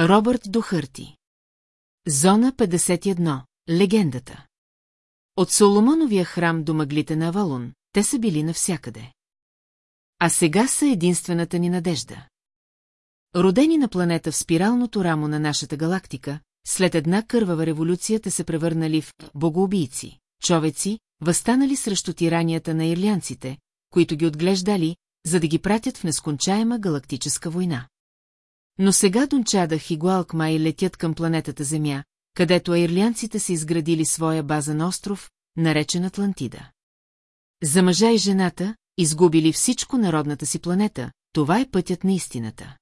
Робърт Дохърти. Зона 51. Легендата. От Соломоновия храм до мъглите на Авалон, те са били навсякъде. А сега са единствената ни надежда. Родени на планета в спиралното рамо на нашата галактика, след една кървава революция те се превърнали в богоубийци, човеци, възстанали срещу тиранията на ирлянците, които ги отглеждали, за да ги пратят в нескончаема галактическа война. Но сега Дончадах и Гуалкмай летят към планетата Земя, където аирлянците са изградили своя база на остров, наречен Атлантида. За мъжа и жената, изгубили всичко народната си планета, това е пътят на истината.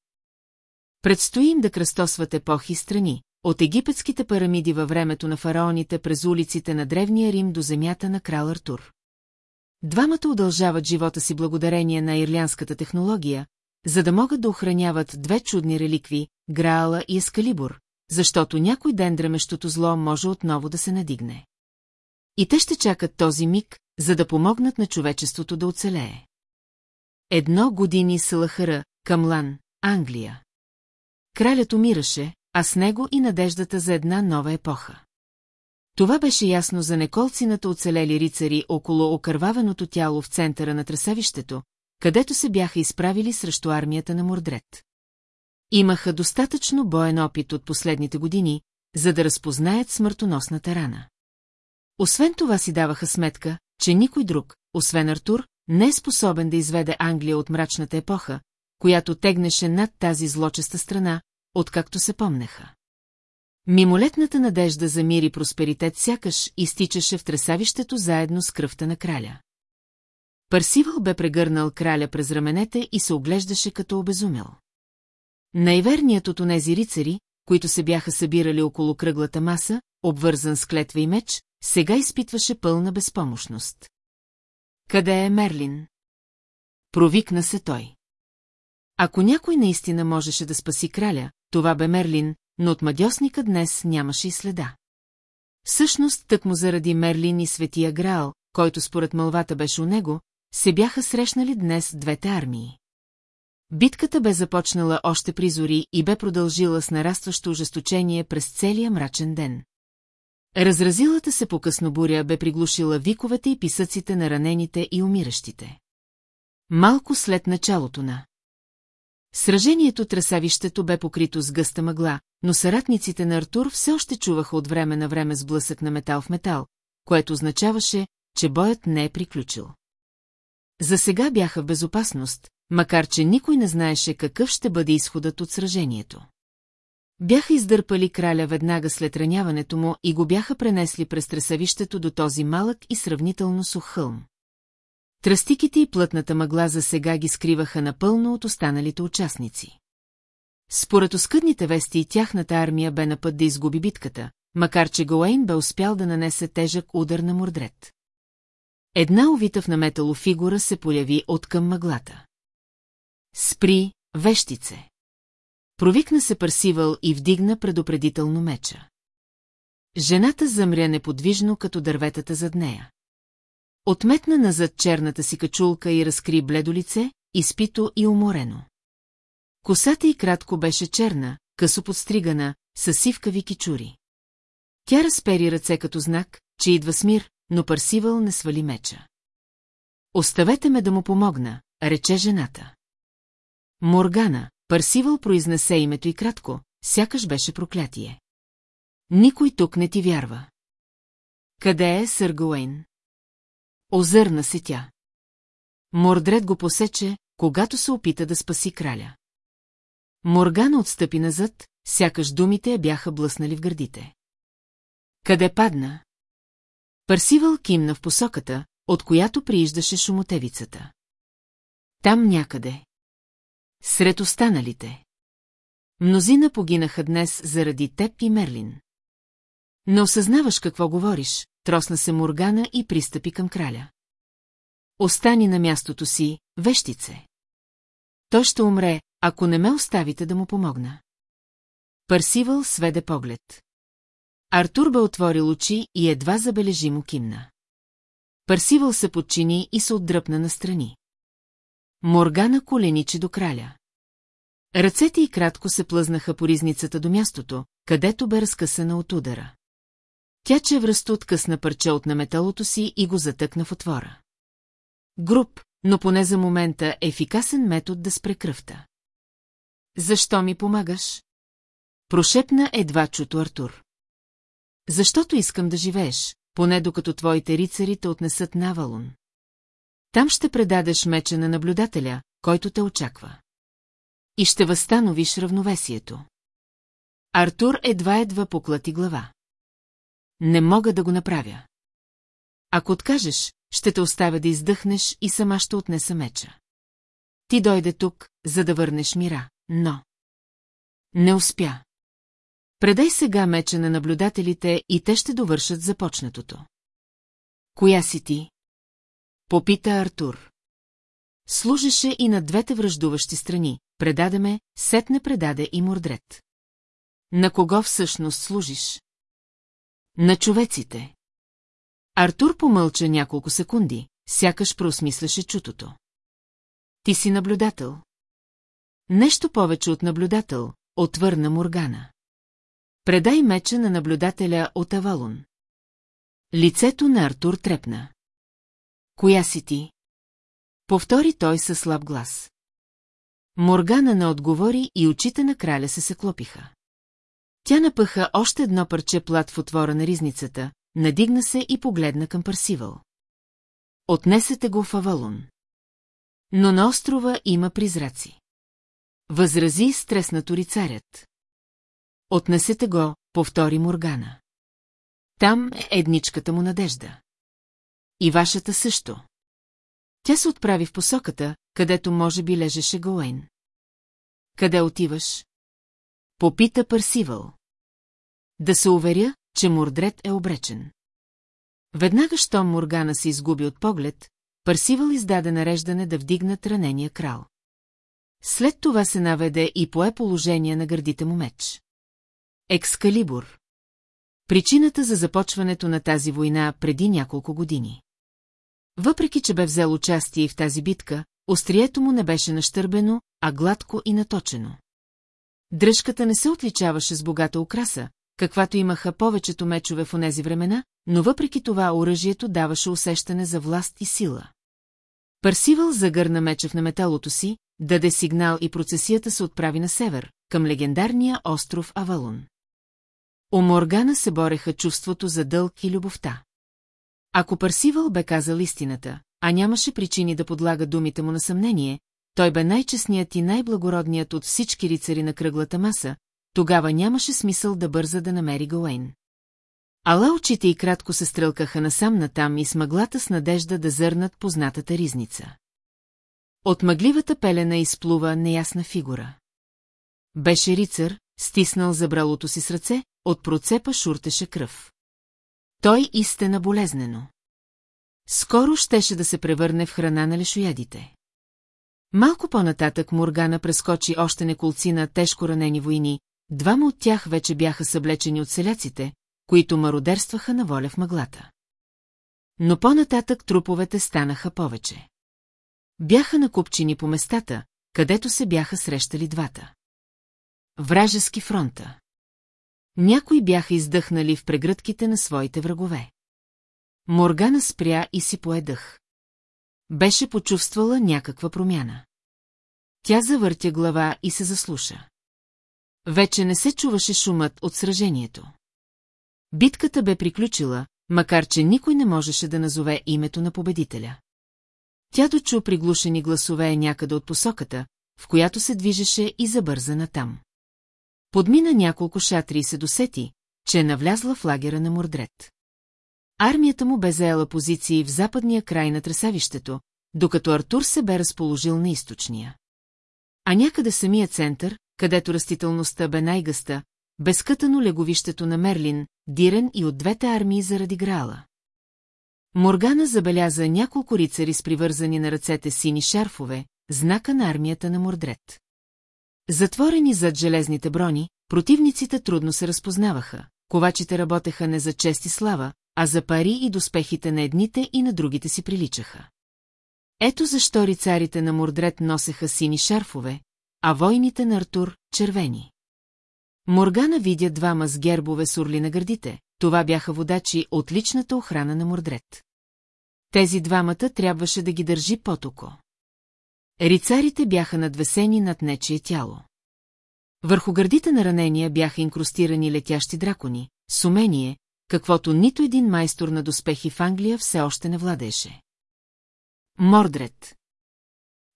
Предстои им да кръстосват епохи страни, от египетските пирамиди във времето на фараоните през улиците на Древния Рим до земята на крал Артур. Двамата удължават живота си благодарение на ирлянската технология, за да могат да охраняват две чудни реликви, Граала и Ескалибур, защото някой ден дремещото зло може отново да се надигне. И те ще чакат този миг, за да помогнат на човечеството да оцелее. Едно години Салахара, Камлан, Англия. Кралят умираше, а с него и надеждата за една нова епоха. Това беше ясно за неколцината оцелели рицари около окървавеното тяло в центъра на трасавището, където се бяха изправили срещу армията на Мордред. Имаха достатъчно боен опит от последните години, за да разпознаят смъртоносната рана. Освен това си даваха сметка, че никой друг, освен Артур, не е способен да изведе Англия от мрачната епоха, която тегнеше над тази злочеста страна, откакто се помнеха. Мимолетната надежда за мир и просперитет сякаш изтичаше в тресавището заедно с кръвта на краля. Парсивал бе прегърнал краля през раменете и се оглеждаше като обезумел. Най-верният от онези рицари, които се бяха събирали около кръглата маса, обвързан с клетва и меч, сега изпитваше пълна безпомощност. Къде е Мерлин? Провикна се той. Ако някой наистина можеше да спаси краля, това бе Мерлин, но от мадьосника днес нямаше и следа. Всъщност, тъкмо заради Мерлин и Светия Граал, който според мълвата беше у него, се бяха срещнали днес двете армии. Битката бе започнала още при зори и бе продължила с нарастващо ожесточение през целия мрачен ден. Разразилата се по буря бе приглушила виковете и писъците на ранените и умиращите. Малко след началото на Сражението трасавището бе покрито с гъста мъгла, но съратниците на Артур все още чуваха от време на време сблъсък на метал в метал, което означаваше, че боят не е приключил. За сега бяха в безопасност, макар че никой не знаеше какъв ще бъде изходът от сражението. Бяха издърпали краля веднага след раняването му и го бяха пренесли през тресавището до този малък и сравнително сух хълм. Тръстиките и плътната мъгла за сега ги скриваха напълно от останалите участници. Според оскъдните вести, тяхната армия бе на път да изгуби битката, макар че Гоейн бе успял да нанесе тежък удар на Мордред. Една увита в наметало фигура се появи от към мъглата. Спри, вещице! Провикна се Парсивал и вдигна предупредително меча. Жената замря неподвижно като дърветата зад нея. Отметна назад черната си качулка и разкри бледо лице, изпито и уморено. Косата й кратко беше черна, късо подстригана, с сивкави кичури. Тя разпери ръце като знак, че идва смир, но Парсивал не свали меча. Оставете ме да му помогна, рече жената. Моргана, Парсивал произнесе името и кратко, сякаш беше проклятие. Никой тук не ти вярва. Къде е сър Гуейн? Озърна се тя. Мордред го посече, когато се опита да спаси краля. Моргана отстъпи назад, сякаш думите я бяха блъснали в гърдите. Къде падна? Парсивал кимна в посоката, от която прииждаше шумотевицата. Там някъде. Сред останалите. Мнозина погинаха днес заради теб и Мерлин. Не осъзнаваш какво говориш, тросна се Моргана и пристъпи към краля. Остани на мястото си, вещице. Той ще умре, ако не ме оставите да му помогна. Парсивал сведе поглед. Артур бе отворил очи и едва забележимо кимна. Парсивал се подчини и се отдръпна настрани. Моргана коленичи до краля. Ръцете й кратко се плъзнаха по ризницата до мястото, където бе разкъсана от удара. Тя чевръсто откъсна парче от наметалото си и го затъкна в отвора. Груп, но поне за момента ефикасен метод да спре кръвта. Защо ми помагаш? Прошепна едва чуто Артур. Защото искам да живееш, поне докато твоите рицари те отнесат на Авалон. Там ще предадеш меча на наблюдателя, който те очаква. И ще възстановиш равновесието. Артур едва-едва поклати глава. Не мога да го направя. Ако откажеш, ще те оставя да издъхнеш и сама ще отнеса меча. Ти дойде тук, за да върнеш мира, но... Не успя. Предай сега меча на наблюдателите и те ще довършат започнатото. Коя си ти? Попита Артур. Служеше и на двете връждуващи страни, предаде ме, сетне предаде и Мордред. На кого всъщност служиш? На човеците. Артур помълча няколко секунди, сякаш проосмисляше чутото. Ти си наблюдател. Нещо повече от наблюдател, отвърна Моргана. Предай меча на наблюдателя от Авалун. Лицето на Артур трепна. Коя си ти? Повтори той със слаб глас. Моргана не отговори и очите на краля се се клопиха. Тя напъха още едно парче плат в отвора на ризницата, надигна се и погледна към Парсивал. Отнесете го в Авалун. Но на острова има призраци. Възрази стреснато рицарят. Отнесете го, повтори Моргана. Там е едничката му надежда. И вашата също. Тя се отправи в посоката, където може би лежеше Гоуейн. Къде отиваш? Попита Парсивал. Да се уверя, че Мордред е обречен. Веднага, щом Моргана се изгуби от поглед, Парсивал издаде нареждане да вдигнат ранения крал. След това се наведе и пое положение на гърдите му меч. Екскалибур. Причината за започването на тази война преди няколко години. Въпреки, че бе взел участие в тази битка, острието му не беше нащърбено, а гладко и наточено. Дръжката не се отличаваше с богата украса, каквато имаха повечето мечове в онези времена, но въпреки това оръжието даваше усещане за власт и сила. Парсивал загърна меча в наметалото си, даде сигнал и процесията се отправи на север, към легендарния остров Авалун. У Моргана се бореха чувството за дълг и любовта. Ако Парсивал бе казал истината, а нямаше причини да подлага думите му на съмнение, той бе най-честният и най-благородният от всички рицари на кръглата маса, тогава нямаше смисъл да бърза да намери Гоуейн. Ала очите и кратко се стрелкаха насам натам и с мъглата с надежда да зърнат познатата ризница. От мъгливата пелена изплува неясна фигура. Беше рицар, стиснал забралото си с ръце, от процепа шуртеше кръв. Той истина болезнено. Скоро щеше да се превърне в храна на лешоядите. Малко по-нататък Моргана прескочи още неколци на тежко ранени войни, двама от тях вече бяха съблечени от селяците, които мародерстваха на воля в мъглата. Но по-нататък труповете станаха повече. Бяха накупчени по местата, където се бяха срещали двата. Вражески фронта. Някои бяха издъхнали в прегръдките на своите врагове. Моргана спря и си поедъх. Беше почувствала някаква промяна. Тя завъртя глава и се заслуша. Вече не се чуваше шумът от сражението. Битката бе приключила, макар че никой не можеше да назове името на победителя. Тя дочу приглушени гласове някъде от посоката, в която се движеше и забърза натам. Подмина няколко шатри и се досети, че е навлязла в лагера на Мордред. Армията му бе заела позиции в западния край на тресавището, докато Артур се бе разположил на източния. А някъде самия център, където растителността бе най-гъста, безкътано леговището на Мерлин, дирен и от двете армии заради Граала. Моргана забеляза няколко рицари с привързани на ръцете сини шарфове, знака на армията на Мордред. Затворени зад железните брони, противниците трудно се разпознаваха, ковачите работеха не за чест и слава, а за пари и доспехите на едните и на другите си приличаха. Ето защо рицарите на Мордред носеха сини шарфове, а войните на Артур – червени. Моргана видя двама с гербове с орли на гърдите, това бяха водачи от личната охрана на Мордрет. Тези двамата трябваше да ги държи потоко. Рицарите бяха надвесени над нечие тяло. Върху гърдите на ранения бяха инкрустирани летящи дракони, с умение, каквото нито един майстор на доспехи в Англия все още не владеше. Мордред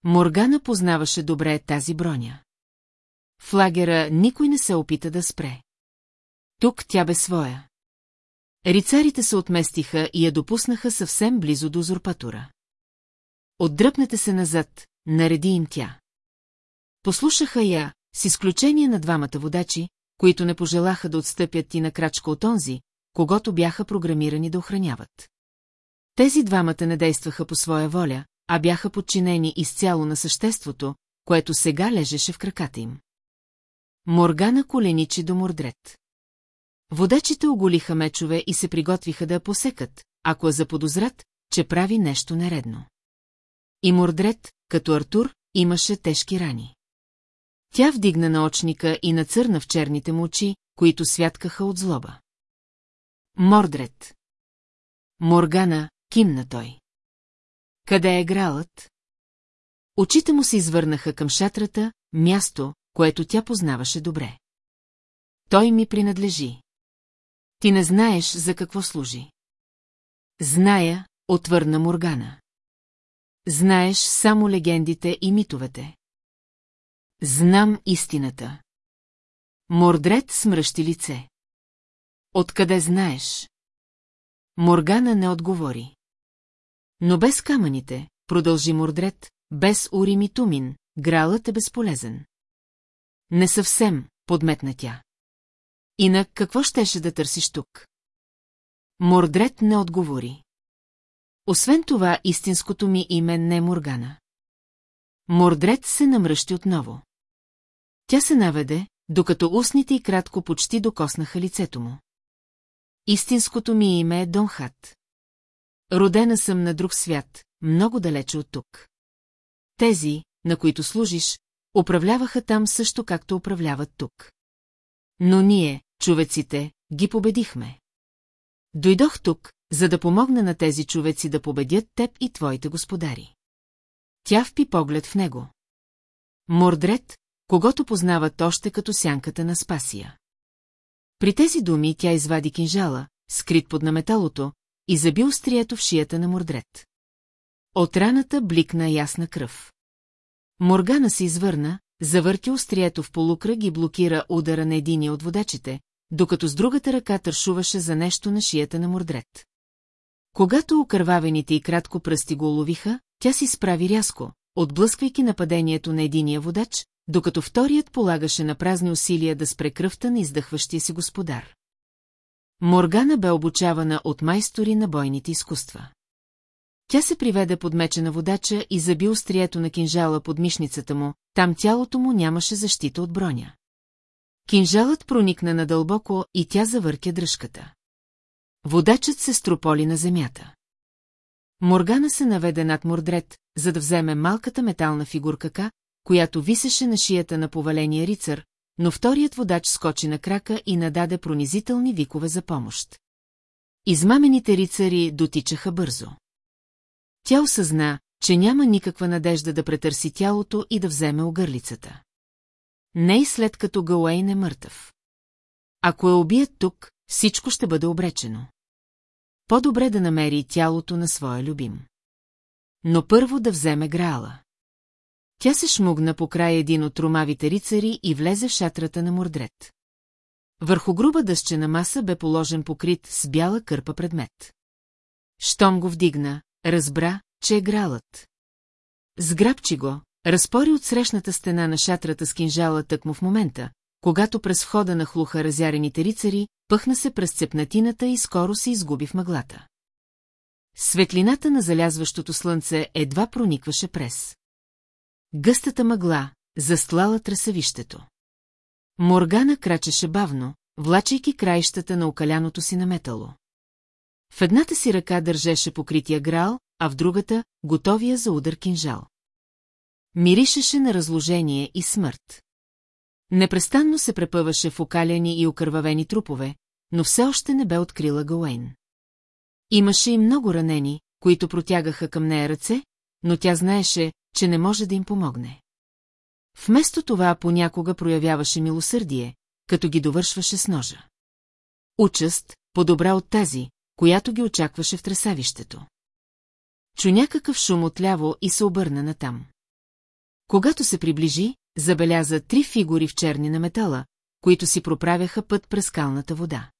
Моргана познаваше добре тази броня. В лагера никой не се опита да спре. Тук тя бе своя. Рицарите се отместиха и я допуснаха съвсем близо до узурпатура. Отдръпнете се назад, нареди им тя. Послушаха я, с изключение на двамата водачи, които не пожелаха да отстъпят и на крачка от онзи, когато бяха програмирани да охраняват. Тези двамата не действаха по своя воля, а бяха подчинени изцяло на съществото, което сега лежеше в краката им. Моргана коленичи до Мордрет. Водачите оголиха мечове и се приготвиха да я посекат, ако я заподозрат, че прави нещо нередно. И Мордрет, като Артур, имаше тежки рани. Тя вдигна на очника и нацърна в черните му очи, които святкаха от злоба. Мордрет. Моргана, кимна той. Къде е гралът? Очите му се извърнаха към шатрата, място, което тя познаваше добре. Той ми принадлежи. Ти не знаеш за какво служи. Зная, отвърна Моргана. Знаеш само легендите и митовете. Знам истината. Мордред смръщи лице. Откъде знаеш? Моргана не отговори. Но без камъните, продължи Мордред, без Урим Тумин, гралът е безполезен. Не съвсем, подметна тя. Инак какво щеше да търсиш тук? Мордред не отговори. Освен това, истинското ми име не е Моргана. Мордред се намръщи отново. Тя се наведе, докато устните и кратко почти докоснаха лицето му. Истинското ми име е Донхат. Родена съм на друг свят, много далече от тук. Тези, на които служиш, управляваха там също както управляват тук. Но ние, човеците, ги победихме. Дойдох тук, за да помогна на тези човеци да победят теб и твоите господари. Тя впи поглед в него. Мордред, когато познават още като сянката на Спасия. При тези думи тя извади кинжала, скрит под наметалото, и заби острието в шията на Мордред. От раната бликна ясна кръв. Моргана се извърна, завърти острието в полукръг и блокира удара на единия от водачите, докато с другата ръка тършуваше за нещо на шията на Мордред. Когато окървавените и кратко пръсти го уловиха, тя си справи рязко, отблъсквайки нападението на единия водач, докато вторият полагаше на празни усилия да спре кръвта на издъхващия си господар. Моргана бе обучавана от майстори на бойните изкуства. Тя се приведе под меча на водача и заби острието на кинжала под мишницата му, там тялото му нямаше защита от броня. Кинжалът проникна надълбоко и тя завъртя дръжката. Водачът се строполи на земята. Моргана се наведе над Мордред, за да вземе малката метална фигурка К, която висеше на шията на поваления рицар, но вторият водач скочи на крака и нададе пронизителни викове за помощ. Измамените рицари дотичаха бързо. Тя осъзна, че няма никаква надежда да претърси тялото и да вземе огърлицата. Не и след като Гауейн е мъртъв. Ако е убият тук, всичко ще бъде обречено. По-добре да намери тялото на своя любим. Но първо да вземе Граала. Тя се шмугна по край един от румавите рицари и влезе в шатрата на Мордрет. Върху груба дъщена маса бе положен покрит с бяла кърпа предмет. Щом го вдигна, разбра, че е гралът. Сграбчи го, разпори от срещната стена на шатрата с кинжала тъкмо в момента, когато през входа на хлуха разярените рицари, пъхна се през цепнатината и скоро се изгуби в мъглата. Светлината на залязващото слънце едва проникваше през. Гъстата мъгла, застлала трасавището. Моргана крачеше бавно, влачайки краищата на окаляното си наметало. В едната си ръка държеше покрития грал, а в другата – готовия за удар кинжал. Миришеше на разложение и смърт. Непрестанно се препъваше в окаляни и окървавени трупове, но все още не бе открила Гауейн. Имаше и много ранени, които протягаха към нея ръце, но тя знаеше, че не може да им помогне. Вместо това понякога проявяваше милосърдие, като ги довършваше с ножа. Участ, по-добра от тази, която ги очакваше в тресавището. Чу някакъв шум отляво и се обърна натам. Когато се приближи, забеляза три фигури в черни на метала, които си проправяха път през скалната вода.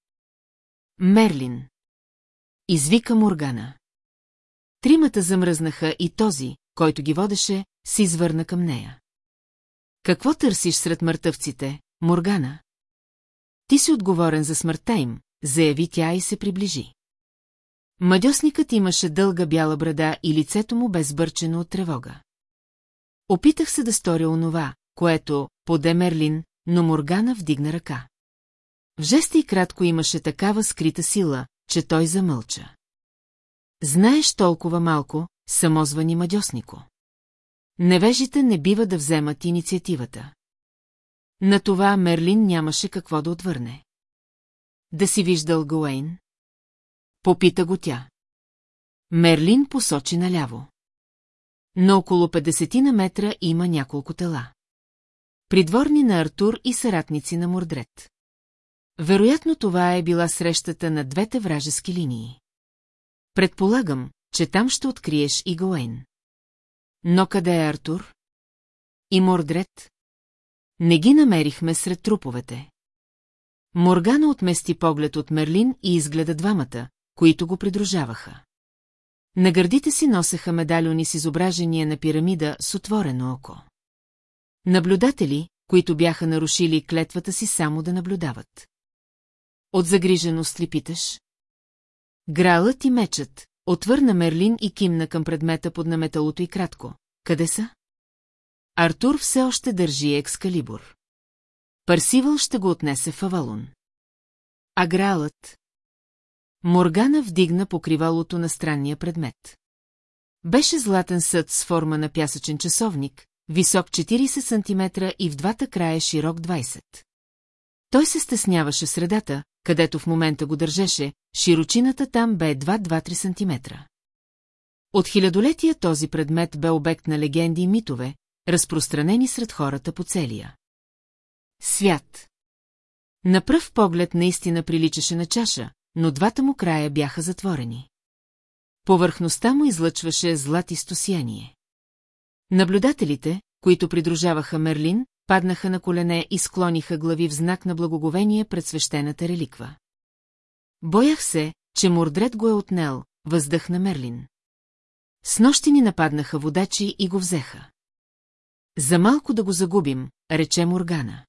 Мерлин. Извика Моргана. Тримата замръзнаха и този, който ги водеше, се извърна към нея. Какво търсиш сред мъртъвците, Моргана? Ти си отговорен за смъртта им, заяви тя и се приближи. Мадьосникът имаше дълга бяла брада и лицето му бе сбърчено от тревога. Опитах се да сторя онова, което поде Мерлин, но Моргана вдигна ръка. В жеста и кратко имаше такава скрита сила, че той замълча. Знаеш толкова малко, самозвани мадьоснико. Невежите не бива да вземат инициативата. На това Мерлин нямаше какво да отвърне. Да си виждал Гуейн? Попита го тя. Мерлин посочи наляво. На около 50 на метра има няколко тела. Придворни на Артур и съратници на Мордрет. Вероятно това е била срещата на двете вражески линии. Предполагам, че там ще откриеш и Гоейн. Но къде е Артур? И Мордрет? Не ги намерихме сред труповете. Моргана отмести поглед от Мерлин и изгледа двамата, които го придружаваха. На гърдите си носеха медалиони с изображение на пирамида с отворено око. Наблюдатели, които бяха нарушили клетвата си само да наблюдават. От загриженост ли питаш? Гралът и мечът, отвърна Мерлин и кимна към предмета под наметалото и кратко. Къде са? Артур все още държи екскалибур. Парсивал ще го отнесе в Авалун. А Гралът? Моргана вдигна покривалото на странния предмет. Беше златен съд с форма на пясъчен часовник, висок 40 см и в двата края широк 20. Той се стесняваше средата, където в момента го държеше, широчината там бе едва 2-3 см. От хилядолетия този предмет бе обект на легенди и митове, разпространени сред хората по целия. Свят. На пръв поглед наистина приличаше на чаша, но двата му края бяха затворени. Повърхността му излъчваше златисто сияние. Наблюдателите, които придружаваха Мерлин, паднаха на колене и склониха глави в знак на благоговение пред свещената реликва. Боях се, че Мордред го е отнел, въздъхна Мерлин. С нощи ни нападнаха водачи и го взеха. За малко да го загубим, рече Моргана.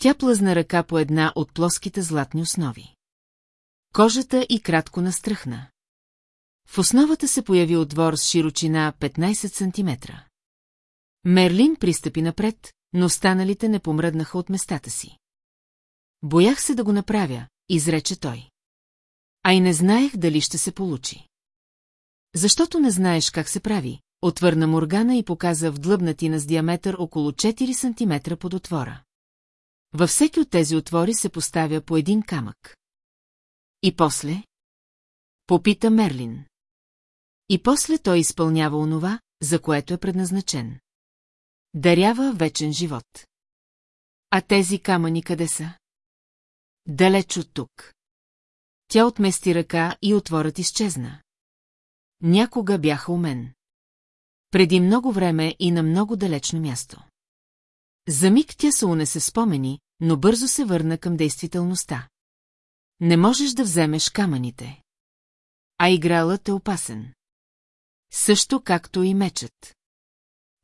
Тя плъзна ръка по една от плоските златни основи. Кожата и кратко настръхна. В основата се появи отвор с широчина 15 см. Мерлин пристъпи напред, но останалите не помръднаха от местата си. Боях се да го направя, изрече той. А и не знаех дали ще се получи. Защото не знаеш как се прави, отвърна Моргана и показа в длъбнатина с диаметър около 4 см под отвора. Във всеки от тези отвори се поставя по един камък. И после? Попита Мерлин. И после той изпълнява онова, за което е предназначен. Дарява вечен живот. А тези камъни къде са? Далеч от тук. Тя отмести ръка и отворът изчезна. Някога бяха у мен. Преди много време и на много далечно място. За миг тя се унесе спомени, но бързо се върна към действителността. Не можеш да вземеш камъните. А игралът е опасен. Също както и мечът.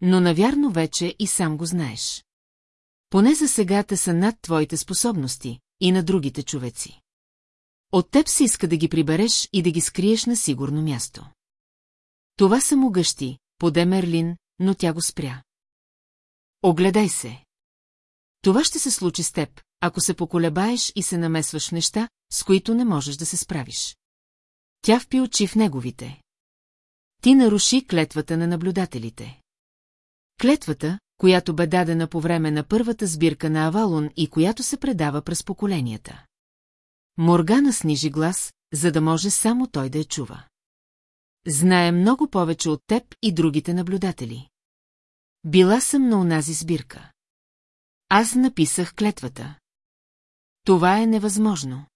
Но навярно вече и сам го знаеш. Поне за сега те са над твоите способности и на другите човеци. От теб се иска да ги прибереш и да ги скриеш на сигурно място. Това са му гъщи, поде Мерлин, но тя го спря. Огледай се. Това ще се случи с теб, ако се поколебаеш и се намесваш неща, с които не можеш да се справиш. Тя впи очи в неговите. Ти наруши клетвата на наблюдателите. Клетвата, която бе дадена по време на първата сбирка на Авалон и която се предава през поколенията. Моргана снижи глас, за да може само той да я чува. Знае много повече от теб и другите наблюдатели. Била съм на онази сбирка. Аз написах клетвата. Това е невъзможно.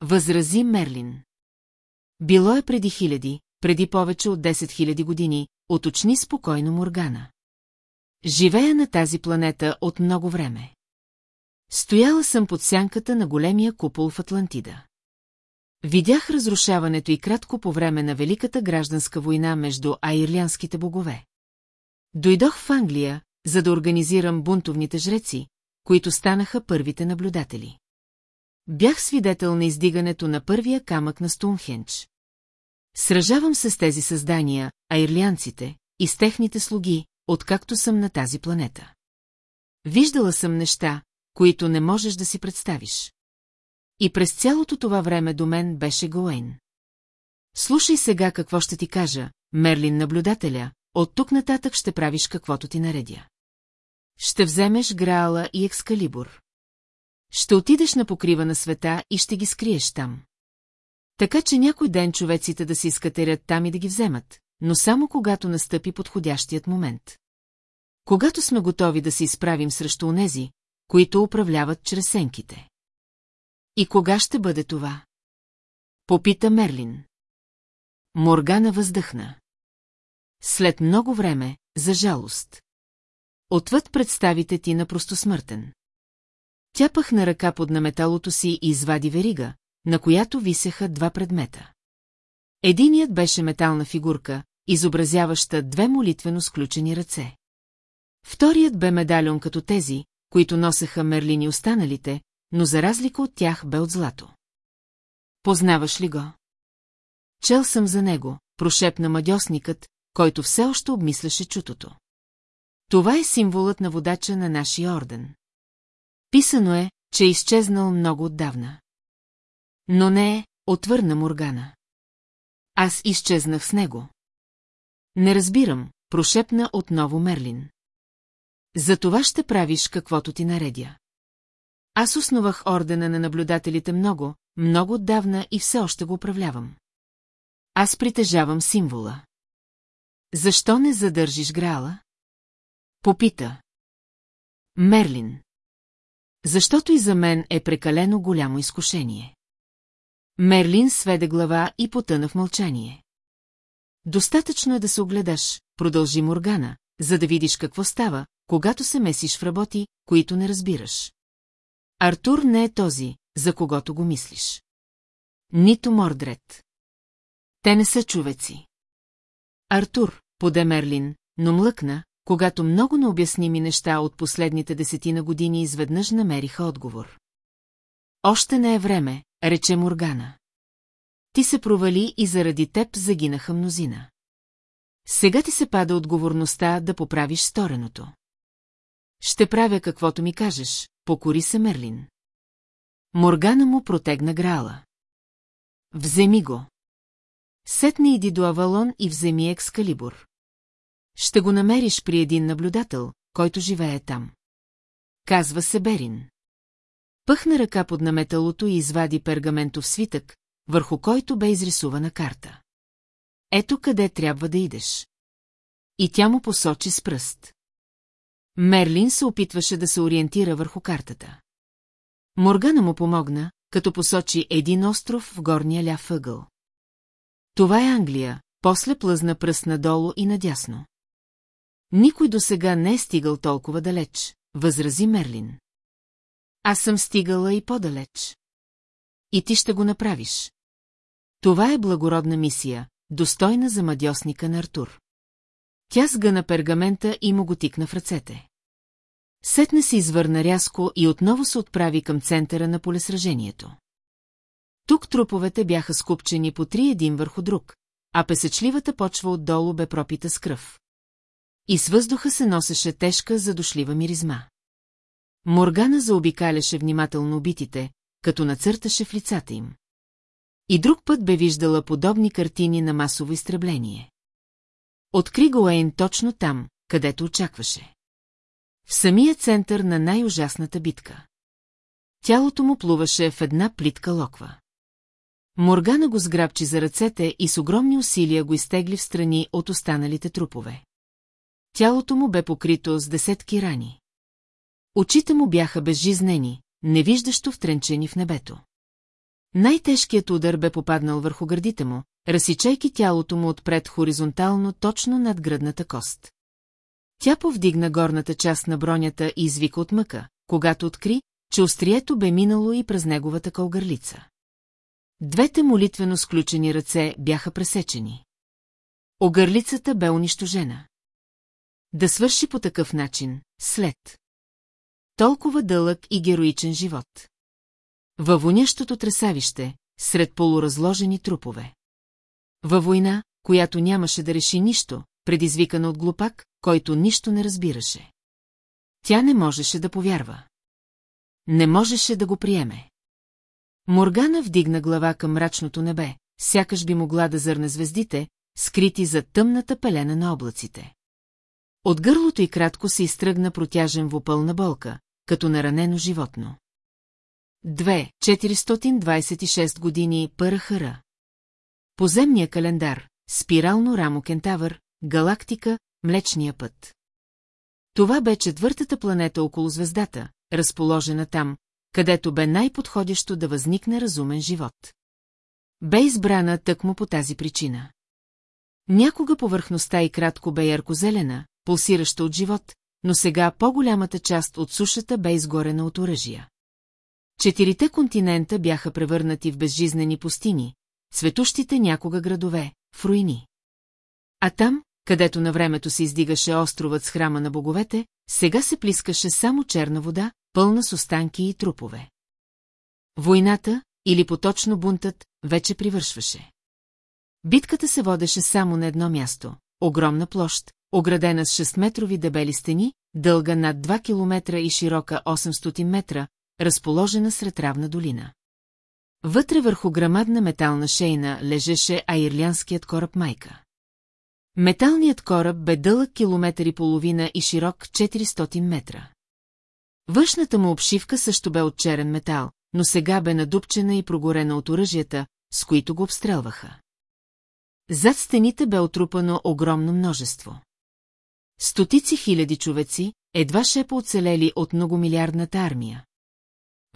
Възрази Мерлин. Било е преди хиляди, преди повече от 10 хиляди години, уточни спокойно Моргана. Живея на тази планета от много време. Стояла съм под сянката на големия купол в Атлантида. Видях разрушаването и кратко по време на Великата гражданска война между аирлянските богове. Дойдох в Англия, за да организирам бунтовните жреци, които станаха първите наблюдатели. Бях свидетел на издигането на първия камък на Стунхендж. Сражавам се с тези създания, аирлянците, и с техните слуги, откакто съм на тази планета. Виждала съм неща, които не можеш да си представиш. И през цялото това време до мен беше Гоейн. Слушай сега какво ще ти кажа, Мерлин наблюдателя, от тук нататък ще правиш каквото ти наредя. Ще вземеш Граала и Екскалибур. Ще отидеш на покрива на света и ще ги скриеш там. Така че някой ден човеците да се изкатерят там и да ги вземат, но само когато настъпи подходящият момент. Когато сме готови да се изправим срещу онези, които управляват чрез сенките. И кога ще бъде това? Попита Мерлин. Моргана въздъхна. След много време, за жалост. Отвъд представите ти на простосмъртен. Тя пъхна ръка под наметалото си и извади верига, на която висеха два предмета. Единият беше метална фигурка, изобразяваща две молитвено сключени ръце. Вторият бе медальон като тези, които носеха Мерлини останалите, но за разлика от тях бе от злато. Познаваш ли го? Чел съм за него, прошепна мадьосникът, който все още обмисляше чутото. Това е символът на водача на нашия орден. Писано е, че е изчезнал много отдавна. Но не е, отвърна Моргана. Аз изчезнах с него. Не разбирам, прошепна отново Мерлин. За това ще правиш каквото ти наредя. Аз основах ордена на наблюдателите много, много отдавна и все още го управлявам. Аз притежавам символа. Защо не задържиш Грала? Попита. Мерлин. Защото и за мен е прекалено голямо изкушение. Мерлин сведе глава и потъна в мълчание. Достатъчно е да се огледаш, продължи Моргана, за да видиш какво става, когато се месиш в работи, които не разбираш. Артур не е този, за когото го мислиш. Нито Мордред. Те не са човеци. Артур, поде Мерлин, но млъкна, когато много необясними неща от последните десетина години изведнъж намериха отговор. Още не е време, рече Моргана. Ти се провали и заради теб загинаха мнозина. Сега ти се пада отговорността да поправиш стореното. Ще правя каквото ми кажеш, покори се Мерлин. Моргана му протегна грала. Вземи го. Сетни иди до Авалон и вземи екскалибур. Ще го намериш при един наблюдател, който живее там. Казва се Берин. Пъхна ръка под наметалото и извади пергаментов свитък, върху който бе изрисувана карта. Ето къде трябва да идеш. И тя му посочи с пръст. Мерлин се опитваше да се ориентира върху картата. Моргана му помогна, като посочи един остров в горния ляв ъгъл. Това е Англия, после плъзна пръст надолу и надясно. Никой до сега не е стигал толкова далеч, възрази Мерлин. Аз съм стигала и по-далеч. И ти ще го направиш. Това е благородна мисия, достойна за мадьосника на Артур. Тя сгъна пергамента и му го тикна в ръцете. Сетне се извърна рязко и отново се отправи към центъра на полесражението. Тук труповете бяха скупчени по три един върху друг, а песечливата почва отдолу бе пропита с кръв. И с въздуха се носеше тежка, задушлива миризма. Моргана заобикаляше внимателно убитите, като нацърташе в лицата им. И друг път бе виждала подобни картини на масово изтребление. Откри го Ейн точно там, където очакваше. В самия център на най-ужасната битка. Тялото му плуваше в една плитка локва. Моргана го сграбчи за ръцете и с огромни усилия го изтегли в страни от останалите трупове. Тялото му бе покрито с десетки рани. Очите му бяха безжизнени, невиждащо втренчени в небето. Най-тежкият удар бе попаднал върху гърдите му, разсичайки тялото му отпред хоризонтално точно над гръдната кост. Тя повдигна горната част на бронята и извика от мъка, когато откри, че острието бе минало и през неговата кългърлица. Двете молитвено сключени ръце бяха пресечени. Огърлицата бе унищожена. Да свърши по такъв начин, след. Толкова дълъг и героичен живот. Във вонящото тресавище, сред полуразложени трупове. Във война, която нямаше да реши нищо, предизвикана от глупак, който нищо не разбираше. Тя не можеше да повярва. Не можеше да го приеме. Моргана вдигна глава към мрачното небе, сякаш би могла да зърне звездите, скрити за тъмната пелена на облаците. От гърлото и кратко се изтръгна протяжен вопъл на болка, като наранено животно. 2. 426 години Пърхара. Поземния календар, спирално рамо Кентавър, галактика, Млечния път. Това бе четвъртата планета около звездата, разположена там, където бе най-подходящо да възникне разумен живот. Бе избрана тъкмо по тази причина. Някога повърхността и кратко бе яркозелена, пулсираща от живот, но сега по-голямата част от сушата бе изгорена от оръжия. Четирите континента бяха превърнати в безжизнени пустини, цветущите някога градове, в руини. А там, където на времето се издигаше островът с храма на боговете, сега се плискаше само черна вода, пълна с останки и трупове. Войната, или поточно бунтът, вече привършваше. Битката се водеше само на едно място – огромна площ, оградена с 6-метрови дебели стени, дълга над 2 км и широка 800 метра, разположена сред равна долина. Вътре върху грамадна метална шейна лежеше аирлянският кораб Майка. Металният кораб бе дълъг километър и половина и широк 400 метра. Външната му обшивка също бе от черен метал, но сега бе надупчена и прогорена от оръжията, с които го обстрелваха. Зад стените бе отрупано огромно множество. Стотици хиляди човеци, едва шепа оцелели от многомилиардната армия.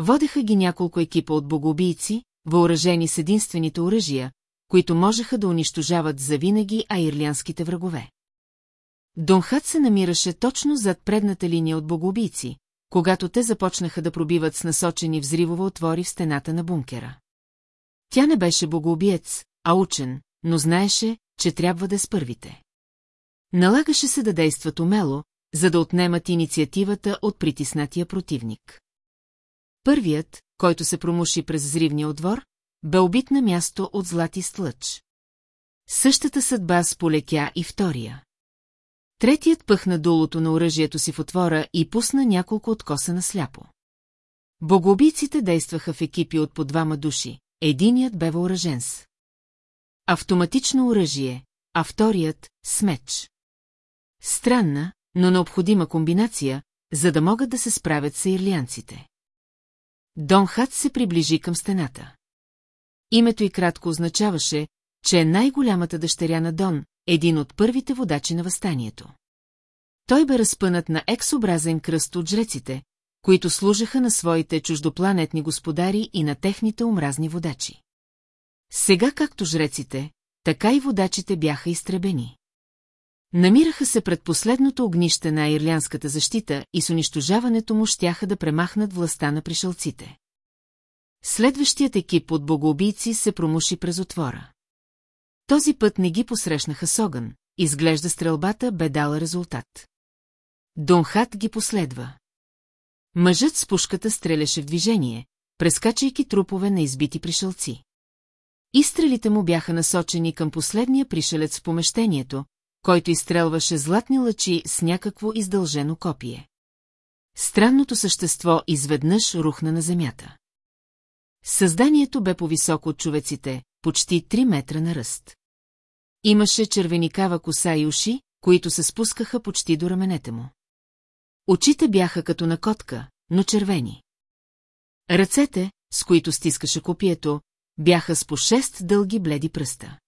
Водеха ги няколко екипа от богоубийци, въоръжени с единствените оръжия, които можеха да унищожават завинаги аирлянските врагове. Донхат се намираше точно зад предната линия от богоубийци, когато те започнаха да пробиват с насочени взривова отвори в стената на бункера. Тя не беше богоубиец, а учен, но знаеше, че трябва да е с първите. Налагаше се да действат умело, за да отнемат инициативата от притиснатия противник. Първият, който се промуши през взривния отвор, бе убит на място от злати слъч. Същата съдба сполетя и втория. Третият пъхна дулото на оръжието си в отвора и пусна няколко откоса на сляпо. Богоубийците действаха в екипи от по двама души, единият бе въоръжен с. Автоматично оръжие, а вторият – с меч. Странна, но необходима комбинация, за да могат да се справят с ирлианците. Дон Хат се приближи към стената. Името й кратко означаваше, че е най-голямата дъщеря на Дон, един от първите водачи на възстанието. Той бе разпънат на ексобразен кръст от жреците, които служаха на своите чуждопланетни господари и на техните омразни водачи. Сега както жреците, така и водачите бяха изтребени. Намираха се пред последното огнище на ирлянската защита и с унищожаването му щяха да премахнат властта на пришелците. Следващият екип от богоубийци се промуши през отвора. Този път не ги посрещнаха с огън, изглежда стрелбата бе дала резултат. Донхат ги последва. Мъжът с пушката стреляше в движение, прескачайки трупове на избити пришелци. Изстрелите му бяха насочени към последния пришелец в помещението, който изстрелваше златни лъчи с някакво издължено копие. Странното същество изведнъж рухна на земята. Създанието бе по-високо от човеците, почти 3 метра на ръст. Имаше червеникава коса и уши, които се спускаха почти до раменете му. Очите бяха като на котка, но червени. Ръцете, с които стискаше копието, бяха с по шест дълги бледи пръста.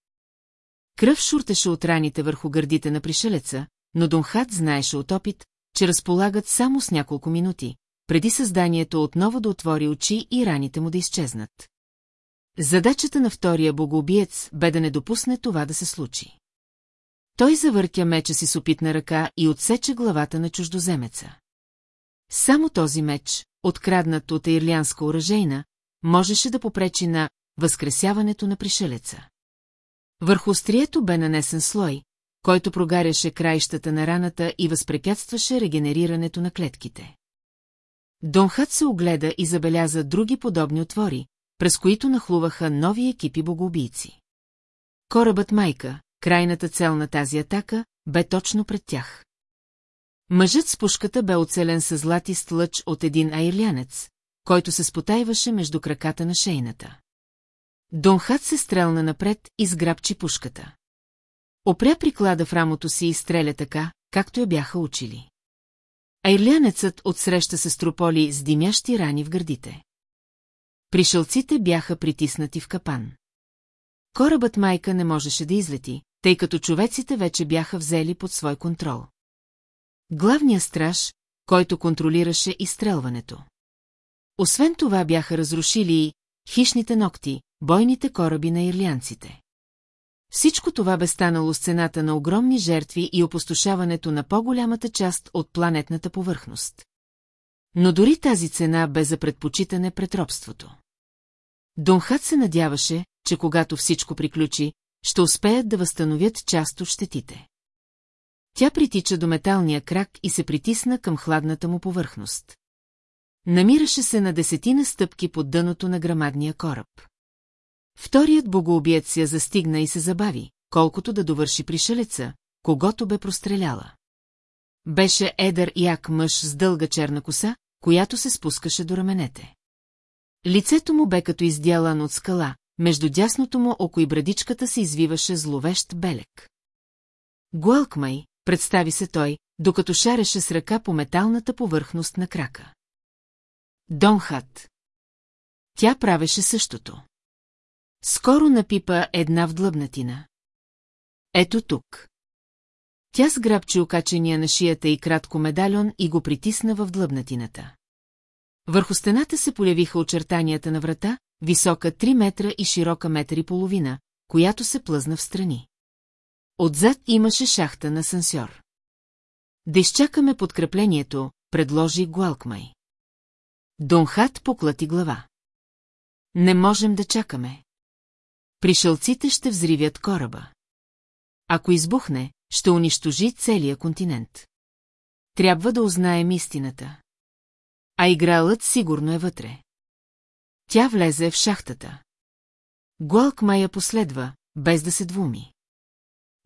Кръв шуртеше от раните върху гърдите на пришелеца, но Донхат знаеше от опит, че разполагат само с няколко минути, преди създанието отново да отвори очи и раните му да изчезнат. Задачата на втория богоубиец бе да не допусне това да се случи. Той завъртя меча си с опитна ръка и отсече главата на чуждоземеца. Само този меч, откраднат от ирлянска оръжейна, можеше да попречи на възкресяването на пришелеца. Върху острието бе нанесен слой, който прогаряше краищата на раната и възпрепятстваше регенерирането на клетките. Донхат се огледа и забеляза други подобни отвори, през които нахлуваха нови екипи богоубийци. Корабът Майка, крайната цел на тази атака, бе точно пред тях. Мъжът с пушката бе оцелен с златист лъч от един айрлянец, който се спотайваше между краката на шейната. Донхат се стрелна напред и сграбчи пушката. Опря приклада в рамото си и стреля така, както я бяха учили. Айрлянецът отсреща се строполи с димящи рани в гърдите. Пришълците бяха притиснати в капан. Корабът майка не можеше да излети, тъй като човеците вече бяха взели под свой контрол. Главният страж, който контролираше изстрелването. Освен това бяха разрушили и хищните ногти, бойните кораби на ирлянците. Всичко това бе станало с цената на огромни жертви и опустошаването на по-голямата част от планетната повърхност. Но дори тази цена бе за предпочитане пред робството. Донхат се надяваше, че когато всичко приключи, ще успеят да възстановят част от щетите. Тя притича до металния крак и се притисна към хладната му повърхност. Намираше се на десетина стъпки под дъното на грамадния кораб. Вторият богоубиец я застигна и се забави, колкото да довърши пришелеца, когато бе простреляла. Беше едър як мъж с дълга черна коса, която се спускаше до раменете. Лицето му бе като издялан от скала, между дясното му око и брадичката се извиваше зловещ белек. Гуалкмай, представи се той, докато шареше с ръка по металната повърхност на крака. Донхат. Тя правеше същото. Скоро напипа една вдлъбнатина. Ето тук. Тя сграбчи окачения на шията и кратко медальон и го притисна в длъбнатината. Върху стената се полявиха очертанията на врата, висока 3 метра и широка метър и половина, която се плъзна в страни. Отзад имаше шахта на сансьор. Да изчакаме подкреплението, предложи Гуалкмай. Донхат поклати глава. Не можем да чакаме. Пришълците ще взривят кораба. Ако избухне, ще унищожи целия континент. Трябва да узнаем истината. А игралът сигурно е вътре. Тя влезе в шахтата. Гуалк Майя последва, без да се двуми.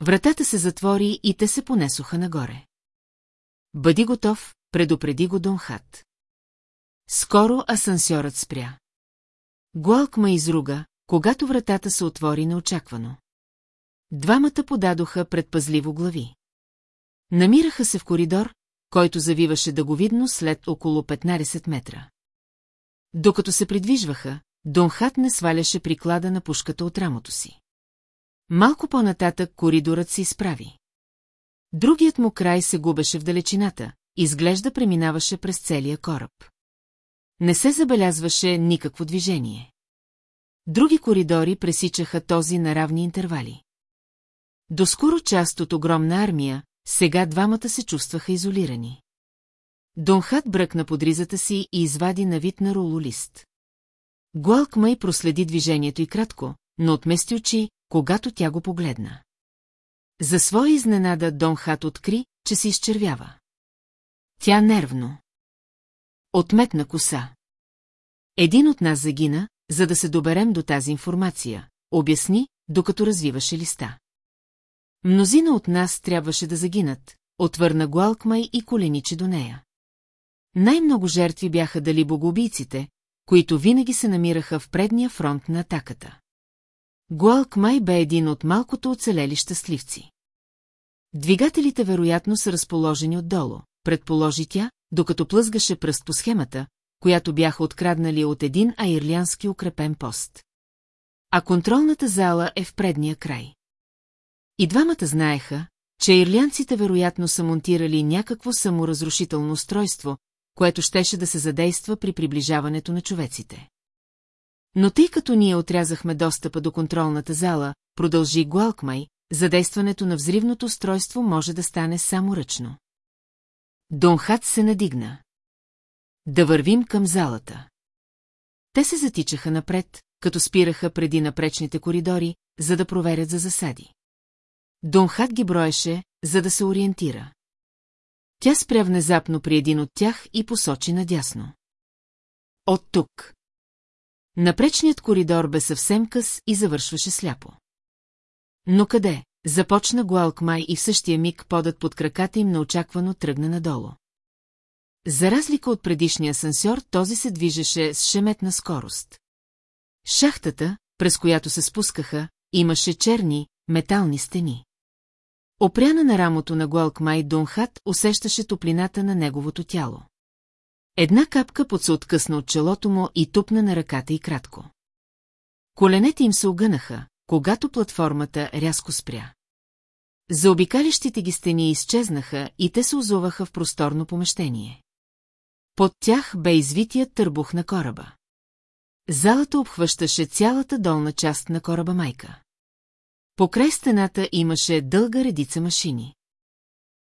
Вратата се затвори и те се понесоха нагоре. Бъди готов, предупреди го Донхат. Скоро асансьорът спря. Гуалк ма изруга, когато вратата се отвори неочаквано. Двамата подадоха предпазливо глави. Намираха се в коридор, който завиваше дъговидно след около 15 метра. Докато се придвижваха, Донхат не сваляше приклада на пушката от рамото си. Малко по-нататък коридорът се изправи. Другият му край се губеше в далечината, изглежда преминаваше през целия кораб. Не се забелязваше никакво движение. Други коридори пресичаха този на равни интервали. Доскоро част от огромна армия, сега двамата се чувстваха изолирани. Донхат бръкна под ризата си и извади на вид на рулолист. Гуалкмай проследи движението и кратко, но отмести очи, когато тя го погледна. За своя изненада Донхат откри, че се изчервява. Тя нервно. Отметна коса. Един от нас загина, за да се доберем до тази информация, обясни, докато развиваше листа. Мнозина от нас трябваше да загинат, отвърна Гуалкмай и коленичи до нея. Най-много жертви бяха дали богоубийците, които винаги се намираха в предния фронт на атаката. Гуалкмай бе един от малкото оцелели щастливци. Двигателите вероятно са разположени отдолу, предположи тя, докато плъзгаше пръст по схемата, която бяха откраднали от един аирлянски укрепен пост. А контролната зала е в предния край. И двамата знаеха, че ирлянците вероятно са монтирали някакво саморазрушително устройство, което щеше да се задейства при приближаването на човеците. Но тъй като ние отрязахме достъпа до контролната зала, продължи Гуалкмай, задействането на взривното устройство може да стане само ръчно. Донхат се надигна. Да вървим към залата. Те се затичаха напред, като спираха преди напречните коридори, за да проверят за засади. Донхат ги броеше, за да се ориентира. Тя спря внезапно при един от тях и посочи надясно. От тук. Напречният коридор бе съвсем къс и завършваше сляпо. Но къде? Започна Гуалкмай и в същия миг подът под краката им неочаквано тръгна надолу. За разлика от предишния асансьор, този се движеше с шеметна скорост. Шахтата, през която се спускаха, имаше черни, метални стени. Опряна на рамото на Гуалкмай Дунхат усещаше топлината на неговото тяло. Една капка под се откъсна от челото му и тупна на ръката и кратко. Коленете им се огънаха, когато платформата рязко спря. Заобикалищите ги стени изчезнаха и те се озоваха в просторно помещение. Под тях бе извитият търбух на кораба. Залата обхващаше цялата долна част на кораба майка. Покрай стената имаше дълга редица машини.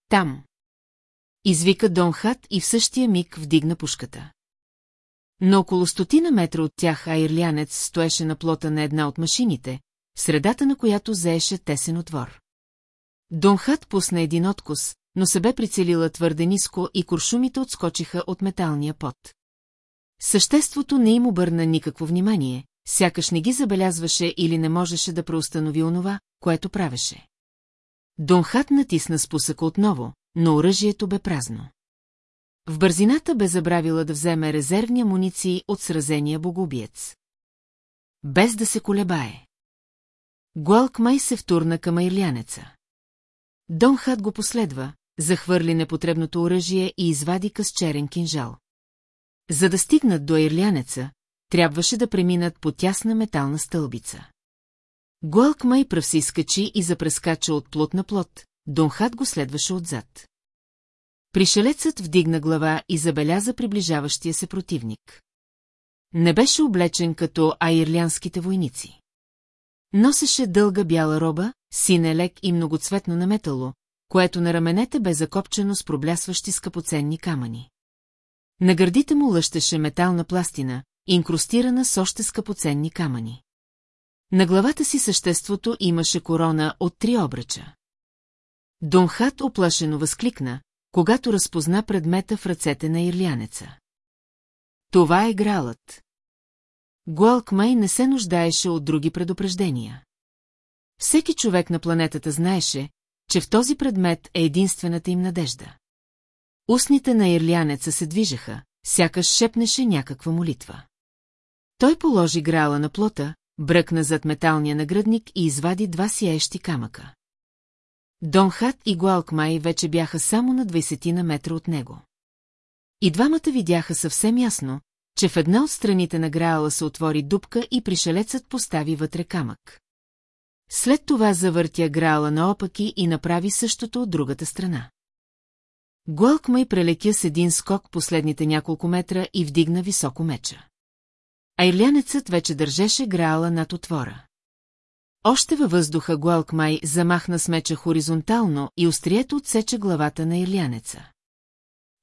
Там. Извика Донхат и в същия миг вдигна пушката. Но около стотина метра от тях айрлянец стоеше на плота на една от машините, средата на която заеше тесен отвор. Донхат пусна един откус, но се бе прицелила твърде ниско и куршумите отскочиха от металния пот. Съществото не им обърна никакво внимание, сякаш не ги забелязваше или не можеше да преустанови онова, което правеше. Донхат натисна спусъка отново, но оръжието бе празно. В бързината бе забравила да вземе резервни амуниции от сразения богобиец. Без да се колебае. Гуалкмай се втурна към айрлянеца. Донхат го последва, захвърли непотребното оръжие и извади късчерен кинжал. За да стигнат до ирлянеца, трябваше да преминат по тясна метална стълбица. Гуалкмай пръв се изкачи и запрескача от плот на плот, Донхат го следваше отзад. Пришелецът вдигна глава и забеляза приближаващия се противник. Не беше облечен като аирлянските войници. Носеше дълга бяла роба, сине лек и многоцветно наметало, което на раменете бе закопчено с проблясващи скъпоценни камъни. На гърдите му лъщеше метална пластина, инкрустирана с още скъпоценни камъни. На главата си съществото имаше корона от три обръча. Донхат оплашено възкликна, когато разпозна предмета в ръцете на ирлянеца. Това е гралът. Гуалкмай не се нуждаеше от други предупреждения. Всеки човек на планетата знаеше, че в този предмет е единствената им надежда. Устните на ирлянеца се движеха, сякаш шепнеше някаква молитва. Той положи грала на плота, бръкна зад металния нагръдник и извади два сияещи камъка. Донхат и Гуалкмай вече бяха само на 20 на метра от него. И двамата видяха съвсем ясно, че в една от страните на граала се отвори дупка и пришелецът постави вътре камък. След това завъртя граала наопаки и направи същото от другата страна. Гуалкмай прелетя с един скок последните няколко метра и вдигна високо меча. Айрлянецът вече държеше граала над отвора. Още във въздуха Гуалкмай замахна с меча хоризонтално и острието отсече главата на ирлянеца.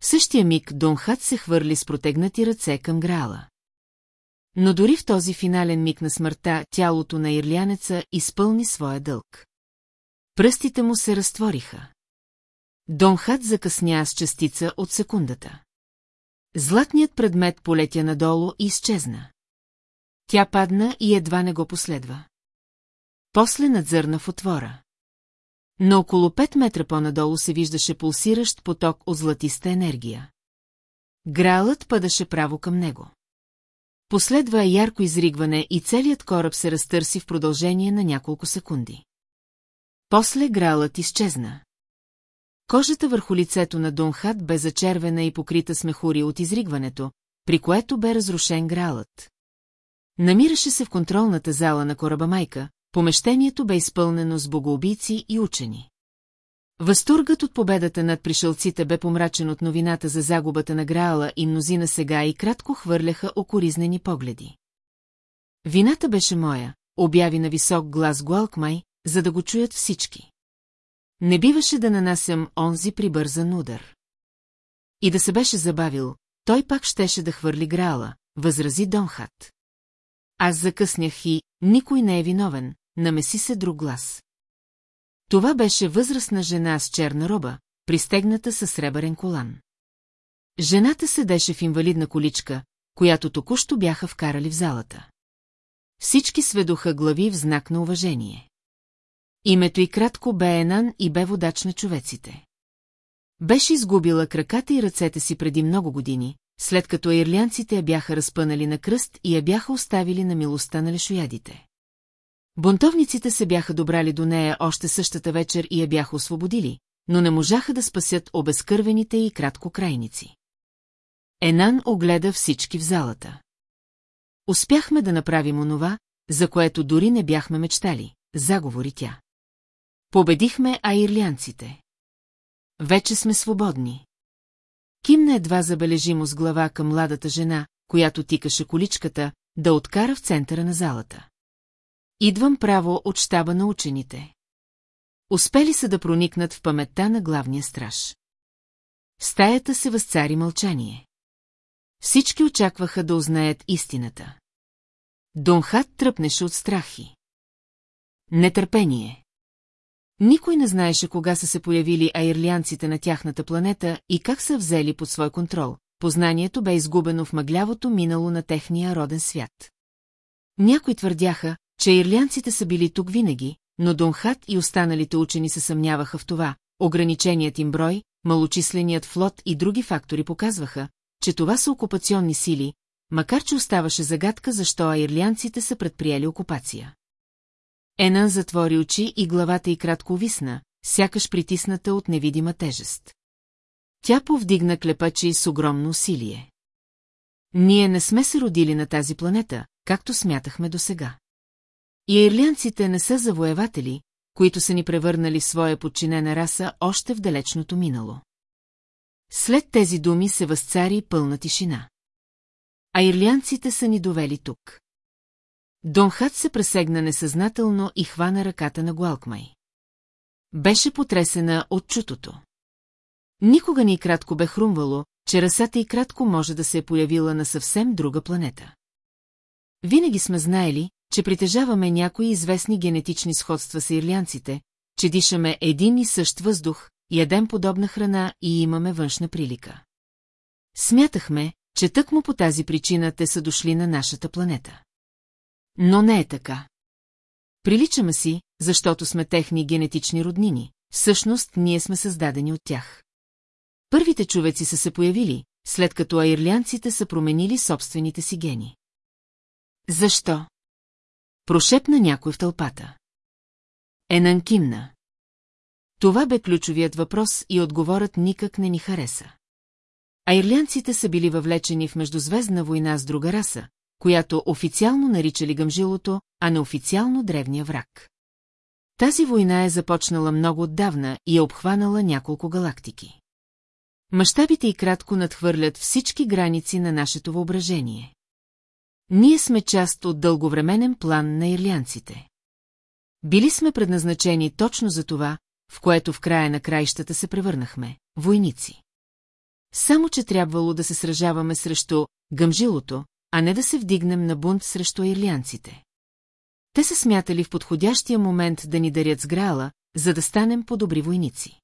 В същия миг Донхат се хвърли с протегнати ръце към Граала. Но дори в този финален миг на смъртта тялото на ирлянеца изпълни своя дълг. Пръстите му се разтвориха. Донхат закъсня с частица от секундата. Златният предмет полетя надолу и изчезна. Тя падна и едва не го последва. После надзърна в отвора. Но около 5 метра по-надолу се виждаше пулсиращ поток от златиста енергия. Гралът падаше право към него. Последва ярко изригване и целият кораб се разтърси в продължение на няколко секунди. После гралът изчезна. Кожата върху лицето на Донхат бе зачервена и покрита с мехури от изригването, при което бе разрушен гралът. Намираше се в контролната зала на кораба Майка, помещението бе изпълнено с богоубийци и учени. Възторгът от победата над пришелците бе помрачен от новината за загубата на Граала и мнозина сега и кратко хвърляха окоризнени погледи. Вината беше моя, обяви на висок глас Гуалкмай, за да го чуят всички. Не биваше да нанасям онзи прибързан удар. И да се беше забавил, той пак щеше да хвърли Граала, възрази Донхат. Аз закъснях и никой не е виновен, намеси се друг глас. Това беше възрастна жена с черна роба, пристегната със сребърен колан. Жената седеше в инвалидна количка, която току-що бяха вкарали в залата. Всички сведоха глави в знак на уважение. Името й кратко бе Енан и бе водач на човеците. Беше изгубила краката и ръцете си преди много години, след като ирлянците я бяха разпънали на кръст и я бяха оставили на милостта на лешоядите. Бунтовниците се бяха добрали до нея още същата вечер и я бяха освободили, но не можаха да спасят обезкървените и краткокрайници. Енан огледа всички в залата. Успяхме да направим онова, за което дори не бяхме мечтали, заговори тя. Победихме аирлянците. Вече сме свободни. Кимна едва забележимо с глава към младата жена, която тикаше количката, да откара в центъра на залата. Идвам право от щаба на учените. Успели са да проникнат в паметта на главния страж. В стаята се възцари мълчание. Всички очакваха да узнаят истината. Донхат тръпнеше от страхи. Нетърпение. Никой не знаеше кога са се появили аирлянците на тяхната планета и как са взели под свой контрол. Познанието бе изгубено в мъглявото минало на техния роден свят. Някои твърдяха, че ирлянците са били тук винаги, но Донхат и останалите учени се съмняваха в това. Ограниченият им брой, малочисленият флот и други фактори показваха, че това са окупационни сили, макар че оставаше загадка защо аирлянците са предприели окупация. Енан затвори очи и главата й кратко висна, сякаш притисната от невидима тежест. Тя повдигна клепачи с огромно усилие. Ние не сме се родили на тази планета, както смятахме досега. И ирлянците не са завоеватели, които са ни превърнали своя подчинена раса още в далечното минало. След тези думи се възцари пълна тишина. А ирлянците са ни довели тук. Донхат се пресегна несъзнателно и хвана ръката на Гуалкмай. Беше потресена от чутото. Никога ни кратко бе хрумвало, че расата и кратко може да се е появила на съвсем друга планета. Винаги сме знаели, че притежаваме някои известни генетични сходства с ирлянците, че дишаме един и същ въздух, ядем подобна храна и имаме външна прилика. Смятахме, че тъкмо по тази причина те са дошли на нашата планета. Но не е така. Приличаме си, защото сме техни генетични роднини, всъщност ние сме създадени от тях. Първите човеци са се появили, след като аирлянците са променили собствените си гени. Защо? Прошепна някой в тълпата. Енан кимна. Това бе ключовият въпрос и отговорът никак не ни хареса. Айрлянците са били въвлечени в междузвездна война с друга раса, която официално наричали гъмжилото, а неофициално древния враг. Тази война е започнала много отдавна и е обхванала няколко галактики. Мащабите и кратко надхвърлят всички граници на нашето въображение. Ние сме част от дълговременен план на ирлянците. Били сме предназначени точно за това, в което в края на краищата се превърнахме – войници. Само, че трябвало да се сражаваме срещу гъмжилото, а не да се вдигнем на бунт срещу ирлянците. Те са смятали в подходящия момент да ни дарят сграла, за да станем по-добри войници.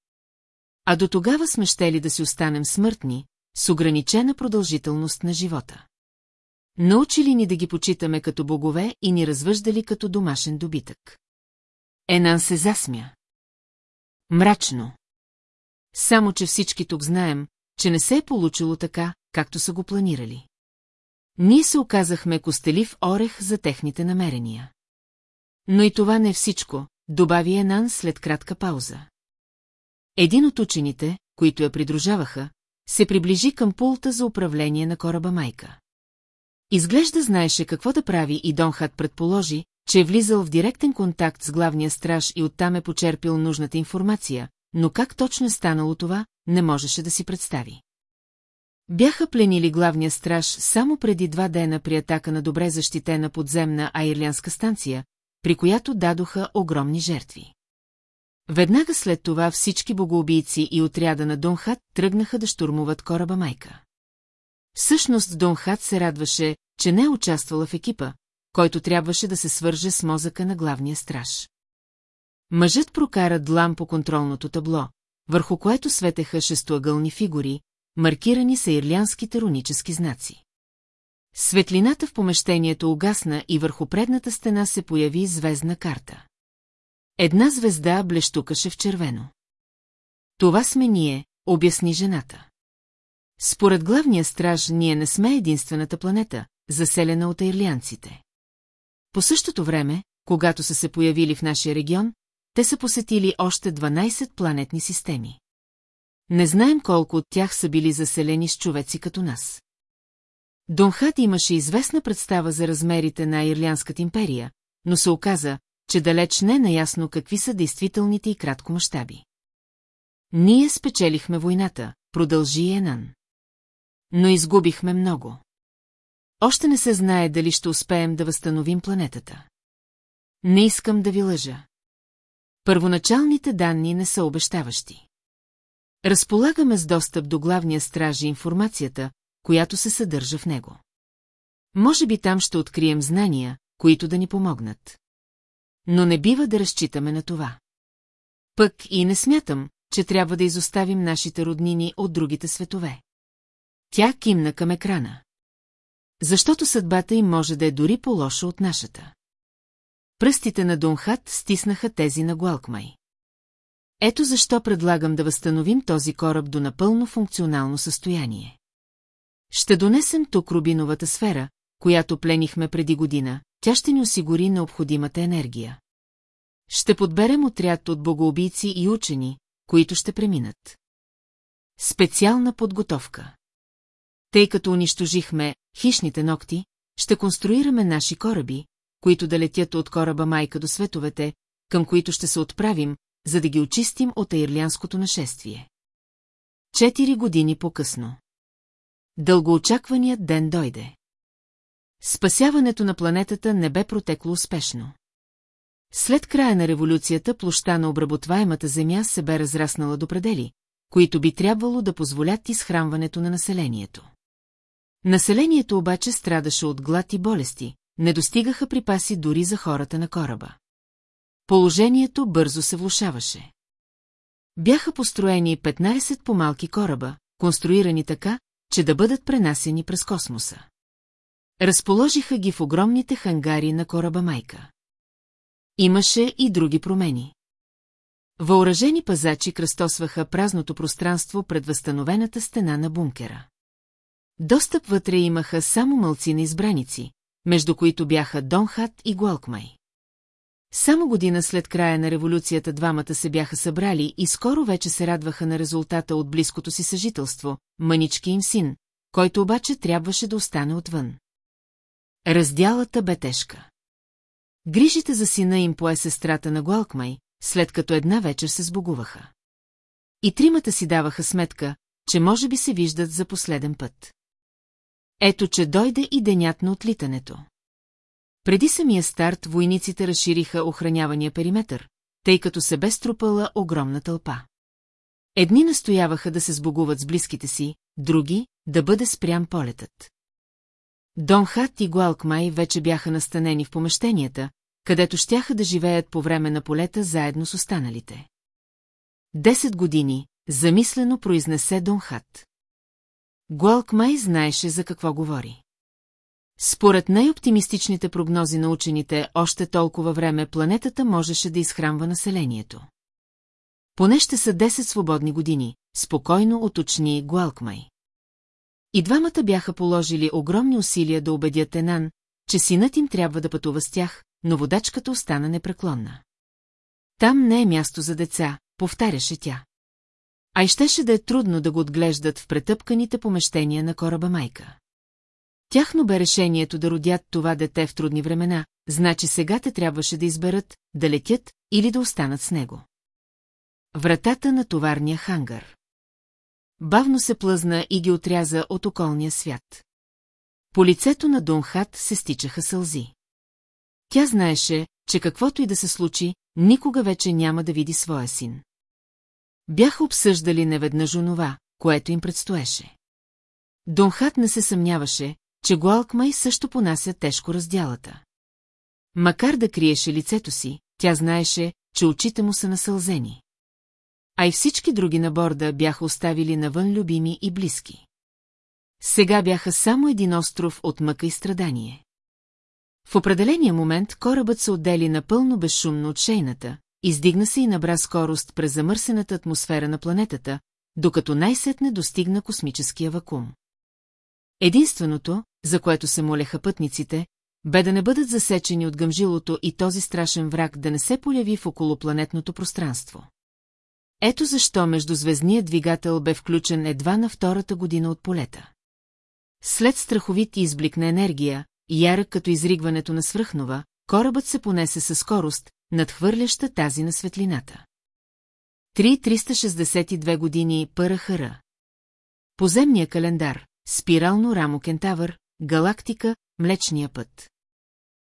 А до тогава сме щели да си останем смъртни, с ограничена продължителност на живота. Научили ни да ги почитаме като богове и ни развъждали като домашен добитък. Енан се засмя. Мрачно. Само, че всички тук знаем, че не се е получило така, както са го планирали. Ние се оказахме костелив орех за техните намерения. Но и това не е всичко, добави Енан след кратка пауза. Един от учените, които я придружаваха, се приближи към пулта за управление на кораба майка. Изглежда знаеше какво да прави и Донхат предположи, че е влизал в директен контакт с главния страж и оттам е почерпил нужната информация, но как точно е станало това, не можеше да си представи. Бяха пленили главния страж само преди два дена при атака на добре защитена подземна айрлянска станция, при която дадоха огромни жертви. Веднага след това всички богоубийци и отряда на Донхат тръгнаха да штурмуват кораба майка. Всъщност Донхат се радваше, че не е участвала в екипа, който трябваше да се свърже с мозъка на главния страж. Мъжът прокара длам по контролното табло, върху което светеха шестоъгълни фигури, маркирани са ирлянските рунически знаци. Светлината в помещението угасна и върху предната стена се появи звездна карта. Една звезда блещукаше в червено. Това сме ние, обясни жената. Според главния страж, ние не сме единствената планета, заселена от ирлянците. По същото време, когато са се появили в нашия регион, те са посетили още 12 планетни системи. Не знаем колко от тях са били заселени с човеци като нас. Донхат имаше известна представа за размерите на Ирлянската империя, но се оказа, че далеч не е наясно какви са действителните и кратко мащаби. Ние спечелихме войната, продължи Енан. Но изгубихме много. Още не се знае дали ще успеем да възстановим планетата. Не искам да ви лъжа. Първоначалните данни не са обещаващи. Разполагаме с достъп до главния страж и информацията, която се съдържа в него. Може би там ще открием знания, които да ни помогнат. Но не бива да разчитаме на това. Пък и не смятам, че трябва да изоставим нашите роднини от другите светове. Тя кимна към екрана. Защото съдбата им може да е дори по-лоша от нашата. Пръстите на Донхат стиснаха тези на Гуалкмай. Ето защо предлагам да възстановим този кораб до напълно функционално състояние. Ще донесем тук рубиновата сфера, която пленихме преди година, тя ще ни осигури необходимата енергия. Ще подберем отряд от богоубийци и учени, които ще преминат. Специална подготовка. Тъй като унищожихме хищните ногти, ще конструираме наши кораби, които да летят от кораба майка до световете, към които ще се отправим, за да ги очистим от аирлянското нашествие. Четири години по-късно. Дългоочакваният ден дойде. Спасяването на планетата не бе протекло успешно. След края на революцията площа на обработваемата земя се бе разраснала до предели, които би трябвало да позволят изхранването на населението. Населението обаче страдаше от глад и болести, не достигаха припаси дори за хората на кораба. Положението бързо се влушаваше. Бяха построени 15 по-малки кораба, конструирани така, че да бъдат пренасени през космоса. Разположиха ги в огромните хангари на кораба Майка. Имаше и други промени. Въоръжени пазачи кръстосваха празното пространство пред възстановената стена на бункера. Достъп вътре имаха само мълци на избраници, между които бяха Донхат и Гуалкмай. Само година след края на революцията двамата се бяха събрали и скоро вече се радваха на резултата от близкото си съжителство, мънички им син, който обаче трябваше да остане отвън. Раздялата бе тежка. Грижите за сина им пое сестрата на Гуалкмай, след като една вечер се сбогуваха. И тримата си даваха сметка, че може би се виждат за последен път. Ето, че дойде и денят на отлитането. Преди самия старт войниците разшириха охранявания периметър, тъй като се бе струпала огромна тълпа. Едни настояваха да се сбогуват с близките си, други – да бъде спрям полетът. Донхат и Гуалкмай вече бяха настанени в помещенията, където щяха да живеят по време на полета заедно с останалите. Десет години, замислено произнесе Донхат. Гуалкмай знаеше за какво говори. Според най-оптимистичните прогнози на учените, още толкова време планетата можеше да изхранва населението. Поне ще са 10 свободни години, спокойно уточни Гуалкмай. И двамата бяха положили огромни усилия да убедят Енан, че синът им трябва да пътува с тях, но водачката остана непреклонна. Там не е място за деца, повтаряше тя. А и щеше да е трудно да го отглеждат в претъпканите помещения на кораба майка. Тяхно бе решението да родят това дете в трудни времена, значи сега те трябваше да изберат, да летят или да останат с него. Вратата на товарния хангар. Бавно се плъзна и ги отряза от околния свят. По лицето на Донхат се стичаха сълзи. Тя знаеше, че каквото и да се случи, никога вече няма да види своя син. Бяха обсъждали неведнъж онова, което им предстоеше. Донхат не се съмняваше, че Гуалкмай също понася тежко раздялата. Макар да криеше лицето си, тя знаеше, че очите му са насълзени. А и всички други на борда бяха оставили навън любими и близки. Сега бяха само един остров от мъка и страдание. В определения момент корабът се отдели напълно безшумно от шейната, издигна се и набра скорост през замърсената атмосфера на планетата, докато най-сетне достигна космическия вакуум. Единственото, за което се молеха пътниците, бе да не бъдат засечени от гъмжилото и този страшен враг да не се появи в околопланетното пространство. Ето защо междузвездният двигател бе включен едва на втората година от полета. След страховит изблик на енергия, ярък като изригването на свръхнова, корабът се понесе със скорост, надхвърляща тази на светлината. 3-362 години Пърахара. Поземния календар, спирално рамо Кентавър, галактика, Млечния път.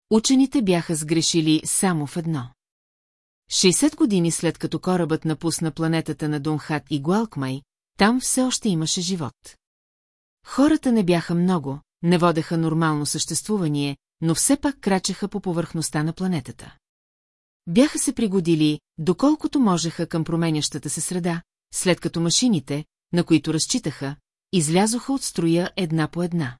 Учените бяха сгрешили само в едно. 60 години след като корабът напусна планетата на Донхат и Гуалкмай, там все още имаше живот. Хората не бяха много, не водеха нормално съществувание, но все пак крачеха по повърхността на планетата. Бяха се пригодили, доколкото можеха към променящата се среда, след като машините, на които разчитаха, излязоха от строя една по една.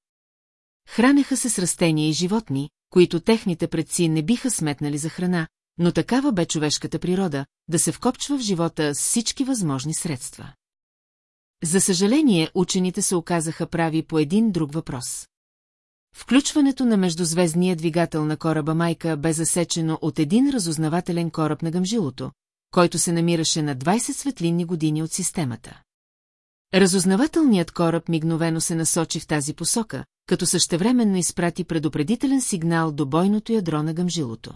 Хранеха се с растения и животни, които техните предци не биха сметнали за храна, но такава бе човешката природа, да се вкопчва в живота с всички възможни средства. За съжаление, учените се оказаха прави по един друг въпрос. Включването на междузвездния двигател на кораба Майка бе засечено от един разузнавателен кораб на гъмжилото, който се намираше на 20 светлинни години от системата. Разузнавателният кораб мигновено се насочи в тази посока, като същевременно изпрати предупредителен сигнал до бойното ядро на гъмжилото.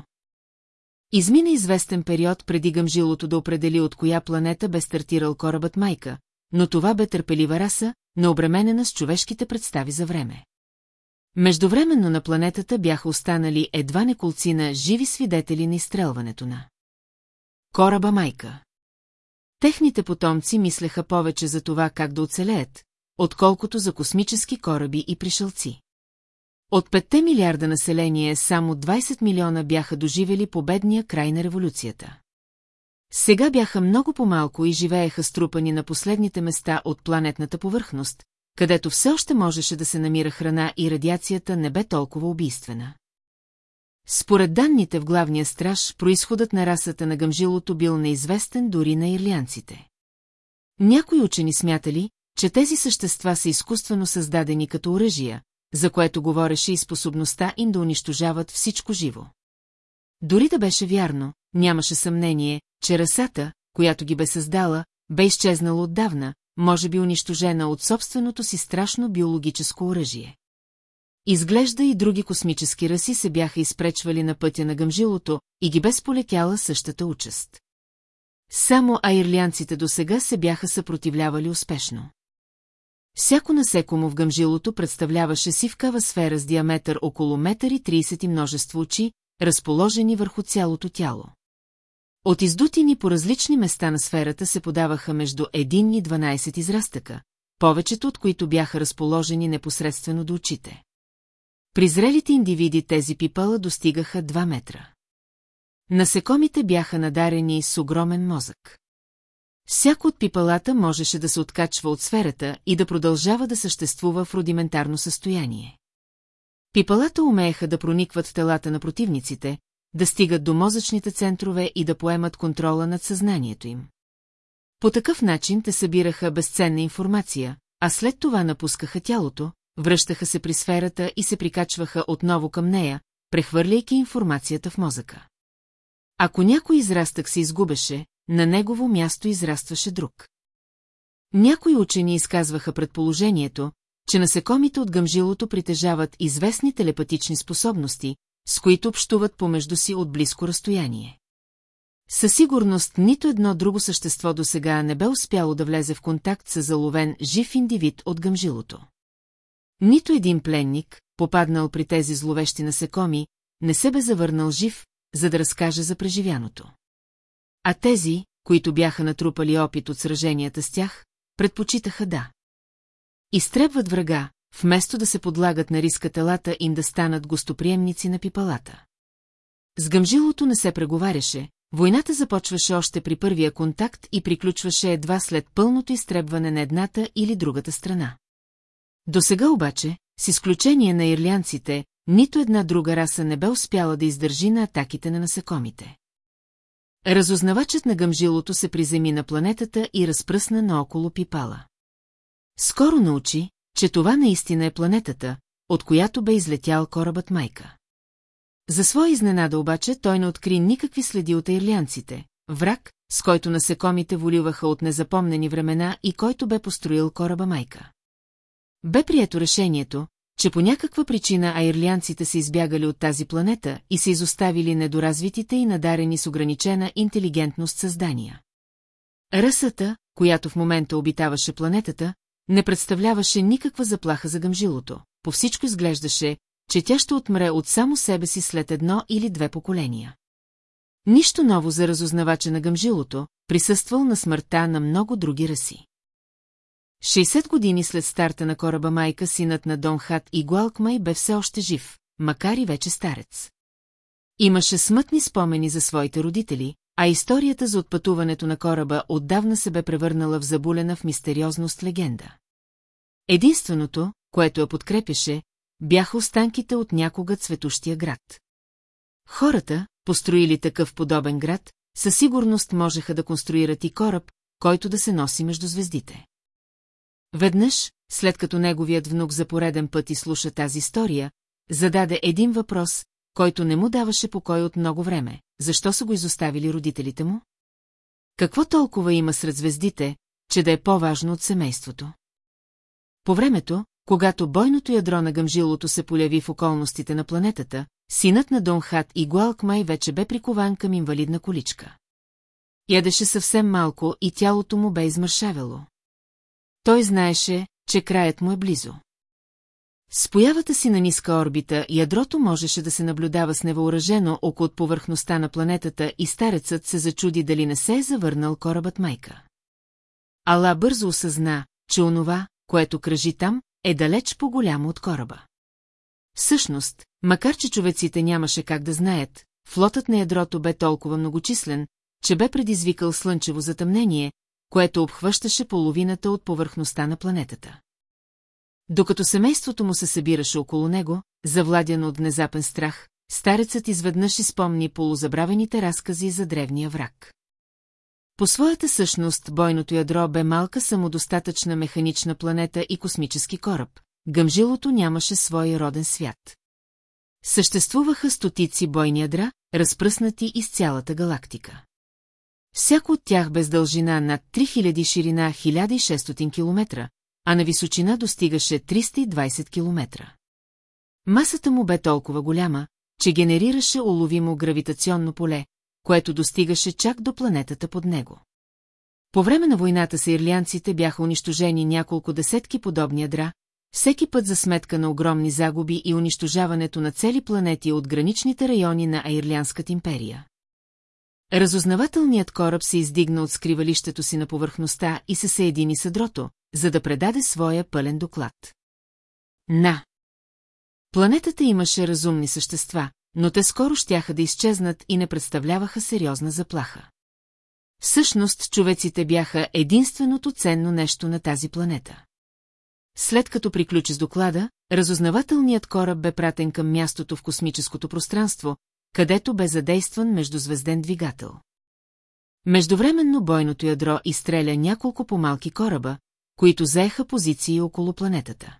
Измина известен период преди гъмжилото да определи от коя планета бе стартирал корабът Майка, но това бе търпелива раса, необременена с човешките представи за време. Междувременно на планетата бяха останали едва неколцина живи свидетели на изстрелването на кораба Майка. Техните потомци мислеха повече за това как да оцелеят, отколкото за космически кораби и пришелци. От 5 милиарда население само 20 милиона бяха доживели победния край на революцията. Сега бяха много по-малко и живееха струпани на последните места от планетната повърхност, където все още можеше да се намира храна и радиацията не бе толкова убийствена. Според данните в главния страж, происходът на расата на гъмжилото бил неизвестен дори на ирлианците. Някои учени смятали, че тези същества са изкуствено създадени като оръжия, за което говореше и способността им да унищожават всичко живо. Дори да беше вярно, нямаше съмнение, че расата, която ги бе създала, бе изчезнала отдавна, може би унищожена от собственото си страшно биологическо оръжие. Изглежда и други космически раси се бяха изпречвали на пътя на гъмжилото и ги бе сполетяла същата участ. Само аирлянците досега се бяха съпротивлявали успешно. Всяко насекомо в гъмжилото представляваше сивкава сфера с диаметър около метър и 30 и множество очи, разположени върху цялото тяло. От издутини по различни места на сферата се подаваха между 1 и 12 израстъка, повечето от които бяха разположени непосредствено до очите. При зрелите индивиди тези пипала достигаха 2 метра. Насекомите бяха надарени с огромен мозък. Всяко от пипалата можеше да се откачва от сферата и да продължава да съществува в рудиментарно състояние. Пипалата умееха да проникват в телата на противниците, да стигат до мозъчните центрове и да поемат контрола над съзнанието им. По такъв начин те събираха безценна информация, а след това напускаха тялото, връщаха се при сферата и се прикачваха отново към нея, прехвърляйки информацията в мозъка. Ако някой израстък се изгубеше, на негово място израстваше друг. Някои учени изказваха предположението, че насекомите от гъмжилото притежават известни телепатични способности, с които общуват помежду си от близко разстояние. Със сигурност нито едно друго същество до сега не бе успяло да влезе в контакт с заловен жив индивид от гъмжилото. Нито един пленник, попаднал при тези зловещи насекоми, не се бе завърнал жив, за да разкаже за преживяното. А тези, които бяха натрупали опит от сраженията с тях, предпочитаха да. Изтребват врага, вместо да се подлагат на риска телата им да станат гостоприемници на пипалата. С гъмжилото не се преговаряше, войната започваше още при първия контакт и приключваше едва след пълното изтребване на едната или другата страна. До сега обаче, с изключение на ирлянците, нито една друга раса не бе успяла да издържи на атаките на насекомите. Разузнавачът на гъмжилото се приземи на планетата и разпръсна наоколо пипала. Скоро научи, че това наистина е планетата, от която бе излетял корабът Майка. За своя изненада обаче той не откри никакви следи от ирлянците, враг, с който насекомите воливаха от незапомнени времена и който бе построил кораба Майка. Бе прието решението, че по някаква причина аирлянците са избягали от тази планета и са изоставили недоразвитите и надарени с ограничена интелигентност създания. Ръсата, която в момента обитаваше планетата, не представляваше никаква заплаха за гъмжилото. По всичко изглеждаше, че тя ще отмре от само себе си след едно или две поколения. Нищо ново за разузнавача на гъмжилото, присъствал на смъртта на много други раси. 60 години след старта на кораба майка синът на Дон Хат и Гуалкмай бе все още жив, макар и вече старец. Имаше смътни спомени за своите родители, а историята за отпътуването на кораба отдавна се бе превърнала в забулена в мистериозност легенда. Единственото, което я подкрепяше, бяха останките от някога цветущия град. Хората, построили такъв подобен град, със сигурност можеха да конструират и кораб, който да се носи между звездите. Веднъж, след като неговият внук за пореден път изслуша тази история, зададе един въпрос, който не му даваше покой от много време. Защо са го изоставили родителите му? Какво толкова има сред звездите, че да е по-важно от семейството? По времето, когато бойното ядро на гъмжилото се поляви в околностите на планетата, синът на Донхат и Гуалкмай вече бе прикован към инвалидна количка. Ядеше съвсем малко и тялото му бе измършавело. Той знаеше, че краят му е близо. С появата си на ниска орбита, ядрото можеше да се наблюдава с невъоръжено око от повърхността на планетата и старецът се зачуди дали не се е завърнал корабът майка. Ала бързо осъзна, че онова, което кръжи там, е далеч по-голямо от кораба. Всъщност, макар че човеците нямаше как да знаят, флотът на ядрото бе толкова многочислен, че бе предизвикал слънчево затъмнение, което обхващаше половината от повърхността на планетата. Докато семейството му се събираше около него, завладян от внезапен страх, старецът изведнъж изпомни полузабравените разкази за древния враг. По своята същност бойното ядро бе малка самодостатъчна механична планета и космически кораб. Гъмжилото нямаше свой роден свят. Съществуваха стотици бойни ядра, разпръснати из цялата галактика. Всяко от тях без дължина над 3000 ширина 1600 км, а на височина достигаше 320 км. Масата му бе толкова голяма, че генерираше уловимо гравитационно поле, което достигаше чак до планетата под него. По време на войната с ирлянците бяха унищожени няколко десетки подобни ядра, всеки път за сметка на огромни загуби и унищожаването на цели планети от граничните райони на Айрлянската империя. Разузнавателният кораб се издигна от скривалището си на повърхността и се съедини с ядрото, за да предаде своя пълен доклад. На! Планетата имаше разумни същества, но те скоро щяха да изчезнат и не представляваха сериозна заплаха. Всъщност, човеците бяха единственото ценно нещо на тази планета. След като приключи с доклада, разузнавателният кораб бе пратен към мястото в космическото пространство, където бе задействан междузвезден двигател. Междувременно бойното ядро изстреля няколко по-малки кораба, които заеха позиции около планетата.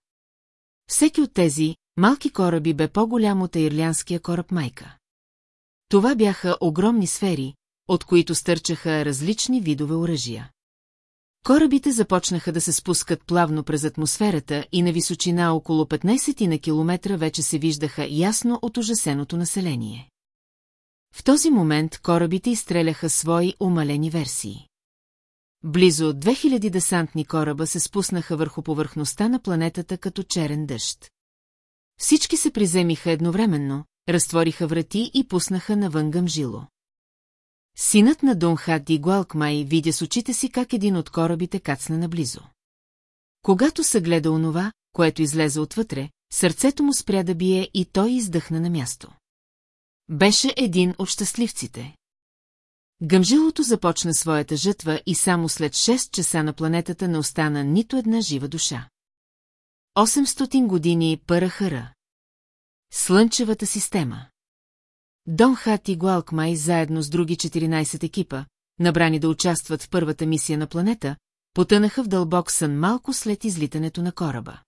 Всеки от тези малки кораби бе по-голям от ирлянския кораб Майка. Това бяха огромни сфери, от които стърчаха различни видове оръжия. Корабите започнаха да се спускат плавно през атмосферата и на височина около 15 на километра вече се виждаха ясно от ужасеното население. В този момент корабите изстреляха свои умалени версии. Близо 2000 десантни кораба се спуснаха върху повърхността на планетата като черен дъжд. Всички се приземиха едновременно, разтвориха врати и пуснаха навън гъмжило. Синът на Донхат и Гуалкмай видя с очите си как един от корабите кацна наблизо. Когато съгледа онова, което излезе отвътре, сърцето му спря да бие и той издъхна на място. Беше един от щастливците. Гъмжилото започна своята жътва и само след 6 часа на планетата не остана нито една жива душа. 800 години Парахара. Слънчевата система. Дон Хат и Гуалкмай заедно с други 14 екипа, набрани да участват в първата мисия на планета, потънаха в дълбок сън малко след излитането на кораба.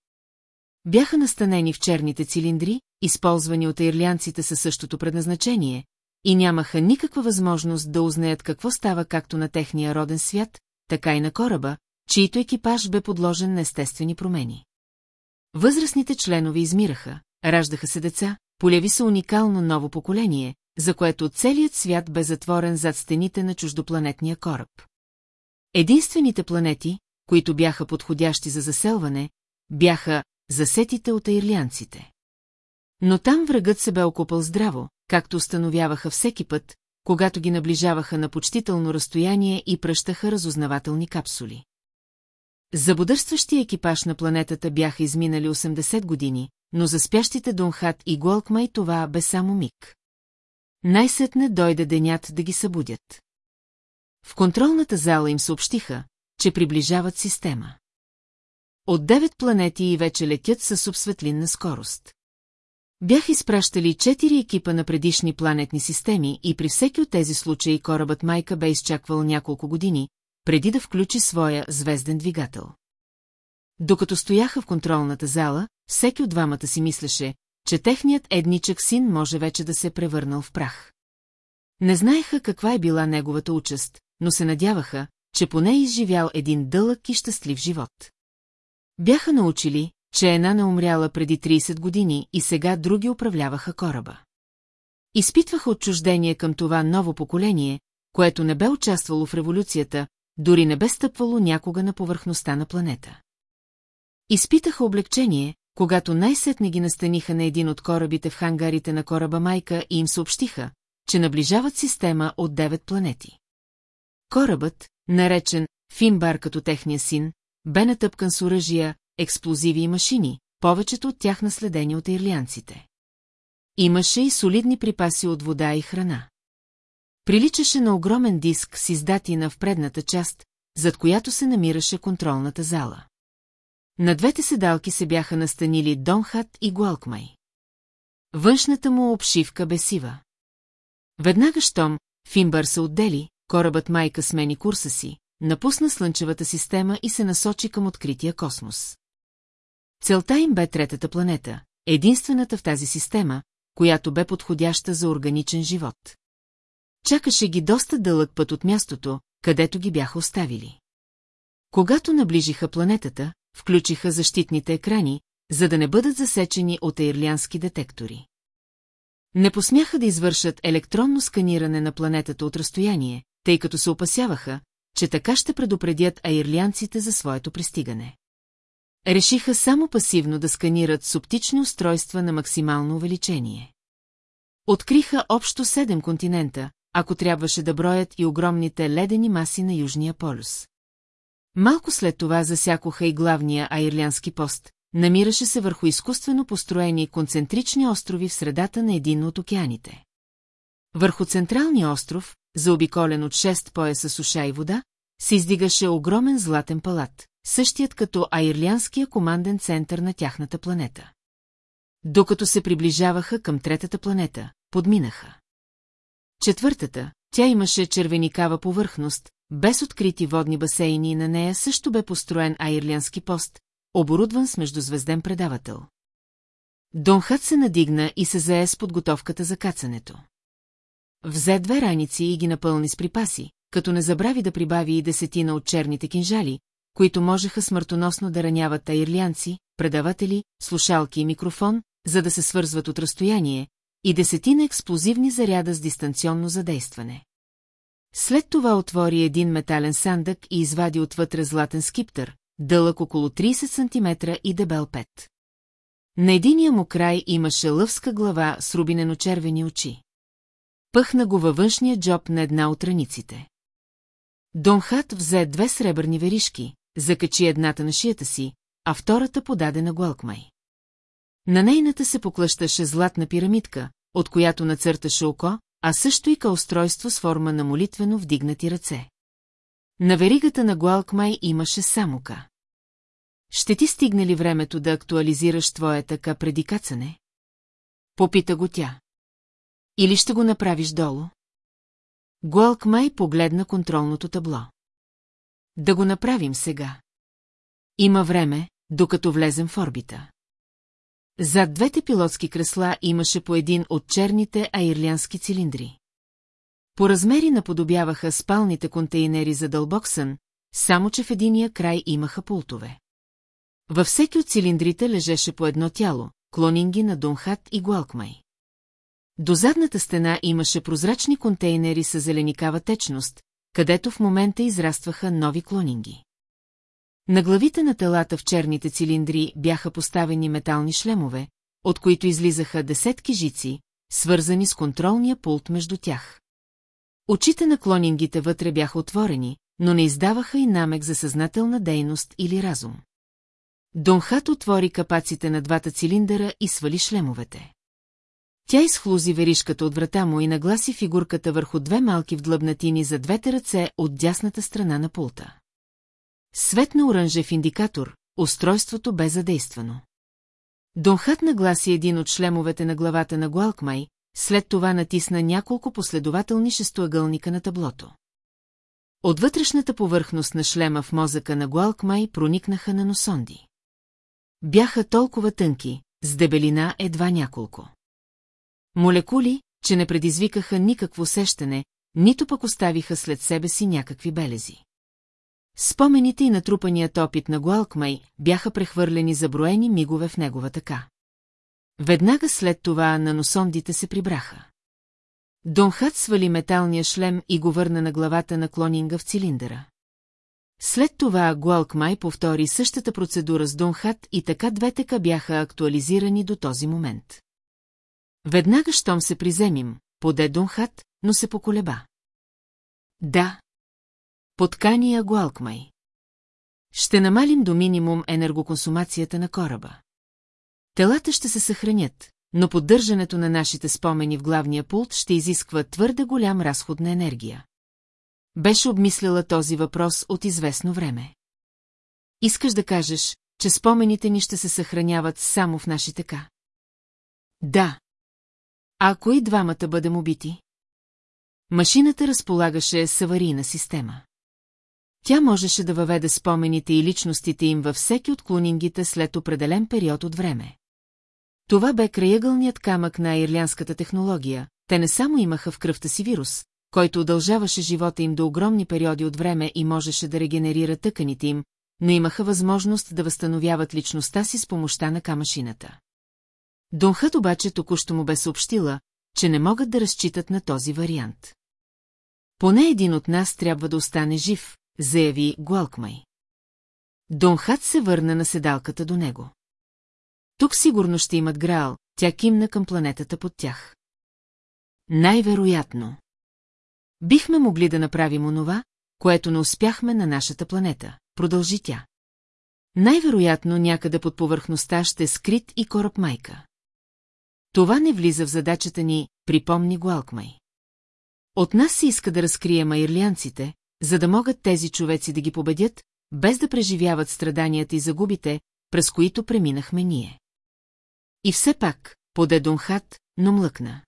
Бяха настанени в черните цилиндри, използвани от ирлянците със същото предназначение, и нямаха никаква възможност да узнаят какво става както на техния роден свят, така и на кораба, чието екипаж бе подложен на естествени промени. Възрастните членове измираха, раждаха се деца, поляви се уникално ново поколение, за което целият свят бе затворен зад стените на чуждопланетния кораб. Единствените планети, които бяха подходящи за заселване, бяха засетите от аирлянците. Но там врагът се бе окупал здраво, както установяваха всеки път, когато ги наближаваха на почтително разстояние и пръщаха разузнавателни капсули. За бодърстващия екипаж на планетата бяха изминали 80 години, но за спящите Донхат и Голкмай това бе само миг. Най-сетне дойде денят да ги събудят. В контролната зала им съобщиха, че приближават система. От девет планети и вече летят със субсветлинна скорост. Бях изпращали четири екипа на предишни планетни системи и при всеки от тези случаи корабът Майка бе изчаквал няколко години, преди да включи своя звезден двигател. Докато стояха в контролната зала, всеки от двамата си мислеше, че техният едничък син може вече да се превърнал в прах. Не знаеха каква е била неговата участ, но се надяваха, че поне е изживял един дълъг и щастлив живот. Бяха научили, че една не умряла преди 30 години и сега други управляваха кораба. Изпитваха отчуждение към това ново поколение, което не бе участвало в революцията, дори не бе стъпвало някога на повърхността на планета. Изпитаха облегчение, когато най-сетне ги настаниха на един от корабите в хангарите на кораба Майка и им съобщиха, че наближават система от девет планети. Корабът, наречен Финбар като техния син, бе натъпкан с оръжия, експлозиви и машини, повечето от тях наследени от ирлианците. Имаше и солидни припаси от вода и храна. Приличаше на огромен диск с издатина в предната част, зад която се намираше контролната зала. На двете седалки се бяха настанили Донхат и Гуалкмай. Външната му обшивка бе сива. Веднага щом Фимбър се отдели, корабът майка смени курса си, напусна Слънчевата система и се насочи към открития космос. Целта им бе третата планета, единствената в тази система, която бе подходяща за органичен живот. Чакаше ги доста дълъг път от мястото, където ги бяха оставили. Когато наближиха планетата, включиха защитните екрани, за да не бъдат засечени от аирлянски детектори. Не посмяха да извършат електронно сканиране на планетата от разстояние, тъй като се опасяваха, че така ще предупредят аирлянците за своето пристигане. Решиха само пасивно да сканират с оптични устройства на максимално увеличение. Откриха общо седем континента, ако трябваше да броят и огромните ледени маси на Южния полюс. Малко след това засякоха и главния аирлянски пост, намираше се върху изкуствено построени концентрични острови в средата на един от океаните. Върху централния остров, заобиколен от шест пояса суша и вода, се издигаше огромен златен палат, същият като аирлянския команден център на тяхната планета. Докато се приближаваха към третата планета, подминаха. Четвъртата, тя имаше червеникава повърхност, без открити водни басейни и на нея също бе построен аирлянски пост, оборудван с междузвезден предавател. Донхът се надигна и се зае с подготовката за кацането. Взе две раници и ги напълни с припаси, като не забрави да прибави и десетина от черните кинжали, които можеха смъртоносно да раняват аирлянци, предаватели, слушалки и микрофон, за да се свързват от разстояние, и десетина експлозивни заряда с дистанционно задействане. След това отвори един метален сандък и извади отвътре златен скиптър, дълъг около 30 см и дебел пет. На единия му край имаше лъвска глава с рубинено-червени очи. Пъхна го във външния джоб на една от раниците. Донхат взе две сребърни веришки, закачи едната на шията си, а втората подаде на Гуалкмай. На нейната се поклащаше златна пирамидка, от която нацърташе око, а също и устройство с форма на молитвено вдигнати ръце. На веригата на Гуалкмай имаше само ка. Ще ти стигне ли времето да актуализираш твоята ка преди кацане? Попита го тя. Или ще го направиш долу? Гуалкмай погледна контролното табло. Да го направим сега. Има време, докато влезем в орбита. Зад двете пилотски кресла имаше по един от черните аирлянски цилиндри. По размери наподобяваха спалните контейнери за дълбок сън, само че в единия край имаха пултове. Във всеки от цилиндрите лежеше по едно тяло, клонинги на Донхат и Гуалкмай. До задната стена имаше прозрачни контейнери с зеленикава течност, където в момента израстваха нови клонинги. На главите на телата в черните цилиндри бяха поставени метални шлемове, от които излизаха десетки жици, свързани с контролния пулт между тях. Очите на клонингите вътре бяха отворени, но не издаваха и намек за съзнателна дейност или разум. Донхат отвори капаците на двата цилиндъра и свали шлемовете. Тя изхлузи веришката от врата му и нагласи фигурката върху две малки вдлъбнатини за двете ръце от дясната страна на пулта. Свет на оранжев индикатор, устройството бе задействано. Донхат нагласи един от шлемовете на главата на Гуалкмай, след това натисна няколко последователни шестоъгълника на таблото. От вътрешната повърхност на шлема в мозъка на Гуалкмай проникнаха на носонди. Бяха толкова тънки, с дебелина едва няколко. Молекули, че не предизвикаха никакво усещане, нито пък оставиха след себе си някакви белези. Спомените и натрупаният опит на Гуалкмай бяха прехвърлени за броени мигове в негова така. Веднага след това наносондите се прибраха. Донхат свали металния шлем и го върна на главата на клонинга в цилиндъра. След това Гуалкмай повтори същата процедура с Донхат и така двете бяха актуализирани до този момент. Веднага щом се приземим, поде Донхат, но се поколеба. Да. Подкани я Гуалкмай. Ще намалим до минимум енергоконсумацията на кораба. Телата ще се съхранят, но поддържането на нашите спомени в главния пулт ще изисква твърде голям разход на енергия. Беше обмисляла този въпрос от известно време. Искаш да кажеш, че спомените ни ще се съхраняват само в нашите ка? Да. Ако и двамата бъдем убити? Машината разполагаше с аварийна система. Тя можеше да въведе спомените и личностите им във всеки от клонингите след определен период от време. Това бе краягълният камък на ирлянската технология. Те не само имаха в кръвта си вирус, който удължаваше живота им до огромни периоди от време и можеше да регенерира тъканите им, но имаха възможност да възстановяват личността си с помощта на камашината. Донхът обаче току-що му бе съобщила, че не могат да разчитат на този вариант. Поне един от нас трябва да остане жив, заяви Гуалкмай. Донхат се върна на седалката до него. Тук сигурно ще имат Граал, тя кимна към планетата под тях. Най-вероятно. Бихме могли да направим онова, което не успяхме на нашата планета, продължи тя. Най-вероятно някъде под повърхността ще е скрит и кораб майка. Това не влиза в задачата ни, припомни Гуалкмай. От нас се иска да разкрием аирлянците, за да могат тези човеци да ги победят, без да преживяват страданията и загубите, през които преминахме ние. И все пак, поде Донхат, но млъкна.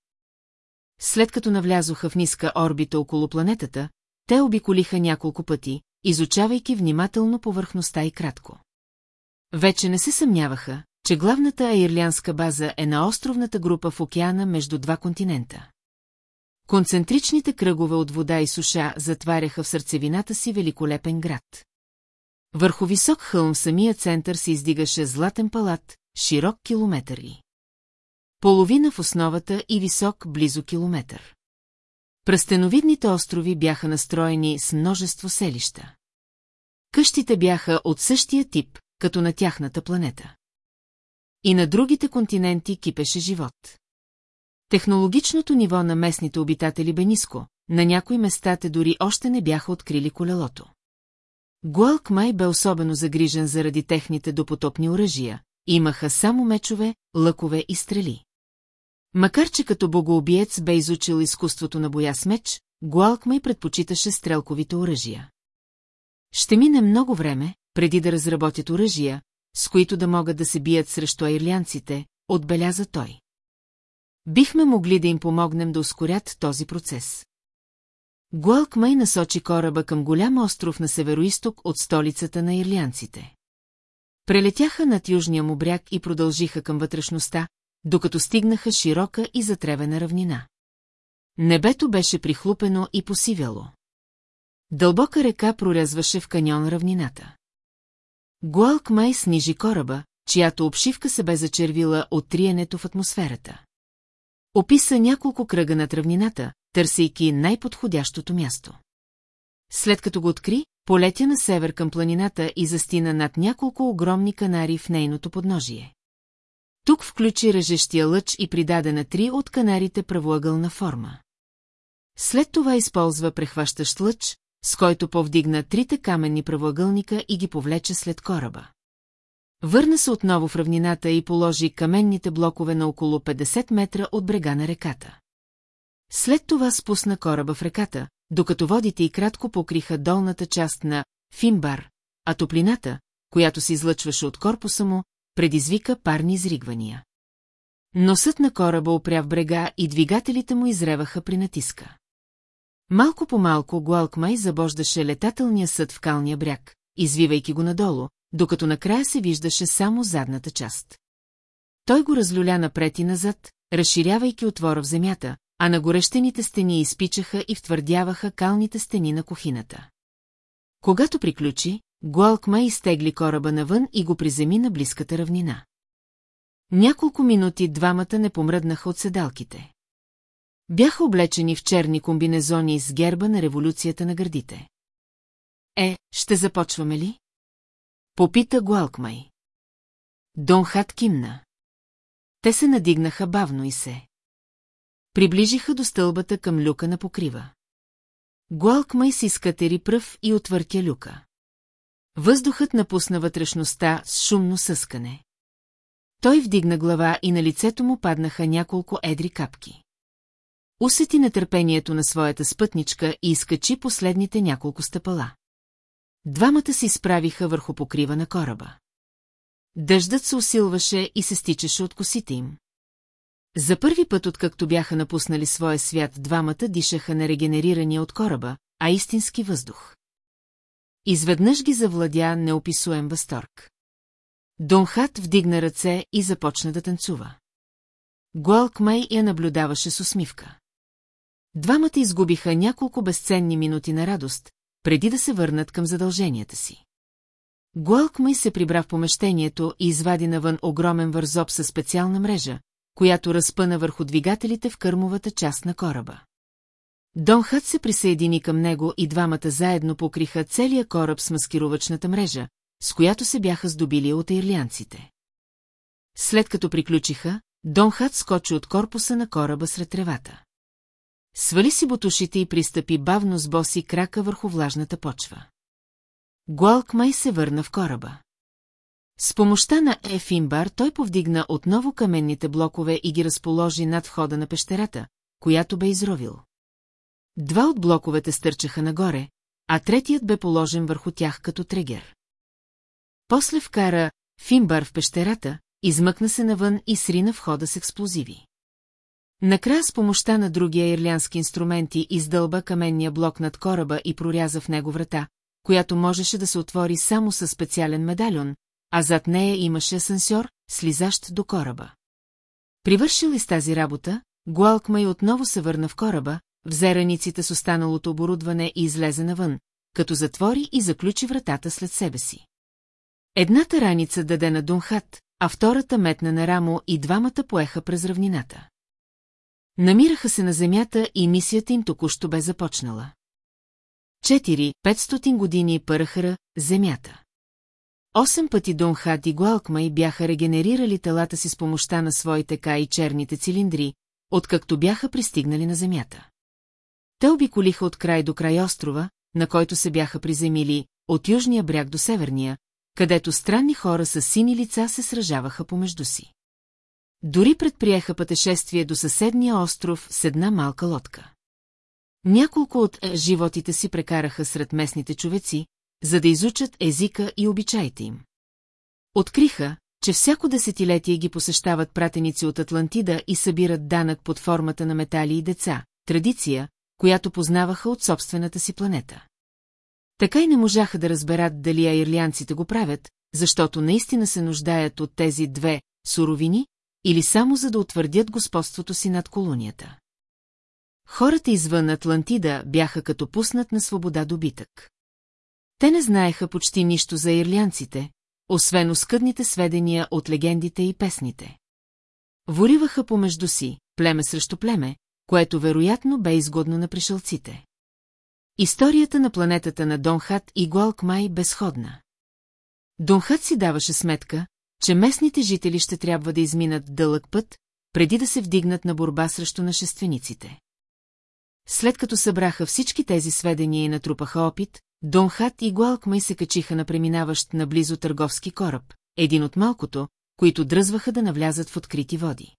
След като навлязоха в ниска орбита около планетата, те обиколиха няколко пъти, изучавайки внимателно повърхността и кратко. Вече не се съмняваха, че главната аирлянска база е на островната група в океана между два континента. Концентричните кръгове от вода и суша затваряха в сърцевината си великолепен град. Върху висок хълм самия център се издигаше златен палат, широк километър и. Половина в основата и висок близо километър. Пръстеновидните острови бяха настроени с множество селища. Къщите бяха от същия тип, като на тяхната планета. И на другите континенти кипеше живот. Технологичното ниво на местните обитатели бе ниско, на някои места те дори още не бяха открили колелото. Гуалк май бе особено загрижен заради техните допотопни оръжия, имаха само мечове, лъкове и стрели. Макар че като богоубиец бе изучил изкуството на боя с меч, Гуалкмай предпочиташе стрелковите оръжия. Ще мине много време, преди да разработят оръжия, с които да могат да се бият срещу айрлянците, отбеляза той. Бихме могли да им помогнем да ускорят този процес. Гуалкмай насочи кораба към голям остров на североисток от столицата на ирлянците. Прелетяха над южния му бряг и продължиха към вътрешността, докато стигнаха широка и затревена равнина. Небето беше прихлупено и посивяло. Дълбока река прорязваше в каньон равнината. Гуалк май снижи кораба, чиято обшивка се бе зачервила от триенето в атмосферата. Описа няколко кръга над равнината, търсейки най-подходящото място. След като го откри, полетя на север към планината и застина над няколко огромни канари в нейното подножие. Тук включи ръжещия лъч и придаде на три от канарите правоъгълна форма. След това използва прехващащ лъч, с който повдигна трите каменни правоъгълника и ги повлече след кораба. Върна се отново в равнината и положи каменните блокове на около 50 метра от брега на реката. След това спусна кораба в реката, докато водите и кратко покриха долната част на Фимбар, а топлината, която се излъчваше от корпуса му, предизвика парни изригвания. Носът на кораба опря в брега и двигателите му изреваха при натиска. Малко по малко Гуалкмай забождаше летателния съд в калния бряг, извивайки го надолу, докато накрая се виждаше само задната част. Той го разлюля напред и назад, разширявайки отвора в земята, а на горещените стени изпичаха и втвърдяваха калните стени на кухината. Когато приключи, Гуалкма изтегли кораба навън и го приземи на близката равнина. Няколко минути двамата не помръднаха от седалките. Бяха облечени в черни комбинезони с герба на революцията на гърдите. Е, ще започваме ли? Попита Гуалкмай. Донхат кимна. Те се надигнаха бавно и се. Приближиха до стълбата към люка на покрива. Гуалкмай си скатери пръв и отвъртя люка. Въздухът напусна вътрешността с шумно съскане. Той вдигна глава и на лицето му паднаха няколко едри капки. Усети нетърпението на своята спътничка и изкачи последните няколко стъпала. Двамата се изправиха върху покрива на кораба. Дъждът се усилваше и се стичаше от косите им. За първи път, откакто бяха напуснали своя свят, двамата дишаха на регенерирания от кораба, а истински въздух. Изведнъж ги завладя неописуем възторг. Донхат вдигна ръце и започна да танцува. Гуалкмай я наблюдаваше с усмивка. Двамата изгубиха няколко безценни минути на радост, преди да се върнат към задълженията си. Гуалкмай се прибра в помещението и извади навън огромен вързоп със специална мрежа, която разпъна върху двигателите в кърмовата част на кораба. Донхът се присъедини към него и двамата заедно покриха целия кораб с маскировачната мрежа, с която се бяха здобили от ирлянците. След като приключиха, Донхат скочи от корпуса на кораба сред тревата. Свали си бутушите и пристъпи бавно с боси крака върху влажната почва. Гуалкмай се върна в кораба. С помощта на Ефимбар той повдигна отново каменните блокове и ги разположи над входа на пещерата, която бе изровил. Два от блоковете стърчаха нагоре, а третият бе положен върху тях като трегер. После вкара Фимбар в пещерата, измъкна се навън и срина входа с експлозиви. Накрая с помощта на другия ирлянски инструменти издълба каменния блок над кораба и проряза в него врата, която можеше да се отвори само със специален медальон, а зад нея имаше асансьор, слизащ до кораба. Привършил с тази работа, Гуалкмай отново се върна в кораба, взе раниците с останалото оборудване и излезе навън, като затвори и заключи вратата след себе си. Едната раница даде на Дунхат, а втората метна на рамо и двамата поеха през равнината. Намираха се на земята и мисията им току-що бе започнала. Четири, 500 години пърхара земята. Осем пъти Донхат и Гуалкмай бяха регенерирали телата си с помощта на своите ка и черните цилиндри, откакто бяха пристигнали на земята. Те обиколиха от край до край острова, на който се бяха приземили, от южния бряг до северния, където странни хора с сини лица се сражаваха помежду си. Дори предприеха пътешествие до съседния остров с една малка лодка. Няколко от животите си прекараха сред местните човеци, за да изучат езика и обичаите им. Откриха, че всяко десетилетие ги посещават пратеници от Атлантида и събират данък под формата на метали и деца, традиция, която познаваха от собствената си планета. Така и не можаха да разберат дали аирлянците го правят, защото наистина се нуждаят от тези две суровини или само за да утвърдят господството си над колонията. Хората извън Атлантида бяха като пуснат на свобода добитък. Те не знаеха почти нищо за ирлянците, освен оскъдните сведения от легендите и песните. Вориваха помежду си, племе срещу племе, което вероятно бе изгодно на пришелците. Историята на планетата на Донхат и Гуалкмай безходна. Донхат си даваше сметка, че местните жители ще трябва да изминат дълъг път, преди да се вдигнат на борба срещу нашествениците. След като събраха всички тези сведения и натрупаха опит, Донхат и Гуалкмай се качиха на преминаващ наблизо търговски кораб, един от малкото, които дръзваха да навлязат в открити води.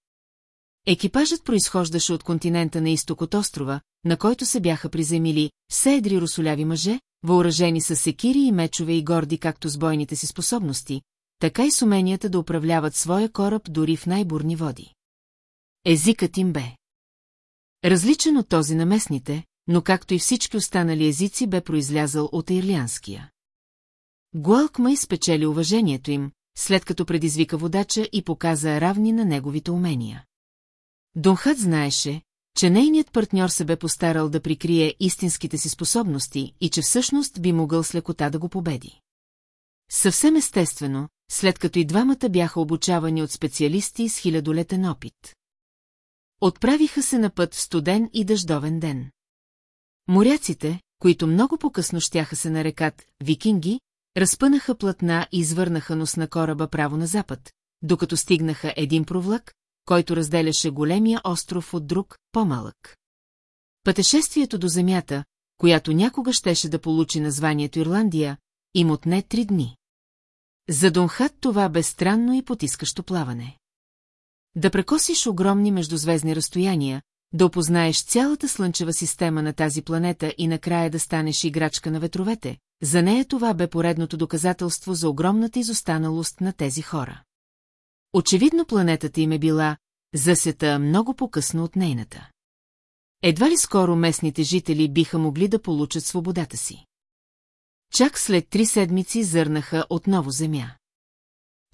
Екипажът произхождаше от континента на изток от острова, на който се бяха приземили все едри русоляви мъже, въоръжени с секири и мечове и горди както с бойните си способности, така и с уменията да управляват своя кораб дори в най-бурни води. Езикът им бе. Различен от този на местните, но както и всички останали езици бе произлязал от ирлианския. Гуалкма спечели уважението им, след като предизвика водача и показа равни на неговите умения. Донхат знаеше, че нейният партньор се бе постарал да прикрие истинските си способности и че всъщност би могъл с лекота да го победи. Съвсем естествено, след като и двамата бяха обучавани от специалисти с хилядолетен опит. Отправиха се на път в студен и дъждовен ден. Моряците, които много по-късно щяха се нарекат викинги, разпънаха платна и извърнаха нос на кораба право на запад, докато стигнаха един провлак, който разделяше големия остров от друг, по-малък. Пътешествието до земята, която някога щеше да получи названието Ирландия, им отне три дни. За Донхат това бе странно и потискащо плаване. Да прекосиш огромни междузвездни разстояния, да опознаеш цялата слънчева система на тази планета и накрая да станеш играчка на ветровете, за нея това бе поредното доказателство за огромната изостаналост на тези хора. Очевидно планетата им е била засета много по-късно от нейната. Едва ли скоро местните жители биха могли да получат свободата си. Чак след три седмици зърнаха отново земя.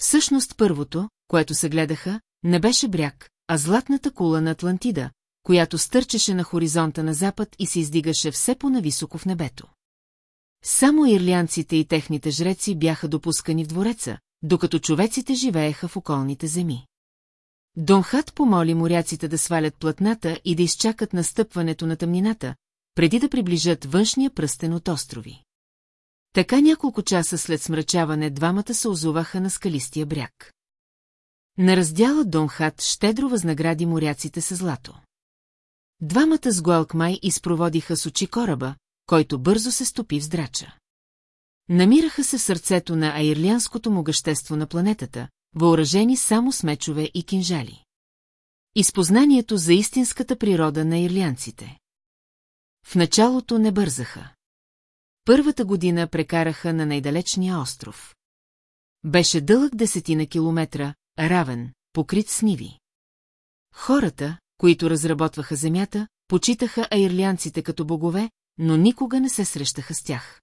Всъщност първото, което се гледаха, не беше бряг, а златната кула на Атлантида, която стърчеше на хоризонта на запад и се издигаше все по-нависоко в небето. Само ирлянците и техните жреци бяха допускани в двореца, докато човеците живееха в околните земи. Донхат помоли моряците да свалят платната и да изчакат настъпването на тъмнината, преди да приближат външния пръстен от острови. Така няколко часа след смрачаване двамата се озоваха на скалистия бряг. На раздяла Донхат щедро възнагради моряците с злато. Двамата с Гуалкмай изпроводиха с очи кораба, който бързо се стопи в здрача. Намираха се в сърцето на аирлянското могъщество на планетата, въоръжени само с мечове и кинжали. Изпознанието за истинската природа на ирлянците. В началото не бързаха. Първата година прекараха на най-далечния остров. Беше дълъг десетина километра, равен, покрит с ниви. Хората, които разработваха земята, почитаха аирлянците като богове, но никога не се срещаха с тях.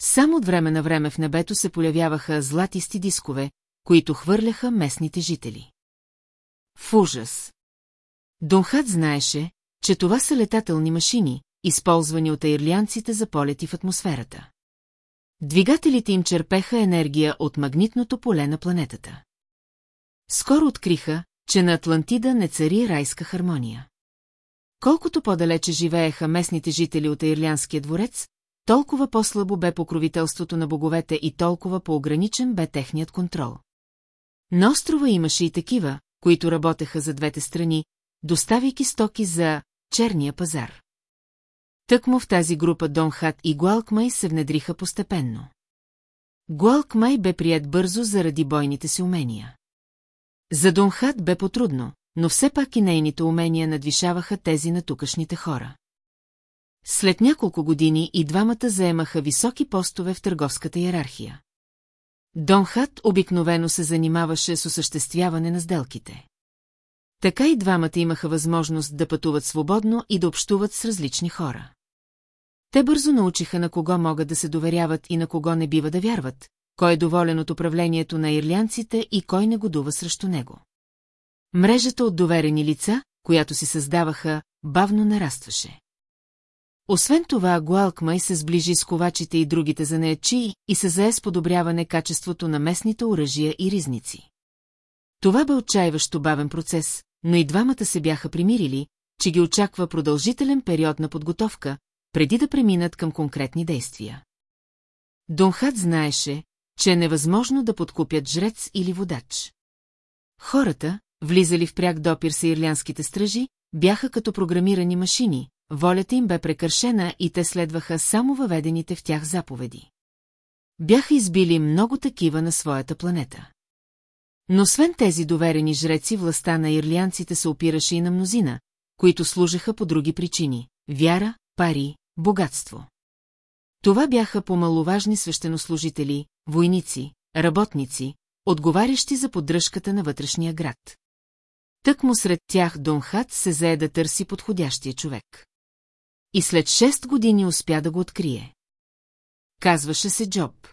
Само от време на време в небето се полявяваха златисти дискове, които хвърляха местните жители. В ужас. Донхат знаеше, че това са летателни машини, използвани от аирлянците за полети в атмосферата. Двигателите им черпеха енергия от магнитното поле на планетата. Скоро откриха, че на Атлантида не цари райска хармония. Колкото по-далече живееха местните жители от Ирлянския дворец, толкова по-слабо бе покровителството на боговете и толкова по-ограничен бе техният контрол. На острова имаше и такива, които работеха за двете страни, доставяйки стоки за черния пазар. Тъкмо в тази група Донхат и Гуалкмай се внедриха постепенно. Гуалкмай бе прият бързо заради бойните си умения. За Донхат бе потрудно, но все пак и нейните умения надвишаваха тези на тукашните хора. След няколко години и двамата заемаха високи постове в търговската иерархия. Донхат обикновено се занимаваше с осъществяване на сделките. Така и двамата имаха възможност да пътуват свободно и да общуват с различни хора. Те бързо научиха на кого могат да се доверяват и на кого не бива да вярват, кой е доволен от управлението на ирлянците и кой не годува срещу него. Мрежата от доверени лица, която си създаваха, бавно нарастваше. Освен това, Гуалкмай се сближи с ковачите и другите занаячи и се зае с подобряване качеството на местните оръжия и ризници. Това бе отчаиващо бавен процес, но и двамата се бяха примирили, че ги очаква продължителен период на подготовка, преди да преминат към конкретни действия. Донхат знаеше, че е невъзможно да подкупят жрец или водач. Хората, влизали в пряк допир с ирлянските стражи, бяха като програмирани машини, волята им бе прекършена и те следваха само въведените в тях заповеди. Бяха избили много такива на своята планета. Но освен тези доверени жреци, властта на ирлянците се опираше и на мнозина, които служеха по други причини – вяра, пари, богатство. Това бяха помаловажни свещенослужители, войници, работници, отговарящи за поддръжката на вътрешния град. Тък му сред тях Донхат се зае да търси подходящия човек. И след шест години успя да го открие. Казваше се Джоб.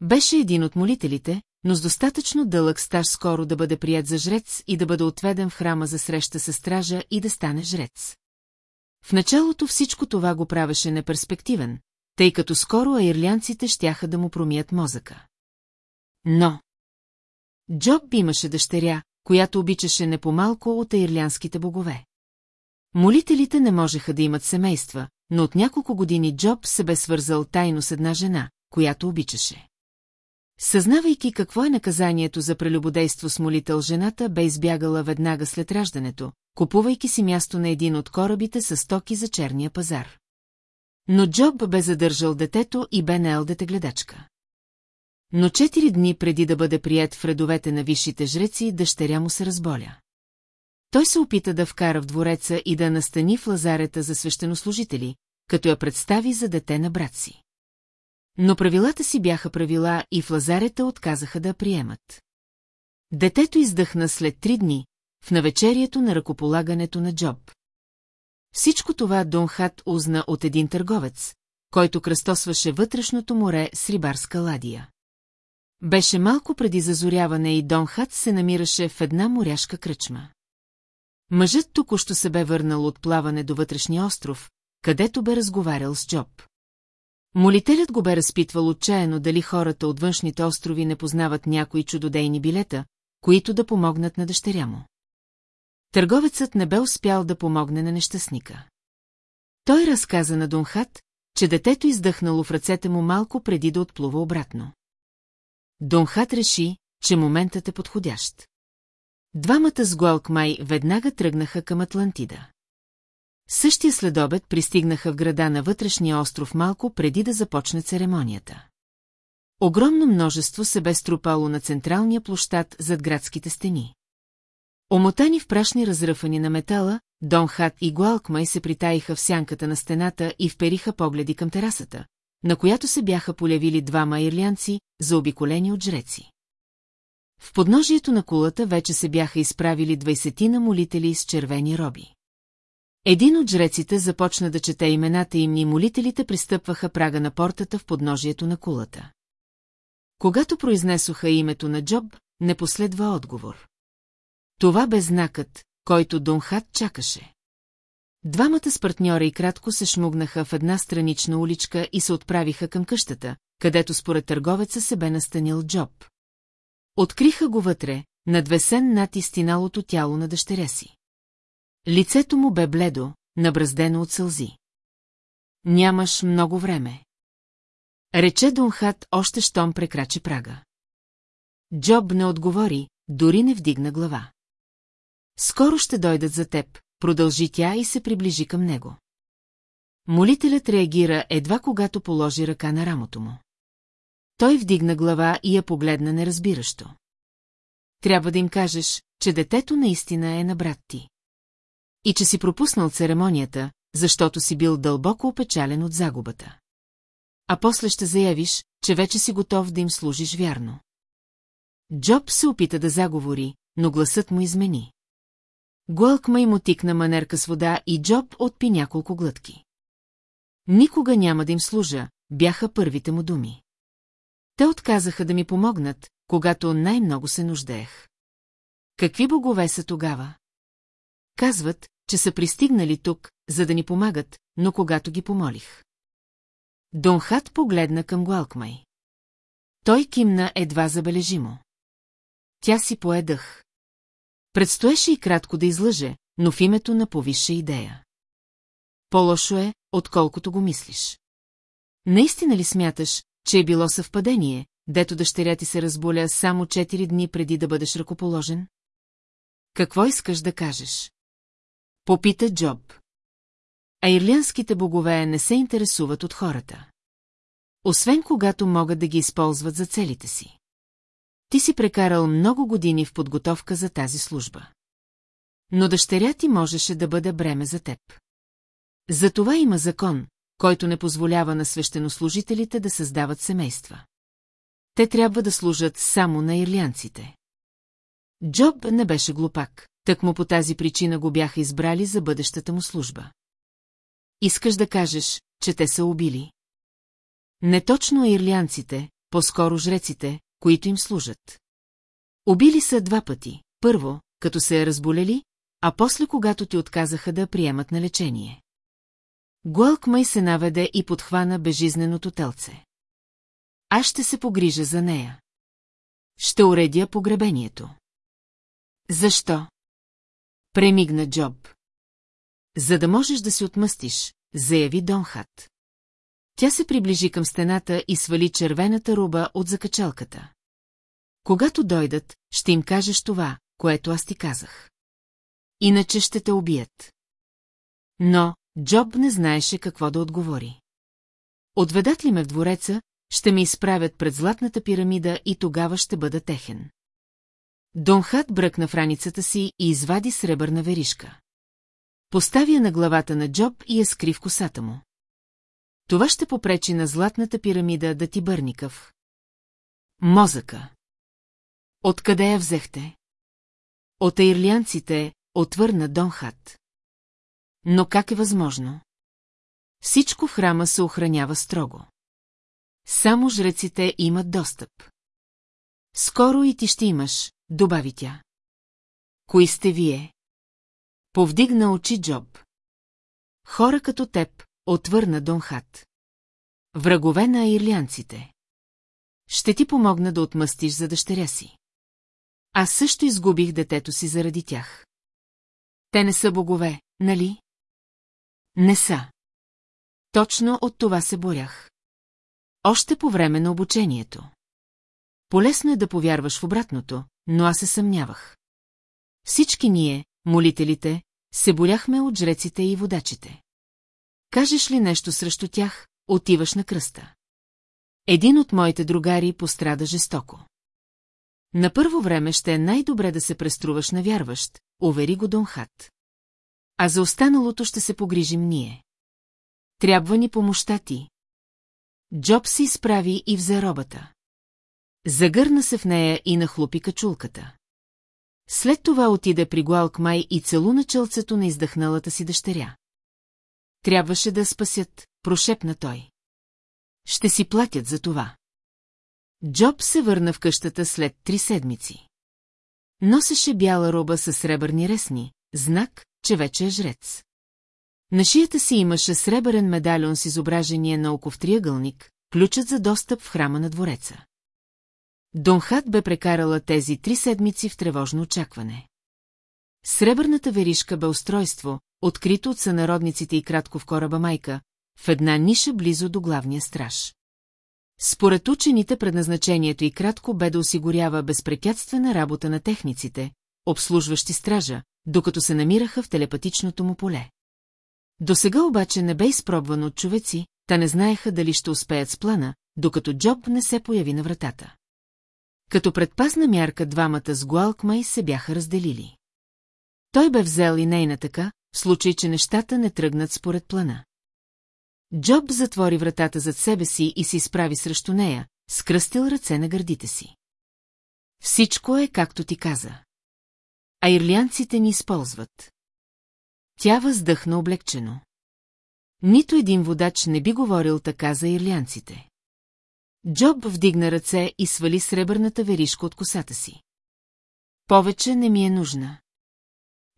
Беше един от молителите, но с достатъчно дълъг стаж скоро да бъде прият за жрец и да бъде отведен в храма за среща с стража и да стане жрец. В началото всичко това го правеше неперспективен, тъй като скоро аирлянците щяха да му промият мозъка. Но... Джоб имаше дъщеря, която обичаше не по-малко от аирлянските богове. Молителите не можеха да имат семейства, но от няколко години Джоб се бе свързал тайно с една жена, която обичаше. Съзнавайки какво е наказанието за прелюбодейство с молител, жената бе избягала веднага след раждането, купувайки си място на един от корабите с стоки за черния пазар. Но Джоб бе задържал детето и бе наел детегледачка. Но четири дни преди да бъде прият в редовете на висшите жреци, дъщеря му се разболя. Той се опита да вкара в двореца и да настани в лазарета за свещенослужители, като я представи за дете на брат си. Но правилата си бяха правила и в лазарета отказаха да приемат. Детето издъхна след три дни, в навечерието на ръкополагането на Джоб. Всичко това Донхат узна от един търговец, който кръстосваше вътрешното море с рибарска ладия. Беше малко преди зазоряване и Донхат се намираше в една моряшка кръчма. Мъжът току-що се бе върнал от плаване до вътрешния остров, където бе разговарял с Джоб. Молителят го бе разпитвал отчаяно дали хората от външните острови не познават някои чудодейни билета, които да помогнат на дъщеря му. Търговецът не бе успял да помогне на нещастника. Той разказа на Донхат, че детето издъхнало в ръцете му малко преди да отплува обратно. Донхат реши, че моментът е подходящ. Двамата с Гуалкмай веднага тръгнаха към Атлантида. Същия следобед пристигнаха в града на вътрешния остров малко преди да започне церемонията. Огромно множество се бе струпало на централния площад зад градските стени. Омотани в прашни разръфани на метала, Дон Хат и Гуалкмай се притаиха в сянката на стената и впериха погледи към терасата, на която се бяха полявили двама ирлянци, заобиколени от жреци. В подножието на кулата вече се бяха изправили двайсетина молители с червени роби. Един от жреците започна да чете имената им и молителите пристъпваха прага на портата в подножието на кулата. Когато произнесоха името на Джоб, не последва отговор. Това бе знакът, който Донхат чакаше. Двамата с партньора и кратко се шмугнаха в една странична уличка и се отправиха към къщата, където според търговеца се бе настанил Джоб. Откриха го вътре, надвесен над истиналото тяло на дъщеря си. Лицето му бе бледо, набраздено от сълзи. Нямаш много време. Рече Донхат още щом прекрачи прага. Джоб не отговори, дори не вдигна глава. Скоро ще дойдат за теб, продължи тя и се приближи към него. Молителят реагира едва когато положи ръка на рамото му. Той вдигна глава и я погледна неразбиращо. Трябва да им кажеш, че детето наистина е на брат ти. И че си пропуснал церемонията, защото си бил дълбоко опечален от загубата. А после ще заявиш, че вече си готов да им служиш вярно. Джоб се опита да заговори, но гласът му измени. Гуълкма му тикна манерка с вода и Джоб отпи няколко глътки. Никога няма да им служа, бяха първите му думи. Те отказаха да ми помогнат, когато най-много се нуждаех. Какви богове са тогава? Казват, че са пристигнали тук, за да ни помагат, но когато ги помолих. Донхат погледна към Гуалкмай. Той кимна едва забележимо. Тя си поедах. Предстоеше и кратко да излъже, но в името на повисша идея. По-лошо е, отколкото го мислиш. Наистина ли смяташ, че е било съвпадение, дето дъщеря ти се разболя само 4 дни преди да бъдеш ръкоположен? Какво искаш да кажеш? Попита Джоб. А ирлянските богове не се интересуват от хората. Освен когато могат да ги използват за целите си. Ти си прекарал много години в подготовка за тази служба. Но дъщеря ти можеше да бъде бреме за теб. Затова има закон, който не позволява на свещенослужителите да създават семейства. Те трябва да служат само на ирлянците. Джоб не беше глупак, так му по тази причина го бяха избрали за бъдещата му служба. Искаш да кажеш, че те са убили? Не точно ирлянците, по-скоро жреците, които им служат. Убили са два пъти. Първо, като се е разболели, а после когато ти отказаха да приемат на лечение. Гуалкмай се наведе и подхвана безжизненото телце. Аз ще се погрижа за нея. Ще уредя погребението. Защо? Премигна Джоб. За да можеш да си отмъстиш, заяви Донхат. Тя се приближи към стената и свали червената руба от закачалката. Когато дойдат, ще им кажеш това, което аз ти казах. Иначе ще те убият. Но Джоб не знаеше какво да отговори. Отведат ли ме в двореца, ще ме изправят пред златната пирамида и тогава ще бъда техен. Донхат бръкна в раницата си и извади сребърна веришка. Поставя на главата на Джоб и я скри в косата му. Това ще попречи на златната пирамида да ти бърникъв. Мозъка. Откъде я взехте? От ирлянците, отвърна Донхат. Но как е възможно? Всичко в храма се охранява строго. Само жреците имат достъп. Скоро и ти ще имаш, добави тя. Кои сте вие? Повдигна очи Джоб. Хора като теб, отвърна Донхат. Врагове на ирлянците. Ще ти помогна да отмъстиш за дъщеря си. Аз също изгубих детето си заради тях. Те не са богове, нали? Не са. Точно от това се борях. Още по време на обучението. Полесно е да повярваш в обратното, но аз се съмнявах. Всички ние, молителите, се боляхме от жреците и водачите. Кажеш ли нещо срещу тях, отиваш на кръста. Един от моите другари пострада жестоко. На първо време ще е най-добре да се преструваш на вярващ, увери го Донхат. А за останалото ще се погрижим ние. Трябва ни помощта ти. Джоб се изправи и взе робата. Загърна се в нея и нахлупи качулката. След това отиде при Гуалкмай и целуна челцето на издъхналата си дъщеря. Трябваше да спасят, прошепна той. Ще си платят за това. Джоб се върна в къщата след три седмици. Носеше бяла роба с сребърни ресни, знак, че вече е жрец. На шията си имаше сребърен медальон с изображение на око в триъгълник, ключът за достъп в храма на двореца. Донхат бе прекарала тези три седмици в тревожно очакване. Сребърната веришка бе устройство, открито от сънародниците и кратко в кораба майка, в една ниша близо до главния страж. Според учените предназначението и кратко бе да осигурява безпрепятствена работа на техниците, обслужващи стража, докато се намираха в телепатичното му поле. До сега обаче не бе изпробвано от човеци, та не знаеха дали ще успеят с плана, докато Джоб не се появи на вратата. Като предпазна мярка двамата с Гуалкмай се бяха разделили. Той бе взел и нейна така, в случай, че нещата не тръгнат според плана. Джоб затвори вратата зад себе си и се изправи срещу нея, скръстил ръце на гърдите си. Всичко е както ти каза. А ирлянците ни използват. Тя въздъхна облегчено. Нито един водач не би говорил така за ирлянците. Джоб вдигна ръце и свали сребърната веришка от косата си. Повече не ми е нужна.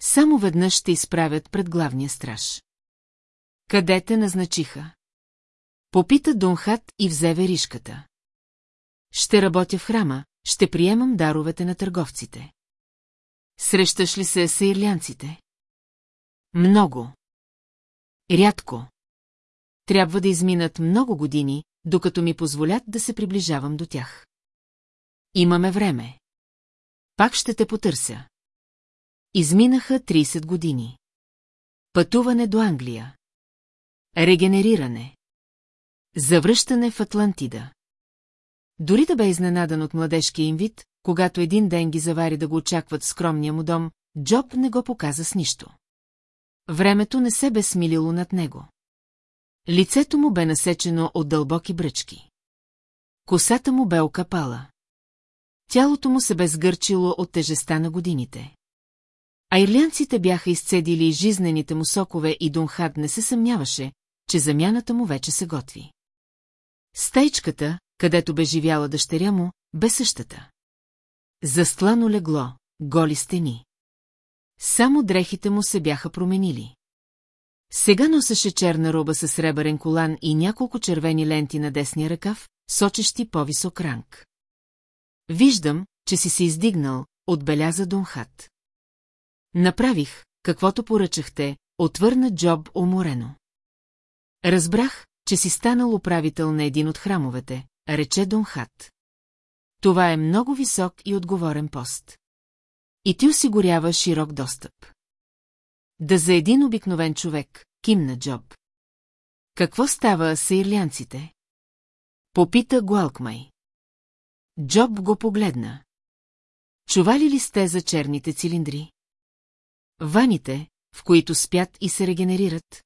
Само веднъж ще изправят пред главния страж. Къде те назначиха? Попита Донхат и взе веришката. Ще работя в храма, ще приемам даровете на търговците. Срещаш ли се с ирлянците? Много. Рядко. Трябва да изминат много години, докато ми позволят да се приближавам до тях. Имаме време. Пак ще те потърся. Изминаха 30 години. Пътуване до Англия. Регенериране. Завръщане в Атлантида. Дори да бе изненадан от младежкия им вид, когато един ден ги завари да го очакват в скромния му дом, Джоб не го показа с нищо. Времето не се бе смилило над него. Лицето му бе насечено от дълбоки бръчки. Косата му бе окапала. Тялото му се бе сгърчило от тежеста на годините. А ирлянците бяха изцедили жизнените му сокове и Донхад не се съмняваше, че замяната му вече се готви. Стейчката, където бе живяла дъщеря му, бе същата. Застлано легло, голи стени. Само дрехите му се бяха променили. Сега носеше черна роба със сребърен колан и няколко червени ленти на десния ръкав, сочещи по-висок ранг. Виждам, че си се издигнал, отбеляза Донхат. Направих, каквото поръчахте, отвърна Джоб уморено. Разбрах, че си станал управител на един от храмовете, рече Донхат. Това е много висок и отговорен пост. И ти осигурява широк достъп. Да за един обикновен човек, кимна Джоб. Какво става с ирлянците? Попита Гуалкмай. Джоб го погледна. Чували ли сте за черните цилиндри? Ваните, в които спят и се регенерират?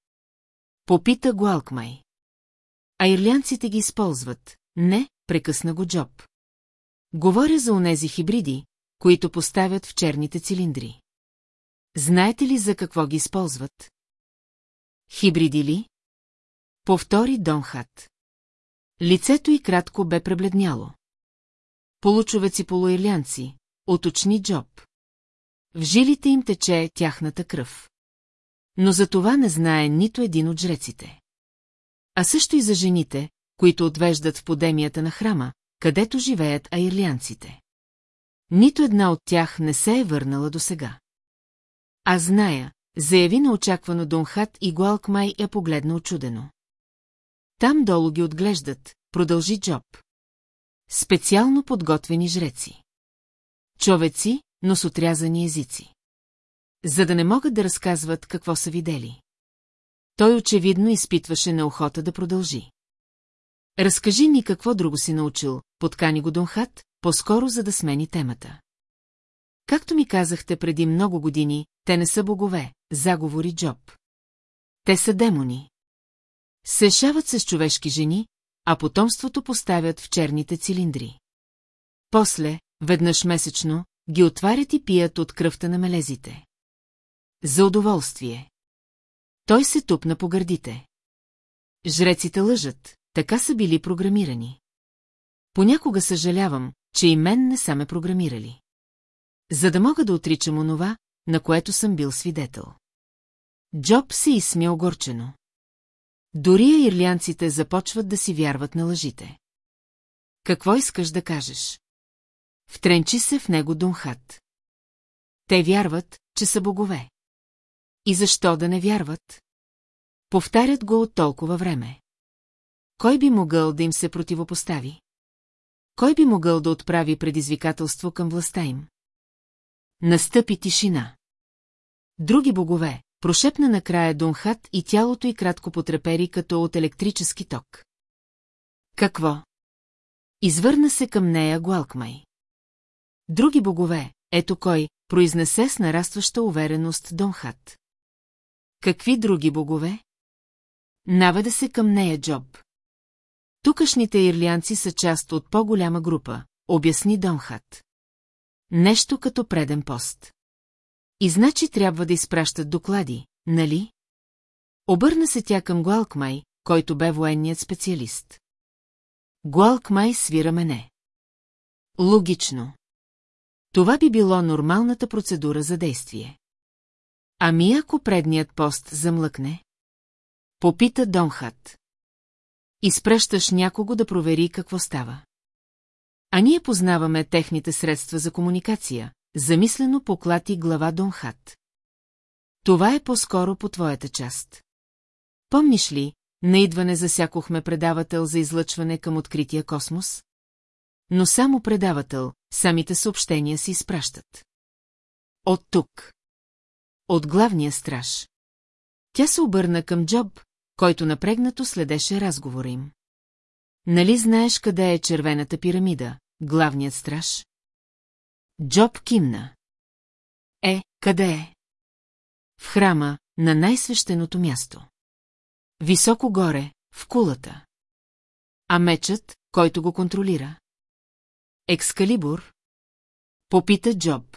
Попита Гуалкмай. А ирлянците ги използват. Не, прекъсна го Джоб. Говоря за онези хибриди, които поставят в черните цилиндри. Знаете ли за какво ги използват? Хибриди ли? Повтори Донхат. Лицето й кратко бе пребледняло. Получовеци полуирлянци, уточни Джоб. В жилите им тече тяхната кръв. Но за това не знае нито един от жреците. А също и за жените, които отвеждат в подемията на храма, където живеят аирлянците. Нито една от тях не се е върнала до сега. Аз зная, заяви неочаквано Донхат и Гуалкмай я погледна очудено. Там долу ги отглеждат, продължи Джоб. Специално подготвени жреци. Човеци, но с отрязани езици. За да не могат да разказват какво са видели. Той очевидно изпитваше неохота да продължи. Разкажи ни какво друго си научил, подкани го Донхат, по-скоро за да смени темата. Както ми казахте преди много години, те не са богове, заговори Джоб. Те са демони. Сешават се с човешки жени, а потомството поставят в черните цилиндри. После, веднъж месечно, ги отварят и пият от кръвта на мелезите. За удоволствие. Той се тупна по гърдите. Жреците лъжат, така са били програмирани. Понякога съжалявам, че и мен не са ме програмирали. За да мога да отричам онова, на което съм бил свидетел. Джоб се изсмя огорчено. Дори ирлянците започват да си вярват на лъжите. Какво искаш да кажеш? Втренчи се в него Дунхат. Те вярват, че са богове. И защо да не вярват? Повтарят го от толкова време. Кой би могъл да им се противопостави? Кой би могъл да отправи предизвикателство към властта им? Настъпи тишина. Други богове, прошепна накрая Дунхат и тялото й кратко потрепери като от електрически ток. Какво? Извърна се към нея Гуалкмай. Други богове, ето кой, произнесе с нарастваща увереност Донхат. Какви други богове? Наведа се към нея Джоб. Тукашните ирлянци са част от по-голяма група, обясни Донхат. Нещо като преден пост. И значи трябва да изпращат доклади, нали? Обърна се тя към Гуалкмай, който бе военният специалист. Гуалкмай свира мене. Логично. Това би било нормалната процедура за действие. Ами ако предният пост замлъкне? Попита Донхат. Изпращаш някого да провери какво става. А ние познаваме техните средства за комуникация, замислено поклати глава Донхат. Това е по-скоро по твоята част. Помниш ли, на идване засякохме предавател за излъчване към открития космос? Но само предавател, самите съобщения се изпращат. От тук. От главния страж. Тя се обърна към Джоб, който напрегнато следеше разговора им. Нали знаеш къде е червената пирамида, главният страж? Джоб кимна. Е, къде е? В храма, на най-свещеното място. Високо горе, в кулата. А мечът, който го контролира? Екскалибур? Попита Джоб.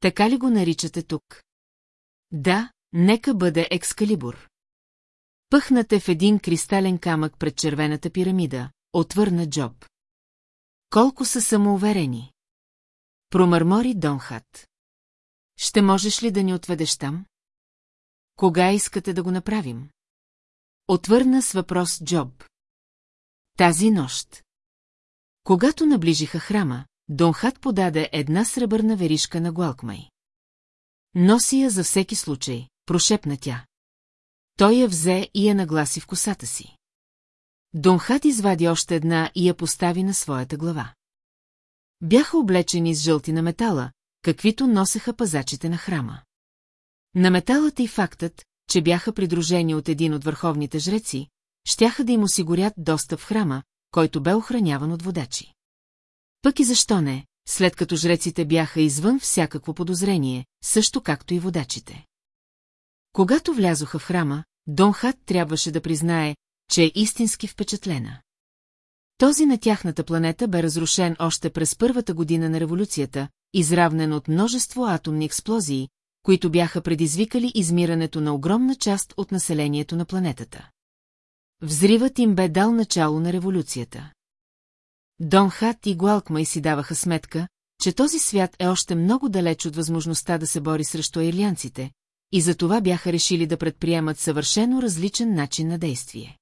Така ли го наричате тук? Да, нека бъде Екскалибур. Пъхнате в един кристален камък пред червената пирамида, отвърна Джоб. Колко са самоуверени? Промърмори Донхат. Ще можеш ли да ни отведеш там? Кога искате да го направим? Отвърна с въпрос Джоб. Тази нощ. Когато наближиха храма, Донхат подаде една сребърна веришка на Гуалкмай. Носи я за всеки случай, прошепна тя. Той я взе и я нагласи в косата си. Донхат извади още една и я постави на своята глава. Бяха облечени с жълти на метала, каквито носеха пазачите на храма. На металата и фактът, че бяха придружени от един от върховните жреци, щяха да им осигурят достъп в храма, който бе охраняван от водачи. Пък и защо не, след като жреците бяха извън всякакво подозрение, също както и водачите. Когато влязоха в храма, Донхат трябваше да признае, че е истински впечатлена. Този на тяхната планета бе разрушен още през първата година на революцията, изравнен от множество атомни експлозии, които бяха предизвикали измирането на огромна част от населението на планетата. Взривът им бе дал начало на революцията. Дон Хат и Гуалкмай си даваха сметка, че този свят е още много далеч от възможността да се бори срещу ирлянците, и за това бяха решили да предприемат съвършено различен начин на действие.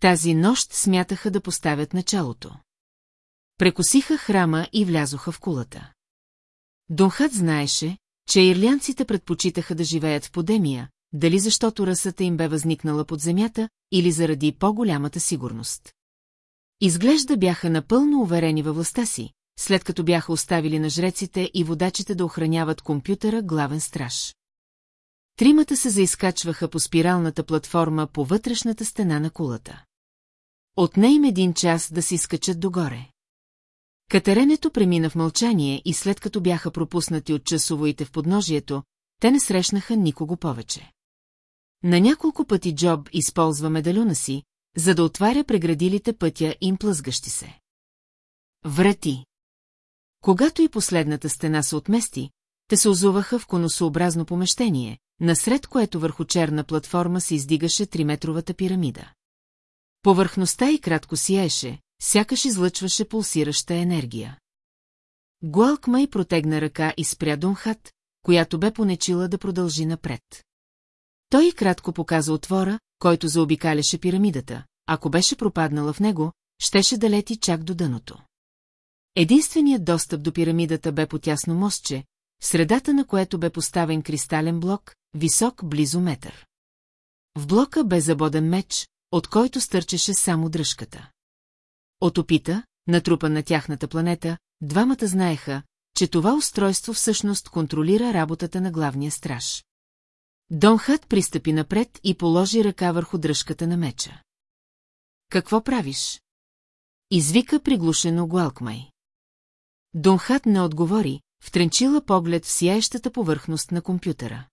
Тази нощ смятаха да поставят началото. Прекосиха храма и влязоха в кулата. Донхат знаеше, че ирлянците предпочитаха да живеят в подемия, дали защото расата им бе възникнала под земята или заради по-голямата сигурност. Изглежда бяха напълно уверени във властта си, след като бяха оставили на жреците и водачите да охраняват компютъра главен страж. Тримата се заискачваха по спиралната платформа по вътрешната стена на кулата. Отне им един час да се изкачат догоре. Катеренето премина в мълчание и след като бяха пропуснати от часовоите в подножието, те не срещнаха никого повече. На няколко пъти Джоб използва медалюна си, за да отваря преградилите пътя им плъзгащи се. Врати. Когато и последната стена се отмести, те се озуваха в конусообразно помещение, насред което върху черна платформа се издигаше триметровата пирамида. Повърхността и кратко сияеше, сякаш излъчваше пулсираща енергия. Гуалкмай протегна ръка и спря Донхат, която бе понечила да продължи напред. Той кратко показа отвора, който заобикаляше пирамидата. Ако беше пропаднала в него, щеше да лети чак до дъното. Единственият достъп до пирамидата бе по тясно мостче, в средата на което бе поставен кристален блок, висок близо метър. В блока бе забоден меч, от който стърчеше само дръжката. От опита, натрупан на тяхната планета, двамата знаеха, че това устройство всъщност контролира работата на главния страж. Донхът пристъпи напред и положи ръка върху дръжката на меча. Какво правиш? Извика приглушено Гуалкмай. Донхат не отговори, втренчила поглед в сияещата повърхност на компютъра.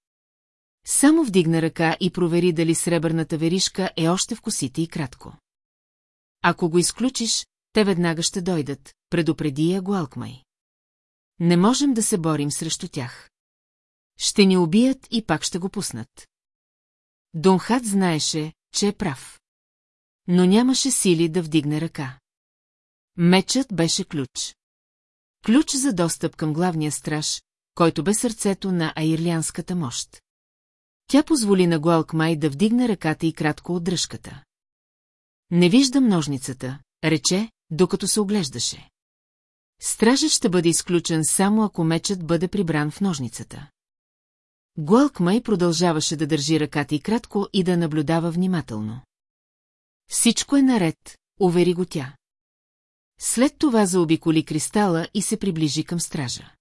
Само вдигна ръка и провери дали сребърната веришка е още в косите и кратко. Ако го изключиш, те веднага ще дойдат, предупреди я Гуалкмай. Не можем да се борим срещу тях. Ще ни убият и пак ще го пуснат. Донхат знаеше, че е прав. Но нямаше сили да вдигне ръка. Мечът беше ключ. Ключ за достъп към главния страж, който бе сърцето на аирлянската мощ. Тя позволи на Гуалкмай да вдигне ръката и кратко от дръжката. Не виждам ножницата, рече, докато се оглеждаше. Стражът ще бъде изключен само ако мечът бъде прибран в ножницата. Гуалкмай продължаваше да държи ръката и кратко и да наблюдава внимателно. Всичко е наред, увери го тя. След това заобиколи кристала и се приближи към стража.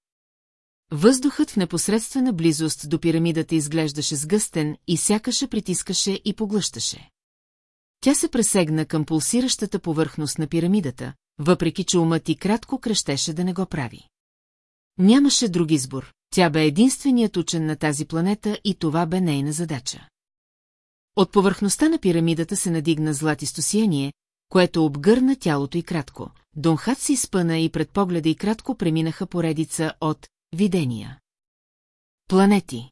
Въздухът в непосредствена близост до пирамидата изглеждаше сгъстен и сякаше притискаше и поглъщаше. Тя се пресегна към пулсиращата повърхност на пирамидата, въпреки че умът и кратко кръщеше да не го прави. Нямаше друг избор, тя бе единственият учен на тази планета и това бе нейна задача. От повърхността на пирамидата се надигна златисто сияние, което обгърна тялото и кратко. Донхат се изпъна и пред погледа и кратко преминаха поредица от видения. Планети.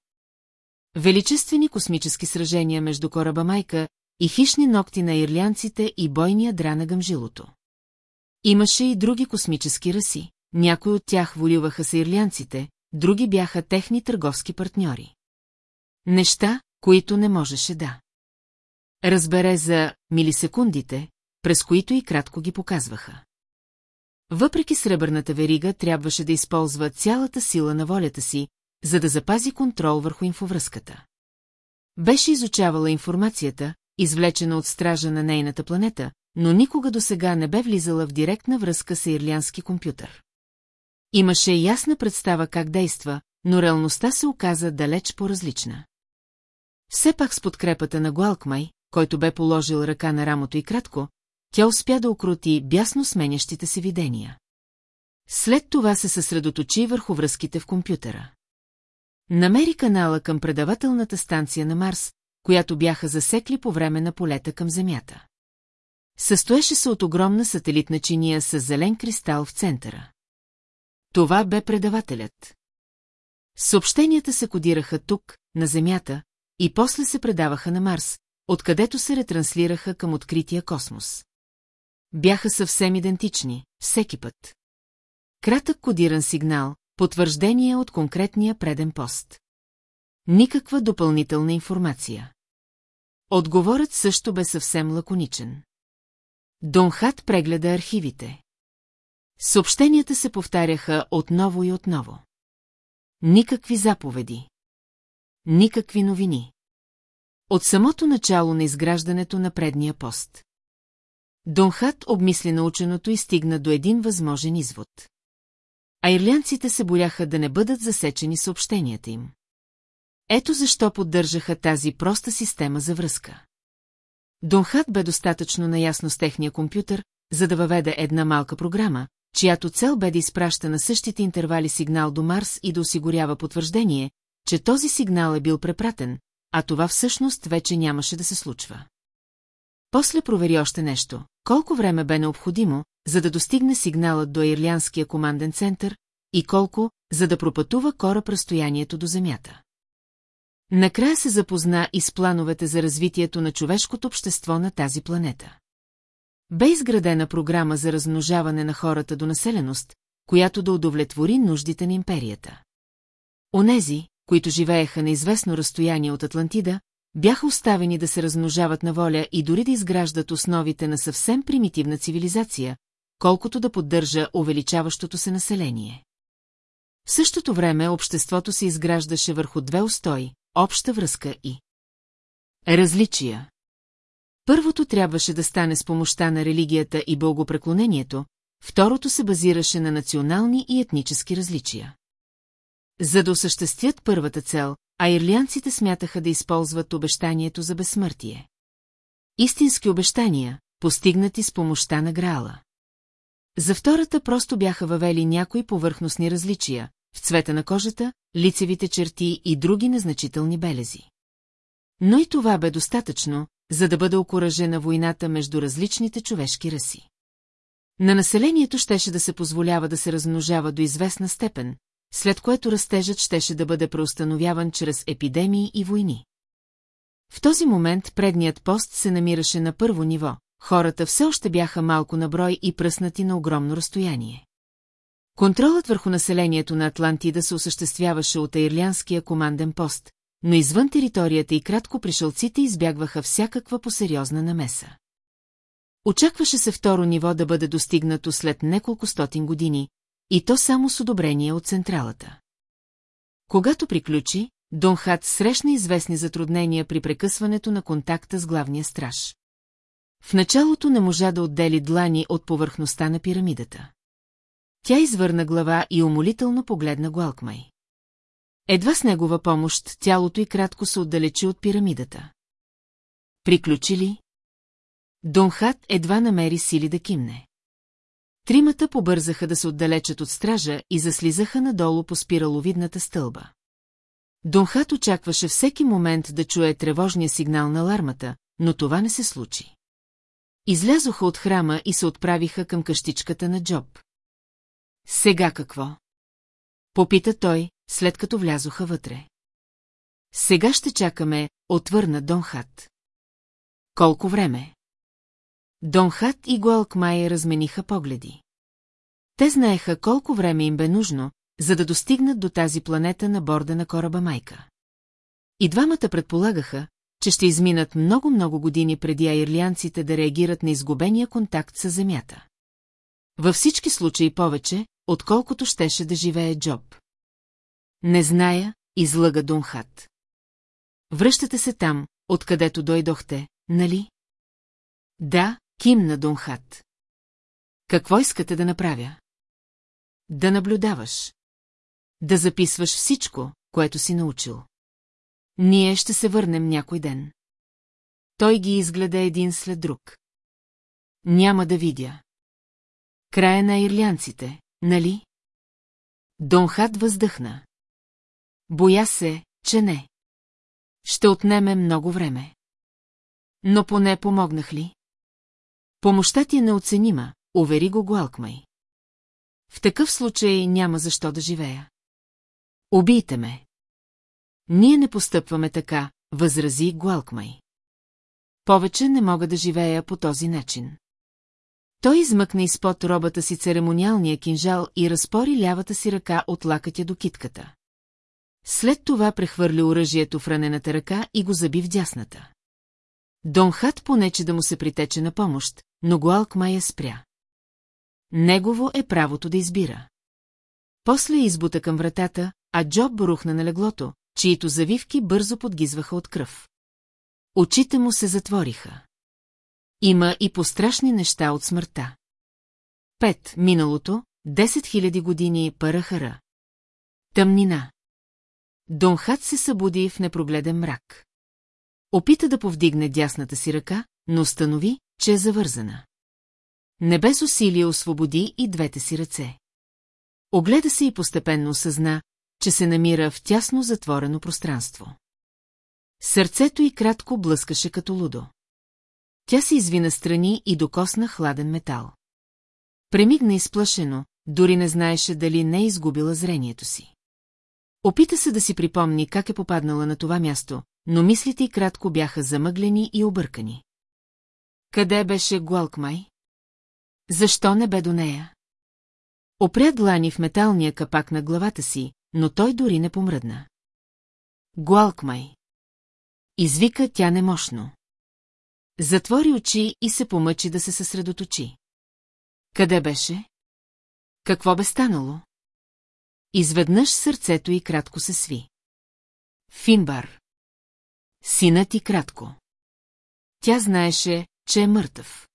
Величествени космически сражения между кораба Майка и хищни ногти на ирлянците и бойния драна на гъмжилото. Имаше и други космически раси. Някои от тях воюваха с ирлянците, други бяха техни търговски партньори. Неща, които не можеше да. Разбере за милисекундите, през които и кратко ги показваха. Въпреки сребърната верига, трябваше да използва цялата сила на волята си, за да запази контрол върху инфовръзката. Беше изучавала информацията, извлечена от стража на нейната планета, но никога до сега не бе влизала в директна връзка с ирлянски компютър. Имаше ясна представа как действа, но реалността се оказа далеч по-различна. Все пак с подкрепата на Гуалкмай, който бе положил ръка на рамото и кратко, тя успя да окрути бясно сменящите се видения. След това се съсредоточи върху връзките в компютъра. Намери канала към предавателната станция на Марс, която бяха засекли по време на полета към Земята. Състоеше се от огромна сателитна чиния с зелен кристал в центъра. Това бе предавателят. Съобщенията се кодираха тук, на Земята, и после се предаваха на Марс, откъдето се ретранслираха към открития космос. Бяха съвсем идентични, всеки път. Кратък кодиран сигнал, потвърждение от конкретния преден пост. Никаква допълнителна информация. Отговорът също бе съвсем лаконичен. Донхат прегледа архивите. Съобщенията се повтаряха отново и отново. Никакви заповеди. Никакви новини. От самото начало на изграждането на предния пост. Донхат обмисли наученото и стигна до един възможен извод. А ирлянците се бояха да не бъдат засечени съобщенията им. Ето защо поддържаха тази проста система за връзка. Донхат бе достатъчно наясно с техния компютър, за да въведе една малка програма, чиято цел бе да изпраща на същите интервали сигнал до Марс и да осигурява потвърждение, че този сигнал е бил препратен, а това всъщност вече нямаше да се случва. После провери още нещо. Колко време бе необходимо, за да достигне сигналът до Ирлянския команден център и колко, за да пропътува кораб разстоянието до Земята. Накрая се запозна и с плановете за развитието на човешкото общество на тази планета. Бе изградена програма за размножаване на хората до населеност, която да удовлетвори нуждите на империята. Онези, които живееха на известно разстояние от Атлантида, бяха оставени да се размножават на воля и дори да изграждат основите на съвсем примитивна цивилизация, колкото да поддържа увеличаващото се население. В същото време обществото се изграждаше върху две устои – обща връзка и различия. Първото трябваше да стане с помощта на религията и богопреклонението, второто се базираше на национални и етнически различия. За да осъществят първата цел, а ирлианците смятаха да използват обещанието за безсмъртие. Истински обещания, постигнати с помощта на Граала. За втората просто бяха въвели някои повърхностни различия, в цвета на кожата, лицевите черти и други незначителни белези. Но и това бе достатъчно, за да бъде окоръжена войната между различните човешки раси. На населението щеше да се позволява да се размножава до известна степен, след което растежът щеше да бъде преустановяван чрез епидемии и войни. В този момент предният пост се намираше на първо ниво, хората все още бяха малко на брой и пръснати на огромно разстояние. Контролът върху населението на Атлантида се осъществяваше от Ирлянския команден пост, но извън територията и кратко пришълците избягваха всякаква посериозна намеса. Очакваше се второ ниво да бъде достигнато след няколко стотин години, и то само с одобрение от централата. Когато приключи, Донхат срещна известни затруднения при прекъсването на контакта с главния страж. В началото не можа да отдели длани от повърхността на пирамидата. Тя извърна глава и умолително погледна Гуалкмай. Едва с негова помощ тялото й кратко се отдалечи от пирамидата. Приключи ли? Донхат едва намери сили да кимне. Тримата побързаха да се отдалечат от стража и заслизаха надолу по спираловидната стълба. Донхат очакваше всеки момент да чуе тревожния сигнал на алармата, но това не се случи. Излязоха от храма и се отправиха към къщичката на Джоб. Сега какво? Попита той, след като влязоха вътре. Сега ще чакаме, отвърна Донхат. Колко време? Донхат и Гуалкмай размениха погледи. Те знаеха колко време им бе нужно, за да достигнат до тази планета на борда на кораба Майка. И двамата предполагаха, че ще изминат много-много години преди аирлианците да реагират на изгубения контакт с Земята. Във всички случаи повече, отколкото щеше да живее Джоб. Не зная, излъга Дунхат. Връщате се там, откъдето дойдохте, нали? Да, кимна Дунхат. Какво искате да направя? Да наблюдаваш. Да записваш всичко, което си научил. Ние ще се върнем някой ден. Той ги изгледа един след друг. Няма да видя. Края на ирлянците, нали? Донхат въздъхна. Боя се, че не. Ще отнеме много време. Но поне помогнах ли? Помощта ти е неоценима, увери го Гуалкмай. В такъв случай няма защо да живея. Убийте ме. Ние не постъпваме така, възрази Гуалкмай. Повече не мога да живея по този начин. Той измъкна изпод робата си церемониалния кинжал и разпори лявата си ръка от лакътя до китката. След това прехвърли оръжието в ранената ръка и го заби в дясната. Донхат понече да му се притече на помощ, но Гуалк я спря. Негово е правото да избира. После избута към вратата, а Джоб рухна на леглото, чието завивки бързо подгизваха от кръв. Очите му се затвориха. Има и пострашни неща от смъртта. Пет, миналото, 10 000 години парахара. Тъмнина. Донхат се събуди в непрогледен мрак. Опита да повдигне дясната си ръка, но установи, че е завързана. Не без усилие освободи и двете си ръце. Огледа се и постепенно осъзна, че се намира в тясно затворено пространство. Сърцето й кратко блъскаше като лудо. Тя се извина страни и докосна хладен метал. Премигна изплашено, дори не знаеше дали не е изгубила зрението си. Опита се да си припомни как е попаднала на това място, но мислите й кратко бяха замъглени и объркани. Къде беше Гуалкмай? Защо не бе до нея? Опря длани в металния капак на главата си, но той дори не помръдна. Гуалкмай. Извика тя немощно. Затвори очи и се помъчи да се съсредоточи. Къде беше? Какво бе станало? Изведнъж сърцето й кратко се сви. Финбар. Синът и кратко. Тя знаеше, че е мъртъв.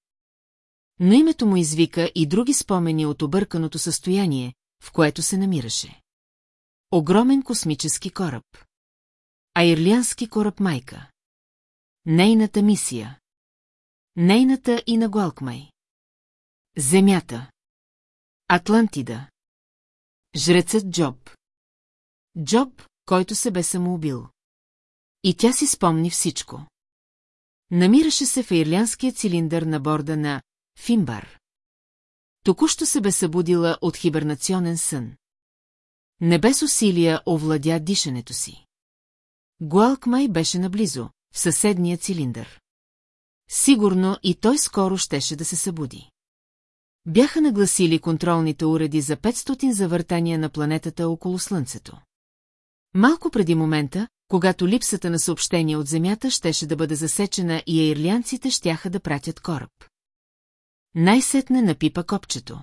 Но името му извика и други спомени от обърканото състояние, в което се намираше. Огромен космически кораб. Айрлиански кораб майка. Нейната мисия. Нейната и на Гуалкмай. Земята. Атлантида. Жрецът Джоб. Джоб, който се бе самоубил. И тя си спомни всичко. Намираше се в ирлянския цилиндър на борда на Фимбар. Току-що се бе събудила от хибернационен сън. Не без усилия овладя дишането си. Гуалк май беше наблизо, в съседния цилиндър. Сигурно и той скоро щеше да се събуди. Бяха нагласили контролните уреди за 500 завъртания на планетата около Слънцето. Малко преди момента, когато липсата на съобщение от Земята щеше да бъде засечена и аирлянците щяха да пратят кораб. Най-сетне напипа копчето.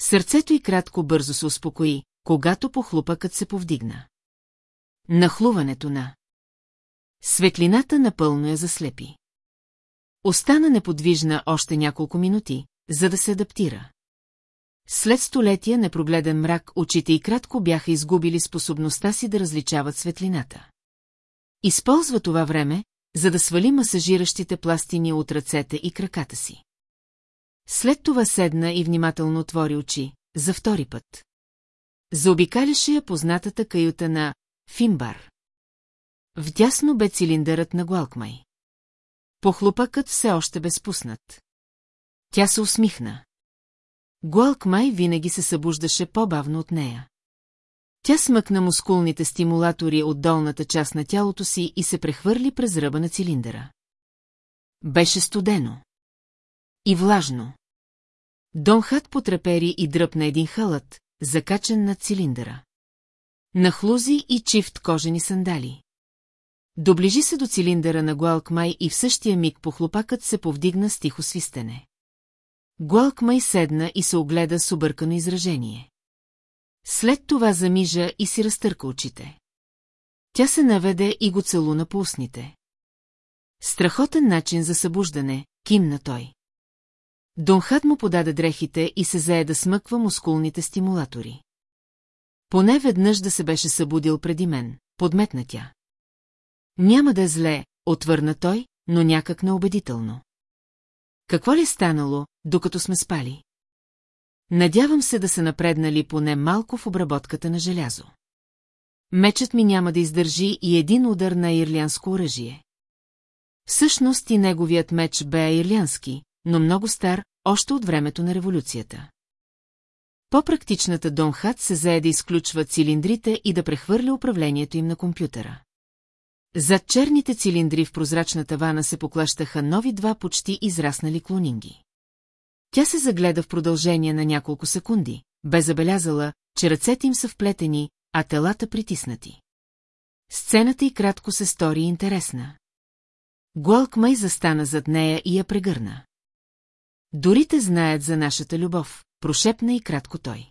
Сърцето й кратко бързо се успокои, когато похлупъкът се повдигна. Нахлуването на... Светлината напълно я заслепи. Остана неподвижна още няколко минути, за да се адаптира. След столетия непрогледен мрак, очите и кратко бяха изгубили способността си да различават светлината. Използва това време, за да свали масажиращите пластини от ръцете и краката си. След това седна и внимателно отвори очи, за втори път. Заобикаляше я познатата каюта на Фимбар. Вдясно бе цилиндърът на Гуалкмай. Похлопъкът все още бе спуснат. Тя се усмихна. Гуалкмай винаги се събуждаше по-бавно от нея. Тя смъкна мускулните стимулатори от долната част на тялото си и се прехвърли през ръба на цилиндъра. Беше студено. И влажно. Донхат потрепери и дръпна един халът, закачен над цилиндъра. Нахлузи и чифт кожени сандали. Доближи се до цилиндъра на Гуалкмай и в същия миг похлопакът се повдигна с тихо свистене. Гуалкмай седна и се огледа с объркано изражение. След това замижа и си разтърка очите. Тя се наведе и го целуна по устните. Страхотен начин за събуждане, кимна той. Донхат му подаде дрехите и се зае да смъква мускулните стимулатори. Поне веднъж да се беше събудил преди мен, подметна тя. Няма да е зле, отвърна той, но някак неубедително. Какво ли е станало, докато сме спали? Надявам се да са напреднали поне малко в обработката на желязо. Мечът ми няма да издържи и един удар на ирлянско оръжие. Всъщност и неговият меч бе ирлянски, но много стар, още от времето на революцията. По-практичната Донхат се зае да изключва цилиндрите и да прехвърля управлението им на компютъра. Зад черните цилиндри в прозрачната вана се поклащаха нови два почти израснали клонинги. Тя се загледа в продължение на няколко секунди, бе забелязала, че ръцете им са вплетени, а телата притиснати. Сцената и кратко се стори интересна. Гуалк май застана зад нея и я прегърна. Дори те знаят за нашата любов, прошепна и кратко той.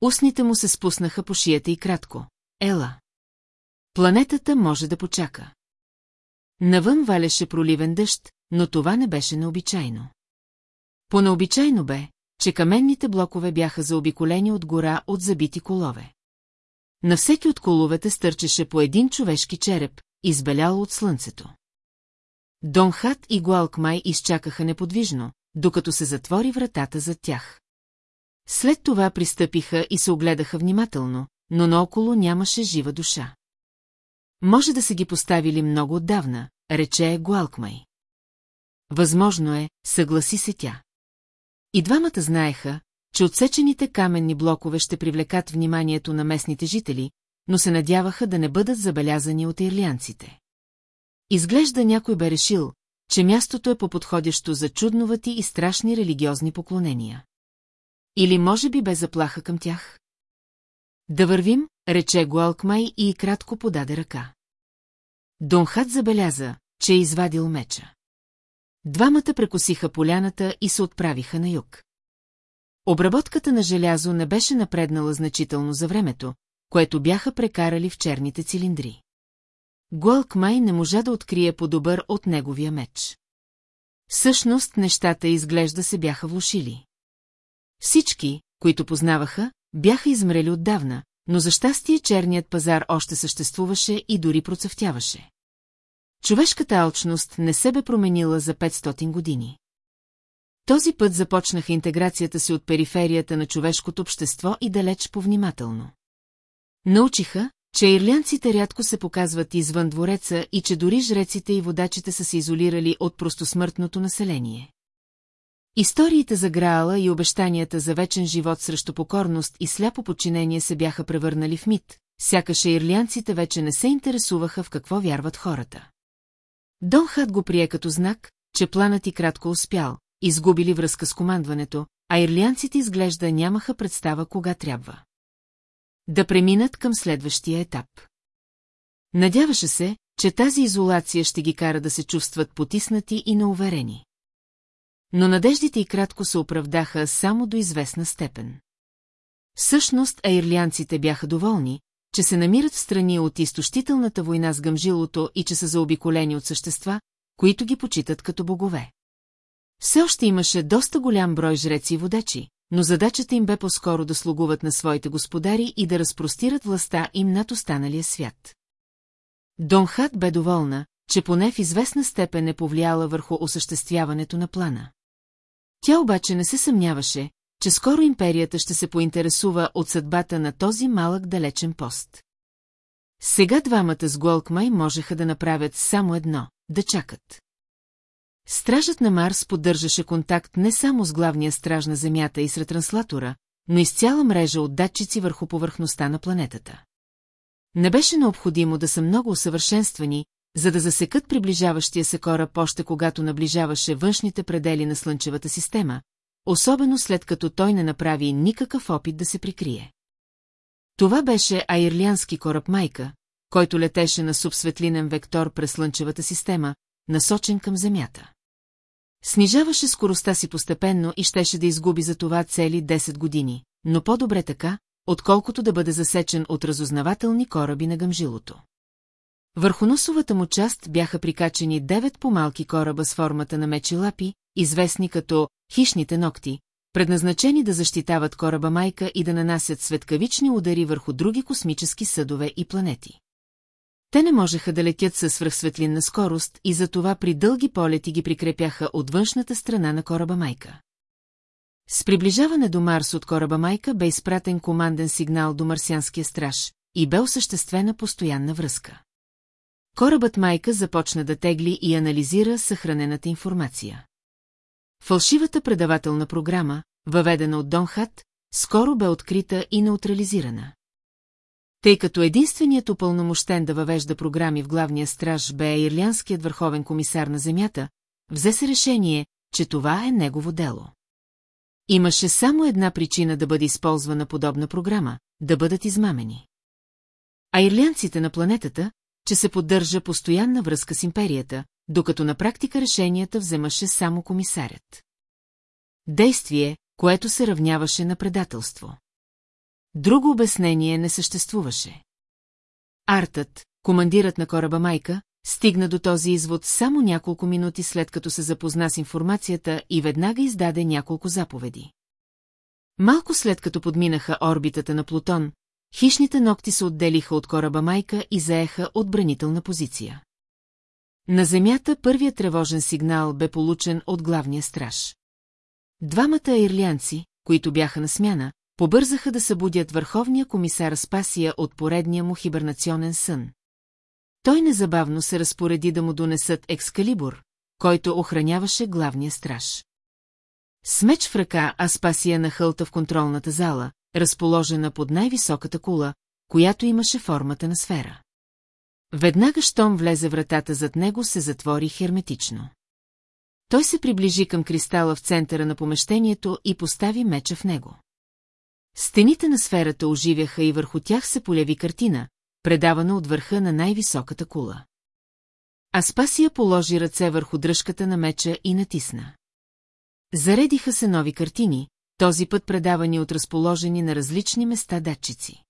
Устните му се спуснаха по шията и кратко. Ела. Планетата може да почака. Навън валеше проливен дъжд, но това не беше необичайно. Понеобичайно бе, че каменните блокове бяха заобиколени от гора от забити колове. На всеки от коловете стърчеше по един човешки череп, избелял от слънцето. Донхат и Гуалкмай изчакаха неподвижно, докато се затвори вратата зад тях. След това пристъпиха и се огледаха внимателно, но наоколо нямаше жива душа. Може да са ги поставили много отдавна, рече Гуалкмай. Възможно е, съгласи се тя. И двамата знаеха, че отсечените каменни блокове ще привлекат вниманието на местните жители, но се надяваха да не бъдат забелязани от ирлианците. Изглежда някой бе решил, че мястото е по-подходящо за чудновати и страшни религиозни поклонения. Или може би бе заплаха към тях? Да вървим, рече Гуалкмай и кратко подаде ръка. Донхат забеляза, че е извадил меча. Двамата прекосиха поляната и се отправиха на юг. Обработката на желязо не беше напреднала значително за времето, което бяха прекарали в черните цилиндри. Гуалк май не можа да открие по-добър от неговия меч. Всъщност нещата изглежда се бяха влушили. Всички, които познаваха, бяха измрели отдавна, но за щастие черният пазар още съществуваше и дори процъфтяваше. Човешката алчност не се бе променила за 500 години. Този път започнаха интеграцията си от периферията на човешкото общество и далеч повнимателно. Научиха, че ирлянците рядко се показват извън двореца и че дори жреците и водачите са се изолирали от простосмъртното население. Историите за Граала и обещанията за вечен живот срещу покорност и сляпо подчинение се бяха превърнали в мит, сякаш ирлянците вече не се интересуваха в какво вярват хората. Донхат го прие като знак, че планът и кратко успял, изгубили връзка с командването, а ирлянците изглежда нямаха представа кога трябва. Да преминат към следващия етап. Надяваше се, че тази изолация ще ги кара да се чувстват потиснати и неуверени. Но надеждите и кратко се оправдаха само до известна степен. Всъщност аирлянците бяха доволни, че се намират в страни от изтощителната война с гъмжилото и че са заобиколени от същества, които ги почитат като богове. Все още имаше доста голям брой жреци и водачи, но задачата им бе по-скоро да слугуват на своите господари и да разпростират властта им над останалия свят. Донхат бе доволна, че поне в известна степен е повлияла върху осъществяването на плана. Тя обаче не се съмняваше, че скоро империята ще се поинтересува от съдбата на този малък далечен пост. Сега двамата с Голкмай можеха да направят само едно – да чакат. Стражът на Марс поддържаше контакт не само с главния страж на Земята и с ретранслатора, но и с цяла мрежа от датчици върху повърхността на планетата. Не беше необходимо да са много усъвършенствани, за да засекат приближаващия се кораб още когато наближаваше външните предели на Слънчевата система, особено след като той не направи никакъв опит да се прикрие. Това беше аирлянски кораб Майка, който летеше на субсветлинен вектор през Слънчевата система, насочен към Земята. Снижаваше скоростта си постепенно и щеше да изгуби за това цели 10 години, но по-добре така, отколкото да бъде засечен от разузнавателни кораби на гъмжилото. Върху носовата му част бяха прикачени девет по-малки кораба с формата на мечи лапи, известни като хищните ногти, предназначени да защитават кораба майка и да нанасят светкавични удари върху други космически съдове и планети. Те не можеха да летят със свръхсветлинна скорост и затова при дълги полети ги прикрепяха от външната страна на кораба майка. С приближаване до Марс от кораба майка бе изпратен команден сигнал до марсианския страж и бе осъществена постоянна връзка. Корабът майка започна да тегли и анализира съхранената информация. Фалшивата предавателна програма, въведена от Донхат, скоро бе открита и неутрализирана. Тъй като единственият упълномощен да въвежда програми в главния страж бе ирлянският върховен комисар на земята, взе се решение, че това е негово дело. Имаше само една причина да бъде използвана подобна програма – да бъдат измамени. А ирлянците на планетата, че се поддържа постоянна връзка с империята, докато на практика решенията вземаше само комисарят. Действие, което се равняваше на предателство. Друго обяснение не съществуваше. Артът, командирът на кораба Майка, стигна до този извод само няколко минути след като се запозна с информацията и веднага издаде няколко заповеди. Малко след като подминаха орбитата на Плутон, хищните ногти се отделиха от кораба Майка и заеха отбранителна позиция. На земята първият тревожен сигнал бе получен от главния страж. Двамата ирлянци, които бяха на смяна, побързаха да събудят върховния комисар Спасия от поредния му хибернационен сън. Той незабавно се разпореди да му донесат екскалибур, който охраняваше главния страж. С меч в ръка Аспасия нахълта в контролната зала, разположена под най-високата кула, която имаше формата на сфера. Веднага, щом влезе вратата зад него, се затвори херметично. Той се приближи към кристала в центъра на помещението и постави меча в него. Стените на сферата оживяха и върху тях се поляви картина, предавана от върха на най-високата кула. Аспасия положи ръце върху дръжката на меча и натисна. Заредиха се нови картини, този път предавани от разположени на различни места датчици.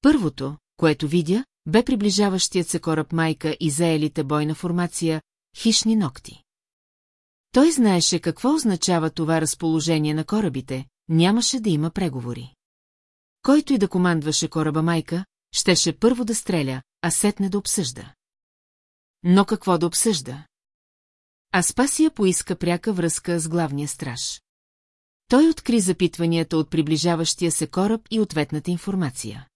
Първото, което видя, бе приближаващият се кораб майка и заелите бойна формация – хищни ногти. Той знаеше какво означава това разположение на корабите, нямаше да има преговори. Който и да командваше кораба майка, щеше първо да стреля, а сетне да обсъжда. Но какво да обсъжда? Аспасия поиска пряка връзка с главния страж. Той откри запитванията от приближаващия се кораб и ответната информация.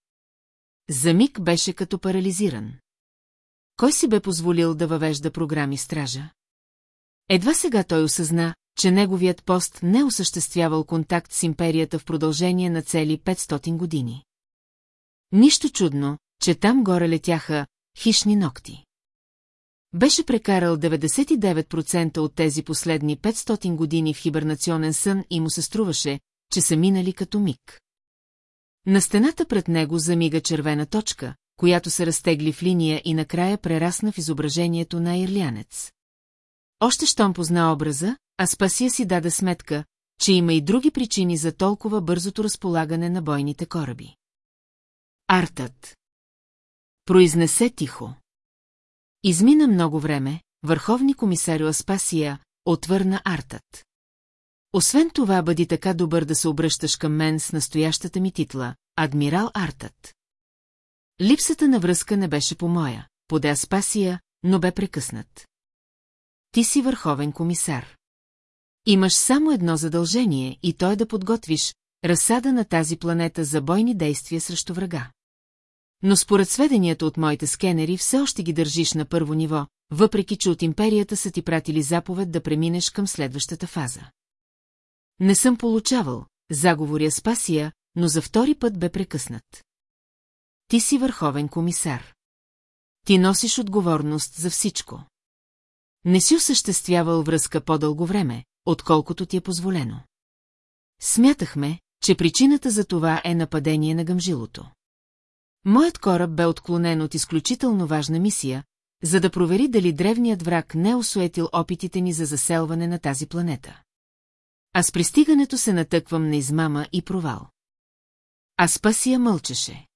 За миг беше като парализиран. Кой си бе позволил да въвежда програми стража? Едва сега той осъзна, че неговият пост не осъществявал контакт с империята в продължение на цели 500 години. Нищо чудно, че там горе летяха хищни ногти. Беше прекарал 99% от тези последни 500 години в хибернационен сън и му се струваше, че са минали като миг. На стената пред него замига червена точка, която се разтегли в линия и накрая прерасна в изображението на ирлянец. Още щом позна образа, а Спасия си даде сметка, че има и други причини за толкова бързото разполагане на бойните кораби. Артът. Произнесе тихо. Измина много време, върховни комисарио Аспасия отвърна Артът. Освен това, бъди така добър да се обръщаш към мен с настоящата ми титла, адмирал Артът. Липсата на връзка не беше по моя, поде Аспасия, но бе прекъснат. Ти си върховен комисар. Имаш само едно задължение и то е да подготвиш разсада на тази планета за бойни действия срещу врага. Но според сведенията от моите скенери все още ги държиш на първо ниво, въпреки че от империята са ти пратили заповед да преминеш към следващата фаза. Не съм получавал, заговоря Спасия, но за втори път бе прекъснат. Ти си върховен комисар. Ти носиш отговорност за всичко. Не си осъществявал връзка по-дълго време, отколкото ти е позволено. Смятахме, че причината за това е нападение на гъмжилото. Моят кораб бе отклонен от изключително важна мисия, за да провери дали древният враг не е осуетил опитите ни за заселване на тази планета. А с пристигането се натъквам на измама и провал. А Спасия мълчеше.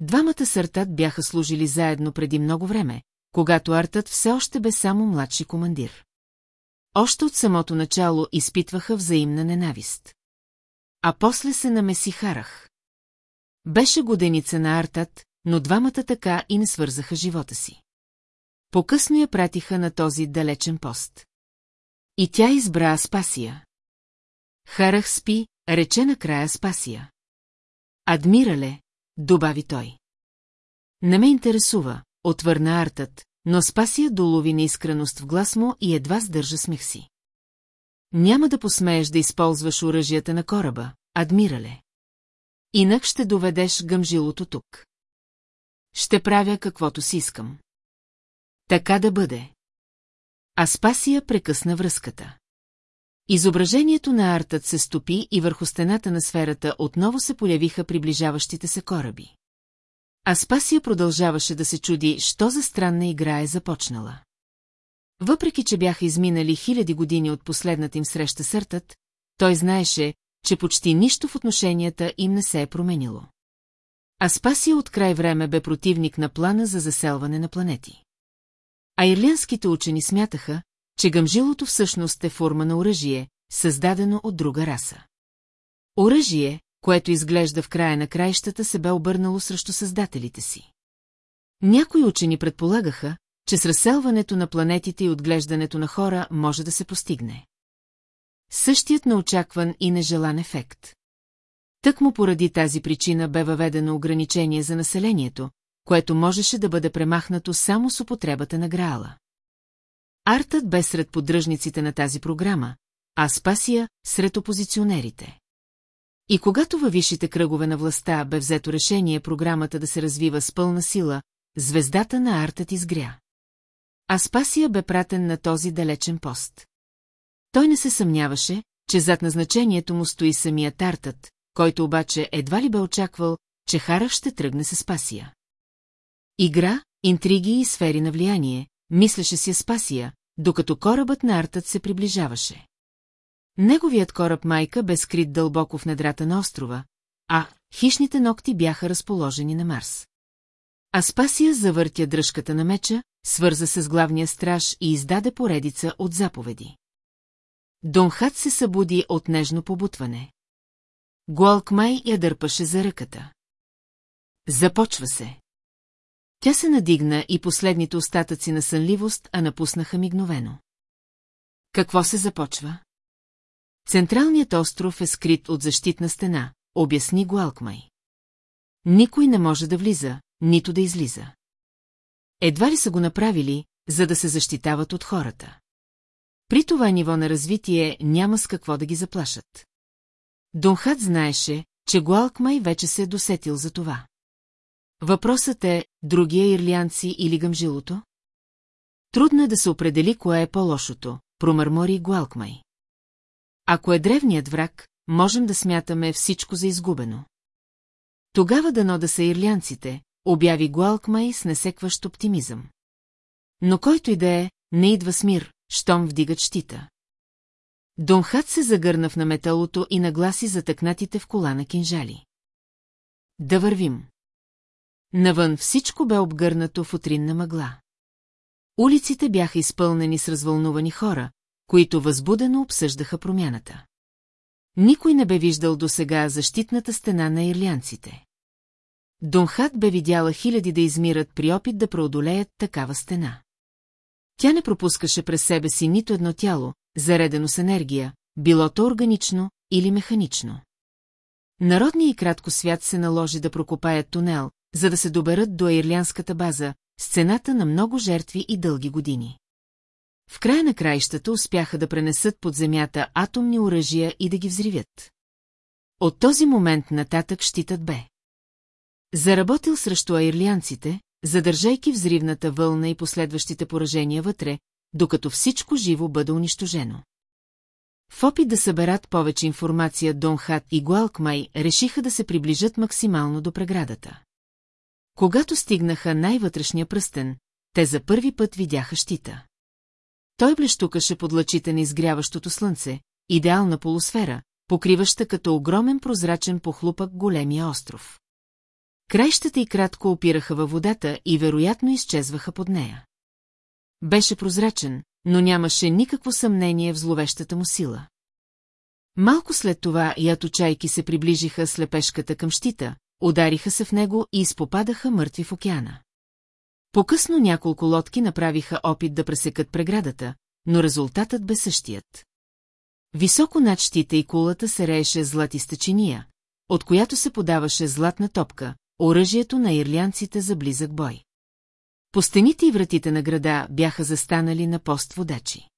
Двамата съртат бяха служили заедно преди много време, когато Артът все още бе само младши командир. Още от самото начало изпитваха взаимна ненавист. А после се намесихарах. Беше годеница на Артът, но двамата така и не свързаха живота си. По-късно я пратиха на този далечен пост. И тя избра Аспасия. Харах спи, рече накрая Спасия. Адмирале, добави той. Не ме интересува, отвърна Артът, но Спасия долови неискреност в глас му и едва сдържа смех си. Няма да посмееш да използваш оръжията на кораба, адмирале. Инак ще доведеш гъмжилото тук. Ще правя каквото си искам. Така да бъде. Аспасия прекъсна връзката. Изображението на артът се стопи и върху стената на сферата отново се появиха приближаващите се кораби. Аспасия продължаваше да се чуди, що за странна игра е започнала. Въпреки, че бяха изминали хиляди години от последната им среща с Артът, той знаеше, че почти нищо в отношенията им не се е променило. Аспасия от край време бе противник на плана за заселване на планети. А ирлянските учени смятаха, че гъмжилото всъщност е форма на оръжие, създадено от друга раса. Оръжие, което изглежда в края на краищата, се бе обърнало срещу създателите си. Някои учени предполагаха, че с разселването на планетите и отглеждането на хора може да се постигне. Същият неочакван и нежелан ефект. Тъкмо поради тази причина бе въведено ограничение за населението, което можеше да бъде премахнато само с употребата на Граала. Артът бе сред поддръжниците на тази програма, а Спасия – сред опозиционерите. И когато във висшите кръгове на властта бе взето решение програмата да се развива с пълна сила, звездата на Артът изгря. Аспасия бе пратен на този далечен пост. Той не се съмняваше, че зад назначението му стои самият Артът, който обаче едва ли бе очаквал, че Харах ще тръгне се Спасия. Игра, интриги и сфери на влияние, мислеше си Спасия, докато корабът на Артът се приближаваше. Неговият кораб майка бе скрит дълбоко в недрата на острова, а хищните ногти бяха разположени на Марс. Аспасия завъртя дръжката на меча, свърза се с главния страж и издаде поредица от заповеди. Донхат се събуди от нежно побутване. Гуалкмай я дърпаше за ръката. Започва се. Тя се надигна и последните остатъци на сънливост, а напуснаха мигновено. Какво се започва? Централният остров е скрит от защитна стена, обясни Гуалкмай. Никой не може да влиза, нито да излиза. Едва ли са го направили, за да се защитават от хората. При това ниво на развитие няма с какво да ги заплашат. Донхат знаеше, че Гуалкмай вече се е досетил за това. Въпросът е, другия ирлианци или гъмжилото? Трудно е да се определи кое е по-лошото, промърмори Гуалкмай. Ако е древният враг, можем да смятаме всичко за изгубено. Тогава дано да са ирлянците, обяви Гуалкмай с несекващ оптимизъм. Но който и да е, не идва с мир, щом вдигат щита. Донхат се загърна в наметалото и нагласи затъкнатите в кола на кинжали. Да вървим. Навън всичко бе обгърнато в утринна мъгла. Улиците бяха изпълнени с развълнувани хора, които възбудено обсъждаха промяната. Никой не бе виждал досега защитната стена на ирлянците. Донхат бе видяла хиляди да измират при опит да преодолеят такава стена. Тя не пропускаше през себе си нито едно тяло, заредено с енергия, било то органично или механично. Народния и кратко свят се наложи да прокопаят тунел, за да се доберат до ирлянската база, сцената на много жертви и дълги години. В края на краищата успяха да пренесат под земята атомни оръжия и да ги взривят. От този момент нататък щитът бе. Заработил срещу аирлианците, задържайки взривната вълна и последващите поражения вътре, докато всичко живо бъде унищожено. В опит да съберат повече информация Донхат и Гуалкмай решиха да се приближат максимално до преградата. Когато стигнаха най-вътрешния пръстен, те за първи път видяха щита. Той блещукаше под лъчите на изгряващото слънце, идеална полусфера, покриваща като огромен прозрачен похлупък големия остров. Краищата и кратко опираха във водата и вероятно изчезваха под нея. Беше прозрачен, но нямаше никакво съмнение в зловещата му сила. Малко след това яточайки се приближиха слепешката към щита, удариха се в него и изпопадаха мъртви в океана. По-късно няколко лодки направиха опит да пресекат преградата, но резултатът бе същият. Високо над щита и кулата се рееше златиста чиния, от която се подаваше златна топка, оръжието на ирлянците за близък бой. По стените и вратите на града бяха застанали на пост водачи.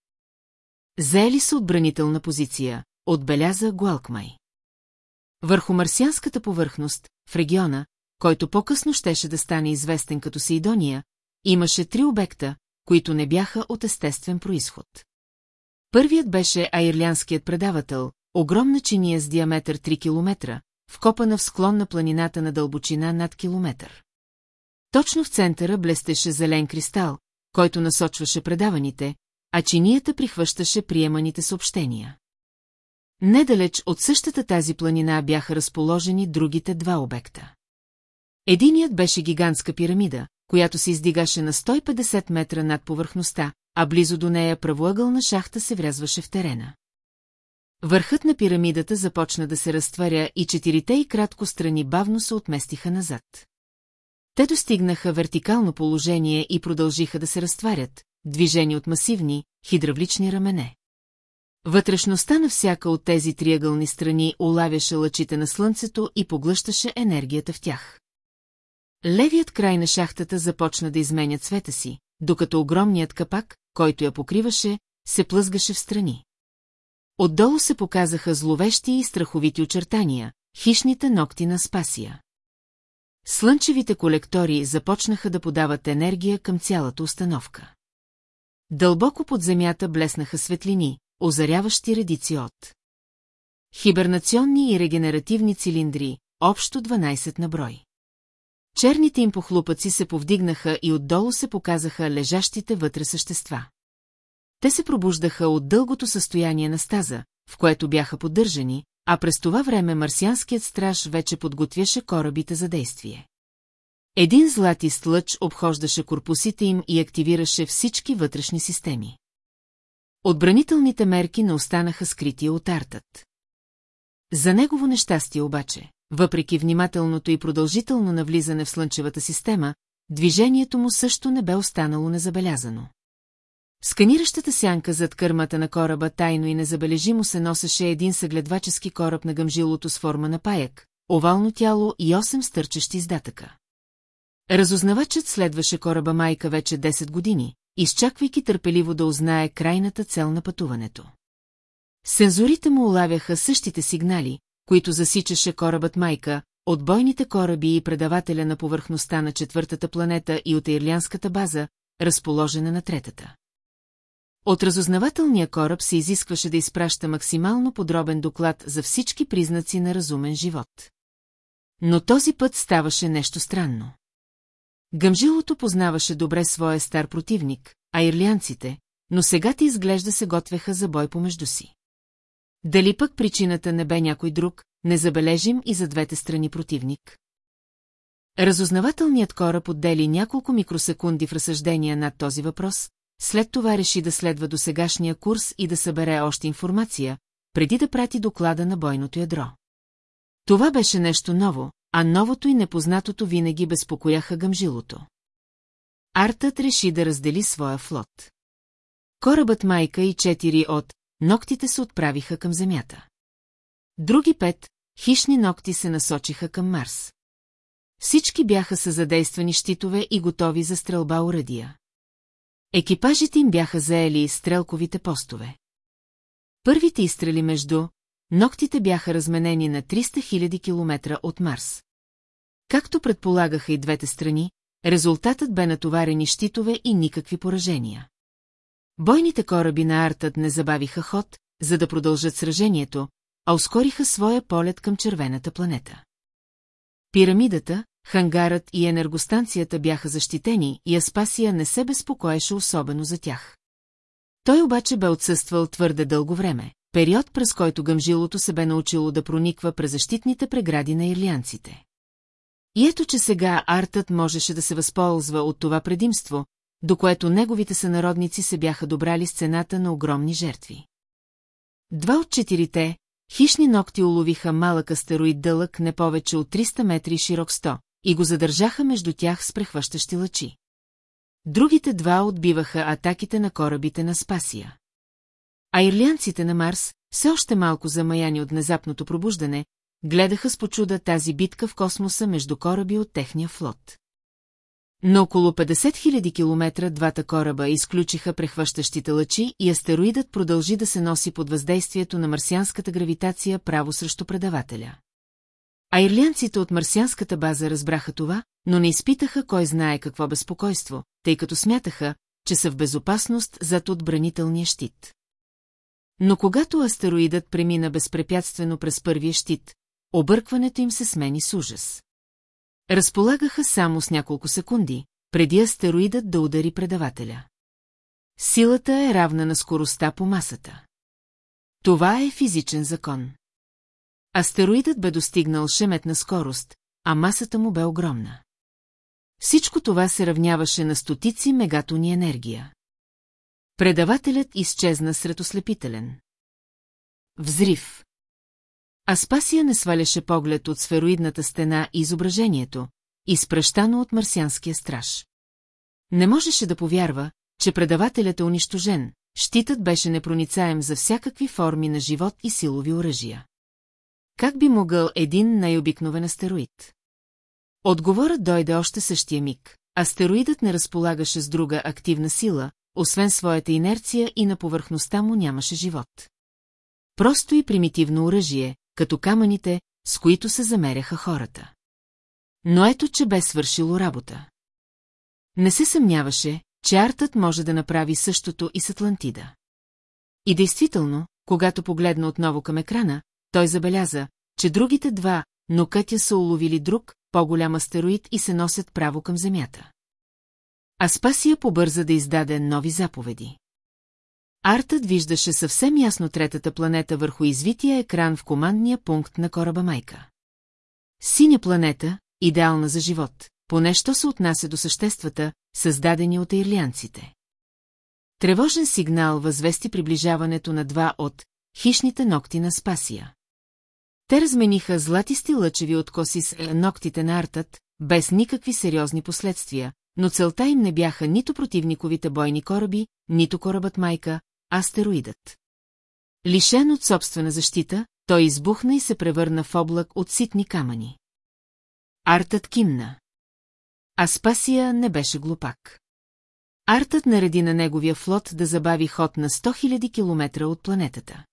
Заели са отбранителна позиция, отбеляза Гуалкмай. Върху марсианската повърхност, в региона, който по-късно щеше да стане известен като Сейдония, имаше три обекта, които не бяха от естествен происход. Първият беше аирлянският предавател, огромна чиния с диаметър 3 км, вкопана в склон на планината на дълбочина над километър. Точно в центъра блестеше зелен кристал, който насочваше предаваните, а чинията прихващаше приеманите съобщения. Недалеч от същата тази планина бяха разположени другите два обекта. Единият беше гигантска пирамида, която се издигаше на 150 метра над повърхността, а близо до нея правоъгълна шахта се врязваше в терена. Върхът на пирамидата започна да се разтваря и четирите и кратко страни бавно се отместиха назад. Те достигнаха вертикално положение и продължиха да се разтварят, движени от масивни, хидравлични рамене. Вътрешността на всяка от тези триъгълни страни улавяше лъчите на слънцето и поглъщаше енергията в тях. Левият край на шахтата започна да изменя цвета си, докато огромният капак, който я покриваше, се плъзгаше в страни. Отдолу се показаха зловещи и страховити очертания, хищните ногти на Спасия. Слънчевите колектори започнаха да подават енергия към цялата установка. Дълбоко под земята блеснаха светлини, озаряващи редици от хибернационни и регенеративни цилиндри, общо 12 на брой. Черните им похлупъци се повдигнаха и отдолу се показаха лежащите вътре същества. Те се пробуждаха от дългото състояние на стаза, в което бяха поддържани, а през това време марсианският страж вече подготвяше корабите за действие. Един златист лъч обхождаше корпусите им и активираше всички вътрешни системи. Отбранителните мерки не останаха скрити от артът. За негово нещастие обаче, въпреки внимателното и продължително навлизане в слънчевата система, движението му също не бе останало незабелязано. Сканиращата сянка зад кърмата на кораба тайно и незабележимо се носеше един съгледвачески кораб на гъмжилото с форма на паяк, овално тяло и 8 стърчещи издатъка. Разузнавачът следваше кораба майка вече 10 години, изчаквайки търпеливо да узнае крайната цел на пътуването. Сензорите му улавяха същите сигнали, които засичаше корабът майка, от бойните кораби и предавателя на повърхността на четвъртата планета и от ирлянската база, разположена на третата. От разузнавателния кораб се изискваше да изпраща максимално подробен доклад за всички признаци на разумен живот. Но този път ставаше нещо странно. Гъмжилото познаваше добре своя стар противник, а ирлянците, но сега те изглежда се готвеха за бой помежду си. Дали пък причината не бе някой друг, не забележим и за двете страни противник? Разузнавателният кораб отдели няколко микросекунди в разсъждения над този въпрос, след това реши да следва до сегашния курс и да събере още информация, преди да прати доклада на бойното ядро. Това беше нещо ново, а новото и непознатото винаги безпокояха гъмжилото. Артът реши да раздели своя флот. Корабът майка и четири от ногтите се отправиха към земята. Други пет хищни ногти се насочиха към Марс. Всички бяха с задействани щитове и готови за стрелба урадия. Екипажите им бяха заели стрелковите постове. Първите изстрели между ногтите бяха разменени на 300 000 км от Марс. Както предполагаха и двете страни, резултатът бе натоварени щитове и никакви поражения. Бойните кораби на Артът не забавиха ход, за да продължат сражението, а ускориха своя полет към червената планета. Пирамидата, хангарът и енергостанцията бяха защитени и Аспасия не се безпокоеше особено за тях. Той обаче бе отсъствал твърде дълго време, период през който гъмжилото се бе научило да прониква през защитните прегради на ирлианците. И ето, че сега артът можеше да се възползва от това предимство, до което неговите сънародници се бяха добрали с цената на огромни жертви. Два от четирите, хищни ногти уловиха малък астероид дълъг не повече от 300 метри широк 100 и го задържаха между тях с прехващащи лъчи. Другите два отбиваха атаките на корабите на Спасия. А ирлианците на Марс, все още малко замаяни от внезапното пробуждане, гледаха с почуда тази битка в космоса между кораби от техния флот. На около 50 000 километра двата кораба изключиха прехващащите лъчи и астероидът продължи да се носи под въздействието на марсианската гравитация право срещу предавателя. А ирлянците от марсианската база разбраха това, но не изпитаха кой знае какво безпокойство, тъй като смятаха, че са в безопасност зад отбранителния щит. Но когато астероидът премина безпрепятствено през първия щит, объркването им се смени с ужас. Разполагаха само с няколко секунди, преди астероидът да удари предавателя. Силата е равна на скоростта по масата. Това е физичен закон. Астероидът бе достигнал шеметна скорост, а масата му бе огромна. Всичко това се равняваше на стотици мегатони енергия. Предавателят изчезна сред ослепителен. Взрив. Аспасия не сваляше поглед от сфероидната стена и изображението, изпръщано от марсианския страж. Не можеше да повярва, че предавателят е унищожен, щитът беше непроницаем за всякакви форми на живот и силови оръжия. Как би могъл един най-обикновен астероид? Отговорът дойде още същия миг. Астероидът не разполагаше с друга активна сила, освен своята инерция и на повърхността му нямаше живот. Просто и примитивно оръжие, като камъните, с които се замеряха хората. Но ето, че бе свършило работа. Не се съмняваше, че артът може да направи същото и с Атлантида. И действително, когато погледна отново към екрана, той забеляза, че другите два, но кътя са уловили друг, по-голям астероид и се носят право към Земята. Аспасия побърза да издаде нови заповеди. Артът виждаше съвсем ясно третата планета върху извития екран в командния пункт на кораба Майка. Синя планета, идеална за живот, поне що се отнася до съществата, създадени от ирлианците. Тревожен сигнал възвести приближаването на два от хищните ногти на Спасия. Те размениха златисти лъчеви откоси с е, ногтите на артът, без никакви сериозни последствия, но целта им не бяха нито противниковите бойни кораби, нито корабът майка, астероидът. Лишен от собствена защита, той избухна и се превърна в облак от ситни камъни. Артът кимна. А Спасия не беше глупак. Артът нареди на неговия флот да забави ход на 100 000 километра от планетата.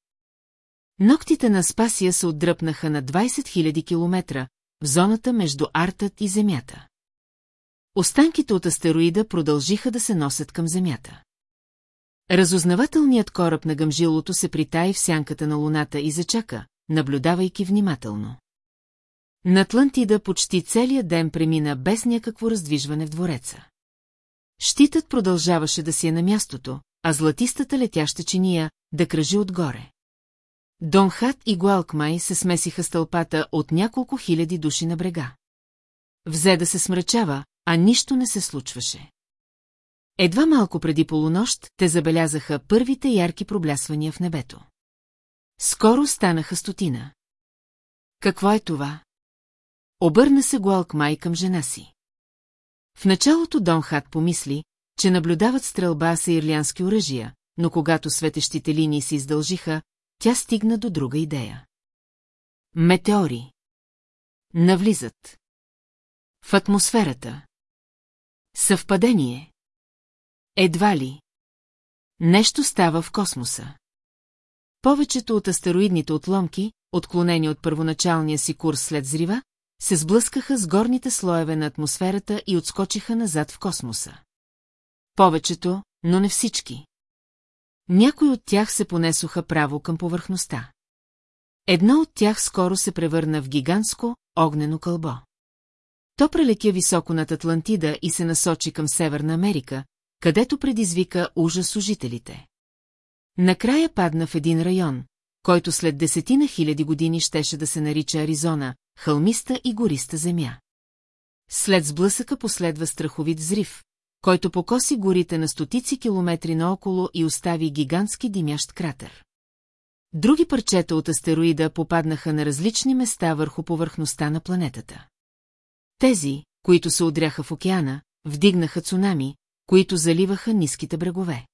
Ноктите на Спасия се отдръпнаха на 20 000 километра в зоната между Артът и Земята. Останките от астероида продължиха да се носят към Земята. Разузнавателният кораб на гъмжилото се притаи в сянката на Луната и зачака, наблюдавайки внимателно. На Атлантида почти целият ден премина без някакво раздвижване в двореца. Щитът продължаваше да си е на мястото, а златистата летяща чиния да кръжи отгоре. Донхат и Гуалкмай се смесиха с тълпата от няколко хиляди души на брега. Взе да се смрачава, а нищо не се случваше. Едва малко преди полунощ те забелязаха първите ярки проблясвания в небето. Скоро станаха стотина. Какво е това? Обърна се Гуалкмай към жена си. В началото Дон Хат помисли, че наблюдават стрелба с ирлянски оръжия, но когато светещите линии се издължиха, тя стигна до друга идея. Метеори. Навлизат. В атмосферата. Съвпадение. Едва ли. Нещо става в космоса. Повечето от астероидните отломки, отклонени от първоначалния си курс след зрива, се сблъскаха с горните слоеве на атмосферата и отскочиха назад в космоса. Повечето, но не всички. Някои от тях се понесоха право към повърхността. Едно от тях скоро се превърна в гигантско, огнено кълбо. То прелетя високо над Атлантида и се насочи към Северна Америка, където предизвика ужас у жителите. Накрая падна в един район, който след десетина хиляди години щеше да се нарича Аризона, хълмиста и гориста земя. След сблъсъка последва страховит взрив, който покоси горите на стотици километри наоколо и остави гигантски димящ кратер. Други парчета от астероида попаднаха на различни места върху повърхността на планетата. Тези, които се удряха в океана, вдигнаха цунами, които заливаха ниските брегове.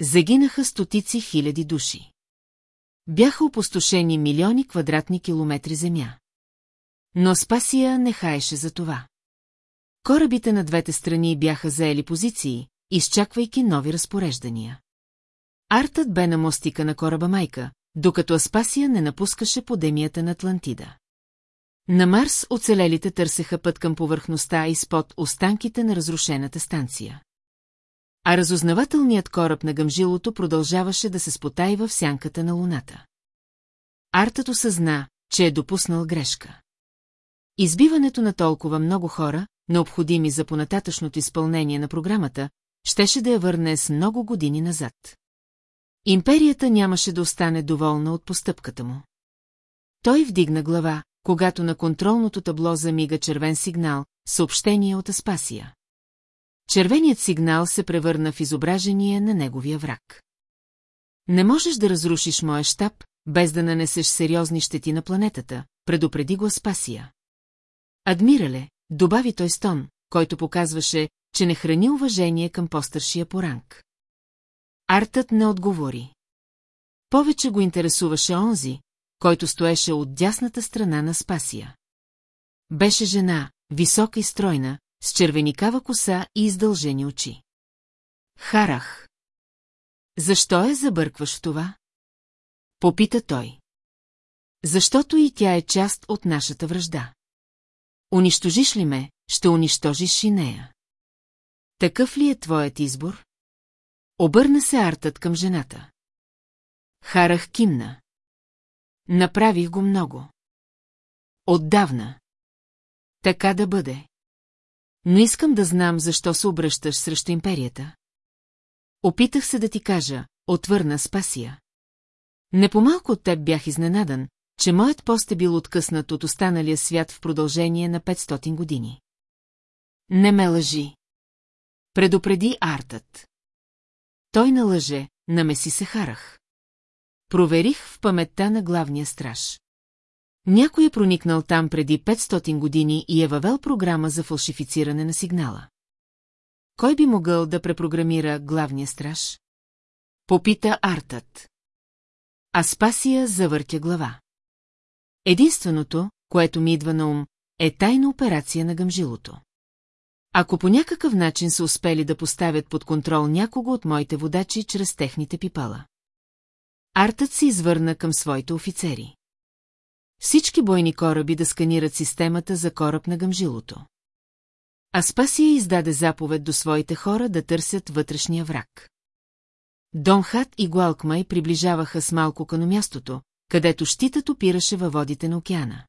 Загинаха стотици хиляди души. Бяха опустошени милиони квадратни километри земя. Но Спасия не хаеше за това. Корабите на двете страни бяха заели позиции, изчаквайки нови разпореждания. Артът бе на мостика на кораба Майка, докато Аспасия не напускаше подемията на Атлантида. На Марс оцелелите търсеха път към повърхността изпод останките на разрушената станция. А разузнавателният кораб на гъмжилото продължаваше да се спотайва в сянката на луната. Артът осъзна, че е допуснал грешка. Избиването на толкова много хора, необходими за понататъчното изпълнение на програмата, щеше да я върне с много години назад. Империята нямаше да остане доволна от постъпката му. Той вдигна глава, когато на контролното табло замига червен сигнал, съобщение от Аспасия. Червеният сигнал се превърна в изображение на неговия враг. Не можеш да разрушиш моя щаб, без да нанесеш сериозни щети на планетата, предупреди го Аспасия. Адмирале, добави той стон, който показваше, че не храни уважение към по-старшия по ранг. Артът не отговори. Повече го интересуваше онзи, който стоеше от дясната страна на Спасия. Беше жена, висока и стройна, с червеникава коса и издължени очи. Харах. Защо е забъркваш това? Попита той. Защото и тя е част от нашата връжда. Унищожиш ли ме, ще унищожиш и нея. Такъв ли е твоят избор? Обърна се артът към жената. Харах кимна. Направих го много. Отдавна. Така да бъде. Но искам да знам защо се обръщаш срещу империята. Опитах се да ти кажа, отвърна Спасия. Не по-малко от теб бях изненадан, че моят пост е бил откъснат от останалия свят в продължение на 500 години. Не ме лъжи. Предупреди Артът. Той налъже, намеси се харах. Проверих в паметта на главния страж. Някой е проникнал там преди 500 години и е въвел програма за фалшифициране на сигнала. Кой би могъл да препрограмира главния страж? Попита Артът. Аспасия завъртя глава. Единственото, което ми идва на ум, е тайна операция на гъмжилото. Ако по някакъв начин са успели да поставят под контрол някого от моите водачи чрез техните пипала. Артът се извърна към своите офицери. Всички бойни кораби да сканират системата за кораб на гъмжилото. Аспасия издаде заповед до своите хора да търсят вътрешния враг. Донхат и Гуалкмай приближаваха с малко каномястото, където щитът опираше във водите на океана.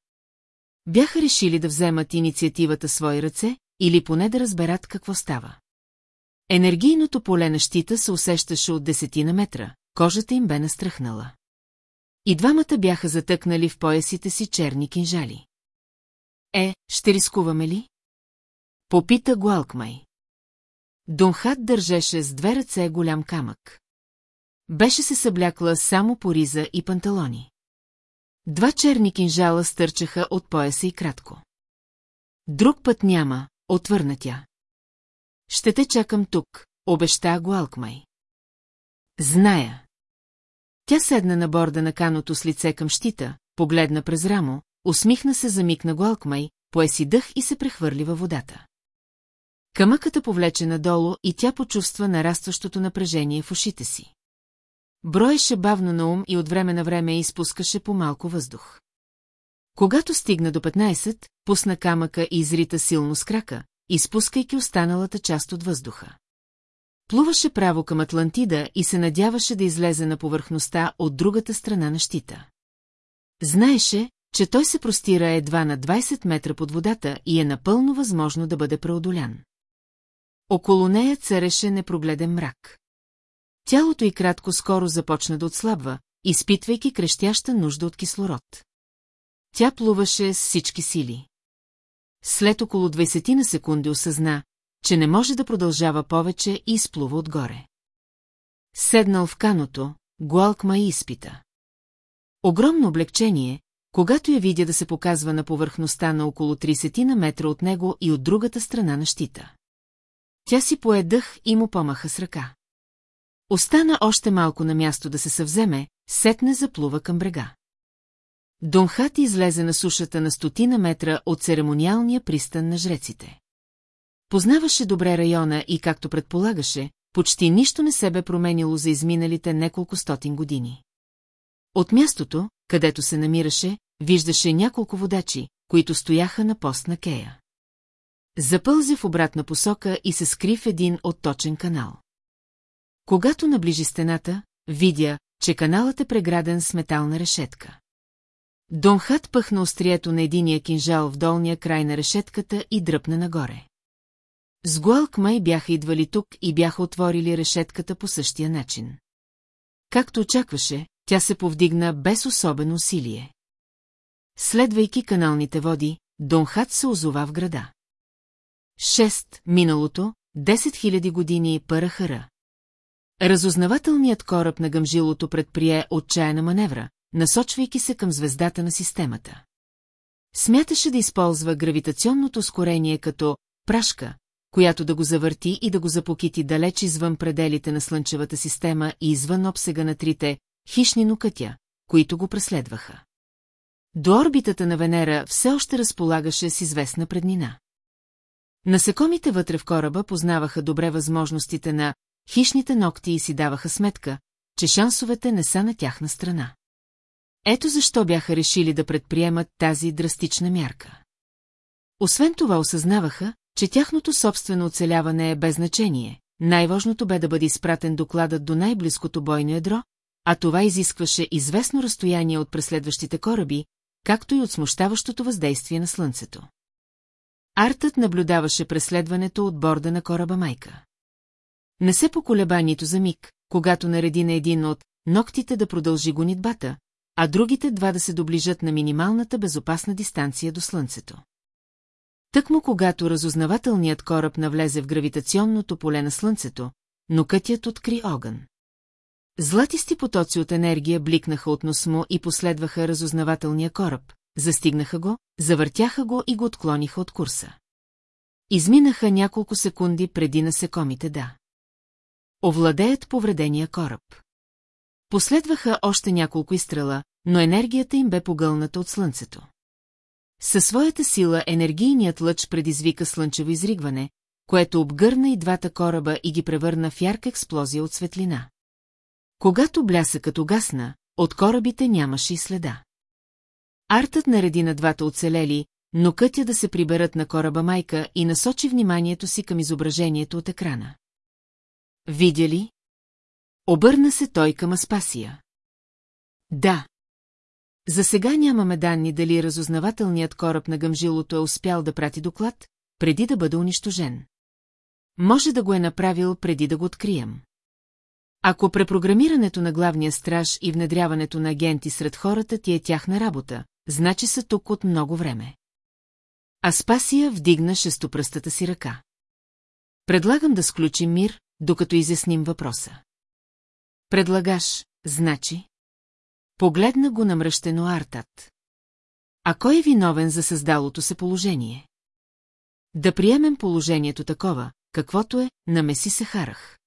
Бяха решили да вземат инициативата свои ръце или поне да разберат какво става. Енергийното поле на щита се усещаше от десетина метра, кожата им бе настръхнала. И двамата бяха затъкнали в поясите си черни кинжали. Е, ще рискуваме ли? Попита Гуалкмай. Донхат държеше с две ръце голям камък. Беше се съблякла само по риза и панталони. Два черни кинжала стърчаха от пояса и кратко. Друг път няма, отвърна тя. Ще те чакам тук, обеща Гуалкмай. Зная. Тя седна на борда на каното с лице към щита, погледна през рамо, усмихна се за миг на Гуалкмай, поеси дъх и се прехвърли във водата. Камъката повлече надолу и тя почувства нарастващото напрежение в ушите си. Броеше бавно на ум и от време на време изпускаше по малко въздух. Когато стигна до 15, пусна камъка и изрита силно с крака, изпускайки останалата част от въздуха. Плуваше право към Атлантида и се надяваше да излезе на повърхността от другата страна на щита. Знаеше, че той се простира едва на 20 метра под водата и е напълно възможно да бъде преодолян. Около нея цареше непрогледен мрак. Тялото й кратко скоро започна да отслабва, изпитвайки крещяща нужда от кислород. Тя плуваше с всички сили. След около 20 на секунди осъзна, че не може да продължава повече и изплува отгоре. Седнал в каното, Гуалкма и изпита. Огромно облегчение, когато я видя да се показва на повърхността на около 30 на метра от него и от другата страна на щита. Тя си поедъх и му помаха с ръка. Остана още малко на място да се съвземе, сетне заплува към брега. Донхат излезе на сушата на стотина метра от церемониалния пристан на жреците. Познаваше добре района и, както предполагаше, почти нищо не се бе променило за изминалите неколко стотин години. От мястото, където се намираше, виждаше няколко водачи, които стояха на пост на Кея. Запълзе в обратна посока и се скри в един отточен канал. Когато наближи стената, видя, че каналът е преграден с метална решетка. Донхат пъхна острието на единия кинжал в долния край на решетката и дръпна нагоре. С Гуалк май бяха идвали тук и бяха отворили решетката по същия начин. Както очакваше, тя се повдигна без особено усилие. Следвайки каналните води, Донхат се озова в града. Шест, миналото, 10 000 години Парахара. Разузнавателният кораб на гъмжилото предприе отчаяна маневра, насочвайки се към звездата на системата. Смяташе да използва гравитационното ускорение като прашка, която да го завърти и да го запокити далеч извън пределите на Слънчевата система и извън обсега на трите хищни нокътя, които го преследваха. До орбитата на Венера все още разполагаше с известна преднина. Насекомите вътре в кораба познаваха добре възможностите на хищните ногти и си даваха сметка, че шансовете не са на тяхна страна. Ето защо бяха решили да предприемат тази драстична мярка. Освен това осъзнаваха, че тяхното собствено оцеляване е без значение. Най-важното бе да бъде изпратен докладът до най-близкото бойно ядро, а това изискваше известно разстояние от преследващите кораби, както и от смущаващото въздействие на Слънцето. Артът наблюдаваше преследването от борда на кораба майка. Не се поколеба нито за миг, когато нареди на един от ногтите да продължи гонитбата, а другите два да се доближат на минималната безопасна дистанция до Слънцето. Тъкмо когато разузнавателният кораб навлезе в гравитационното поле на Слънцето, но откри огън. Златисти потоци от енергия бликнаха от нос му и последваха разузнавателния кораб, застигнаха го, завъртяха го и го отклониха от курса. Изминаха няколко секунди преди насекомите да. Овладеят повредения кораб. Последваха още няколко изстрела, но енергията им бе погълната от слънцето. Със своята сила енергийният лъч предизвика слънчево изригване, което обгърна и двата кораба и ги превърна в ярка експлозия от светлина. Когато блясъкът угасна, от корабите нямаше и следа. Артът нареди на двата оцелели, но кътя да се приберат на кораба майка и насочи вниманието си към изображението от екрана. Видя ли? Обърна се той към Аспасия. Да. За сега нямаме данни дали разузнавателният кораб на гъмжилото е успял да прати доклад, преди да бъде унищожен. Може да го е направил преди да го открием. Ако препрограмирането на главния страж и внедряването на агенти сред хората ти е тяхна работа, значи са тук от много време. Аспасия вдигна шестопръстата си ръка. Предлагам да сключим мир, докато изясним въпроса. Предлагаш, значи? Погледна го намръщено Артат. А кой е виновен за създалото се положение? Да приемем положението такова, каквото е, намеси се харах.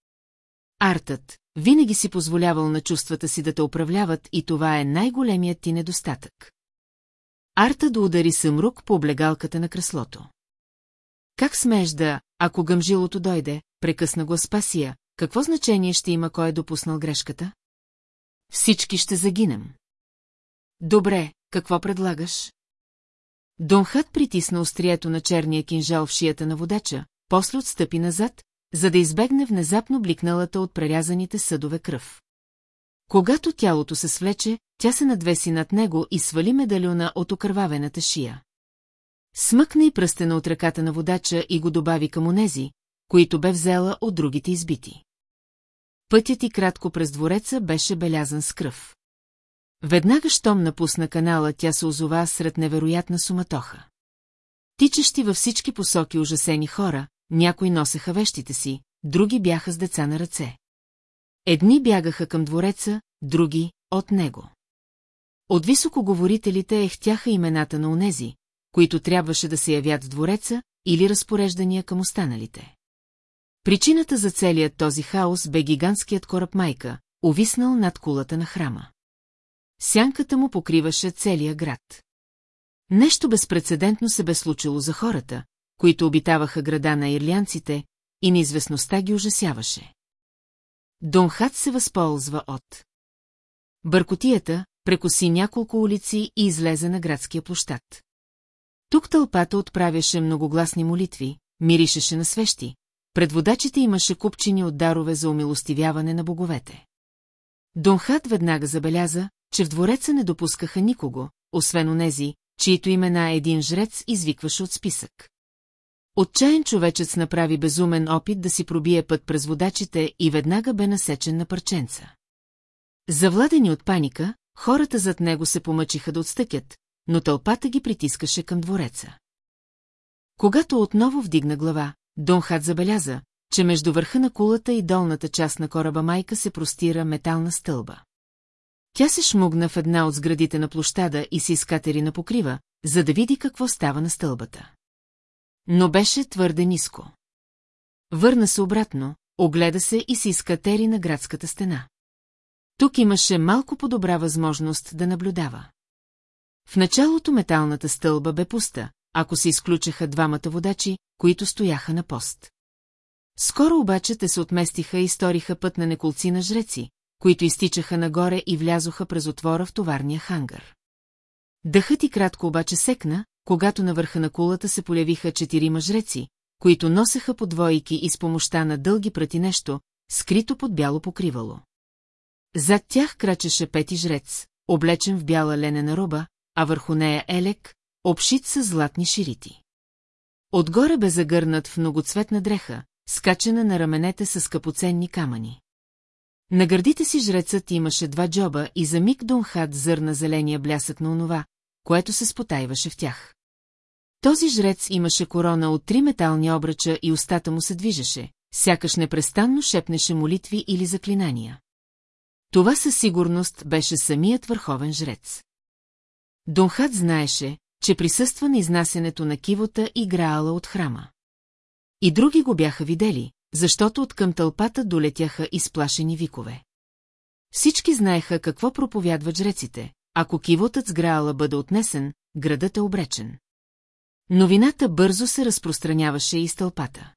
Артът, винаги си позволявал на чувствата си да те управляват и това е най-големият ти недостатък. Арта да удари съмрук по облегалката на креслото. Как смееш да, ако гъмжилото дойде, прекъсна го Спасия, какво значение ще има кой е допуснал грешката? Всички ще загинем. Добре, какво предлагаш? Донхът притисна острието на черния кинжал в шията на водача, после отстъпи назад, за да избегне внезапно бликналата от прерязаните съдове кръв. Когато тялото се свлече, тя се надвеси над него и свали медалюна от окървавената шия. Смъкна и пръстена от ръката на водача и го добави към онези, които бе взела от другите избити. Пътят и кратко през двореца беше белязан с кръв. Веднага, щом напусна канала, тя се озова сред невероятна суматоха. Тичащи във всички посоки ужасени хора, някои носеха вещите си, други бяха с деца на ръце. Едни бягаха към двореца, други – от него. От високоговорителите ехтяха имената на онези, които трябваше да се явят в двореца, или разпореждания към останалите. Причината за целият този хаос бе гигантският кораб майка, увиснал над кулата на храма. Сянката му покриваше целия град. Нещо безпредседентно се бе случило за хората, които обитаваха града на ирлянците, и неизвестността ги ужасяваше. Донхат се възползва от. Бъркотията прекоси няколко улици и излезе на градския площад. Тук тълпата отправяше многогласни молитви, миришеше на свещи, пред водачите имаше купчини от дарове за умилостивяване на боговете. Донхат веднага забеляза, че в двореца не допускаха никого, освен онези, чието имена един жрец извикваше от списък. Отчаян човечец направи безумен опит да си пробие път през водачите и веднага бе насечен на парченца. Завладени от паника, хората зад него се помъчиха да отстъкят, но тълпата ги притискаше към двореца. Когато отново вдигна глава, Донхат забеляза, че между върха на кулата и долната част на кораба майка се простира метална стълба. Тя се шмугна в една от сградите на площада и се изкатери на покрива, за да види какво става на стълбата. Но беше твърде ниско. Върна се обратно, огледа се и се изкатери на градската стена. Тук имаше малко по-добра възможност да наблюдава. В началото металната стълба бе пуста, ако се изключаха двамата водачи, които стояха на пост. Скоро обаче те се отместиха и сториха път на неколци на жреци, които изтичаха нагоре и влязоха през отвора в товарния хангар. Дъхът и кратко обаче секна, когато на върха на кулата се полявиха четирима жреци, които носеха по двойки и с помощта на дълги прати нещо, скрито под бяло покривало. Зад тях крачеше пети жрец, облечен в бяла ленена роба, а върху нея елек, обшит с златни ширити. Отгоре бе загърнат в многоцветна дреха, скачена на раменете с скъпоценни камъни. На гърдите си жрецът имаше два джоба и за миг Донхат зърна зеления блясък на онова, което се спотайваше в тях. Този жрец имаше корона от три метални обръча и устата му се движеше, сякаш непрестанно шепнеше молитви или заклинания. Това със сигурност беше самият върховен жрец. Донхат знаеше, че присъства на изнасянето на кивота и граала от храма. И други го бяха видели, защото от към тълпата долетяха изплашени викове. Всички знаеха какво проповядват жреците, ако кивотът с граала бъде отнесен, градът е обречен. Новината бързо се разпространяваше из тълпата.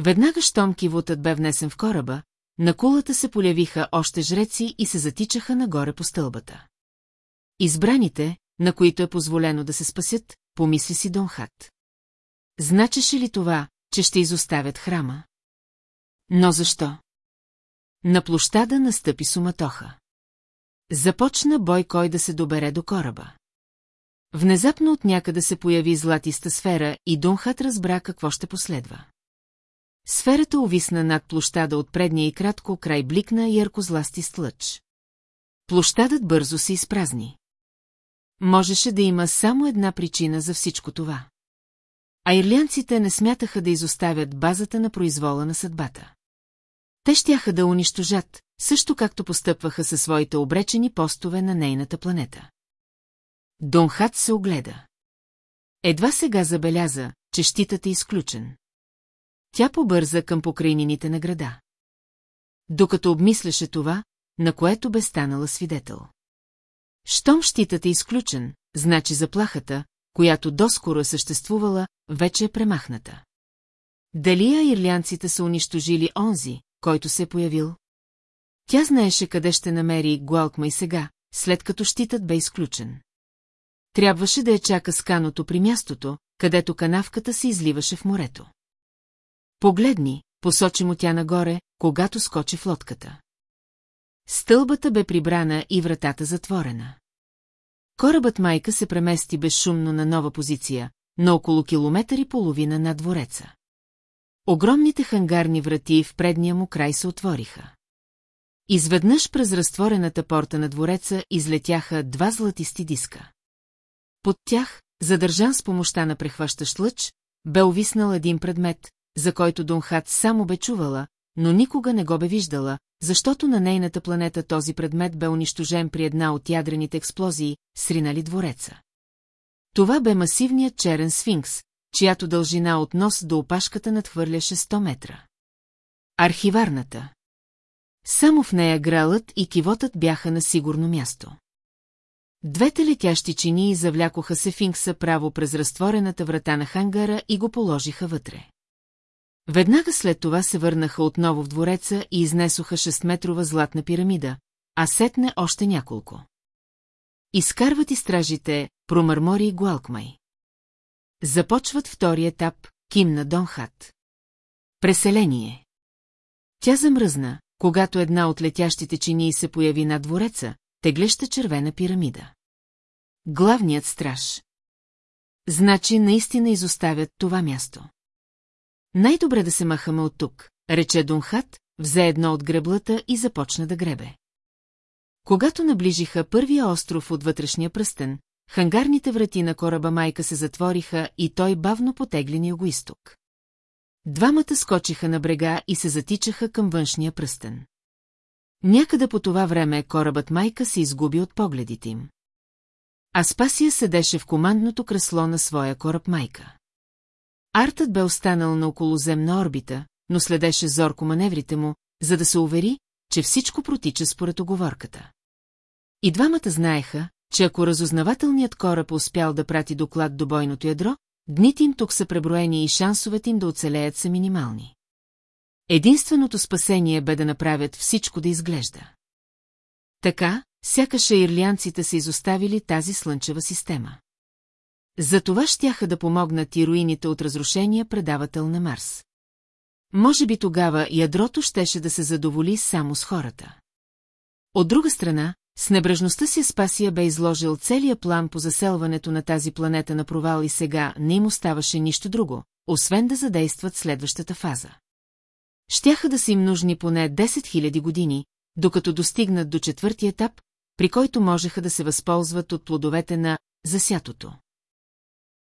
Веднага щом кивотът бе внесен в кораба, на кулата се полявиха още жреци и се затичаха нагоре по стълбата. Избраните, на които е позволено да се спасят, помисли си Донхат. Значеше ли това, че ще изоставят храма? Но защо? На площада настъпи суматоха. Започна бой кой да се добере до кораба. Внезапно от някъде се появи златиста сфера и Дунхат разбра какво ще последва. Сферата увисна над площада от предния и кратко край бликна ярко-зластист лъч. Площадът бързо се изпразни. Можеше да има само една причина за всичко това. А ирлянците не смятаха да изоставят базата на произвола на съдбата. Те щяха да унищожат, също както постъпваха със своите обречени постове на нейната планета. Донхат се огледа. Едва сега забеляза, че щитът е изключен. Тя побърза към покрайнините на града. Докато обмисляше това, на което бе станала свидетел. Щом щитът е изключен, значи заплахата, която доскоро е съществувала, вече е премахната. Дали аирлянците са унищожили онзи, който се е появил? Тя знаеше къде ще намери Гуалкма и сега, след като щитът бе изключен. Трябваше да я чака с каното при мястото, където канавката се изливаше в морето. Погледни, посочи му тя нагоре, когато скочи в лодката. Стълбата бе прибрана и вратата затворена. Корабът майка се премести безшумно на нова позиция, на около километър и половина над двореца. Огромните хангарни врати в предния му край се отвориха. Изведнъж през разтворената порта на двореца излетяха два златисти диска. Под тях, задържан с помощта на прехващащ лъч, бе увиснал един предмет, за който Донхат само бе чувала, но никога не го бе виждала, защото на нейната планета този предмет бе унищожен при една от ядрените експлозии, сринали двореца. Това бе масивният черен сфинкс, чиято дължина от нос до опашката надхвърляше 100 метра. Архиварната. Само в нея гралът и кивотът бяха на сигурно място. Двете летящи чинии завлякоха се финкса право през разтворената врата на хангара и го положиха вътре. Веднага след това се върнаха отново в двореца и изнесоха 6-метрова златна пирамида, а сетне още няколко. Изкарват и стражите Промърмори и Гуалкмай. Започват втори етап, кимна Донхат. Преселение. Тя замръзна, когато една от летящите чинии се появи над двореца, теглеща червена пирамида. Главният страж. Значи наистина изоставят това място. Най-добре да се махаме от тук, рече Донхат, взе едно от греблата и започна да гребе. Когато наближиха първия остров от вътрешния пръстен, хангарните врати на кораба майка се затвориха и той бавно потегли на югоисток. Двамата скочиха на брега и се затичаха към външния пръстен. Някъде по това време корабът майка се изгуби от погледите им. Аспасия седеше в командното кресло на своя кораб майка. Артът бе останал на околоземна орбита, но следеше зорко маневрите му, за да се увери, че всичко протича според оговорката. И двамата знаеха, че ако разузнавателният кораб успял да прати доклад до бойното ядро, дните им тук са преброени и шансовете им да оцелеят са минимални. Единственото спасение бе да направят всичко да изглежда. Така, сякаш ирлианците са изоставили тази слънчева система. За това щяха да помогнат и руините от разрушения предавател на Марс. Може би тогава ядрото щеше да се задоволи само с хората. От друга страна, С небрежността си Спасия бе изложил целия план по заселването на тази планета на провал и сега не им оставаше нищо друго, освен да задействат следващата фаза. Щяха да са им нужни поне 10 000 години, докато достигнат до четвърти етап, при който можеха да се възползват от плодовете на засятото.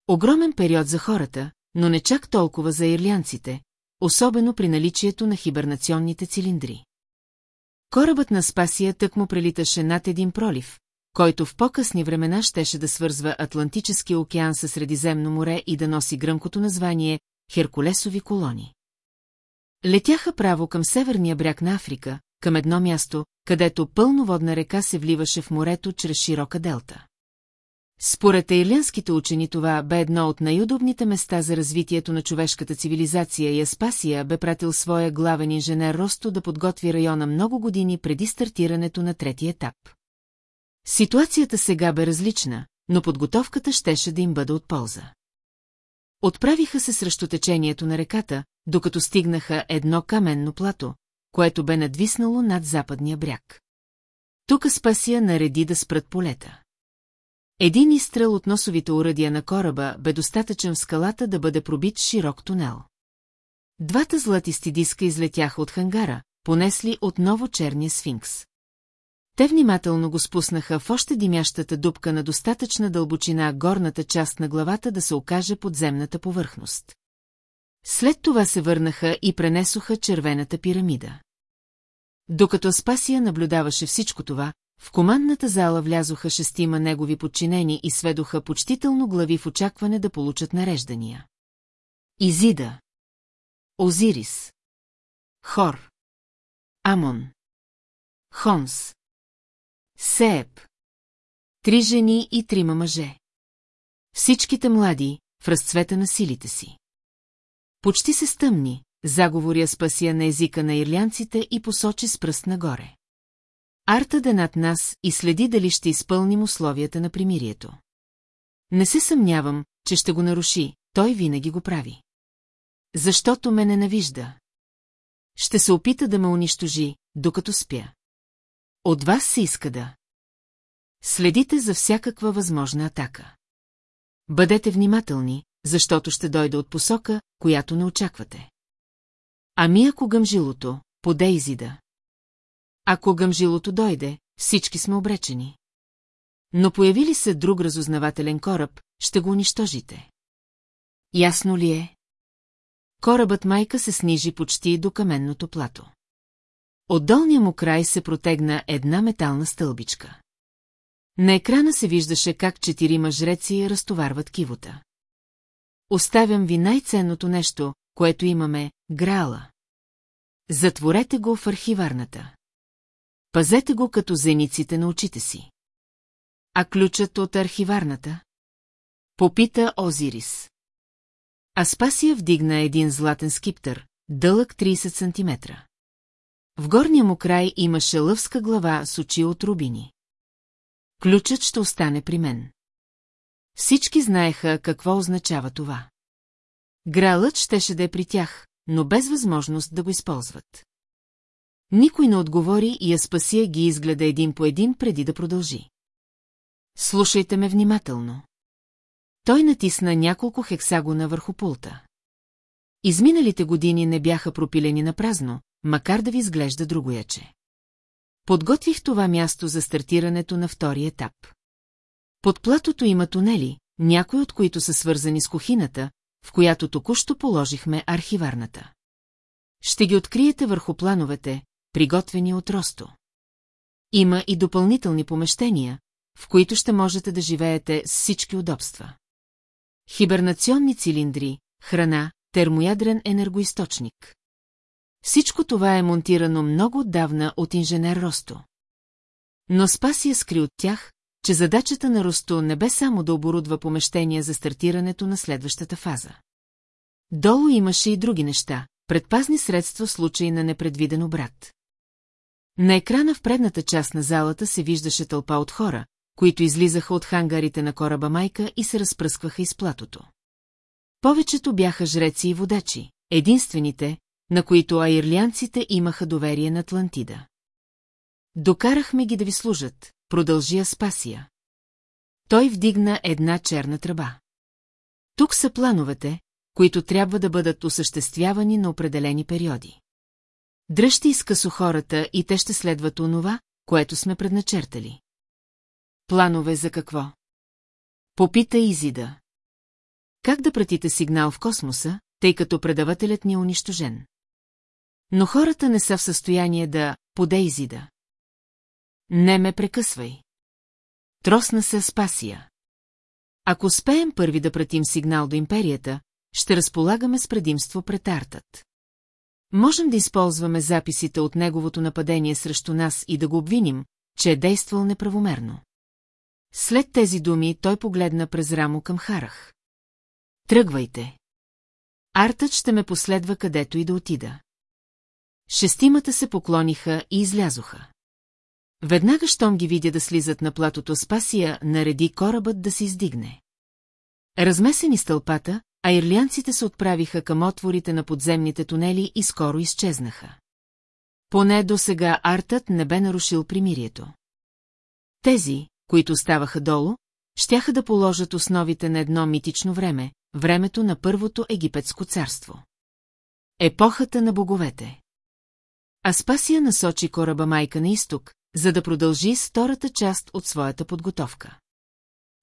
Огромен период за хората, но не чак толкова за ирлянците, особено при наличието на хибернационните цилиндри. Корабът на Спасия тък му прелиташе над един пролив, който в по-късни времена щеше да свързва Атлантическия океан със Средиземно море и да носи гръмкото название Херкулесови колони. Летяха право към северния бряг на Африка, към едно място, където пълноводна река се вливаше в морето чрез широка делта. Според ирлянските учени това бе едно от най-удобните места за развитието на човешката цивилизация и Аспасия бе пратил своя главен инженер Росто да подготви района много години преди стартирането на третия етап. Ситуацията сега бе различна, но подготовката щеше да им бъде от полза. Отправиха се срещу течението на реката, докато стигнаха едно каменно плато, което бе надвиснало над западния бряг. Тук Спасия нареди да спрат полета. Един изстрел от носовите уръдия на кораба бе достатъчен в скалата да бъде пробит широк тунел. Двата златисти диска излетяха от хангара, понесли отново черния сфинкс. Те внимателно го спуснаха в още димящата дупка на достатъчна дълбочина горната част на главата да се окаже подземната повърхност. След това се върнаха и пренесоха червената пирамида. Докато Аспасия наблюдаваше всичко това, в командната зала влязоха шестима негови подчинени и сведоха почтително глави в очакване да получат нареждания. Изида. Озирис. Хор. Амон. Хонс. Сееп. Три жени и трима мъже. Всичките млади, в разцвета на силите си. Почти се стъмни, заговоря спасия на езика на ирлянците и посочи с пръст нагоре. Арта да над нас и следи дали ще изпълним условията на примирието. Не се съмнявам, че ще го наруши, той винаги го прави. Защото ме ненавижда. Ще се опита да ме унищожи, докато спя. От вас се иска да. Следите за всякаква възможна атака. Бъдете внимателни, защото ще дойде от посока, която не очаквате. Ами ако гъмжилото, поде изида. Ако гъмжилото дойде, всички сме обречени. Но появи ли се друг разузнавателен кораб, ще го унищожите. Ясно ли е? Корабът майка се снижи почти до каменното плато. От долния му край се протегна една метална стълбичка. На екрана се виждаше как четирима жреци разтоварват кивота. Оставям ви най-ценното нещо, което имаме – грала. Затворете го в архиварната. Пазете го като зениците на очите си. А ключът от архиварната? Попита Озирис. Аспасия вдигна един златен скиптър, дълъг 30 сантиметра. В горния му край имаше лъвска глава с очи от рубини. Ключът ще остане при мен. Всички знаеха какво означава това. Гралът щеше да е при тях, но без възможност да го използват. Никой не отговори и Аспасия ги изгледа един по един преди да продължи. Слушайте ме внимателно. Той натисна няколко хексагона върху пулта. Изминалите години не бяха пропилени на празно, макар да ви изглежда другояче. Подготвих това място за стартирането на втори етап. Под платото има тунели, някои от които са свързани с кухината, в която току-що положихме архиварната. Ще ги откриете върху плановете, приготвени от Росто. Има и допълнителни помещения, в които ще можете да живеете с всички удобства. Хибернационни цилиндри, храна, термоядрен енергоисточник. Всичко това е монтирано много отдавна от инженер Росто. Но Спасия скри от тях, че задачата на Росто не бе само да оборудва помещения за стартирането на следващата фаза. Долу имаше и други неща, предпазни средства в случай на непредвиден обрат. На екрана в предната част на залата се виждаше тълпа от хора, които излизаха от хангарите на кораба майка и се разпръскваха из платото. Повечето бяха жреци и водачи, единствените, на които аирлянците имаха доверие на Атлантида. Докарахме ги да ви служат, продължи Аспасия. Той вдигна една черна тръба. Тук са плановете, които трябва да бъдат осъществявани на определени периоди. Дръжте изкъсо хората и те ще следват онова, което сме предначертали. Планове за какво? Попита Изида. Как да пратите сигнал в космоса, тъй като предавателят ни е унищожен? Но хората не са в състояние да поде Изида. Не ме прекъсвай. Тросна се Спасия. Ако успеем първи да пратим сигнал до империята, ще разполагаме с предимство пред артът. Можем да използваме записите от неговото нападение срещу нас и да го обвиним, че е действал неправомерно. След тези думи той погледна през рамо към Харах. Тръгвайте. Артът ще ме последва където и да отида. Шестимата се поклониха и излязоха. Веднага, щом ги видя да слизат на платото Спасия, нареди корабът да се издигне. Размесени стълпата, а ирлианците се отправиха към отворите на подземните тунели и скоро изчезнаха. Поне до сега артът не бе нарушил примирието. Тези, които оставаха долу, щяха да положат основите на едно митично време, времето на първото египетско царство. Епохата на боговете. Аспасия насочи кораба майка на изток, за да продължи втората част от своята подготовка.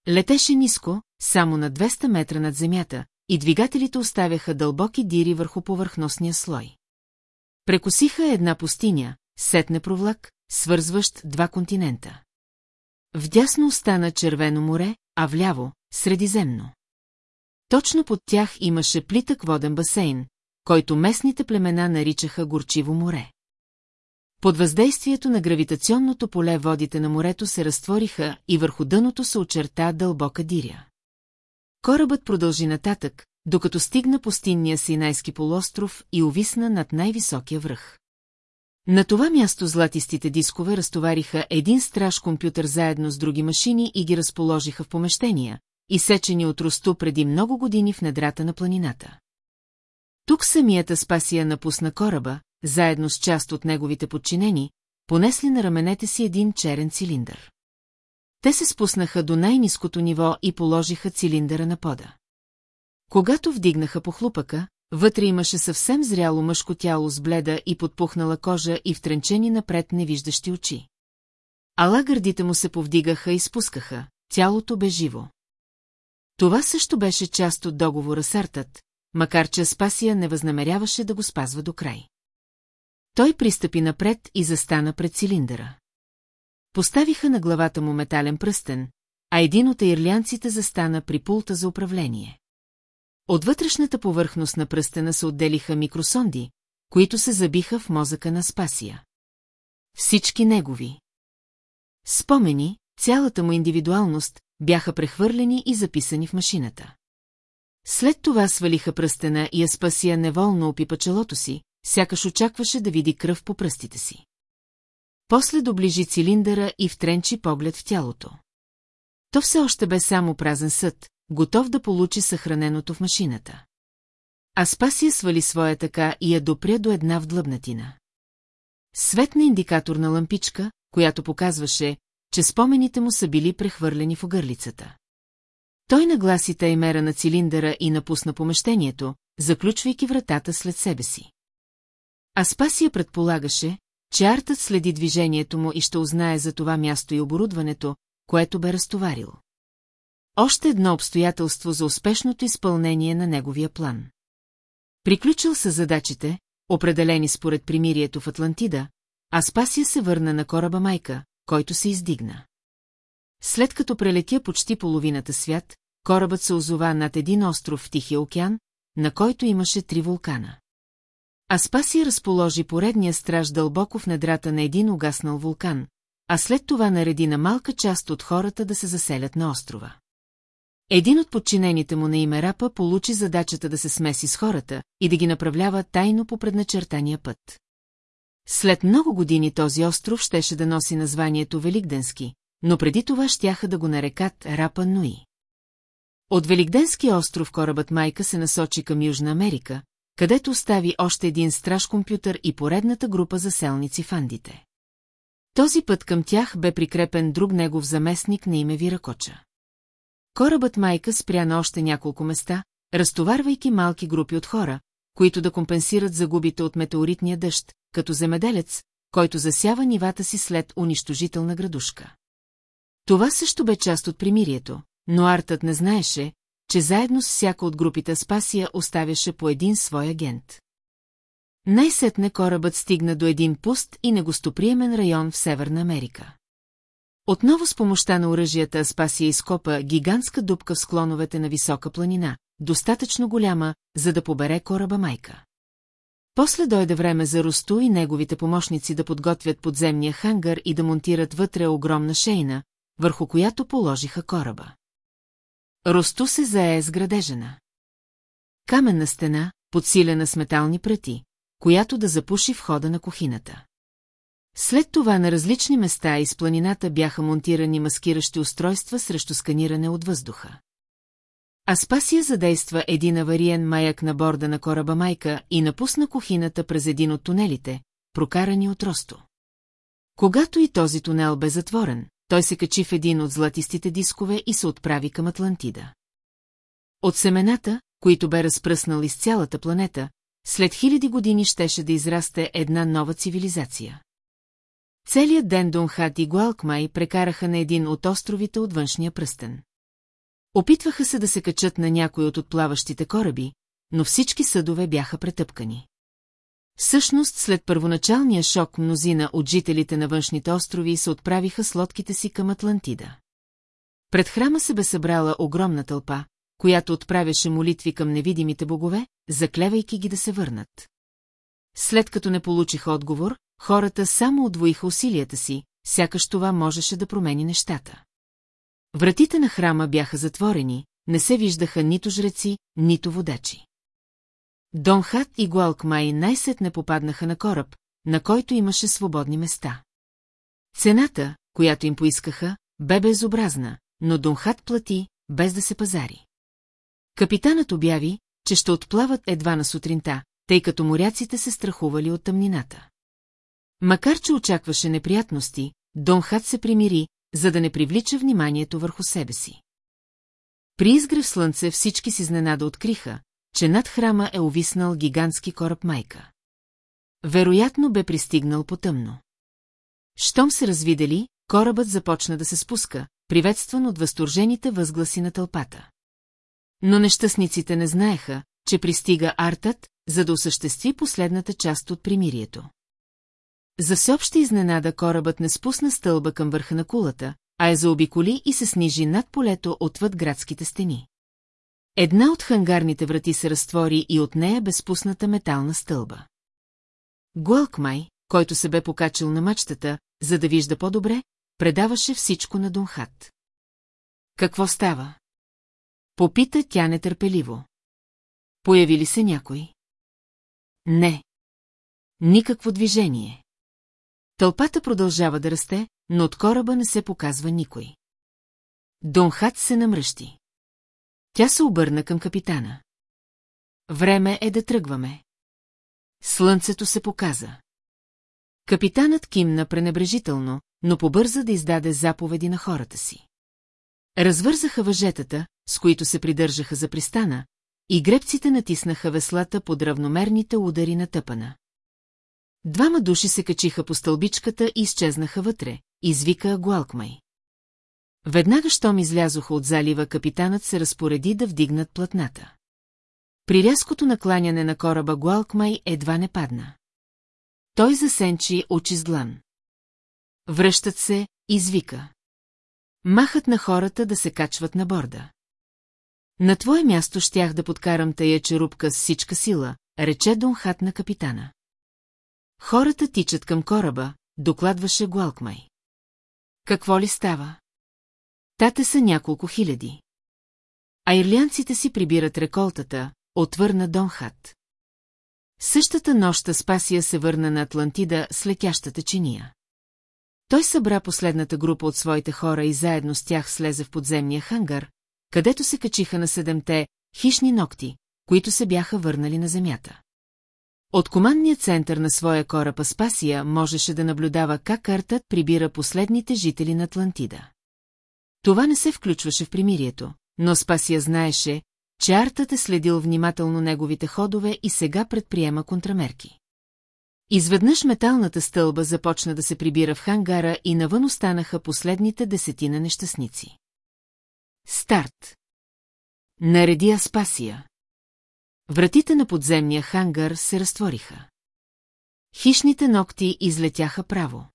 Летеше ниско, само на 200 метра над земята, и двигателите оставяха дълбоки дири върху повърхностния слой. Прекосиха една пустиня, сетне провлак, свързващ два континента. Вдясно остана червено море, а вляво – средиземно. Точно под тях имаше плитък воден басейн, който местните племена наричаха горчиво море. Под въздействието на гравитационното поле водите на морето се разтвориха и върху дъното се очерта дълбока диря. Корабът продължи нататък, докато стигна пустинния Синайски полуостров и увисна над най-високия връх. На това място златистите дискове разтовариха един страж компютър заедно с други машини и ги разположиха в помещения, изсечени от росту преди много години в недрата на планината. Тук самият Аспасия напусна кораба, заедно с част от неговите подчинени, понесли на раменете си един черен цилиндър. Те се спуснаха до най-низкото ниво и положиха цилиндъра на пода. Когато вдигнаха по хлупъка, вътре имаше съвсем зряло мъжко тяло с бледа и подпухнала кожа и втренчени напред невиждащи очи. Ала гърдите му се повдигаха и спускаха, тялото бе живо. Това също беше част от договора с Артът, макар че Спасия не възнамеряваше да го спазва до край. Той пристъпи напред и застана пред цилиндъра. Поставиха на главата му метален пръстен, а един от ирлянците застана при пулта за управление. От вътрешната повърхност на пръстена се отделиха микросонди, които се забиха в мозъка на Спасия. Всички негови. Спомени, цялата му индивидуалност, бяха прехвърлени и записани в машината. След това свалиха пръстена и Аспасия неволно опипа челото си, сякаш очакваше да види кръв по пръстите си. После доближи цилиндъра и втренчи поглед в тялото. То все още бе само празен съд, готов да получи съхраненото в машината. Аспасия свали своя така и я допря до една вдлъбнатина. Светна индикаторна лампичка, която показваше, че спомените му са били прехвърлени в огърлицата. Той нагласи таймера на цилиндъра и напусна помещението, заключвайки вратата след себе си. Аспасия предполагаше, че артът следи движението му и ще узнае за това място и оборудването, което бе разтоварил. Още едно обстоятелство за успешното изпълнение на неговия план. Приключил с задачите, определени според примирието в Атлантида, а Спасия се върна на кораба Майка, който се издигна. След като прелетя почти половината свят, корабът се озова над един остров в Тихия океан, на който имаше три вулкана. Аспасия разположи поредния страж дълбоко в недрата на един угаснал вулкан, а след това нареди на малка част от хората да се заселят на острова. Един от подчинените му на име Рапа получи задачата да се смеси с хората и да ги направлява тайно по предначертания път. След много години този остров щеше да носи названието Великденски, но преди това щяха да го нарекат Рапа Нуи. От Великденски остров корабът Майка се насочи към Южна Америка, където остави още един страж компютър и поредната група заселници в Андите. Този път към тях бе прикрепен друг негов заместник на име Виракоча. Корабът майка спря на още няколко места, разтоварвайки малки групи от хора, които да компенсират загубите от метеоритния дъжд, като земеделец, който засява нивата си след унищожителна градушка. Това също бе част от примирието, но Артът не знаеше, че заедно с всяка от групите Спасия оставяше по един свой агент. Най-сетне корабът стигна до един пуст и негостоприемен район в Северна Америка. Отново с помощта на оръжията Аспасия изкопа гигантска дупка в склоновете на висока планина, достатъчно голяма, за да побере кораба майка. После дойде време за Росто и неговите помощници да подготвят подземния хангар и да монтират вътре огромна шейна, върху която положиха кораба. Росто се зае с градежена. Каменна стена, подсилена с метални пръти, която да запуши входа на кухината. След това на различни места из планината бяха монтирани маскиращи устройства срещу сканиране от въздуха. Аспасия задейства един авариен маяк на борда на кораба Майка и напусна кухината през един от тунелите, прокарани от Росто. Когато и този тунел бе затворен, той се качи в един от златистите дискове и се отправи към Атлантида. От семената, които бе разпръснал из цялата планета, след хиляди години щеше да израсте една нова цивилизация. Целият ден Донхат и Гуалкмай прекараха на един от островите от външния пръстен. Опитваха се да се качат на някой от отплаващите кораби, но всички съдове бяха претъпкани. Всъщност, след първоначалния шок, мнозина от жителите на външните острови се отправиха с лодките си към Атлантида. Пред храма се бе събрала огромна тълпа, която отправяше молитви към невидимите богове, заклевайки ги да се върнат. След като не получиха отговор, хората само отвоиха усилията си, сякаш това можеше да промени нещата. Вратите на храма бяха затворени, не се виждаха нито жреци, нито водачи. Донхат и Гуалкмай най-сетне попаднаха на кораб, на който имаше свободни места. Цената, която им поискаха, бе безобразна, но Донхат плати, без да се пазари. Капитанът обяви, че ще отплават едва на сутринта, тъй като моряците се страхували от тъмнината. Макар, че очакваше неприятности, Донхат се примири, за да не привлича вниманието върху себе си. При изгрев слънце всички си изненада откриха, че над храма е овиснал гигантски кораб майка. Вероятно бе пристигнал потъмно. Щом се развидели, корабът започна да се спуска, приветстван от възторжените възгласи на тълпата. Но нещастниците не знаеха, че пристига Артът, за да осъществи последната част от примирието. За всеобща изненада корабът не спусна стълба към върха на кулата, а е заобиколи и се снижи над полето отвъд градските стени. Една от хангарните врати се разтвори и от нея бе спусната метална стълба. Гуалкмай, който се бе покачил на мачтата, за да вижда по-добре, предаваше всичко на Донхат. Какво става? Попита тя нетърпеливо. Появи ли се някой? Не. Никакво движение. Тълпата продължава да расте, но от кораба не се показва никой. Донхат се намръщи. Тя се обърна към капитана. Време е да тръгваме. Слънцето се показа. Капитанът кимна пренебрежително, но побърза да издаде заповеди на хората си. Развързаха въжетата, с които се придържаха за пристана, и гребците натиснаха веслата под равномерните удари на тъпана. Двама души се качиха по стълбичката и изчезнаха вътре, извика Гуалкмай. Веднага, щом излязоха от залива, капитанът се разпореди да вдигнат платната. При рязкото накланяне на кораба Гуалкмай едва не падна. Той засенчи очи с длан. Връщат се, извика. Махат на хората да се качват на борда. На твое място щях да подкарам тая черупка с всичка сила, рече Донхат на капитана. Хората тичат към кораба, докладваше Гуалкмай. Какво ли става? Тате са няколко хиляди. А ирлянците си прибират реколтата, отвърна Донхат. Същата нощ Спасия се върна на Атлантида с летящата чиния. Той събра последната група от своите хора и заедно с тях слезе в подземния хангар, където се качиха на седемте хищни ногти, които се бяха върнали на земята. От командния център на своя кораб Аспасия можеше да наблюдава как Артът прибира последните жители на Атлантида. Това не се включваше в примирието, но Спасия знаеше, че Артът е следил внимателно неговите ходове и сега предприема контрамерки. Изведнъж металната стълба започна да се прибира в хангара и навън останаха последните десетина нещастници. Старт Нареди Аспасия. Вратите на подземния хангар се разтвориха. Хищните ногти излетяха право.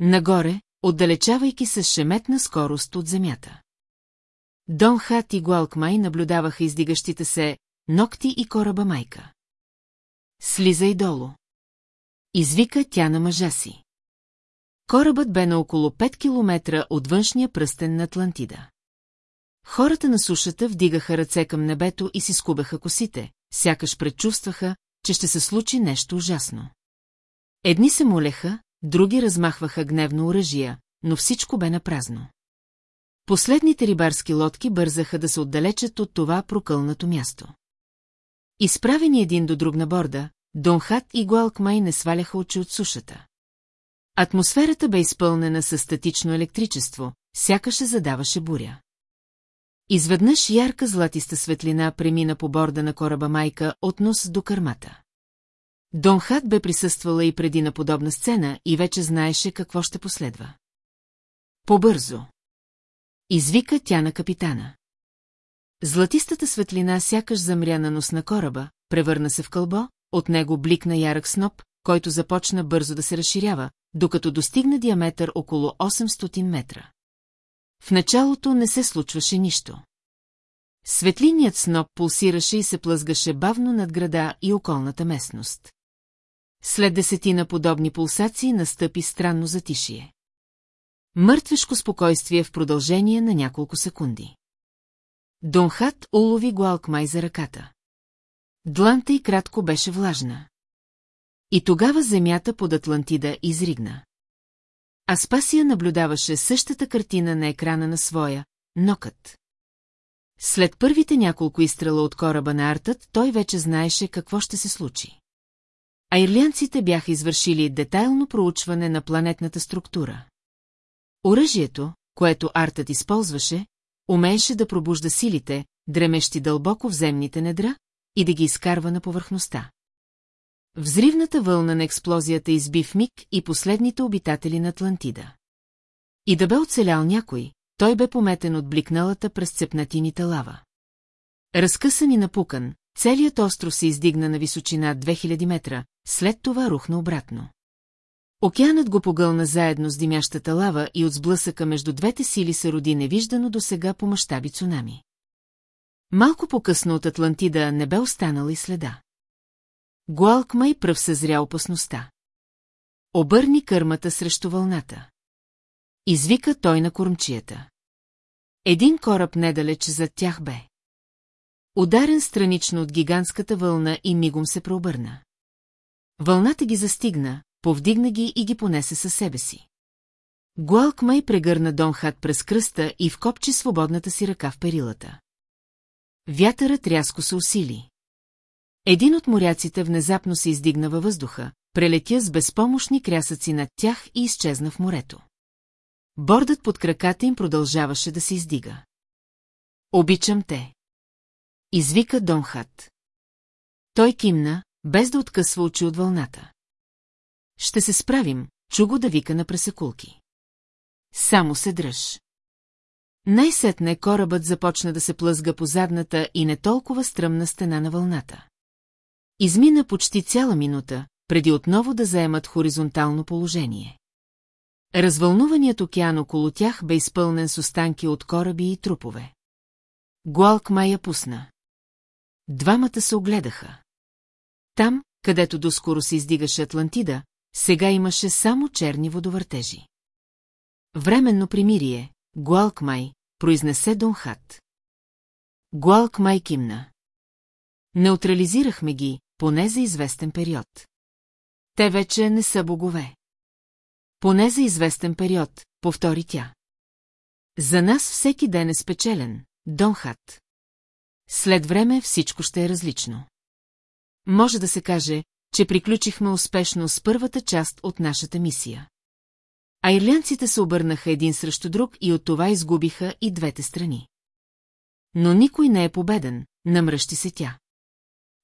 Нагоре, отдалечавайки се с шеметна скорост от земята. Дон Хат и Гуалкмай наблюдаваха издигащите се ногти и кораба майка. Слизай долу. Извика тя на мъжа си. Корабът бе на около 5 километра от външния пръстен на Атлантида. Хората на сушата вдигаха ръце към небето и си скубаха косите, сякаш предчувстваха, че ще се случи нещо ужасно. Едни се молеха, други размахваха гневно оръжия, но всичко бе напразно. Последните рибарски лодки бързаха да се отдалечат от това прокълнато място. Изправени един до друг на борда, Донхат и Гуалкмай не сваляха очи от сушата. Атмосферата бе изпълнена със статично електричество, сякаше задаваше буря. Изведнъж ярка златиста светлина премина по борда на кораба майка от нос до кърмата. Донхат бе присъствала и преди на подобна сцена и вече знаеше какво ще последва. Побързо. Извика тя на капитана. Златистата светлина сякаш замря на нос на кораба, превърна се в кълбо, от него бликна ярък сноп, който започна бързо да се разширява, докато достигна диаметър около 800 метра. В началото не се случваше нищо. Светлиният сноп пулсираше и се плъзгаше бавно над града и околната местност. След десетина подобни пулсации настъпи странно затишие. Мъртвешко спокойствие в продължение на няколко секунди. Донхат улови Гуалкмай за ръката. Дланта и кратко беше влажна. И тогава земята под Атлантида изригна. Аспасия наблюдаваше същата картина на екрана на своя нокът. След първите няколко изстрела от кораба на Артът, той вече знаеше какво ще се случи. А ирлянците бяха извършили детайлно проучване на планетната структура. Оръжието, което Артът използваше, умееше да пробужда силите, дремещи дълбоко в земните недра, и да ги изкарва на повърхността. Взривната вълна на експлозията изби в миг и последните обитатели на Атлантида. И да бе оцелял някой, той бе пометен от бликналата през цепнатините лава. Разкъсан и напукан, целият остров се издигна на височина 2000 метра, след това рухна обратно. Океанът го погълна заедно с димящата лава и от сблъсъка между двете сили се роди невиждано до сега по мащаби цунами. Малко по-късно от Атлантида не бе останала и следа. Гуалкмай пръв съзря опасността. Обърни кърмата срещу вълната. Извика той на кормчията. Един кораб недалеч зад тях бе. Ударен странично от гигантската вълна и мигом се преобърна. Вълната ги застигна, повдигна ги и ги понесе със себе си. Гуалкмай прегърна Донхат през кръста и вкопчи свободната си ръка в перилата. Вятърът рязко се усили. Един от моряците внезапно се издигна във въздуха, прелетя с безпомощни крясъци над тях и изчезна в морето. Бордът под краката им продължаваше да се издига. Обичам те. Извика Донхат. Той кимна, без да откъсва очи от вълната. Ще се справим, чу го да вика на пресекулки. Само се дръж. Най-сетне корабът започна да се плъзга по задната и не толкова стръмна стена на вълната. Измина почти цяла минута, преди отново да заемат хоризонтално положение. Развълнуваният океан около тях бе изпълнен с останки от кораби и трупове. Гуалк Майя пусна. Двамата се огледаха. Там, където доскоро се издигаше Атлантида, сега имаше само черни водовъртежи. Временно примирие, Гуалкмай, произнесе Донхат. Гуалкмай кимна. Неутрализирахме ги, поне за известен период. Те вече не са богове. Поне за известен период, повтори тя. За нас всеки ден е спечелен, Донхат. След време всичко ще е различно. може да се каже, че приключихме успешно с първата част от нашата мисия. А ирлянците се обърнаха един срещу друг и от това изгубиха и двете страни. Но никой не е победен, намръщи се тя.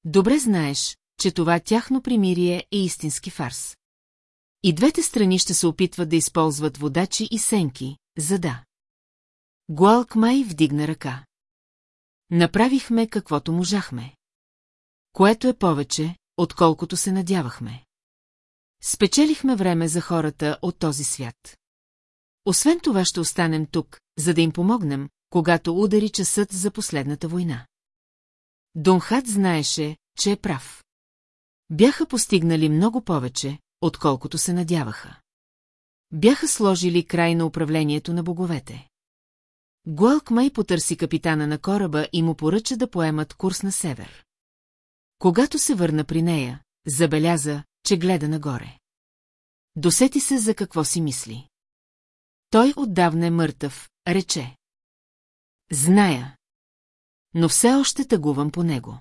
Добре знаеш, че това тяхно примирие е истински фарс. И двете страни ще се опитват да използват водачи и сенки, за да. Гуалк май вдигна ръка. Направихме каквото можахме. Което е повече, отколкото се надявахме. Спечелихме време за хората от този свят. Освен това ще останем тук, за да им помогнем, когато удари часът за последната война. Донхат знаеше, че е прав. Бяха постигнали много повече, отколкото се надяваха. Бяха сложили край на управлението на боговете. Гуалк Май потърси капитана на кораба и му поръча да поемат курс на север. Когато се върна при нея, забеляза, че гледа нагоре. Досети се за какво си мисли. Той отдавна е мъртъв, рече. Зная. Но все още тъгувам по него.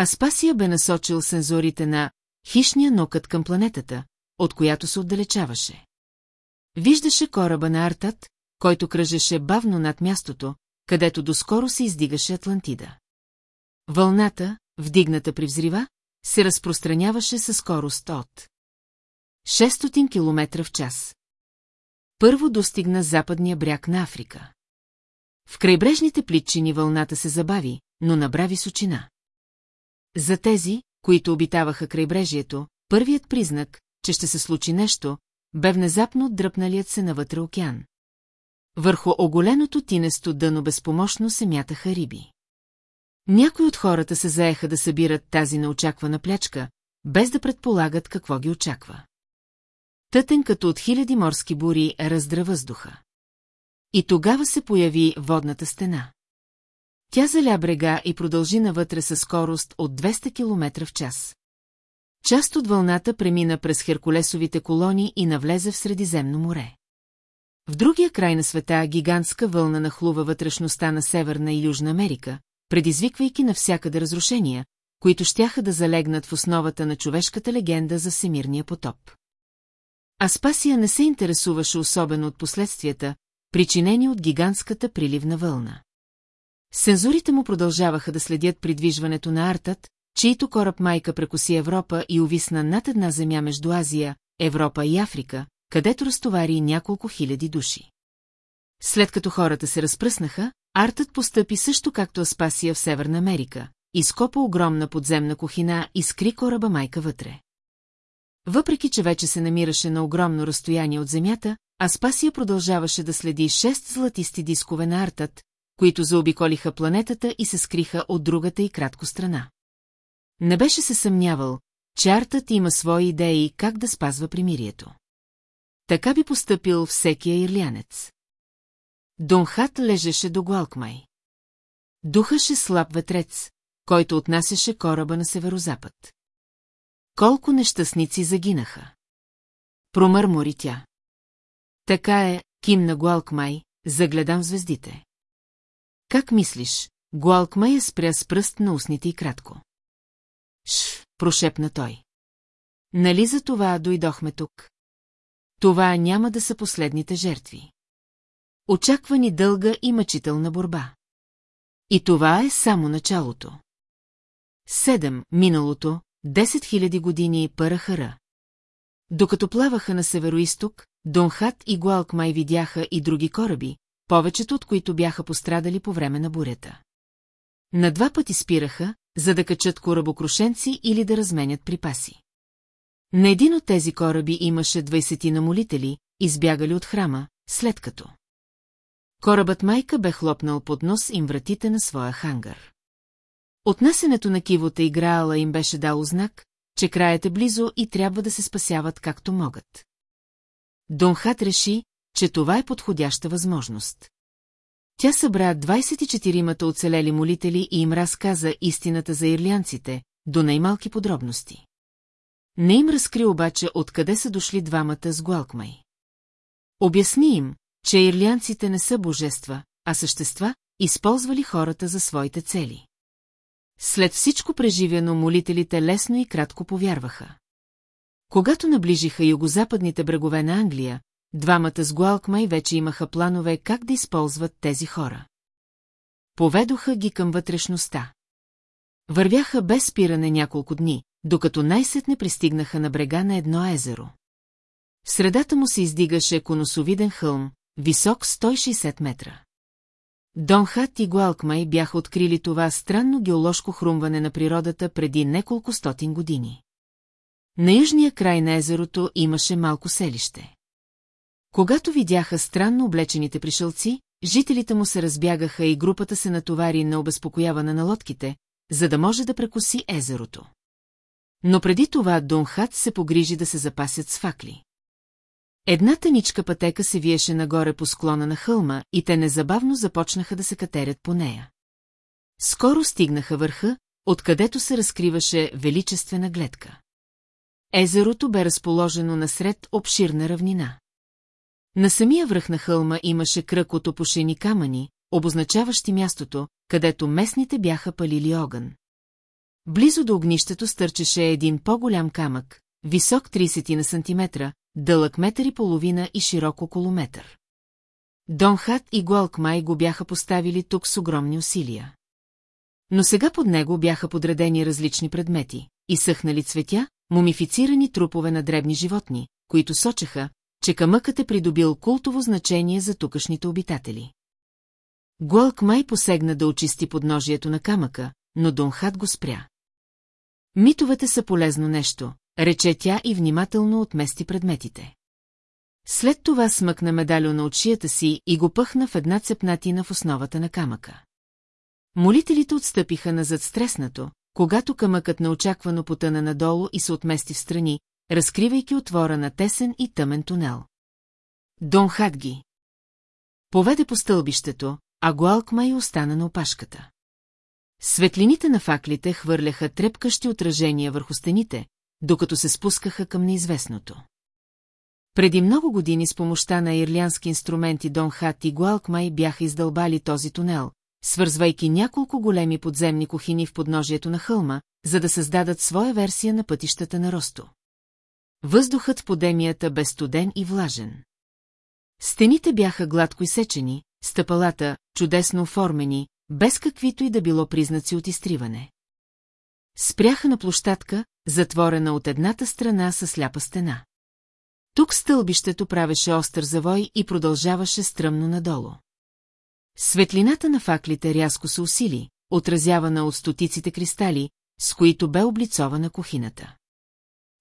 Аспасия бе насочил сензорите на хищния нокът към планетата, от която се отдалечаваше. Виждаше кораба на Артат, който кръжеше бавно над мястото, където доскоро се издигаше Атлантида. Вълната, вдигната при взрива, се разпространяваше със скорост от 600 км в час. Първо достигна западния бряг на Африка. В крайбрежните плитчини вълната се забави, но набра височина. За тези, които обитаваха крайбрежието, първият признак, че ще се случи нещо, бе внезапно дръпналият се навътре океан. Върху оголеното тинесто дъно безпомощно се мятаха риби. Някои от хората се заеха да събират тази неочаквана плячка, без да предполагат какво ги очаква. Тътен като от хиляди морски бури раздра въздуха. И тогава се появи водната стена. Тя заля брега и продължи навътре със скорост от 200 км в час. Част от вълната премина през Херкулесовите колони и навлезе в Средиземно море. В другия край на света гигантска вълна нахлува вътрешността на Северна и Южна Америка, предизвиквайки навсякъде разрушения, които щяха да залегнат в основата на човешката легенда за всемирния потоп. Аспасия не се интересуваше особено от последствията, причинени от гигантската приливна вълна. Сензорите му продължаваха да следят придвижването на Артът, чието кораб майка прекоси Европа и увисна над една земя между Азия, Европа и Африка, където разтовари няколко хиляди души. След като хората се разпръснаха, Артът постъпи също както Аспасия в Северна Америка, изкопа огромна подземна кухина и скри кораба майка вътре. Въпреки, че вече се намираше на огромно разстояние от земята, Аспасия продължаваше да следи шест златисти дискове на Артът, които заобиколиха планетата и се скриха от другата и кратко страна. Не беше се съмнявал, че Артът има свои идеи как да спазва примирието. Така би поступил всекия ирлянец. Донхат лежеше до Гуалкмай. Духаше слаб ветрец, който отнасяше кораба на северозапад. Колко нещастници загинаха. Промърмори тя. Така е, кимна Гуалкмай, загледам звездите. Как мислиш, Гуалкмай е спря с пръст на устните и кратко. Ш, прошепна той. Нали за това дойдохме тук? Това няма да са последните жертви. Очаква ни дълга и мъчителна борба. И това е само началото. Седем, миналото, 10 000 години Парахара. Докато плаваха на североисток, Донхат и Гуалкмай видяха и други кораби, повечето от които бяха пострадали по време на бурята. На два пъти спираха, за да качат корабокрушенци или да разменят припаси. На един от тези кораби имаше 20 на молители, избягали от храма, след като. Корабът майка бе хлопнал под нос им вратите на своя хангар. Отнасенето на кивота и граала им беше дало знак, че краят е близо и трябва да се спасяват както могат. Донхат реши, че това е подходяща възможност. Тя събра 24-мата оцелели молители и им разказа истината за ирлянците, до най-малки подробности. Не им разкри обаче откъде са дошли двамата с Гуалкмай. Обясни им, че ирлянците не са божества, а същества, използвали хората за своите цели. След всичко преживяно молителите лесно и кратко повярваха. Когато наближиха югозападните брегове на Англия, двамата с Гуалкмай вече имаха планове как да използват тези хора. Поведоха ги към вътрешността. Вървяха без спиране няколко дни, докато най-сетне пристигнаха на брега на едно езеро. В средата му се издигаше конусовиден хълм, висок 160 метра. Донхат и Гуалкмай бяха открили това странно геоложко хрумване на природата преди неколко стотин години. На южния край на езерото имаше малко селище. Когато видяха странно облечените пришълци, жителите му се разбягаха и групата се натовари на обезпокояване на лодките, за да може да прекоси езерото. Но преди това Донхат се погрижи да се запасят с факли. Една тъничка пътека се виеше нагоре по склона на хълма и те незабавно започнаха да се катерят по нея. Скоро стигнаха върха, откъдето се разкриваше величествена гледка. Езерото бе разположено насред обширна равнина. На самия връх на хълма имаше кръг от опушени камъни, обозначаващи мястото, където местните бяха палили огън. Близо до огнището стърчеше един по-голям камък, висок 30 на сантиметра, дълъг метър и половина и широк около метър. Донхат и Гуалкмай го бяха поставили тук с огромни усилия. Но сега под него бяха подредени различни предмети, изсъхнали цветя, мумифицирани трупове на дребни животни, които сочеха, че камъкът е придобил култово значение за тукашните обитатели. Гуалкмай посегна да очисти подножието на камъка, но Донхат го спря. Митовете са полезно нещо, рече тя и внимателно отмести предметите. След това смъкна медальона от шията си и го пъхна в една цепнатина в основата на камъка. Молителите отстъпиха назад стреснато, когато камъкът неочаквано потъна надолу и се отмести в страни, разкривайки отвора на тесен и тъмен тунел. Дон Хадги Поведе по стълбището, а Гуалкмай остана на опашката. Светлините на факлите хвърляха трепкащи отражения върху стените, докато се спускаха към неизвестното. Преди много години с помощта на ирлянски инструменти Дон Хат и Гуалкмай бяха издълбали този тунел, свързвайки няколко големи подземни кухини в подножието на хълма, за да създадат своя версия на пътищата на Росто. Въздухът в подемията бе студен и влажен. Стените бяха гладко изсечени, стъпалата, чудесно оформени, без каквито и да било признаци от изтриване. Спряха на площадка, затворена от едната страна с сляпа стена. Тук стълбището правеше остър завой и продължаваше стръмно надолу. Светлината на факлите рязко се усили, отразявана от стотиците кристали, с които бе облицована кухината.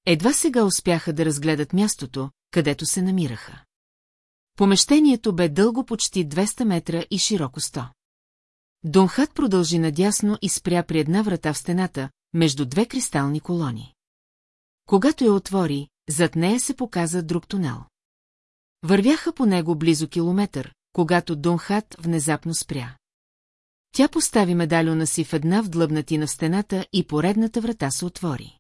Едва сега успяха да разгледат мястото, където се намираха. Помещението бе дълго почти 200 метра и широко 100. Донхат продължи надясно и спря при една врата в стената, между две кристални колони. Когато я отвори, зад нея се показа друг тунел. Вървяха по него близо километър, когато Донхат внезапно спря. Тя постави медальона си в една вдлъбнатина в стената и поредната врата се отвори.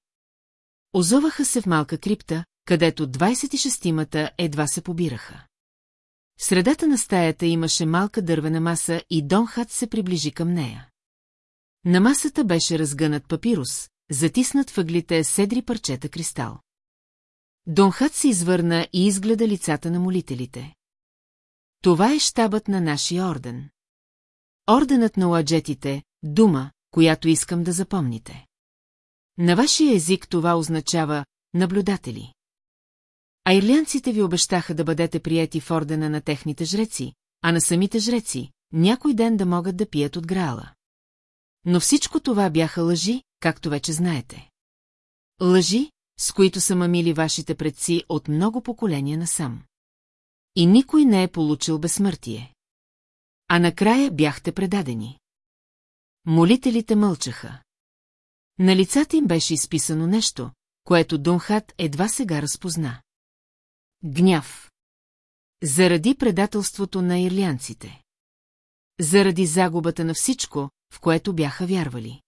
Озоваха се в малка крипта, където 26-тимата едва се побираха. Средата на стаята имаше малка дървена маса и Донхат се приближи към нея. На масата беше разгънат папирус, затиснат въглите седри парчета кристал. Донхат се извърна и изгледа лицата на молителите. Това е щабът на нашия орден. Орденът на ладжетите, дума, която искам да запомните. На вашия език това означава наблюдатели. А ирлянците ви обещаха да бъдете прияти в ордена на техните жреци, а на самите жреци, някой ден да могат да пият от граала. Но всичко това бяха лъжи, както вече знаете. Лъжи, с които са мамили вашите предци от много поколения насам. И никой не е получил безсмъртие. А накрая бяхте предадени. Молителите мълчаха. На лицата им беше изписано нещо, което Дунхат едва сега разпозна. Гняв. Заради предателството на ирлянците. Заради загубата на всичко, в което бяха вярвали.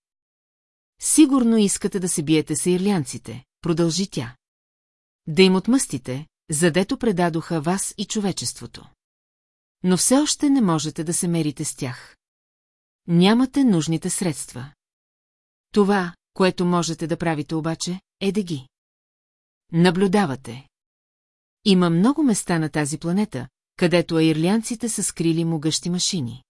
Сигурно искате да се биете с ирлянците, продължи тя. Да им отмъстите, задето предадоха вас и човечеството. Но все още не можете да се мерите с тях. Нямате нужните средства. Това, което можете да правите обаче, е да ги. Наблюдавате. Има много места на тази планета, където аирлянците са скрили могъщи машини.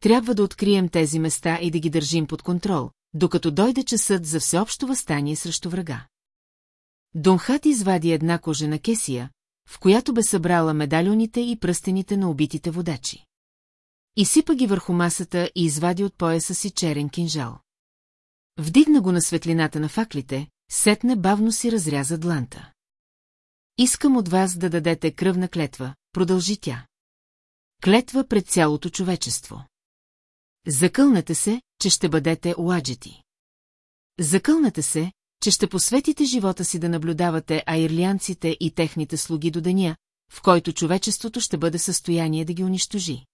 Трябва да открием тези места и да ги държим под контрол, докато дойде часът за всеобщо възстание срещу врага. Донхат извади една кожена кесия, в която бе събрала медальоните и пръстените на убитите водачи. Изсипа ги върху масата и извади от пояса си черен кинжал. Вдигна го на светлината на факлите, сетне бавно си разряза дланта. Искам от вас да дадете кръвна клетва, продължи тя. Клетва пред цялото човечество. Закълнете се, че ще бъдете уаджети. Закълнете се, че ще посветите живота си да наблюдавате аирлянците и техните слуги до деня, в който човечеството ще бъде състояние да ги унищожи.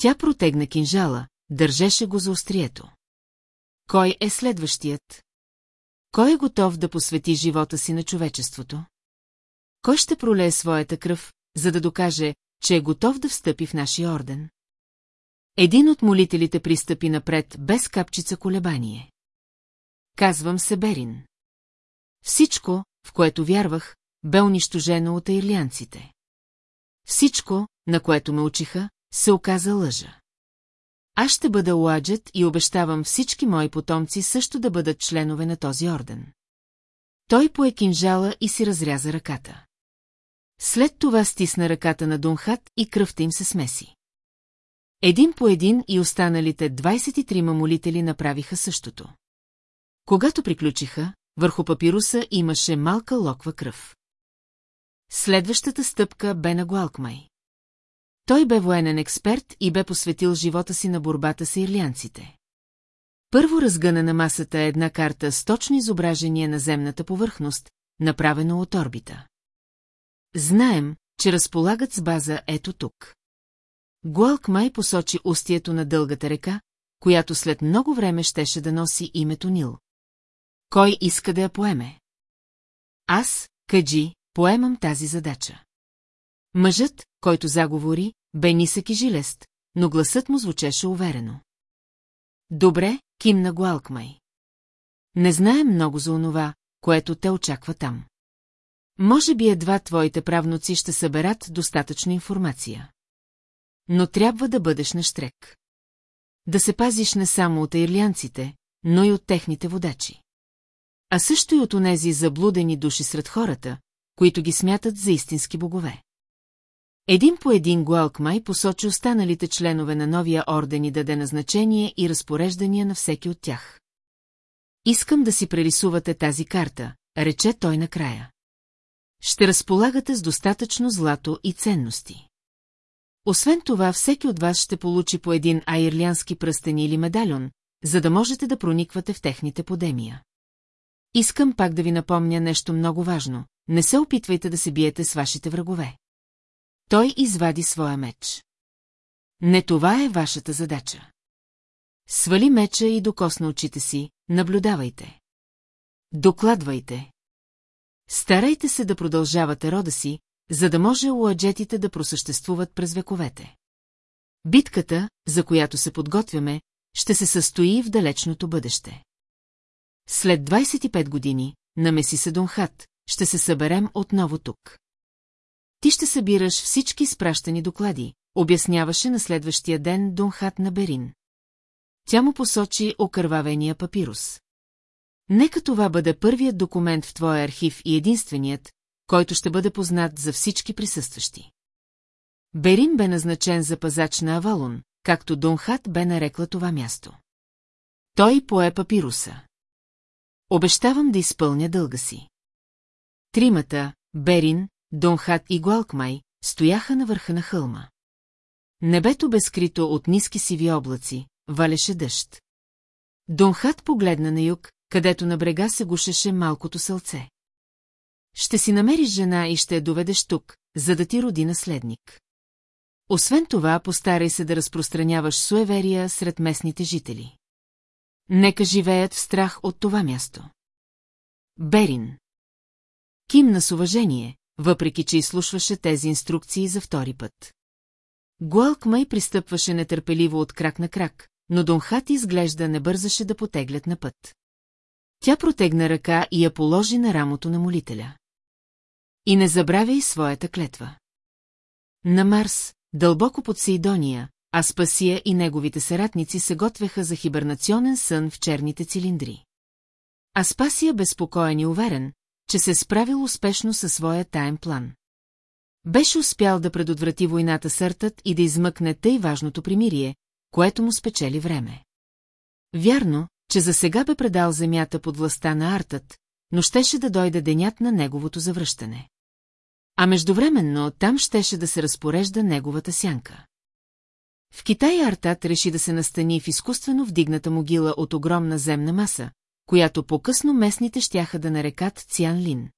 Тя протегна кинжала, държеше го за острието. Кой е следващият? Кой е готов да посвети живота си на човечеството? Кой ще пролее своята кръв, за да докаже, че е готов да встъпи в нашия орден? Един от молителите пристъпи напред без капчица колебание. Казвам се Берин. Всичко, в което вярвах, бе унищожено от ирлянците. Всичко, на което ме учиха, се оказа лъжа. Аз ще бъда уаджет и обещавам всички мои потомци също да бъдат членове на този орден. Той пое кинжала и си разряза ръката. След това стисна ръката на Дунхат и кръвта им се смеси. Един по един и останалите 23 молители направиха същото. Когато приключиха, върху папируса имаше малка локва кръв. Следващата стъпка бе на Гуалкмай. Той бе военен експерт и бе посветил живота си на борбата с ирлянците. Първо разгъна на масата една карта с точни изображения на земната повърхност, направено от орбита. Знаем, че разполагат с база ето тук. Гуалкмай посочи устието на дългата река, която след много време щеше да носи името Нил. Кой иска да я поеме? Аз, Каджи, поемам тази задача. Мъжът, който заговори, бе нисък и жилест, но гласът му звучеше уверено. Добре, кимна Гуалкмай. Не знаем много за онова, което те очаква там. Може би едва твоите правноци ще съберат достатъчно информация. Но трябва да бъдеш на штрек. Да се пазиш не само от ирлянците, но и от техните водачи. А също и от онези заблудени души сред хората, които ги смятат за истински богове. Един по един Гуалкмай посочи останалите членове на новия орден и даде назначение и разпореждания на всеки от тях. Искам да си прерисувате тази карта, рече той накрая. Ще разполагате с достатъчно злато и ценности. Освен това, всеки от вас ще получи по един айрлянски пръстен или медальон, за да можете да прониквате в техните подемия. Искам пак да ви напомня нещо много важно. Не се опитвайте да се биете с вашите врагове. Той извади своя меч. Не това е вашата задача. Свали меча и докосна очите си, наблюдавайте. Докладвайте. Старайте се да продължавате рода си, за да може уаджетите да просъществуват през вековете. Битката, за която се подготвяме, ще се състои в далечното бъдеще. След 25 години, на Месиса Донхат, ще се съберем отново тук. Ти ще събираш всички спращани доклади, обясняваше на следващия ден Донхат на Берин. Тя му посочи окървавения папирус. Нека това бъде първият документ в твоя архив и единственият, който ще бъде познат за всички присъстващи. Берин бе назначен за пазач на Авалон, както Донхат бе нарекла това място. Той пое папируса. Обещавам да изпълня дълга си. Тримата, Берин, Донхат и Гуалкмай, стояха на върха на хълма. Небето бе скрито от ниски сиви облаци, валеше дъжд. Донхат погледна на юг, където на брега се гушеше малкото сълце. Ще си намериш жена и ще я доведеш тук, за да ти роди наследник. Освен това, постарай се да разпространяваш суеверия сред местните жители. Нека живеят в страх от това място. Берин. Кимна с уважение, въпреки че изслушваше тези инструкции за втори път. Гуалк май пристъпваше нетърпеливо от крак на крак, но Донхат изглежда не бързаше да потеглят на път. Тя протегна ръка и я положи на рамото на молителя. И не забравяй своята клетва. На Марс, дълбоко под Сейдония, Аспасия и неговите съратници се готвеха за хибернационен сън в черните цилиндри. Аспасия безпокоен и уверен, че се справил успешно със своя таен план. Беше успял да предотврати войната съртът и да измъкне тъй важното примирие, което му спечели време. Вярно, че за сега бе предал земята под властта на Артът, но щеше да дойде денят на неговото завръщане. А междувременно там щеше да се разпорежда неговата сянка. В Китай Артат реши да се настани в изкуствено вдигната могила от огромна земна маса, която по-късно местните щяха да нарекат Циан Лин.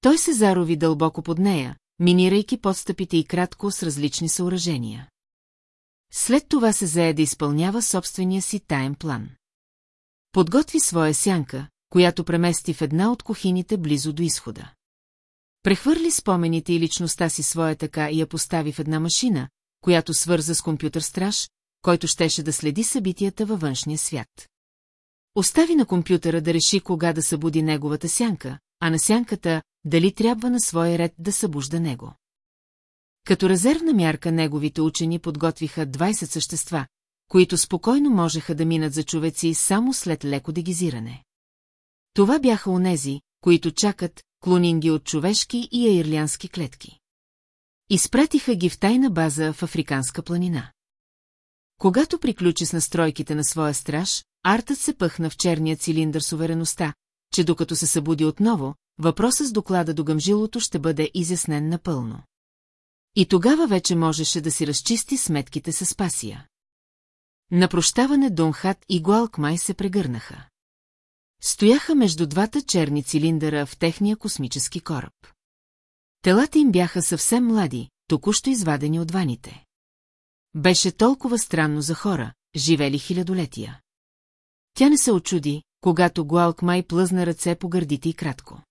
Той се зарови дълбоко под нея, минирайки подстъпите и кратко с различни съоръжения. След това се зае да изпълнява собствения си таен план. Подготви своя сянка, която премести в една от кухините близо до изхода. Прехвърли спомените и личността си своя така и я постави в една машина, която свърза с компютър страж, който щеше да следи събитията във външния свят. Остави на компютъра да реши кога да събуди неговата сянка, а на сянката дали трябва на своя ред да събужда него. Като резервна мярка неговите учени подготвиха 20 същества, които спокойно можеха да минат за човеци само след леко дегизиране. Това бяха онези, които чакат клонинги от човешки и аирлянски клетки. Изпратиха ги в тайна база в Африканска планина. Когато приключи с настройките на своя страж, Артът се пъхна в черния цилиндър с увереността, че докато се събуди отново, въпросът с доклада до гъмжилото ще бъде изяснен напълно. И тогава вече можеше да си разчисти сметките с Спасия. На прощаване Донхат и Гуалкмай се прегърнаха. Стояха между двата черни цилиндъра в техния космически кораб. Телата им бяха съвсем млади, току-що извадени от ваните. Беше толкова странно за хора, живели хилядолетия. Тя не се очуди, когато Гуалкмай плъзна ръце по гърдите и кратко.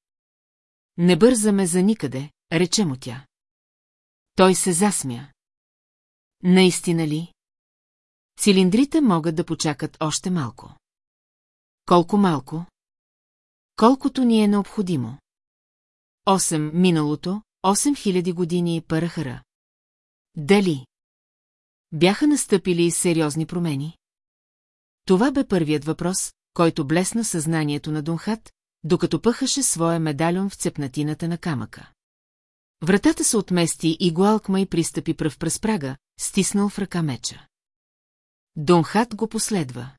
Не бързаме за никъде, рече му тя. Той се засмя. Наистина ли? Цилиндрите могат да почакат още малко. Колко малко? Колкото ни е необходимо. Осем миналото, 8000 години парахара. Дали? Бяха настъпили сериозни промени? Това бе първият въпрос, който блесна съзнанието на Донхат, докато пъхаше своя медальон в цепнатината на камъка. Вратата се отмести и Гуалкма и пристъпи пръв през прага, стиснал в ръка меча. Донхат го последва.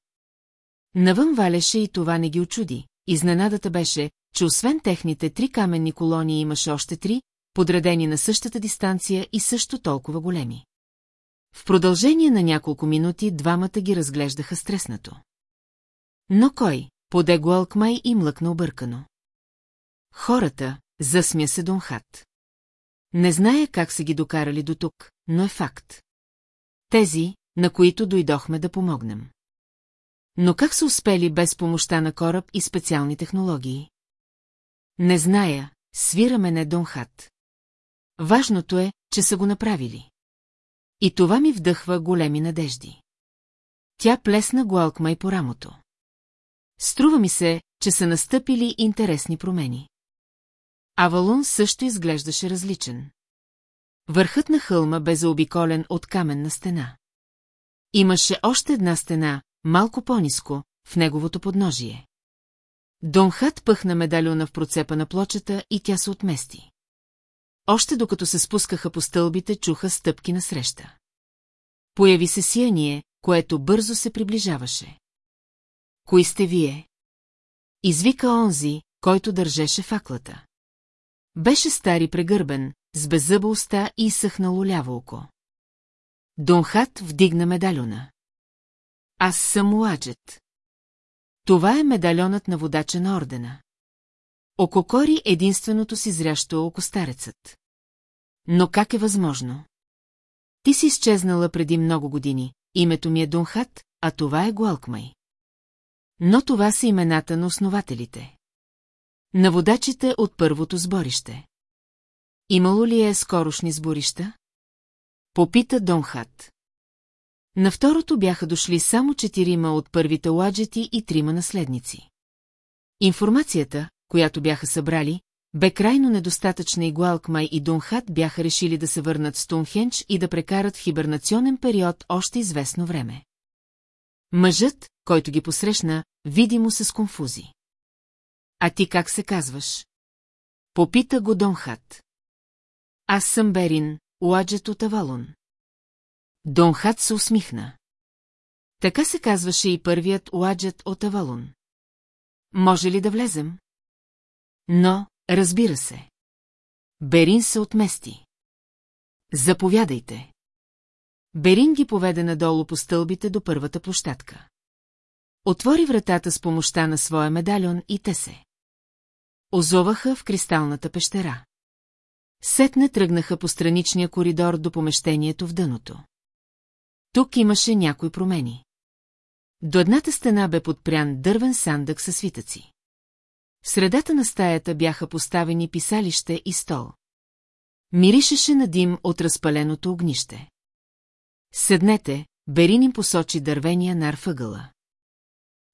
Навън валеше и това не ги очуди. Изненадата беше, че освен техните три каменни колонии имаше още три, подредени на същата дистанция и също толкова големи. В продължение на няколко минути двамата ги разглеждаха стреснато. Но кой? Поде Гуалкмай и млъкна объркано. Хората, засмя се Донхат. Не зная как са ги докарали до тук, но е факт. Тези, на които дойдохме да помогнем. Но как са успели без помощта на кораб и специални технологии? Не зная, свираме не Донхат. Важното е, че са го направили. И това ми вдъхва големи надежди. Тя плесна Гуалкма по рамото. Струва ми се, че са настъпили интересни промени. Авалон също изглеждаше различен. Върхът на хълма бе заобиколен от каменна стена. Имаше още една стена, малко по-ниско, в неговото подножие. Донхат пъхна медальона в процепа на плочата и тя се отмести. Още докато се спускаха по стълбите, чуха стъпки на среща. Появи се сияние, което бързо се приближаваше. Кои сте вие? Извика онзи, който държеше факлата. Беше стари прегърбен, с беззъба уста и съхнало ляво око. Донхат вдигна медальона. Аз съм младжет. Това е медальонът на водача на ордена. Ококори единственото си зрящо око старецът. Но как е възможно? Ти си изчезнала преди много години, името ми е Донхат, а това е Гуалкмай. Но това са имената на основателите. На водачите от първото сборище. Имало ли е скорошни сборища? Попита Донхат. На второто бяха дошли само четирима от първите ладжети и трима наследници. Информацията, която бяха събрали, бе крайно недостатъчна и Гуалкмай и Дунхат бяха решили да се върнат с Тунхенч и да прекарат в хибернационен период още известно време. Мъжът, който ги посрещна, видимо се сконфузи. А ти как се казваш? Попита го Донхат. Аз съм Берин, уаджет от Авалон. Донхат се усмихна. Така се казваше и първият уаджет от Авалон. Може ли да влезем? Но, разбира се. Берин се отмести. Заповядайте. Берин ги поведе надолу по стълбите до първата площадка. Отвори вратата с помощта на своя медальон и те се. Озоваха в кристалната пещера. Сетне тръгнаха по страничния коридор до помещението в дъното. Тук имаше някои промени. До едната стена бе подпрян дървен сандък със свитъци. В средата на стаята бяха поставени писалище и стол. Миришеше на дим от разпаленото огнище. Седнете, Берин им посочи дървения нар въгъла.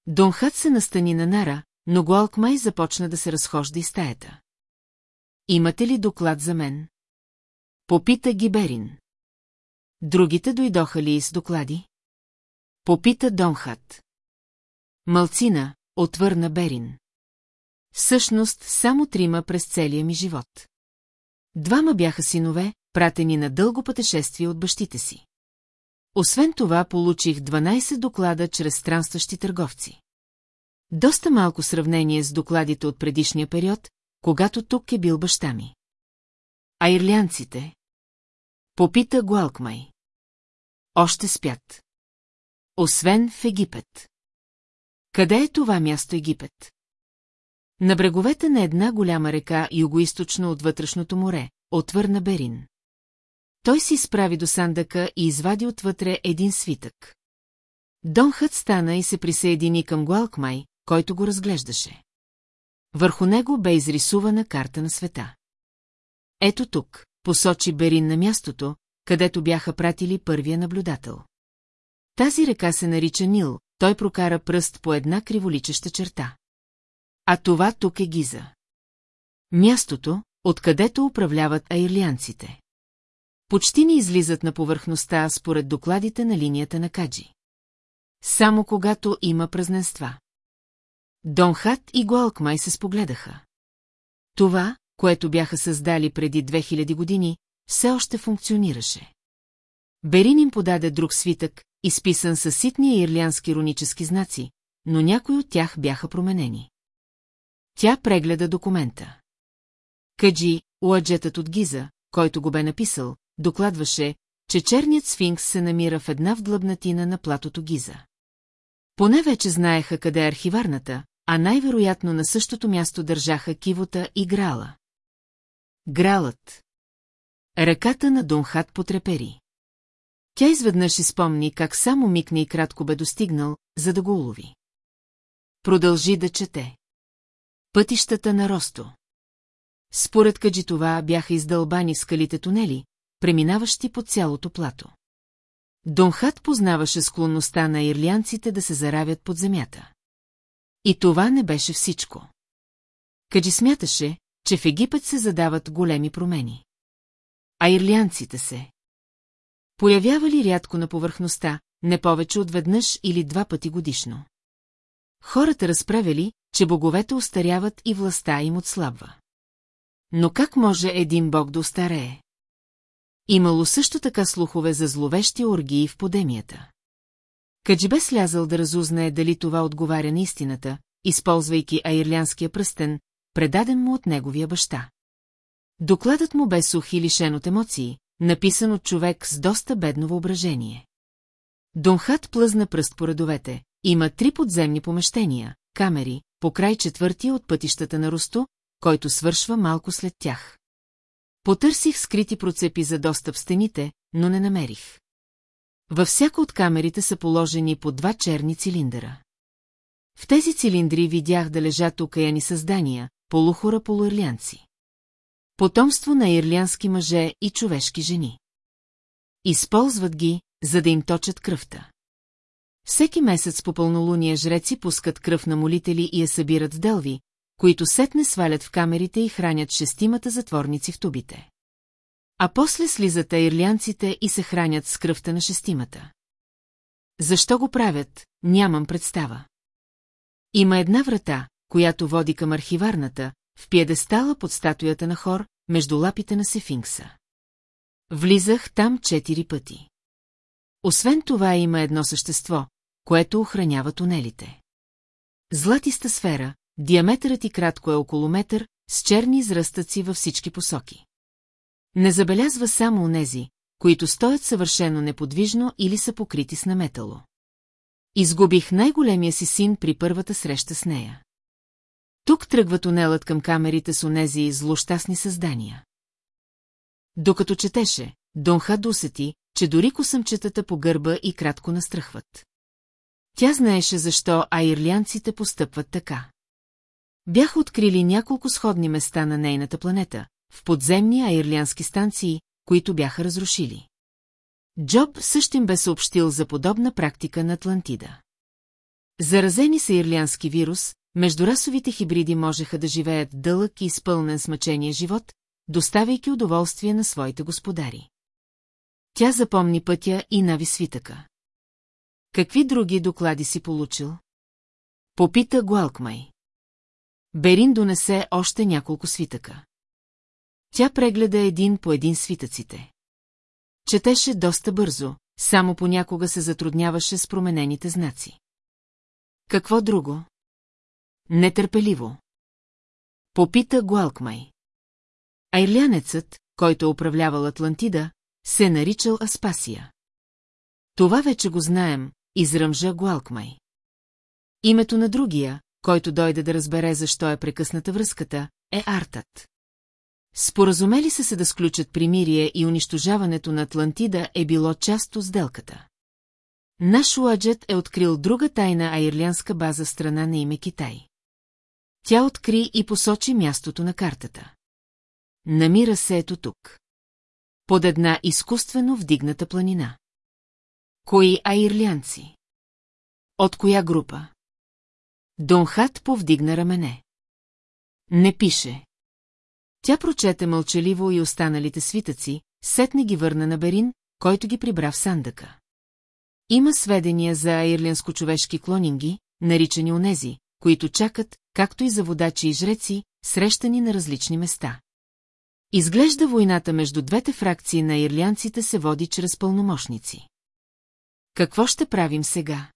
Донхат се настани на нара, но Гуалкмай започна да се разхожда и стаята. Имате ли доклад за мен? Попита ги Берин. Другите дойдоха ли с доклади? Попита Донхат. Малцина, отвърна Берин. Всъщност, само трима през целия ми живот. Двама бяха синове, пратени на дълго пътешествие от бащите си. Освен това, получих 12 доклада чрез странстващи търговци. Доста малко сравнение с докладите от предишния период, когато тук е бил баща ми. А ирлянците? Попита Гуалкмай. Още спят. Освен в Египет. Къде е това място Египет? На бреговете на една голяма река, югоисточно от вътрешното море, отвърна Берин. Той си изправи до сандъка и извади отвътре един свитък. Донхът стана и се присъедини към Гуалкмай, който го разглеждаше. Върху него бе изрисувана карта на света. Ето тук, посочи Берин на мястото, където бяха пратили първия наблюдател. Тази река се нарича Нил, той прокара пръст по една криволичеща черта. А това тук е Гиза. Мястото, откъдето управляват аирлианците. Почти не излизат на повърхността според докладите на линията на Каджи. Само когато има празненства. Донхат и Гуалкмай се спогледаха. Това, което бяха създали преди 2000 години, все още функционираше. Берин им подаде друг свитък, изписан със ситни ирлянски рунически знаци, но някои от тях бяха променени. Тя прегледа документа. Каджи, уаджетът от Гиза, който го бе написал, докладваше, че черният сфинкс се намира в една вдлъбнатина на платото Гиза. Поне вече знаеха къде е архиварната, а най-вероятно на същото място държаха кивота и грала. Гралът. Ръката на Донхат потрепери. Тя изведнъж изпомни как само микне и кратко бе достигнал, за да го улови. Продължи да чете. Пътищата на Росто. Според Каджи това бяха издълбани скалите тунели, преминаващи по цялото плато. Донхат познаваше склонността на ирлянците да се заравят под земята. И това не беше всичко. Каджи смяташе, че в Египет се задават големи промени. А ирлянците се. Появявали рядко на повърхността, не повече от веднъж или два пъти годишно. Хората разправили, че боговете устаряват и властта им отслабва. Но как може един бог да устарее? Имало също така слухове за зловещи оргии в подемията. Каджибе слязал да разузнае дали това отговаря на истината, използвайки аирлянския пръстен, предаден му от неговия баща. Докладът му бе сух и лишен от емоции, написан от човек с доста бедно въображение. Донхат плъзна пръст по редовете. Има три подземни помещения, камери, по край четвъртия от пътищата на Росто, който свършва малко след тях. Потърсих скрити процепи за достъп в стените, но не намерих. Във всяка от камерите са положени по два черни цилиндъра. В тези цилиндри видях да лежат окаяни създания, полухора полуирлянци. Потомство на ирлянски мъже и човешки жени. Използват ги, за да им точат кръвта. Всеки месец по пълнолуние жреци пускат кръв на молители и я събират в делви, които сетне свалят в камерите и хранят шестимата затворници в тубите. А после слизат ирлянците и се хранят с кръвта на шестимата. Защо го правят, нямам представа. Има една врата, която води към архиварната, в пиедестала под статуята на хор, между лапите на Сефинкса. Влизах там четири пъти. Освен това има едно същество, което охранява тунелите. Златиста сфера, диаметърът и кратко е около метър, с черни израстъци във всички посоки. Не забелязва само онези, които стоят съвършено неподвижно или са покрити с наметало. Изгубих най-големия си син при първата среща с нея. Тук тръгва тунелът към камерите с онези злощастни създания. Докато четеше, Донха досети, че дори косъмчетата по гърба и кратко настръхват. Тя знаеше защо аирлянците постъпват така. Бяха открили няколко сходни места на нейната планета, в подземни аирлянски станции, които бяха разрушили. Джоб също им бе съобщил за подобна практика на Атлантида. Заразени са ирлянски вирус, междурасовите хибриди можеха да живеят дълъг и изпълнен с мъчение живот, доставяйки удоволствие на своите господари. Тя запомни пътя и нави свитъка. Какви други доклади си получил? Попита Гуалкмай. Берин донесе още няколко свитъка. Тя прегледа един по един свитъците. Четеше доста бързо, само понякога се затрудняваше с променените знаци. Какво друго? Нетърпеливо. Попита Гуалкмай. Айрлянецът, който управлявал Атлантида, се наричал Аспасия. Това вече го знаем, изръмжа Гуалкмай. Името на другия, който дойде да разбере защо е прекъсната връзката, е Артът. Споразумели са се да сключат примирие и унищожаването на Атлантида е било част от сделката. Наш Уаджет е открил друга тайна аирлянска база страна на име Китай. Тя откри и посочи мястото на картата. Намира се ето тук. Под една изкуствено вдигната планина. Кои аирлянци? От коя група? Донхат повдигна рамене. Не пише. Тя прочете мълчаливо и останалите свитъци, сетне ги върна на Берин, който ги прибра в сандъка. Има сведения за аирлянско-човешки клонинги, наричани онези, които чакат, както и за водачи и жреци, срещани на различни места. Изглежда войната между двете фракции на ирлянците се води чрез пълномощници. Какво ще правим сега?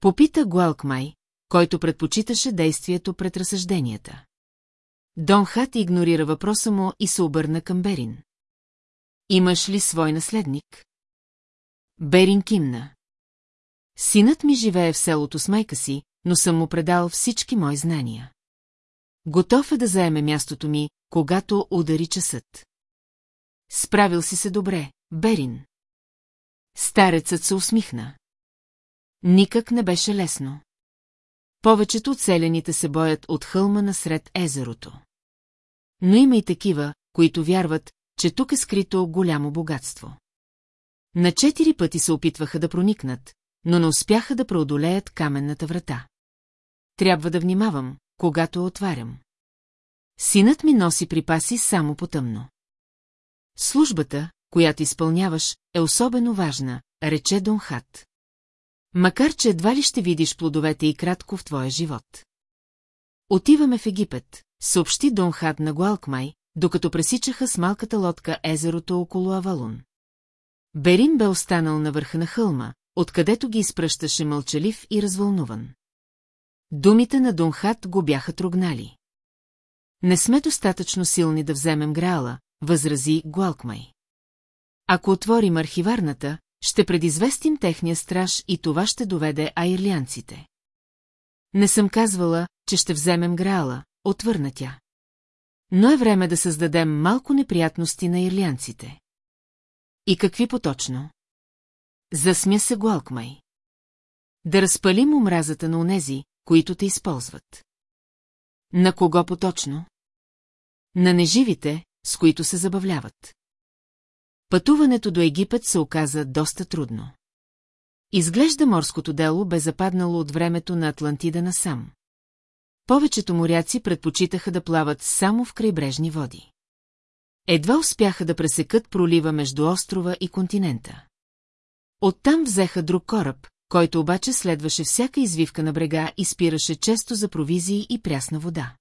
Попита Гуалкмай, който предпочиташе действието пред разсъжденията. Донхат игнорира въпроса му и се обърна към Берин. Имаш ли свой наследник? Берин кимна. Синът ми живее в селото с майка си, но съм му предал всички мои знания. Готов е да заеме мястото ми, когато удари часът. Справил си се добре, Берин. Старецът се усмихна. Никак не беше лесно. Повечето от селените се боят от хълма насред езерото. Но има и такива, които вярват, че тук е скрито голямо богатство. На четири пъти се опитваха да проникнат, но не успяха да преодолеят каменната врата. Трябва да внимавам, когато отварям. Синът ми носи припаси само по тъмно. Службата, която изпълняваш, е особено важна, рече Дон Хат. Макар, че едва ли ще видиш плодовете и кратко в твоя живот. Отиваме в Египет, съобщи Дон Хат на Гуалкмай, докато пресичаха с малката лодка езерото около Авалун. Берин бе останал на върха на хълма, откъдето ги изпръщаше мълчалив и развълнуван. Думите на Донхат го бяха трогнали. Не сме достатъчно силни да вземем Граала, възрази Гуалкмай. Ако отворим архиварната, ще предизвестим техния страж и това ще доведе аирлянците. Не съм казвала, че ще вземем Граала, отвърна тя. Но е време да създадем малко неприятности на ирлянците. И какви поточно? Засмя се Гуалкмай. Да разпалим омразата на онези, които те използват. На кого поточно? На неживите, с които се забавляват. Пътуването до Египет се оказа доста трудно. Изглежда морското дело бе западнало от времето на Атлантида насам. Повечето моряци предпочитаха да плават само в крайбрежни води. Едва успяха да пресекат пролива между острова и континента. Оттам взеха друг кораб, който обаче следваше всяка извивка на брега и спираше често за провизии и прясна вода.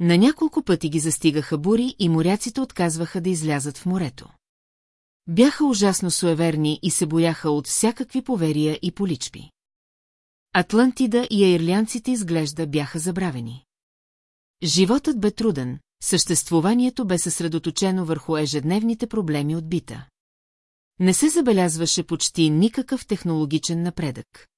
На няколко пъти ги застигаха бури и моряците отказваха да излязат в морето. Бяха ужасно суеверни и се бояха от всякакви поверия и поличби. Атлантида и аирлянците изглежда бяха забравени. Животът бе труден, съществуванието бе съсредоточено върху ежедневните проблеми от бита. Не се забелязваше почти никакъв технологичен напредък.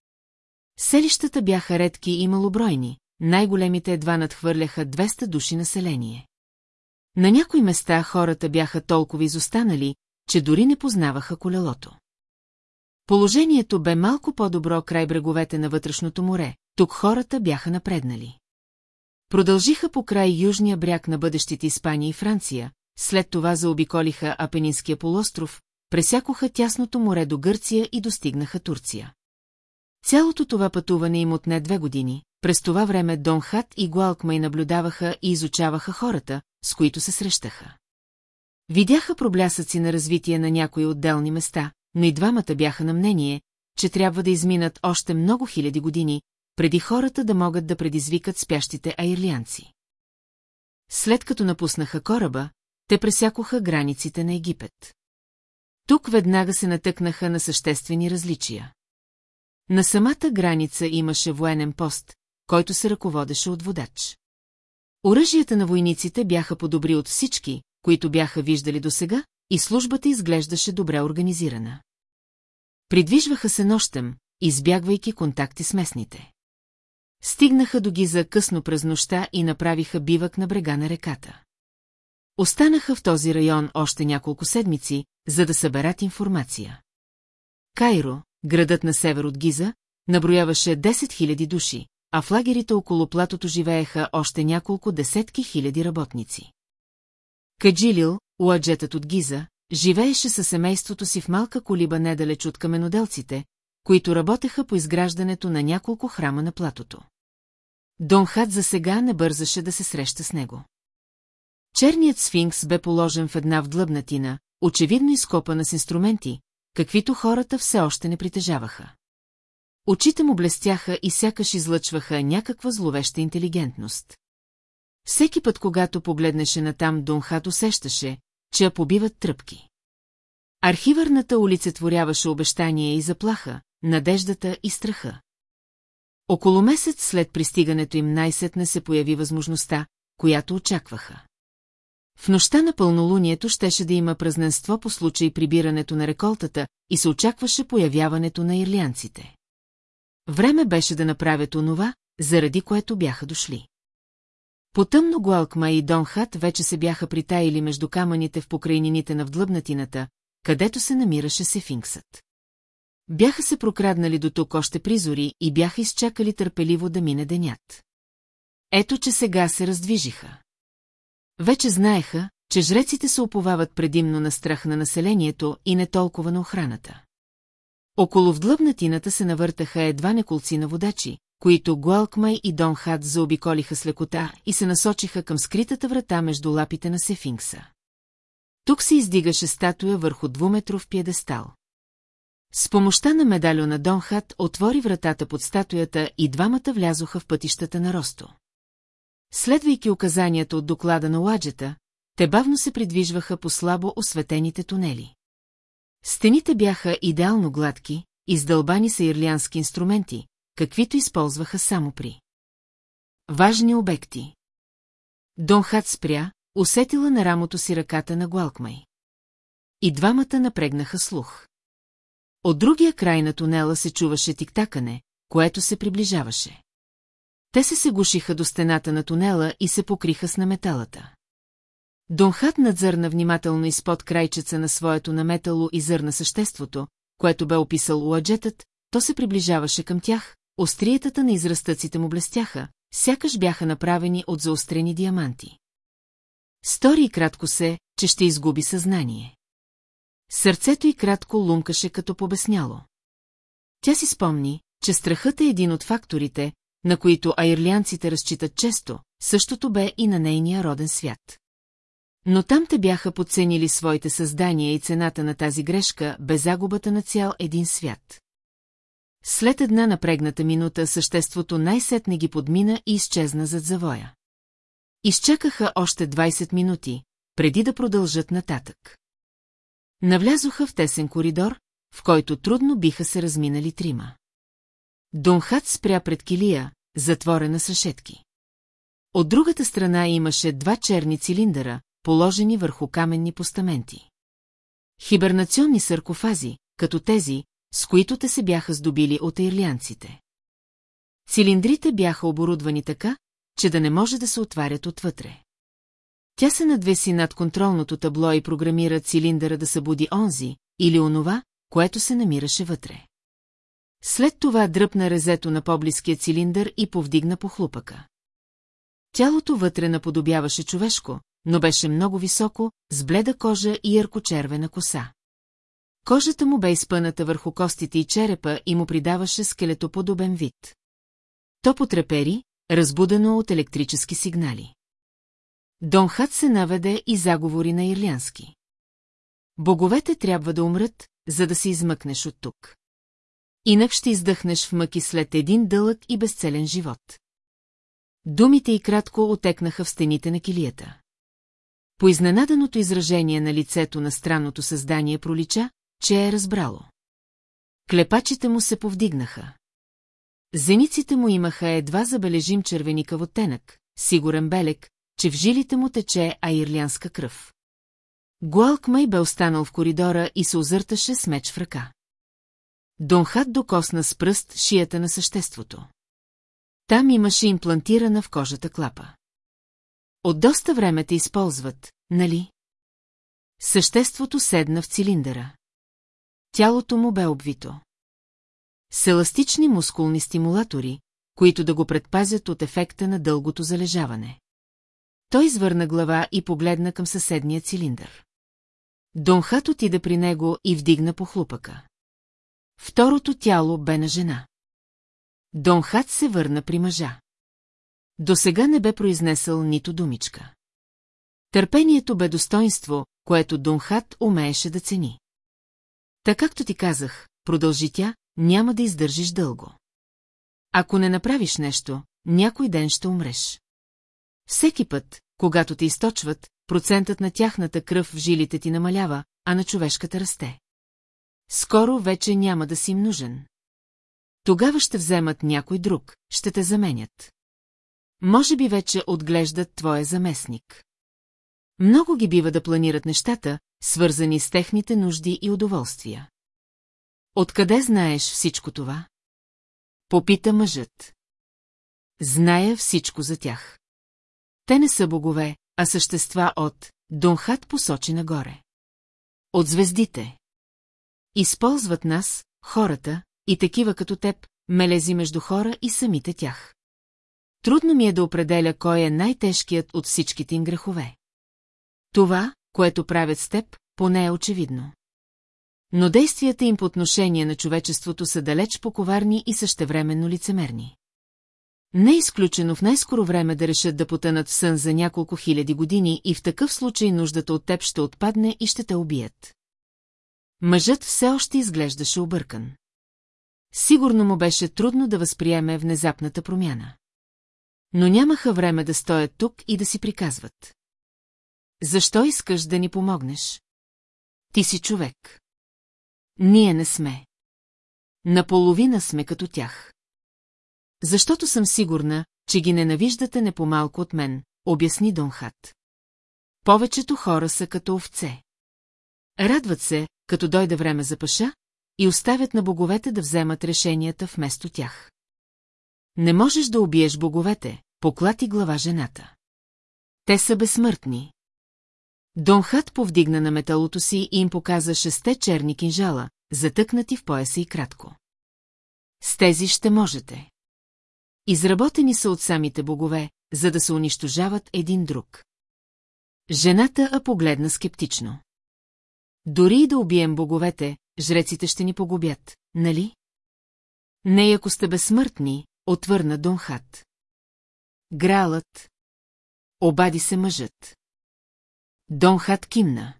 Селищата бяха редки и малобройни, най-големите едва надхвърляха 200 души население. На някои места хората бяха толкова изостанали, че дори не познаваха колелото. Положението бе малко по-добро край бреговете на вътрешното море, тук хората бяха напреднали. Продължиха по край южния бряг на бъдещите Испания и Франция, след това заобиколиха Апенинския полуостров, пресякоха тясното море до Гърция и достигнаха Турция. Цялото това пътуване им отне две години, през това време Дон Хат и Гуалкмай наблюдаваха и изучаваха хората, с които се срещаха. Видяха проблясъци на развитие на някои отделни места, но и двамата бяха на мнение, че трябва да изминат още много хиляди години, преди хората да могат да предизвикат спящите аирлианци. След като напуснаха кораба, те пресякоха границите на Египет. Тук веднага се натъкнаха на съществени различия. На самата граница имаше военен пост, който се ръководеше от водач. Оръжията на войниците бяха подобри от всички, които бяха виждали досега, и службата изглеждаше добре организирана. Придвижваха се нощем, избягвайки контакти с местните. Стигнаха до Гиза късно през нощта и направиха бивък на брега на реката. Останаха в този район още няколко седмици, за да съберат информация. Кайро, градът на север от Гиза, наброяваше 10 000 души, а в лагерите около платото живееха още няколко десетки хиляди работници. Каджилил, уаджетът от Гиза, живееше със семейството си в малка колиба недалеч от каменоделците, които работеха по изграждането на няколко храма на платото. Донхат за сега не бързаше да се среща с него. Черният сфинкс бе положен в една вдлъбнатина, очевидно изкопана с инструменти, каквито хората все още не притежаваха. Очите му блестяха и сякаш излъчваха някаква зловеща интелигентност. Всеки път, когато погледнеше натам, Донхат усещаше, че я побиват тръпки. Архивърната олицетворяваше обещание и заплаха, надеждата и страха. Около месец след пристигането им най-сетне се появи възможността, която очакваха. В нощта на пълнолунието щеше да има празненство по случай прибирането на реколтата и се очакваше появяването на ирлянците. Време беше да направят онова, заради което бяха дошли. Потъмно Гуалкма и Донхат вече се бяха притаили между камъните в покрайнините на вдлъбнатината, където се намираше сефинксът. Бяха се прокраднали до тук още призори и бяха изчакали търпеливо да мине денят. Ето, че сега се раздвижиха. Вече знаеха, че жреците се оповават предимно на страх на населението и не толкова на охраната. Около вдлъбнатината се навъртаха едва неколци на водачи, които Гуалкмай и Дон Хат заобиколиха с лекота и се насочиха към скритата врата между лапите на Сефинкса. Тук се издигаше статуя върху двуметров пьедестал. С помощта на медальона Донхат отвори вратата под статуята и двамата влязоха в пътищата на Росто. Следвайки указанията от доклада на ладжета, те бавно се придвижваха по слабо осветените тунели. Стените бяха идеално гладки, издълбани са ирлиански инструменти, каквито използваха само при важни обекти. Донхат спря, усетила на рамото си ръката на Гуалкмай. И двамата напрегнаха слух. От другия край на тунела се чуваше тиктакане, което се приближаваше. Те се сегушиха до стената на тунела и се покриха с наметалата. Донхат надзърна внимателно изпод крайчеца на своето наметало и зърна съществото, което бе описал уаджетът, то се приближаваше към тях, остриетата на израстъците му блестяха, сякаш бяха направени от заострени диаманти. Стори и кратко се, че ще изгуби съзнание. Сърцето й кратко лумкаше като побесняло. Тя си спомни, че страхът е един от факторите, на които айрлианците разчитат често, същото бе и на нейния роден свят. Но там те бяха подценили своите създания и цената на тази грешка бе загубата на цял един свят. След една напрегната минута съществото най-сетне ги подмина и изчезна зад завоя. Изчакаха още 20 минути, преди да продължат нататък. Навлязоха в тесен коридор, в който трудно биха се разминали трима. Донхат спря пред килия, затворена с решетки. От другата страна имаше два черни цилиндъра, положени върху каменни постаменти. Хибернационни саркофази, като тези, с които те се бяха здобили от ирлианците. Цилиндрите бяха оборудвани така, че да не може да се отварят отвътре. Тя се надвеси над контролното табло и програмира цилиндъра да събуди онзи или онова, което се намираше вътре. След това дръпна резето на по-близкия цилиндър и повдигна по хлупъка. Тялото вътре наподобяваше човешко, но беше много високо, с бледа кожа и яркочервена коса. Кожата му бе изпъната върху костите и черепа и му придаваше скелетоподобен вид. То потрепери, разбудено от електрически сигнали. Донхат се наведе и заговори на ирлянски. Боговете трябва да умрат, за да се измъкнеш от тук. Инак ще издъхнеш в мъки след един дълъг и безцелен живот. Думите и кратко отекнаха в стените на килията. По изненаданото изражение на лицето на странното създание пролича, че е разбрало. Клепачите му се повдигнаха. Зениците му имаха едва забележим червеникав оттенък, сигурен белек, че в жилите му тече аирлянска кръв. Гуалкмай бе останал в коридора и се озърташе с меч в ръка. Донхат докосна с пръст шията на съществото. Там имаше имплантирана в кожата клапа. От доста време те използват, нали? Съществото седна в цилиндъра. Тялото му бе обвито. С еластични мускулни стимулатори, които да го предпазят от ефекта на дългото залежаване. Той извърна глава и погледна към съседния цилиндър. Донхат отида при него и вдигна по хлупъка. Второто тяло бе на жена. Донхат се върна при мъжа. До сега не бе произнесъл нито думичка. Търпението бе достоинство, което Донхат умееше да цени. Така както ти казах, продължи тя, няма да издържиш дълго. Ако не направиш нещо, някой ден ще умреш. Всеки път, когато те източват, процентът на тяхната кръв в жилите ти намалява, а на човешката расте. Скоро вече няма да си им нужен. Тогава ще вземат някой друг, ще те заменят. Може би вече отглеждат твоя заместник. Много ги бива да планират нещата, свързани с техните нужди и удоволствия. Откъде знаеш всичко това? Попита мъжът. Зная всичко за тях. Те не са богове, а същества от Донхат посочи нагоре. От звездите. Използват нас, хората, и такива като теб, мелези между хора и самите тях. Трудно ми е да определя кой е най-тежкият от всичките им грехове. Това, което правят с теб, поне е очевидно. Но действията им по отношение на човечеството са далеч по-коварни и същевременно лицемерни. Не е изключено в най-скоро време да решат да потънат в сън за няколко хиляди години и в такъв случай нуждата от теб ще отпадне и ще те убият. Мъжът все още изглеждаше объркан. Сигурно му беше трудно да възприеме внезапната промяна. Но нямаха време да стоят тук и да си приказват. Защо искаш да ни помогнеш? Ти си човек. Ние не сме. Наполовина сме като тях. Защото съм сигурна, че ги ненавиждате не по-малко от мен, обясни Донхат. Повечето хора са като овце. Радват се, като дойде време за паша, и оставят на боговете да вземат решенията вместо тях. Не можеш да убиеш боговете, поклати глава жената. Те са безсмъртни. Донхат повдигна на металото си и им показа шесте черни кинжала, затъкнати в пояса и кратко. С тези ще можете. Изработени са от самите богове, за да се унищожават един друг. Жената а погледна скептично. Дори и да убием боговете, жреците ще ни погубят, нали? Не ако сте безсмъртни, отвърна Донхат. Гралът. Обади се мъжът. Донхат кимна.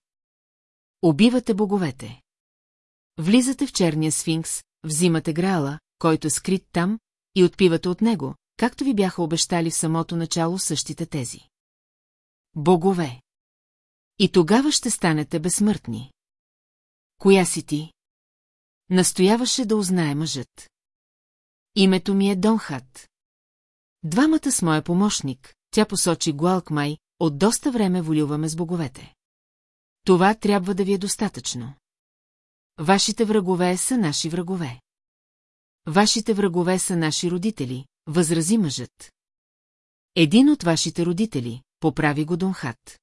Убивате боговете. Влизате в черния сфинкс, взимате Грала, който е скрит там, и отпивате от него, както ви бяха обещали в самото начало същите тези. Богове. И тогава ще станете безсмъртни. Коя си ти? Настояваше да узнае мъжът. Името ми е Донхат. Двамата с моя помощник, тя посочи Гуалкмай, от доста време волюваме с боговете. Това трябва да ви е достатъчно. Вашите врагове са наши врагове. Вашите врагове са наши родители, възрази мъжът. Един от вашите родители, поправи го Донхат.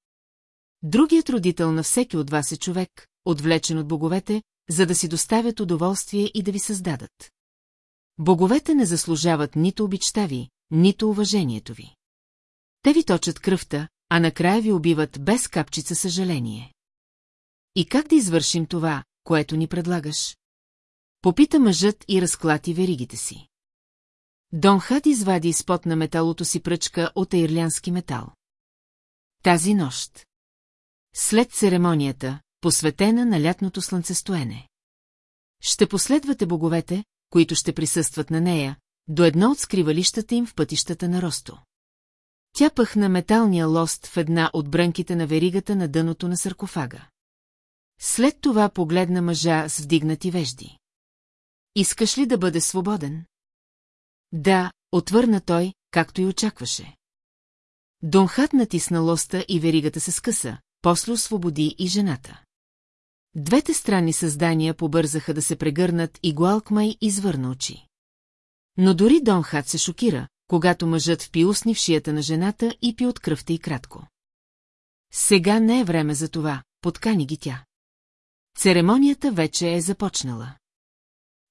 Другият родител на всеки от вас е човек, отвлечен от боговете, за да си доставят удоволствие и да ви създадат. Боговете не заслужават нито обичта ви, нито уважението ви. Те ви точат кръвта, а накрая ви убиват без капчица съжаление. И как да извършим това, което ни предлагаш? Попита мъжът и разклати веригите си. Дон Хат извади изпод на металото си пръчка от ирлянски метал. Тази нощ. След церемонията, посветена на лятното слънцестоене. Ще последвате боговете, които ще присъстват на нея, до едно от скривалищата им в пътищата на Росто. Тя пъхна металния лост в една от брънките на веригата на дъното на саркофага. След това погледна мъжа с вдигнати вежди. Искаш ли да бъде свободен? Да, отвърна той, както и очакваше. Донхат натисна лоста и веригата се скъса, после освободи и жената. Двете странни създания побързаха да се прегърнат и Гуалкмай извърна очи. Но дори Донхат се шокира, когато мъжът впи устни в шията на жената и пи от кръвта и кратко. Сега не е време за това, подкани ги тя. Церемонията вече е започнала.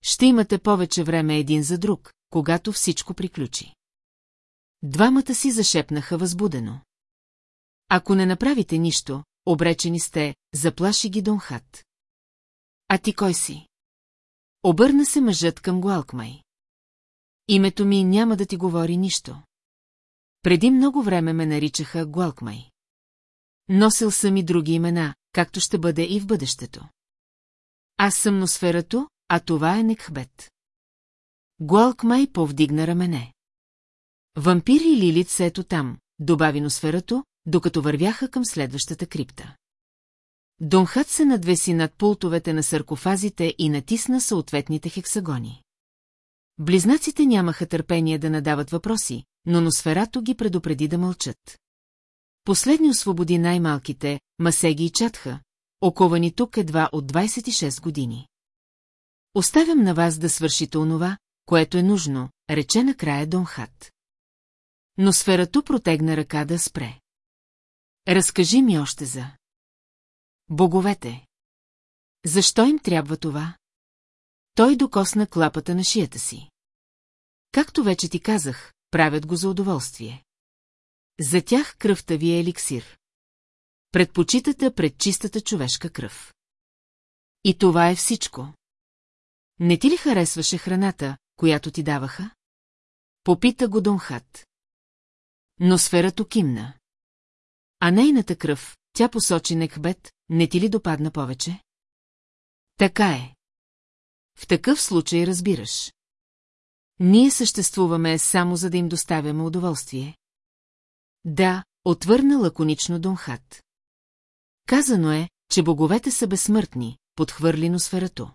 Ще имате повече време един за друг, когато всичко приключи. Двамата си зашепнаха възбудено. Ако не направите нищо, обречени сте, заплаши ги Донхат. А ти кой си? Обърна се мъжът към Гуалкмай. Името ми няма да ти говори нищо. Преди много време ме наричаха Гуалкмай. Носил съм и други имена, както ще бъде и в бъдещето. Аз съм Носферато, а това е Некхбет. Гуалкмай повдигна рамене. Вампир и Лилит се ето там, добави Носферато, докато вървяха към следващата крипта. Донхат се надвеси над пултовете на саркофазите и натисна съответните хексагони. Близнаците нямаха търпение да надават въпроси, но Носферато ги предупреди да мълчат. Последни освободи най-малките, Масеги и Чатха, оковани тук едва от 26 години. Оставям на вас да свършите онова, което е нужно, рече накрая Донхат. Но сферато протегна ръка да спре. Разкажи ми още за... Боговете. Защо им трябва това? Той докосна клапата на шията си. Както вече ти казах, правят го за удоволствие. За тях кръвта ви е еликсир. Предпочитате пред чистата човешка кръв. И това е всичко. Не ти ли харесваше храната, която ти даваха? Попита го Донхат. Но сферато кимна. А нейната кръв, тя посочи Некбет, не ти ли допадна повече? Така е. В такъв случай разбираш. Ние съществуваме само за да им доставяме удоволствие. Да, отвърна лаконично Донхат. Казано е, че боговете са безсмъртни, подхвърли носферато.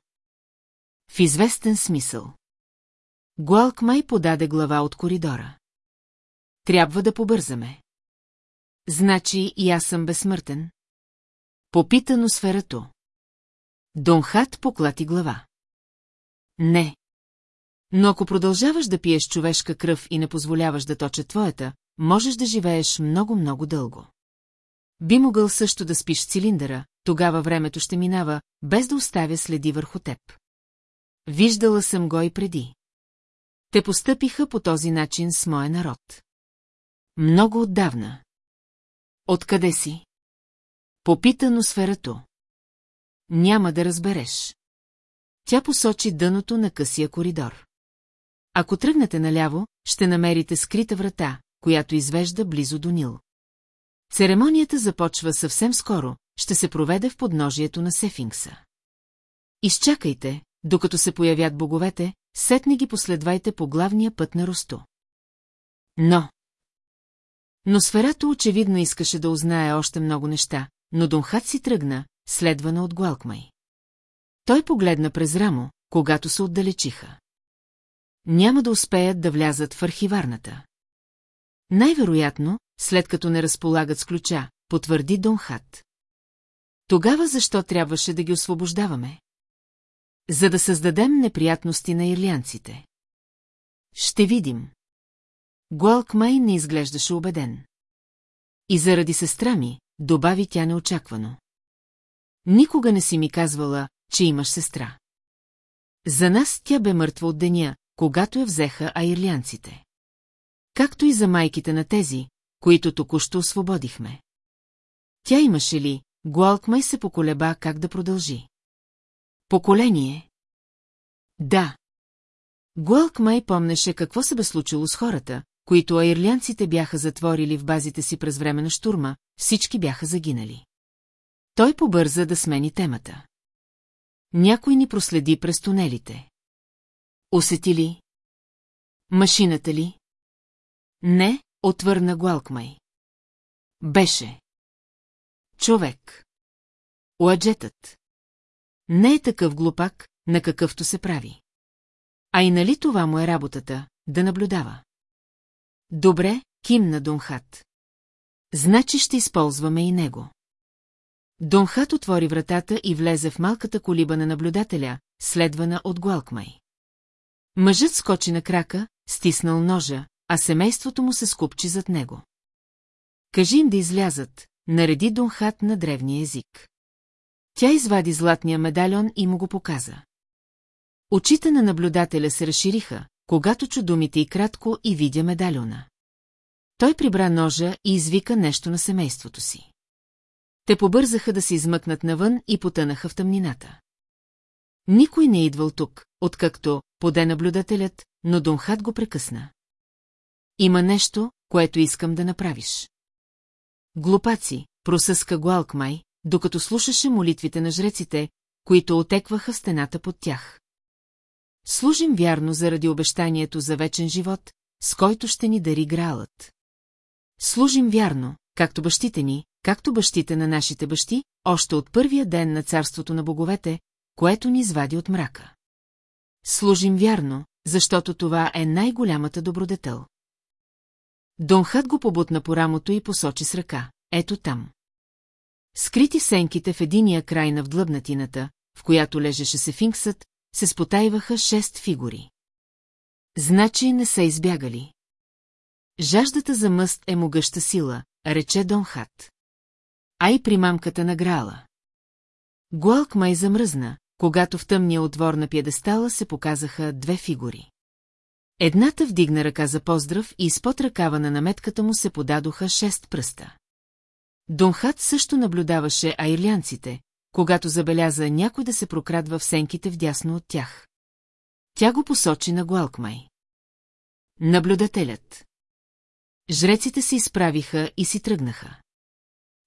В известен смисъл. Гуалк май подаде глава от коридора. Трябва да побързаме. Значи и аз съм безсмъртен? Попита носферато. Донхат поклати глава. Не. Но ако продължаваш да пиеш човешка кръв и не позволяваш да точа твоята, можеш да живееш много-много дълго. Би могъл също да спиш цилиндъра, тогава времето ще минава, без да оставя следи върху теб. Виждала съм го и преди. Те постъпиха по този начин с моя народ. Много отдавна. Откъде си? Попита сферато. няма да разбереш. Тя посочи дъното на късия коридор. Ако тръгнете наляво, ще намерите скрита врата, която извежда близо до Нил. Церемонията започва съвсем скоро, ще се проведе в подножието на Сефинкса. Изчакайте, докато се появят боговете, сетне ги последвайте по главния път на Росто. Но... Но сферато очевидно искаше да узнае още много неща, но Донхат си тръгна, следвана от Гуалкмай. Той погледна през рамо, когато се отдалечиха. Няма да успеят да влязат в архиварната. Най-вероятно, след като не разполагат с ключа, потвърди Донхат. Тогава защо трябваше да ги освобождаваме? За да създадем неприятности на ирлянците. Ще видим. Гуалкмай не изглеждаше убеден. И заради сестра ми, добави тя неочаквано. Никога не си ми казвала, че имаш сестра. За нас тя бе мъртва от деня, когато я взеха аирлянците. Както и за майките на тези, които току-що освободихме. Тя имаше ли, Гуалкмай се поколеба как да продължи. Поколение? Да. Гуалкмай помнеше какво се бе случило с хората, които аирлянците бяха затворили в базите си през време на штурма, всички бяха загинали. Той побърза да смени темата. Някой ни проследи през тунелите. Усети ли? Машината ли? Не, отвърна Гуалкмай. Беше. Човек. Уаджетът. Не е такъв глупак, на какъвто се прави. А и нали това му е работата, да наблюдава? Добре, кимна Донхат. Значи ще използваме и него. Донхат отвори вратата и влезе в малката колиба на наблюдателя, следвана от Гуалкмай. Мъжът скочи на крака, стиснал ножа, а семейството му се скупчи зад него. Кажи им да излязат, нареди Донхат на древния език. Тя извади златния медальон и му го показа. Очите на наблюдателя се разшириха, когато чу думите и кратко и видя медальона. Той прибра ножа и извика нещо на семейството си. Те побързаха да се измъкнат навън и потънаха в тъмнината. Никой не е идвал тук, откакто поде наблюдателят, но Донхат го прекъсна. Има нещо, което искам да направиш. Глупаци, просъска го Алкмай, докато слушаше молитвите на жреците, които отекваха стената под тях. Служим вярно заради обещанието за вечен живот, с който ще ни дари Граалът. Служим вярно, както бащите ни, както бащите на нашите бащи, още от първия ден на царството на боговете, което ни извади от мрака. Служим вярно, защото това е най-голямата добродетел. Донхат го побутна по рамото и посочи с ръка. Ето там. Скрити сенките в единия край на вдлъбнатината, в която лежеше сефинксът, се спотайваха шест фигури. Значи не са избягали. Жаждата за мъст е могъща сила, рече Донхат. А и примамката на Грала. Гуалк май замръзна, когато в тъмния отвор на пьедестала се показаха две фигури. Едната вдигна ръка за поздрав и изпод ръкава на наметката му се подадоха шест пръста. Донхат също наблюдаваше айрлянците, когато забеляза някой да се прокрадва в сенките вдясно от тях. Тя го посочи на Гуалкмай. Наблюдателят. Жреците се изправиха и си тръгнаха.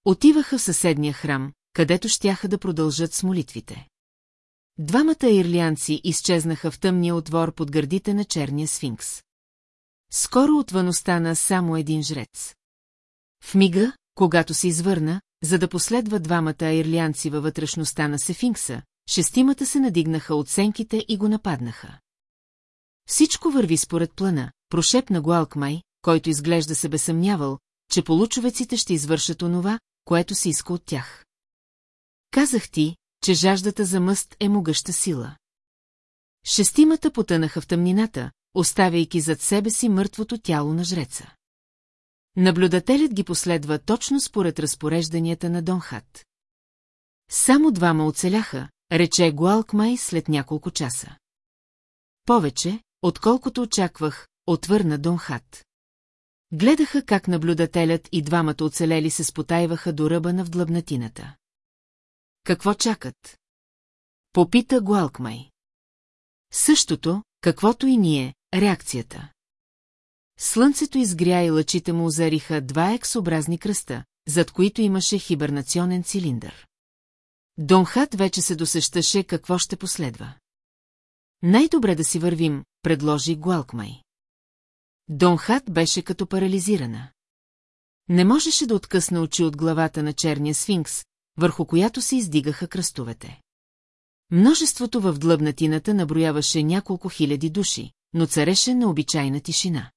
Отиваха в съседния храм, където щяха да продължат с молитвите. Двамата ирлианци изчезнаха в тъмния отвор под гърдите на черния сфинкс. Скоро отвън остана само един жрец. В мига, когато се извърна, за да последва двамата ирлианци във вътрешността на сефинкса, шестимата се надигнаха от сенките и го нападнаха. Всичко върви според плана, прошепна го Алкмай, който изглежда се безсъмнявал, че получовеците ще извършат онова, което се иска от тях. Казах ти, че жаждата за мъст е могъща сила. Шестимата потънаха в тъмнината, оставяйки зад себе си мъртвото тяло на жреца. Наблюдателят ги последва точно според разпорежданията на Донхат. Само двама оцеляха, рече Гуалкмай след няколко часа. Повече, отколкото очаквах, отвърна Донхат. Гледаха как наблюдателят и двамата оцелели се спотайваха до ръба на вдлъбнатината. Какво чакат? Попита Гуалкмай. Същото, каквото и ние, реакцията. Слънцето изгря и лъчите му озариха два ексобразни кръста, зад които имаше хибернационен цилиндър. Донхат вече се досещаше какво ще последва. Най-добре да си вървим, предложи Гуалкмай. Донхат беше като парализирана. Не можеше да откъсне очи от главата на черния сфинкс, върху която се издигаха кръстовете. Множеството в длъбнатината наброяваше няколко хиляди души, но цареше необичайна тишина.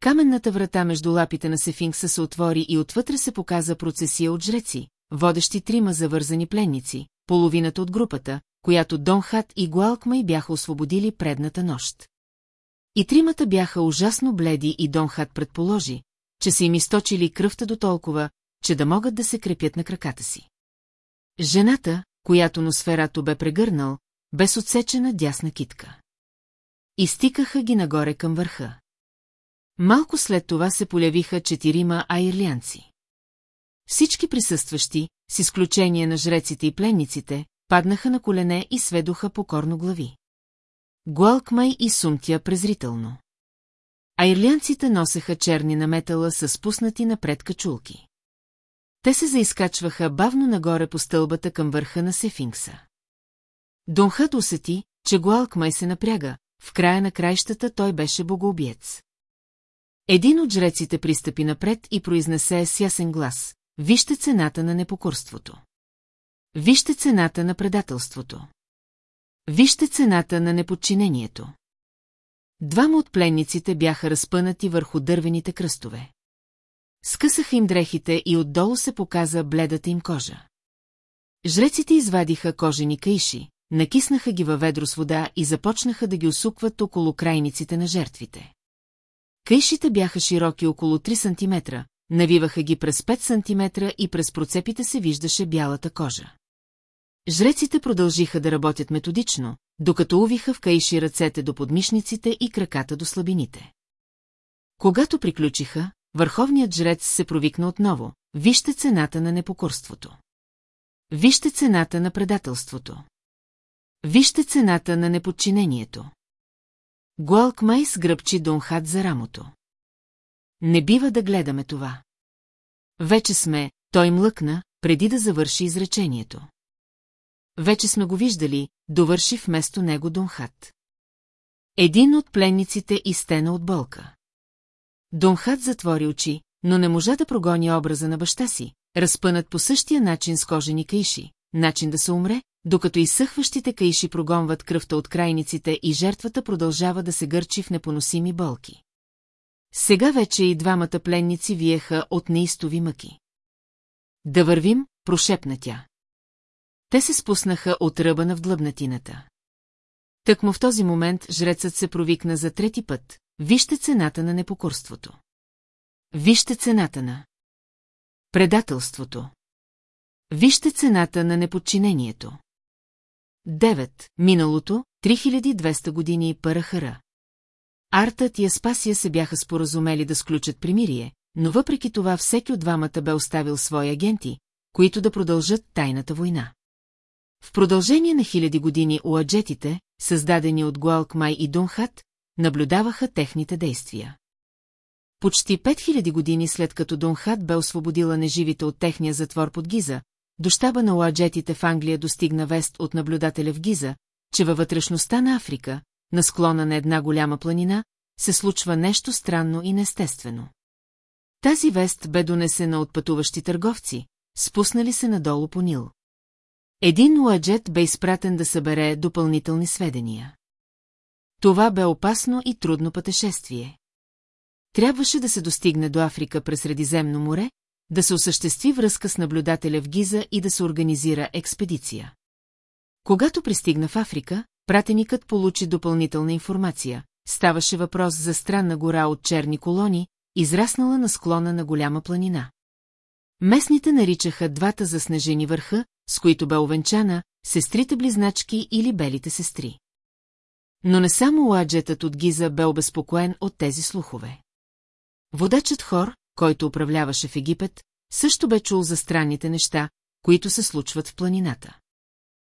Каменната врата между лапите на Сефинкса се отвори и отвътре се показа процесия от жреци, водещи трима завързани пленници, половината от групата, която Донхат и Гуалкмай бяха освободили предната нощ. И тримата бяха ужасно бледи и Донхат предположи, че са им източили кръвта до толкова, че да могат да се крепят на краката си. Жената, която носферато бе прегърнал, бе с отсечена дясна китка. Изтикаха ги нагоре към върха. Малко след това се полявиха четирима айрлянци. Всички присъстващи, с изключение на жреците и пленниците, паднаха на колене и сведоха покорно глави. Гуалкмай и сумтя презрително. А ирлянците носеха черни на метала с спуснати напред качулки. Те се заискачваха бавно нагоре по стълбата към върха на Сефинкса. Донхът усети, че Гуалкмай се напряга, в края на краищата той беше богоубиец. Един от жреците пристъпи напред и произнесе с ясен глас. Вижте цената на непокорството. Вижте цената на предателството. Вижте цената на неподчинението. Двама от пленниците бяха разпънати върху дървените кръстове. Скъсаха им дрехите и отдолу се показа бледата им кожа. Жреците извадиха кожени каиши, накиснаха ги във ведро с вода и започнаха да ги усукват около крайниците на жертвите. Каишите бяха широки около 3 см, навиваха ги през 5 см и през процепите се виждаше бялата кожа. Жреците продължиха да работят методично, докато увиха в каиши ръцете до подмишниците и краката до слабините. Когато приключиха, върховният жрец се провикна отново. Вижте цената на непокорството. Вижте цената на предателството. Вижте цената на неподчинението. Гуалкмай сгръбчи Донхат за рамото. Не бива да гледаме това. Вече сме, той млъкна, преди да завърши изречението. Вече сме го виждали, довърши вместо него Донхат. Един от пленниците изтена от болка. Донхат затвори очи, но не можа да прогони образа на баща си, разпънат по същия начин с кожени каиши, начин да се умре, докато изсъхващите каиши прогонват кръвта от крайниците и жертвата продължава да се гърчи в непоносими болки. Сега вече и двамата пленници виеха от неистови мъки. Да вървим, прошепна тя. Те се спуснаха от ръба на вдлъбнатината. Тъкмо в този момент жрецът се провикна за трети път. Вижте цената на непокорството. Вижте цената на предателството. Вижте цената на неподчинението. 9. Миналото, 3200 години Парахара. Артът и Аспасия се бяха споразумели да сключат примирие, но въпреки това всеки от двамата бе оставил свои агенти, които да продължат тайната война. В продължение на хиляди години уаджетите, създадени от Гуалкмай и Дунхат, наблюдаваха техните действия. Почти 5000 години след като Дунхат бе освободила неживите от техния затвор под Гиза, до щаба на уаджетите в Англия достигна вест от наблюдателя в Гиза, че във вътрешността на Африка, на склона на една голяма планина, се случва нещо странно и неестествено. Тази вест бе донесена от пътуващи търговци, спуснали се надолу по Нил. Един уаджет бе изпратен да събере допълнителни сведения. Това бе опасно и трудно пътешествие. Трябваше да се достигне до Африка през Средиземно море, да се осъществи връзка с наблюдателя в Гиза и да се организира експедиция. Когато пристигна в Африка, пратеникът получи допълнителна информация. Ставаше въпрос за странна гора от черни колони, израснала на склона на голяма планина. Местните наричаха двата заснежени върха, с които бе овенчана, сестрите близначки или белите сестри. Но не само ладжетът от Гиза бе обезпокоен от тези слухове. Водачът Хор, който управляваше в Египет, също бе чул за странните неща, които се случват в планината.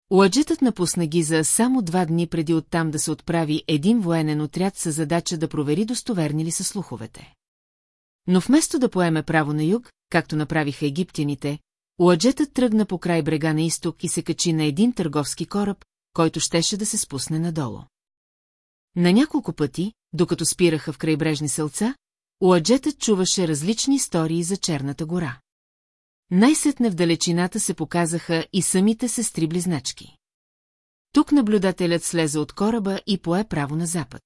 Уаджетът напусна Гиза само два дни преди оттам да се отправи един военен отряд с задача да провери достоверни ли са слуховете. Но вместо да поеме право на юг, както направиха египтяните, Уаджетът тръгна по край брега на изток и се качи на един търговски кораб, който щеше да се спусне надолу. На няколко пъти, докато спираха в крайбрежни селца, Уаджетът чуваше различни истории за Черната гора. Най-сетне в далечината се показаха и самите сестри близначки. Тук наблюдателят слезе от кораба и пое право на запад.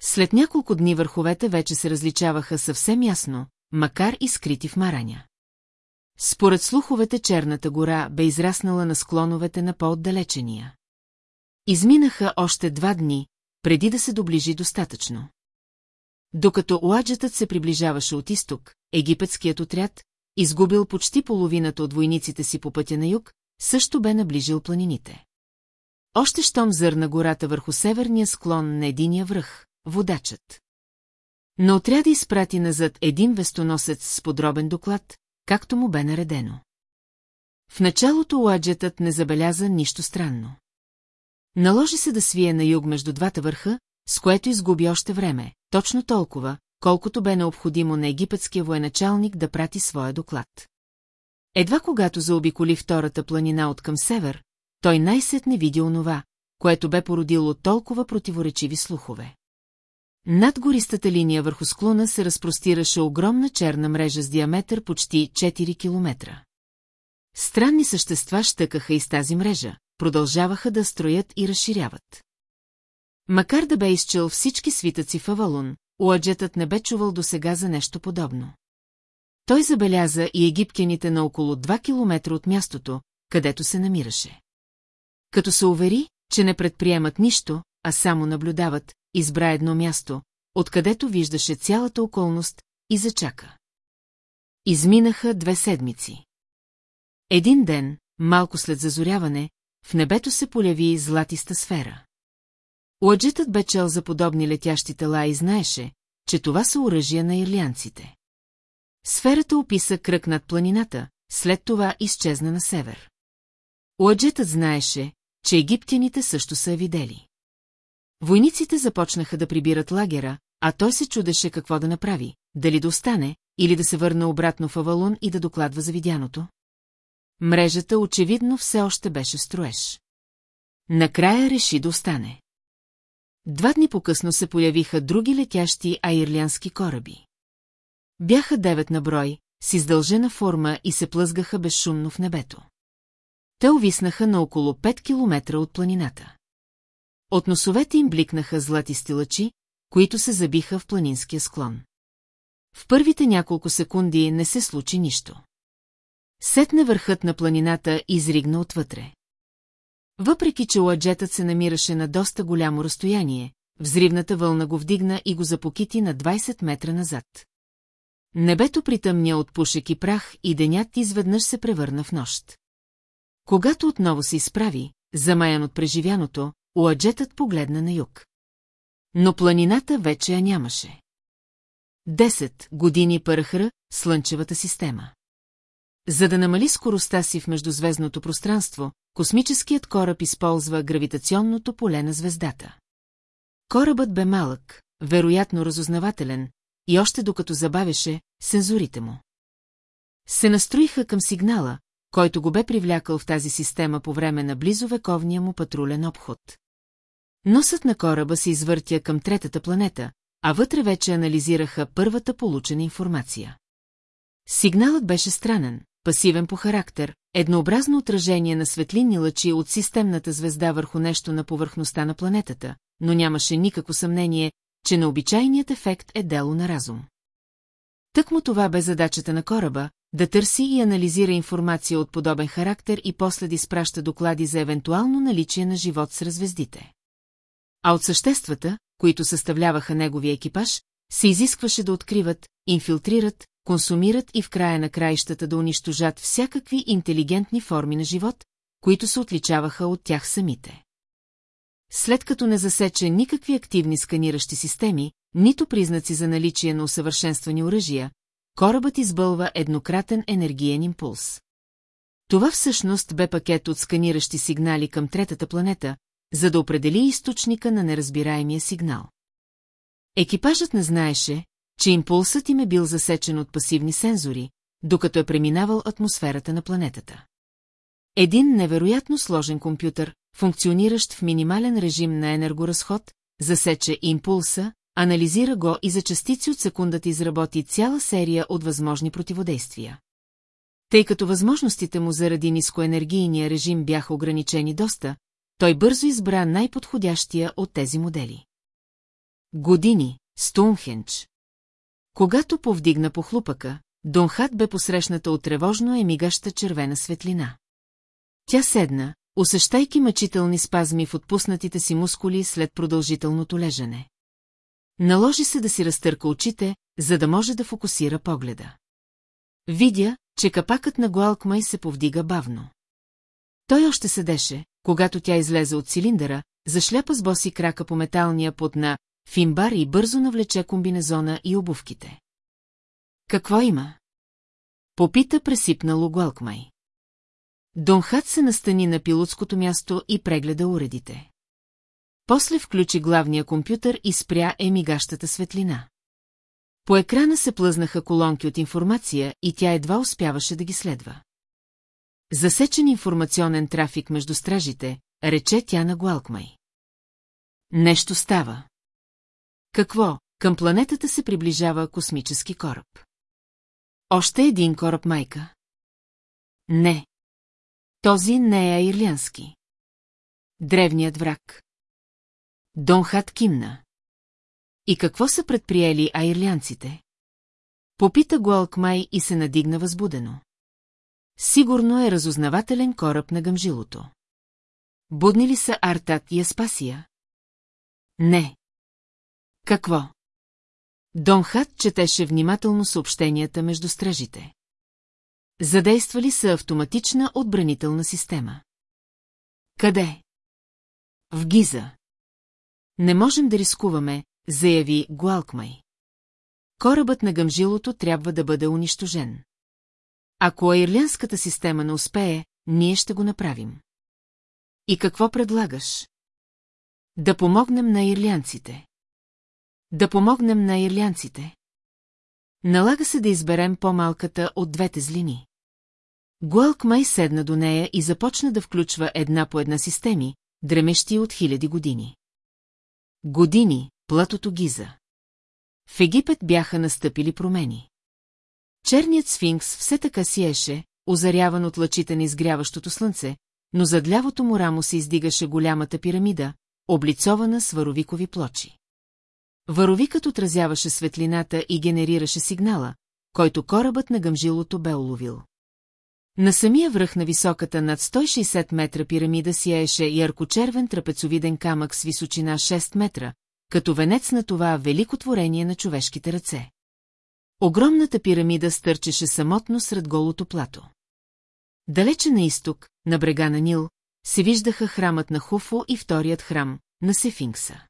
След няколко дни върховете вече се различаваха съвсем ясно, макар и скрити в мараня. Според слуховете Черната гора бе израснала на склоновете на по-отдалечения. Изминаха още два дни, преди да се доближи достатъчно. Докато уаджатът се приближаваше от изток, египетският отряд, изгубил почти половината от войниците си по пътя на юг, също бе наближил планините. Още щом зърна гората върху северния склон на единия връх, водачът. На отряда изпрати назад един вестоносец с подробен доклад, както му бе наредено. В началото уаджетът не забеляза нищо странно. Наложи се да свие на юг между двата върха, с което изгуби още време, точно толкова, колкото бе необходимо на египетския военачалник да прати своя доклад. Едва когато заобиколи втората планина от към север, той най-сетне види онова, което бе породило толкова противоречиви слухове. Над гористата линия върху склона се разпростираше огромна черна мрежа с диаметър почти 4 километра. Странни същества щъкаха из тази мрежа, продължаваха да строят и разширяват. Макар да бе изчел всички свитъци в Авалун, Уаджетът не бе чувал досега за нещо подобно. Той забеляза и египтяните на около 2 километра от мястото, където се намираше. Като се увери, че не предприемат нищо, а само наблюдават, избра едно място, откъдето виждаше цялата околност и зачака. Изминаха две седмици. Един ден, малко след зазоряване, в небето се поляви златиста сфера. Уаджетът бе чел за подобни летящи тела и знаеше, че това са оръжия на ирлианците. Сферата описа кръг над планината, след това изчезна на север. Уаджетът знаеше, че египтяните също са видели. Войниците започнаха да прибират лагера, а той се чудеше какво да направи, дали да остане, или да се върне обратно в Авалун и да докладва за видяното. Мрежата очевидно все още беше строеж. Накрая реши да остане. Два дни по-късно се появиха други летящи аирлянски кораби. Бяха девет на брой, с издължена форма и се плъзгаха безшумно в небето. Те увиснаха на около 5 километра от планината. От носовете им бликнаха златисти лъчи, които се забиха в планинския склон. В първите няколко секунди не се случи нищо. Сетне върхът на планината изригна отвътре. Въпреки, че ладжетът се намираше на доста голямо разстояние, взривната вълна го вдигна и го запокити на 20 метра назад. Небето притъмня от пушек и прах и денят изведнъж се превърна в нощ. Когато отново се изправи, замаян от преживяното, Уаджетът погледна на юг. Но планината вече я нямаше. Десет години пърхра Слънчевата система. За да намали скоростта си в междузвездното пространство, космическият кораб използва гравитационното поле на звездата. Корабът бе малък, вероятно разузнавателен, и още докато забавяше, сензорите му. Се настроиха към сигнала, който го бе привлякал в тази система по време на близовековния му патрулен обход. Носът на кораба се извъртя към третата планета, а вътре вече анализираха първата получена информация. Сигналът беше странен, пасивен по характер, еднообразно отражение на светлинни лъчи от системната звезда върху нещо на повърхността на планетата, но нямаше никакво съмнение, че необичайният ефект е дело на разум. Тъкмо това бе задачата на кораба, да търси и анализира информация от подобен характер и после да изпраща доклади за евентуално наличие на живот с звездите. А от съществата, които съставляваха неговия екипаж, се изискваше да откриват, инфилтрират, консумират и в края на краищата да унищожат всякакви интелигентни форми на живот, които се отличаваха от тях самите. След като не засече никакви активни сканиращи системи, нито признаци за наличие на усъвършенствани оръжия, корабът избълва еднократен енергиен импулс. Това всъщност бе пакет от сканиращи сигнали към третата планета, за да определи източника на неразбираемия сигнал. Екипажът не знаеше, че импулсът им е бил засечен от пасивни сензори, докато е преминавал атмосферата на планетата. Един невероятно сложен компютър, функциониращ в минимален режим на енергоразход, засече импулса, анализира го и за частици от секундата изработи цяла серия от възможни противодействия. Тъй като възможностите му заради нискоенергийния режим бяха ограничени доста, той бързо избра най-подходящия от тези модели. Години, Стоунхендж. Когато повдигна по хлупъка, Донхат бе посрещната от тревожно емигаща червена светлина. Тя седна, усещайки мъчителни спазми в отпуснатите си мускули след продължителното лежане. Наложи се да си разтърка очите, за да може да фокусира погледа. Видя, че капакът на Гуалкмай се повдига бавно. Той още седеше, когато тя излезе от цилиндъра, зашляпа с боси крака по металния под на фимбар и бързо навлече комбинезона и обувките. Какво има? Попита пресипнало Гуалкмай. Донхат се настани на пилотското място и прегледа уредите. После включи главния компютър и спря емигащата светлина. По екрана се плъзнаха колонки от информация и тя едва успяваше да ги следва. Засечен информационен трафик между стражите, рече тя на Гуалкмай. Нещо става. Какво? Към планетата се приближава космически кораб. Още един кораб майка. Не. Този не е аирлянски. Древният враг. Донхат кимна. И какво са предприели аирлянците? Попита Гуалкмай и се надигна възбудено. Сигурно е разузнавателен кораб на гъмжилото. Будни ли са Артат и Аспасия? Не. Какво? Донхат четеше внимателно съобщенията между стражите. Задействали са автоматична отбранителна система. Къде? В Гиза. Не можем да рискуваме, заяви Гуалкмай. Корабът на гъмжилото трябва да бъде унищожен. Ако аирлянската система не успее, ние ще го направим. И какво предлагаш? Да помогнем на ирлянците. Да помогнем на ирлянците. Налага се да изберем по-малката от двете злини. Гуалк май седна до нея и започна да включва една по една системи, дремещи от хиляди години. Години, платото Гиза. В Египет бяха настъпили промени. Черният сфинкс все така сиеше, озаряван от лъчите на изгряващото слънце, но зад лявото му рамо се издигаше голямата пирамида, облицована с варовикови плочи. Варовикът отразяваше светлината и генерираше сигнала, който корабът на гъмжилото бе уловил. На самия връх на високата над 160 метра пирамида сияеше яркочервен трапецовиден камък с височина 6 метра, като венец на това велико творение на човешките ръце. Огромната пирамида стърчеше самотно сред голото плато. Далече на изток, на брега на Нил, се виждаха храмът на Хуфо и вторият храм, на Сефинкса.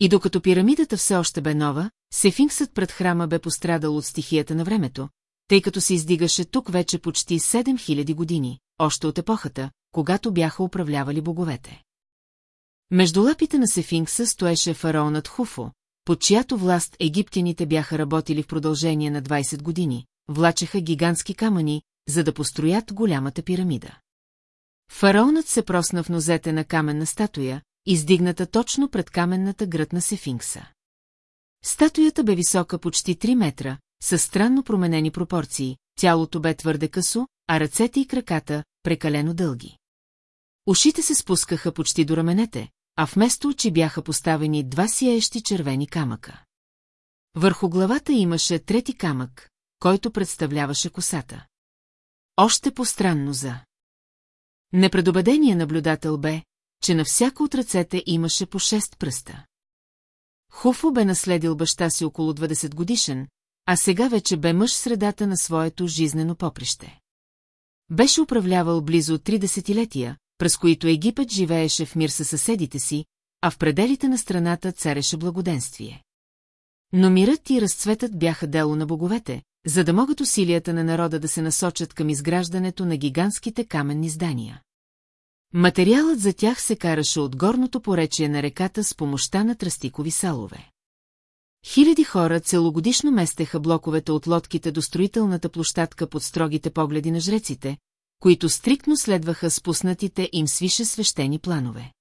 И докато пирамидата все още бе нова, Сефинксът пред храма бе пострадал от стихията на времето, тъй като се издигаше тук вече почти 7000 години, още от епохата, когато бяха управлявали боговете. Между лапите на Сефинкса стоеше фараонът Хуфо, под чиято власт египтяните бяха работили в продължение на 20 години, влачеха гигантски камъни, за да построят голямата пирамида. Фараонът се просна в нозете на каменна статуя, издигната точно пред каменната гръд на Сефинкса. Статуята бе висока почти 3 метра, със странно променени пропорции, тялото бе твърде късо, а ръцете и краката прекалено дълги. Ушите се спускаха почти до раменете, а вместо очи бяха поставени два сияещи червени камъка. Върху главата имаше трети камък, който представляваше косата. Още по-странно за. Непредобедения наблюдател бе, че на всяко от ръцете имаше по шест пръста. Хуфо бе наследил баща си около 20 годишен, а сега вече бе мъж средата на своето жизнено поприще. Беше управлявал близо три десетилетия, през които Египет живееше в мир със съседите си, а в пределите на страната цареше благоденствие. Но мирът и разцветът бяха дело на боговете, за да могат усилията на народа да се насочат към изграждането на гигантските каменни здания. Материалът за тях се караше от горното поречие на реката с помощта на тръстикови салове. Хиляди хора целогодишно местеха блоковете от лодките до строителната площадка под строгите погледи на жреците, които стриктно следваха спуснатите им свише свещени планове.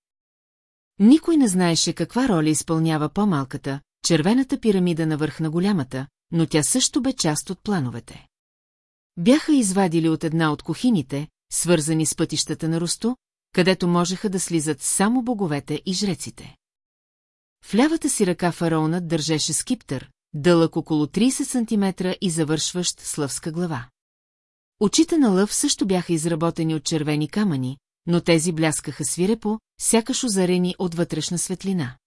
Никой не знаеше каква роля изпълнява по-малката, червената пирамида на върх на голямата, но тя също бе част от плановете. Бяха извадили от една от кухините, свързани с пътищата на Росто, където можеха да слизат само боговете и жреците. В лявата си ръка фараонът държеше скиптър, дълъг около 30 см и завършващ с глава. Очите на лъв също бяха изработени от червени камъни, но тези бляскаха свирепо, сякаш озарени от вътрешна светлина.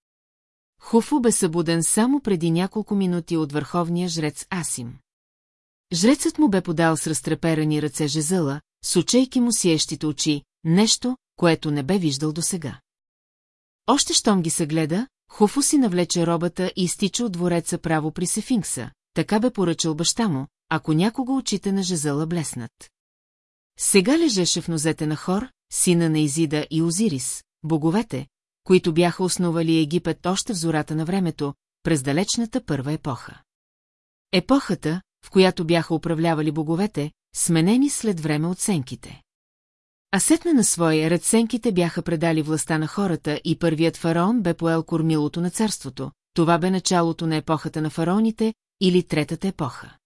Хуфу бе събуден само преди няколко минути от върховния жрец Асим. Жрецът му бе подал с разтреперани ръце жезъла, сучейки му сиещите очи, нещо, което не бе виждал досега. Още щом ги съгледа, Хуфу си навлече робата и изтича от двореца право при Сефинкса, така бе поръчал баща му, ако някого очите на жезъла блеснат. Сега лежеше в нозете на Хор, сина на Изида и Озирис, боговете, които бяха основали Египет още в зората на времето, през далечната първа епоха. Епохата, в която бяха управлявали боговете, сменени след време оценките. А сетна на своя ред сенките бяха предали властта на хората и първият фараон бе поел кормилото на царството. Това бе началото на епохата на фараоните или третата епоха.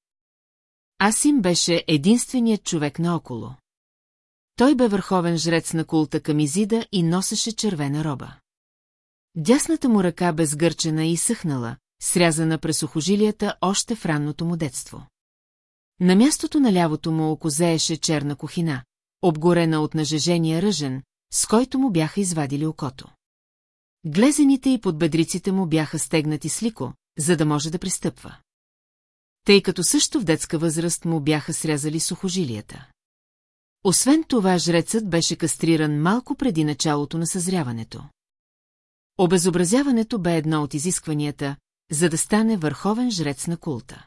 Асим беше единственият човек наоколо. Той бе върховен жрец на култа към Изида и носеше червена роба. Дясната му ръка бе сгърчена и съхнала, срязана през охожилията още в ранното му детство. На мястото на лявото му око зееше черна кухина, обгорена от нажежения ръжен, с който му бяха извадили окото. Глезените и подбедриците му бяха стегнати с лико, за да може да пристъпва. Тъй като също в детска възраст му бяха срязали сухожилията. Освен това, жрецът беше кастриран малко преди началото на съзряването. Обезобразяването бе едно от изискванията, за да стане върховен жрец на култа.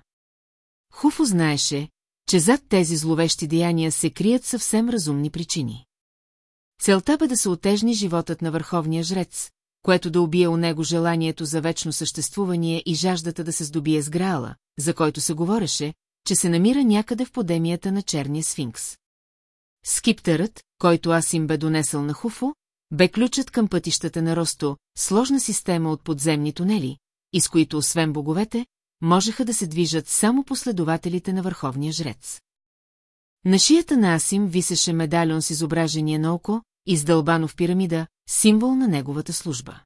Хуфо знаеше, че зад тези зловещи деяния се крият съвсем разумни причини. Целта бе да се отежни животът на върховния жрец, което да убие у него желанието за вечно съществуване и жаждата да се здобие с Граала, за който се говореше, че се намира някъде в подемията на черния сфинкс. Скиптърът, който аз им бе донесъл на Хуфо, бе ключът към пътищата на Росто, сложна система от подземни тунели, из които освен боговете, можеха да се движат само последователите на върховния жрец. На шията на Асим висеше медальон с изображение на око, издълбано в пирамида, символ на неговата служба.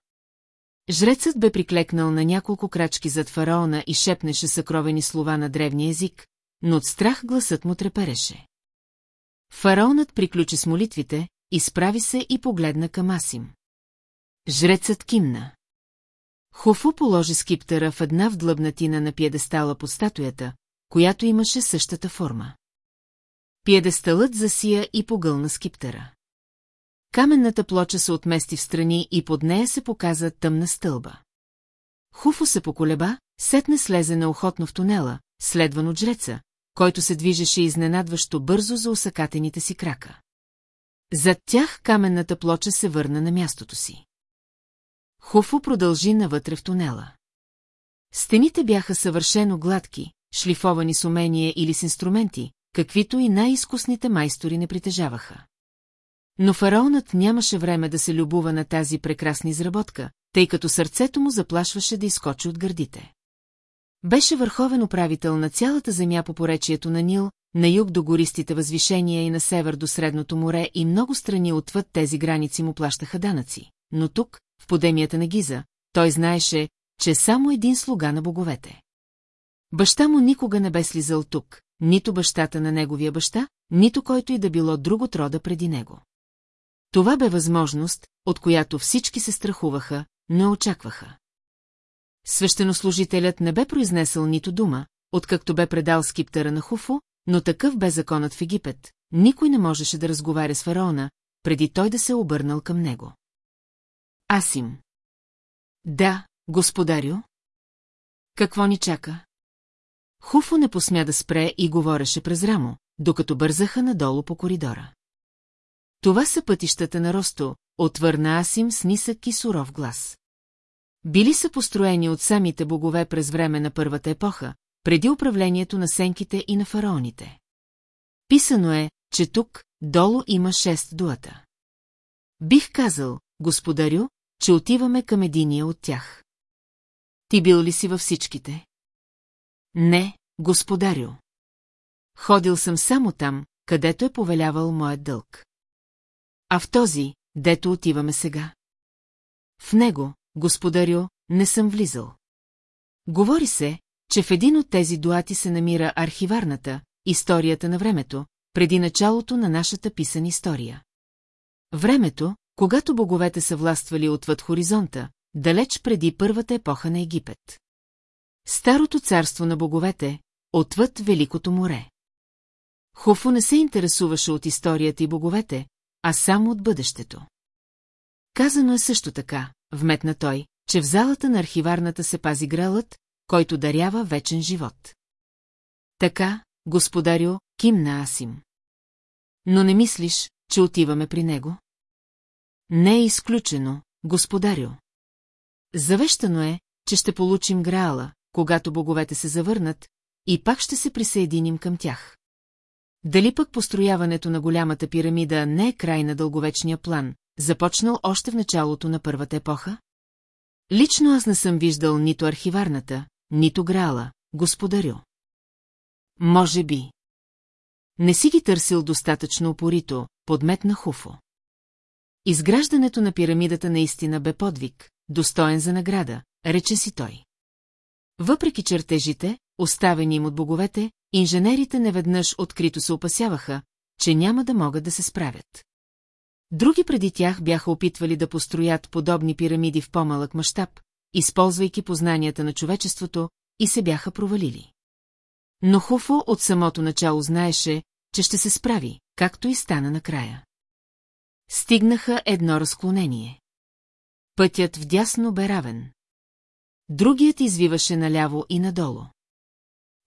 Жрецът бе приклекнал на няколко крачки зад фараона и шепнеше съкровени слова на древния език, но от страх гласът му трепереше. Фараонът приключи с молитвите, изправи се и погледна към Асим. Жрецът кимна. Хофо положи скиптъра в една вдлъбнатина на пиедестала под статуята, която имаше същата форма. Пиедесталът засия и погълна скиптъра. Каменната плоча се отмести в страни и под нея се показа тъмна стълба. Хуфо се поколеба, сетне слезе неохотно в тунела, следван от жреца, който се движеше изненадващо бързо за усъкатените си крака. Зад тях каменната плоча се върна на мястото си. Хуфо продължи навътре в тунела. Стените бяха съвършено гладки, шлифовани с умения или с инструменти, каквито и най-изкусните майстори не притежаваха. Но фараонът нямаше време да се любува на тази прекрасна изработка, тъй като сърцето му заплашваше да изкочи от гърдите. Беше върховен управител на цялата земя по поречието на Нил, на юг до гористите възвишения и на север до Средното море и много страни отвъд тези граници му плащаха данъци. Но тук, в подемията на Гиза, той знаеше, че само един слуга на боговете. Баща му никога не бе слизал тук, нито бащата на неговия баща, нито който и да било друго рода преди него. Това бе възможност, от която всички се страхуваха, но очакваха. Свещенослужителят не бе произнесъл нито дума, откакто бе предал скиптъра на Хуфо, но такъв бе законът в Египет, никой не можеше да разговаря с фараона, преди той да се обърнал към него. Асим. Да, господарю. Какво ни чака? Хуфо не посмя да спре и говореше през рамо, докато бързаха надолу по коридора. Това са пътищата на Росто, отвърна Асим с нисък и суров глас. Били са построени от самите богове през време на първата епоха, преди управлението на сенките и на фараоните. Писано е, че тук, долу има шест дуата. Бих казал, господарю, че отиваме към единия от тях. Ти бил ли си във всичките? Не, господарю. Ходил съм само там, където е повелявал моят дълг. А в този, дето отиваме сега? В него, господарю, не съм влизал. Говори се, че в един от тези дуати се намира архиварната, историята на времето, преди началото на нашата писан история. Времето, когато боговете са властвали отвъд хоризонта, далеч преди първата епоха на Египет. Старото царство на боговете, отвъд Великото море. Хофо не се интересуваше от историята и боговете, а само от бъдещето. Казано е също така, вметна той, че в залата на архиварната се пази грелът, който дарява вечен живот. Така, господарю, кимна Асим. Но не мислиш, че отиваме при него? Не е изключено, господарю. Завещано е, че ще получим Граала, когато боговете се завърнат, и пак ще се присъединим към тях. Дали пък построяването на голямата пирамида не е край на дълговечния план, започнал още в началото на първата епоха? Лично аз не съм виждал нито архиварната, нито Граала, господарю. Може би. Не си ги търсил достатъчно опорито, подметна Хуфо. Изграждането на пирамидата наистина бе подвиг, достоен за награда, рече си той. Въпреки чертежите, оставени им от боговете, инженерите неведнъж открито се опасяваха, че няма да могат да се справят. Други преди тях бяха опитвали да построят подобни пирамиди в по-малък мащаб, използвайки познанията на човечеството, и се бяха провалили. Но Хуфо от самото начало знаеше, че ще се справи, както и стана накрая. Стигнаха едно разклонение. Пътят вдясно бе равен. Другият извиваше наляво и надолу.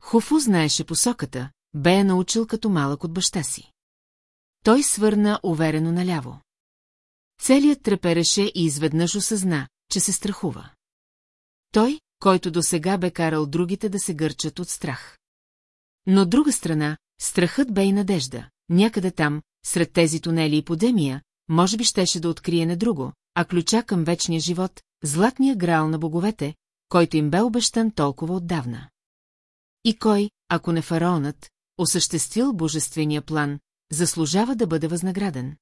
Хуфу знаеше посоката, бе я научил като малък от баща си. Той свърна уверено наляво. Целият трепереше и изведнъж осъзна, че се страхува. Той, който досега бе карал другите да се гърчат от страх. Но от друга страна, страхът бе и надежда. Някъде там, сред тези тунели и подемия, може би щеше да открие не друго, а ключа към вечния живот, златния грал на боговете, който им бе обещан толкова отдавна. И кой, ако не фараонът, осъществил божествения план, заслужава да бъде възнаграден?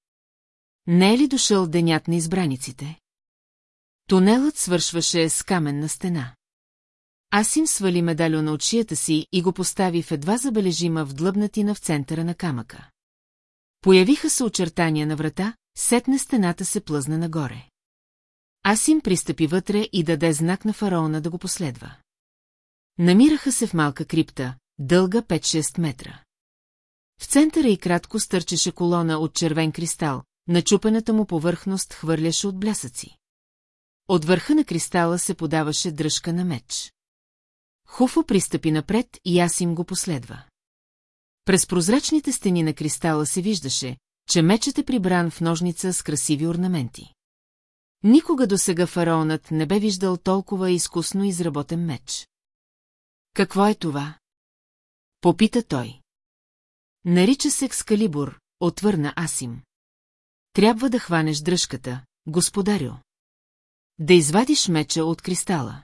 Не е ли дошъл денят на избраниците? Тунелът свършваше с каменна стена. Аз им свали медальона от шията си и го постави в едва забележима вдлъбнатина в центъра на камъка. Появиха се очертания на врата, сетне стената се плъзна нагоре. Аз им пристъпи вътре и даде знак на фараона да го последва. Намираха се в малка крипта, дълга 5-6 метра. В центъра и кратко стърчеше колона от червен кристал, начупената му повърхност хвърляше от блясъци. От върха на кристала се подаваше дръжка на меч. Хуфо пристъпи напред и аз им го последва. През прозрачните стени на кристала се виждаше, че мечът е прибран в ножница с красиви орнаменти. Никога до сега фараонът не бе виждал толкова изкусно изработен меч. Какво е това? Попита той. Нарича се Екскалибур, отвърна Асим. Трябва да хванеш дръжката, господарю. Да извадиш меча от кристала.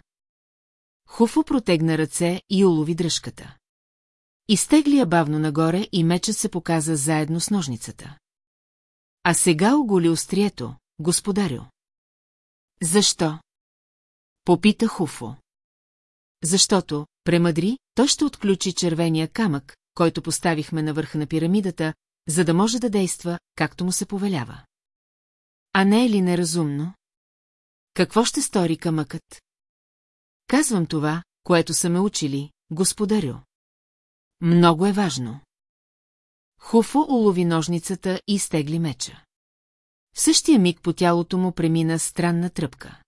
Хуфо протегна ръце и улови дръжката. Изтегли я бавно нагоре и мечът се показа заедно с ножницата. А сега оголи острието, господарю. Защо? Попита Хуфо. Защото, премъдри, той ще отключи червения камък, който поставихме на върха на пирамидата, за да може да действа, както му се повелява. А не е ли неразумно? Какво ще стори камъкът? Казвам това, което са ме учили, господарю. Много е важно. Хуфо улови ножницата и изтегли меча. В същия миг по тялото му премина странна тръпка.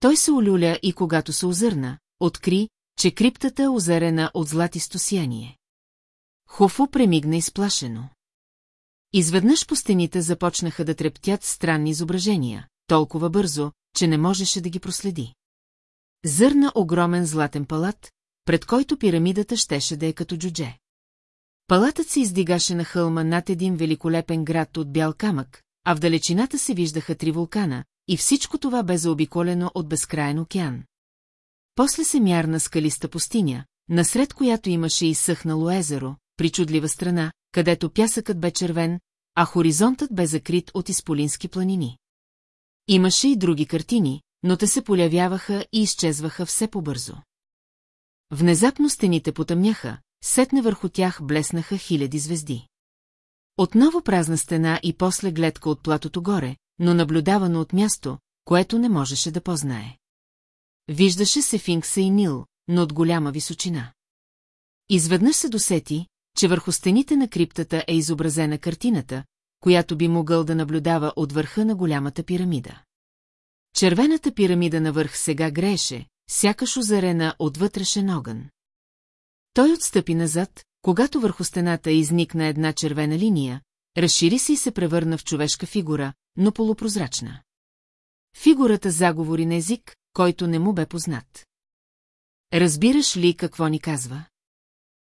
Той се олюля и когато се озърна, откри, че криптата е озарена от златисто сияние. Хофо премигна изплашено. Изведнъж по стените започнаха да трептят странни изображения, толкова бързо, че не можеше да ги проследи. Зърна огромен златен палат, пред който пирамидата щеше да е като джудже. Палатът се издигаше на хълма над един великолепен град от бял камък, а в далечината се виждаха три вулкана, и всичко това бе заобиколено от безкрайен океан. После се мярна скалиста пустиня, насред която имаше изсъхнало езеро, причудлива страна, където пясъкът бе червен, а хоризонтът бе закрит от изполински планини. Имаше и други картини, но те се полявяваха и изчезваха все по-бързо. Внезапно стените потъмняха, сетне върху тях блеснаха хиляди звезди. Отново празна стена и после гледка от платото горе, но наблюдавано от място, което не можеше да познае. Виждаше се Финкса и Нил, но от голяма височина. Изведнъж се досети, че върху стените на криптата е изобразена картината, която би могъл да наблюдава от върха на голямата пирамида. Червената пирамида навърх сега грееше, сякаш озарена от вътрешен огън. Той отстъпи назад, когато върху стената изникна една червена линия, разшири се и се превърна в човешка фигура, но полупрозрачна. Фигурата заговори на език, който не му бе познат. Разбираш ли какво ни казва?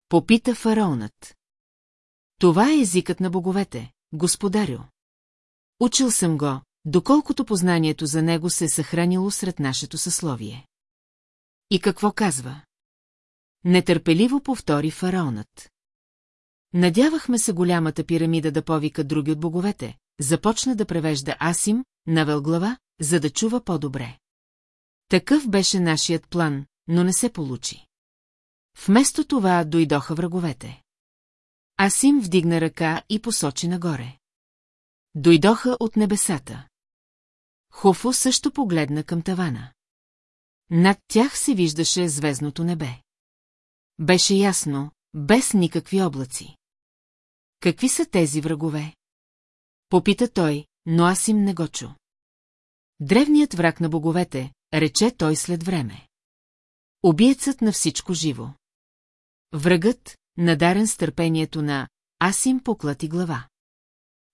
Попита фараонът. Това е езикът на боговете, господарю. Учил съм го, доколкото познанието за него се е съхранило сред нашето съсловие. И какво казва? Нетърпеливо повтори фараонът. Надявахме се голямата пирамида да повика други от боговете, започна да превежда Асим, навел глава, за да чува по-добре. Такъв беше нашият план, но не се получи. Вместо това дойдоха враговете. Асим вдигна ръка и посочи нагоре. Дойдоха от небесата. Хофо също погледна към тавана. Над тях се виждаше звездното небе. Беше ясно, без никакви облаци. Какви са тези врагове? Попита той, но аз им не го чу. Древният враг на боговете, рече той след време. Обиецът на всичко живо. Врагът, надарен с търпението на «Аз им поклати глава».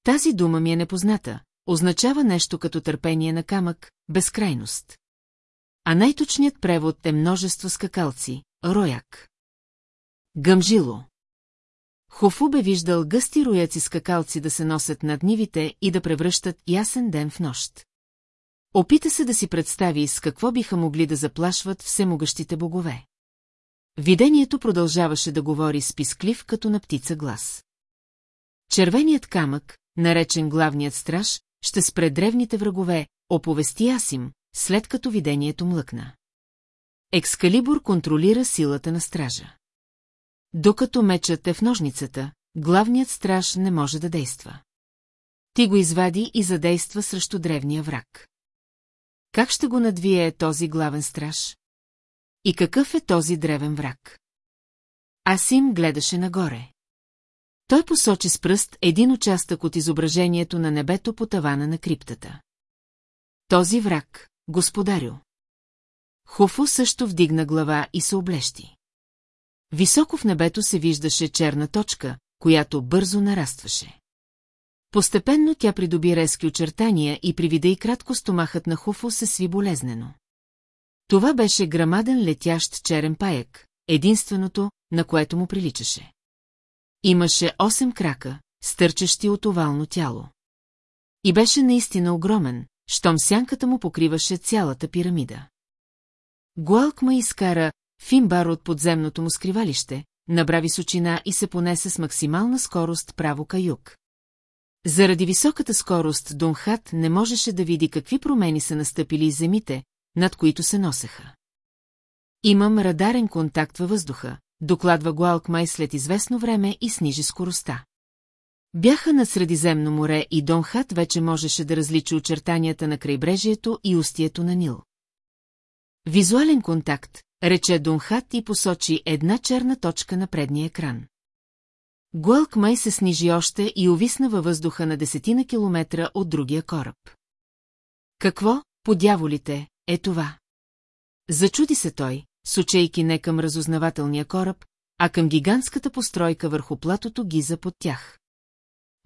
Тази дума ми е непозната, означава нещо като търпение на камък, безкрайност. А най-точният превод е множество скакалци, рояк. Гъмжило. Хофу бе виждал гъсти рояци скакалци да се носят над нивите и да превръщат ясен ден в нощ. Опита се да си представи с какво биха могли да заплашват всемогъщите богове. Видението продължаваше да говори с писклив като на птица глас. Червеният камък, наречен главният страж, ще спре древните врагове, оповести Асим, след като видението млъкна. Екскалибур контролира силата на стража. Докато мечът е в ножницата, главният страж не може да действа. Ти го извади и задейства срещу древния враг. Как ще го надвие този главен страж? И какъв е този древен враг? Асим гледаше нагоре. Той посочи с пръст един участък от изображението на небето по тавана на криптата. Този враг, господарю. Хуфо също вдигна глава и се облещи. Високо в небето се виждаше черна точка, която бързо нарастваше. Постепенно тя придоби резки очертания и при вида и кратко стомахът на Хуфо се сви болезнено. Това беше грамаден летящ черен паяк, единственото, на което му приличаше. Имаше 8 крака, стърчащи от овално тяло. И беше наистина огромен, щом сянката му покриваше цялата пирамида. Гуалкма изкара Финбар от подземното му скривалище, набра височина и се понесе с максимална скорост право каюк. Заради високата скорост Донхат не можеше да види какви промени са настъпили из земите, над които се носеха. Имам радарен контакт във въздуха, докладва Гуалкмай след известно време и снижи скоростта. Бяха на Средиземно море и Донхат вече можеше да различи очертанията на крайбрежието и устието на Нил. Визуален контакт, рече Донхат и посочи една черна точка на предния екран. Гуалкмай се снижи още и увисна във въздуха на десетина километра от другия кораб. Какво, по дяволите, е това? Зачуди се той, сочейки не към разузнавателния кораб, а към гигантската постройка върху платото Гиза под тях.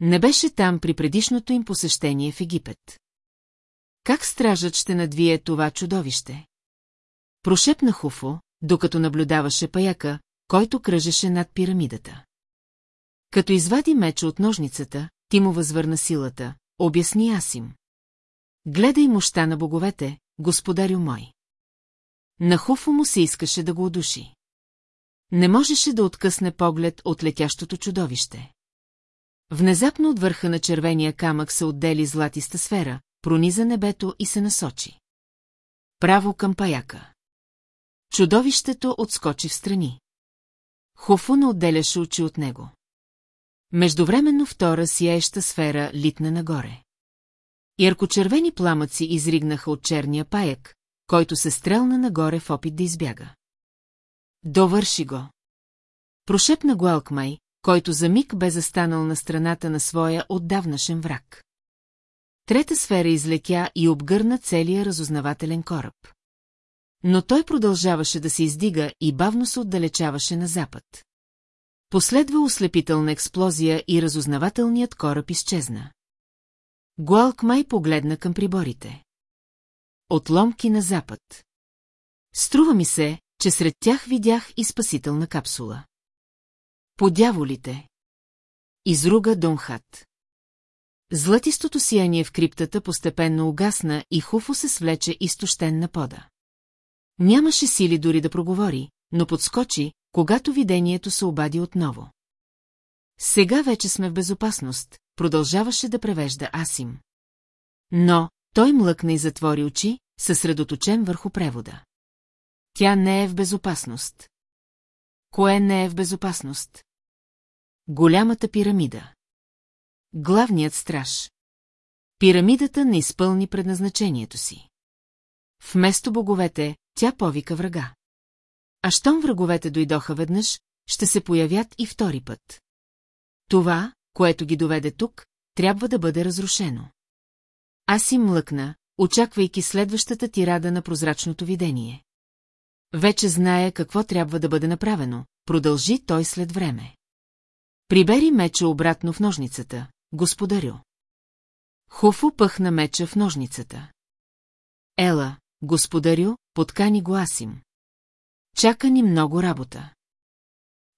Не беше там при предишното им посещение в Египет. Как стражът ще надвие това чудовище? Прошепна Хуфо, докато наблюдаваше паяка, който кръжеше над пирамидата. Като извади меча от ножницата, ти му възвърна силата, обясни аз им. Гледай мощта на боговете, господарю мой. На Хуфо му се искаше да го удуши. Не можеше да откъсне поглед от летящото чудовище. Внезапно от върха на червения камък се отдели златиста сфера, прониза небето и се насочи. Право към паяка. Чудовището отскочи в страни. Хуфу не отделяше очи от него. Междувременно втора сияеща сфера литна нагоре. Яркочервени пламъци изригнаха от черния паяк, който се стрелна нагоре в опит да избяга. Довърши го. Прошепна го който за миг бе застанал на страната на своя отдавнашен враг. Трета сфера излекя и обгърна целия разузнавателен кораб. Но той продължаваше да се издига и бавно се отдалечаваше на запад. Последва ослепителна експлозия и разузнавателният кораб изчезна. Гуалк май погледна към приборите. Отломки на запад. Струва ми се, че сред тях видях и спасителна капсула. Подяволите. Изруга Донхат. Златистото сияние в криптата постепенно угасна и Хуфо се свлече изтощен на пода. Нямаше сили дори да проговори, но подскочи, когато видението се обади отново. Сега вече сме в безопасност, продължаваше да превежда Асим. Но той млъкна и затвори очи, съсредоточен върху превода. Тя не е в безопасност. Кое не е в безопасност? Голямата пирамида. Главният страж. Пирамидата не изпълни предназначението си. Вместо боговете, тя повика врага. А щом враговете дойдоха веднъж, ще се появят и втори път. Това, което ги доведе тук, трябва да бъде разрушено. Аз им млъкна, очаквайки следващата тирада на прозрачното видение. Вече зная какво трябва да бъде направено, продължи той след време. Прибери меча обратно в ножницата, господарю. Хуфо пъхна меча в ножницата. Ела, господарю, подкани гласим. Чака ни много работа.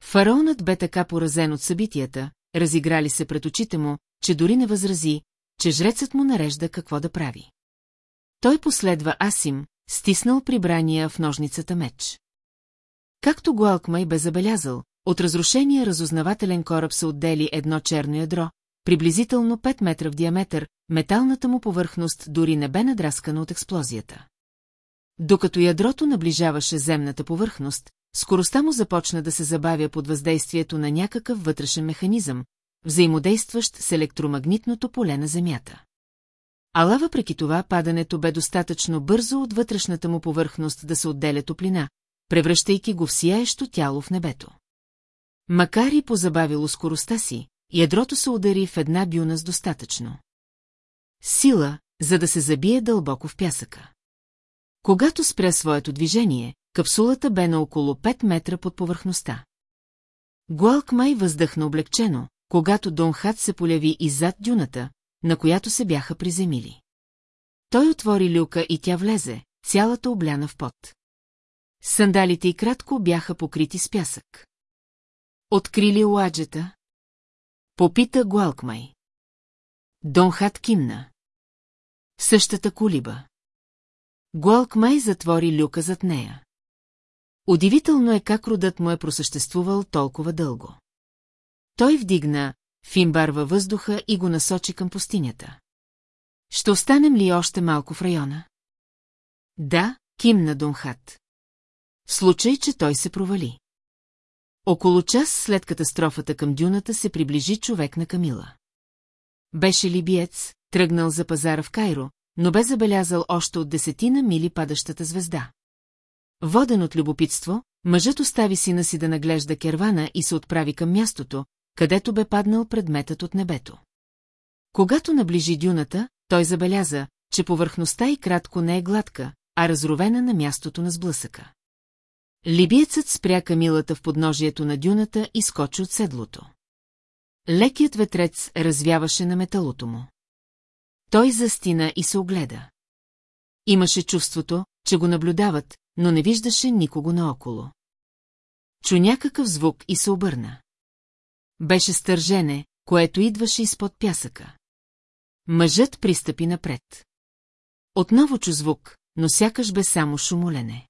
Фараонът бе така поразен от събитията, разиграли се пред очите му, че дори не възрази, че жрецът му нарежда какво да прави. Той последва Асим, стиснал прибрания в ножницата меч. Както Гуалкмай бе забелязал, от разрушения разузнавателен кораб се отдели едно черно ядро, приблизително 5 метра в диаметър, металната му повърхност дори не бе надраскана от експлозията. Докато ядрото наближаваше земната повърхност, скоростта му започна да се забавя под въздействието на някакъв вътрешен механизъм, взаимодействащ с електромагнитното поле на Земята. Ала въпреки това падането бе достатъчно бързо от вътрешната му повърхност да се отделя топлина, превръщайки го в сияещо тяло в небето. Макар и позабавило скоростта си, ядрото се удари в една бюна с достатъчно. Сила, за да се забие дълбоко в пясъка. Когато спря своето движение, капсулата бе на около 5 метра под повърхността. Гуалк май въздъхна облегчено, когато Донхат се поляви иззад дюната, на която се бяха приземили. Той отвори люка и тя влезе, цялата обляна в пот. Сандалите и кратко бяха покрити с пясък. Открили ладжета? Попита Гуалкмай. Донхат кимна. Същата колиба. Гуалкмай затвори люка зад нея. Удивително е как родът му е просъществувал толкова дълго. Той вдигна Фимбар във въздуха и го насочи към пустинята. Ще останем ли още малко в района? Да, кимна Донхат. В случай, че той се провали. Около час след катастрофата към дюната се приближи човек на Камила. Беше ли биец, тръгнал за пазара в Кайро, но бе забелязал още от десетина мили падащата звезда. Воден от любопитство, мъжът остави сина си да наглежда кервана и се отправи към мястото, където бе паднал предметът от небето. Когато наближи дюната, той забеляза, че повърхността и кратко не е гладка, а разровена на мястото на сблъсъка. Либиецът спря камилата в подножието на дюната и скочи от седлото. Лекият ветрец развяваше на металото му. Той застина и се огледа. Имаше чувството, че го наблюдават, но не виждаше никого наоколо. Чу някакъв звук и се обърна. Беше стържене, което идваше изпод пясъка. Мъжът пристъпи напред. Отново чу звук, но сякаш бе само шумолене.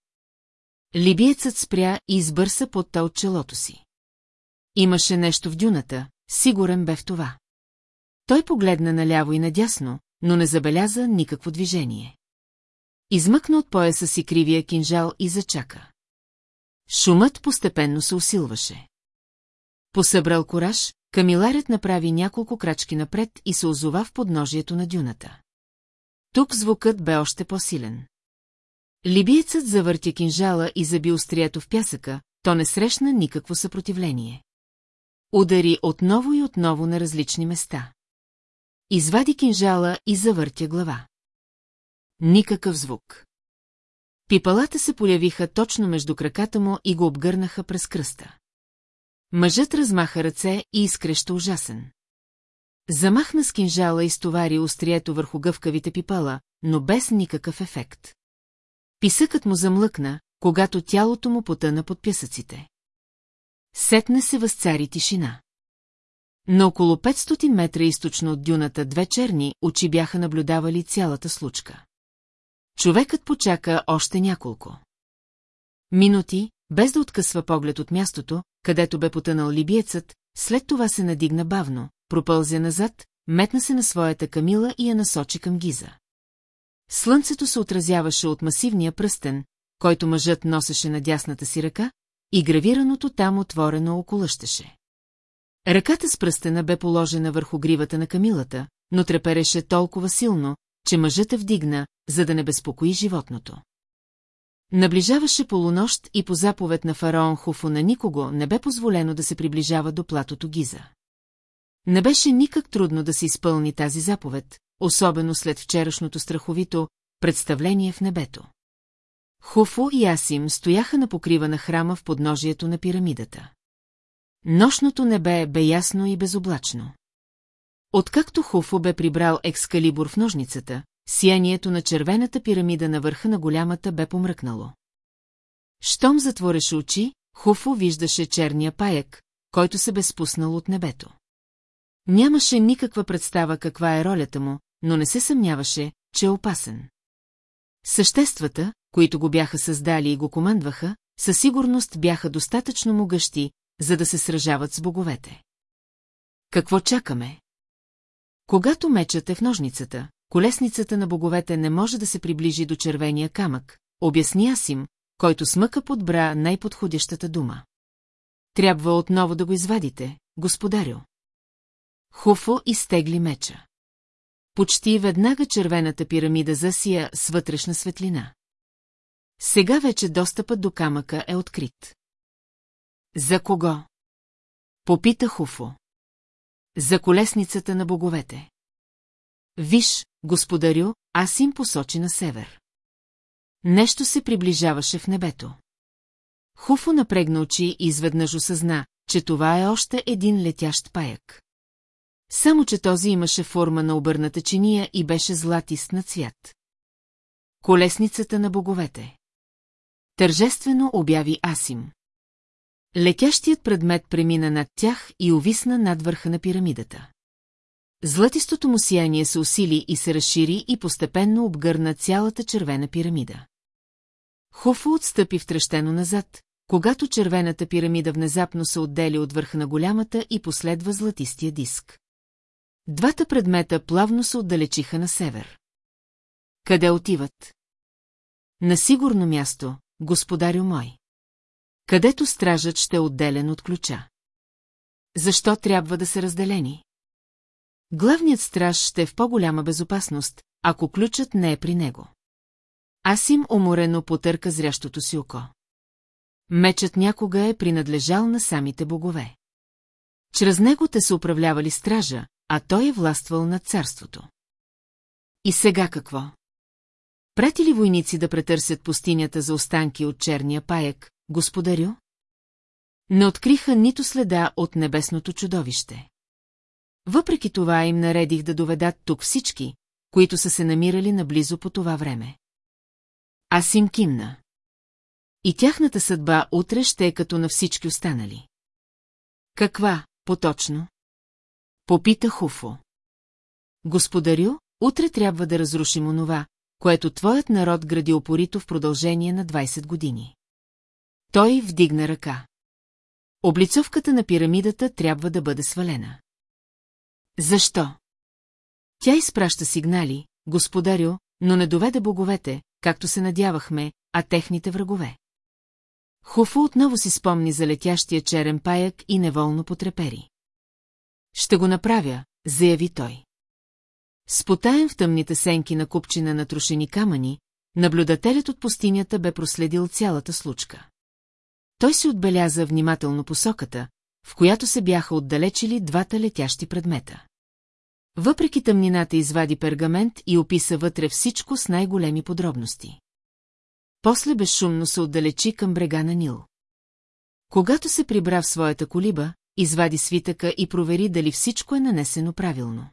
Либиецът спря и избърса под от челото си. Имаше нещо в дюната, сигурен бе в това. Той погледна наляво и надясно, но не забеляза никакво движение. Измъкна от пояса си кривия кинжал и зачака. Шумът постепенно се усилваше. Посъбрал кораж, камиларят направи няколко крачки напред и се озова в подножието на дюната. Тук звукът бе още по-силен. Либиецът завъртя кинжала и заби острието в пясъка, то не срещна никакво съпротивление. Удари отново и отново на различни места. Извади кинжала и завъртя глава. Никакъв звук. Пипалата се появиха точно между краката му и го обгърнаха през кръста. Мъжът размаха ръце и изкреща ужасен. Замахна с кинжала и стовари острието върху гъвкавите пипала, но без никакъв ефект. Писъкът му замлъкна, когато тялото му потъна под пясъците. Сетне се възцари тишина. На около 500 метра източно от дюната две черни очи бяха наблюдавали цялата случка. Човекът почака още няколко. Минути, без да откъсва поглед от мястото, където бе потънал либиецът, след това се надигна бавно, пропълзя назад, метна се на своята камила и я насочи към гиза. Слънцето се отразяваше от масивния пръстен, който мъжът носеше на дясната си ръка, и гравираното там отворено околъщеше. Ръката с пръстена бе положена върху гривата на камилата, но трепереше толкова силно, че мъжът вдигна, за да не безпокои животното. Наближаваше полунощ и по заповед на фараон Хуфо на никого не бе позволено да се приближава до платото Гиза. Не беше никак трудно да се изпълни тази заповед, особено след вчерашното страховито представление в небето. Хуфо и Асим стояха на покрива на храма в подножието на пирамидата. Нощното небе бе ясно и безоблачно. Откакто Хуфо бе прибрал екскалибур в ножницата, сиянието на червената пирамида на върха на голямата бе помръкнало. Щом затвореше очи, Хуфо виждаше черния паяк, който се бе спуснал от небето. Нямаше никаква представа каква е ролята му, но не се съмняваше, че е опасен. Съществата, които го бяха създали и го командваха, със сигурност бяха достатъчно могъщи, за да се сражават с боговете. Какво чакаме? Когато мечът е в ножницата, колесницата на боговете не може да се приближи до червения камък, обясни Асим, който смъка подбра най-подходящата дума. Трябва отново да го извадите, господарю. Хуфо изтегли меча. Почти веднага червената пирамида засия с вътрешна светлина. Сега вече достъпът до камъка е открит. За кого? Попита Хуфо. За колесницата на боговете. Виж, господарю, аз им посочи на север. Нещо се приближаваше в небето. Хуфо напрегна очи и изведнъж осъзна, че това е още един летящ паяк. Само, че този имаше форма на обърната чиния и беше златист на цвят. Колесницата на боговете. Тържествено обяви Асим. Летящият предмет премина над тях и увисна над върха на пирамидата. Златистото му сияние се усили и се разшири и постепенно обгърна цялата червена пирамида. Хуфо отстъпи втрещено назад, когато червената пирамида внезапно се отдели от върха на голямата и последва златистия диск. Двата предмета плавно се отдалечиха на север. Къде отиват? На сигурно място, господарю мой. Където стражът ще е отделен от ключа. Защо трябва да се разделени? Главният страж ще е в по-голяма безопасност, ако ключът не е при него. Асим уморено потърка зрящото си око. Мечът някога е принадлежал на самите богове. Чрез него те са управлявали стража, а той е властвал над царството. И сега какво? Прати ли войници да претърсят пустинята за останки от черния паяк, господарю? Не откриха нито следа от небесното чудовище. Въпреки това им наредих да доведат тук всички, които са се намирали наблизо по това време. Аз им кимна. И тяхната съдба утре ще е като на всички останали. Каква, поточно? Попита Хуфо. Господарю, утре трябва да разрушим онова, което твоят народ гради опорито в продължение на 20 години. Той вдигна ръка. Облицовката на пирамидата трябва да бъде свалена. Защо? Тя изпраща сигнали, господарю, но не доведе боговете, както се надявахме, а техните врагове. Хуфу отново си спомни за летящия черен паяк и неволно потрепери. Ще го направя, заяви той. Спотаен в тъмните сенки на купчина на трошени камъни, наблюдателят от пустинята бе проследил цялата случка. Той си отбеляза внимателно посоката, в която се бяха отдалечили двата летящи предмета. Въпреки тъмнината извади пергамент и описа вътре всичко с най-големи подробности. После безшумно се отдалечи към брега на Нил. Когато се прибра в своята колиба, извади свитъка и провери дали всичко е нанесено правилно.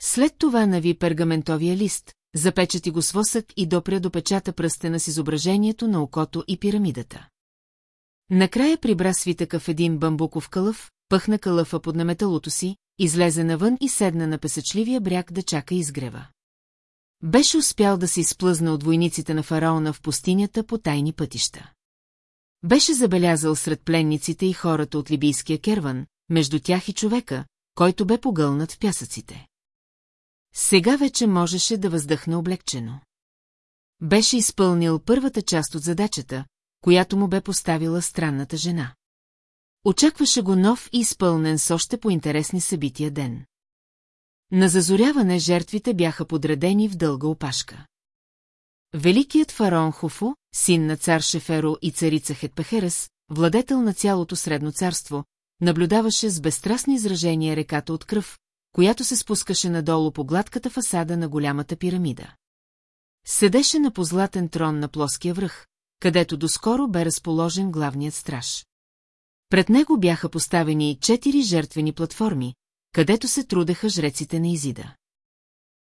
След това нави пергаментовия лист, запечати го с восък и допря до печата пръстена с изображението на окото и пирамидата. Накрая прибра свитъка в един бамбуков кълъв, пъхна кълъфа под наметалото си, излезе навън и седна на песъчливия бряг да чака изгрева. Беше успял да се изплъзна от войниците на фараона в пустинята по тайни пътища. Беше забелязал сред пленниците и хората от либийския керван, между тях и човека, който бе погълнат в пясъците. Сега вече можеше да въздъхне облегчено. Беше изпълнил първата част от задачата, която му бе поставила странната жена. Очакваше го нов и изпълнен с още по-интересни събития ден. На зазоряване жертвите бяха подредени в дълга опашка. Великият фараон Хуфу, син на цар Шеферо и царица Хетпехерес, владетел на цялото средно царство, наблюдаваше с безстрастно изражение реката от кръв, която се спускаше надолу по гладката фасада на голямата пирамида. Седеше на позлатен трон на плоския връх, където доскоро бе разположен главният страж. Пред него бяха поставени четири жертвени платформи, където се трудеха жреците на Изида.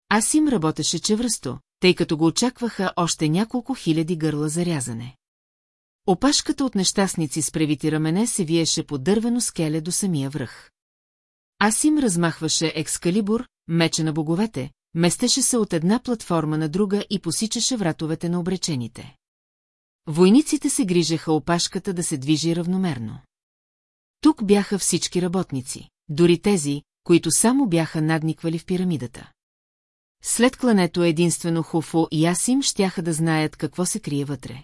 Аз им работеше чевръсто, тъй като го очакваха още няколко хиляди гърла за рязане. Опашката от нещастници с превити рамене се виеше по дървено скеле до самия връх. Аз им размахваше екскалибур, меча на боговете, местеше се от една платформа на друга и посичаше вратовете на обречените. Войниците се грижеха опашката да се движи равномерно. Тук бяха всички работници, дори тези, които само бяха надниквали в пирамидата. След клането единствено Хуфо и Асим щяха да знаят какво се крие вътре.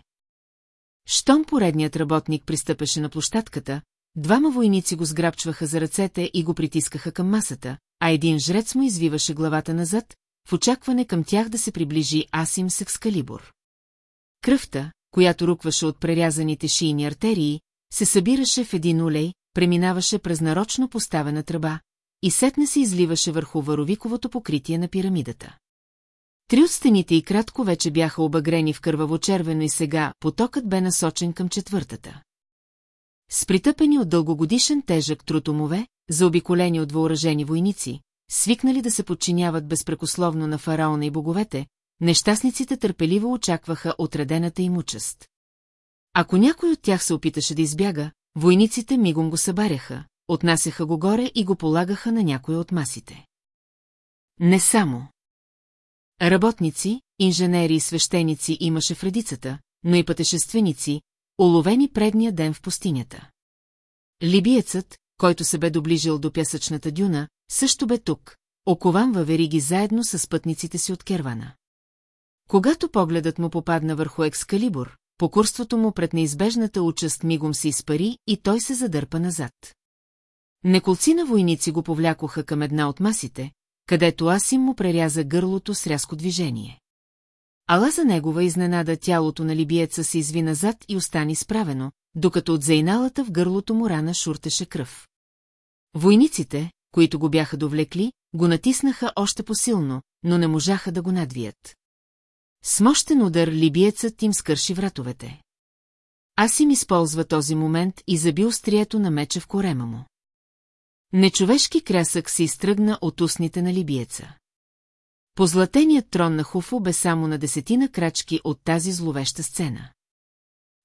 Щом поредният работник пристъпеше на площадката, двама войници го сграбчваха за ръцете и го притискаха към масата, а един жрец му извиваше главата назад, в очакване към тях да се приближи Асим с екскалибур. Кръвта, която рукваше от прерязаните шийни артерии, се събираше в един улей, преминаваше през нарочно поставена тръба и сетне се изливаше върху варовиковото покритие на пирамидата. Три от стените и кратко вече бяха обагрени в кърваво-червено и сега потокът бе насочен към четвъртата. С притъпени от дългогодишен тежък трутомове, заобиколени от въоръжени войници, свикнали да се подчиняват безпрекословно на фараона и боговете, нещастниците търпеливо очакваха отредената им участ. Ако някой от тях се опиташе да избяга, войниците мигом го събаряха, отнасяха го горе и го полагаха на някой от масите. Не само. Работници, инженери и свещеници имаше в редицата, но и пътешественици, уловени предния ден в пустинята. Либиецът, който се бе доближил до пясъчната дюна, също бе тук, окован във вериги заедно с пътниците си от кервана. Когато погледът му попадна върху екскалибур, покурството му пред неизбежната участ мигом се изпари и той се задърпа назад. Неколци на войници го повлякоха към една от масите, където Асим му преряза гърлото с рязко движение. Ала за негова изненада тялото на либиеца се изви назад и остани справено, докато от зейналата в гърлото му рана шуртеше кръв. Войниците, които го бяха довлекли, го натиснаха още посилно, но не можаха да го надвият. С мощен удар либиецът им скърши вратовете. Асим използва този момент и заби острието на меча в корема му. Нечовешки крясък се изтръгна от устните на либиеца. Позлатеният трон на Хуфо бе само на десетина крачки от тази зловеща сцена.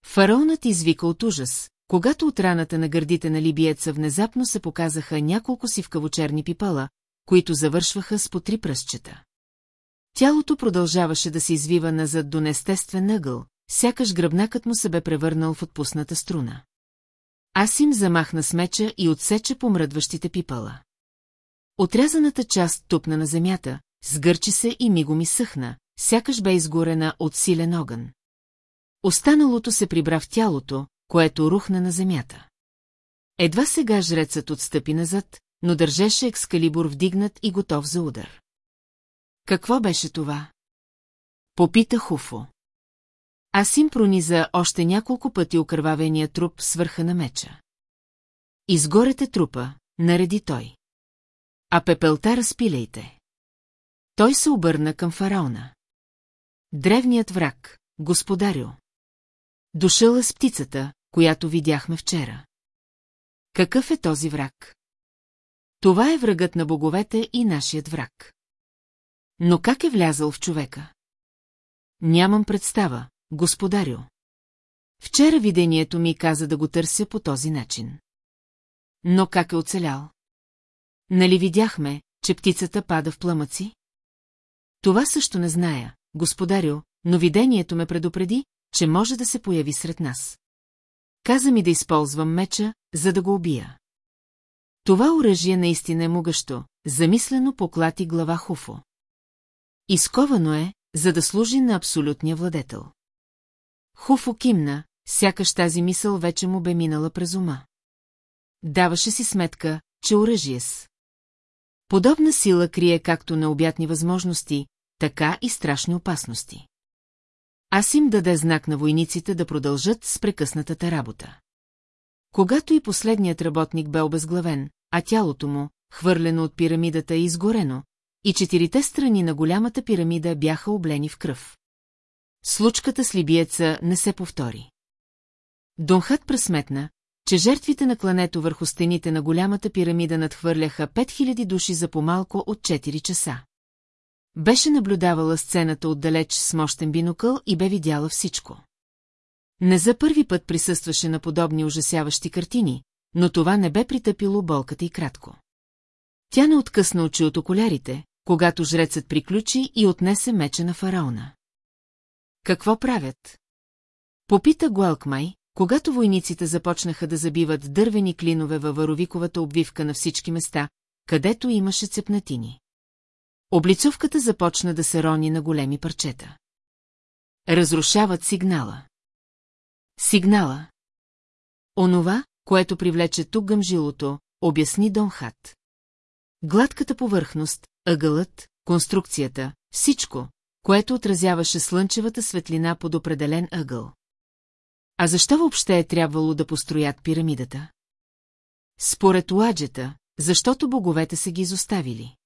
Фараонът извика от ужас, когато от раната на гърдите на либиеца внезапно се показаха няколко сивкавочерни пипала, които завършваха с по три пръстчета. Тялото продължаваше да се извива назад до неестествен ъгъл, сякаш гръбнакът му се бе превърнал в отпусната струна. Асим замахна с меча и отсече помръдващите пипала. Отрязаната част тупна на земята, сгърчи се и мигом изсъхна, сякаш бе изгорена от силен огън. Останалото се прибра в тялото, което рухна на земята. Едва сега жрецът отстъпи назад, но държеше екскалибур вдигнат и готов за удар. Какво беше това? Попита Хуфо. Асим прониза още няколко пъти окървавения труп с върха на меча. Изгорете трупа, нареди той. А пепелта разпилейте. Той се обърна към фараона. Древният враг, господарю. Дошъл е с птицата, която видяхме вчера. Какъв е този враг? Това е врагът на боговете и нашият враг. Но как е влязъл в човека? Нямам представа, господарю. Вчера видението ми каза да го търся по този начин. Но как е оцелял? Нали видяхме, че птицата пада в пламъци? Това също не зная, господарю, но видението ме предупреди, че може да се появи сред нас. Каза ми да използвам меча, за да го убия. Това оръжие наистина е могъщо, замислено поклати глава Хуфо. Изковано е, за да служи на абсолютния владетел. Хуфо кимна, сякаш тази мисъл вече му бе минала през ума. Даваше си сметка, че оръжие с. Подобна сила крие както необятни възможности, така и страшни опасности. Аз им даде знак на войниците да продължат с прекъснатата работа. Когато и последният работник бе обезглавен, а тялото му, хвърлено от пирамидата, е изгорено, и четирите страни на голямата пирамида бяха облени в кръв. Случката с либиеца не се повтори. Донхът пресметна, че жертвите на клането върху стените на голямата пирамида надхвърляха 5000 души за по-малко от 4 часа. Беше наблюдавала сцената отдалеч с мощен бинокъл и бе видяла всичко. Не за първи път присъстваше на подобни ужасяващи картини, но това не бе притъпило болката и кратко. Тя не откъсна очи от окулярите, когато жрецът приключи и отнесе меча на фараона. Какво правят? Попита Гуалкмай, когато войниците започнаха да забиват дървени клинове във варовиковата обвивка на всички места, където имаше цепнатини. Облицовката започна да се рони на големи парчета. Разрушават сигнала. Сигнала. Онова, което привлече тук гъмжилото, обясни Донхат. Гладката повърхност, ъгълът, конструкцията, всичко, което отразяваше слънчевата светлина под определен ъгъл. А защо въобще е трябвало да построят пирамидата? Според Уаджета, защото боговете са ги изоставили.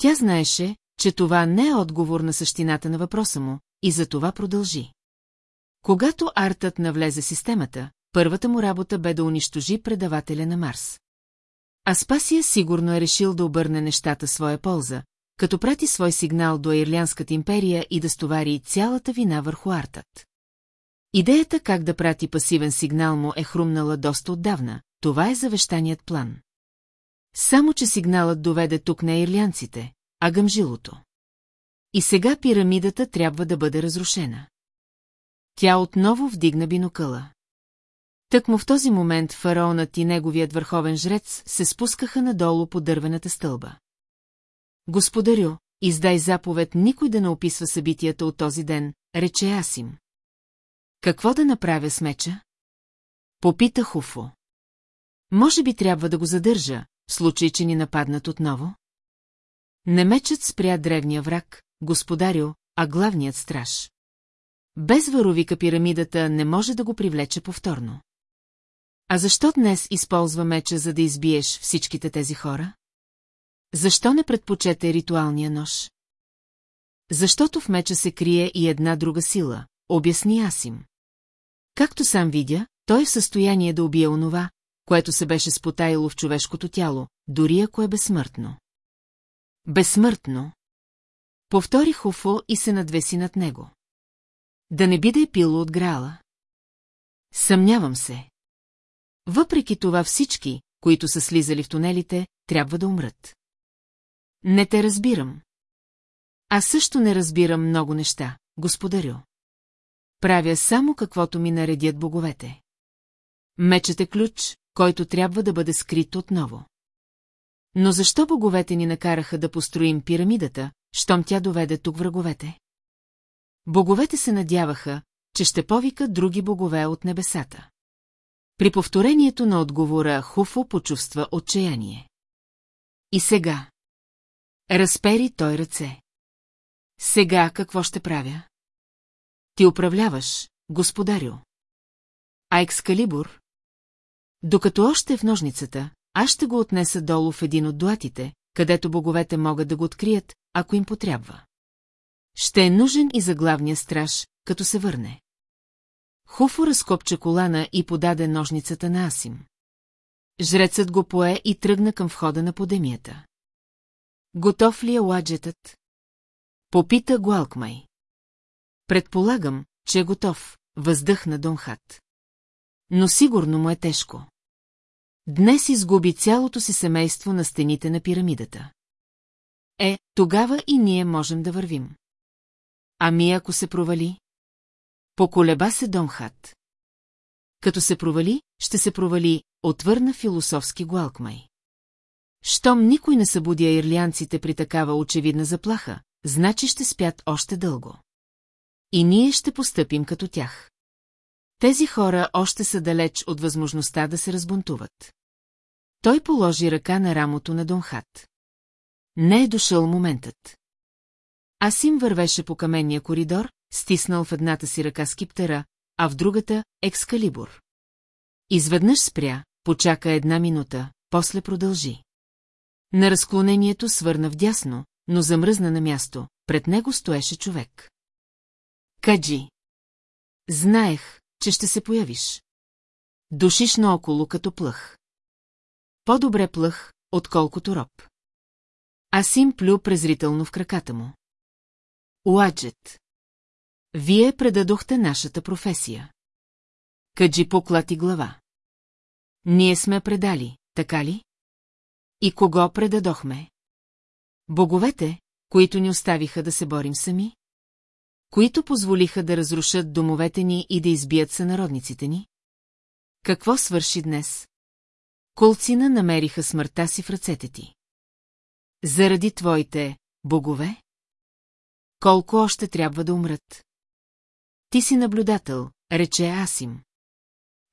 Тя знаеше, че това не е отговор на същината на въпроса му, и за това продължи. Когато артът навлезе системата, първата му работа бе да унищожи предавателя на Марс. Аспасия сигурно е решил да обърне нещата своя полза, като прати свой сигнал до Ирлянската империя и да стовари цялата вина върху артът. Идеята как да прати пасивен сигнал му е хрумнала доста отдавна, това е завещаният план. Само, че сигналът доведе тук не ирлянците, а гъмжилото. И сега пирамидата трябва да бъде разрушена. Тя отново вдигна бинокъла. Тък му в този момент фараонът и неговият върховен жрец се спускаха надолу по дървената стълба. Господарю, издай заповед никой да не описва събитията от този ден, рече Асим. Какво да направя с меча? Попита Хуфо. Може би трябва да го задържа, в случай, че ни нападнат отново? Не мечът спря древния враг, господарю, а главният страж. Без варовика пирамидата не може да го привлече повторно. А защо днес използва меча, за да избиеш всичките тези хора? Защо не предпочете ритуалния нож? Защото в меча се крие и една друга сила, обясни Асим. Както сам видя, той е в състояние да убие онова, което се беше спотаило в човешкото тяло, дори ако е безсмъртно. Безсмъртно. Повтори Хуфо и се надвеси над него. Да не би да е пило от грала. Съмнявам се. Въпреки това всички, които са слизали в тунелите, трябва да умрат. Не те разбирам. Аз също не разбирам много неща, господарю. Правя само каквото ми наредят боговете. Мечът е ключ, който трябва да бъде скрит отново. Но защо боговете ни накараха да построим пирамидата, щом тя доведе тук враговете? Боговете се надяваха, че ще повикат други богове от небесата. При повторението на отговора Хуфо почувства отчаяние. И сега? Разпери той ръце. Сега какво ще правя? Ти управляваш, господарю. А Екскалибур? Докато още е в ножницата, аз ще го отнеса долу в един от дуатите, където боговете могат да го открият, ако им потрябва. Ще е нужен и за главния страж, като се върне. Хуфо разкопча колана и подаде ножницата на Асим. Жрецът го пое и тръгна към входа на подемията. Готов ли е ладжетът? Попита Гуалкмай. Предполагам, че е готов, въздъхна Донхат. Но сигурно му е тежко. Днес изгуби цялото си семейство на стените на пирамидата. Е, тогава и ние можем да вървим. Ами ако се провали? Поколеба се Донхат. Като се провали, ще се провали, отвърна философски Гуалкмай. Щом никой не събудя ирлианците при такава очевидна заплаха, значи ще спят още дълго. И ние ще постъпим като тях. Тези хора още са далеч от възможността да се разбунтуват. Той положи ръка на рамото на Донхат. Не е дошъл моментът. Асим вървеше по каменния коридор, стиснал в едната си ръка скиптера, а в другата – екскалибур. Изведнъж спря, почака една минута, после продължи. На разклонението свърна вдясно, но замръзна на място, пред него стоеше човек. Каджи. Знаех, че ще се появиш. Душиш наоколо като плъх. По-добре плъх, отколкото роб. Асим плю презрително в краката му. Уаджет. Вие предадохте нашата професия. Каджи поклати глава. Ние сме предали, така ли? И кого предадохме? Боговете, които ни оставиха да се борим сами? Които позволиха да разрушат домовете ни и да избият сънародниците ни? Какво свърши днес? Колцина намериха смъртта си в ръцете ти. Заради твоите богове? Колко още трябва да умрат? Ти си наблюдател, рече Асим.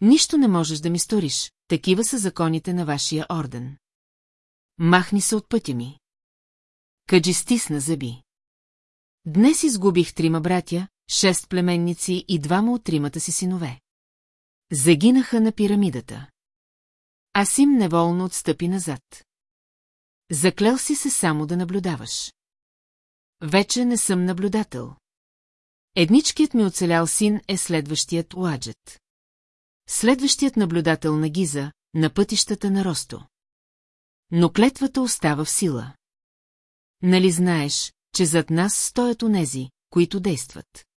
Нищо не можеш да ми сториш, такива са законите на вашия орден. Махни се от пътя ми. Каджи стисна зъби. Днес изгубих трима братя, шест племенници и двама от тримата си синове. Загинаха на пирамидата. Асим неволно отстъпи назад. Заклел си се само да наблюдаваш. Вече не съм наблюдател. Едничкият ми оцелял син е следващият Уаджет. Следващият наблюдател на Гиза, на пътищата на Росто. Но клетвата остава в сила. Нали знаеш, че зад нас стоят онези, които действат?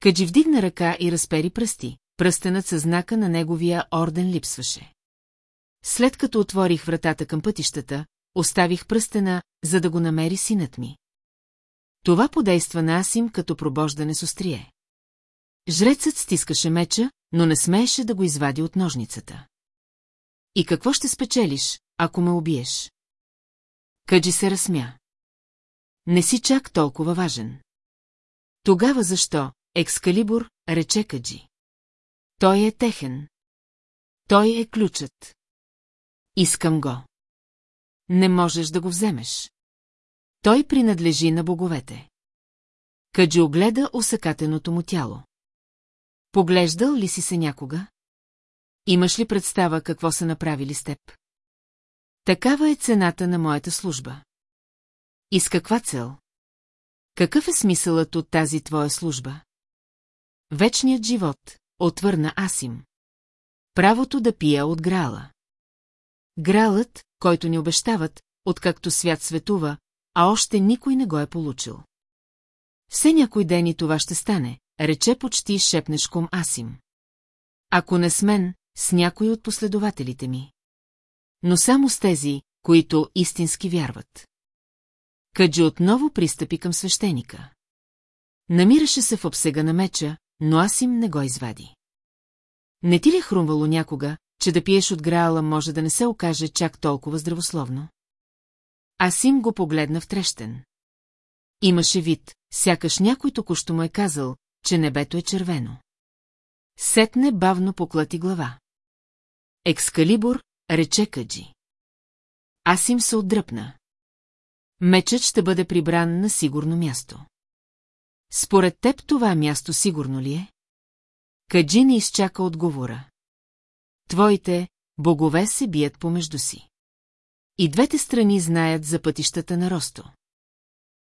Каджи вдигна ръка и разпери пръсти, пръстенът със знака на неговия орден липсваше. След като отворих вратата към пътищата, оставих пръстена, за да го намери синът ми. Това подейства на Асим като пробождане с острие. Жрецът стискаше меча, но не смееше да го извади от ножницата. И какво ще спечелиш, ако ме убиеш? Къджи се разсмя. Не си чак толкова важен. Тогава защо, Екскалибур, рече Каджи. Той е техен. Той е ключът. Искам го. Не можеш да го вземеш. Той принадлежи на боговете. Каджи огледа усъкатеното му тяло. Поглеждал ли си се някога? Имаш ли представа какво са направили с теб? Такава е цената на моята служба. И с каква цел? Какъв е смисълът от тази твоя служба? Вечният живот, отвърна Асим. Правото да пия от грала. Гралът, който ни обещават, откакто свят светува, а още никой не го е получил. Все някой ден и това ще стане, рече почти шепнешком Асим. Ако не с мен, с някой от последователите ми. Но само с тези, които истински вярват. Каджи отново пристъпи към свещеника. Намираше се в обсега на меча, но Асим не го извади. Не ти ли е хрумвало някога, че да пиеш от граала може да не се окаже чак толкова здравословно? Асим го погледна втрещен. Имаше вид, сякаш някой току-що му е казал, че небето е червено. Сетне бавно поклати глава. Екскалибур, рече Каджи. Асим се отдръпна. Мечът ще бъде прибран на сигурно място. Според теб това място сигурно ли е? Каджи не изчака отговора. Твоите богове се бият помежду си. И двете страни знаят за пътищата на Росто.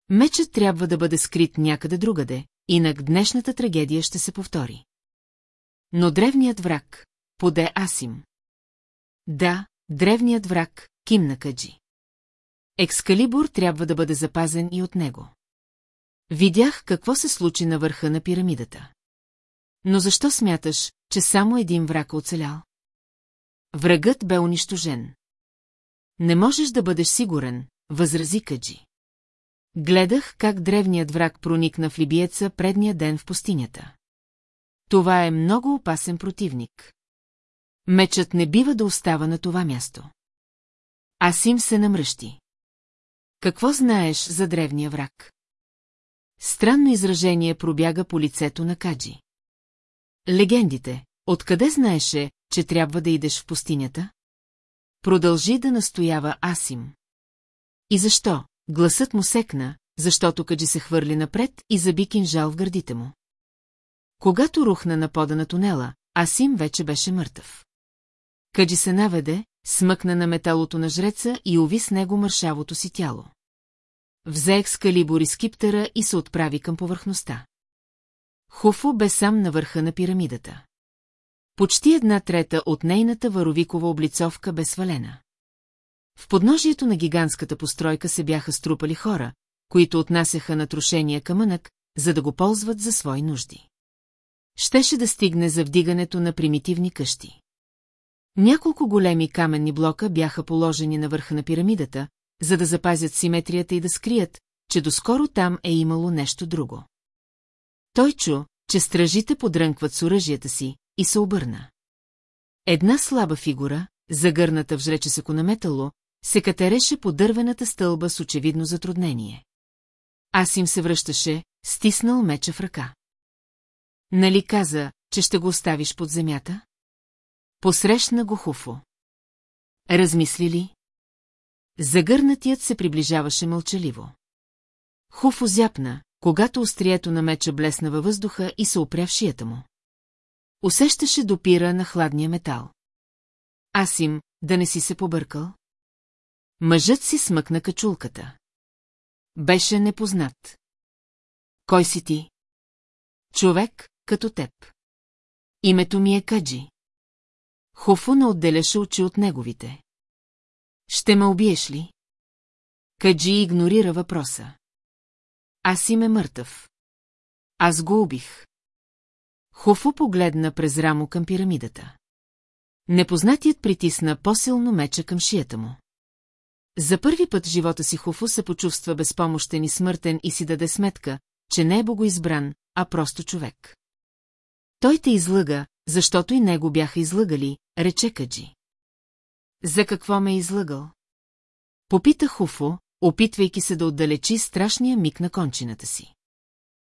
Мечът трябва да бъде скрит някъде другаде, инак днешната трагедия ще се повтори. Но древният враг, поде Асим. Да, древният враг, кимна Каджи. Екскалибур трябва да бъде запазен и от него. Видях какво се случи на върха на пирамидата. Но защо смяташ, че само един враг е оцелял? Врагът бе унищожен. Не можеш да бъдеш сигурен, възрази Каджи. Гледах как древният враг проникна в Либиеца предния ден в пустинята. Това е много опасен противник. Мечът не бива да остава на това място. Асим се намръщи. Какво знаеш за древния враг? Странно изражение пробяга по лицето на Каджи. Легендите. Откъде знаеше, че трябва да идеш в пустинята? Продължи да настоява Асим. И защо? Гласът му секна, защото Каджи се хвърли напред и заби кинжал в гърдите му. Когато рухна на пода на тунела, Асим вече беше мъртъв. Каджи се наведе, смъкна на металото на жреца и уви с него мършавото си тяло. Взе екскалибур и скиптера и се отправи към повърхността. Хуфо бе сам на върха на пирамидата. Почти една трета от нейната варовикова облицовка бе свалена. В подножието на гигантската постройка се бяха струпали хора, които отнасяха на трошения камънък, за да го ползват за свои нужди. Щеше да стигне за вдигането на примитивни къщи. Няколко големи каменни блока бяха положени на върха на пирамидата, за да запазят симетрията и да скрият, че доскоро там е имало нещо друго. Той чу, че стражите подрънкват с оръжията си и се обърна. Една слаба фигура, загърната в жречесеко на метало, се катереше по дървената стълба с очевидно затруднение. Аз им се връщаше, стиснал меча в ръка. Нали каза, че ще го оставиш под земята? Посрещна го Хуфо. Размисли ли? Загърнатият се приближаваше мълчаливо. Хуфо зяпна, когато острието на меча блесна във въздуха и се опря в шията му. Усещаше допира на хладния метал. Асим, да не си се побъркал? Мъжът си смъкна качулката. Беше непознат. Кой си ти? Човек, като теб. Името ми е Каджи. Хуфо не отделяше очи от неговите. Ще ме убиеш ли? Каджи игнорира въпроса. Аз си ме мъртъв. Аз го убих. Хуфо погледна през рамо към пирамидата. Непознатият притисна по-силно меча към шията му. За първи път в живота си Хуфо се почувства безпомощен и смъртен и си даде сметка, че не е богоизбран, а просто човек. Той те излъга, защото и него бяха излъгали, рече Каджи. За какво ме е излъгал? Попита Хуфо, опитвайки се да отдалечи страшния миг на кончината си.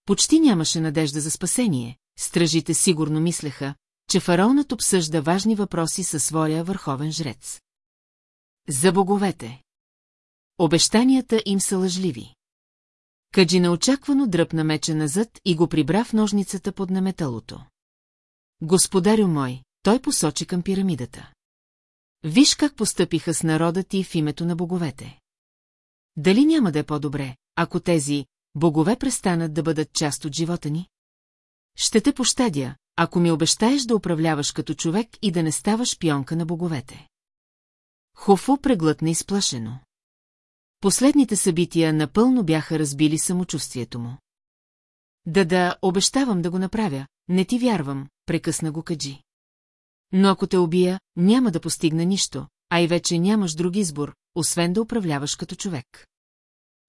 Почти нямаше надежда за спасение, стражите сигурно мислеха, че фараонът обсъжда важни въпроси със своя върховен жрец. За боговете. Обещанията им са лъжливи. Каджи неочаквано дръпна меча назад и го прибра в ножницата под наметалото. Господарю мой, той посочи към пирамидата. Виж как постъпиха с народа ти в името на боговете. Дали няма да е по-добре, ако тези богове престанат да бъдат част от живота ни? Ще те пощадя, ако ми обещаеш да управляваш като човек и да не ставаш пионка на боговете. Хофо преглътна изплашено. Последните събития напълно бяха разбили самочувствието му. Да, да, обещавам да го направя, не ти вярвам, прекъсна го Каджи. Но ако те убия, няма да постигна нищо, а и вече нямаш друг избор, освен да управляваш като човек.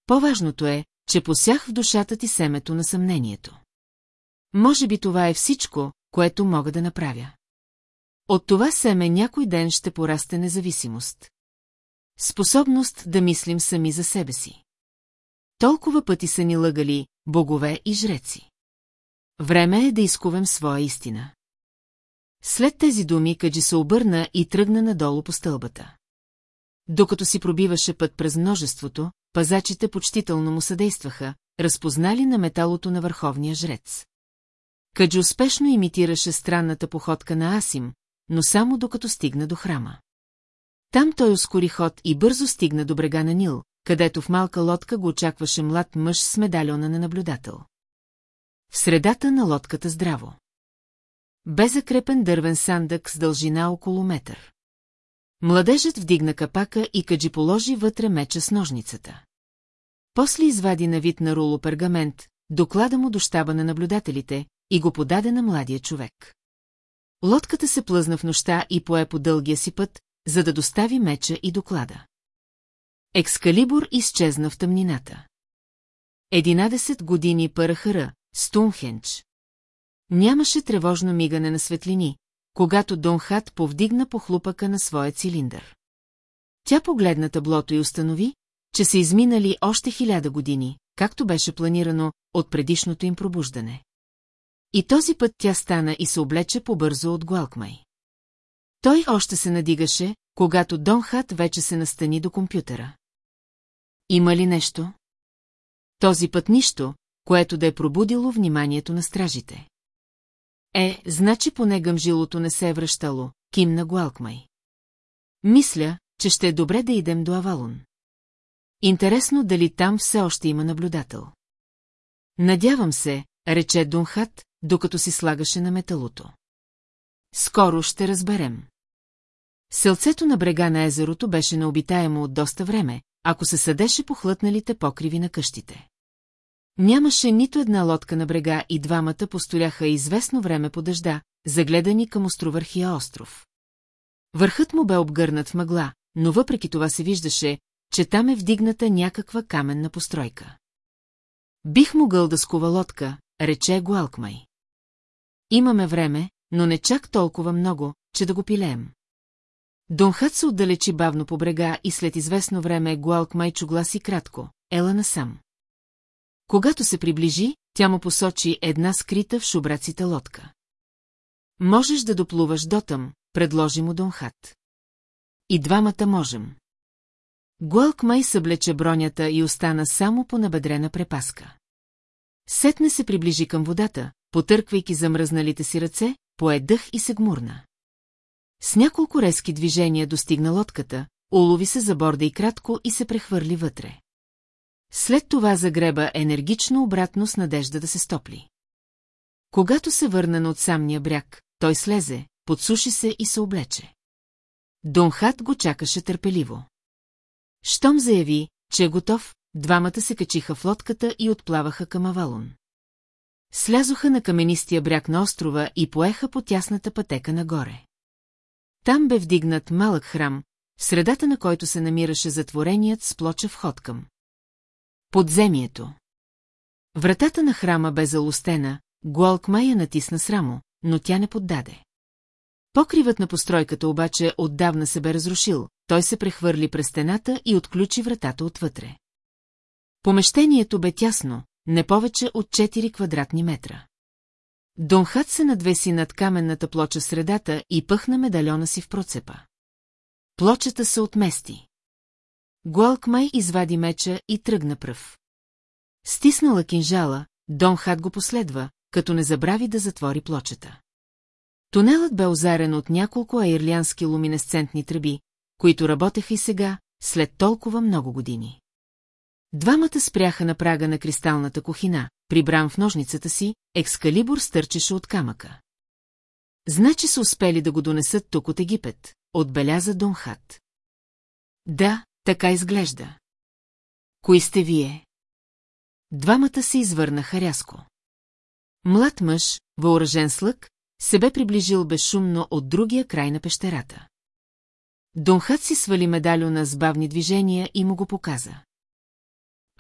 По-важното е, че посях в душата ти семето на съмнението. Може би това е всичко, което мога да направя. От това семе някой ден ще порасте независимост. Способност да мислим сами за себе си. Толкова пъти са ни лъгали богове и жреци. Време е да изкувем своя истина. След тези думи Каджи се обърна и тръгна надолу по стълбата. Докато си пробиваше път през множеството, пазачите почтително му съдействаха, разпознали на металото на върховния жрец. Каджи успешно имитираше странната походка на Асим, но само докато стигна до храма. Там той ускори ход и бързо стигна до брега на Нил, където в малка лодка го очакваше млад мъж с медальона на наблюдател. В средата на лодката здраво. Бе закрепен дървен сандък с дължина около метър. Младежът вдигна капака и каджи положи вътре меча с ножницата. После извади на вид на руло пергамент, доклада му до щаба на наблюдателите и го подаде на младия човек. Лодката се плъзна в нощта и пое по дългия си път, за да достави меча и доклада. Екскалибур изчезна в тъмнината. Единадесет години Парахара, Стунхенч. Нямаше тревожно мигане на светлини, когато Донхат повдигна по хлупъка на своя цилиндър. Тя погледна таблото и установи, че са изминали още хиляда години, както беше планирано от предишното им пробуждане. И този път тя стана и се облече побързо от Гуалкмай. Той още се надигаше, когато Донхат вече се настани до компютъра. Има ли нещо? Този път нищо, което да е пробудило вниманието на стражите. Е, значи поне гъмжилото не се е връщало, кимна Гуалкмай. Мисля, че ще е добре да идем до Авалон. Интересно дали там все още има наблюдател. Надявам се, рече Дунхат, докато си слагаше на металото. Скоро ще разберем. Селцето на брега на езерото беше необитаемо от доста време, ако се съдеше по хлътналите покриви на къщите. Нямаше нито една лодка на брега и двамата постояха известно време по дъжда, загледани към островърхия остров. Върхът му бе обгърнат в мъгла, но въпреки това се виждаше, че там е вдигната някаква каменна постройка. Бих могъл да скува лодка, рече Гуалкмай. Имаме време, но не чак толкова много, че да го пилеем. Донхът се отдалечи бавно по брега и след известно време Гуалкмай чу гласи кратко. Ела насам. Когато се приближи, тя му посочи една скрита в шубраците лодка. Можеш да доплуваш дотъм, предложи му Донхат. И двамата можем. Гуалкмай съблече бронята и остана само по набедрена препаска. Сетне се приближи към водата, потърквайки замръзналите си ръце, пое дъх и се гмурна. С няколко резки движения достигна лодката, улови се за борда и кратко и се прехвърли вътре. След това загреба енергично обратно с надежда да се стопли. Когато се върна на от самния бряг, той слезе, подсуши се и се облече. Донхат го чакаше търпеливо. Щом заяви, че е готов, двамата се качиха в лодката и отплаваха към Авалон. Слязоха на каменистия бряг на острова и поеха по тясната пътека нагоре. Там бе вдигнат малък храм, в средата на който се намираше затвореният с плоча вход към. Подземието. Вратата на храма бе залостена, Гуалкмай я натисна срамо, но тя не поддаде. Покривът на постройката обаче отдавна се бе разрушил, той се прехвърли през стената и отключи вратата отвътре. Помещението бе тясно, не повече от 4 квадратни метра. Донхат се надвеси над каменната плоча средата и пъхна медальона си в процепа. Плочата се отмести. Гуалкмай извади меча и тръгна пръв. Стиснала кинжала, Донхат го последва, като не забрави да затвори плочата. Тунелът бе озарен от няколко аирлянски луминесцентни тръби, които работеха и сега, след толкова много години. Двамата спряха на прага на кристалната кухина, прибран в ножницата си, екскалибур стърчеше от камъка. Значи са успели да го донесат тук от Египет, отбеляза Донхат. Да, така изглежда. Кои сте вие? Двамата се извърнаха рязко. Млад мъж, въоръжен с лък, се бе приближил безшумно от другия край на пещерата. Донхат си свали медалюна с бавни движения и му го показа.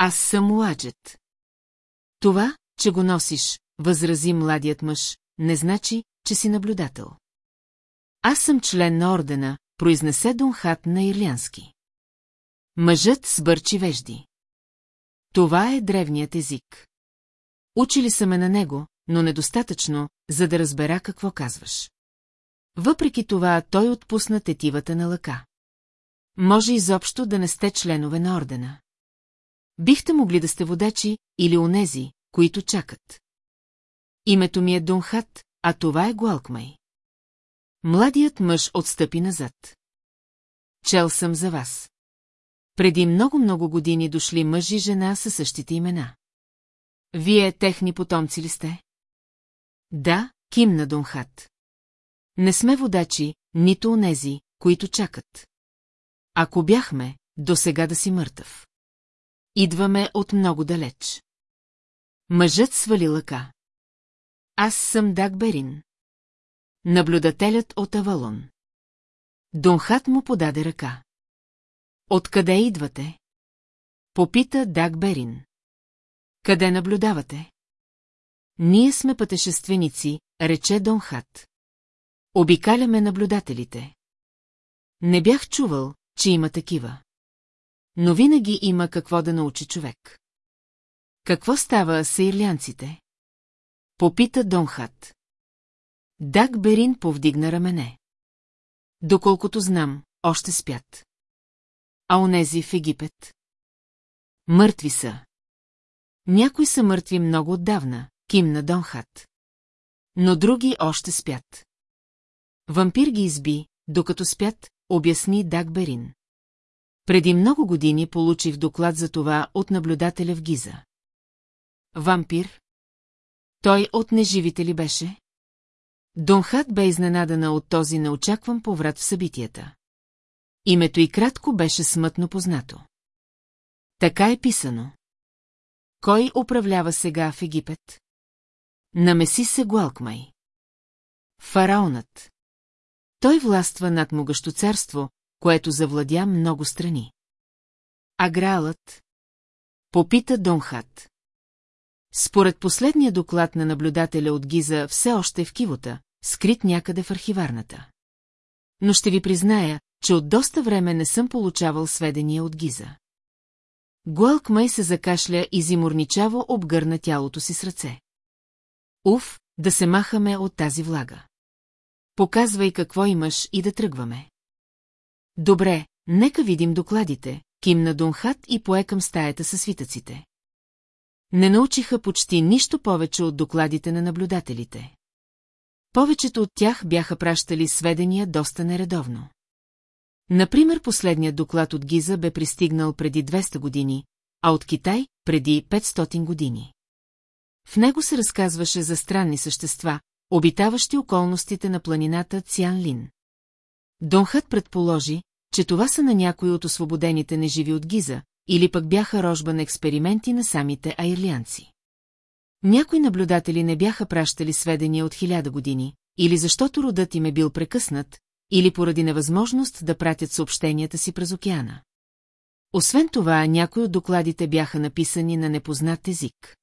Аз съм Уаджет. Това, че го носиш, възрази младият мъж, не значи, че си наблюдател. Аз съм член на ордена, произнесе Донхат на ирлянски. Мъжът сбърчи вежди. Това е древният език. Учили са ме на него, но недостатъчно, за да разбера какво казваш. Въпреки това той отпусна тетивата на лъка. Може изобщо да не сте членове на ордена. Бихте могли да сте водачи или онези, които чакат. Името ми е Дунхат, а това е Гуалкмай. Младият мъж отстъпи назад. Чел съм за вас. Преди много-много години дошли мъж и жена със същите имена. Вие техни потомци ли сте? Да, кимна Донхат. Не сме водачи, нито онези, които чакат. Ако бяхме, до сега да си мъртъв. Идваме от много далеч. Мъжът свали лъка. Аз съм Дагберин. Наблюдателят от Авалон. Донхат му подаде ръка. Откъде идвате? Попита Дагберин. Къде наблюдавате? Ние сме пътешественици, рече Донхат. Обикаляме наблюдателите. Не бях чувал, че има такива. Но винаги има какво да научи човек. Какво става с ирлянците? Попита Донхат. Даг Берин повдигна рамене. Доколкото знам, още спят. А онези в Египет? Мъртви са. Някои са мъртви много отдавна, кимна Донхат. Но други още спят. Вампир ги изби, докато спят, обясни Даг Берин. Преди много години получих доклад за това от наблюдателя в Гиза. Вампир? Той от неживите ли беше? Донхат бе изненадана от този неочакван поврат в събитията. Името и кратко беше смътно познато. Така е писано. Кой управлява сега в Египет? Намеси се Гуалкмай. Фараонът. Той властва над могъщо царство, което завладя много страни. А Граалът? Попита Донхат. Според последния доклад на наблюдателя от Гиза все още е в кивота, скрит някъде в архиварната. Но ще ви призная, че от доста време не съм получавал сведения от Гиза. Гуалк май се закашля и зиморничаво обгърна тялото си с ръце. Уф, да се махаме от тази влага. Показвай какво имаш и да тръгваме. Добре, нека видим докладите, кимна Дунхат и пое към стаята със свитъците. Не научиха почти нищо повече от докладите на наблюдателите. Повечето от тях бяха пращали сведения доста нередовно. Например, последният доклад от Гиза бе пристигнал преди 200 години, а от Китай – преди 500 години. В него се разказваше за странни същества, обитаващи околностите на планината Цян-Лин. Донхът предположи, че това са на някои от освободените неживи от Гиза, или пък бяха рожба на експерименти на самите айрлианци. Някои наблюдатели не бяха пращали сведения от хиляда години, или защото родът им е бил прекъснат, или поради невъзможност да пратят съобщенията си през океана. Освен това, някои от докладите бяха написани на непознат език.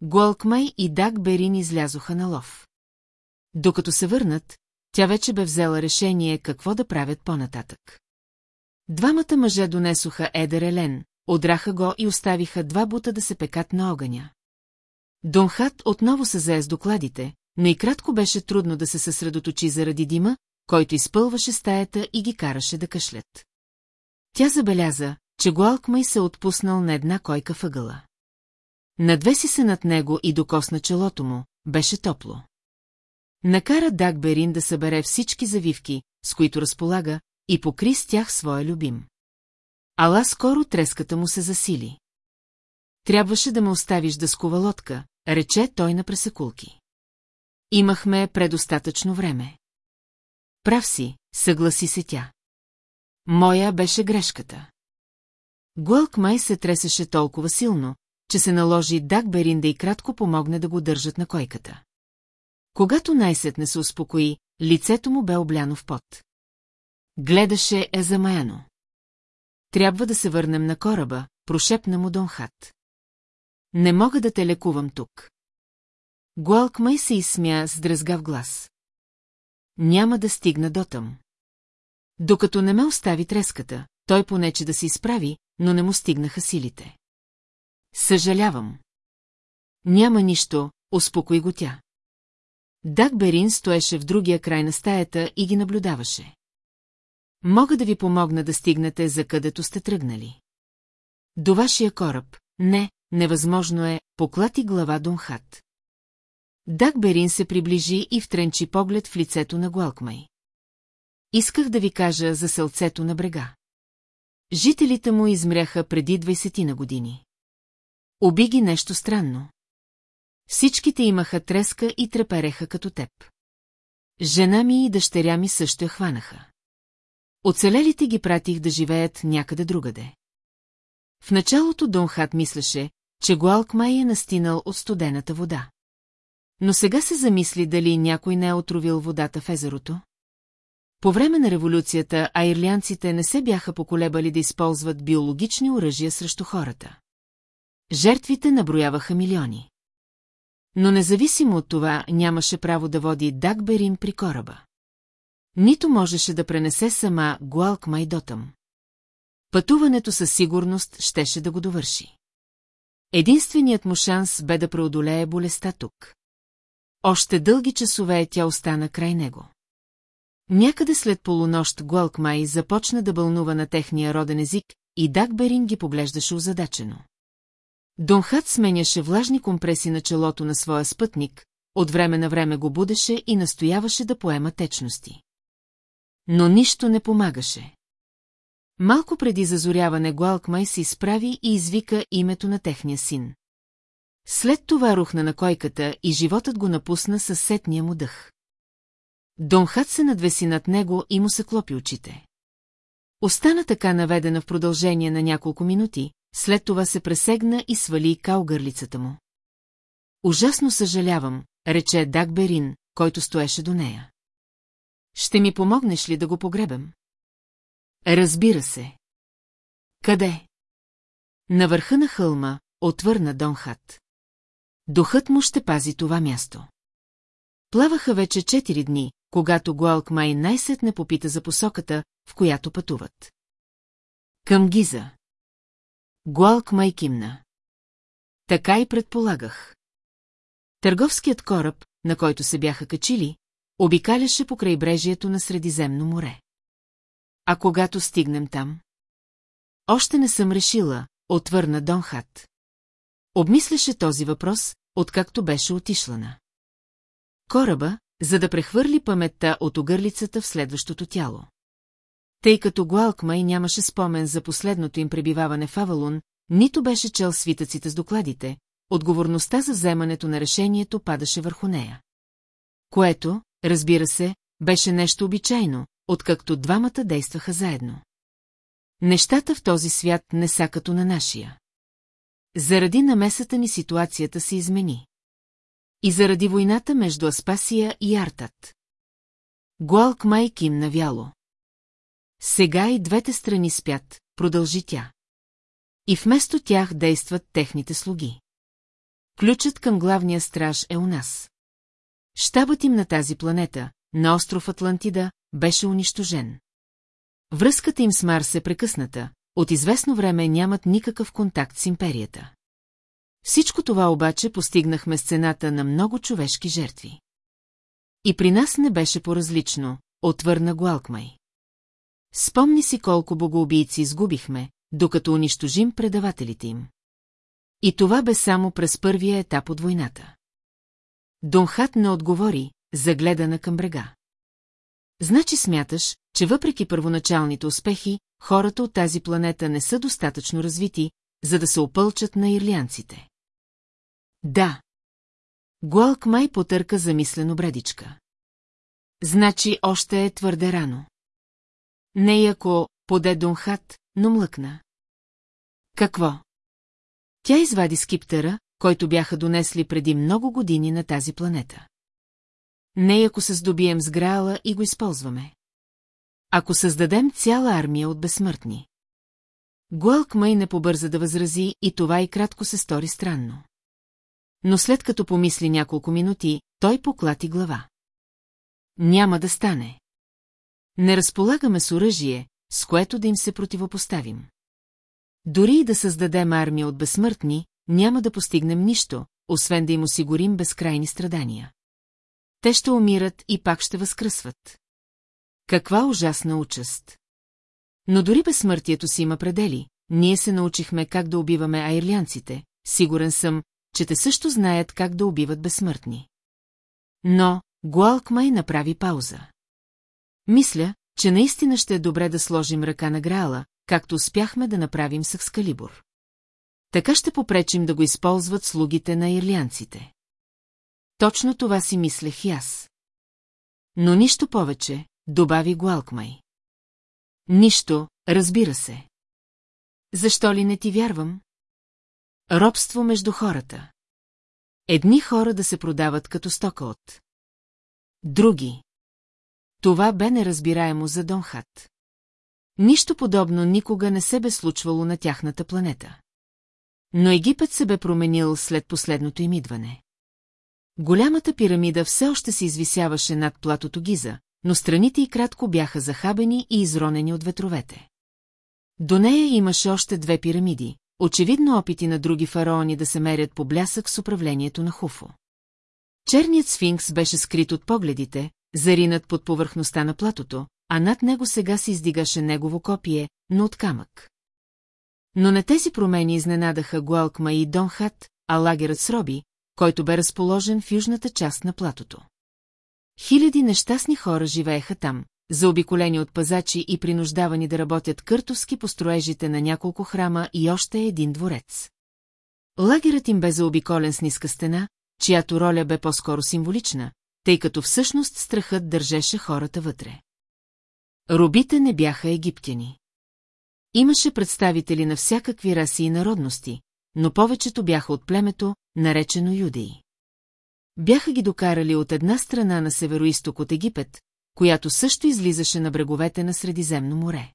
Голкмай и Даг Берин излязоха на лов. Докато се върнат, тя вече бе взела решение какво да правят по-нататък. Двамата мъже донесоха Едер Елен, одраха го и оставиха два бута да се пекат на огъня. Донхат отново се зае с докладите, но и кратко беше трудно да се съсредоточи заради дима, който изпълваше стаята и ги караше да кашлят. Тя забеляза, че Гуалкмай се отпуснал на една койка въгъла. Надвеси се над него и докосна челото му, беше топло. Накара Дагберин да събере всички завивки, с които разполага, и покри с тях своя любим. Ала скоро треската му се засили. Трябваше да ме оставиш да скува лодка, рече той на пресекулки. Имахме предостатъчно време. Прав си, съгласи се тя. Моя беше грешката. Гуелк май се тресеше толкова силно, че се наложи Дагберин да и кратко помогне да го държат на койката. Когато най-сетне се успокои, лицето му бе обляно в пот. Гледаше е замаяно. Трябва да се върнем на кораба, прошепна му Донхат. Не мога да те лекувам тук. Гуалк май се изсмя с дръзгав глас. Няма да стигна дотъм. Докато не ме остави треската, той понече да се изправи, но не му стигнаха силите. Съжалявам. Няма нищо, успокои го тя. Даг Берин стоеше в другия край на стаята и ги наблюдаваше. Мога да ви помогна да стигнете за където сте тръгнали. До вашия кораб. Не, невъзможно е, поклати глава Донхат. Даг Берин се приближи и втренчи поглед в лицето на Гуалкмай. Исках да ви кажа за селцето на брега. Жителите му измряха преди 20 на години. Оби ги нещо странно. Всичките имаха треска и трепереха като теб. Жена ми и дъщеря ми също я хванаха. Оцелелите ги пратих да живеят някъде другаде. В началото Донхат мислеше, че Гуалкмай е настинал от студената вода. Но сега се замисли дали някой не е отровил водата в езерото. По време на революцията айрлянците не се бяха поколебали да използват биологични оръжия срещу хората. Жертвите наброяваха милиони. Но независимо от това нямаше право да води Дагберин при кораба. Нито можеше да пренесе сама Гуалк Майдотъм. Пътуването със сигурност щеше да го довърши. Единственият му шанс бе да преодолее болестта тук. Още дълги часове тя остана край него. Някъде след полунощ Гуалкмай започна да бълнува на техния роден език и Дагберин ги поглеждаше озадачено. Донхат сменяше влажни компреси на челото на своя спътник, от време на време го будеше и настояваше да поема течности. Но нищо не помагаше. Малко преди зазоряване Гуалкмай се изправи и извика името на техния син. След това рухна на койката и животът го напусна със сетния му дъх. Донхат се надвеси над него и му се клопи очите. Остана така наведена в продължение на няколко минути, след това се пресегна и свали калгърлицата му. Ужасно съжалявам, рече Дагберин, който стоеше до нея. Ще ми помогнеш ли да го погребем? Разбира се. Къде? На върха на хълма, отвърна Донхат. Духът му ще пази това място. Плаваха вече четири дни, когато Гуалк Май най-сетне попита за посоката, в която пътуват. Към Гиза. Гуалк Май кимна. Така и предполагах. Търговският кораб, на който се бяха качили, обикаляше по крайбрежието на Средиземно море. А когато стигнем там? Още не съм решила, отвърна Донхат. Обмисляше този въпрос, откакто беше отишла на. Кораба, за да прехвърли паметта от огърлицата в следващото тяло. Тъй като Гуалкмай нямаше спомен за последното им пребиваване в Авалун, нито беше чел свитъците с докладите, отговорността за вземането на решението падаше върху нея. Което, разбира се, беше нещо обичайно, откакто двамата действаха заедно. Нещата в този свят не са като на нашия. Заради намесата ни ситуацията се измени. И заради войната между Аспасия и Артат. Гуалк май кимна вяло. Сега и двете страни спят, продължи тя. И вместо тях действат техните слуги. Ключът към главния страж е у нас. Штабът им на тази планета, на остров Атлантида, беше унищожен. Връзката им с Марс е прекъсната, от известно време нямат никакъв контакт с империята. Всичко това обаче постигнахме с цената на много човешки жертви. И при нас не беше по-различно, отвърна Гуалкмай. Спомни си колко богоубийци изгубихме, докато унищожим предавателите им. И това бе само през първия етап от войната. Донхат не отговори, загледана към брега. Значи смяташ, че въпреки първоначалните успехи, хората от тази планета не са достатъчно развити, за да се опълчат на ирлианците. Да. Гуалк май потърка замислено брадичка. Значи още е твърде рано. Не яко поде Донхат, но млъкна. Какво? Тя извади скиптера, който бяха донесли преди много години на тази планета. Не ако се здобием с Граала и го използваме. Ако създадем цяла армия от безсмъртни. Гуалк май не побърза да възрази и това и кратко се стори странно. Но след като помисли няколко минути, той поклати глава. Няма да стане. Не разполагаме с оръжие, с което да им се противопоставим. Дори и да създадем армия от безсмъртни, няма да постигнем нищо, освен да им осигурим безкрайни страдания. Те ще умират и пак ще възкръсват. Каква ужасна участ! Но дори безсмъртието си има предели, ние се научихме как да убиваме айрлянците, сигурен съм, че те също знаят как да убиват безсмъртни. Но Гуалкмай направи пауза. Мисля, че наистина ще е добре да сложим ръка на Граала, както успяхме да направим с Екскалибур. Така ще попречим да го използват слугите на ирлянците. Точно това си мислех и аз. Но нищо повече, добави Гуалкмай. Нищо, разбира се. Защо ли не ти вярвам? Робство между хората. Едни хора да се продават като стока от. Други. Това бе неразбираемо за Донхат. Нищо подобно никога не се бе случвало на тяхната планета. Но Египет се бе променил след последното им идване. Голямата пирамида все още се извисяваше над платото Гиза, но страните и кратко бяха захабени и изронени от ветровете. До нея имаше още две пирамиди, очевидно опити на други фараони да се мерят по блясък с управлението на Хуфо. Черният сфинкс беше скрит от погледите, заринат под повърхността на платото, а над него сега се издигаше негово копие, но от камък. Но на тези промени изненадаха Гуалкма и Донхат, а лагерът с Роби, който бе разположен в южната част на платото. Хиляди нещастни хора живееха там, заобиколени от пазачи и принуждавани да работят къртовски по строежите на няколко храма и още един дворец. Лагерът им бе заобиколен с ниска стена, чиято роля бе по-скоро символична, тъй като всъщност страхът държеше хората вътре. Робите не бяха египтяни. Имаше представители на всякакви раси и народности, но повечето бяха от племето, наречено юдеи. Бяха ги докарали от една страна на североисток от Египет, която също излизаше на бреговете на Средиземно море.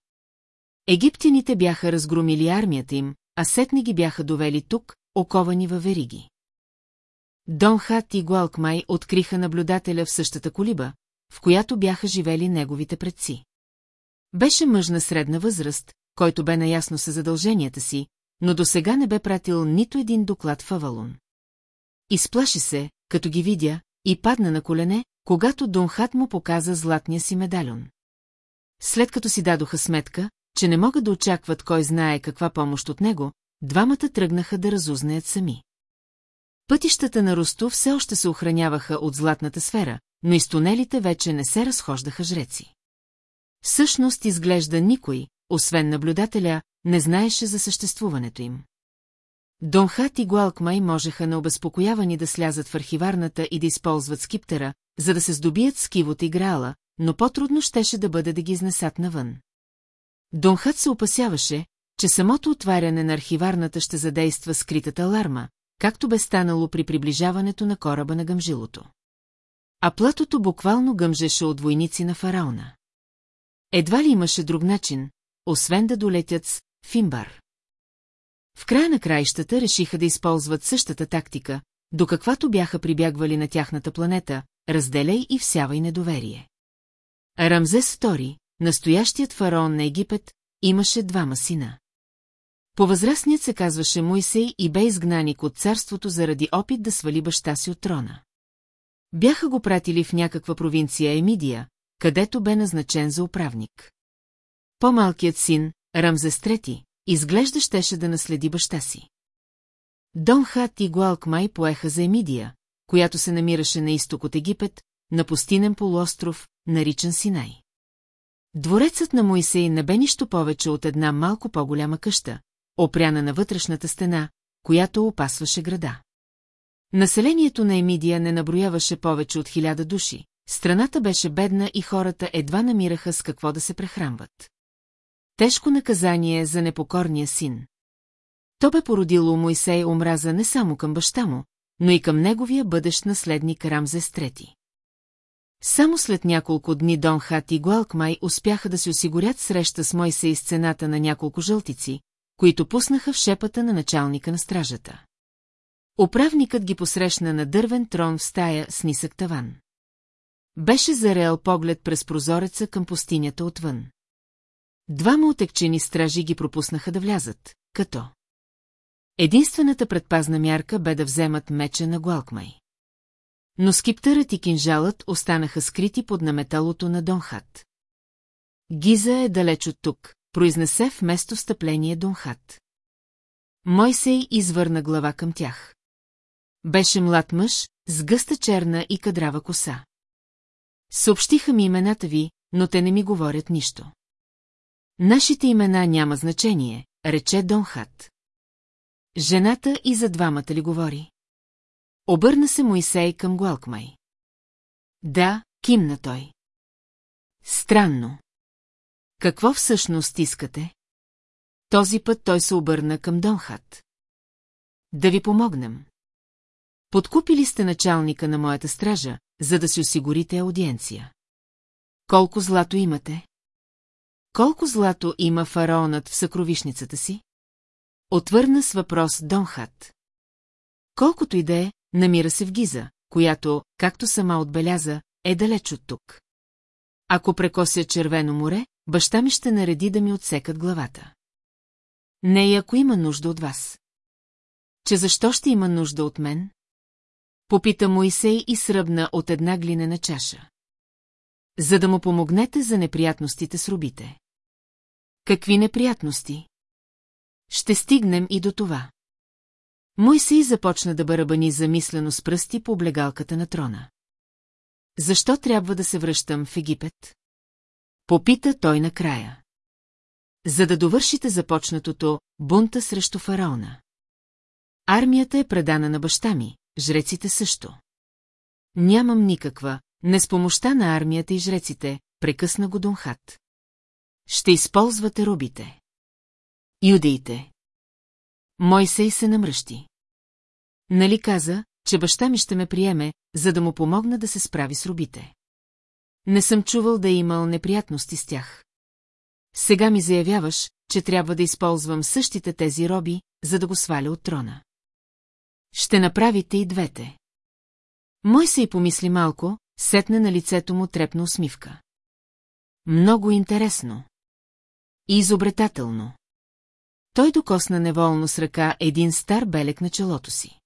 Египтяните бяха разгромили армията им, а сетни ги бяха довели тук, оковани във вериги. Донхат и Гуалкмай откриха наблюдателя в същата колиба, в която бяха живели неговите предци. Беше мъж на средна възраст, който бе наясно със задълженията си, но до сега не бе пратил нито един доклад в Авалон. Изплаши се, като ги видя, и падна на колене, когато Донхат му показа златния си медальон. След като си дадоха сметка, че не могат да очакват кой знае каква помощ от него, двамата тръгнаха да разузнаят сами. Пътищата на Ростов все още се охраняваха от златната сфера, но из тунелите вече не се разхождаха жреци. Всъщност изглежда никой, освен наблюдателя, не знаеше за съществуването им. Донхат и Гуалкмай можеха необезпокоявани да слязат в архиварната и да използват скиптера, за да се здобият с кивота и граала, но по-трудно щеше да бъде да ги изнесат навън. Донхат се опасяваше, че самото отваряне на архиварната ще задейства скритата аларма, както бе станало при приближаването на кораба на гъмжилото. А платото буквално гъмжеше от войници на фараона. Едва ли имаше друг начин, освен да долетят с Фимбар. В края на краищата решиха да използват същата тактика, до каквато бяха прибягвали на тяхната планета, разделяй и всявай недоверие. Рамзес II, настоящият фараон на Египет, имаше двама сина. Повъзрастният се казваше Моисей и бе изгнаник от царството заради опит да свали баща си от трона. Бяха го пратили в някаква провинция Емидия, където бе назначен за управник. По-малкият син, Рамзес III, изглежда щеше да наследи баща си. Донхат и Гуалкмай поеха за Емидия, която се намираше на изток от Египет, на пустинен полуостров, наричан Синай. Дворецът на Моисей не бе нищо повече от една малко по-голяма къща, опряна на вътрешната стена, която опасваше града. Населението на Емидия не наброяваше повече от хиляда души, страната беше бедна и хората едва намираха с какво да се прехранват. Тежко наказание за непокорния син. То бе породило Моисей омраза не само към баща му, но и към неговия бъдещ наследник Рамзес III. Само след няколко дни Дон Хат и Гуалкмай успяха да си осигурят среща с Мойсей с цената на няколко жълтици, които пуснаха в шепата на началника на стражата. Управникът ги посрещна на дървен трон в стая с нисък таван. Беше зареал поглед през прозореца към пустинята отвън. Двама отекчени стражи ги пропуснаха да влязат, като... Единствената предпазна мярка бе да вземат меча на Гуалкмай. Но скиптърът и кинжалът останаха скрити под наметалото на Донхат. Гиза е далеч от тук, произнесе вместо стъпление Донхат. Мойсей извърна глава към тях. Беше млад мъж, с гъста черна и кадрава коса. Съобщиха ми имената ви, но те не ми говорят нищо. Нашите имена няма значение, рече Донхат. Жената и за двамата ли говори? Обърна се Моисей към Гуалкмай. Да, кимна той. Странно. Какво всъщност искате? Този път той се обърна към Донхат. Да ви помогнем. Подкупили сте началника на моята стража, за да си осигурите аудиенция. Колко злато имате? Колко злато има фараонът в съкровишницата си? Отвърна с въпрос Донхат. Колкото и да е, намира се в Гиза, която, както сама отбеляза, е далеч от тук. Ако прекося Червено море, баща ми ще нареди да ми отсекат главата. Не и ако има нужда от вас. Че защо ще има нужда от мен? Попита Моисей и сръбна от една глинена чаша. За да му помогнете за неприятностите с рубите. Какви неприятности? Ще стигнем и до това. Мойсей започна да барабани замислено с пръсти по облегалката на трона. Защо трябва да се връщам в Египет? Попита той накрая. За да довършите започнатото бунта срещу фараона. Армията е предана на баща ми, жреците също. Нямам никаква, не с помощта на армията и жреците, прекъсна го Донхат. Ще използвате рубите. Юдеите. Мойсей се намръщи. Нали каза, че баща ми ще ме приеме, за да му помогна да се справи с рубите. Не съм чувал да е имал неприятности с тях. Сега ми заявяваш, че трябва да използвам същите тези роби, за да го сваля от трона. Ще направите и двете. Мой се и помисли малко, сетне на лицето му трепна усмивка. Много интересно. И изобретателно. Той докосна неволно с ръка един стар белек на челото си.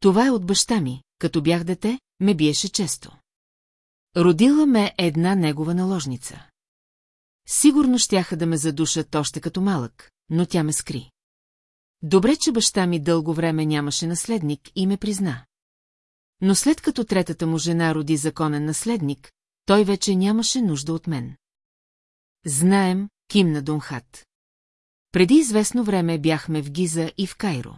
Това е от баща ми, като бях дете, ме биеше често. Родила ме една негова наложница. Сигурно щяха да ме задушат още като малък, но тя ме скри. Добре, че баща ми дълго време нямаше наследник и ме призна. Но след като третата му жена роди законен наследник, той вече нямаше нужда от мен. Знаем, кимна Донхат. Преди известно време бяхме в Гиза и в Кайро.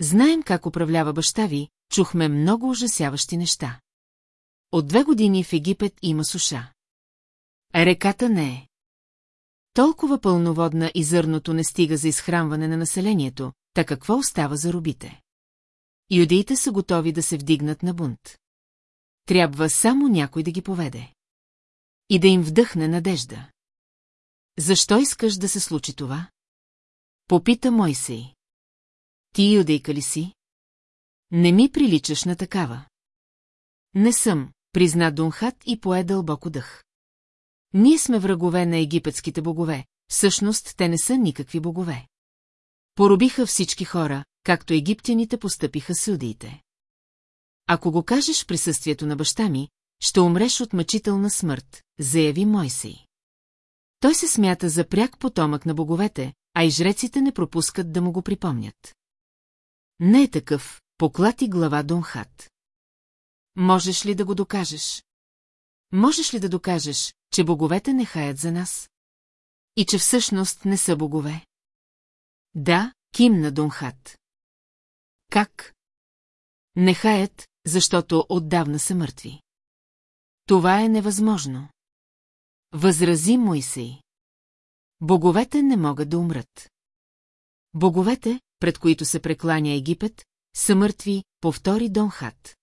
Знаем как управлява баща ви, чухме много ужасяващи неща. От две години в Египет има суша. Реката не е. Толкова пълноводна и зърното не стига за изхранване на населението, та какво остава за робите? Юдеите са готови да се вдигнат на бунт. Трябва само някой да ги поведе. И да им вдъхне надежда. Защо искаш да се случи това? Попита Мойсей. Ти юдейка ли си? Не ми приличаш на такава. Не съм, призна Дунхат и пое дълбоко дъх. Ние сме врагове на египетските богове, всъщност те не са никакви богове. Поробиха всички хора, както египтяните постъпиха с. Ако го кажеш в присъствието на баща ми, ще умреш от мъчителна смърт, заяви Мойсей. Той се смята за пряк потомък на боговете, а и жреците не пропускат да му го припомнят. Не е такъв, поклати глава Донхат. Можеш ли да го докажеш? Можеш ли да докажеш, че боговете не хаят за нас? И че всъщност не са богове? Да, кимна Донхат. Как? Не хаят, защото отдавна са мъртви. Това е невъзможно. Възрази Моисей. Боговете не могат да умрат. Боговете, пред които се прекланя Египет, са мъртви, повтори Донхат.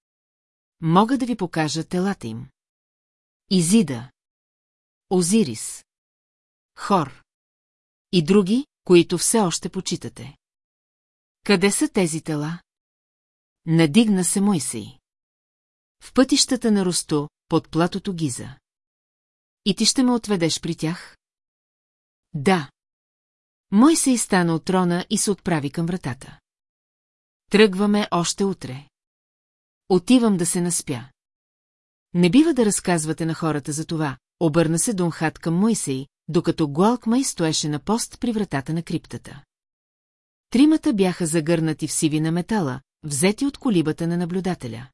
Мога да ви покажа телата им. Изида. Озирис. Хор. И други, които все още почитате. Къде са тези тела? Надигна се Мойсей. В пътищата на Росто, под платото Гиза. И ти ще ме отведеш при тях? Да. Мойсей стана от трона и се отправи към вратата. Тръгваме още утре. Отивам да се наспя. Не бива да разказвате на хората за това, обърна се Донхат към Мойсей, докато Гуалкмай стоеше на пост при вратата на криптата. Тримата бяха загърнати в сиви на метала, взети от колибата на наблюдателя.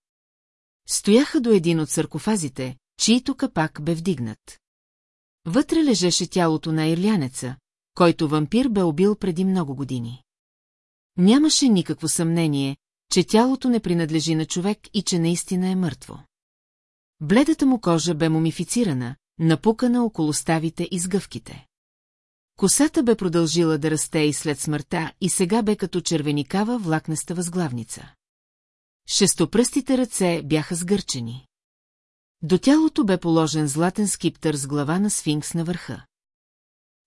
Стояха до един от саркофазите, чието капак бе вдигнат. Вътре лежеше тялото на ирлянеца, който вампир бе убил преди много години. Нямаше никакво съмнение, че тялото не принадлежи на човек и че наистина е мъртво. Бледата му кожа бе мумифицирана, напукана около ставите и сгъвките. Косата бе продължила да расте и след смъртта и сега бе като червеникава влакнеста възглавница. Шестопръстите ръце бяха сгърчени. До тялото бе положен златен скиптър с глава на сфинкс на върха.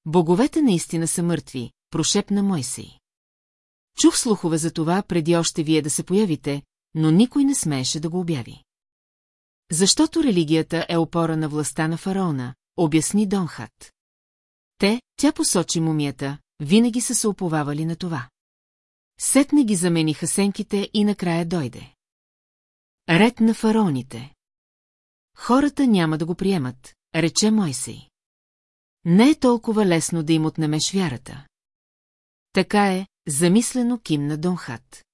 Боговете наистина са мъртви, прошепна Мойсей. Чух слухове за това преди още вие да се появите, но никой не смееше да го обяви. Защото религията е опора на властта на фараона, обясни Донхат. Те, тя посочи мумията, винаги са се оповавали на това. Сетне ги замениха сенките и накрая дойде. Ред на фараоните. Хората няма да го приемат, рече Мойсей. Не е толкова лесно да им отнемеш вярата. Така е, замислено кимна Донхат.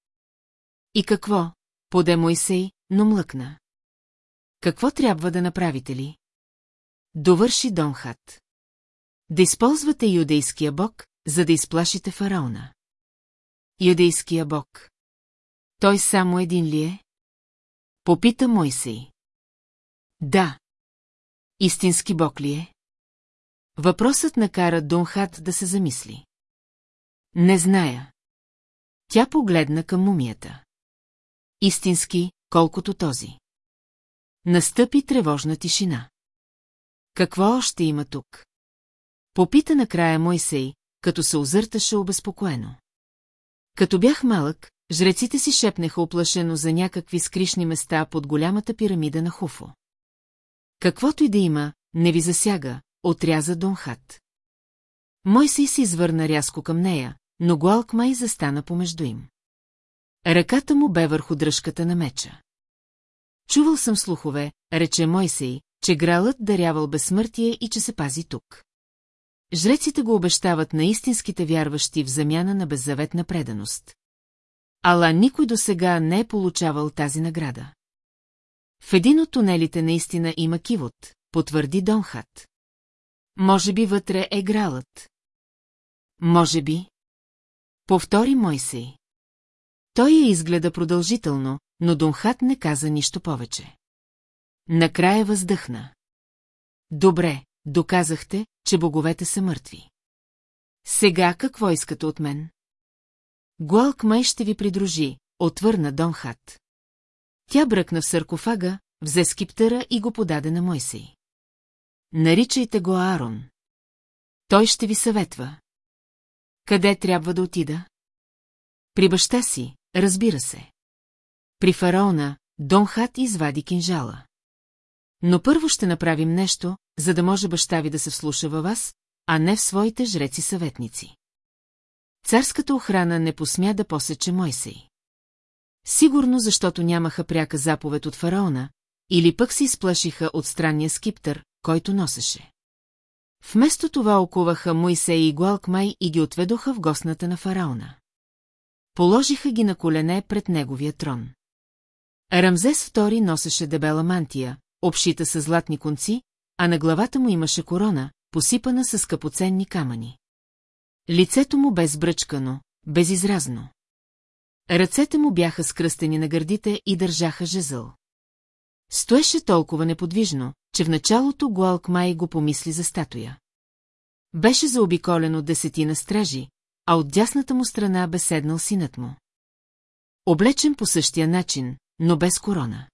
И какво? Поде Мойсей, но млъкна. Какво трябва да направите ли? Довърши Донхат. Да използвате юдейския бог, за да изплашите фараона. Юдейския бог. Той само един ли е? Попита Мойсей. Да. Истински бог ли е? Въпросът накара Донхат да се замисли. Не зная. Тя погледна към мумията. Истински, колкото този. Настъпи тревожна тишина. Какво още има тук? Попита накрая Мойсей, като се озърташе обезпокоено. Като бях малък, жреците си шепнеха оплашено за някакви скришни места под голямата пирамида на Хуфо. Каквото и да има, не ви засяга, отряза Донхат. Мойсей се извърна рязко към нея, но Гуалкмай застана помежду им. Ръката му бе върху дръжката на меча. Чувал съм слухове, рече Мойсей, че гралът дарявал безсмъртие и че се пази тук. Жреците го обещават на истинските вярващи в замяна на беззаветна преданост. Ала никой до сега не е получавал тази награда. В един от тунелите наистина има кивот, потвърди Донхат. Може би вътре е гралът. Може би. Повтори Мойсей. Той я изгледа продължително, но Донхат не каза нищо повече. Накрая въздъхна. Добре, доказахте, че боговете са мъртви. Сега какво искате от мен? Гуалк май ще ви придружи, отвърна Донхат. Тя бръкна в саркофага, взе скиптъра и го подаде на Мойсей. Наричайте го Аарон. Той ще ви съветва. Къде трябва да отида? При баща си, разбира се. При фараона, Донхат извади кинжала. Но първо ще направим нещо, за да може баща ви да се вслуша във вас, а не в своите жреци-съветници. Царската охрана не посмя да посече Мойсей. Сигурно, защото нямаха пряка заповед от фараона, или пък се изплашиха от странния скиптър, който носеше. Вместо това окуваха Моисей и Гуалкмай и ги отведоха в гостната на фараона. Положиха ги на колене пред неговия трон. Рамзес II носеше дебела мантия, обшита с златни конци, а на главата му имаше корона, посипана с скъпоценни камъни. Лицето му бе сбръчкано, безизразно. Ръцете му бяха скръстени на гърдите и държаха жезъл. Стоеше толкова неподвижно, че в началото Гуалк май го помисли за статуя. Беше заобиколен от десетина стражи, а от дясната му страна бе седнал синът му. Облечен по същия начин, но без корона.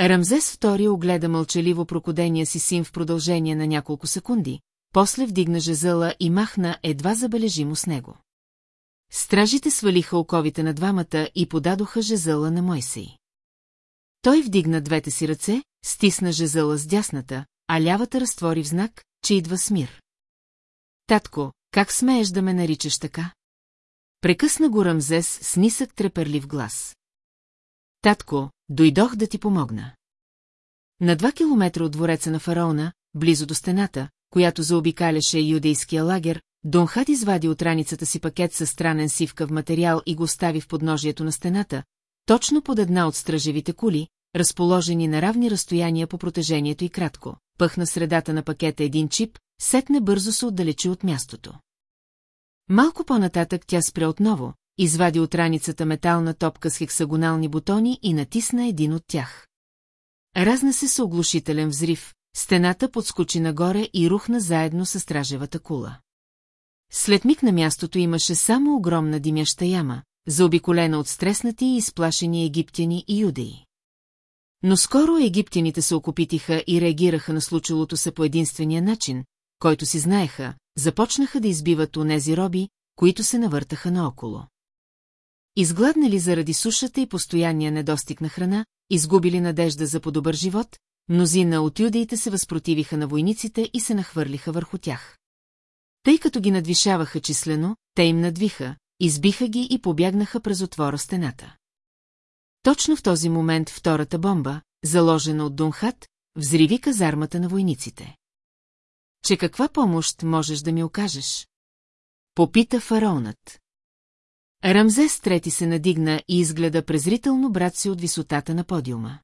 Рамзес II огледа мълчаливо прокодения си син в продължение на няколко секунди, после вдигна жезъла и махна едва забележимо с него. Стражите свалиха оковите на двамата и подадоха жезъла на Мойсей. Той вдигна двете си ръце, стисна жезъла с дясната, а лявата разтвори в знак, че идва с мир. Татко, как смееш да ме наричаш така? Прекъсна го Рамзес с нисък треперлив глас. Татко, дойдох да ти помогна. На два километра от двореца на фараона, близо до стената, която заобикаляше юдейския лагер, Донхат извади от раницата си пакет със странен сивкав материал и го остави в подножието на стената, точно под една от стражевите кули, разположени на равни разстояния по протежението и кратко. Пъхна средата на пакета един чип, сетне бързо се отдалечи от мястото. Малко по-нататък тя спря отново, извади от раницата метална топка с хексагонални бутони и натисна един от тях. Разна се с оглушителен взрив, стената подскочи нагоре и рухна заедно с стражевата кула. След миг на мястото имаше само огромна димяща яма, заобиколена от стреснати и изплашени египтяни и юдеи. Но скоро египтяните се окупитиха и реагираха на случилото се по единствения начин, който си знаеха, започнаха да избиват онези роби, които се навъртаха наоколо. Изгладнали заради сушата и постоянния недостиг на храна, изгубили надежда за по-добър живот, мнозина от юдеите се възпротивиха на войниците и се нахвърлиха върху тях. Тъй като ги надвишаваха числено, те им надвиха, избиха ги и побягнаха през отвора стената. Точно в този момент втората бомба, заложена от Дунхат, взриви казармата на войниците. Че каква помощ можеш да ми окажеш? Попита фараонът. Рамзес трети се надигна и изгледа презрително брат си от висотата на подиума.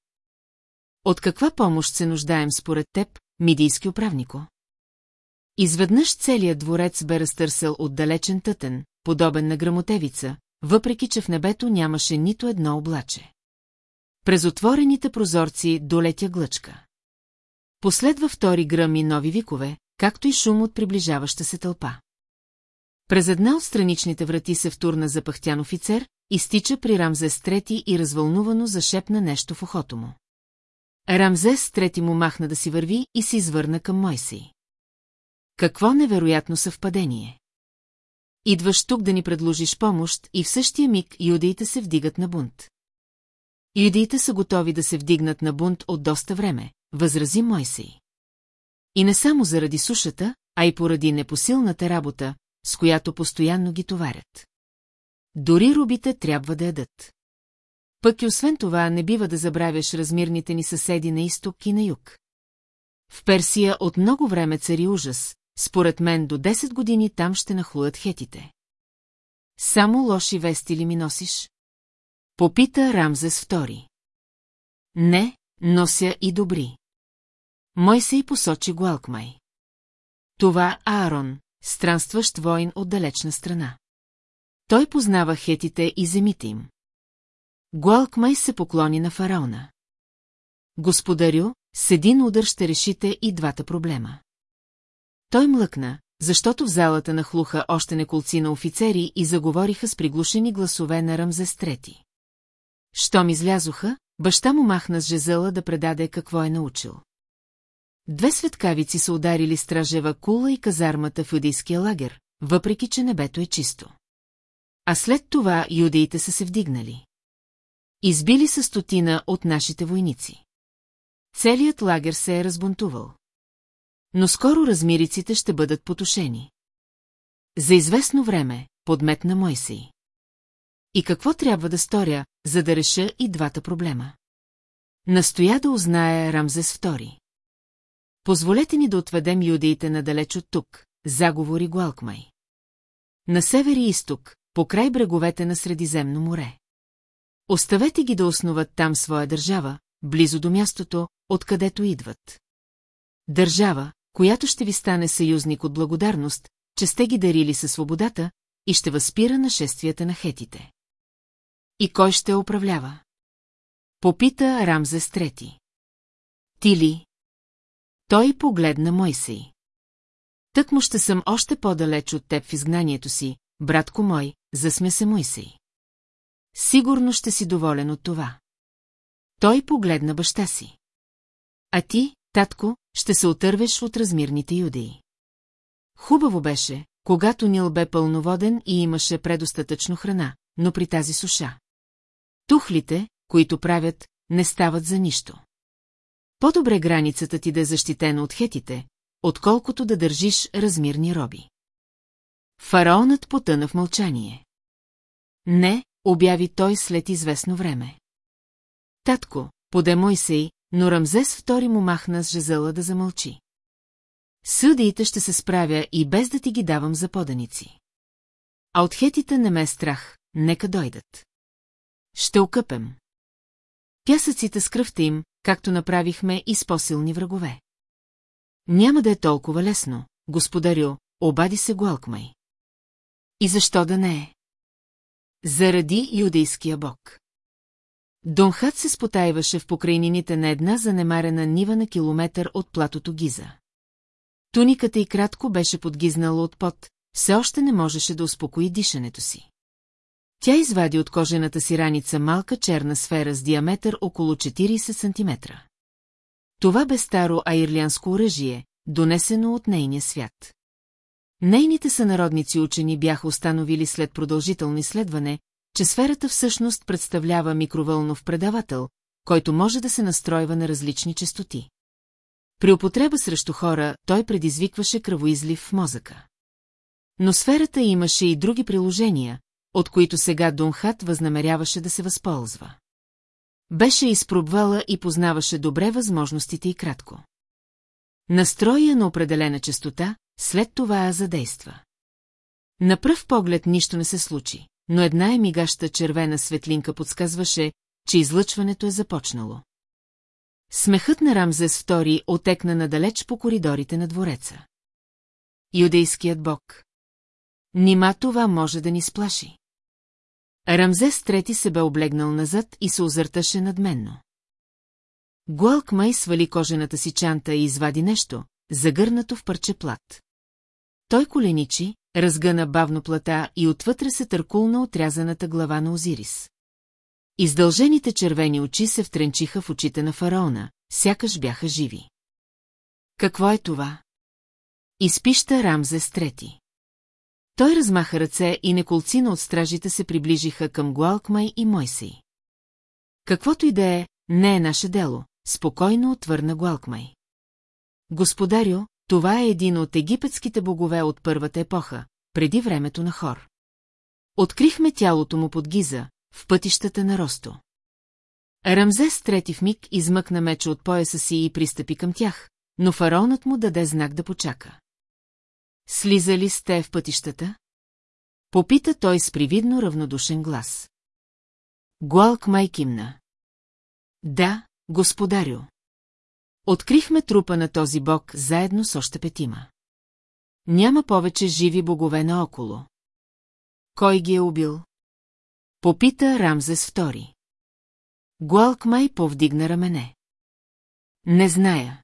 От каква помощ се нуждаем според теб, мидийски управнико? Изведнъж целият дворец бе разтърсел от далечен тътен, подобен на грамотевица, въпреки че в небето нямаше нито едно облаче. През отворените прозорци долетя глъчка. Последва втори гръм и нови викове, както и шум от приближаваща се тълпа. През една от страничните врати се втурна запахтян офицер, изтича при Рамзес трети и развълнувано зашепна нещо в ухото му. Рамзес трети му махна да си върви и се извърна към Мойсей. Какво невероятно съвпадение! Идваш тук да ни предложиш помощ и в същия миг юдеите се вдигат на бунт. Юдеите са готови да се вдигнат на бунт от доста време, възрази Мойсей. И не само заради сушата, а и поради непосилната работа, с която постоянно ги товарят. Дори рубите трябва да ядат. Пък и освен това не бива да забравяш размирните ни съседи на изток и на юг. В Персия от много време цари ужас, според мен до 10 години там ще нахлуят хетите. Само лоши вести ли ми носиш? Попита Рамзес II. Не, нося и добри. Мой се и посочи Гуалкмай. Това Аарон, странстващ воин от далечна страна. Той познава хетите и земите им. Гуалкмай се поклони на фараона. Господарю, с един удар ще решите и двата проблема. Той млъкна, защото в залата нахлуха още неколци на офицери и заговориха с приглушени гласове на Рамзес трети. Щом излязоха, баща му махна с жезъла да предаде какво е научил. Две светкавици са ударили стражева кула и казармата в юдейския лагер, въпреки че небето е чисто. А след това юдеите са се вдигнали. Избили са стотина от нашите войници. Целият лагер се е разбунтувал. Но скоро размириците ще бъдат потушени. За известно време, подметна Мойсей. И какво трябва да сторя, за да реша и двата проблема? Настоя да узнае Рамзес II. Позволете ни да отведем юдеите надалеч от тук, заговори Гуалкмай. На север и изток, по край бреговете на Средиземно море. Оставете ги да основат там своя държава, близо до мястото, откъдето идват. Държава, която ще ви стане съюзник от благодарност, че сте ги дарили със свободата и ще възпира нашествията на хетите. И кой ще управлява? Попита Рамзес трети. Ти ли? Той погледна Мойсей. Тък му ще съм още по-далеч от теб в изгнанието си, братко мой, засме се Мойсей. Сигурно ще си доволен от това. Той погледна баща си. А ти, татко, ще се отървеш от размирните юдеи. Хубаво беше, когато Нил бе пълноводен и имаше предостатъчно храна, но при тази суша. Тухлите, които правят, не стават за нищо. По-добре границата ти да е защитена от хетите, отколкото да държиш размирни роби. Фараонът потъна в мълчание. Не, обяви той след известно време. Татко, поде Мойсей, но Рамзес втори му махна с жезъла да замълчи. Съдиите ще се справя и без да ти ги давам за поданици. А от хетите не ме е страх, нека дойдат. Ще окъпем. Пясъците с кръвта им, както направихме и с по-силни врагове. Няма да е толкова лесно, господарю, обади се Гуалкмай. И защо да не е? Заради юдейския бог. Донхат се спотаиваше в покрайнините на една занемарена нива на километър от платото Гиза. Туниката й кратко беше подгизнала от пот, все още не можеше да успокои дишането си. Тя извади от кожената си раница малка черна сфера с диаметър около 40 см. Това бе старо аирлянско оръжие, донесено от нейния свят. Нейните сънародници учени бяха установили след продължително изследване, че сферата всъщност представлява микровълнов предавател, който може да се настройва на различни частоти. При употреба срещу хора той предизвикваше кръвоизлив в мозъка. Но сферата имаше и други приложения, от които сега Донхат възнамеряваше да се възползва. Беше изпробвала и познаваше добре възможностите и кратко. Настроя на определена частота, след това задейства. На пръв поглед нищо не се случи, но една е мигаща червена светлинка подсказваше, че излъчването е започнало. Смехът на Рамзес II отекна надалеч по коридорите на двореца. Юдейският бог. Нима това може да ни сплаши. Рамзес трети се бе облегнал назад и се озърташе надменно. Гуалкмай свали кожената си чанта и извади нещо, загърнато в парче плат. Той коленичи, разгъна бавно плата и отвътре се търкулна отрязаната глава на Озирис. Издължените червени очи се втренчиха в очите на фараона, сякаш бяха живи. Какво е това? Изпища Рамзес трети. Той размаха ръце и неколцина от стражите се приближиха към Гуалкмай и Мойсей. Каквото и да е, не е наше дело, спокойно отвърна Гуалкмай. Господарю, това е един от египетските богове от първата епоха, преди времето на Хор. Открихме тялото му под Гиза, в пътищата на Росто. Рамзес трети в миг измъкна меча от пояса си и пристъпи към тях, но фараонът му даде знак да почака. Слизали сте в пътищата? Попита той с привидно равнодушен глас. Гуалк май кимна. Да, господарю. Открихме трупа на този бог заедно с още петима. Няма повече живи богове наоколо. Кой ги е убил? Попита Рамзес II. Гуалкмай повдигна рамене. Не зная.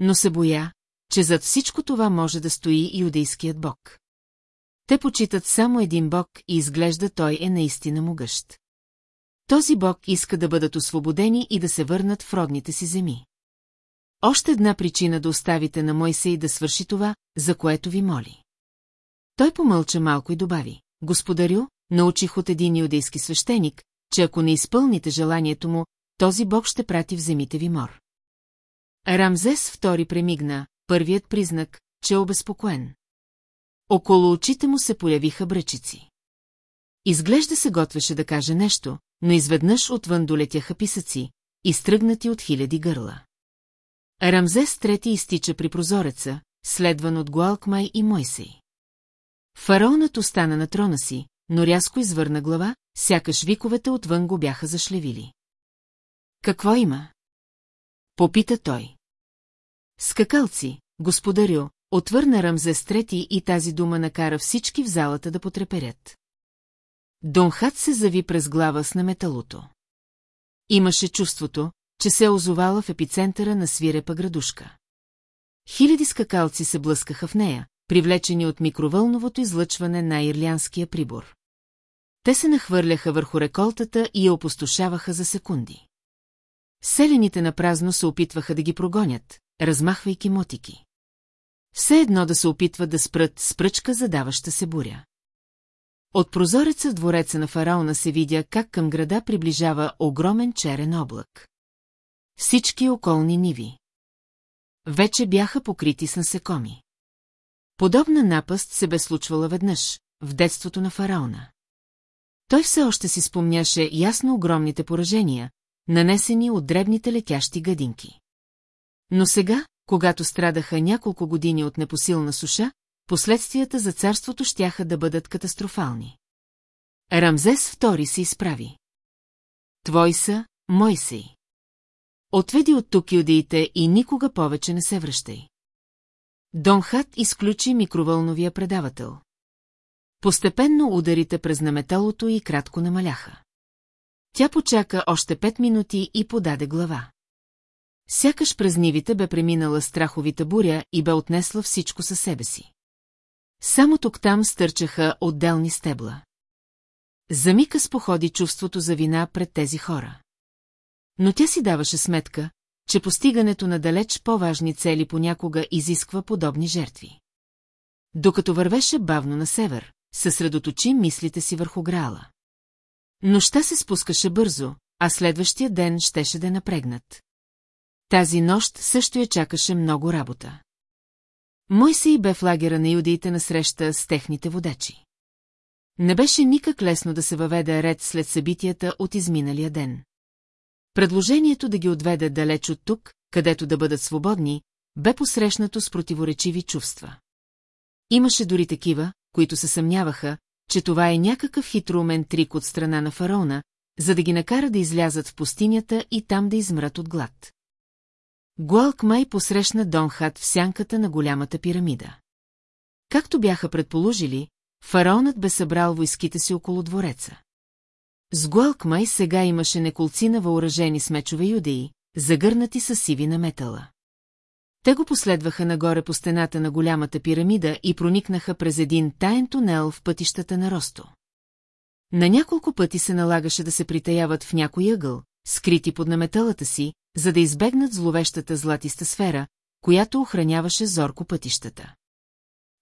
Но се боя, че зад всичко това може да стои иудейският бог. Те почитат само един бог и изглежда той е наистина могъщ. Този бог иска да бъдат освободени и да се върнат в родните си земи. Още една причина да оставите на Мойсей да свърши това, за което ви моли. Той помълча малко и добави. Господарю, научих от един иудейски свещеник, че ако не изпълните желанието му, този бог ще прати в земите ви мор. Рамзес втори премигна, първият признак, че е обезпокоен. Около очите му се появиха бръчици. Изглежда се готвеше да каже нещо, но изведнъж отвън долетяха писъци, изтръгнати от хиляди гърла. Рамзес трети изтича при прозореца, следван от Гуалкмай и Мойсей. Фараонът остана на трона си, но рязко извърна глава, сякаш виковете отвън го бяха зашлевили. Какво има? Попита той. Скакалци, господарю, отвърна Рамзес трети и тази дума накара всички в залата да потреперят. Донхат се зави през глава с наметалото. Имаше чувството, че се е озовала в епицентъра на свирепа градушка. Хиляди скакалци се блъскаха в нея, привлечени от микровълновото излъчване на ирлянския прибор. Те се нахвърляха върху реколтата и я опустошаваха за секунди. Селените на празно се опитваха да ги прогонят, размахвайки мотики. Все едно да се опитват да спрат с пръчка задаваща се буря. От прозореца в двореца на фараона се видя как към града приближава огромен черен облак. Всички околни ниви. Вече бяха покрити с насекоми. Подобна напаст се бе случвала веднъж, в детството на фараона. Той все още си спомняше ясно огромните поражения, нанесени от дребните летящи гъдинки. Но сега, когато страдаха няколко години от непосилна суша, последствията за царството щяха да бъдат катастрофални. Рамзес II се изправи. Твой са, мой си. Отведи от тук юдеите и никога повече не се връщай. Донхат изключи микровълновия предавател. Постепенно ударите през наметалото и кратко намаляха. Тя почака още пет минути и подаде глава. Сякаш през нивите бе преминала страховита буря и бе отнесла всичко със себе си. Само тук-там стърчаха отделни стебла. За мика споходи чувството за вина пред тези хора. Но тя си даваше сметка, че постигането на далеч по-важни цели понякога изисква подобни жертви. Докато вървеше бавно на север, съсредоточи мислите си върху Граала. Нощта се спускаше бързо, а следващия ден щеше да е напрегнат. Тази нощ също я чакаше много работа. Мой се и бе в лагера на юдиите на среща с техните водачи. Не беше никак лесно да се въведе ред след събитията от изминалия ден. Предложението да ги отведе далеч от тук, където да бъдат свободни, бе посрещнато с противоречиви чувства. Имаше дори такива, които се съмняваха, че това е някакъв хитроумен трик от страна на фараона, за да ги накара да излязат в пустинята и там да измрат от глад. Гуалк май посрещна Донхат в сянката на голямата пирамида. Както бяха предположили, фараонът бе събрал войските си около двореца. С Гуалкмай сега имаше неколцина въоръжени с мечове юдеи, загърнати с сиви на метала. Те го последваха нагоре по стената на голямата пирамида и проникнаха през един таен тунел в пътищата на Росто. На няколко пъти се налагаше да се притаяват в някой ъгъл, скрити под наметалата си, за да избегнат зловещата златиста сфера, която охраняваше зорко пътищата.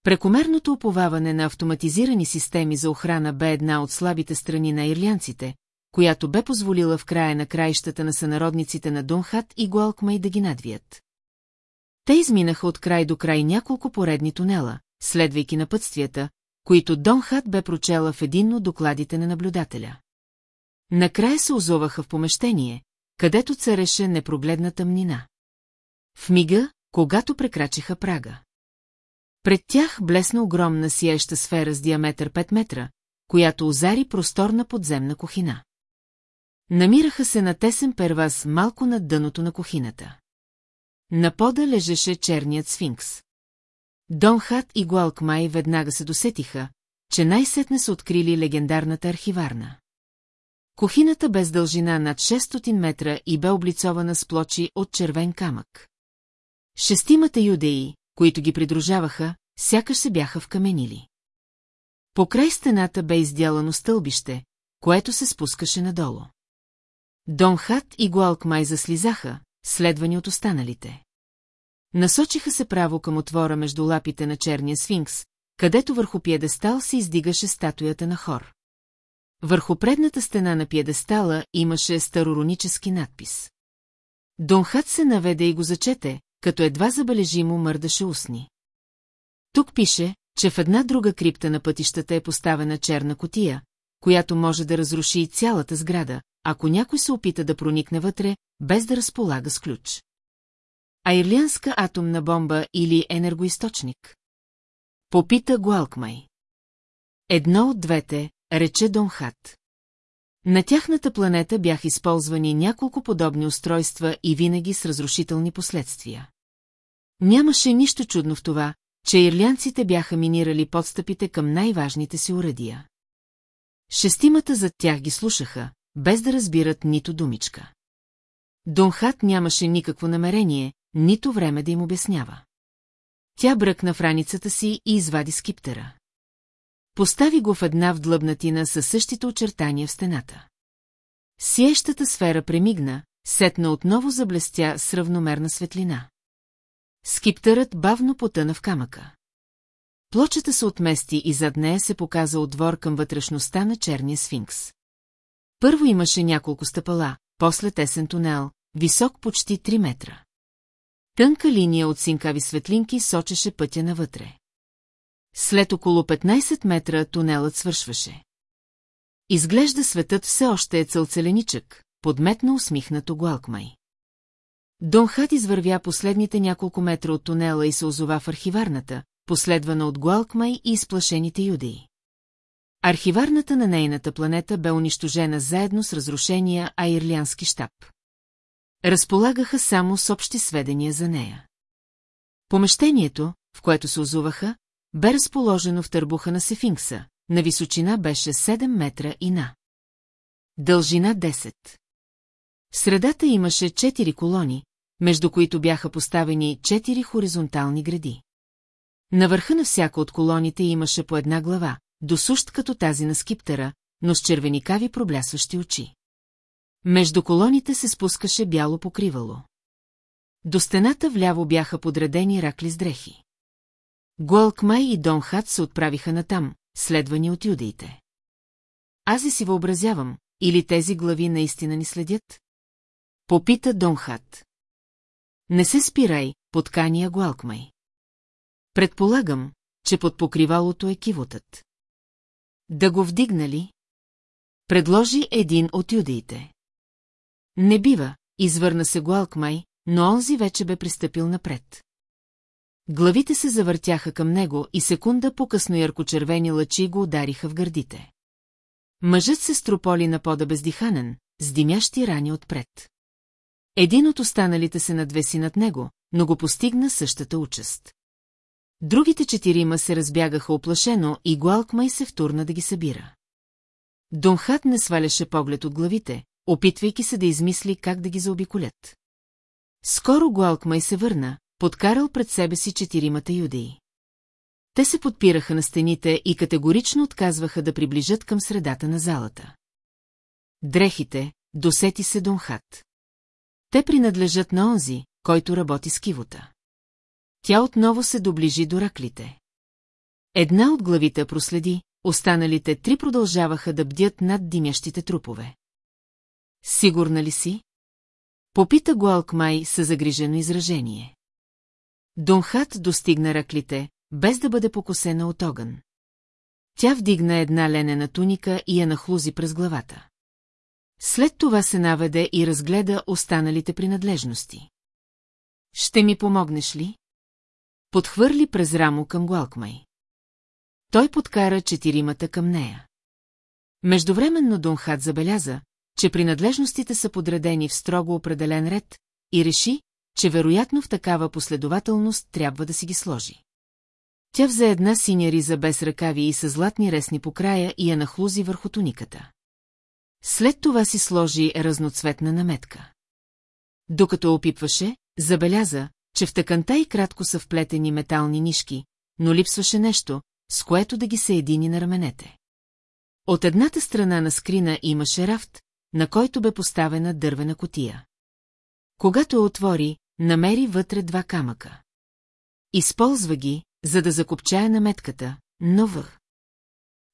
Прекомерното оповаване на автоматизирани системи за охрана бе една от слабите страни на ирлянците, която бе позволила в края на краищата на сънародниците на Дунхат и Гуалкмай да ги надвият. Те изминаха от край до край няколко поредни тунела, следвайки напътствията, които Донхат бе прочела в един от докладите на наблюдателя. Накрая се озоваха в помещение, където цареше непрогледна тъмнина. В мига, когато прекрачиха прага. Пред тях блесна огромна сияеща сфера с диаметър 5 метра, която озари просторна подземна кухина. Намираха се на тесен перваз малко над дъното на кухината. На пода лежеше черният сфинкс. Донхат и Гуалкмай веднага се досетиха, че най-сетне са открили легендарната архиварна. Кухината без дължина над 600 метра и бе облицована с плочи от червен камък. Шестимата юдеи, които ги придружаваха, сякаш се бяха вкаменили. По край стената бе издялано стълбище, което се спускаше надолу. Донхат и Гуалкмай заслизаха, следвани от останалите. Насочиха се право към отвора между лапите на черния сфинкс, където върху пиедестал се издигаше статуята на хор. Върху предната стена на пиедестала имаше староронически надпис. Донхат се наведе и го зачете, като едва забележимо мърдаше устни. Тук пише, че в една друга крипта на пътищата е поставена черна котия, която може да разруши цялата сграда, ако някой се опита да проникне вътре, без да разполага с ключ. А ирлианска атомна бомба или енергоисточник? Попита Гуалкмай. Едно от двете, рече Донхат. На тяхната планета бяха използвани няколко подобни устройства и винаги с разрушителни последствия. Нямаше нищо чудно в това, че ирлянците бяха минирали подстъпите към най-важните си уредия. Шестимата зад тях ги слушаха, без да разбират нито думичка. Донхат нямаше никакво намерение, нито време да им обяснява. Тя бръкна в раницата си и извади скиптера. Постави го в една вдлъбнатина със същите очертания в стената. Сиещата сфера премигна, сетна отново заблестя с равномерна светлина. Скиптерът бавно потъна в камъка. Плочата се отмести и зад нея се показа отвор към вътрешността на черния сфинкс. Първо имаше няколко стъпала, после тесен тунел, висок почти 3 метра. Тънка линия от синкави светлинки сочеше пътя навътре. След около 15 метра тунелът свършваше. Изглежда светът все още е цълцеленичък, подметна усмихнато Гуалкмай. Донхат извървя последните няколко метра от тунела и се озова в архиварната, последвана от Гуалкмай и изплашените юдеи. Архиварната на нейната планета бе унищожена заедно с разрушения Айрлянски щаб. Разполагаха само с общи сведения за нея. Помещението, в което се озуваха, бе разположено в търбуха на Сефинкса, на височина беше 7 метра и на. Дължина 10. В средата имаше 4 колони, между които бяха поставени 4 хоризонтални гради. На върха на всяка от колоните имаше по една глава, досущ като тази на скиптера, но с червеникави проблясващи очи. Между колоните се спускаше бяло покривало. До стената вляво бяха подредени ракли с дрехи. Гуалкмай и Донхат се отправиха натам, следвани от юдеите. Аз и си въобразявам, или тези глави наистина ни следят? Попита Донхат. Не се спирай, подкания Гуалкмай. Предполагам, че под покривалото е кивотът. Да го вдигнали? Предложи един от юдеите. Не бива, извърна се Гуалкмай, но онзи вече бе пристъпил напред. Главите се завъртяха към него и секунда по-късно яркочервени лъчи го удариха в гърдите. Мъжът се строполи на пода бездиханен, с димящи рани отпред. Един от останалите се надвеси над него, но го постигна същата участ. Другите четирима се разбягаха оплашено и Гуалкмай се втурна да ги събира. Донхат не сваляше поглед от главите, опитвайки се да измисли как да ги заобиколят. Скоро Гуалкмай се върна, подкарал пред себе си четиримата юдеи. Те се подпираха на стените и категорично отказваха да приближат към средата на залата. Дрехите, досети се Донхат. Те принадлежат на онзи, който работи с кивота. Тя отново се доближи до раклите. Една от главите проследи, останалите три продължаваха да бдят над димящите трупове. Сигурна ли си? Попита го Алкмай със загрижено изражение. Донхат достигна раклите, без да бъде покосена от огън. Тя вдигна една ленена туника и я нахлузи през главата. След това се наведе и разгледа останалите принадлежности. Ще ми помогнеш ли? Подхвърли през рамо към Гуалкмай. Той подкара четиримата към нея. Междувременно Донхат забеляза, че принадлежностите са подредени в строго определен ред и реши, че вероятно в такава последователност трябва да си ги сложи. Тя взе една синя риза без ръкави и с златни ресни по края и я нахлузи върху туниката. След това си сложи разноцветна наметка. Докато опипваше, забеляза, че в тъканта и кратко са вплетени метални нишки, но липсваше нещо, с което да ги съедини на раменете. От едната страна на скрина имаше рафт, на който бе поставена дървена котия. Когато отвори, намери вътре два камъка. Използва ги, за да закопчая наметката, но въх.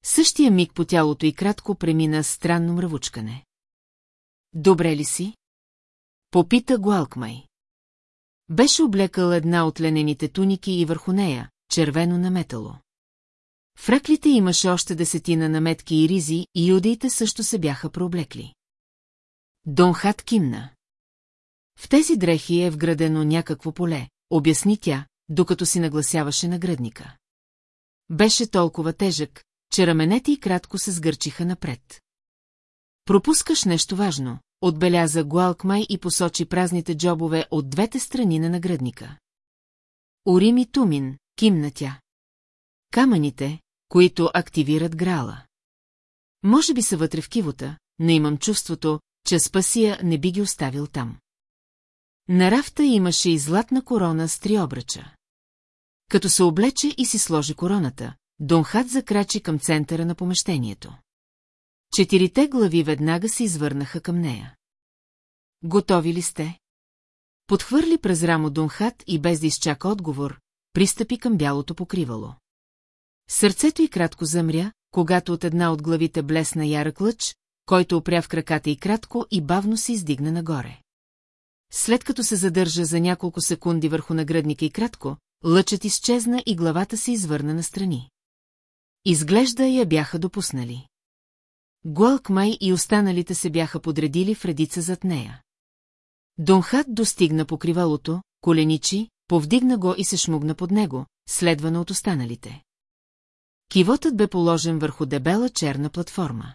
Същия миг по тялото и кратко премина странно мръвучкане. Добре ли си? Попита Гуалкмай. Беше облекал една от ленените туники и върху нея, червено наметало. В раклите имаше още десетина наметки и ризи, и юдеите също се бяха прооблекли. Донхат кимна. В тези дрехи е вградено някакво поле, обясни тя, докато си нагласяваше на гръдника. Беше толкова тежък, че раменете и кратко се сгърчиха напред. Пропускаш нещо важно, отбеляза Гуалкмай и посочи празните джобове от двете страни на нагръдника. Урим и Тумин, кимна тя. Камъните, които активират грала. Може би са вътре в кивота, но имам чувството, че Спасия не би ги оставил там. На рафта имаше и златна корона с три обръча. Като се облече и си сложи короната, Донхат закрачи към центъра на помещението. Четирите глави веднага се извърнаха към нея. Готови ли сте? Подхвърли през рамо Донхат и без да изчака отговор, пристъпи към бялото покривало. Сърцето й кратко замря, когато от една от главите блесна ярък лъч, който опря в краката и кратко и бавно се издигна нагоре. След като се задържа за няколко секунди върху нагръдника и кратко, лъчът изчезна и главата се извърна настрани. Изглежда я бяха допуснали. Гуалкмай и останалите се бяха подредили в редица зад нея. Донхат достигна покривалото, коленичи, повдигна го и се шмугна под него, следвана от останалите. Кивотът бе положен върху дебела черна платформа.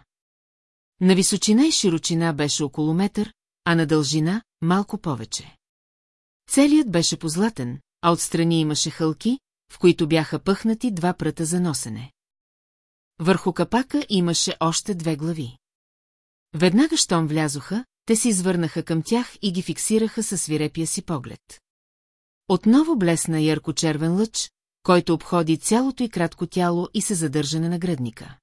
На височина и широчина беше около метър, а на дължина – малко повече. Целият беше позлатен, а отстрани имаше хълки, в които бяха пъхнати два пръта за носене. Върху капака имаше още две глави. Веднага, щом влязоха, те се извърнаха към тях и ги фиксираха със свирепия си поглед. Отново блесна ярко-червен лъч, който обходи цялото и кратко тяло и се задържа на нагръдника.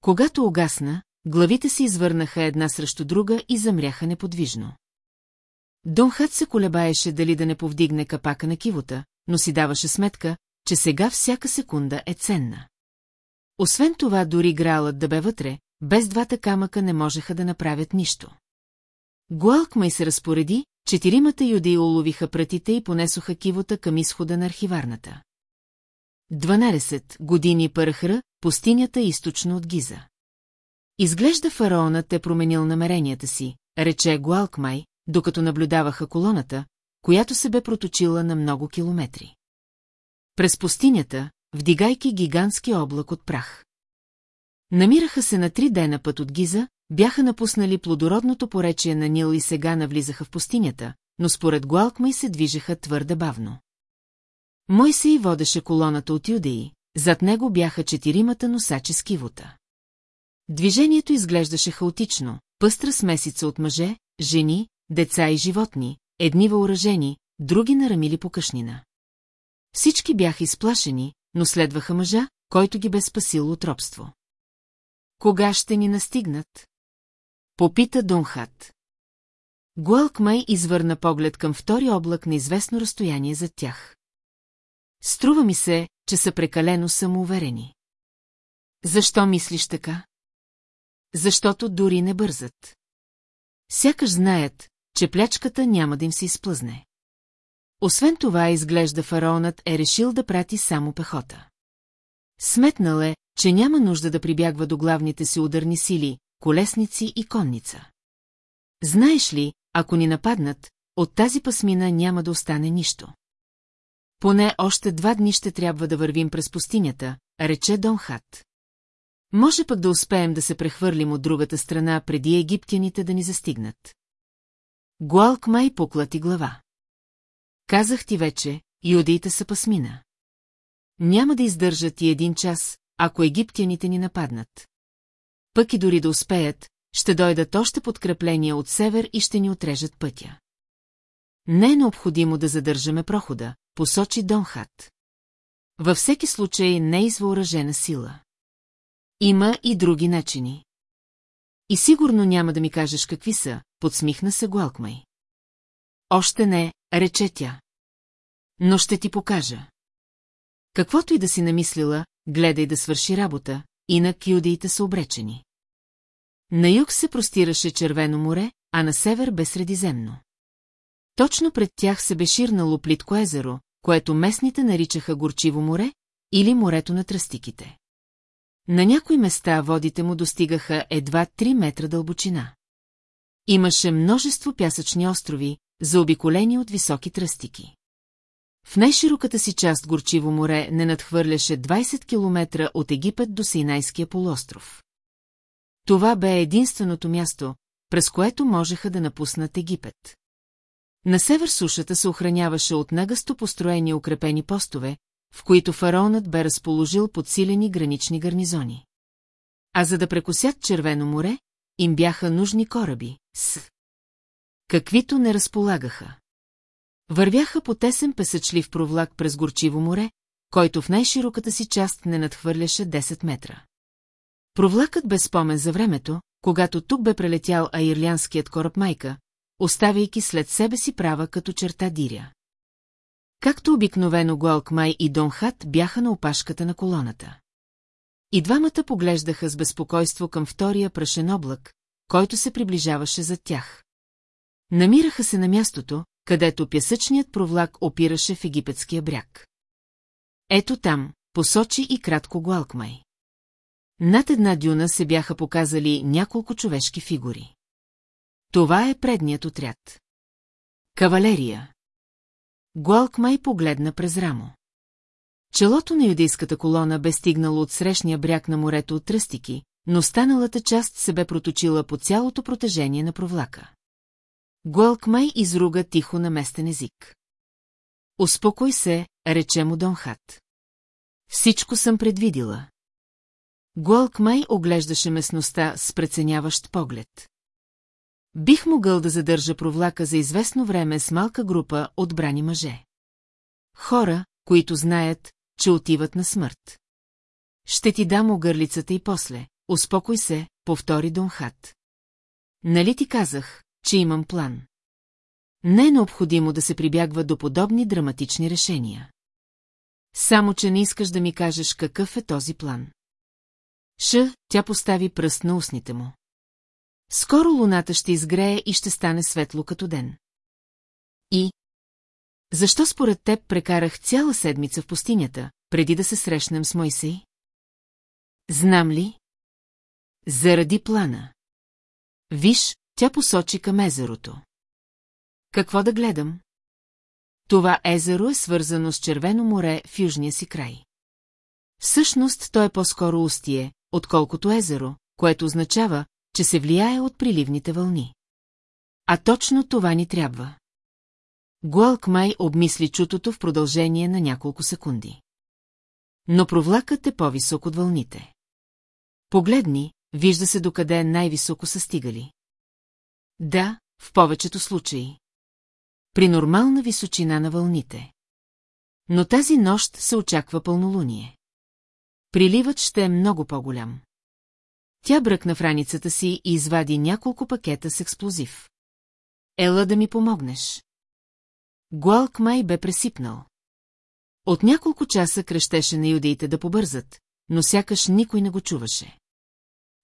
Когато огасна, главите се извърнаха една срещу друга и замряха неподвижно. Донхат се колебаеше дали да не повдигне капака на кивота, но си даваше сметка, че сега всяка секунда е ценна. Освен това, дори гралът да бе вътре, без двата камъка не можеха да направят нищо. Гуалкмай се разпореди, четиримата юдеи уловиха пратите и понесоха кивота към изхода на архиварната. 12 години пърхра, пустинята източно от Гиза. Изглежда фараонът е променил намеренията си, рече Гуалкмай, докато наблюдаваха колоната, която се бе проточила на много километри. През пустинята, вдигайки гигантски облак от прах. Намираха се на три дена път от Гиза, бяха напуснали плодородното поречие на Нил и сега навлизаха в пустинята, но според Гуалкмай се движеха твърде бавно. Мой се и водеше колоната от юдеи, зад него бяха четиримата носачи с кивота. Движението изглеждаше хаотично, пъстра смесица от мъже, жени, деца и животни, едни въоръжени, други нарамили по къшнина. Всички бяха изплашени, но следваха мъжа, който ги бе спасил от робство. Кога ще ни настигнат? Попита Донхат. Гуалкмай извърна поглед към втори облак на известно разстояние зад тях. Струва ми се, че са прекалено самоуверени. Защо мислиш така? Защото дори не бързат. Сякаш знаят, че плячката няма да им се изплъзне. Освен това, изглежда фараонът е решил да прати само пехота. Сметнал е, че няма нужда да прибягва до главните си ударни сили, колесници и конница. Знаеш ли, ако ни нападнат, от тази пасмина няма да остане нищо. Поне още два дни ще трябва да вървим през пустинята, рече Донхат. Може пък да успеем да се прехвърлим от другата страна преди египтяните да ни застигнат. Гуалк май поклати глава. Казах ти вече, юдеите са пасмина. Няма да издържат и един час, ако египтяните ни нападнат. Пък и дори да успеят, ще дойдат още подкрепления от север и ще ни отрежат пътя. Не е необходимо да задържаме прохода, посочи Донхат. Във всеки случай не е извъоръжена сила. Има и други начини. И сигурно няма да ми кажеш какви са, подсмихна се Гуалкмай. Още не, рече тя. Но ще ти покажа. Каквото и да си намислила, гледай да свърши работа, инак юдеите са обречени. На юг се простираше Червено море, а на север бе Средиземно. Точно пред тях се бе ширнало плитко езеро, което местните наричаха Горчиво море или морето на тръстиките. На някои места водите му достигаха едва 3 метра дълбочина. Имаше множество пясъчни острови, заобиколени от високи тръстики. В най-широката си част Горчиво море не надхвърляше 20 км от Египет до Сейнайския полуостров. Това бе единственото място, през което можеха да напуснат Египет. На север сушата се охраняваше от нагъсто построени укрепени постове, в които фараонът бе разположил подсилени гранични гарнизони. А за да прекусят Червено море, им бяха нужни кораби, с каквито не разполагаха. Вървяха по тесен песъчлив провлак през горчиво море, който в най-широката си част не надхвърляше 10 метра. Провлакът бе спомен за времето, когато тук бе прелетял аирлянският кораб Майка, оставяйки след себе си права като черта диря. Както обикновено Гуалкмай и Донхат бяха на опашката на колоната. И двамата поглеждаха с безпокойство към втория прашен облак, който се приближаваше зад тях. Намираха се на мястото, където пясъчният провлак опираше в египетския бряг. Ето там, посочи и кратко Гуалкмай. Над една дюна се бяха показали няколко човешки фигури. Това е предният отряд. Кавалерия. Гуалкмай погледна през рамо. Челото на юдейската колона бе стигнало от срещния бряг на морето от тръстики, но станалата част се бе проточила по цялото протежение на провлака. Гуалкмай изруга тихо на местен език. Успокой се, рече му Донхат. Всичко съм предвидила. Гуалкмай оглеждаше местността с преценяващ поглед. Бих могъл да задържа провлака за известно време с малка група отбрани мъже. Хора, които знаят, че отиват на смърт. Ще ти дам огърлицата и после. Успокой се, повтори Донхат. Нали ти казах, че имам план? Не е необходимо да се прибягва до подобни драматични решения. Само, че не искаш да ми кажеш какъв е този план. Ш, тя постави пръст на устните му. Скоро луната ще изгрее и ще стане светло като ден. И? Защо според теб прекарах цяла седмица в пустинята, преди да се срещнем с Мойсей? Знам ли? Заради плана. Виж, тя посочи към езерото. Какво да гледам? Това езеро е свързано с Червено море в южния си край. Всъщност то е по-скоро устие, отколкото езеро, което означава, че се влияе от приливните вълни. А точно това ни трябва. Гуалкмай обмисли чутото в продължение на няколко секунди. Но провлакът е по-висок от вълните. Погледни, вижда се докъде най-високо са стигали. Да, в повечето случаи. При нормална височина на вълните. Но тази нощ се очаква пълнолуние. Приливът ще е много по-голям. Тя бръкна в раницата си и извади няколко пакета с експлозив. Ела да ми помогнеш. Гуалк май бе пресипнал. От няколко часа крещеше на юдеите да побързат, но сякаш никой не го чуваше.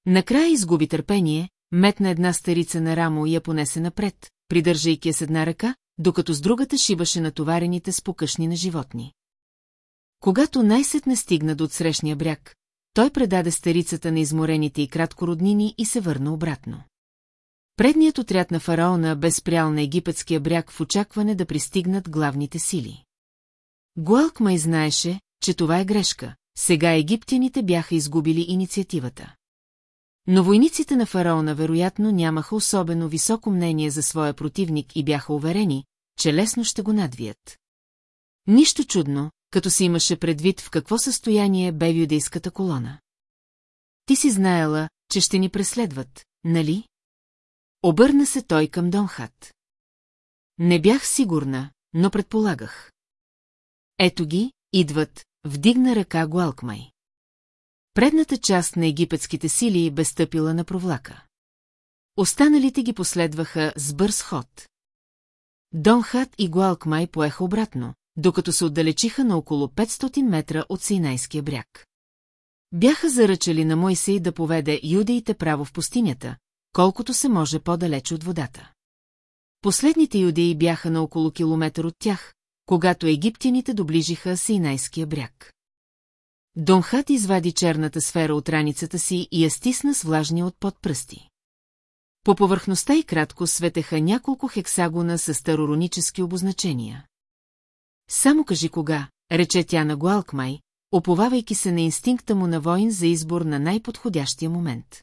Накрая изгуби търпение, метна една старица на рамо и я понесе напред, придържайки я с една ръка, докато с другата шибаше натоварените с покъшни на животни. Когато най-сетне стигна до отсрещния бряг, той предаде старицата на изморените и краткороднини и се върна обратно. Предният отряд на фараона бе спрял на египетския бряг в очакване да пристигнат главните сили. Гуалкмай знаеше, че това е грешка, сега египтяните бяха изгубили инициативата. Но войниците на фараона вероятно нямаха особено високо мнение за своя противник и бяха уверени, че лесно ще го надвият. Нищо чудно, като си имаше предвид в какво състояние бе юдейската колона. Ти си знаела, че ще ни преследват, нали? Обърна се той към Донхат. Не бях сигурна, но предполагах. Ето ги, идват, вдигна ръка Гуалкмай. Предната част на египетските сили бе стъпила на провлака. Останалите ги последваха с бърз ход. Донхат и Гуалкмай поеха обратно, докато се отдалечиха на около 500 метра от Сейнайския бряг. Бяха заръчали на Мойсей да поведе юдеите право в пустинята, колкото се може по-далеч от водата. Последните юдеи бяха на около километър от тях, когато египтяните доближиха Сейнайския бряг. Донхат извади черната сфера от раницата си и я стисна с влажния от подпръсти. По повърхността и кратко светеха няколко хексагона с староронически обозначения. Само кажи кога, рече тя на Гуалкмай, оповавайки се на инстинкта му на воин за избор на най-подходящия момент.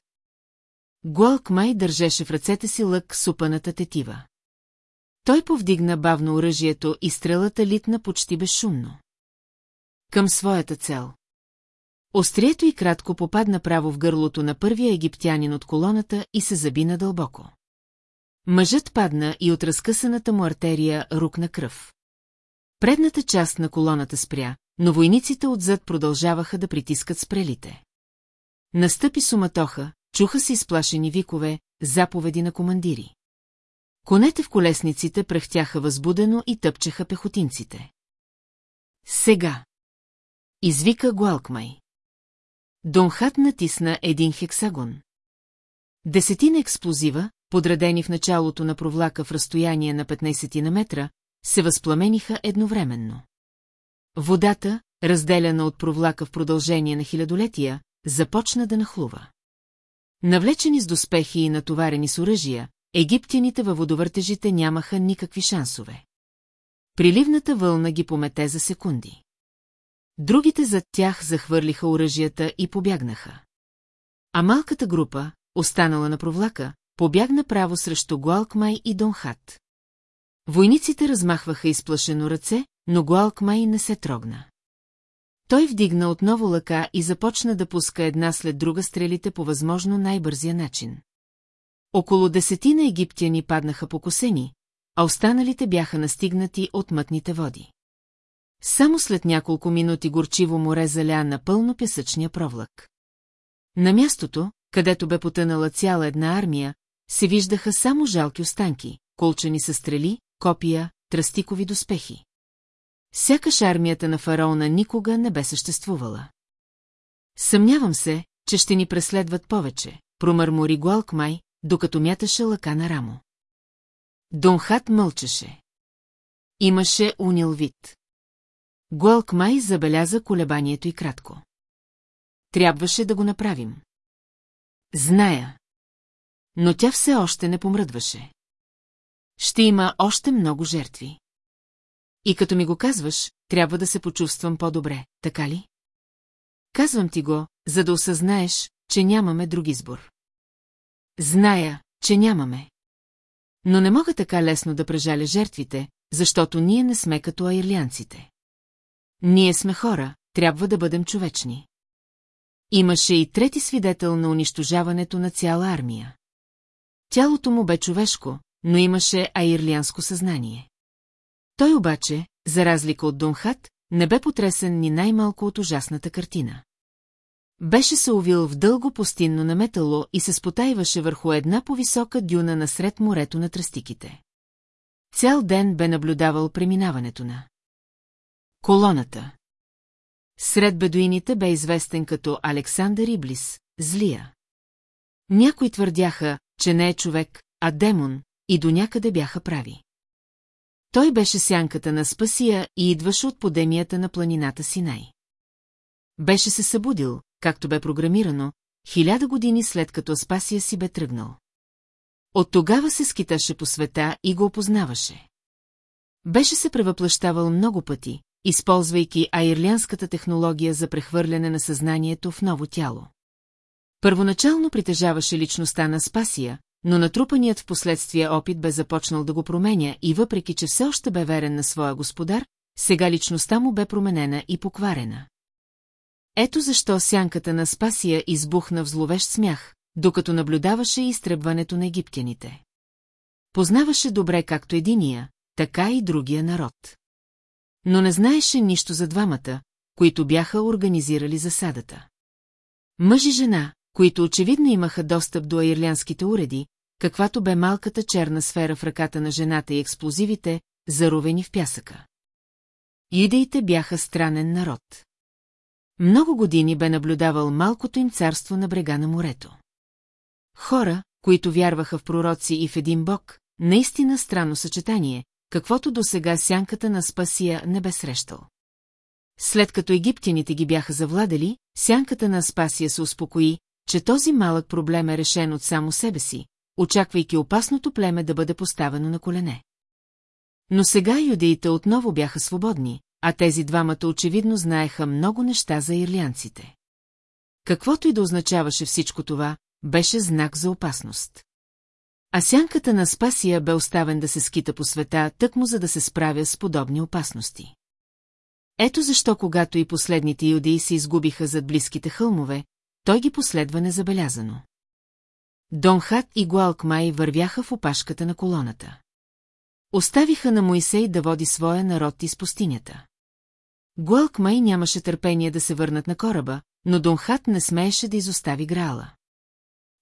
Гуалкмай държеше в ръцете си лък супаната тетива. Той повдигна бавно оръжието и стрелата литна почти безшумно. Към своята цел. Острието и кратко попадна право в гърлото на първия египтянин от колоната и се заби надълбоко. Мъжът падна и от разкъсаната му артерия рукна кръв. Предната част на колоната спря, но войниците отзад продължаваха да притискат спрелите. Настъпи суматоха, чуха се изплашени викове, заповеди на командири. Конете в колесниците пръхтяха възбудено и тъпчеха пехотинците. Сега. Извика Гуалкмай. Донхат натисна един хексагон. Десетина експлозива, подредени в началото на провлака в разстояние на 15 на метра, се възпламениха едновременно. Водата, разделяна от провлака в продължение на хилядолетия, започна да нахлува. Навлечени с доспехи и натоварени с оръжия, египтяните във водовъртежите нямаха никакви шансове. Приливната вълна ги помете за секунди. Другите зад тях захвърлиха оръжията и побягнаха. А малката група, останала на провлака, побягна право срещу Гуалкмай и Донхат. Войниците размахваха изплашено ръце, но Гуалкмай не се трогна. Той вдигна отново лъка и започна да пуска една след друга стрелите по възможно най-бързия начин. Около десетина египтяни паднаха покосени, а останалите бяха настигнати от мътните води. Само след няколко минути горчиво море заля напълно пясъчния провлак. На мястото, където бе потънала цяла една армия, се виждаха само жалки останки, колчени с стрели, копия, тръстикови доспехи. Сякаш армията на фараона никога не бе съществувала. Съмнявам се, че ще ни преследват повече, промърмори Гуалкмай, докато мяташе лъка на рамо. Донхат мълчеше. Имаше унил вид. Гуалкмай забеляза колебанието и кратко. Трябваше да го направим. Зная. Но тя все още не помръдваше. Ще има още много жертви. И като ми го казваш, трябва да се почувствам по-добре, така ли? Казвам ти го, за да осъзнаеш, че нямаме друг избор. Зная, че нямаме. Но не мога така лесно да прежаля жертвите, защото ние не сме като аирлянците. Ние сме хора, трябва да бъдем човечни. Имаше и трети свидетел на унищожаването на цяла армия. Тялото му бе човешко, но имаше аирлянско съзнание. Той обаче, за разлика от Донхат, не бе потресен ни най-малко от ужасната картина. Беше се увил в дълго пустинно наметало и се спотайваше върху една повисока дюна насред морето на тръстиките. Цял ден бе наблюдавал преминаването на колоната. Сред бедуините бе известен като Александър Иблис, злия. Някои твърдяха, че не е човек, а демон, и до някъде бяха прави. Той беше сянката на Спасия и идваше от подемията на планината Синай. Беше се събудил, както бе програмирано, хиляда години след като Аспасия си бе тръгнал. От тогава се скиташе по света и го опознаваше. Беше се превъплащавал много пъти, използвайки аирлянската технология за прехвърляне на съзнанието в ново тяло. Първоначално притежаваше личността на Спасия, но натрупаният в последствие опит бе започнал да го променя и въпреки, че все още бе верен на своя господар, сега личността му бе променена и покварена. Ето защо сянката на Спасия избухна в зловещ смях, докато наблюдаваше изтребването на египтяните. Познаваше добре както единия, така и другия народ. Но не знаеше нищо за двамата, които бяха организирали засадата. Мъж и жена, които очевидно имаха достъп до ирлянските уреди, каквато бе малката черна сфера в ръката на жената и експлозивите, заровени в пясъка. Юдеите бяха странен народ. Много години бе наблюдавал малкото им царство на брега на морето. Хора, които вярваха в пророци и в един бог, наистина странно съчетание, каквото до сега сянката на Спасия не бе срещал. След като египтяните ги бяха завладели, сянката на Спасия се успокои, че този малък проблем е решен от само себе си, очаквайки опасното племе да бъде поставено на колене. Но сега юдеите отново бяха свободни, а тези двамата очевидно знаеха много неща за ирлянците. Каквото и да означаваше всичко това, беше знак за опасност. А сянката на Спасия бе оставен да се скита по света, тъкмо за да се справя с подобни опасности. Ето защо когато и последните юдеи се изгубиха зад близките хълмове, той ги последва незабелязано. Донхат и Гуалкмай вървяха в опашката на колоната. Оставиха на Моисей да води своя народ из пустинята. Гуалкмай нямаше търпение да се върнат на кораба, но Донхат не смееше да изостави Граала.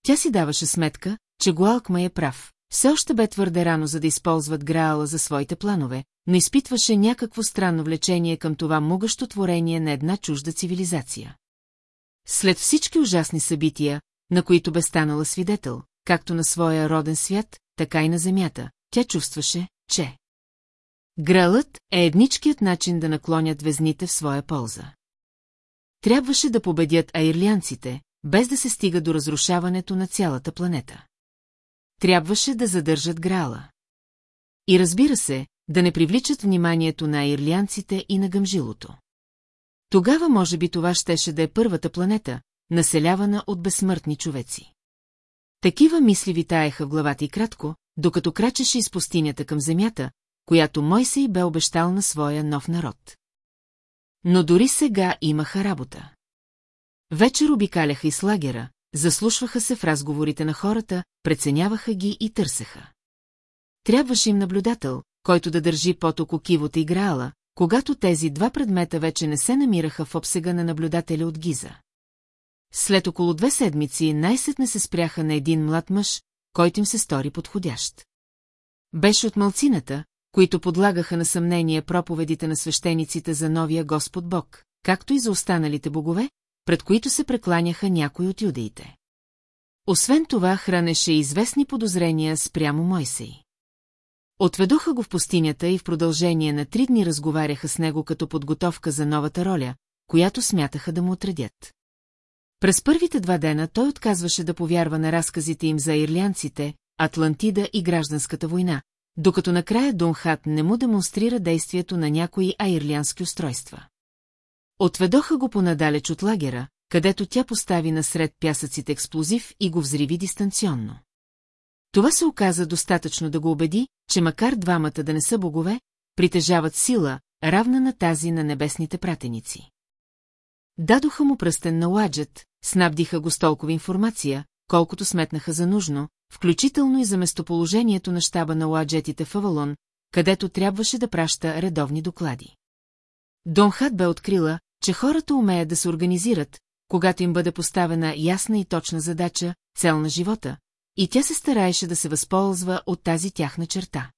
Тя си даваше сметка, че Гуалкмай е прав. Все още бе твърде рано, за да използват Граала за своите планове, но изпитваше някакво странно влечение към това могъщо творение на една чужда цивилизация. След всички ужасни събития, на които бе станала свидетел, както на своя роден свят, така и на земята, тя чувстваше, че... Гралът е едничкият начин да наклонят везните в своя полза. Трябваше да победят аирлянците, без да се стига до разрушаването на цялата планета. Трябваше да задържат Грала. И разбира се, да не привличат вниманието на аирлянците и на гъмжилото. Тогава може би това щеше да е първата планета, населявана от безсмъртни човеци. Такива мисли витаеха в главата и кратко, докато крачеше из пустинята към земята, която Мойсей бе обещал на своя нов народ. Но дори сега имаха работа. Вечер обикаляха из лагера, заслушваха се в разговорите на хората, преценяваха ги и търсеха. Трябваше им наблюдател, който да държи под око кивота и граала, когато тези два предмета вече не се намираха в обсега на наблюдателя от Гиза. След около две седмици най-сетне се спряха на един млад мъж, който им се стори подходящ. Беше от малцината, които подлагаха на съмнение проповедите на свещениците за новия Господ Бог, както и за останалите богове, пред които се прекланяха някои от юдеите. Освен това хранеше известни подозрения спрямо Мойсей. Отведоха го в пустинята и в продължение на три дни разговаряха с него като подготовка за новата роля, която смятаха да му отредят. През първите два дена той отказваше да повярва на разказите им за ирлянците, Атлантида и гражданската война, докато накрая Донхат не му демонстрира действието на някои аирлянски устройства. Отведоха го понадалеч от лагера, където тя постави насред пясъците експлозив и го взриви дистанционно. Това се оказа достатъчно да го убеди, че макар двамата да не са богове, притежават сила, равна на тази на небесните пратеници. Дадоха му пръстен на ладжет, снабдиха го с толкова информация, колкото сметнаха за нужно, включително и за местоположението на щаба на ладжетите в Авалон, където трябваше да праща редовни доклади. Донхат бе открила, че хората умеят да се организират, когато им бъде поставена ясна и точна задача, цел на живота, и тя се стараеше да се възползва от тази тяхна черта.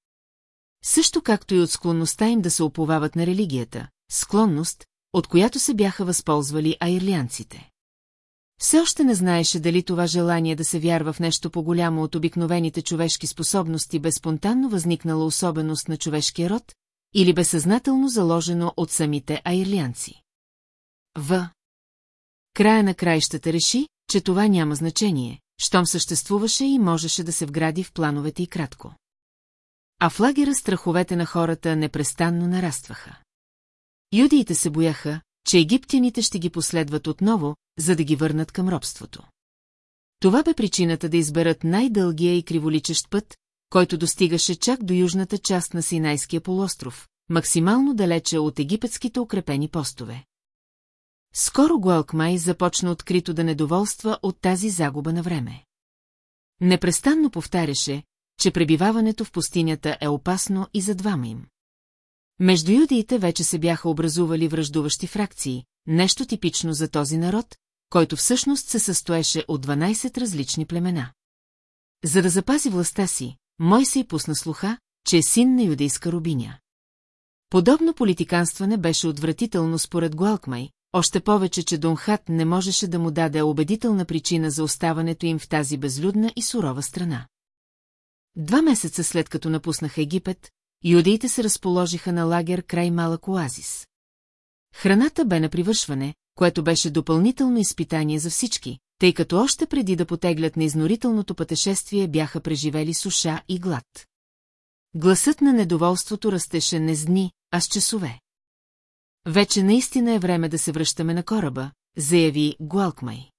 Също както и от склонността им да се оповават на религията, склонност, от която се бяха възползвали аирлянците. Все още не знаеше дали това желание да се вярва в нещо по-голямо от обикновените човешки способности бе спонтанно възникнала особеност на човешкия род или бе съзнателно заложено от самите аирлянци. В. Края на краищата реши, че това няма значение, щом съществуваше и можеше да се вгради в плановете и кратко. А в лагера страховете на хората непрестанно нарастваха. Юдиите се бояха, че египтяните ще ги последват отново, за да ги върнат към робството. Това бе причината да изберат най-дългия и криволичещ път, който достигаше чак до южната част на Синайския полуостров, максимално далече от египетските укрепени постове. Скоро Гуалкмай започна открито да недоволства от тази загуба на време. Непрестанно повтаряше, че пребиваването в пустинята е опасно и за двама им. Между юдиите вече се бяха образували връждуващи фракции, нещо типично за този народ, който всъщност се състоеше от 12 различни племена. За да запази властта си, мой се и пусна слуха, че е син на юдейска рубиня. Подобно политиканстване беше отвратително според Гуалкмай, още повече, че Донхат не можеше да му даде убедителна причина за оставането им в тази безлюдна и сурова страна. Два месеца след като напуснаха Египет, юдеите се разположиха на лагер край малък оазис. Храната бе на привършване, което беше допълнително изпитание за всички, тъй като още преди да потеглят на изнорителното пътешествие бяха преживели суша и глад. Гласът на недоволството растеше не с дни, а с часове. Вече наистина е време да се връщаме на кораба, заяви Гуалкмай.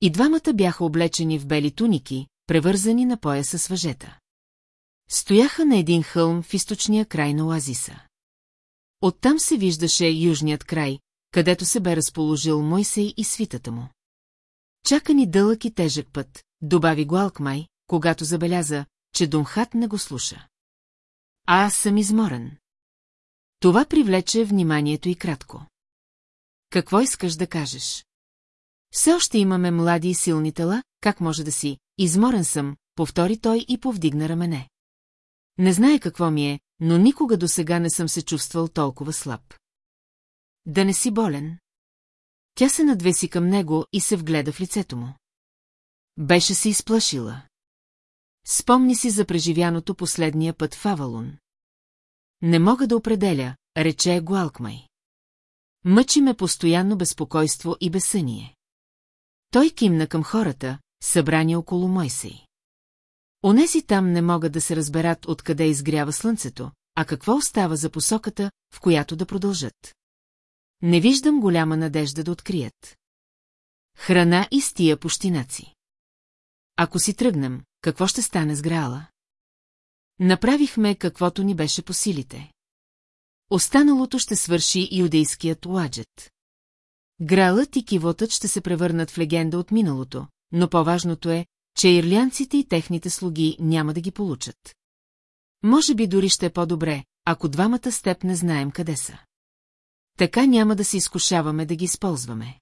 И двамата бяха облечени в бели туники, превързани на пояса с въжета. Стояха на един хълм в източния край на оазиса. Оттам се виждаше южният край, където се бе разположил Мойсей и свитата му. Чака ни дълъг и тежък път, добави го когато забеляза, че Донхат не го слуша. А аз съм изморен. Това привлече вниманието и кратко. Какво искаш да кажеш? Все още имаме млади и силни тела, как може да си? Изморен съм, повтори той и повдигна рамене. Не знае какво ми е, но никога до сега не съм се чувствал толкова слаб. Да не си болен. Тя се надвеси към него и се вгледа в лицето му. Беше се изплашила. Спомни си за преживяното последния път в Авалун. Не мога да определя, рече Гуалкмай. Мъчи ме постоянно безпокойство и безсъние. Той кимна към хората, събрани около Мойсей. Онези там не могат да се разберат откъде изгрява слънцето, а какво остава за посоката, в която да продължат. Не виждам голяма надежда да открият. Храна и стия пущинаци. Ако си тръгнем, какво ще стане с Граала? Направихме каквото ни беше по силите. Останалото ще свърши юдейският уаджет. Гралът и кивотът ще се превърнат в легенда от миналото, но по-важното е, че ирлянците и техните слуги няма да ги получат. Може би дори ще е по-добре, ако двамата с теб не знаем къде са. Така няма да се изкушаваме да ги използваме.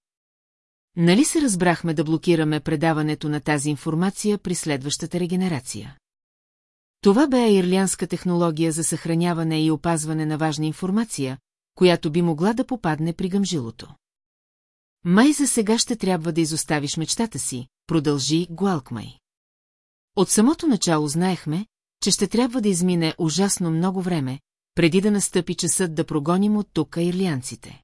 Нали се разбрахме да блокираме предаването на тази информация при следващата регенерация? Това бе ирлянска технология за съхраняване и опазване на важна информация, която би могла да попадне при гъмжилото. Май за сега ще трябва да изоставиш мечтата си, продължи Гуалкмай. От самото начало знаехме, че ще трябва да измине ужасно много време, преди да настъпи часът да прогоним от тук ирлианците.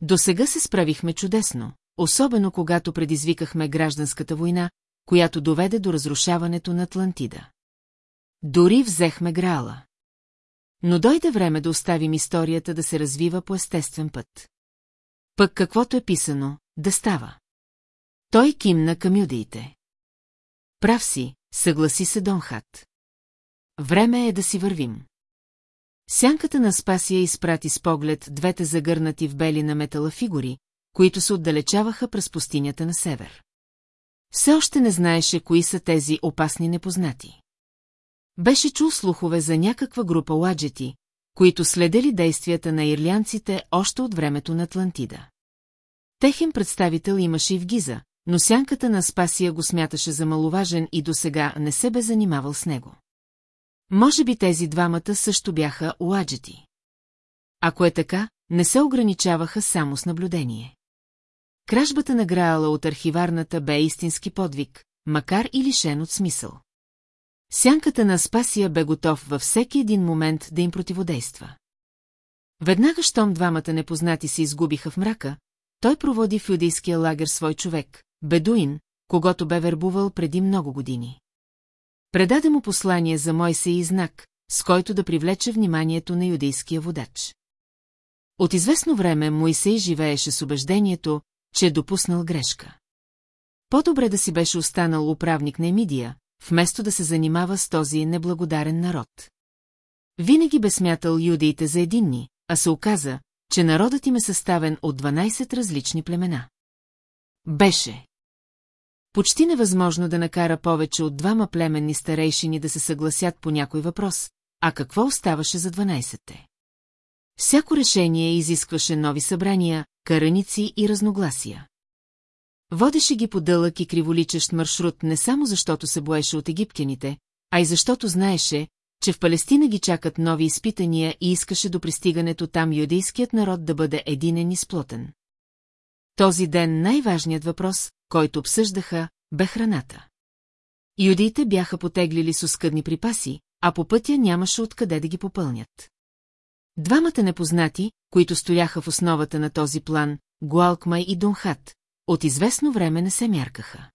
До сега се справихме чудесно, особено когато предизвикахме гражданската война, която доведе до разрушаването на Атлантида. Дори взехме Граала. Но дойде време да оставим историята да се развива по естествен път. Пък каквото е писано, да става. Той кимна към юдеите. Прав си, съгласи се Донхат. Време е да си вървим. Сянката на Спасия изпрати с поглед двете загърнати в бели на метала фигури, които се отдалечаваха през пустинята на север. Все още не знаеше кои са тези опасни непознати. Беше чул слухове за някаква група ладжети, които следели действията на ирлянците още от времето на Атлантида. Техен представител имаше и в Гиза, но сянката на Спасия го смяташе за маловажен и досега не се бе занимавал с него. Може би тези двамата също бяха уаджети. Ако е така, не се ограничаваха само с наблюдение. Кражбата на Граала от архиварната бе истински подвиг, макар и лишен от смисъл. Сянката на Спасия бе готов във всеки един момент да им противодейства. Веднага, щом двамата непознати се изгубиха в мрака, той проводи в юдейския лагер свой човек, бедуин, когато бе вербувал преди много години. Предаде му послание за Мойсей и знак, с който да привлече вниманието на юдейския водач. От известно време Моисей живееше с убеждението, че е допуснал грешка. По-добре да си беше останал управник на Емидия, вместо да се занимава с този неблагодарен народ. Винаги бе смятал юдеите за единни, а се оказа, че народът им е съставен от 12 различни племена. Беше. Почти невъзможно да накара повече от двама племенни старейшини да се съгласят по някой въпрос, а какво оставаше за 12-те? Всяко решение изискваше нови събрания, караници и разногласия. Водеше ги по дълъг и криволичещ маршрут не само защото се боеше от египтяните, а и защото знаеше, че в Палестина ги чакат нови изпитания и искаше до пристигането там юдейският народ да бъде единен и сплотен. Този ден най-важният въпрос, който обсъждаха, бе храната. Юдиите бяха потеглили с оскъдни припаси, а по пътя нямаше откъде да ги попълнят. Двамата непознати, които стояха в основата на този план, Гуалкмай и Донхат, от известно време не се мяркаха.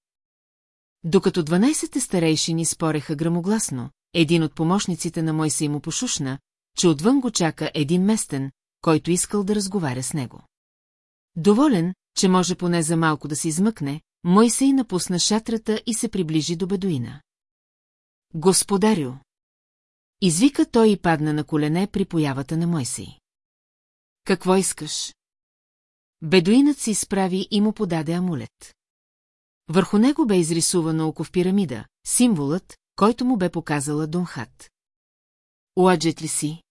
Докато 12 старейшини спореха грамогласно, един от помощниците на Мойсей му пошушна, че отвън го чака един местен, който искал да разговаря с него. Доволен, че може поне за малко да се измъкне, Мойсей напусна шатрата и се приближи до бедуина. Господарю! Извика той и падна на колене при появата на Мойсей. Какво искаш? Бедуинът се изправи и му подаде амулет. Върху него бе изрисувано око в пирамида, символът, който му бе показала Донхат. Уаджет ли си?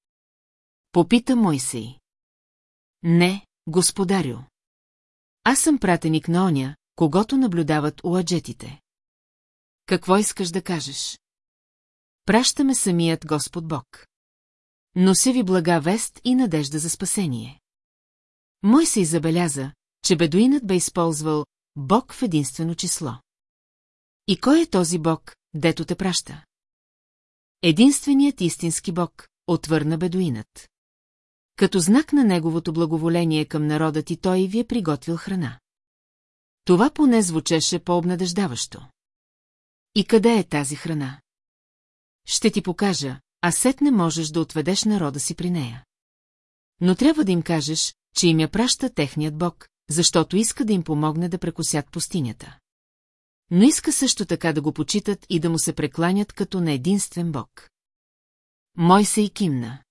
Попита Мойсей. Не, господарю. Аз съм пратеник на оня, когато наблюдават уаджетите. Какво искаш да кажеш? Пращаме самият Господ Бог. Но се ви блага вест и надежда за спасение. Мой се забеляза, че бедуинът бе използвал Бог в единствено число. И кой е този Бог, дето те праща? Единственият истински Бог, отвърна бедуинът. Като знак на неговото благоволение към народа ти той ви е приготвил храна. Това поне звучеше по-обнадеждаващо. И къде е тази храна? Ще ти покажа, а сет не можеш да отведеш народа си при нея. Но трябва да им кажеш, че им я праща техният бог, защото иска да им помогне да прекусят пустинята. Но иска също така да го почитат и да му се прекланят като на единствен бог. Мой се и кимна.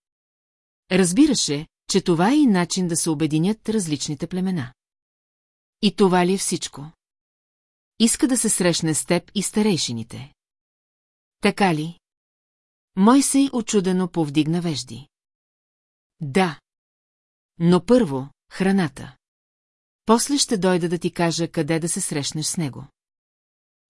Разбираше, че това е и начин да се обединят различните племена. И това ли е всичко? Иска да се срещне с теб и старейшините. Така ли? Мойсей очудено повдигна вежди. Да. Но първо, храната. После ще дойда да ти кажа къде да се срещнеш с него.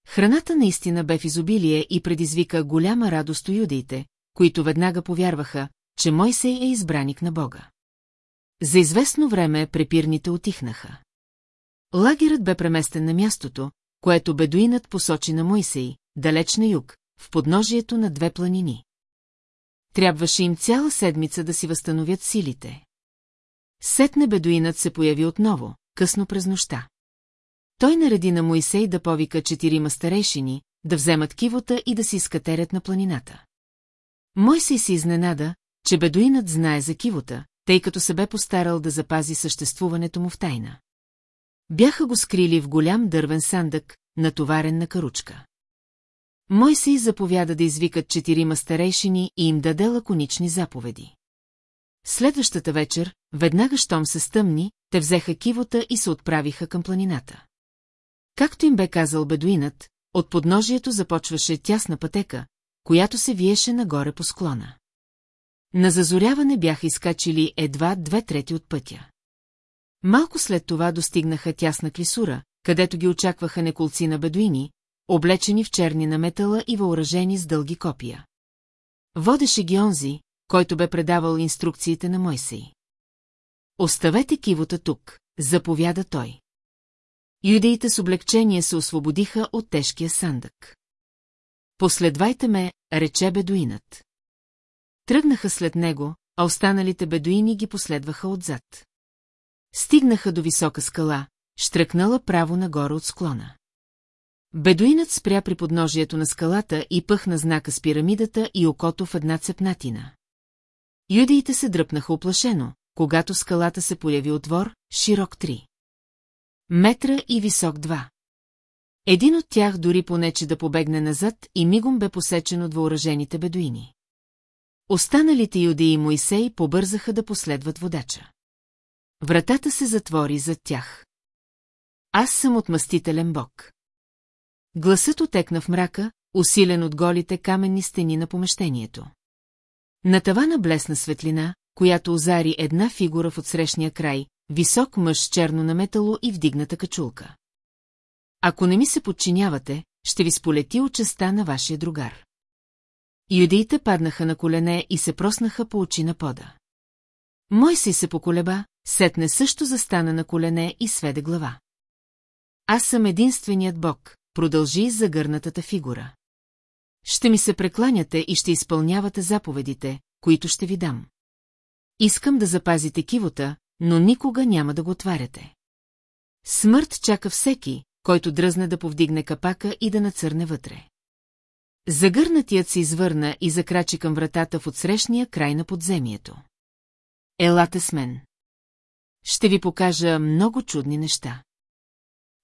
Храната наистина бе в изобилие и предизвика голяма радост у юдеите, които веднага повярваха, че Мойсей е избраник на Бога. За известно време препирните отихнаха. Лагерът бе преместен на мястото, което бедуинът посочи на Мойсей, далеч на юг, в подножието на две планини. Трябваше им цяла седмица да си възстановят силите. Сетне бедуинът се появи отново, късно през нощта. Той нареди на Моисей да повика четирима старейшини, да вземат кивота и да си скатерят на планината. Мойсей се изненада, че бедуинът знае за кивота, тъй като се бе постарал да запази съществуването му в тайна. Бяха го скрили в голям дървен сандък, натоварен на каручка. Мойсей заповяда да извикат четирима старейшини и им даде лаконични заповеди. Следващата вечер, веднага щом се стъмни, те взеха кивота и се отправиха към планината. Както им бе казал бедуинът, от подножието започваше тясна пътека, която се виеше нагоре по склона. На зазоряване бяха изкачили едва две трети от пътя. Малко след това достигнаха тясна клисура, където ги очакваха неколци на бедуини, облечени в черни на метала и въоръжени с дълги копия. Водеше ги онзи, който бе предавал инструкциите на Мойсей. Оставете кивота тук, заповяда той. Юдеите с облегчение се освободиха от тежкия сандък. Последвайте ме, рече бедуинът. Тръгнаха след него, а останалите бедуини ги последваха отзад. Стигнаха до висока скала, штръкнала право нагоре от склона. Бедуинът спря при подножието на скалата и пъхна знака с пирамидата и окото в една цепнатина. Юдиите се дръпнаха оплашено, когато скалата се появи отвор, широк 3. Метра и висок 2. Един от тях дори понече да побегне назад и мигом бе посечен от въоръжените бедуини. Останалите юдеи и Моисей побързаха да последват водача. Вратата се затвори зад тях. Аз съм отмъстителен бог. Гласът отекна в мрака, усилен от голите каменни стени на помещението. На тавана блесна светлина, която озари една фигура в отсрещния край, висок мъж с черно наметало и вдигната качулка. Ако не ми се подчинявате, ще ви сполети от частта на вашия другар. Юдеите паднаха на колене и се проснаха по очи на пода. Мой си се поколеба, сетне също застана на колене и сведе глава. Аз съм единственият бог, продължи загърнатата фигура. Ще ми се прекланяте и ще изпълнявате заповедите, които ще ви дам. Искам да запазите кивота, но никога няма да го отваряте. Смърт чака всеки, който дръзне да повдигне капака и да нацърне вътре. Загърнатият се извърна и закрачи към вратата в отсрещния край на подземието. Елате с мен. Ще ви покажа много чудни неща.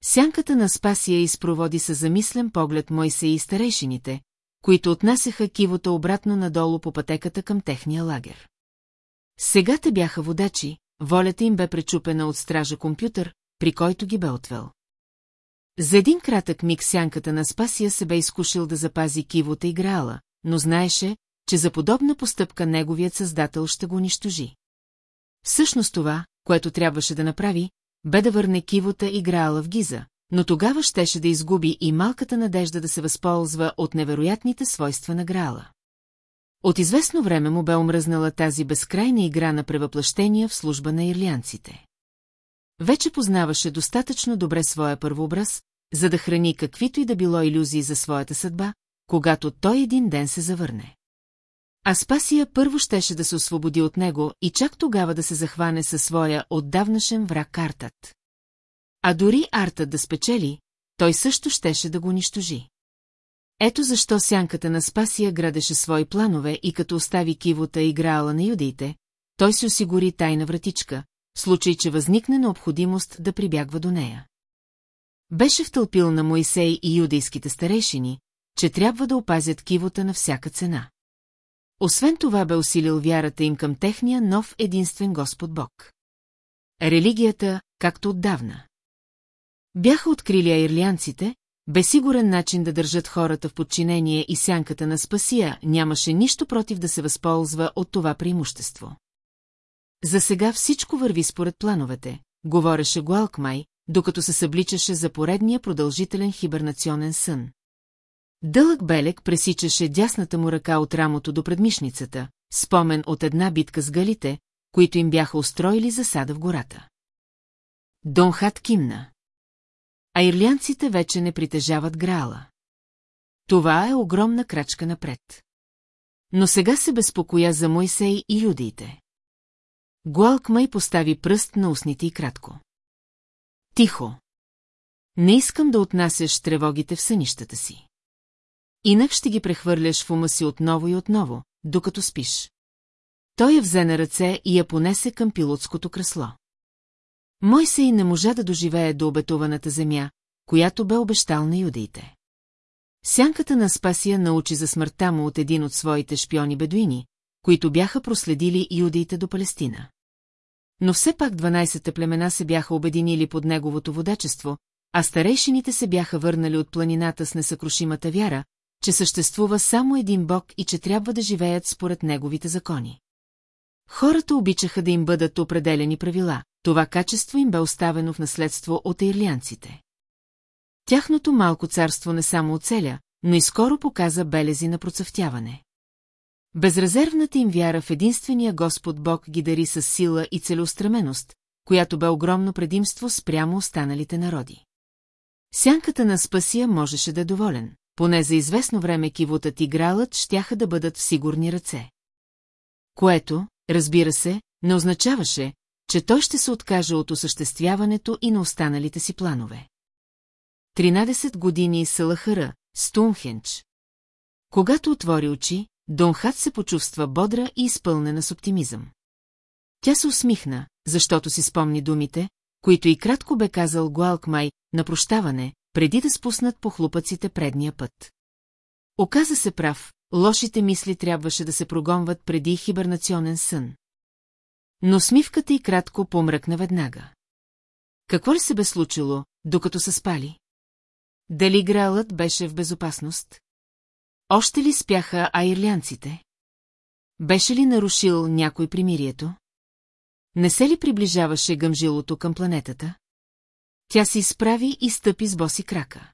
Сянката на Спасия изпроводи с замислен поглед Мойсе и старейшините, които отнасяха кивота обратно надолу по пътеката към техния лагер. Сега те бяха водачи, волята им бе пречупена от стража компютър, при който ги бе отвел. За един кратък миг сянката на Спасия се бе изкушил да запази кивота и граала, но знаеше, че за подобна постъпка неговият създател ще го унищожи. Всъщност това, което трябваше да направи, бе да върне кивота и граала в Гиза, но тогава щеше да изгуби и малката надежда да се възползва от невероятните свойства на граала. От известно време му бе омръзнала тази безкрайна игра на превъплъщения в служба на ирлианците. Вече познаваше достатъчно добре своя първообраз, за да храни каквито и да било иллюзии за своята съдба, когато той един ден се завърне. Аспасия първо щеше да се освободи от него и чак тогава да се захване със своя отдавнашен враг Артът. А дори Артът да спечели, той също щеше да го унищожи. Ето защо сянката на Спасия градеше свои планове и като остави кивота и граала на юдеите, той си осигури тайна вратичка, в случай, че възникне необходимост да прибягва до нея. Беше втълпил на Моисей и юдейските старейшини, че трябва да опазят кивота на всяка цена. Освен това бе усилил вярата им към техния нов единствен Господ Бог. Религията, както отдавна. Бяха открили аирлианците, бе сигурен начин да държат хората в подчинение и сянката на спасия нямаше нищо против да се възползва от това преимущество. За сега всичко върви според плановете, говореше Гуалкмай, докато се събличаше за поредния продължителен хибернационен сън. Дълъг белек пресичаше дясната му ръка от рамото до предмишницата, спомен от една битка с галите, които им бяха устроили засада в гората. Донхат кимна. А ирлянците вече не притежават граала. Това е огромна крачка напред. Но сега се безпокоя за Мойсей и юдиите. Гуалкмай постави пръст на устните и кратко. Тихо. Не искам да отнасяш тревогите в сънищата си. Инак ще ги прехвърляш в ума си отново и отново, докато спиш. Той я взе на ръце и я понесе към пилотското кресло. Мойсей не можа да доживее до обетованата земя, която бе обещал на юдеите. Сянката на Спасия научи за смъртта му от един от своите шпиони-бедуини, които бяха проследили юдеите до Палестина. Но все пак 12 племена се бяха обединили под неговото водачество, а старейшините се бяха върнали от планината с несъкрушимата вяра, че съществува само един бог и че трябва да живеят според неговите закони. Хората обичаха да им бъдат определени правила, това качество им бе оставено в наследство от ирлианците. Тяхното малко царство не само оцеля, но и скоро показа белези на процъфтяване. Безрезервната им вяра в единствения Господ Бог ги дари с сила и целеустременост, която бе огромно предимство спрямо останалите народи. Сянката на Спасия можеше да е доволен, поне за известно време кивотът и гралът щяха да бъдат в сигурни ръце. Което, разбира се, не означаваше, че той ще се откаже от осъществяването и на останалите си планове. 13 години Салахара, Стунхенч. Когато отвори очи, Донхат се почувства бодра и изпълнена с оптимизъм. Тя се усмихна, защото си спомни думите, които и кратко бе казал Гуалкмай на прощаване, преди да спуснат по хлупаците предния път. Оказа се прав, лошите мисли трябваше да се прогонват преди хибернационен сън. Но смивката и кратко помръкна веднага. Какво ли се бе случило, докато са спали? Дали гралът беше в безопасност? Още ли спяха аирлянците? Беше ли нарушил някой примирието? Не се ли приближаваше гъмжилото към планетата? Тя се изправи и стъпи с боси крака.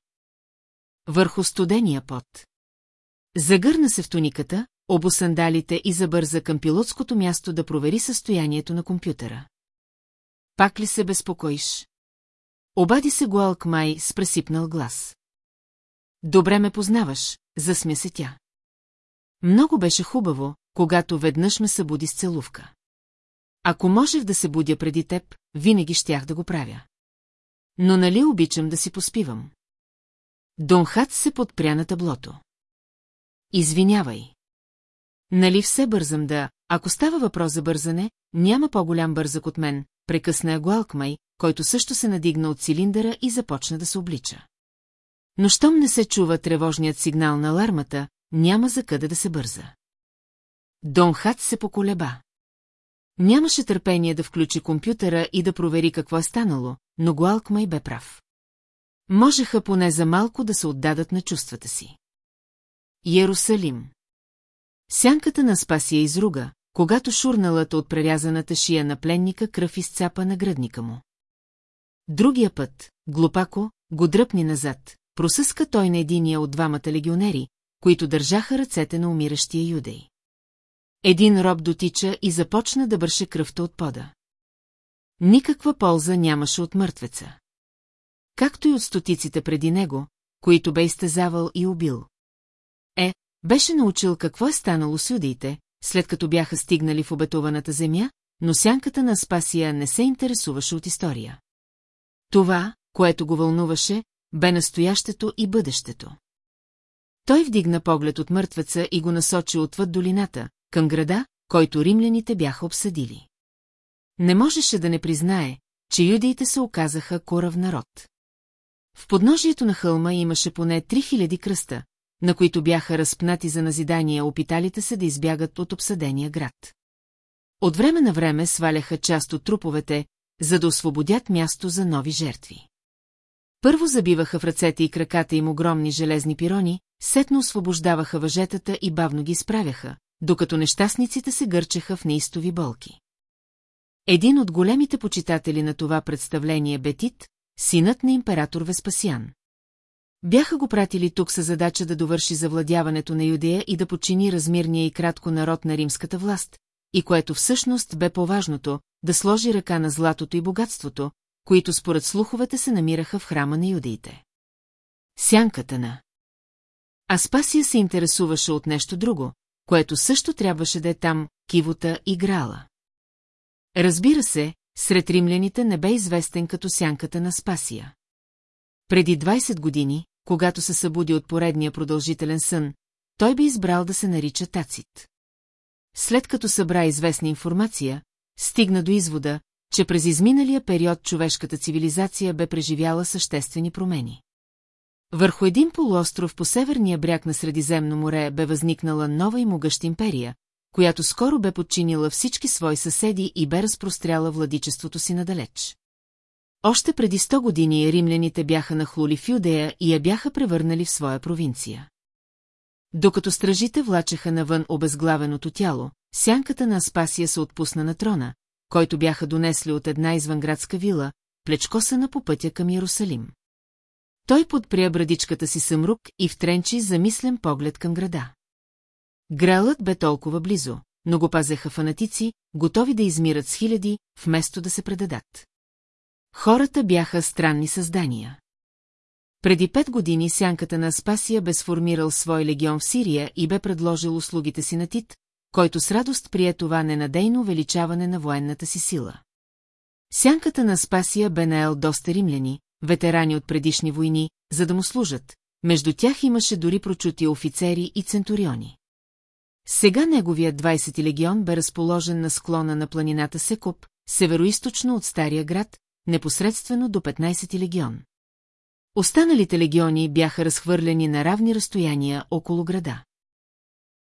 Върху студения пот. Загърна се в туниката, обосандалите и забърза към пилотското място да провери състоянието на компютъра. Пак ли се безпокоиш? Обади се Гуалкмай с пресипнал глас. Добре ме познаваш, засмя се тя. Много беше хубаво, когато веднъж ме събуди с целувка. Ако можех да се будя преди теб, винаги щях да го правя. Но нали обичам да си поспивам? Донхат се подпря на таблото. Извинявай. Нали все бързам да, ако става въпрос за бързане, няма по-голям бързък от мен, прекъсна Гуалкмай, който също се надигна от цилиндъра и започна да се облича. Но щом не се чува тревожният сигнал на алармата, няма за къде да се бърза. Донхат се поколеба. Нямаше търпение да включи компютъра и да провери какво е станало, но Гуалкмай бе прав. Можеха поне за малко да се отдадат на чувствата си. Иерусалим Сянката на Спасия изруга, когато шурналата от прерязаната шия на пленника кръв изцапа на гръдника му. Другия път, глупако, го дръпни назад, просъска той на единия от двамата легионери, които държаха ръцете на умиращия юдей. Един роб дотича и започна да бърше кръвта от пода. Никаква полза нямаше от мъртвеца. Както и от стотиците преди него, които бе изтезавал и убил. Беше научил какво е станало с юдиите, след като бяха стигнали в обетованата земя, но сянката на Спасия не се интересуваше от история. Това, което го вълнуваше, бе настоящето и бъдещето. Той вдигна поглед от мъртвеца и го насочи отвъд долината, към града, който римляните бяха обсъдили. Не можеше да не признае, че юдиите се оказаха корав народ. В подножието на хълма имаше поне 3000 кръста, на които бяха разпнати за назидания опиталите се да избягат от обсъдения град. От време на време сваляха част от труповете, за да освободят място за нови жертви. Първо забиваха в ръцете и краката им огромни железни пирони, сетно освобождаваха въжетата и бавно ги изправяха, докато нещастниците се гърчеха в неистови болки. Един от големите почитатели на това представление Бетит, синът на император Веспасиан. Бяха го пратили тук със задача да довърши завладяването на Юдея и да почини размирния и кратко народ на римската власт, и което всъщност бе по-важното, да сложи ръка на златото и богатството, които според слуховете се намираха в храма на юдеите. Сянката на Аспасия се интересуваше от нещо друго, което също трябваше да е там, кивота и грала. Разбира се, сред римляните не бе известен като сянката на Спасия. Преди 20 години, когато се събуди от поредния продължителен сън, той би избрал да се нарича Тацит. След като събра известна информация, стигна до извода, че през изминалия период човешката цивилизация бе преживяла съществени промени. Върху един полуостров по северния бряг на Средиземно море бе възникнала нова и могъща империя, която скоро бе подчинила всички свои съседи и бе разпростряла владичеството си надалеч. Още преди 100 години римляните бяха нахлули в Юдея и я бяха превърнали в своя провинция. Докато стражите влачеха навън обезглавеното тяло, сянката на Аспасия се отпусна на трона, който бяха донесли от една извънградска вила, плечкосана по пътя към Ярусалим. Той подпря брадичката си съмрук и втренчи замислен поглед към града. Гралът бе толкова близо, но го пазеха фанатици, готови да измират с хиляди, вместо да се предадат. Хората бяха странни създания. Преди пет години сянката на Аспасия бе сформирал свой легион в Сирия и бе предложил услугите си на Тит, който с радост прие това ненадейно увеличаване на военната си сила. Сянката на Спасия бе наел доста римляни, ветерани от предишни войни, за да му служат. Между тях имаше дори прочути офицери и центуриони. Сега неговият 20 легион бе разположен на склона на планината Секоп, североисточно от Стария град, непосредствено до 15 легион. Останалите легиони бяха разхвърлени на равни разстояния около града.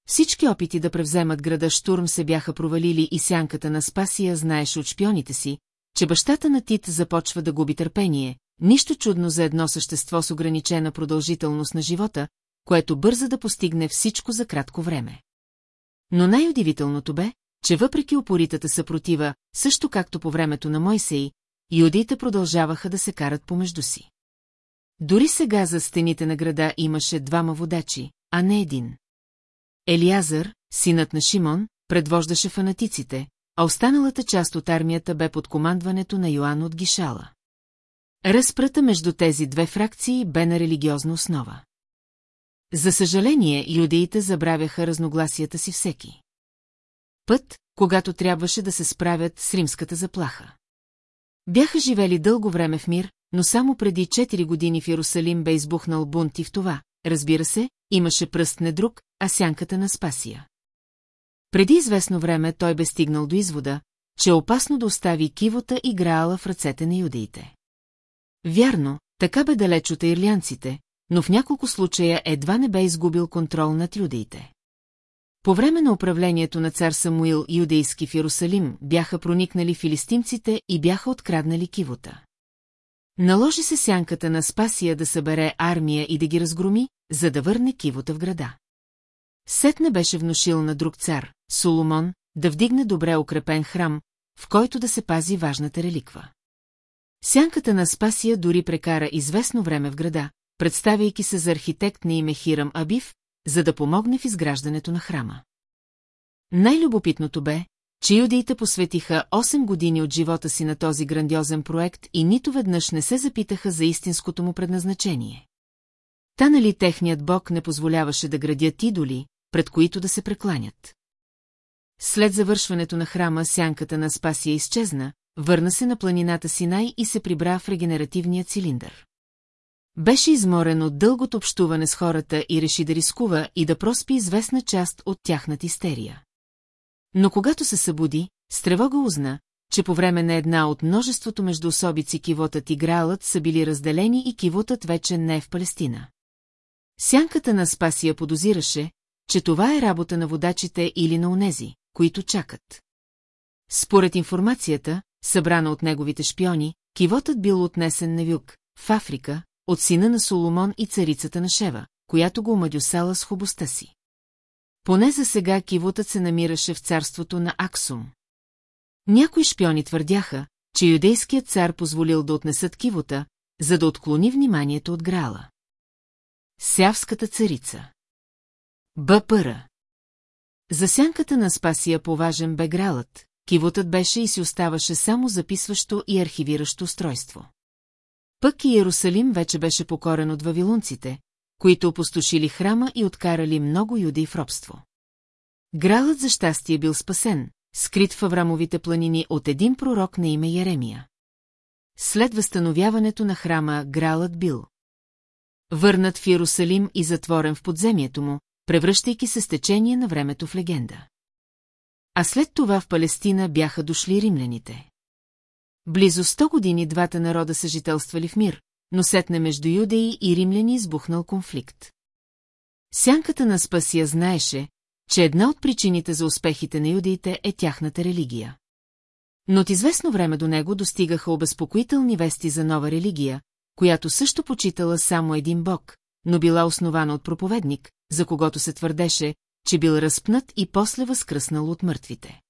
Всички опити да превземат града Штурм се бяха провалили и сянката на Спасия знаеше от шпионите си, че бащата на Тит започва да губи търпение, нищо чудно за едно същество с ограничена продължителност на живота, което бърза да постигне всичко за кратко време. Но най-удивителното бе, че въпреки упоритата съпротива, също както по времето на Мойсей, юдите продължаваха да се карат помежду си. Дори сега за стените на града имаше двама водачи, а не един. Елиазър, синът на Шимон, предвождаше фанатиците, а останалата част от армията бе под командването на Йоанн от Гишала. Разпрата между тези две фракции бе на религиозна основа. За съжаление, юдеите забравяха разногласията си всеки. Път, когато трябваше да се справят с римската заплаха. Бяха живели дълго време в мир, но само преди 4 години в Иерусалим бе избухнал бунт и в това, разбира се, имаше пръст не друг, а сянката на Спасия. Преди известно време той бе стигнал до извода, че е опасно да остави кивота и граала в ръцете на юдеите. Вярно, така бе далеч от ирлянците, но в няколко случая едва не бе изгубил контрол над юдеите. По време на управлението на цар Самуил юдейски в Иерусалим бяха проникнали филистимците и бяха откраднали кивота. Наложи се сянката на Спасия да събере армия и да ги разгроми, за да върне кивота в града. Сетне беше внушил на друг цар, Соломон, да вдигне добре укрепен храм, в който да се пази важната реликва. Сянката на Спасия дори прекара известно време в града, представяйки се за архитект на име Хирам Абив, за да помогне в изграждането на храма. Най-любопитното бе, че юдеите посветиха 8 години от живота си на този грандиозен проект и нито веднъж не се запитаха за истинското му предназначение. Та нали техният бог не позволяваше да градят идоли, пред които да се прекланят. След завършването на храма сянката на Спасия изчезна, върна се на планината Синай и се прибра в регенеративния цилиндър. Беше изморен от дългото общуване с хората и реши да рискува и да проспи известна част от тяхната истерия. Но когато се събуди, с тревога узна, че по време на една от множеството междуособици кивотът и гралът са били разделени и кивотът вече не е в Палестина. Сянката на Спасия подозираше, че това е работа на водачите или на онези, които чакат. Според информацията, събрана от неговите шпиони, кивотът бил отнесен на юг, в Африка, от сина на Соломон и царицата на Шева, която го омадюсала с хубостта си. Поне за сега кивотът се намираше в царството на Аксум. Някои шпиони твърдяха, че юдейският цар позволил да отнесат кивота, за да отклони вниманието от Граала. Сявската царица Бъпъра За сянката на Спасия поважен бе Гралът, кивотът беше и си оставаше само записващо и архивиращо устройство. Пък и Иерусалим вече беше покорен от вавилонците, които опустошили храма и откарали много юдеи в робство. Гралът за щастие бил спасен, скрит в Аврамовите планини от един пророк на име Еремия. След възстановяването на храма Гралът бил върнат в Иерусалим и затворен в подземието му, превръщайки се с течение на времето в легенда. А след това в Палестина бяха дошли римляните. Близо 100 години двата народа съжителствали в мир, но сетне между юдеи и римляни избухнал конфликт. Сянката на Спасия знаеше, че една от причините за успехите на юдеите е тяхната религия. Но от известно време до него достигаха обезпокоителни вести за нова религия, която също почитала само един бог, но била основана от проповедник, за когото се твърдеше, че бил разпнат и после възкръснал от мъртвите.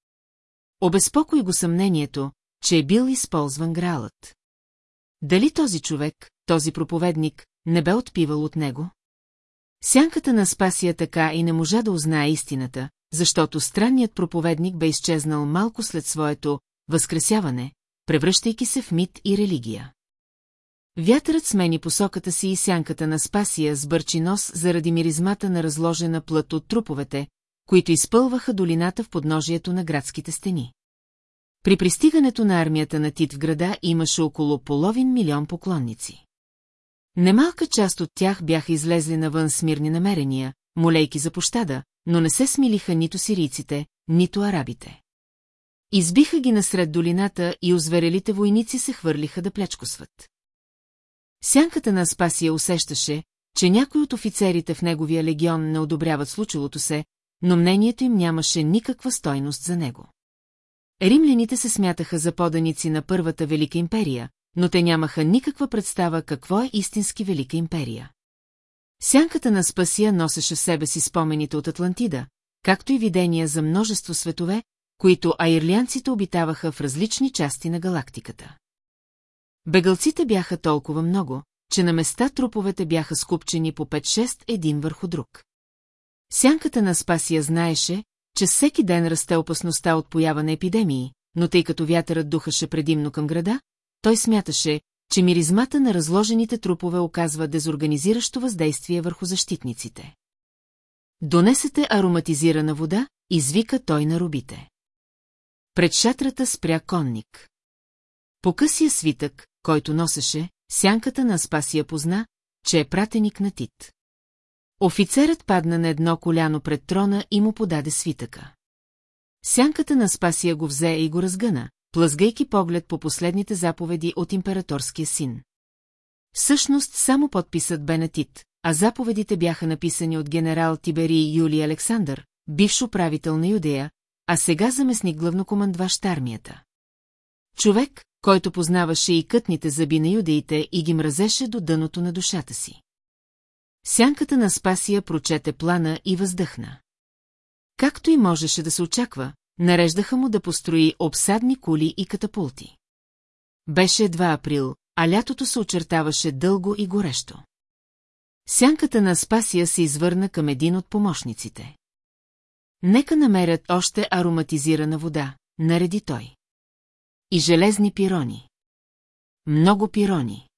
Обезпокой го съмнението, че е бил използван гралът. Дали този човек, този проповедник, не бе отпивал от него? Сянката на Спасия така и не можа да узнае истината, защото странният проповедник бе изчезнал малко след своето възкресяване, превръщайки се в мит и религия. Вятърът смени посоката си и сянката на Спасия сбърчи нос заради миризмата на разложена плът от труповете, които изпълваха долината в подножието на градските стени. При пристигането на армията на Тит в града имаше около половин милион поклонници. Немалка част от тях бяха излезли навън с мирни намерения, молейки за пощада, но не се смилиха нито сирийците, нито арабите. Избиха ги насред долината и озверелите войници се хвърлиха да плечкосват. Сянката на Аспасия усещаше, че някои от офицерите в неговия легион не одобряват случилото се, но мнението им нямаше никаква стойност за него. Римляните се смятаха за поданици на Първата Велика империя, но те нямаха никаква представа какво е истински Велика империя. Сянката на Спасия носеше в себе си спомените от Атлантида, както и видения за множество светове, които аирлянците обитаваха в различни части на галактиката. Бегалците бяха толкова много, че на места труповете бяха скупчени по 5-6 един върху друг. Сянката на Спасия знаеше, че всеки ден расте опасността от поява на епидемии, но тъй като вятърът духаше предимно към града, той смяташе, че миризмата на разложените трупове оказва дезорганизиращо въздействие върху защитниците. Донесете ароматизирана вода, извика той на рубите. Пред шатрата спря конник. По късия свитък, който носеше, сянката на Спасия позна, че е пратеник на Тит. Офицерът падна на едно коляно пред трона и му подаде свитъка. Сянката на Спасия го взе и го разгъна, плъзгайки поглед по последните заповеди от императорския син. Всъщност само подписът бе на Тит, а заповедите бяха написани от генерал Тибери Юлий Александър, бивш управител на Юдея, а сега заместник главнокомандващ армията. Човек, който познаваше и кътните зъби на юдеите и ги мразеше до дъното на душата си. Сянката на Спасия прочете плана и въздъхна. Както и можеше да се очаква, нареждаха му да построи обсадни кули и катапулти. Беше 2 април, а лятото се очертаваше дълго и горещо. Сянката на Спасия се извърна към един от помощниците. Нека намерят още ароматизирана вода, нареди той. И железни пирони. Много пирони.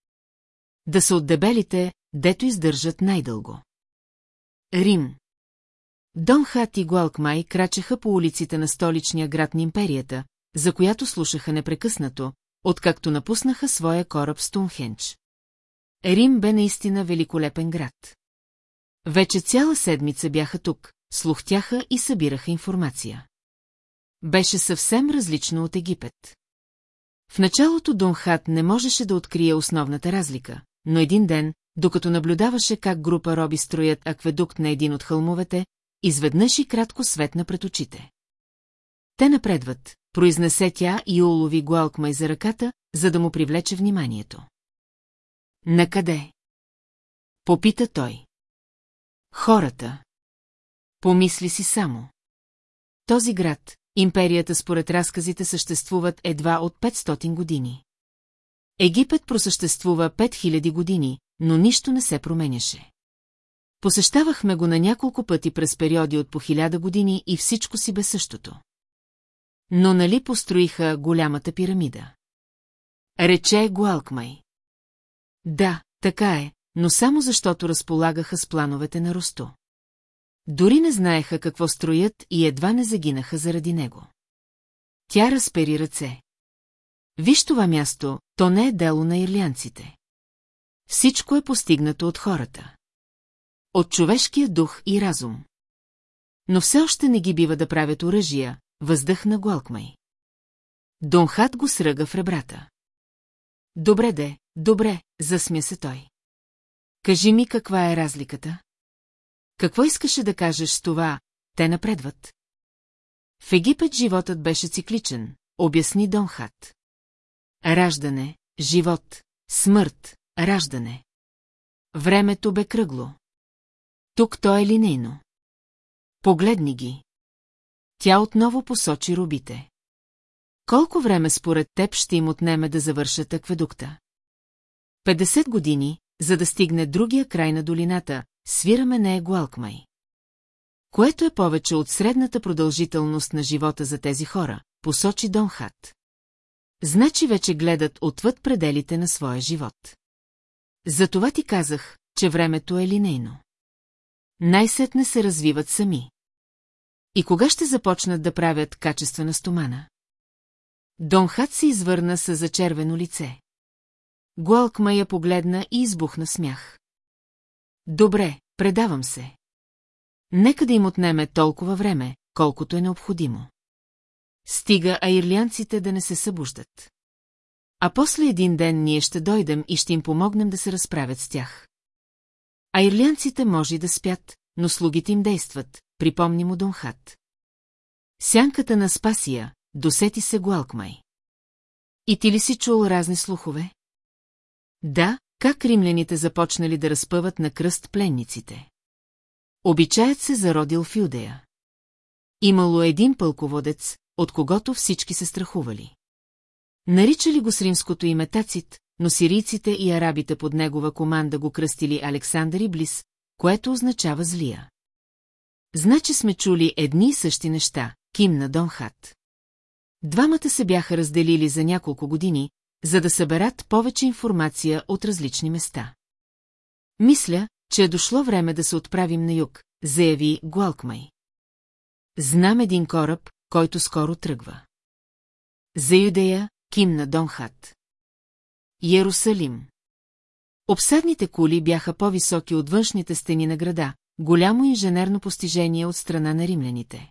Да са от дебелите, дето издържат най-дълго. Рим. Дон Хат и Гуалкмай крачеха по улиците на столичния град на империята, за която слушаха непрекъснато, откакто напуснаха своя кораб Стунхенч. Рим бе наистина великолепен град. Вече цяла седмица бяха тук, слухтяха и събираха информация. Беше съвсем различно от Египет. В началото Донхат не можеше да открие основната разлика, но един ден, докато наблюдаваше как група роби строят акведукт на един от хълмовете, изведнъж и кратко светна пред очите. Те напредват, произнесе тя и улови Гуалкмай за ръката, за да му привлече вниманието. Накъде? Попита той. Хората. Помисли си само. Този град, империята според разказите съществуват едва от 500 години. Египет просъществува 5000 години, но нищо не се променяше. Посещавахме го на няколко пъти през периоди от по хиляда години и всичко си бе същото. Но нали построиха голямата пирамида? Рече Гуалкмай. Да, така е, но само защото разполагаха с плановете на Росто. Дори не знаеха какво строят и едва не загинаха заради него. Тя разпери ръце. Виж това място, то не е дело на ирлянците. Всичко е постигнато от хората. От човешкия дух и разум. Но все още не ги бива да правят оръжия, въздъхна Гуалкмай. Донхат го сръга в ребрата. Добре де, добре, засмя се той. Кажи ми каква е разликата? Какво искаше да кажеш с това, те напредват? В Египет животът беше цикличен, обясни Донхат. Раждане, живот, смърт, раждане. Времето бе кръгло. Тук то е линейно. Погледни ги. Тя отново посочи рубите. Колко време според теб ще им отнеме да завършат акведукта? 50 години, за да стигне другия край на долината, свираме не е Гуалкмай. Което е повече от средната продължителност на живота за тези хора, посочи Донхат. Значи вече гледат отвъд пределите на своя живот. Затова ти казах, че времето е линейно. Най-сетне се развиват сами. И кога ще започнат да правят качествена стомана? Донхат се извърна с зачервено лице. Гуалкма я погледна и избухна смях. Добре, предавам се. Нека да им отнеме толкова време, колкото е необходимо. Стига аирлянците да не се събуждат. А после един ден ние ще дойдем и ще им помогнем да се разправят с тях. Аирлянците може и да спят, но слугите им действат, припомни му Донхат. Сянката на Спасия, досети се Гуалкмай. И ти ли си чул разни слухове? Да, как римляните започнали да разпъват на кръст пленниците. Обичаят се зародил в Юдея. Имало един пълководец, от когото всички се страхували. Наричали го с римското име Тацит, но сирийците и арабите под негова команда го кръстили Александър и Блис, което означава злия. Значи сме чули едни и същи неща, кимна Донхат. Двамата се бяха разделили за няколко години, за да съберат повече информация от различни места. Мисля, че е дошло време да се отправим на юг, заяви Гуалкмай. Знам един кораб, който скоро тръгва. За Юдея, кимна Донхат. Иерусалим. Обсадните кули бяха по-високи от външните стени на града, голямо инженерно постижение от страна на римляните.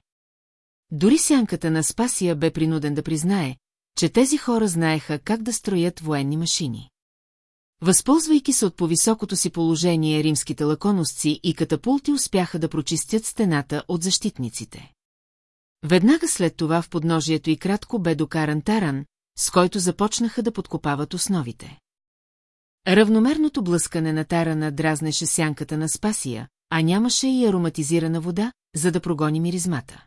Дори сянката на Спасия бе принуден да признае, че тези хора знаеха как да строят военни машини. Възползвайки се от повисокото си положение, римските лаконосци и катапулти успяха да прочистят стената от защитниците. Веднага след това в подножието и кратко бе докаран таран, с който започнаха да подкопават основите. Равномерното блъскане на тарана дразнеше сянката на Спасия, а нямаше и ароматизирана вода, за да прогони миризмата.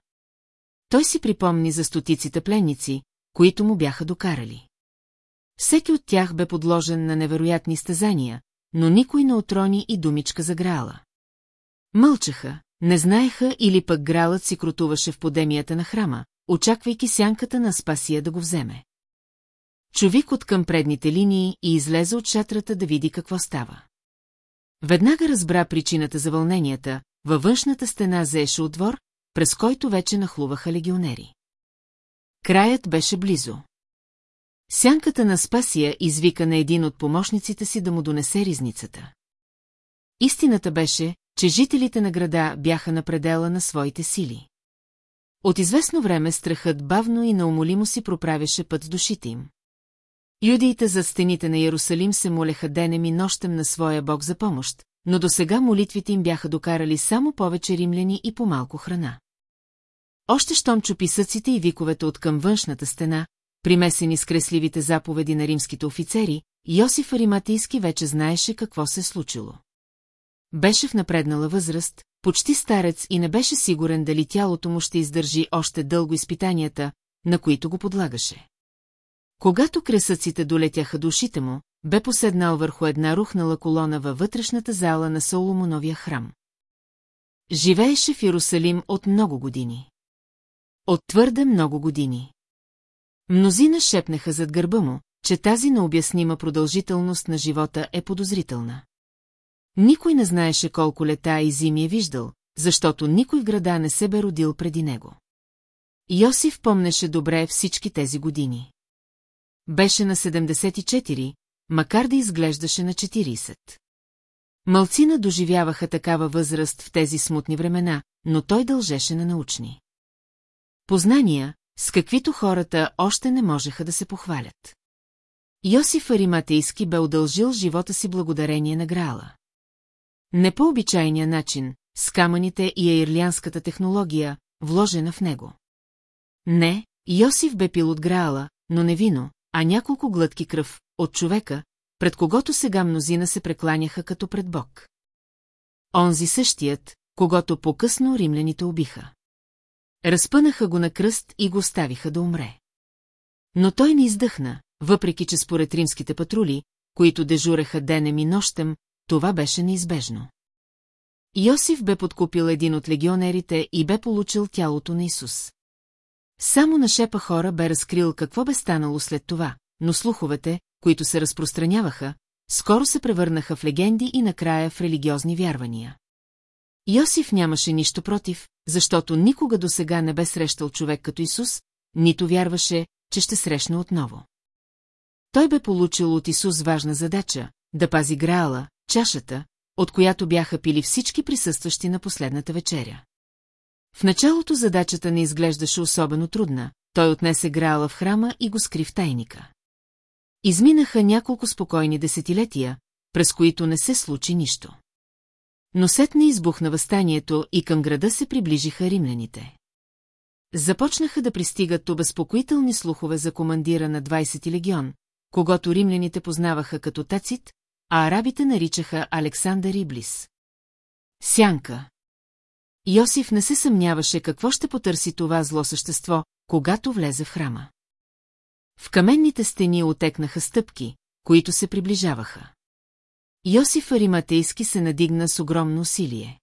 Той си припомни за стотиците пленници, които му бяха докарали. Всеки от тях бе подложен на невероятни стезания, но никой не отрони и думичка за грала. Мълчаха, не знаеха или пък гралът си крутуваше в подемията на храма, очаквайки сянката на Спасия да го вземе. Човик от към предните линии и излезе от шатрата да види какво става. Веднага разбра причината за вълненията, във външната стена заеше отвор, през който вече нахлуваха легионери. Краят беше близо. Сянката на Спасия извика на един от помощниците си да му донесе ризницата. Истината беше, че жителите на града бяха на предела на своите сили. От известно време страхът бавно и наумолимо си проправяше път с душите им. Юдиите за стените на Ярусалим се молеха денем и нощем на своя бог за помощ, но до сега молитвите им бяха докарали само повече римляни и по-малко храна. Още щом чу писъците и виковете от към външната стена, примесени с кресливите заповеди на римските офицери, Йосиф Ариматийски вече знаеше какво се случило. Беше в напреднала възраст, почти старец и не беше сигурен дали тялото му ще издържи още дълго изпитанията, на които го подлагаше. Когато кресъците долетяха до ушите му, бе поседнал върху една рухнала колона във вътрешната зала на Соломоновия храм. Живееше в Иерусалим от много години. От твърде много години. Мнозина шепнеха зад гърба му, че тази необяснима продължителност на живота е подозрителна. Никой не знаеше колко лета и зими е виждал, защото никой в града не се бе родил преди него. Йосиф помнеше добре всички тези години. Беше на 74, макар да изглеждаше на 40. Малцина доживяваха такава възраст в тези смутни времена, но той дължеше на научни. Познания, с каквито хората още не можеха да се похвалят. Йосиф Ариматейски бе удължил живота си благодарение на Граала. Не по обичайния начин, с камъните и аирлянската технология, вложена в него. Не, Йосиф бе пил от Граала, но не вино, а няколко глътки кръв, от човека, пред когото сега мнозина се прекланяха като пред Бог. Онзи същият, когато по-късно римляните убиха. Разпънаха го на кръст и го оставиха да умре. Но той не издъхна, въпреки че според римските патрули, които дежуреха денем и нощем, това беше неизбежно. Йосиф бе подкупил един от легионерите и бе получил тялото на Исус. Само на шепа хора бе разкрил какво бе станало след това, но слуховете, които се разпространяваха, скоро се превърнаха в легенди и накрая в религиозни вярвания. Йосиф нямаше нищо против, защото никога до сега не бе срещал човек като Исус, нито вярваше, че ще срещне отново. Той бе получил от Исус важна задача – да пази Граала, чашата, от която бяха пили всички присъстващи на последната вечеря. В началото задачата не изглеждаше особено трудна, той отнесе Граала в храма и го скри в тайника. Изминаха няколко спокойни десетилетия, през които не се случи нищо. Но сетне избухна възстанието и към града се приближиха римляните. Започнаха да пристигат обезпокоителни слухове за командира на 20 легион, когато римляните познаваха като Тацит, а арабите наричаха Александър Иблис. Сянка. Йосиф не се съмняваше какво ще потърси това зло същество, когато влезе в храма. В каменните стени отекнаха стъпки, които се приближаваха. Йосиф Ариматейски се надигна с огромно усилие.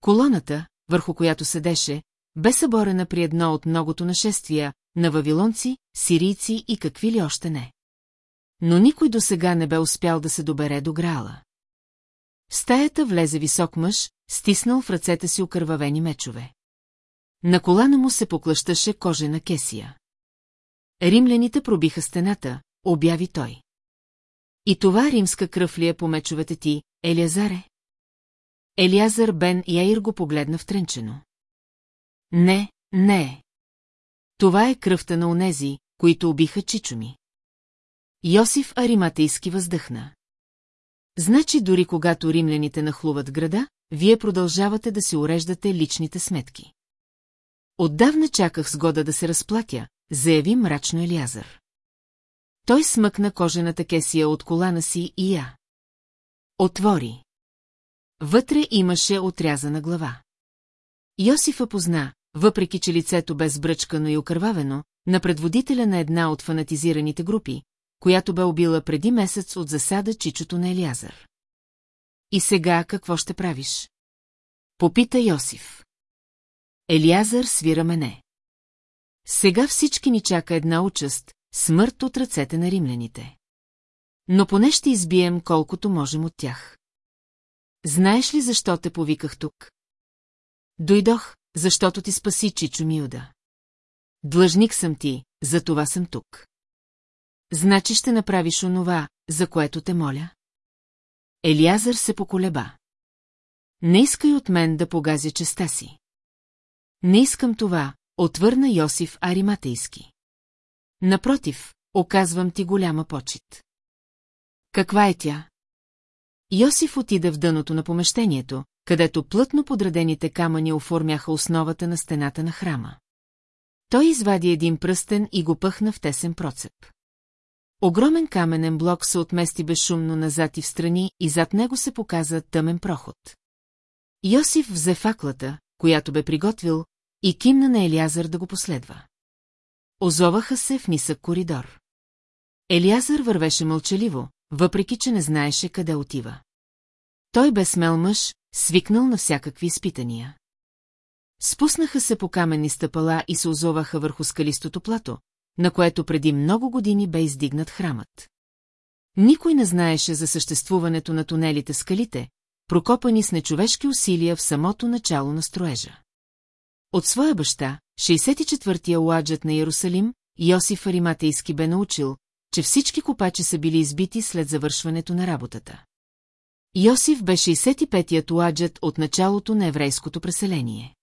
Колоната, върху която седеше, бе съборена при едно от многото нашествия на вавилонци, сирийци и какви ли още не. Но никой до сега не бе успял да се добере до Граала. В стаята влезе висок мъж, стиснал в ръцете си окървавени мечове. На колана му се поклащаше кожена кесия. Римляните пробиха стената, обяви той. И това римска кръв ли е по мечовете ти, Елиазаре? Елиазар Бен Яир го погледна втренчено. Не, не. Това е кръвта на онези, които убиха чичо ми. Йосиф Ариматейски въздъхна. Значи дори когато римляните нахлуват града, вие продължавате да си уреждате личните сметки. Отдавна чаках сгода да се разплатя, заяви мрачно Елиазър. Той смъкна кожената кесия от колана си и я. Отвори. Вътре имаше отрязана глава. Йосифа позна, въпреки че лицето бе сбръчкано и окървавено, на предводителя на една от фанатизираните групи, която бе убила преди месец от засада чичото на Елиазър. И сега какво ще правиш? Попита Йосиф. Елиазър свира мене. Сега всички ни чака една участ, смърт от ръцете на римляните. Но поне ще избием колкото можем от тях. Знаеш ли защо те повиках тук? Дойдох, защото ти спаси Чичо Милда. Длъжник съм ти, за това съм тук. Значи ще направиш онова, за което те моля? Елиазър се поколеба. Не искай от мен да погазя честа си. Не искам това, отвърна Йосиф Ариматейски. Напротив, оказвам ти голяма почет. Каква е тя? Йосиф отида в дъното на помещението, където плътно подредените камъни оформяха основата на стената на храма. Той извади един пръстен и го пъхна в тесен процеп. Огромен каменен блок се отмести безшумно назад и страни и зад него се показа тъмен проход. Йосиф взе факлата, която бе приготвил, и кимна на Елиазър да го последва. Озоваха се в нисък коридор. Елиазър вървеше мълчаливо, въпреки че не знаеше къде отива. Той бе смел мъж, свикнал на всякакви изпитания. Спуснаха се по каменни стъпала и се озоваха върху скалистото плато, на което преди много години бе издигнат храмът. Никой не знаеше за съществуването на тунелите скалите, прокопани с нечовешки усилия в самото начало на строежа. От своя баща, 64-я уаджът на Иерусалим, Йосиф Ариматейски бе научил, че всички копачи са били избити след завършването на работата. Йосиф бе 65-ят уаджът от началото на еврейското преселение.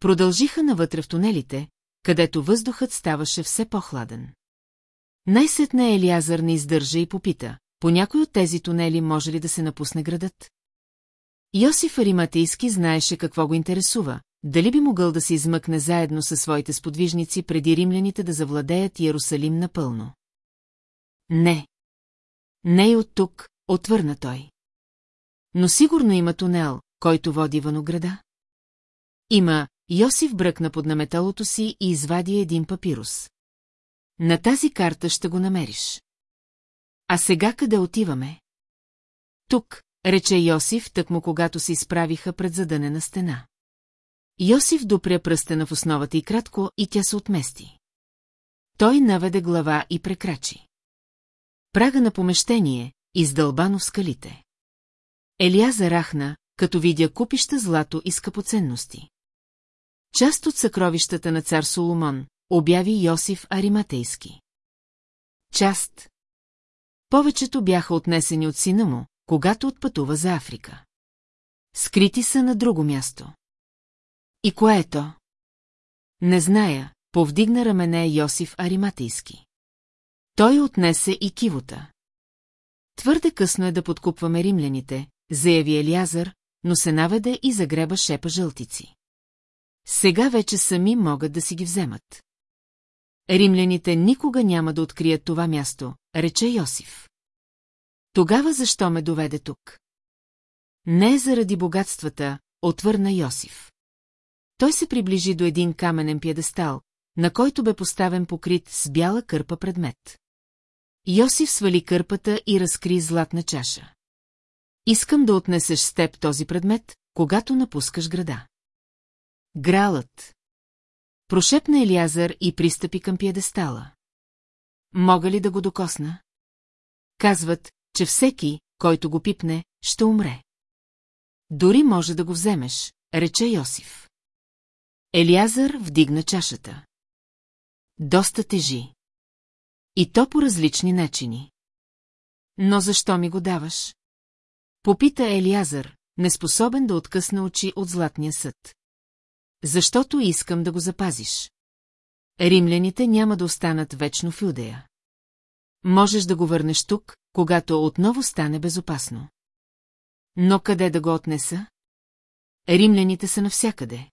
Продължиха навътре в тунелите, където въздухът ставаше все по-хладен. Най-сетне Елиазър не издържа и попита, по някой от тези тунели може ли да се напусне градът? Йосиф Ариматейски знаеше какво го интересува, дали би могъл да се измъкне заедно със своите сподвижници преди римляните да завладеят Иерусалим напълно. Не. Не и от тук, отвърна той. Но сигурно има тунел, който води вън града. Има, Йосиф бръкна под наметалото си и извади един папирус. На тази карта ще го намериш. А сега къде отиваме? Тук, рече Йосиф, тъкмо когато се изправиха пред задънена стена. Йосиф допря пръстена в основата и кратко, и тя се отмести. Той наведе глава и прекрачи. Прага на помещение, издълбано в скалите. Елия зарахна, като видя купища злато и скъпоценности. Част от съкровищата на цар Соломон, обяви Йосиф Ариматейски. Част. Повечето бяха отнесени от сина му, когато отпътува за Африка. Скрити са на друго място. И кое е то? Не зная, повдигна рамене Йосиф Ариматейски. Той отнесе и кивота. Твърде късно е да подкупваме римляните, заяви Елиазър, но се наведе и загреба шепа жълтици. Сега вече сами могат да си ги вземат. Римляните никога няма да открият това място, рече Йосиф. Тогава защо ме доведе тук? Не заради богатствата, отвърна Йосиф. Той се приближи до един каменен пьедестал, на който бе поставен покрит с бяла кърпа предмет. Йосиф свали кърпата и разкри златна чаша. Искам да отнесеш с теб този предмет, когато напускаш града. Гралът. Прошепна Елиазър и пристъпи към пиедестала. Мога ли да го докосна? Казват, че всеки, който го пипне, ще умре. Дори може да го вземеш, рече Йосиф. Елиазър вдигна чашата. Доста тежи. И то по различни начини. Но защо ми го даваш? Попита Елиазър, неспособен да откъсне очи от златния съд. Защото искам да го запазиш. Римляните няма да останат вечно в Юдея. Можеш да го върнеш тук, когато отново стане безопасно. Но къде да го отнеса? Римляните са навсякъде.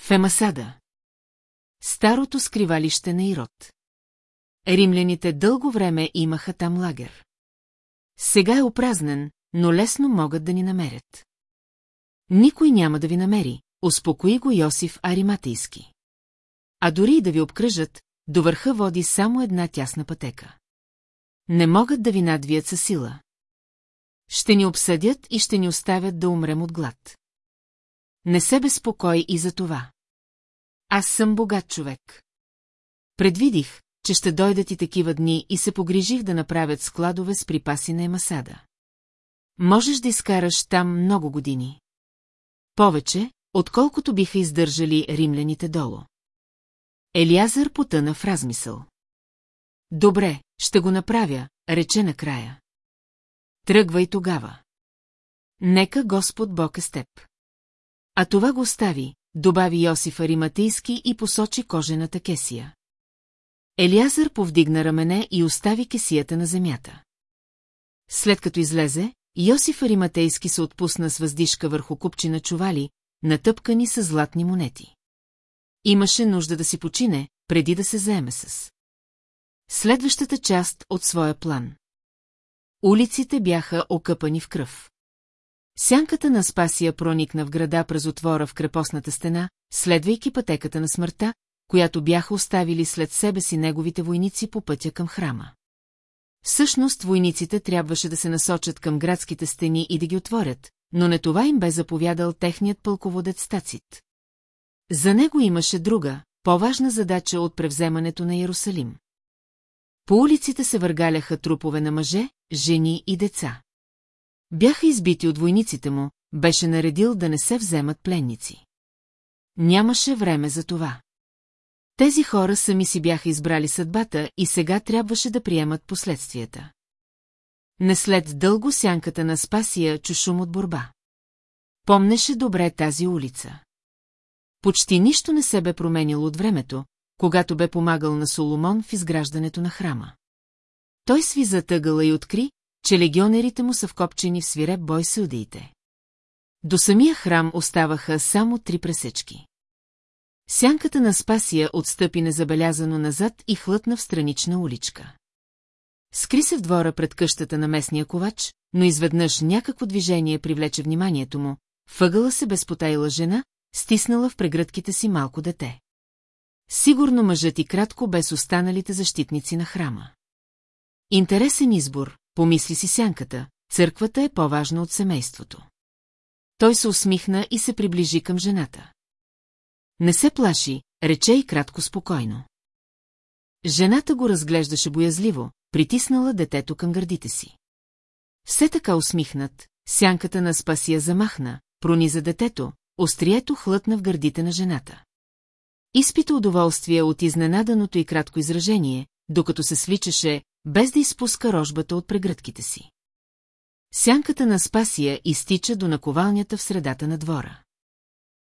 В Емасада. Старото скривалище на Ирод. Римляните дълго време имаха там лагер. Сега е опразнен, но лесно могат да ни намерят. Никой няма да ви намери, успокои го Йосиф Ариматийски. А дори и да ви обкръжат, до върха води само една тясна пътека. Не могат да ви надвият със сила. Ще ни обсъдят и ще ни оставят да умрем от глад. Не се безпокой и за това. Аз съм богат човек. Предвидих, че ще дойдат и такива дни и се погрижих да направят складове с припаси на Емасада. Можеш да изкараш там много години. Повече, отколкото биха издържали римляните долу. Елиазър потъна в размисъл. Добре, ще го направя, рече накрая. Тръгвай тогава. Нека Господ Бог е с теб. А това го остави, добави Йосиф Ариматийски и посочи кожената кесия. Елиазър повдигна рамене и остави кесията на земята. След като излезе, Йосиф Ариматейски се отпусна с въздишка върху купчина чували, натъпкани с златни монети. Имаше нужда да си почине, преди да се заеме с. Следващата част от своя план. Улиците бяха окъпани в кръв. Сянката на Спасия проникна в града през отвора в крепостната стена, следвайки пътеката на смъртта, която бяха оставили след себе си неговите войници по пътя към храма. Всъщност войниците трябваше да се насочат към градските стени и да ги отворят, но не това им бе заповядал техният пълководец Тацит. За него имаше друга, по-важна задача от превземането на Иерусалим. По улиците се въргаляха трупове на мъже, жени и деца. Бяха избити от войниците му, беше наредил да не се вземат пленници. Нямаше време за това. Тези хора сами си бяха избрали съдбата и сега трябваше да приемат последствията. Не след дълго сянката на Спасия чу шум от борба. Помнеше добре тази улица. Почти нищо не се бе променило от времето, когато бе помагал на Соломон в изграждането на храма. Той сви затъгъла и откри, че легионерите му са вкопчени в свиреп бой судиите. До самия храм оставаха само три пресечки. Сянката на Спасия отстъпи незабелязано назад и хлътна в странична уличка. Скри се в двора пред къщата на местния ковач, но изведнъж някакво движение привлече вниманието му, въгъла се безпотайла жена, стиснала в прегръдките си малко дете. Сигурно мъжът и кратко без останалите защитници на храма. Интересен избор, помисли си сянката, църквата е по-важна от семейството. Той се усмихна и се приближи към жената. Не се плаши, рече и кратко спокойно. Жената го разглеждаше боязливо, притиснала детето към гърдите си. Все така усмихнат, сянката на спасия замахна, прониза детето, острието хлътна в гърдите на жената. Изпита удоволствие от изненаданото и кратко изражение, докато се свличаше, без да изпуска рожбата от прегръдките си. Сянката на Спасия изтича до наковалнята в средата на двора.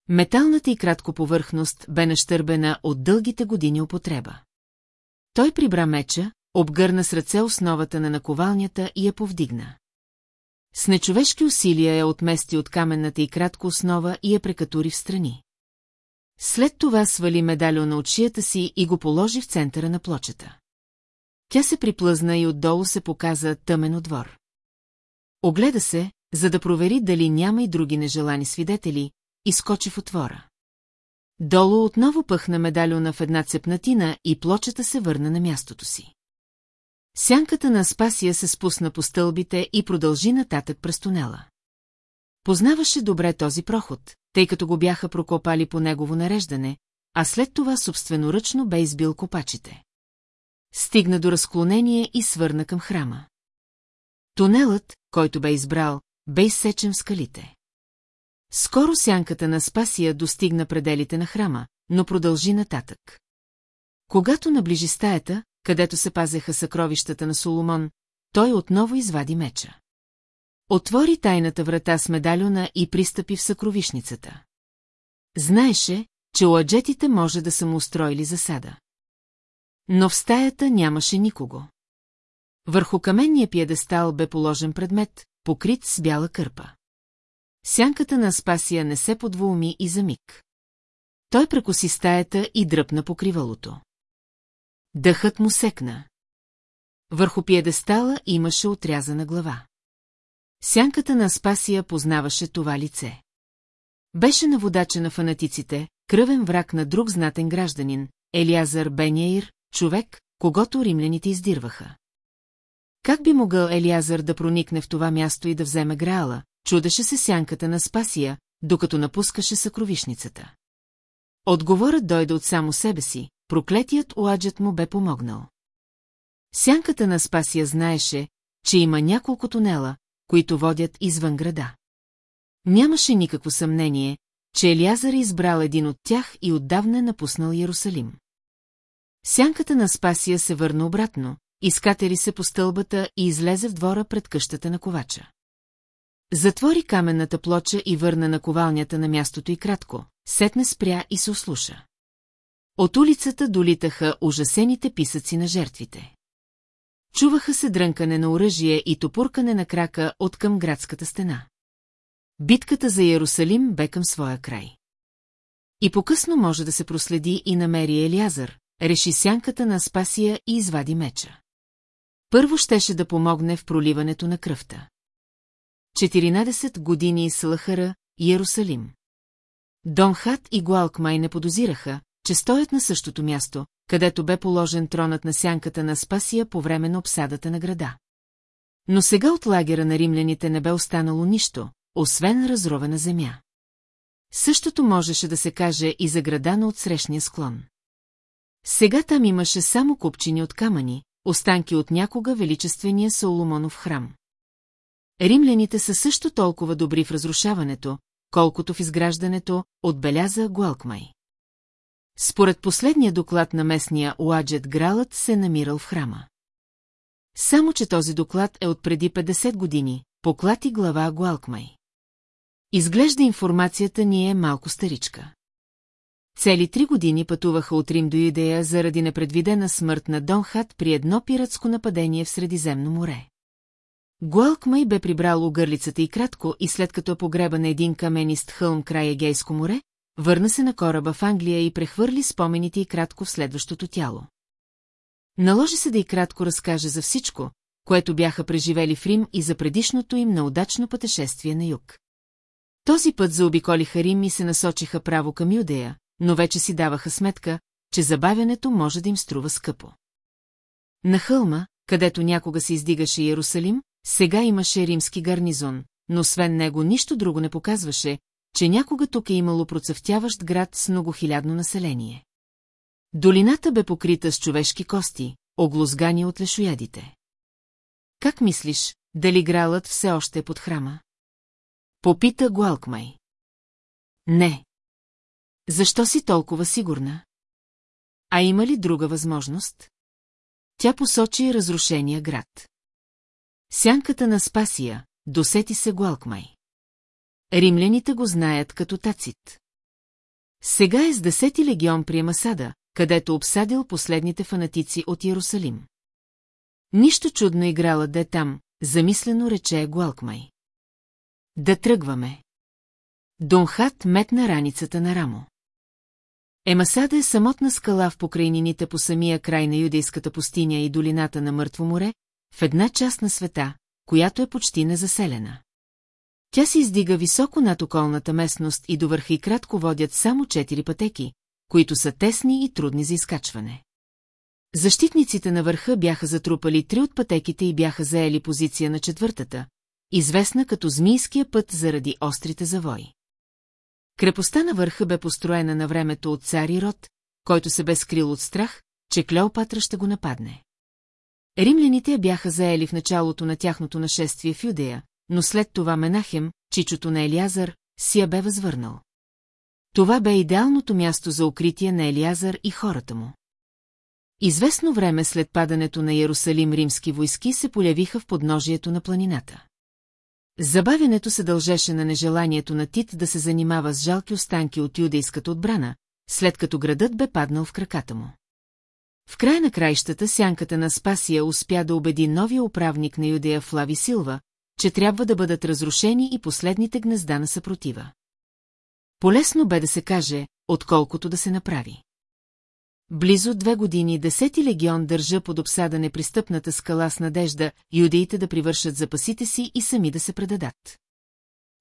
Металната и кратко повърхност бе нащърбена от дългите години употреба. Той прибра меча, обгърна с ръце основата на наковалнята и я повдигна. С нечовешки усилия я отмести от каменната и кратко основа и я прекатури в страни. След това свали медальона от шията си и го положи в центъра на плочата. Тя се приплъзна и отдолу се показа тъмен отвор. Огледа се, за да провери дали няма и други нежелани свидетели, и скочи в отвора. Долу отново пъхна медальона в една цепнатина и плочата се върна на мястото си. Сянката на Спасия се спусна по стълбите и продължи нататък през тунела. Познаваше добре този проход, тъй като го бяха прокопали по негово нареждане, а след това собственоръчно бе избил копачите. Стигна до разклонение и свърна към храма. Тунелът, който бе избрал, бе изсечен в скалите. Скоро сянката на Спасия достигна пределите на храма, но продължи нататък. Когато наближи стаята, където се пазеха съкровищата на Соломон, той отново извади меча. Отвори тайната врата с медальона и пристъпи в съкровишницата. Знаеше, че ладжетите може да са му устроили засада. Но в стаята нямаше никого. Върху каменния пиедестал бе положен предмет, покрит с бяла кърпа. Сянката на Аспасия не се подвуми и за миг. Той прекоси стаята и дръпна покривалото. Дъхът му секна. Върху пиедестала имаше отрязана глава. Сянката на Аспасия познаваше това лице. Беше на водача на фанатиците, кръвен враг на друг знатен гражданин, Елиазър Беняир, човек, когато римляните издирваха. Как би могъл Елиазър да проникне в това място и да вземе Граала, чудеше се сянката на Спасия, докато напускаше съкровишницата. Отговорът дойде от само себе си, проклетият уаджът му бе помогнал. Сянката на Спасия знаеше, че има няколко тунела, които водят извън града. Нямаше никакво съмнение, че Елиазър е избрал един от тях и отдавна е напуснал Ярусалим. Сянката на Спасия се върна обратно, изкатери се по стълбата и излезе в двора пред къщата на ковача. Затвори каменната плоча и върна на ковалнята на мястото и кратко, сетне спря и се услуша. От улицата долитаха ужасените писъци на жертвите. Чуваха се дрънкане на оръжие и топуркане на крака от към градската стена. Битката за Ярусалим бе към своя край. И по-късно може да се проследи и намери Елиазър, реши сянката на Спасия и извади меча. Първо щеше да помогне в проливането на кръвта. 14 години с Лахара, Иерусалим. Донхат и Гуалкмай не подозираха, че стоят на същото място, където бе положен тронът на сянката на Спасия по време на обсадата на града. Но сега от лагера на римляните не бе останало нищо, освен разровена земя. Същото можеше да се каже и за града на отсрещния склон. Сега там имаше само купчини от камъни, останки от някога величествения Соломонов храм. Римляните са също толкова добри в разрушаването, колкото в изграждането, отбеляза Гуалкмай. Според последния доклад на местния Уаджет Гралът се намирал в храма. Само, че този доклад е от преди 50 години, поклати глава Гуалкмай. Изглежда информацията ни е малко старичка. Цели три години пътуваха от Рим до Идея заради непредвидена смърт на Донхат при едно пиратско нападение в Средиземно море. Гуалкмай бе прибрал огърлицата и кратко и след като е погреба на един каменист хълм край Егейско море, върна се на кораба в Англия и прехвърли спомените и кратко в следващото тяло. Наложи се да и кратко разкаже за всичко, което бяха преживели в Рим и за предишното им неудачно пътешествие на юг. Този път заобиколиха Рим и се насочиха право към Юдея, но вече си даваха сметка, че забавянето може да им струва скъпо. На хълма, където някога се издигаше Иерусалим, сега имаше римски гарнизон, но освен него нищо друго не показваше, че някога тук е имало процъфтяващ град с многохилядно население. Долината бе покрита с човешки кости, оглозгани от лешоядите. Как мислиш, дали гралът все още е под храма? Попита Гуалкмай. Не. Защо си толкова сигурна? А има ли друга възможност? Тя посочи разрушения град. Сянката на Спасия, досети се Гуалкмай. Римляните го знаят като Тацит. Сега е с десети легион при Амасада, където обсадил последните фанатици от Иерусалим. Нищо чудно играла да е там, замислено рече Гуалкмай. Да тръгваме. Донхат метна раницата на рамо. Емасада е самотна скала в покрайнините по самия край на юдейската пустиня и долината на Мъртво море, в една част на света, която е почти незаселена. Тя се издига високо над околната местност и до върха и кратко водят само четири пътеки, които са тесни и трудни за изкачване. Защитниците на върха бяха затрупали три от пътеките и бяха заели позиция на четвъртата, известна като Змийския път заради острите завои. Крепостта на върха бе построена на времето от цар Род, който се бе скрил от страх, че Клеопатра ще го нападне. Римляните я бяха заели в началото на тяхното нашествие в Юдея, но след това Менахем, чичото на Елиазър, си я бе възвърнал. Това бе идеалното място за укритие на Елиазър и хората му. Известно време след падането на Ярусалим римски войски се полявиха в подножието на планината. Забавянето се дължеше на нежеланието на Тит да се занимава с жалки останки от юдейската отбрана, след като градът бе паднал в краката му. В края на краищата сянката на Спасия успя да убеди новия управник на Юдея Флави Силва, че трябва да бъдат разрушени и последните гнезда на съпротива. Полесно бе да се каже, отколкото да се направи. Близо две години Десети легион държа под обсада непристъпната скала с надежда юдеите да привършат запасите си и сами да се предадат.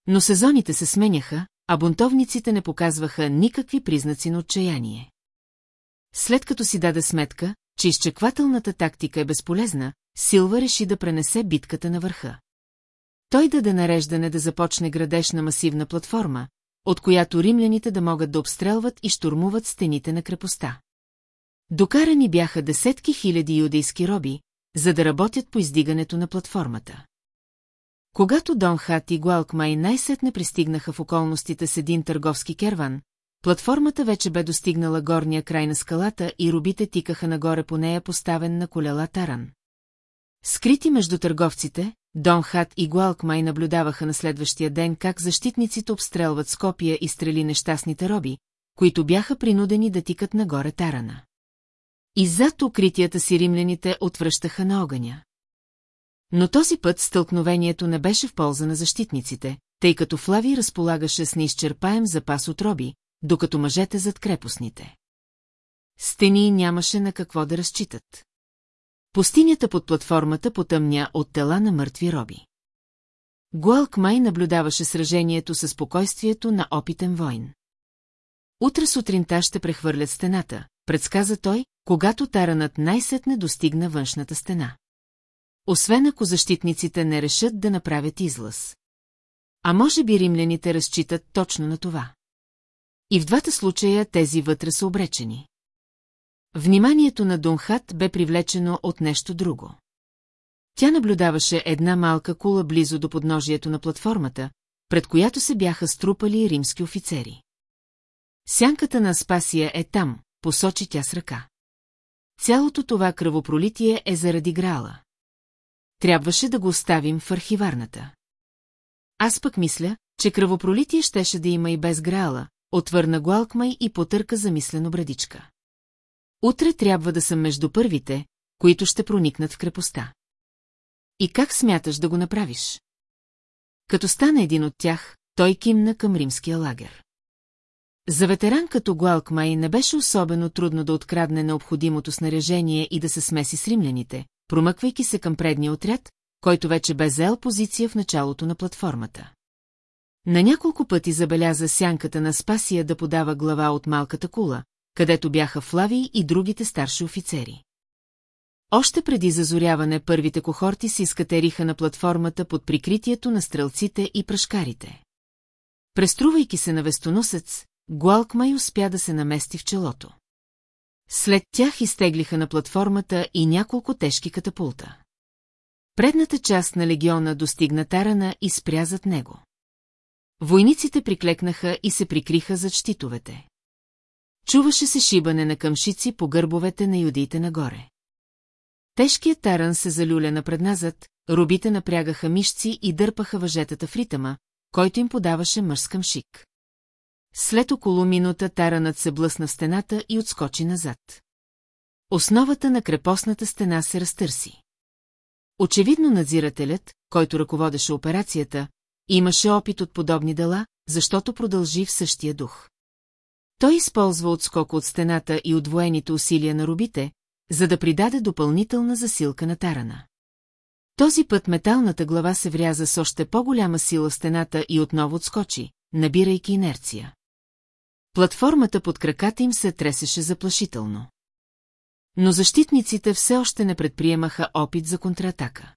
Но сезоните се сменяха, а бунтовниците не показваха никакви признаци на отчаяние. След като си даде сметка, че изчеквателната тактика е безполезна, Силва реши да пренесе битката на върха. Той даде нареждане да започне градеж на масивна платформа, от която римляните да могат да обстрелват и штурмуват стените на крепостта. Докарани бяха десетки хиляди юдейски роби, за да работят по издигането на платформата. Когато Дон Хат и Гуалкмай най-сетне пристигнаха в околностите с един търговски керван, платформата вече бе достигнала горния край на скалата и рубите тикаха нагоре по нея поставен на колела таран. Скрити между търговците, Дон Хат и Гуалкмай наблюдаваха на следващия ден как защитниците обстрелват с копия и стрели нещастните роби, които бяха принудени да тикат нагоре тарана. И зад укритията си римляните отвръщаха на огъня. Но този път стълкновението не беше в полза на защитниците, тъй като Флави разполагаше с неизчерпаем запас от роби, докато мъжете зад крепостните. Стени нямаше на какво да разчитат. Пустинята под платформата потъмня от тела на мъртви роби. Гуалк Май наблюдаваше сражението със спокойствието на опитен войн. Утре сутринта ще прехвърлят стената, предсказа той, когато таранът най-сетне достигна външната стена. Освен ако защитниците не решат да направят излъз. А може би римляните разчитат точно на това. И в двата случая тези вътре са обречени. Вниманието на Донхат бе привлечено от нещо друго. Тя наблюдаваше една малка кула близо до подножието на платформата, пред която се бяха струпали римски офицери. Сянката на Спасия е там, посочи тя с ръка. Цялото това кръвопролитие е заради грала. Трябваше да го оставим в архиварната. Аз пък мисля, че кръвопролитие щеше да има и без грала, отвърна Гуалкмай и потърка замислено брадичка. Утре трябва да съм между първите, които ще проникнат в крепостта. И как смяташ да го направиш? Като стана един от тях, той кимна към римския лагер. За ветеран като Гуалкмай не беше особено трудно да открадне необходимото снаряжение и да се смеси с римляните, промъквайки се към предния отряд, който вече бе заел позиция в началото на платформата. На няколко пъти забеляза сянката на Спасия да подава глава от малката кула, където бяха Флави и другите старши офицери. Още преди зазоряване първите кохорти се изкатериха на платформата под прикритието на стрелците и прашкарите. Преструвайки се на вестоносец, Гуалкмай успя да се намести в челото. След тях изтеглиха на платформата и няколко тежки катапулта. Предната част на легиона достигна тарана и спря зад него. Войниците приклекнаха и се прикриха зад щитовете. Чуваше се шибане на къмшици по гърбовете на юдиите нагоре. Тежкият таран се залюля напредназад, рубите напрягаха мишци и дърпаха въжетата в ритъма, който им подаваше мъж шик. След около минута таранът се блъсна в стената и отскочи назад. Основата на крепостната стена се разтърси. Очевидно надзирателят, който ръководеше операцията, имаше опит от подобни дела, защото продължи в същия дух. Той използва отскок от стената и удвоените усилия на рубите, за да придаде допълнителна засилка на тарана. Този път металната глава се вряза с още по-голяма сила стената и отново отскочи, набирайки инерция. Платформата под краката им се тресеше заплашително. Но защитниците все още не предприемаха опит за контратака.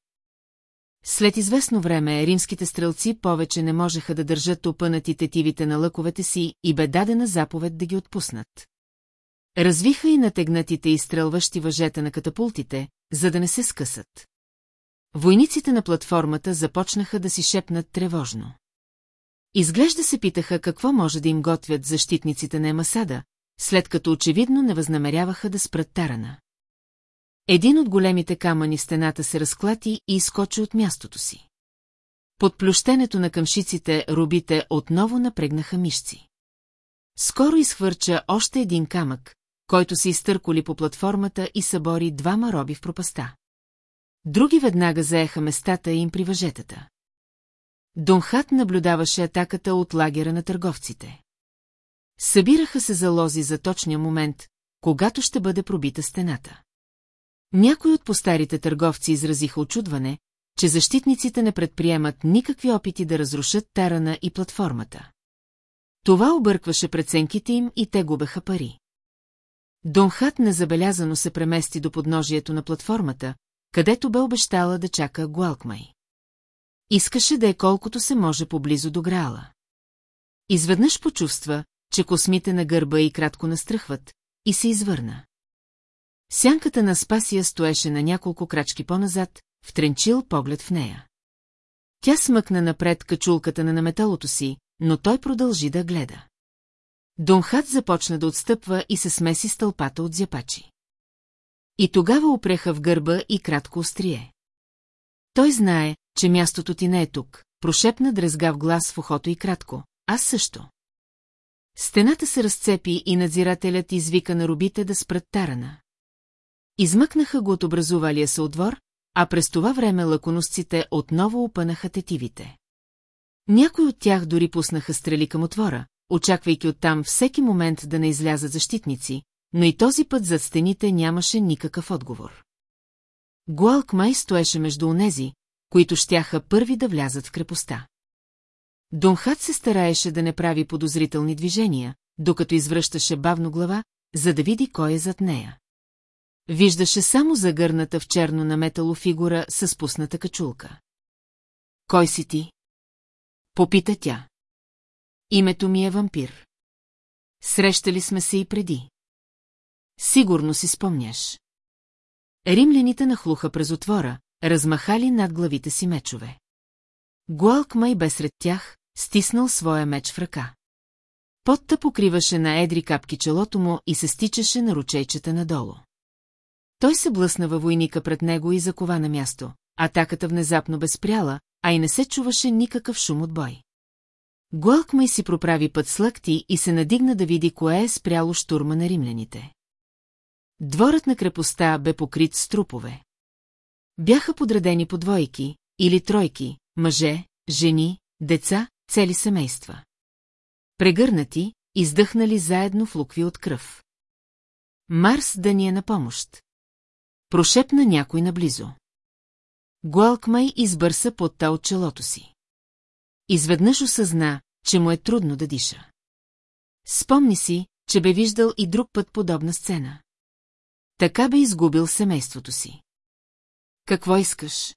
След известно време римските стрелци повече не можеха да държат опънати тетивите на лъковете си и бе дадена заповед да ги отпуснат. Развиха и натегнатите и стрелващи въжета на катапултите, за да не се скъсат. Войниците на платформата започнаха да си шепнат тревожно. Изглежда се питаха какво може да им готвят защитниците на Емасада, след като очевидно не възнамеряваха да спрат тарана. Един от големите камъни стената се разклати и изкочи от мястото си. Под плющенето на къмшиците рубите отново напрегнаха мишци. Скоро изхвърча още един камък, който се изтърколи по платформата и събори двама роби в пропаста. Други веднага заеха местата им при въжетата. Донхат наблюдаваше атаката от лагера на търговците. Събираха се залози за точния момент, когато ще бъде пробита стената. Някои от постарите търговци изразиха очудване, че защитниците не предприемат никакви опити да разрушат тарана и платформата. Това объркваше преценките им и те губеха пари. Донхат незабелязано се премести до подножието на платформата, където бе обещала да чака Гуалкмай. Искаше да е колкото се може поблизо до Граала. Изведнъж почувства, че космите на гърба и кратко настръхват, и се извърна. Сянката на Спасия стоеше на няколко крачки по-назад, втренчил поглед в нея. Тя смъкна напред качулката на наметалото си, но той продължи да гледа. Донхат започна да отстъпва и се смеси с тълпата от зяпачи. И тогава опреха в гърба и кратко острие. Той знае, че мястото ти не е тук, прошепна дрезгав глас в ухото и кратко. Аз също. Стената се разцепи и надзирателят извика на робите да спрат тарана. Измъкнаха го от образувалия се отвор, а през това време лаконосците отново опънаха тетивите. Някои от тях дори пуснаха стрели към отвора, очаквайки оттам всеки момент да не излязат защитници, но и този път зад стените нямаше никакъв отговор. Гуалк май стоеше между онези, които щяха първи да влязат в крепостта. Донхат се стараеше да не прави подозрителни движения, докато извръщаше бавно глава, за да види кой е зад нея. Виждаше само загърната в черно на метало фигура с спусната качулка. Кой си ти? Попита тя. Името ми е вампир. Срещали сме се и преди. Сигурно си спомняш. Римляните нахлуха през отвора, размахали над главите си мечове. Гуалк май бе сред тях, стиснал своя меч в ръка. Потта покриваше на едри капки челото му и се стичаше на ручейчета надолу. Той се блъсна във войника пред него и закова на място. Атаката внезапно бе спряла, а и не се чуваше никакъв шум от бой. Гуалкмай си проправи път с лъкти и се надигна да види кое е спряло штурма на римляните. Дворът на крепостта бе покрит с трупове. Бяха подредени по двойки или тройки, мъже, жени, деца, цели семейства. Прегърнати, издъхнали заедно в лукви от кръв. Марс да ни е на помощ. Прошепна някой наблизо. Гуалкмай избърса подта от челото си. Изведнъж осъзна, че му е трудно да диша. Спомни си, че бе виждал и друг път подобна сцена. Така бе изгубил семейството си. Какво искаш?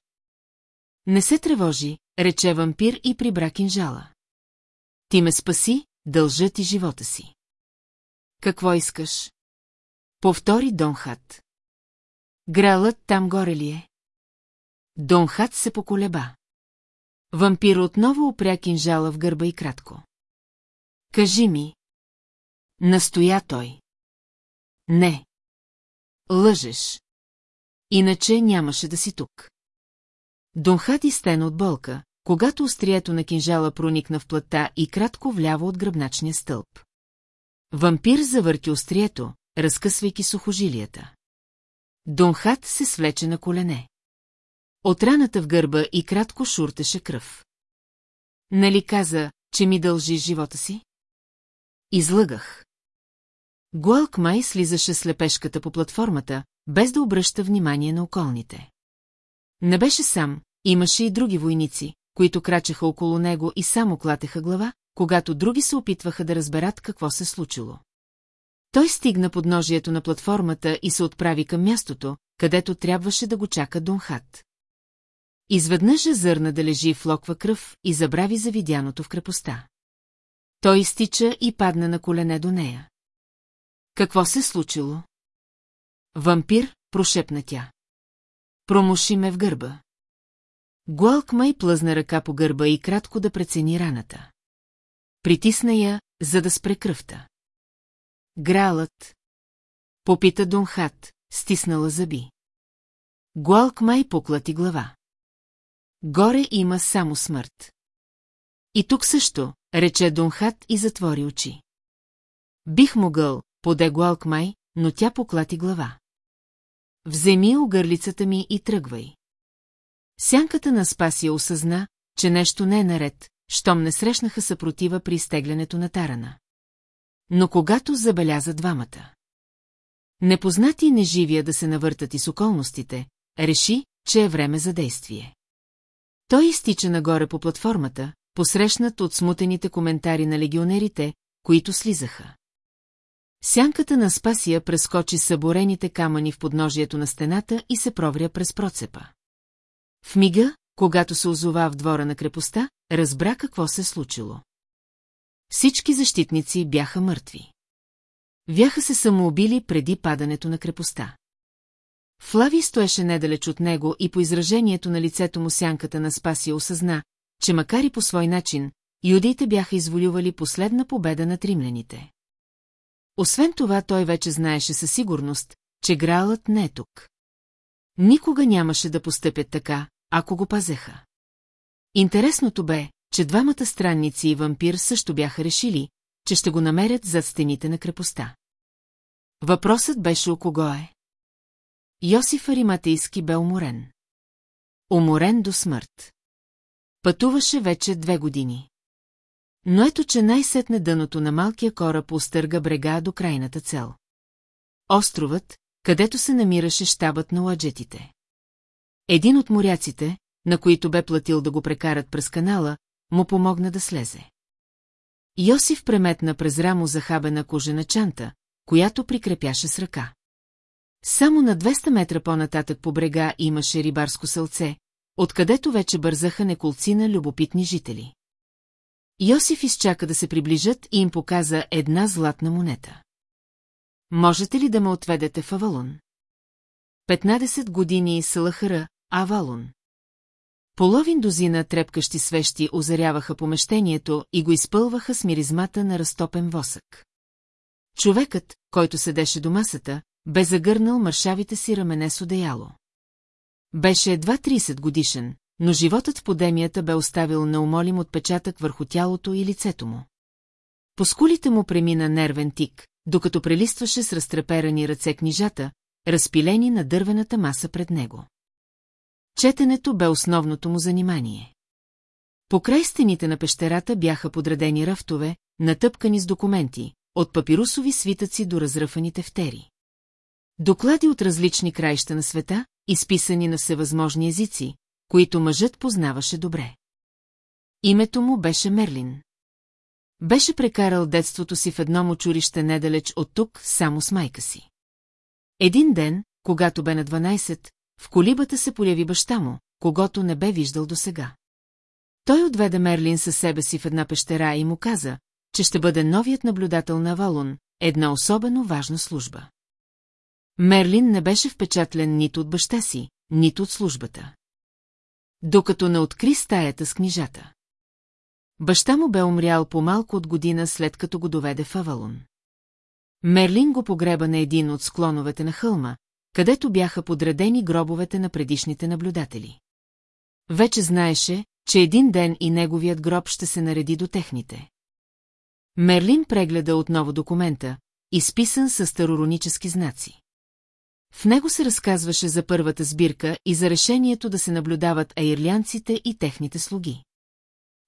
Не се тревожи, рече вампир и прибра кинжала. Ти ме спаси, дължа ти живота си. Какво искаш? Повтори Донхат. Гралът там горе ли е? Донхат се поколеба. Вампир отново опря кинжала в гърба и кратко. Кажи ми. Настоя той. Не. Лъжеш. Иначе нямаше да си тук. Донхат изтена от болка, когато острието на кинжала проникна в плътта и кратко вляво от гръбначния стълб. Вампир завърти острието, разкъсвайки сухожилията. Донхат се свлече на колене. От раната в гърба и кратко шуртеше кръв. Нали каза, че ми дължи живота си? Излъгах. Гуалк май слизаше с лепешката по платформата, без да обръща внимание на околните. Не беше сам, имаше и други войници, които крачеха около него и само клатеха глава, когато други се опитваха да разберат какво се случило. Той стигна под ножието на платформата и се отправи към мястото, където трябваше да го чака Донхат. Изведнъж зърна да лежи в локва кръв и забрави за видяното в крепостта. Той изтича и падна на колене до нея. Какво се случило? Вампир, прошепна тя. Промуши ме в гърба. Гуалк май плъзна ръка по гърба и кратко да прецени раната. Притисна я, за да спре кръвта. Гралът. Попита Донхат, стиснала зъби. Гуалк май поклати глава. Горе има само смърт. И тук също, рече Донхат и затвори очи. Бих могъл, поде Гуалк май, но тя поклати глава. Вземи огърлицата ми и тръгвай. Сянката на Спасия осъзна, че нещо не е наред, щом не срещнаха съпротива при изтеглянето на тарана. Но когато забеляза двамата. Непознати и неживия да се навъртат и с околностите, реши, че е време за действие. Той изтича нагоре по платформата, посрещнат от смутените коментари на легионерите, които слизаха. Сянката на Спасия прескочи съборените камъни в подножието на стената и се провря през процепа. В мига, когато се озова в двора на крепостта, разбра какво се случило. Всички защитници бяха мъртви. Бяха се самоубили преди падането на крепостта. Флави стоеше недалеч от него и по изражението на лицето му сянката на Спасия осъзна, че макар и по свой начин, юдиите бяха изволювали последна победа на тримлените. Освен това той вече знаеше със сигурност, че Граалът не е тук. Никога нямаше да постъпят така, ако го пазеха. Интересното бе, че двамата странници и вампир също бяха решили, че ще го намерят зад стените на крепостта. Въпросът беше у кого е. Йосиф Ариматейски бе уморен. Уморен до смърт. Пътуваше вече две години. Но ето, че най-сетне дъното на малкия кораб остърга брега до крайната цел. Островът, където се намираше щабът на ладжетите. Един от моряците, на които бе платил да го прекарат през канала, му помогна да слезе. Йосиф преметна през рамо захабена кожена чанта, която прикрепяше с ръка. Само на 200 метра по-нататък по брега имаше рибарско селце, откъдето вече бързаха неколцина любопитни жители. Йосиф изчака да се приближат и им показа една златна монета. Можете ли да ме отведете в Авалон? 15 години Салахара, Авалон. Половин дозина трепкащи свещи озаряваха помещението и го изпълваха с миризмата на разтопен восък. Човекът, който седеше до масата, бе загърнал мършавите си рамене с одеяло. Беше едва 30 годишен, но животът в подемията бе оставил неумолим отпечатък върху тялото и лицето му. По скулите му премина нервен тик, докато прелистваше с разтреперани ръце книжата, разпилени на дървената маса пред него. Четенето бе основното му занимание. По край стените на пещерата бяха подредени рафтове, натъпкани с документи, от папирусови свитъци до разръфани тефтери. Доклади от различни краища на света, изписани на всевъзможни езици, които мъжът познаваше добре. Името му беше Мерлин. Беше прекарал детството си в едно мочурище недалеч от тук, само с майка си. Един ден, когато бе на 12, в колибата се появи баща му, когато не бе виждал досега. Той отведе Мерлин със себе си в една пещера и му каза, че ще бъде новият наблюдател на Валун, една особено важна служба. Мерлин не беше впечатлен нито от баща си, нито от службата. Докато не откри стаята с книжата. Баща му бе умрял по-малко от година след като го доведе в Авалон. Мерлин го погреба на един от склоновете на хълма, където бяха подредени гробовете на предишните наблюдатели. Вече знаеше, че един ден и неговият гроб ще се нареди до техните. Мерлин прегледа отново документа, изписан с староронически знаци. В него се разказваше за първата сбирка и за решението да се наблюдават аирлянците и техните слуги.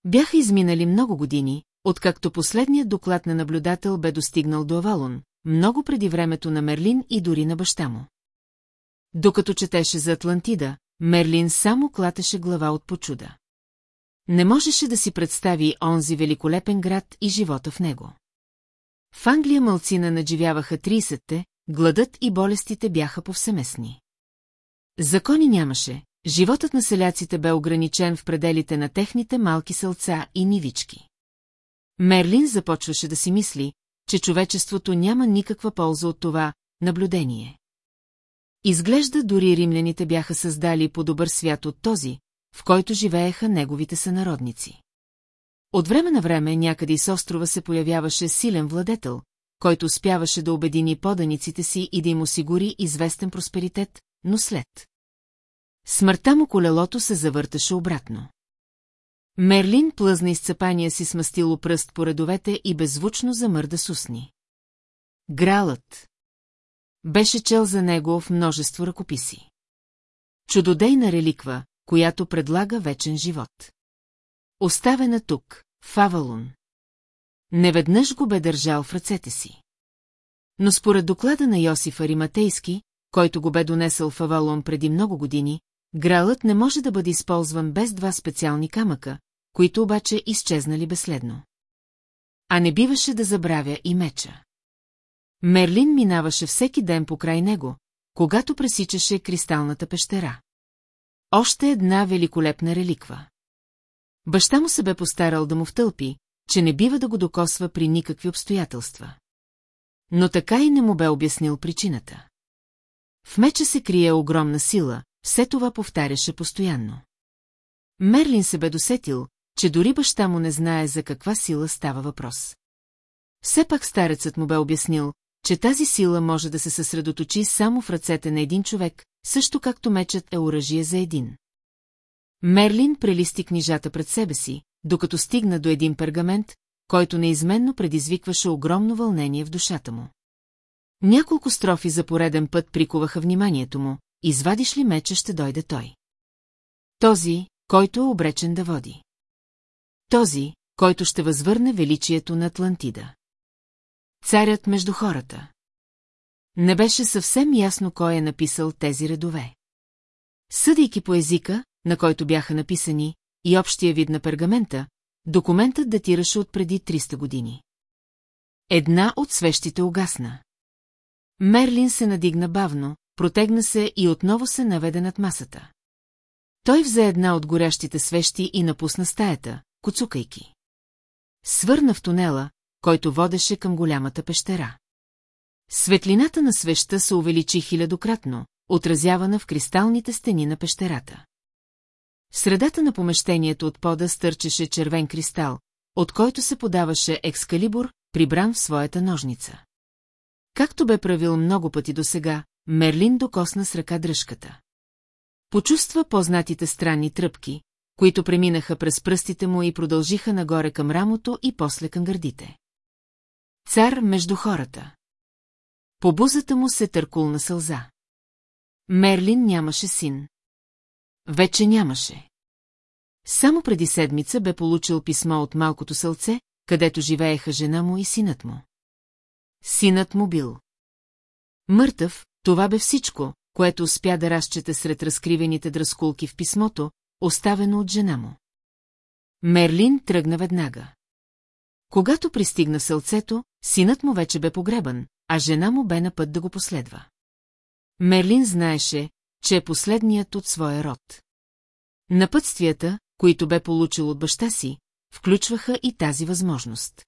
Бяха изминали много години, откакто последният доклад на наблюдател бе достигнал до Авалон, много преди времето на Мерлин и дори на баща му. Докато четеше за Атлантида, Мерлин само клатеше глава от почуда. Не можеше да си представи онзи великолепен град и живота в него. В Англия мълцина надживяваха 30-те, гладът и болестите бяха повсеместни. Закони нямаше, животът на селяците бе ограничен в пределите на техните малки селца и нивички. Мерлин започваше да си мисли, че човечеството няма никаква полза от това наблюдение. Изглежда дори римляните бяха създали по-добър свят от този, в който живееха неговите сънародници. От време на време някъде из острова се появяваше силен владетел, който успяваше да обедини поданиците си и да им осигури известен просперитет, но след. Смъртта му колелото се завърташе обратно. Мерлин плъзна изцепания си смастило пръст по редовете и беззвучно замърда с устни. Гралът. Беше чел за него в множество ръкописи. Чудодейна реликва, която предлага вечен живот. Оставена тук, в. Неведнъж го бе държал в ръцете си. Но според доклада на Йосиф Ариматейски, който го бе донесъл в преди много години, гралът не може да бъде използван без два специални камъка, които обаче изчезнали безследно. А не биваше да забравя и меча. Мерлин минаваше всеки ден покрай него, когато пресичаше кристалната пещера. Още една великолепна реликва. Баща му се бе постарал да му втълпи, че не бива да го докосва при никакви обстоятелства. Но така и не му бе обяснил причината. В меча се крие огромна сила, все това повтаряше постоянно. Мерлин се бе досетил, че дори баща му не знае за каква сила става въпрос. Все пак старецът му бе обяснил, че тази сила може да се съсредоточи само в ръцете на един човек, също както мечът е оръжие за един. Мерлин прелисти книжата пред себе си, докато стигна до един пергамент, който неизменно предизвикваше огромно вълнение в душата му. Няколко строфи за пореден път прикуваха вниманието му, извадиш ли меча ще дойде той. Този, който е обречен да води. Този, който ще възвърне величието на Атлантида. Царят между хората. Не беше съвсем ясно кой е написал тези редове. Съдейки по езика, на който бяха написани, и общия вид на пергамента, документът датираше от преди 300 години. Една от свещите угасна. Мерлин се надигна бавно, протегна се и отново се наведе над масата. Той взе една от горящите свещи и напусна стаята, коцукайки. Свърна в тунела, който водеше към голямата пещера. Светлината на свеща се увеличи хилядократно, отразявана в кристалните стени на пещерата. В средата на помещението от пода стърчеше червен кристал, от който се подаваше екскалибур, прибран в своята ножница. Както бе правил много пъти досега, Мерлин докосна с ръка дръжката. Почувства познатите странни тръпки, които преминаха през пръстите му и продължиха нагоре към рамото и после към гърдите. Цар между хората. По бузата му се търкулна сълза. Мерлин нямаше син. Вече нямаше. Само преди седмица бе получил писмо от малкото сълце, където живееха жена му и синът му. Синът му бил. Мъртъв, това бе всичко, което успя да разчете сред разкривените дръскулки в писмото, оставено от жена му. Мерлин тръгна веднага. Когато пристигна сълцето, синът му вече бе погребан, а жена му бе на път да го последва. Мерлин знаеше, че е последният от своя род. Напътствията, които бе получил от баща си, включваха и тази възможност.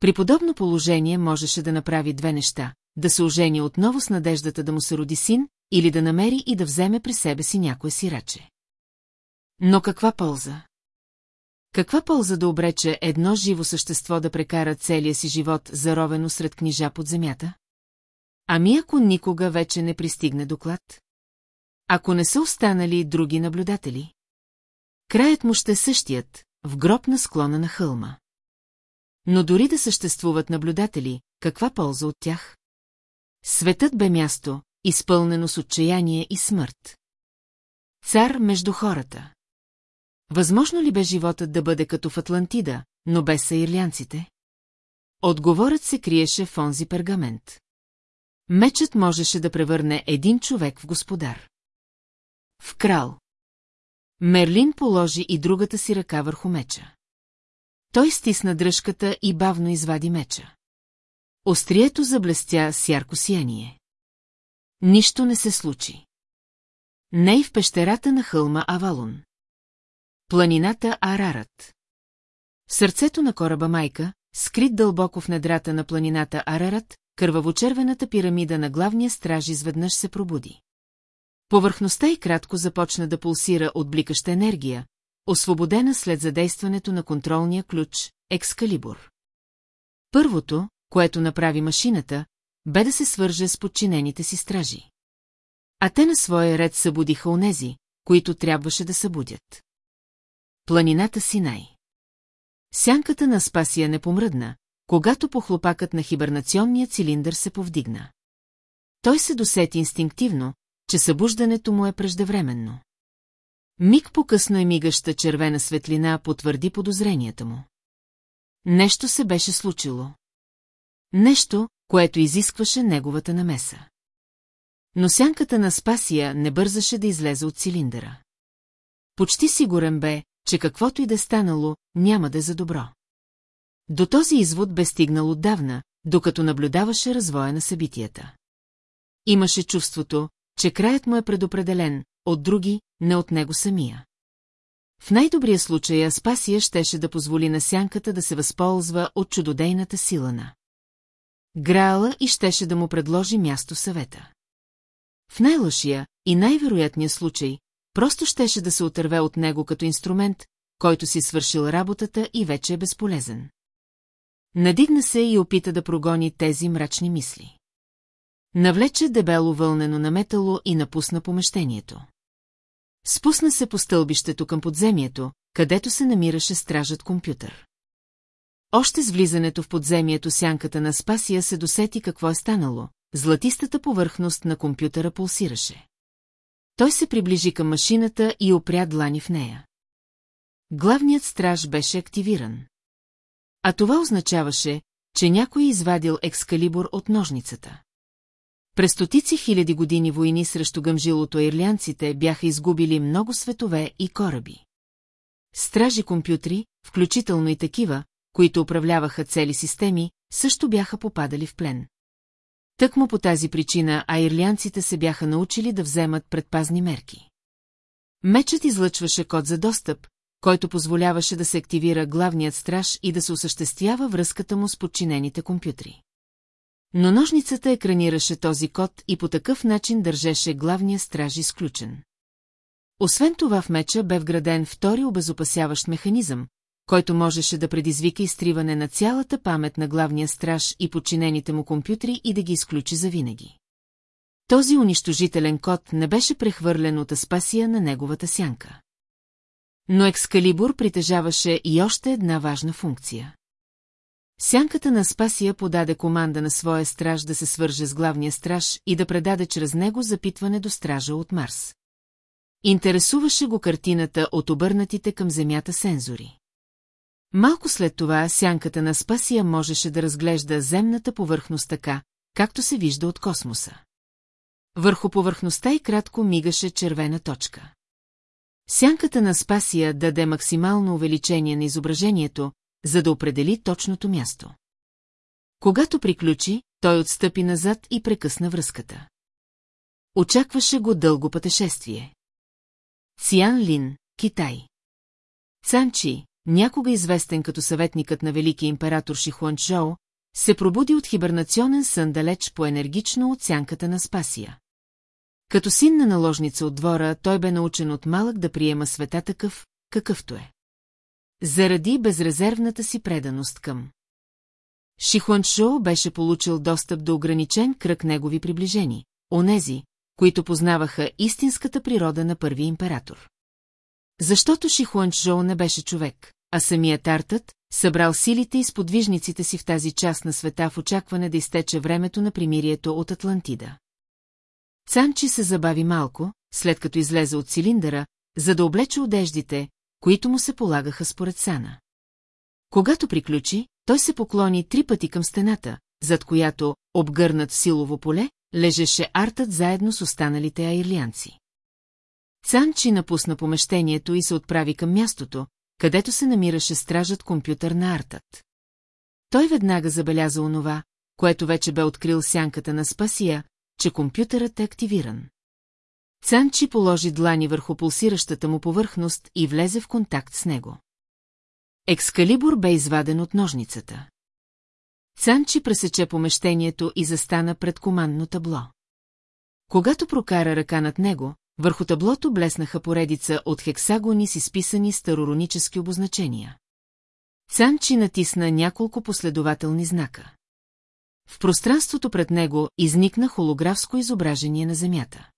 При подобно положение можеше да направи две неща – да се ожени отново с надеждата да му се роди син, или да намери и да вземе при себе си някое сираче. Но каква полза? Каква полза да обрече едно живо същество да прекара целия си живот заровено сред книжа под земята? Ами ако никога вече не пристигне доклад? Ако не са останали други наблюдатели? Краят му ще е същият, в гроб на склона на хълма. Но дори да съществуват наблюдатели, каква полза от тях? Светът бе място, изпълнено с отчаяние и смърт. Цар между хората. Възможно ли бе животът да бъде като в Атлантида, но без саирлянците? Отговорът се криеше в онзи пергамент. Мечът можеше да превърне един човек в господар. В крал. Мерлин положи и другата си ръка върху меча. Той стисна дръжката и бавно извади меча. Острието заблестя с ярко сияние. Нищо не се случи. Не и в пещерата на хълма Авалун. Планината Арарат. Сърцето на кораба Майка, скрит дълбоко в недрата на планината Арарат, кървавочервената пирамида на главния страж изведнъж се пробуди. Повърхността и кратко започна да пулсира от бликаща енергия, освободена след задействането на контролния ключ Екскалибур. Първото, което направи машината, бе да се свърже с подчинените си стражи. А те на своя ред събудиха онези, които трябваше да събудят. Планината Синай Сянката на Спасия не помръдна, когато похлопакът на хибернационния цилиндър се повдигна. той се досети инстинктивно, че събуждането му е преждевременно. Миг по-късно е мигаща червена светлина потвърди подозренията му. Нещо се беше случило. Нещо, което изискваше неговата намеса. Но сянката на Спасия не бързаше да излезе от цилиндъра. Почти сигурен бе, че каквото и да е станало, няма да е за добро. До този извод бе стигнал отдавна, докато наблюдаваше развоя на събитията. Имаше чувството, че краят му е предопределен, от други, не от него самия. В най-добрия случай Аспасия щеше да позволи на сянката да се възползва от чудодейната сила на Граала и щеше да му предложи място съвета. В най-лъшия и най-вероятния случай, просто щеше да се отърве от него като инструмент, който си свършил работата и вече е безполезен. Надигна се и опита да прогони тези мрачни мисли. Навлече дебело вълнено на метало и напусна помещението. Спусна се по стълбището към подземието, където се намираше стражът компютър. Още с влизането в подземието сянката на Спасия се досети какво е станало. Златистата повърхност на компютъра пулсираше. Той се приближи към машината и опря длани в нея. Главният страж беше активиран. А това означаваше, че някой е извадил екскалибур от ножницата. През стотици хиляди години войни срещу гъмжилото ирлянците бяха изгубили много светове и кораби. Стражи компютри, включително и такива, които управляваха цели системи, също бяха попадали в плен. Тъкмо по тази причина аирлянците се бяха научили да вземат предпазни мерки. Мечът излъчваше код за достъп, който позволяваше да се активира главният страж и да се осъществява връзката му с подчинените компютри. Но ножницата екранираше този код и по такъв начин държеше главния страж изключен. Освен това в меча бе вграден втори обезопасяващ механизъм, който можеше да предизвика изтриване на цялата памет на главния страж и подчинените му компютри и да ги изключи завинаги. Този унищожителен код не беше прехвърлен от Аспасия на неговата сянка. Но Екскалибур притежаваше и още една важна функция. Сянката на Спасия подаде команда на своя страж да се свърже с главния страж и да предаде чрез него запитване до стража от Марс. Интересуваше го картината от обърнатите към Земята сензори. Малко след това сянката на Спасия можеше да разглежда земната повърхност така, както се вижда от космоса. Върху повърхността и кратко мигаше червена точка. Сянката на Спасия даде максимално увеличение на изображението, за да определи точното място. Когато приключи, той отстъпи назад и прекъсна връзката. Очакваше го дълго пътешествие. Циан Лин, Китай. Цанчи, някога известен като съветникът на велики император Шихуанчжоу, се пробуди от хибернационен сън далеч по енергично от сянката на Спасия. Като син на наложница от двора, той бе научен от малък да приема света такъв, какъвто е. Заради безрезервната си преданост към. Шихуанчжоу беше получил достъп до ограничен кръг негови приближени, онези, които познаваха истинската природа на първи император. Защото Шихуанчжоу не беше човек, а самият Артът, събрал силите и сподвижниците си в тази част на света в очакване да изтече времето на примирието от Атлантида. Цанчи се забави малко, след като излезе от цилиндъра, за да облече одеждите, които му се полагаха според Сана. Когато приключи, той се поклони три пъти към стената, зад която, обгърнат силово поле, лежеше артът заедно с останалите аирлянци. Цанчи напусна помещението и се отправи към мястото, където се намираше стражът компютър на артът. Той веднага забеляза онова, което вече бе открил сянката на Спасия, че компютърът е активиран. Цанчи положи длани върху пулсиращата му повърхност и влезе в контакт с него. Екскалибур бе изваден от ножницата. Цанчи пресече помещението и застана пред командно табло. Когато прокара ръка над него, върху таблото блеснаха поредица от хексагони с изписани староронически обозначения. Цанчи натисна няколко последователни знака. В пространството пред него изникна холографско изображение на Земята.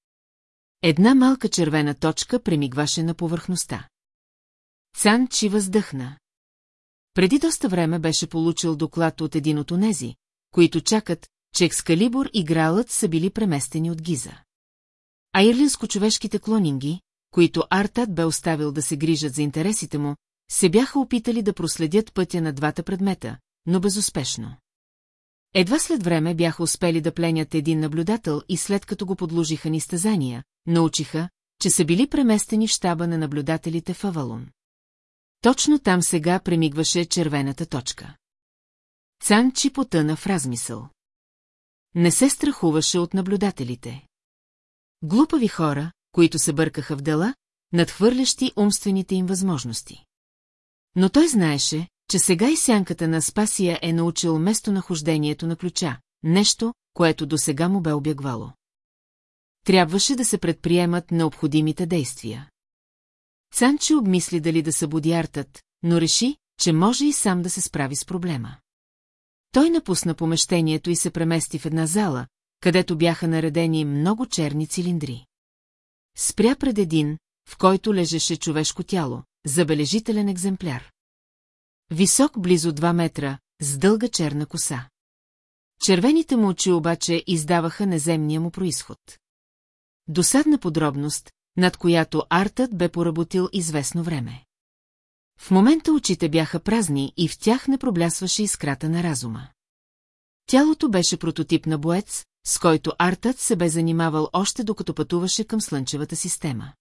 Една малка червена точка премигваше на повърхността. Цан Чи въздъхна. Преди доста време беше получил доклад от един от онези, които чакат, че Екскалибур и Гралът са били преместени от Гиза. А ирлинско-човешките клонинги, които Артат бе оставил да се грижат за интересите му, се бяха опитали да проследят пътя на двата предмета, но безуспешно. Едва след време бяха успели да пленят един наблюдател и след като го подложиха ни стезания, научиха, че са били преместени в щаба на наблюдателите в Авалон. Точно там сега премигваше червената точка. Цанчи потъна в размисъл. Не се страхуваше от наблюдателите. Глупави хора, които се бъркаха в дела, надхвърлящи умствените им възможности. Но той знаеше, че сега и сянката на Спасия е научил местонахождението на ключа, нещо, което до сега му бе обягвало. Трябваше да се предприемат необходимите действия. Цанчи обмисли дали да събуди артът, но реши, че може и сам да се справи с проблема. Той напусна помещението и се премести в една зала, където бяха наредени много черни цилиндри. Спря пред един, в който лежеше човешко тяло, забележителен екземпляр. Висок близо 2 метра, с дълга черна коса. Червените му очи обаче издаваха неземния му происход. Досадна подробност, над която артът бе поработил известно време. В момента очите бяха празни и в тях не проблясваше искрата на разума. Тялото беше прототип на боец, с който артът се бе занимавал още докато пътуваше към Слънчевата система.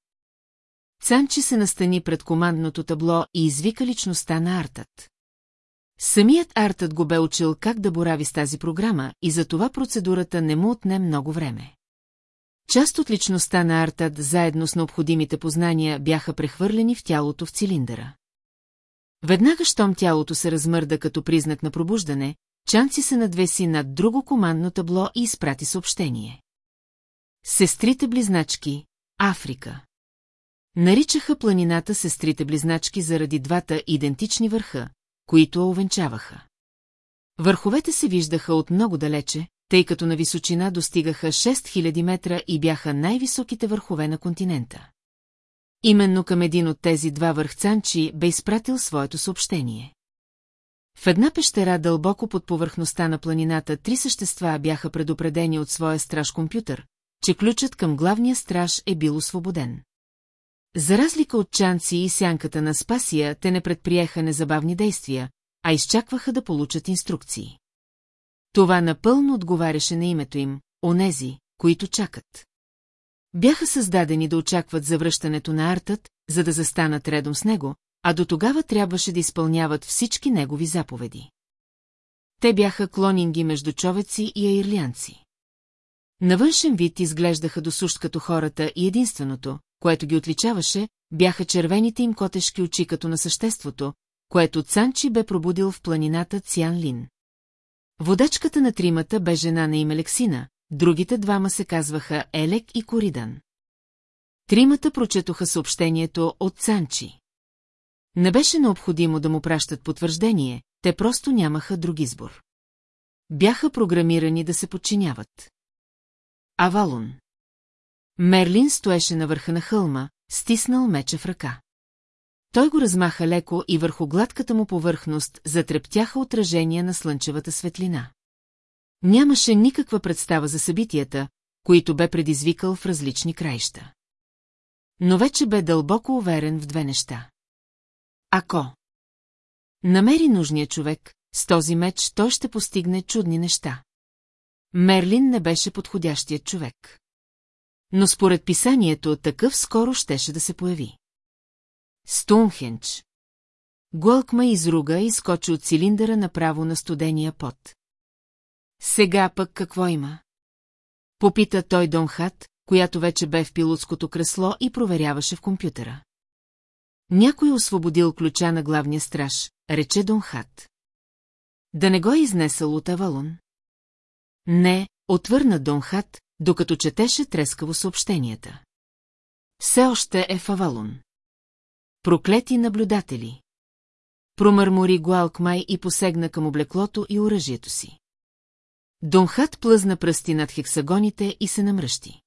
Цанчи се настани пред командното табло и извика личността на артът. Самият артът го бе учил как да борави с тази програма и затова процедурата не му отне много време. Част от личността на артът заедно с необходимите познания бяха прехвърлени в тялото в цилиндъра. Веднага, щом тялото се размърда като признак на пробуждане, Чанци се надвеси над друго командно табло и изпрати съобщение. Сестрите близначки, Африка. Наричаха планината сестрите близначки заради двата идентични върха, които овенчаваха. Върховете се виждаха от много далече, тъй като на височина достигаха 6000 метра и бяха най-високите върхове на континента. Именно към един от тези два върхцанчи бе изпратил своето съобщение. В една пещера дълбоко под повърхността на планината три същества бяха предупредени от своя страж компютър, че ключът към главния страж е бил освободен. За разлика от Чанци и сянката на Спасия, те не предприеха незабавни действия, а изчакваха да получат инструкции. Това напълно отговаряше на името им, онези, които чакат. Бяха създадени да очакват завръщането на артът, за да застанат редом с него, а до тогава трябваше да изпълняват всички негови заповеди. Те бяха клонинги между човеци и аирлянци. На външен вид изглеждаха досущ като хората и единственото, което ги отличаваше, бяха червените им котешки очи като на съществото, което Цанчи бе пробудил в планината Цян Лин. Водачката на тримата бе жена на име Лексина, другите двама се казваха Елек и Коридан. Тримата прочетоха съобщението от Цанчи. Не беше необходимо да му пращат потвърждение, те просто нямаха друг избор. Бяха програмирани да се подчиняват. Авалон. Мерлин стоеше на върха на хълма, стиснал меча в ръка. Той го размаха леко и върху гладката му повърхност затрептяха отражения на слънчевата светлина. Нямаше никаква представа за събитията, които бе предизвикал в различни краища. Но вече бе дълбоко уверен в две неща. Ако намери нужния човек, с този меч той ще постигне чудни неща. Мерлин не беше подходящият човек. Но според писанието такъв скоро щеше да се появи. Стоунхендж. Гуълкма изруга и скочи от цилиндъра направо на студения пот. Сега пък какво има? Попита той Донхат, която вече бе в пилотското кресло и проверяваше в компютъра. Някой освободил ключа на главния страж, рече Донхат. Да не го е изнесъл от Авалон? Не, отвърна Донхат, докато четеше трескаво съобщенията. Все още е в Авалон. Проклети наблюдатели. Промърмори Гуалкмай и посегна към облеклото и оръжието си. Донхат плъзна пръсти над хексагоните и се намръщи.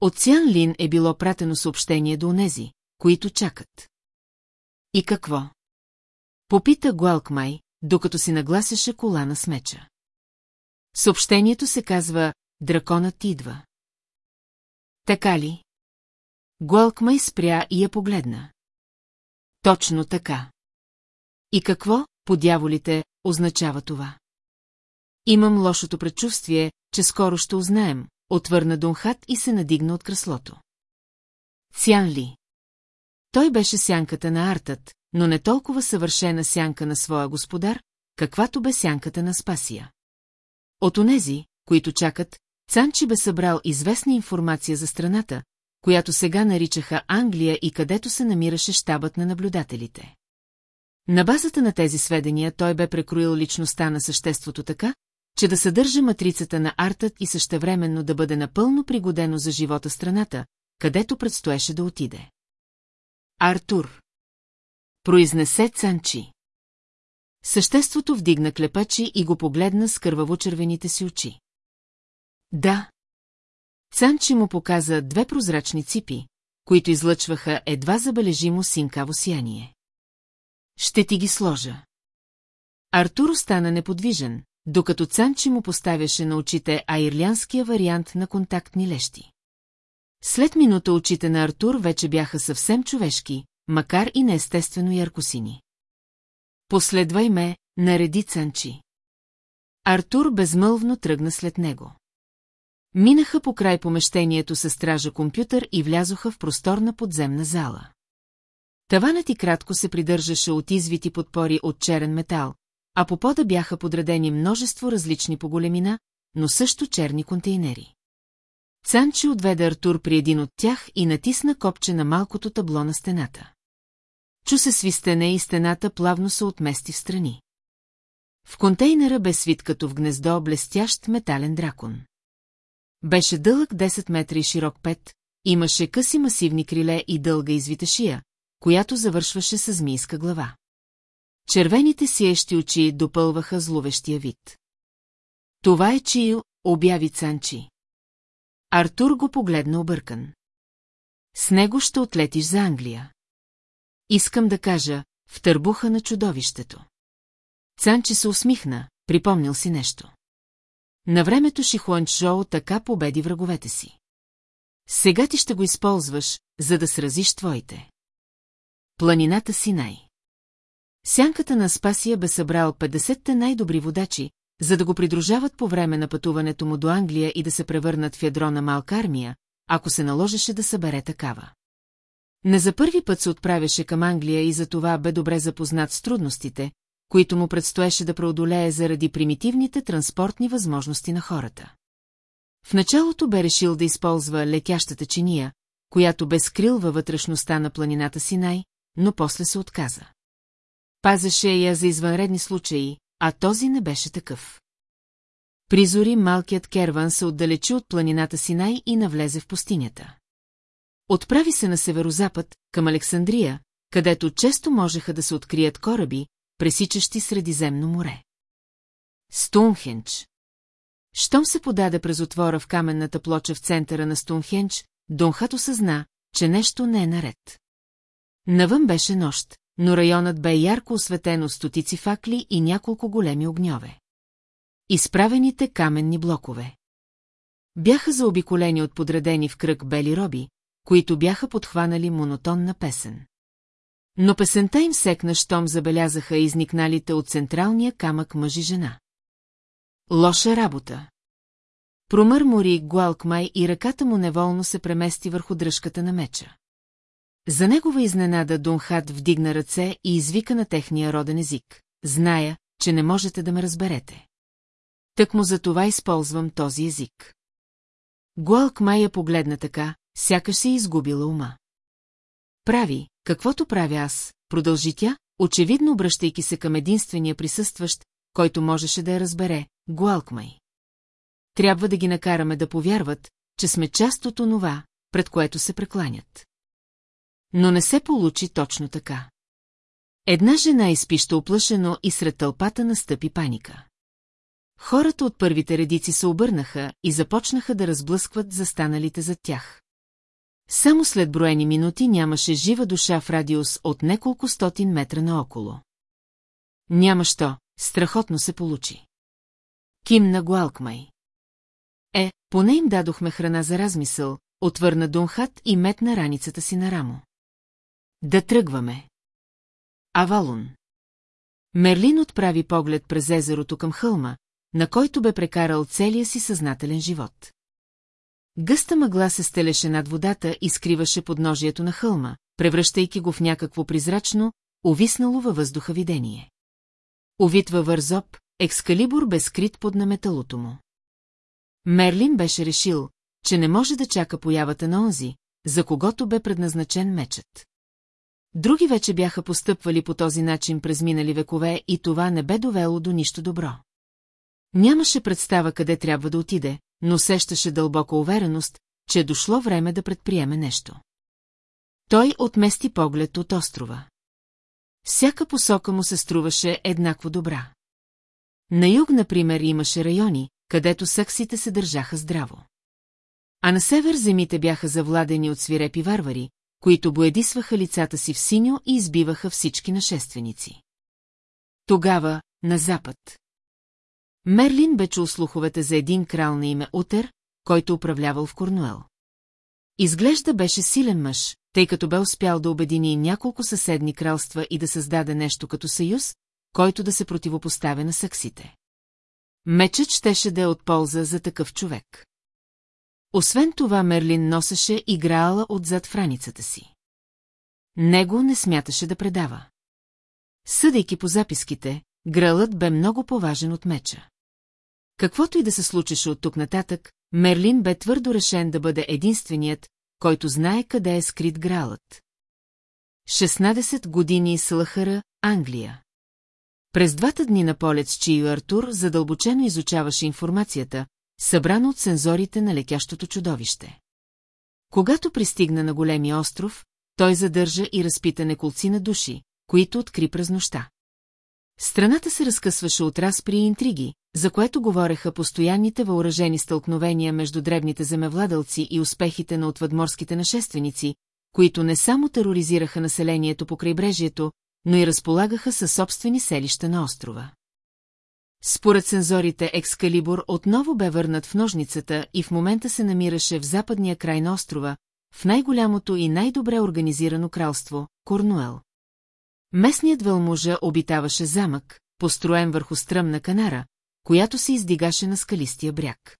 От Сян Лин е било пратено съобщение до онези, които чакат. И какво? Попита Гуалкмай, докато си нагласяше колана с меча. Съобщението се казва «Драконът идва». Така ли? Гуалкмай спря и я погледна. Точно така. И какво, по дяволите, означава това? Имам лошото предчувствие, че скоро ще узнаем, отвърна Донхат и се надигна от креслото. Сян ли? Той беше сянката на артът, но не толкова съвършена сянка на своя господар, каквато бе сянката на Спасия. От онези, които чакат, Цанчи бе събрал известна информация за страната, която сега наричаха Англия и където се намираше щабът на наблюдателите. На базата на тези сведения той бе прекроил личността на съществото така, че да съдържа матрицата на артът и същевременно да бъде напълно пригодено за живота страната, където предстоеше да отиде. Артур. Произнесе Цанчи. Съществото вдигна клепачи и го погледна с кърваво-червените си очи. Да. Цанчи му показа две прозрачни ципи, които излъчваха едва забележимо синкаво сияние. Ще ти ги сложа. Артур остана неподвижен, докато Цанчи му поставяше на очите айрлянския вариант на контактни лещи. След минута очите на Артур вече бяха съвсем човешки, макар и неестествено яркосини. Последвай ме, нареди Цанчи. Артур безмълвно тръгна след него. Минаха по край помещението със стража компютър и влязоха в просторна подземна зала. Таванът и кратко се придържаше от извити подпори от черен метал, а по пода бяха подредени множество различни по големина, но също черни контейнери. Цанчи отведе Артур при един от тях и натисна копче на малкото табло на стената. Чу се свистене и стената плавно се отмести в страни. В контейнера бе свит като в гнездо блестящ метален дракон. Беше дълъг 10 метра и широк 5, имаше къси масивни криле и дълга извита шия, която завършваше с змийска глава. Червените сиещи очи допълваха зловещия вид. Това е Чиил, обяви Цанчи. Артур го погледна объркан. С него ще отлетиш за Англия. Искам да кажа, в търбуха на чудовището. Цанчи се усмихна, припомнил си нещо. На времето Шихуанчжоу така победи враговете си. Сега ти ще го използваш, за да сразиш твоите. Планината Синай. Сянката на Спасия бе събрал 50-те най-добри водачи, за да го придружават по време на пътуването му до Англия и да се превърнат в ядро на малка армия, ако се наложеше да събере такава. Не за първи път се отправяше към Англия и за това бе добре запознат с трудностите, които му предстоеше да преодолее заради примитивните транспортни възможности на хората. В началото бе решил да използва летящата чиния, която бе скрил във вътрешността на планината Синай, но после се отказа. Пазеше я за извънредни случаи, а този не беше такъв. Призори малкият керван се отдалечи от планината Синай и навлезе в пустинята. Отправи се на северозапад, към Александрия, където често можеха да се открият кораби, пресичащи Средиземно море. Стунхенч Щом се подаде през отвора в каменната плоча в центъра на Стунхенч, Донхат осъзна, че нещо не е наред. Навън беше нощ, но районът бе ярко осветен от стотици факли и няколко големи огньове. Изправените каменни блокове. Бяха заобиколени от подредени в кръг бели роби, които бяха подхванали монотонна песен. Но песента им секна, щом забелязаха изникналите от централния камък мъж и жена. Лоша работа. Промърмори Гуалкмай и ръката му неволно се премести върху дръжката на меча. За негова изненада Дунхат вдигна ръце и извика на техния роден език. Зная, че не можете да ме разберете. Тък му за това използвам този език. Гуалк Майя погледна така, сякаш се е изгубила ума. Прави, каквото правя аз, продължи тя, очевидно обръщайки се към единствения присъстващ, който можеше да я разбере, Гуалкмай. Трябва да ги накараме да повярват, че сме част от онова, пред което се прекланят. Но не се получи точно така. Една жена изпища оплашено и сред тълпата настъпи паника. Хората от първите редици се обърнаха и започнаха да разблъскват застаналите зад тях. Само след броени минути нямаше жива душа в радиус от неколко стотин метра наоколо. Няма що, страхотно се получи. Кимна Гуалкмай. Е, поне им дадохме храна за размисъл, отвърна Дунхат и метна раницата си на рамо. Да тръгваме. Авалун. Мерлин отправи поглед през езерото към хълма, на който бе прекарал целия си съзнателен живот. Гъста мъгла се стелеше над водата и скриваше подножието на хълма, превръщайки го в някакво призрачно, увиснало във въздуха видение. Овитва вързоп, екскалибур бе скрит под наметалото му. Мерлин беше решил, че не може да чака появата на онзи, за когото бе предназначен мечът. Други вече бяха постъпвали по този начин през минали векове и това не бе довело до нищо добро. Нямаше представа къде трябва да отиде, но сещаше дълбока увереност, че е дошло време да предприеме нещо. Той отмести поглед от острова. Всяка посока му се струваше еднакво добра. На юг, например, имаше райони, където съксите се държаха здраво. А на север земите бяха завладени от свирепи варвари, които боедисваха лицата си в синьо и избиваха всички нашественици. Тогава, на запад. Мерлин бе чул слуховете за един крал на име Утер, който управлявал в Корнуел. Изглежда беше силен мъж, тъй като бе успял да обедини няколко съседни кралства и да създаде нещо като съюз, който да се противопоставя на саксите. Мечът щеше да е от полза за такъв човек. Освен това Мерлин носеше и граала отзад в раницата си. Него не смяташе да предава. Съдейки по записките, гралът бе много поважен от меча. Каквото и да се случеше от тук нататък, Мерлин бе твърдо решен да бъде единственият, който знае къде е скрит гралът. 16 години с Лахара, Англия. През двата дни на полет с Чио Артур задълбочено изучаваше информацията, събрана от сензорите на летящото чудовище. Когато пристигна на големия остров, той задържа и разпита неколци на души, които откри през нощта. Страната се разкъсваше от разпри и интриги, за което говореха постоянните въоръжени стълкновения между дребните земевладелци и успехите на отвъдморските нашественици, които не само тероризираха населението по крайбрежието, но и разполагаха със собствени селища на острова. Според сензорите Екскалибур отново бе върнат в ножницата и в момента се намираше в западния край на острова, в най-голямото и най-добре организирано кралство – Корнуел. Местният вълмужа обитаваше замък, построен върху стръмна канара, която се издигаше на скалистия бряг.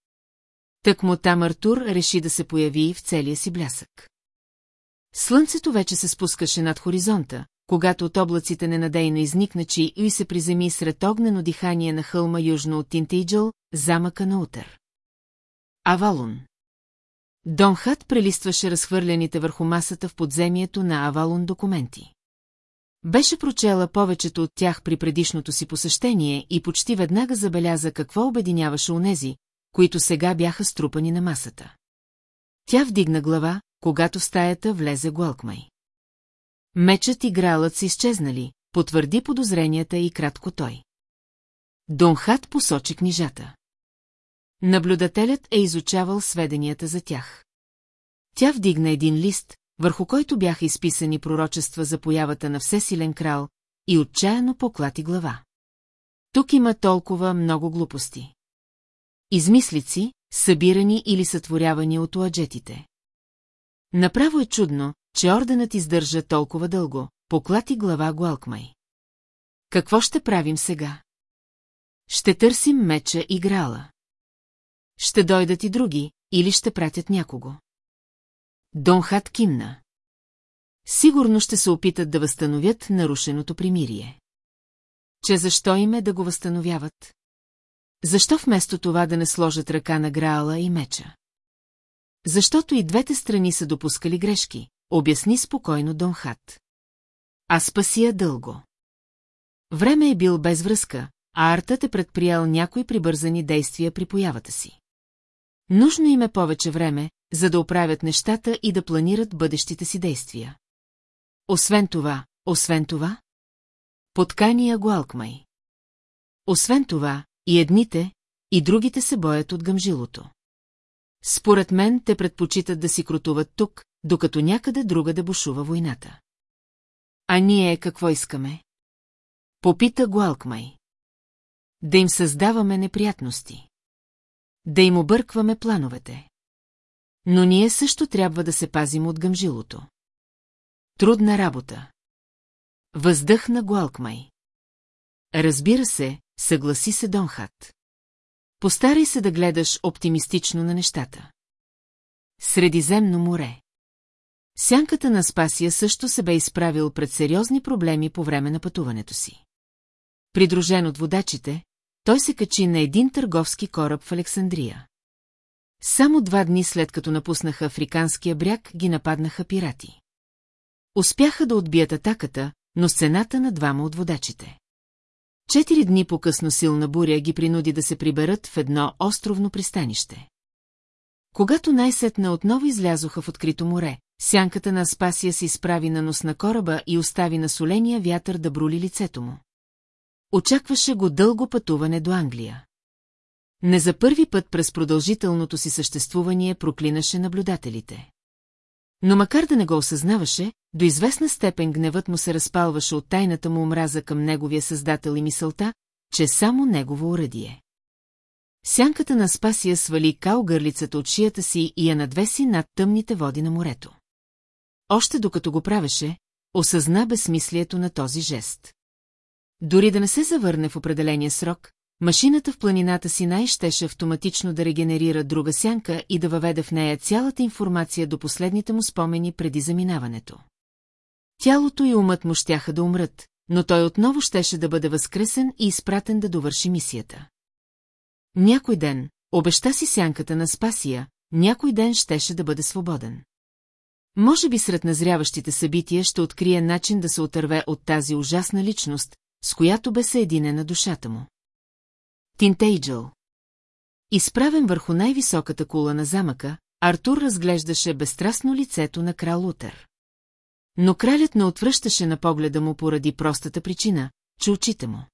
Так му там Артур реши да се появи в целия си блясък. Слънцето вече се спускаше над хоризонта, когато от облаците ненадейно изникначи и се приземи сред огнено дихание на хълма южно от Тинтейджъл, замъка на утър. Авалун Донхат прелистваше разхвърляните върху масата в подземието на Авалун документи. Беше прочела повечето от тях при предишното си посещение и почти веднага забеляза какво обединяваше онези, които сега бяха струпани на масата. Тя вдигна глава, когато в стаята влезе Гуалкмай. Мечът и гралът са изчезнали, потвърди подозренията и кратко той. Донхат посочи книжата. Наблюдателят е изучавал сведенията за тях. Тя вдигна един лист, върху който бяха изписани пророчества за появата на всесилен крал, и отчаяно поклати глава. Тук има толкова много глупости. Измислици, събирани или сътворявани от уаджетите. Направо е чудно, че орденът издържа толкова дълго, поклати глава Гуалкмай. Какво ще правим сега? Ще търсим меча и грала. Ще дойдат и други, или ще пратят някого. Донхат кимна. Сигурно ще се опитат да възстановят нарушеното примирие. Че защо им е да го възстановяват? Защо вместо това да не сложат ръка на Граала и меча? Защото и двете страни са допускали грешки, обясни спокойно Донхат. А спасия дълго. Време е бил без връзка, а артът е предприял някои прибързани действия при появата си. Нужно им е повече време, за да оправят нещата и да планират бъдещите си действия. Освен това, освен това... Подкания го Алкмай. Освен това, и едните, и другите се боят от гъмжилото. Според мен те предпочитат да си крутуват тук, докато някъде друга да бушува войната. А ние какво искаме? Попита го Алкмай. Да им създаваме неприятности. Да им объркваме плановете. Но ние също трябва да се пазим от гъмжилото. Трудна работа. Въздъхна Гуалкмай. Разбира се, съгласи се Донхат. Постарай се да гледаш оптимистично на нещата. Средиземно море. Сянката на Спасия също се бе изправил пред сериозни проблеми по време на пътуването си. Придружен от водачите, той се качи на един търговски кораб в Александрия. Само два дни след като напуснаха Африканския бряг, ги нападнаха пирати. Успяха да отбият атаката, но сцената на двама от водачите. Четири дни по-късно силна буря ги принуди да се приберат в едно островно пристанище. Когато най-сетне отново излязоха в открито море, сянката на Спасия се изправи на нос на кораба и остави на соления вятър да брули лицето му. Очакваше го дълго пътуване до Англия. Не за първи път през продължителното си съществуване проклинаше наблюдателите. Но макар да не го осъзнаваше, до известна степен гневът му се разпалваше от тайната му омраза към неговия създател и мисълта, че е само негово уръдие. Сянката на Спасия свали кал гърлицата от шията си и я надвеси над тъмните води на морето. Още докато го правеше, осъзна безсмислието на този жест. Дори да не се завърне в определения срок, машината в планината си най щеше автоматично да регенерира друга сянка и да въведе в нея цялата информация до последните му спомени преди заминаването. Тялото и умът му щяха да умрат, но той отново щеше да бъде възкресен и изпратен да довърши мисията. Някой ден, обеща си сянката на Спасия, някой ден щеше да бъде свободен. Може би сред назряващите събития ще открие начин да се отърве от тази ужасна личност, с която бе съединена душата му. Тинтейджъл Изправен върху най-високата кула на замъка, Артур разглеждаше безстрастно лицето на крал Утър. Но кралят не отвръщаше на погледа му поради простата причина, че очите му.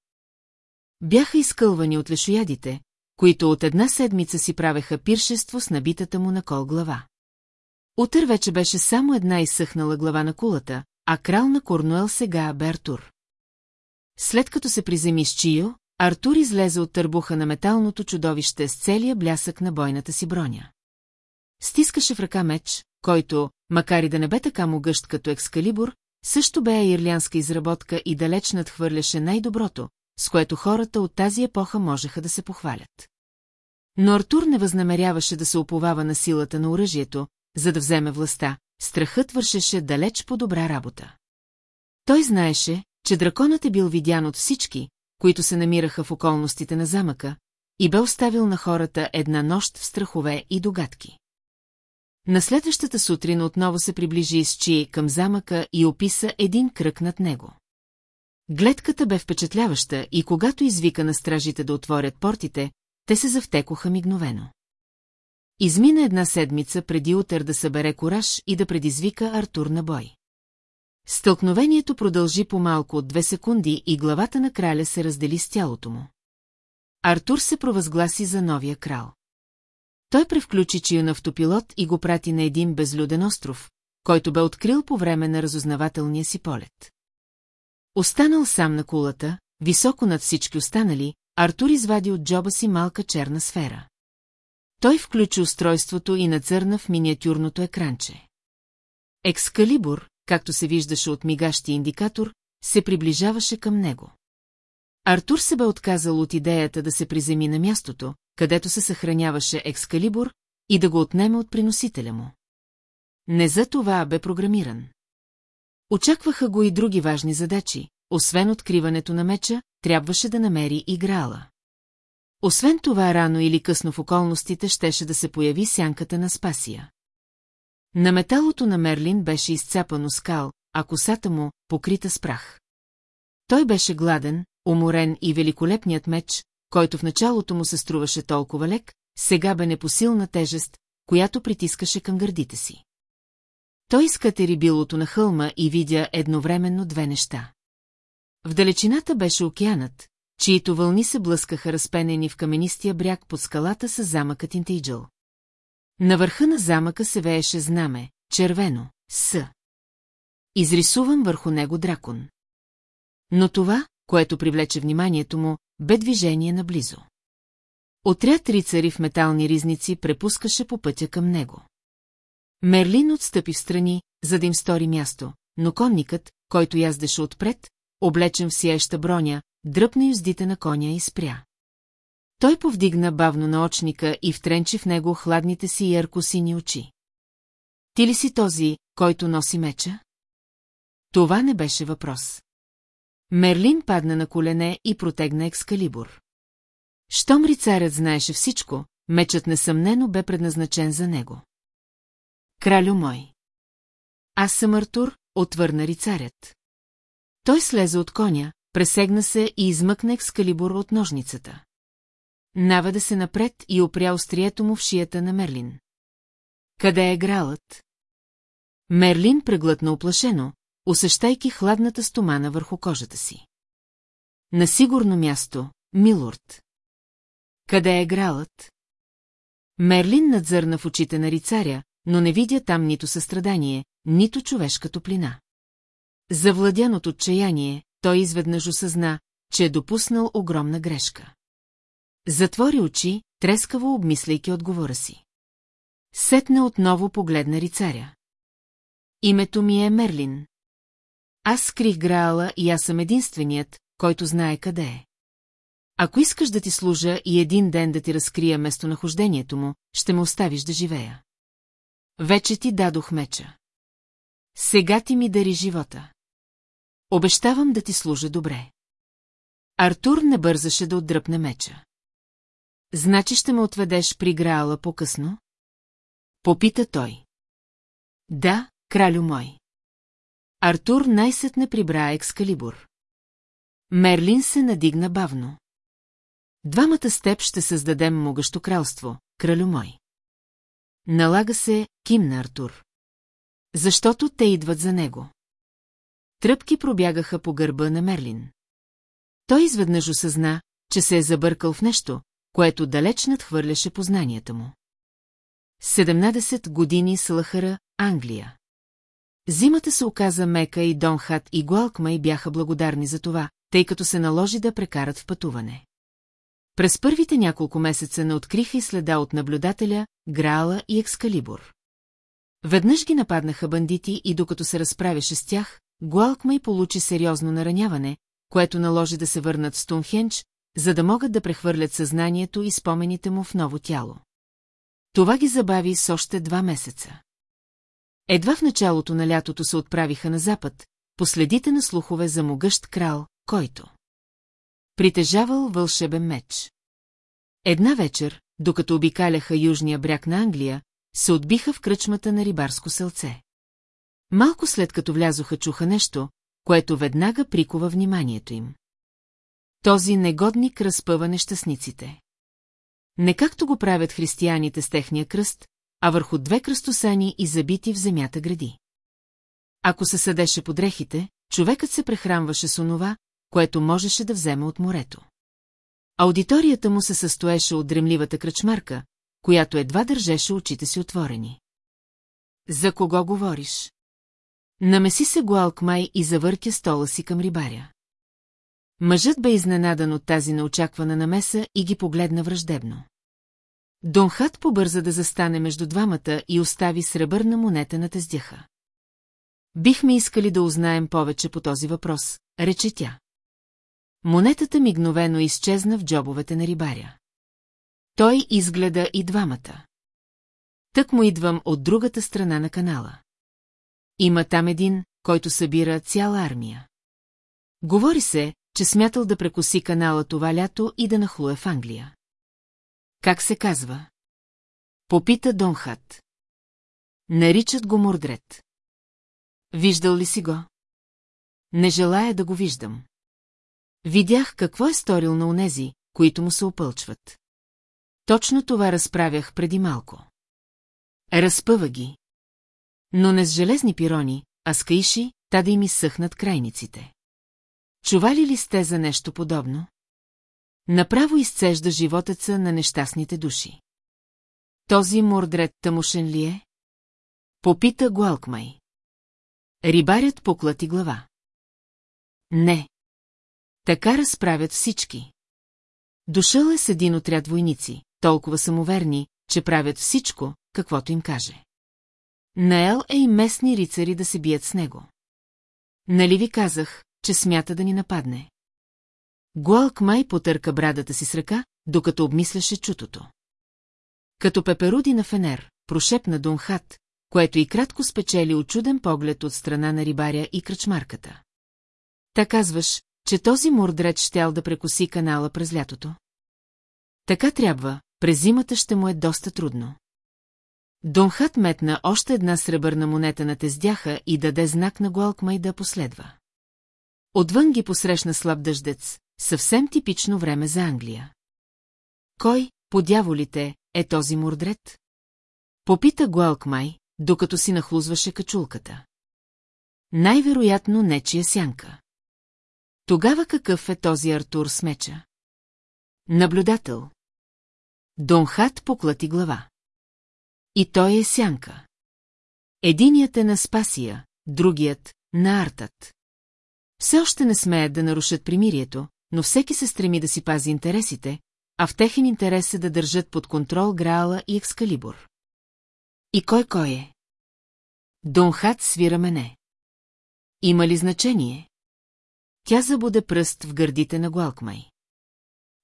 Бяха изкълвани от лешоядите, които от една седмица си правеха пиршество с набитата му на кол глава. Утър вече беше само една изсъхнала глава на кулата, а крал на Корнуел сега бе Артур. След като се приземи с Чио, Артур излезе от търбуха на металното чудовище с целия блясък на бойната си броня. Стискаше в ръка меч, който, макар и да не бе така могъщ като екскалибур, също бе ирлянска изработка и далеч надхвърляше най-доброто, с което хората от тази епоха можеха да се похвалят. Но Артур не възнамеряваше да се оповава на силата на оръжието, за да вземе властта, страхът вършеше далеч по-добра работа. Той знаеше, че драконът е бил видян от всички, които се намираха в околностите на замъка, и бе оставил на хората една нощ в страхове и догадки. На следващата сутрин отново се приближи с Чи към замъка и описа един кръг над него. Гледката бе впечатляваща и когато извика на стражите да отворят портите, те се завтекоха мигновено. Измина една седмица преди утър да събере кораж и да предизвика Артур на бой. Стълкновението продължи по-малко от две секунди и главата на краля се раздели с тялото му. Артур се провъзгласи за новия крал. Той превключи чия на автопилот и го прати на един безлюден остров, който бе открил по време на разузнавателния си полет. Останал сам на кулата, високо над всички останали, Артур извади от джоба си малка черна сфера. Той включи устройството и нацърна в миниатюрното екранче. Екскалибур, както се виждаше от мигащия индикатор, се приближаваше към него. Артур се бе отказал от идеята да се приземи на мястото, където се съхраняваше екскалибур, и да го отнеме от приносителя му. Не за това бе програмиран. Очакваха го и други важни задачи, освен откриването на меча, трябваше да намери играла. Освен това, рано или късно в околностите щеше да се появи сянката на Спасия. На металото на Мерлин беше изцапано скал, а косата му покрита с прах. Той беше гладен, уморен и великолепният меч, който в началото му се струваше толкова лек, сега бе непосилна тежест, която притискаше към гърдите си. Той изкатери билото на хълма и видя едновременно две неща. В далечината беше океанът, чието вълни се блъскаха разпенени в каменистия бряг под скалата с замъкът Интейджъл. На върха на замъка се вееше знаме, червено, с. Изрисуван върху него дракон. Но това, което привлече вниманието му, бе движение наблизо. Отряд рицари в метални ризници препускаше по пътя към него. Мерлин отстъпи в страни, за да им стори място, но конникът, който яздеше отпред, облечен в сияеща броня, дръпна юздите на коня и спря. Той повдигна бавно на очника и втренчи в него хладните си ярко-сини очи. Ти ли си този, който носи меча? Това не беше въпрос. Мерлин падна на колене и протегна екскалибур. Щом рицарят знаеше всичко, мечът несъмнено бе предназначен за него. Кралю мой. Аз съм Артур, отвърна рицарят. Той слезе от коня, пресегна се и измъкна екскалибур от ножницата. Наведа се напред и опря острието му в шията на Мерлин. Къде е гралът? Мерлин преглътна оплашено, усещайки хладната стомана върху кожата си. На сигурно място, Милорд. Къде е гралът? Мерлин надзърна в очите на рицаря, но не видя там нито състрадание, нито човешка топлина. Завладян от отчаяние, той изведнъж осъзна, че е допуснал огромна грешка. Затвори очи, трескаво обмисляйки отговора си. Сетна отново погледна рицаря. Името ми е Мерлин. Аз скрих Граала и аз съм единственият, който знае къде е. Ако искаш да ти служа и един ден да ти разкрия местонахождението му, ще ме оставиш да живея. Вече ти дадох меча. Сега ти ми дари живота. Обещавам да ти служа добре. Артур не бързаше да отдръпне меча. Значи ще ме отведеш при Граала по-късно? Попита той. Да, кралю мой. Артур най-сетне прибра екскалибур. Мерлин се надигна бавно. Двамата с теб ще създадем могъщо кралство, кралю мой. Налага се, кимна Артур. Защото те идват за него. Тръпки пробягаха по гърба на Мерлин. Той изведнъж осъзна, че се е забъркал в нещо, което далеч надхвърляше познанията му. 17 години с Лахара, Англия. Зимата се оказа мека и Донхат и Гуалкмай бяха благодарни за това, тъй като се наложи да прекарат в пътуване. През първите няколко месеца не откриха и следа от наблюдателя, Граала и Екскалибур. Веднъж ги нападнаха бандити и докато се разправяше с тях, Гуалкмай получи сериозно нараняване, което наложи да се върнат в Стунхенч, за да могат да прехвърлят съзнанието и спомените му в ново тяло. Това ги забави с още два месеца. Едва в началото на лятото се отправиха на запад, последите на слухове за могъщ крал, който притежавал вълшебен меч. Една вечер, докато обикаляха южния бряг на Англия, се отбиха в кръчмата на рибарско селце. Малко след като влязоха чуха нещо, което веднага прикова вниманието им. Този негодник разпъва нещастниците. Не както го правят християните с техния кръст, а върху две кръстосани и забити в земята гради. Ако се съдеше под дрехите, човекът се прехранваше с онова, което можеше да вземе от морето. Аудиторията му се състоеше от дремливата кръчмарка, която едва държеше очите си отворени. За кого говориш? Намеси се Гуалкмай и завъртя стола си към рибаря. Мъжът бе изненадан от тази неочаквана намеса и ги погледна враждебно. Донхат побърза да застане между двамата и остави сребърна монета на тездяха. Бихме искали да узнаем повече по този въпрос, рече тя. Монетата мигновено изчезна в джобовете на рибаря. Той изгледа и двамата. Тък му идвам от другата страна на канала. Има там един, който събира цяла армия. Говори се, че смятал да прекоси канала това лято и да нахлуе в Англия. Как се казва? Попита Донхат. Наричат го Мордрет. Виждал ли си го? Не желая да го виждам. Видях какво е сторил на онези, които му се опълчват. Точно това разправях преди малко. Разпъва ги. Но не с железни пирони, а с каиши, та да им изсъхнат крайниците. Чували ли сте за нещо подобно? Направо изцежда животеца на нещастните души. Този мордрет тамушен ли е? Попита Гуалкмай. Рибарят поклати глава. Не. Така разправят всички. Дошъл е с един отряд войници, толкова самоверни, че правят всичко, каквото им каже. Наел е и местни рицари да се бият с него. Нали ви казах, че смята да ни нападне? Гуалк май потърка брадата си с ръка, докато обмисляше чутото. Като пеперуди на фенер, прошепна Донхат, което и кратко спечели очуден поглед от страна на рибаря и кръчмарката. Та казваш, че този мордрет щял да прекоси канала през лятото? Така трябва, през зимата ще му е доста трудно. Донхат метна още една сребърна монета на тездяха и даде знак на Гуалкмай да последва. Отвън ги посрещна слаб дъждец, съвсем типично време за Англия. Кой, по дяволите, е този мордрет? Попита Гуалкмай, докато си нахлузваше качулката. Най-вероятно нечия сянка. Тогава какъв е този Артур с меча? Наблюдател. Донхат поклати глава. И той е сянка. Единият е на Спасия, другият – на Артът. Все още не смеят да нарушат примирието, но всеки се стреми да си пази интересите, а в техен интерес е да държат под контрол Граала и Екскалибур. И кой кой е? Донхат свира мене. Има ли значение? Тя забуде пръст в гърдите на Гуалкмай.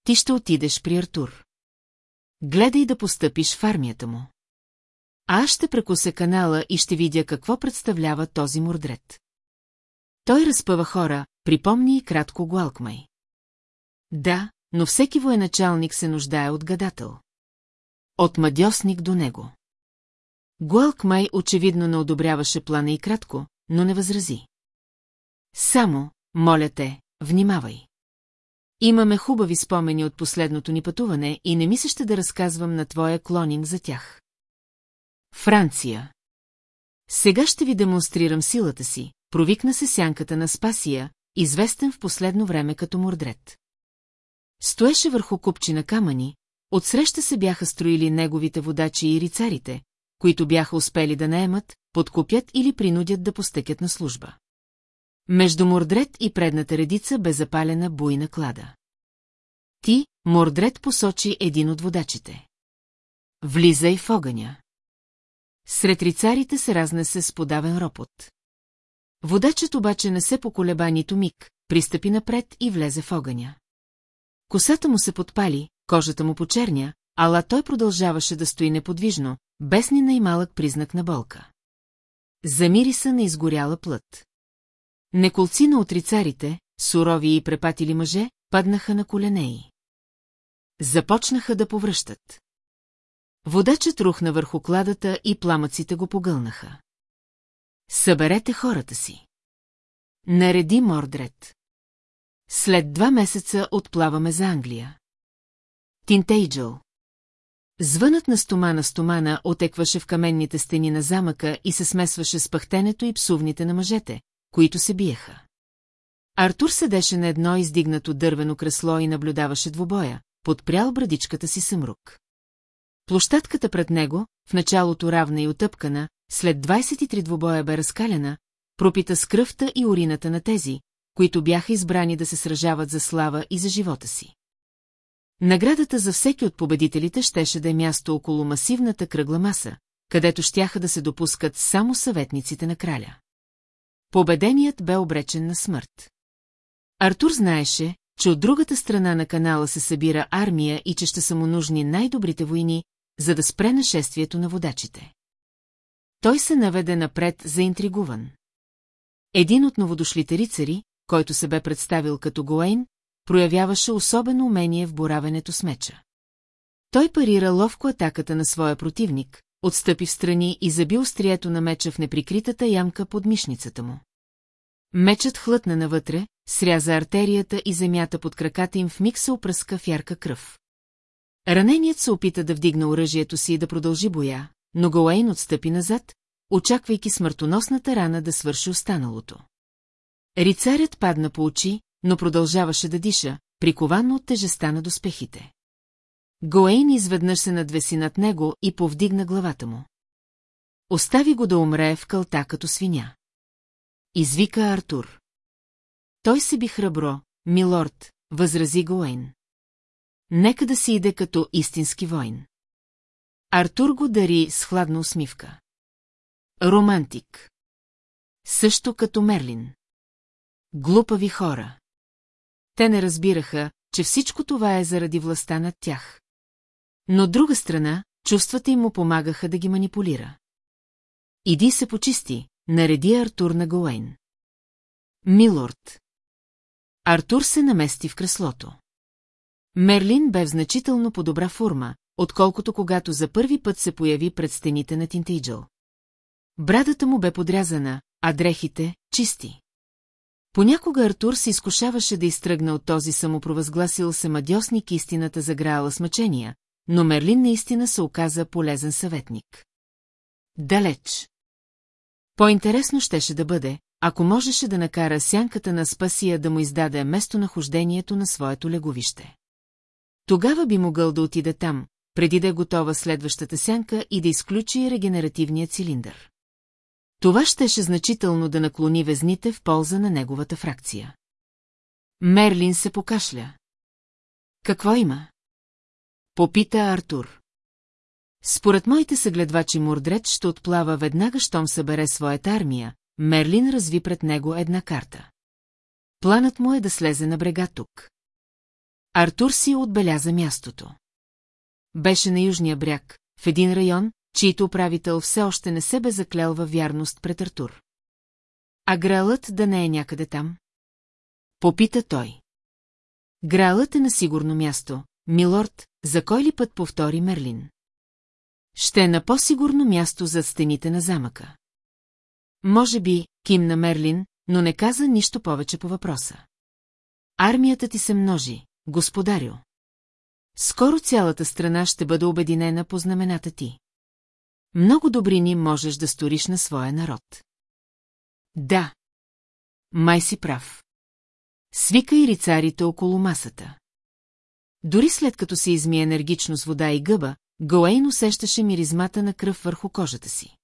Ти ще отидеш при Артур. Гледай да постъпиш в армията му. А аз ще прекуся канала и ще видя какво представлява този мордрет. Той разпъва хора, припомни и кратко Гуалкмай. Да, но всеки военачалник се нуждае от гадател. От мадьосник до него. Гуалкмай очевидно не одобряваше плана и кратко, но не възрази. Само, моля те, внимавай. Имаме хубави спомени от последното ни пътуване и не ми ще да разказвам на твоя клонинг за тях. Франция. Сега ще ви демонстрирам силата си, провикна се сянката на Спасия, известен в последно време като Мордрет. Стоеше върху купчина камъни, отсреща се бяха строили неговите водачи и рицарите, които бяха успели да наемат, подкупят или принудят да постъкят на служба. Между Мордрет и предната редица бе запалена буйна клада. Ти, Мордрет посочи един от водачите. Влизай в огъня. Сред рицарите се разнесе с подавен ропот. Водачът обаче не се поколеба нито миг, пристъпи напред и влезе в огъня. Косата му се подпали, кожата му почерня, ала той продължаваше да стои неподвижно, без ни най-малък признак на болка. Замири се на изгоряла плът. Неколци на отрицарите, сурови и препатили мъже, паднаха на коленеи. Започнаха да повръщат. Водачът рухна върху кладата и пламъците го погълнаха. Съберете хората си. Нареди Мордред. След два месеца отплаваме за Англия. Тинтейджъл. Звънът на стомана стомана отекваше в каменните стени на замъка и се смесваше с пъхтенето и псувните на мъжете, които се биеха. Артур седеше на едно издигнато дървено кресло и наблюдаваше двобоя, подпрял брадичката си съмрук. Площадката пред него, в началото равна и отъпкана, след 23 двобоя бе разкалена, пропита с кръвта и урината на тези, които бяха избрани да се сражават за слава и за живота си. Наградата за всеки от победителите щеше да е място около масивната кръгла маса, където щяха да се допускат само съветниците на краля. Победеният бе обречен на смърт. Артур знаеше, че от другата страна на канала се събира армия и че ще са му нужни най-добрите войни, за да спре нашествието на водачите. Той се наведе напред заинтригуван. Един от новодошлите рицари, който се бе представил като Гоейн, проявяваше особено умение в боравенето с меча. Той парира ловко атаката на своя противник, отстъпи в страни и заби острието на меча в неприкритата ямка под мишницата му. Мечът хлътна навътре, сряза артерията и земята под краката им в миг се опръска в ярка кръв. Раненият се опита да вдигне оръжието си и да продължи боя, но Гоейн отстъпи назад, очаквайки смъртоносната рана да свърши останалото. Рицарят падна по очи, но продължаваше да диша, прикован от тежеста на доспехите. Гоейн изведнъж се надвеси над него и повдигна главата му. Остави го да умре в кълта като свиня. Извика Артур. Той се би храбро, милорд, възрази Гоуейн. Нека да си иде като истински войн. Артур го дари с хладна усмивка. Романтик. Също като Мерлин. Глупави хора. Те не разбираха, че всичко това е заради властта над тях. Но от друга страна, чувствата им му помагаха да ги манипулира. Иди се почисти, нареди Артур на Гоуейн. Милорд. Артур се намести в креслото. Мерлин бе в значително по-добра форма, отколкото когато за първи път се появи пред стените на Тинтейджъл. Брадата му бе подрязана, а дрехите – чисти. Понякога Артур се изкушаваше да изтръгне от този самопровъзгласил се мадьосник истината заграала с мъчения, но Мерлин наистина се оказа полезен съветник. Далеч. По-интересно щеше да бъде, ако можеше да накара сянката на Спасия да му издаде местонахождението на своето леговище. Тогава би могъл да отида там, преди да е готова следващата сянка и да изключи регенеративния цилиндър. Това щеше значително да наклони везните в полза на неговата фракция. Мерлин се покашля. Какво има? Попита Артур. Според моите съгледвачи Мордред ще отплава веднага, щом събере своята армия, Мерлин разви пред него една карта. Планът му е да слезе на брега тук. Артур си отбеляза мястото. Беше на южния бряг, в един район, чийто управител все още не се бе заклял във вярност пред Артур. А гралът да не е някъде там? Попита той. Гралът е на сигурно място, милорд, за кой ли път повтори Мерлин? Ще е на по-сигурно място за стените на замъка. Може би, кимна Мерлин, но не каза нищо повече по въпроса. Армията ти се множи, господарю. Скоро цялата страна ще бъде обединена по знамената ти. Много добрини можеш да сториш на своя народ. Да. Май си прав. Свика и рицарите около масата. Дори след като се изми енергично с вода и гъба, Гоейн усещаше миризмата на кръв върху кожата си.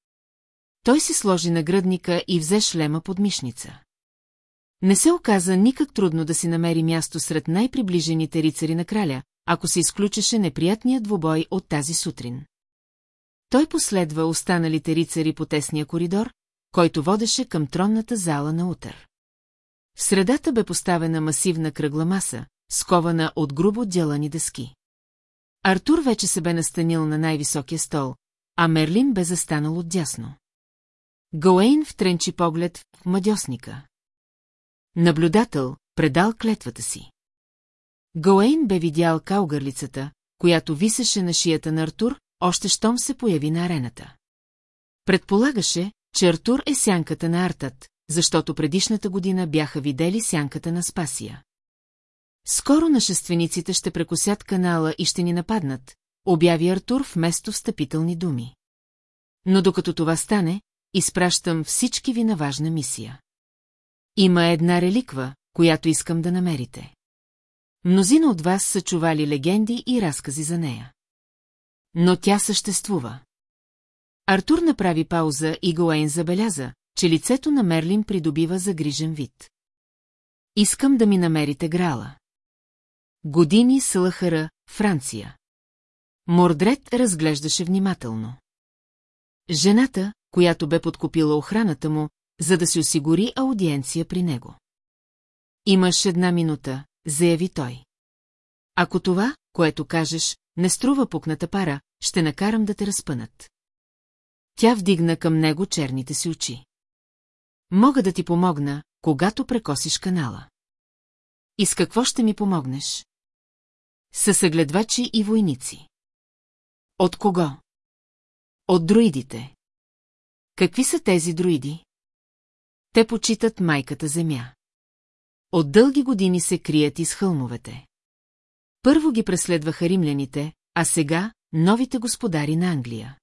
Той си сложи нагръдника и взе шлема под мишница. Не се оказа никак трудно да си намери място сред най-приближените рицари на краля, ако се изключеше неприятният двубой от тази сутрин. Той последва останалите рицари по тесния коридор, който водеше към тронната зала на утър. В средата бе поставена масивна кръгла маса, скована от грубо дялани дъски. Артур вече се бе настанил на най-високия стол, а Мерлин бе застанал отдясно. Гоейн втренчи поглед в мадьосника. Наблюдател предал клетвата си. Гоейн бе видял каугърлицата, която висеше на шията на Артур, още щом се появи на арената. Предполагаше, че Артур е сянката на Артът, защото предишната година бяха видели сянката на Спасия. Скоро нашествениците ще прекусят канала и ще ни нападнат, обяви Артур вместо встъпителни думи. Но докато това стане, изпращам всички ви на важна мисия. Има една реликва, която искам да намерите. Мнозина от вас са чували легенди и разкази за нея. Но тя съществува. Артур направи пауза и Гоейн забеляза, че лицето на Мерлин придобива загрижен вид. Искам да ми намерите грала. Години с Лъхара, Франция. Мордред разглеждаше внимателно. Жената, която бе подкупила охраната му, за да се осигури аудиенция при него. Имаш една минута, заяви той. Ако това, което кажеш, не струва пукната пара, ще накарам да те разпънат. Тя вдигна към него черните си очи. Мога да ти помогна, когато прекосиш канала. И с какво ще ми помогнеш? Със съгледвачи и войници. От кого? От друидите. Какви са тези друиди? Те почитат майката земя. От дълги години се крият из хълмовете. Първо ги преследваха римляните, а сега новите господари на Англия.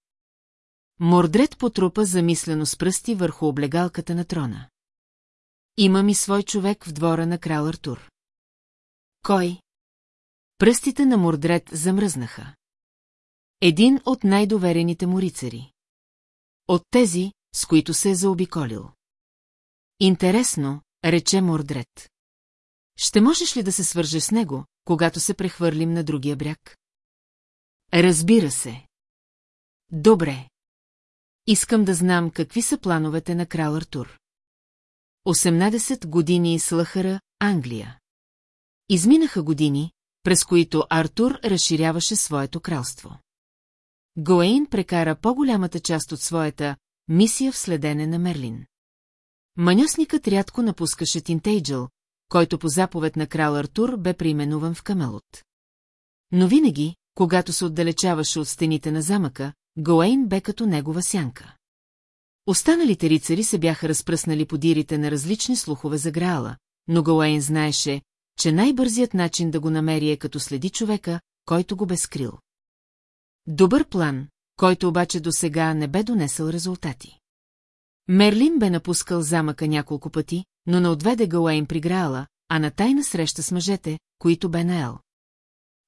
Мордред потрупа замислено с пръсти върху облегалката на трона. Има ми свой човек в двора на крал Артур. Кой? Пръстите на Мордред замръзнаха. Един от най-доверените му рицари. От тези, с които се е заобиколил. Интересно, рече Мордред. Ще можеш ли да се свържеш с него, когато се прехвърлим на другия бряг? Разбира се. Добре. Искам да знам какви са плановете на крал Артур. 18 години с Лъхара, Англия. Изминаха години, през които Артур разширяваше своето кралство. Гоейн прекара по-голямата част от своята мисия в следене на Мерлин. Маньосникът рядко напускаше Тинтейджъл, който по заповед на крал Артур бе преименуван в Камелот. Но винаги, когато се отдалечаваше от стените на замъка, Гоейн бе като негова сянка. Останалите рицари се бяха разпръснали подирите на различни слухове за Граала, но Гоейн знаеше, че най-бързият начин да го намери е като следи човека, който го бе скрил. Добър план, който обаче до сега не бе донесъл резултати. Мерлин бе напускал замъка няколко пъти, но не отведе Гауейн при Граала, а на тайна среща с мъжете, които бе наел.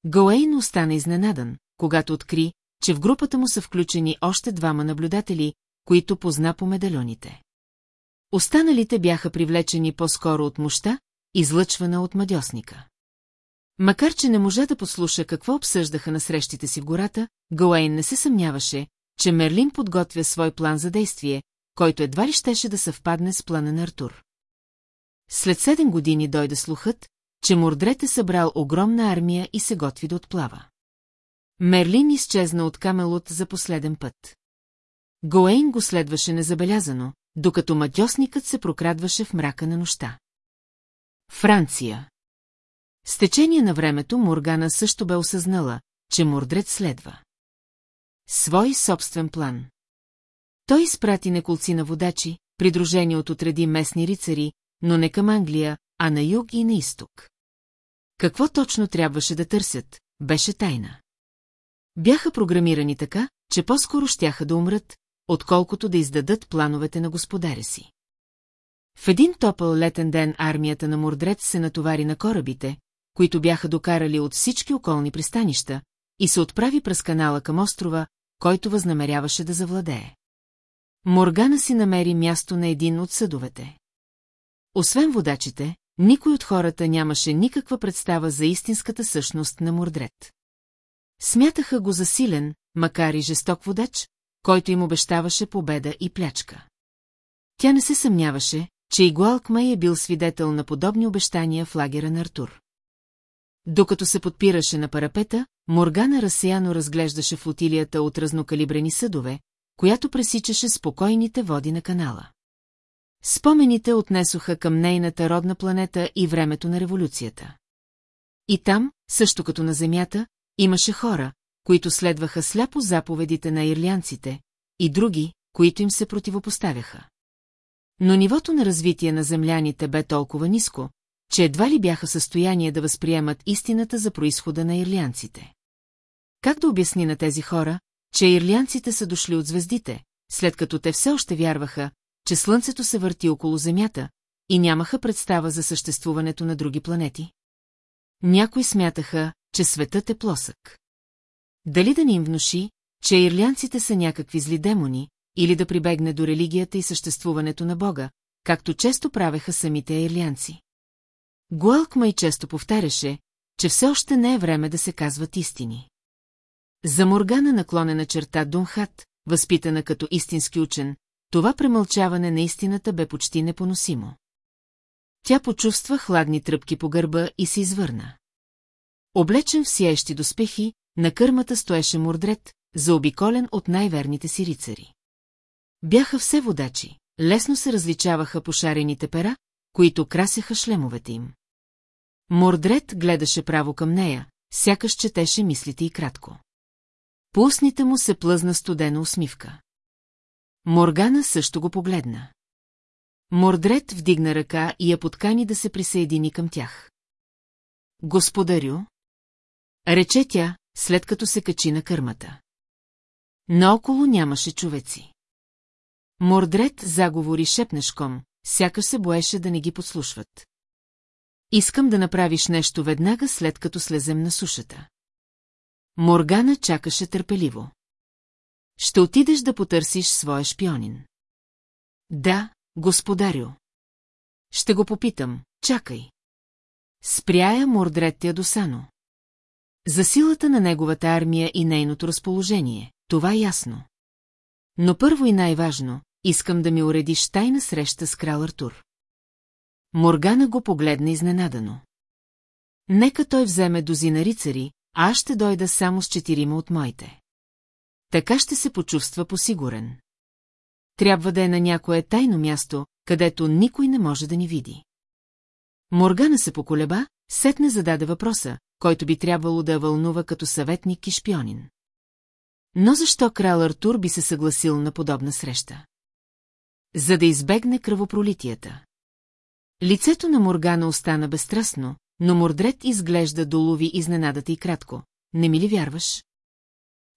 Гауейн остана изненадан, когато откри, че в групата му са включени още двама наблюдатели, които позна по медальоните. Останалите бяха привлечени по-скоро от мощта, излъчвана от мадьосника. Макар, че не можа да послуша какво обсъждаха на срещите си в гората, Гауейн не се съмняваше, че Мерлин подготвя свой план за действие, който едва ли щеше да съвпадне с плана на Артур. След седем години дойде слухът, че Мордрет е събрал огромна армия и се готви да отплава. Мерлин изчезна от Камелот за последен път. Гоейн го следваше незабелязано, докато матьосникът се прокрадваше в мрака на нощта. Франция С течение на времето Моргана също бе осъзнала, че Мордред следва. Свой собствен план. Той изпрати неколци на водачи, придружени от отреди местни рицари, но не към Англия, а на юг и на изток. Какво точно трябваше да търсят, беше тайна. Бяха програмирани така, че по-скоро щяха да умрат, отколкото да издадат плановете на господаря си. В един топъл летен ден армията на Мордрец се натовари на корабите, които бяха докарали от всички околни пристанища, и се отправи през канала към острова, който възнамеряваше да завладее. Моргана си намери място на един от съдовете. Освен водачите, никой от хората нямаше никаква представа за истинската същност на Мордрет. Смятаха го за силен, макар и жесток водач, който им обещаваше победа и плячка. Тя не се съмняваше, че и Гуалкмай е бил свидетел на подобни обещания в лагера на Артур. Докато се подпираше на парапета, Моргана разсеяно разглеждаше флотилията от разнокалибрени съдове, която пресичаше спокойните води на канала. Спомените отнесоха към нейната родна планета и времето на революцията. И там, също като на Земята, имаше хора, които следваха сляпо заповедите на ирлянците, и други, които им се противопоставяха. Но нивото на развитие на земляните бе толкова ниско, че едва ли бяха състояние да възприемат истината за происхода на ирлянците. Как да обясни на тези хора, че ирлянците са дошли от звездите, след като те все още вярваха, че Слънцето се върти около Земята и нямаха представа за съществуването на други планети? Някои смятаха, че светът е плосък. Дали да ни им внуши, че ирлянците са някакви зли демони, или да прибегне до религията и съществуването на Бога, както често правеха самите ирлянци. Гуалкма и често повтаряше, че все още не е време да се казват истини. За Моргана наклонена черта Дунхат, възпитана като истински учен, това премълчаване на истината бе почти непоносимо. Тя почувства хладни тръпки по гърба и се извърна. Облечен в сияещи доспехи, на кърмата стоеше Мордрет, заобиколен от най-верните си рицари. Бяха все водачи, лесно се различаваха пошарените пера, които красяха шлемовете им. Мордрет гледаше право към нея, сякаш четеше мислите и кратко. По устните му се плъзна студена усмивка. Моргана също го погледна. Мордрет вдигна ръка и я подкани да се присъедини към тях. Господарю, рече тя, след като се качи на кърмата. Наоколо нямаше човеци. Мордрет заговори шепнешком, сякаш се боеше да не ги подслушват. Искам да направиш нещо веднага след като слезем на сушата. Моргана чакаше търпеливо. Ще отидеш да потърсиш своя шпионин. Да, господарю. Ще го попитам, чакай. Спряя Мордрет Ядосано. За силата на неговата армия и нейното разположение, това е ясно. Но първо и най-важно, искам да ми уредиш тайна среща с крал Артур. Моргана го погледна изненадано. Нека той вземе дозина рицари, а аз ще дойда само с четирима от моите. Така ще се почувства посигурен. Трябва да е на някое тайно място, където никой не може да ни види. Моргана се поколеба, сетне зададе въпроса, който би трябвало да вълнува като съветник и шпионин. Но защо крал Артур би се съгласил на подобна среща? За да избегне кръвопролитията. Лицето на Моргана остана безстрастно, но Мордред изглежда долови изненадата и кратко. Не ми ли вярваш?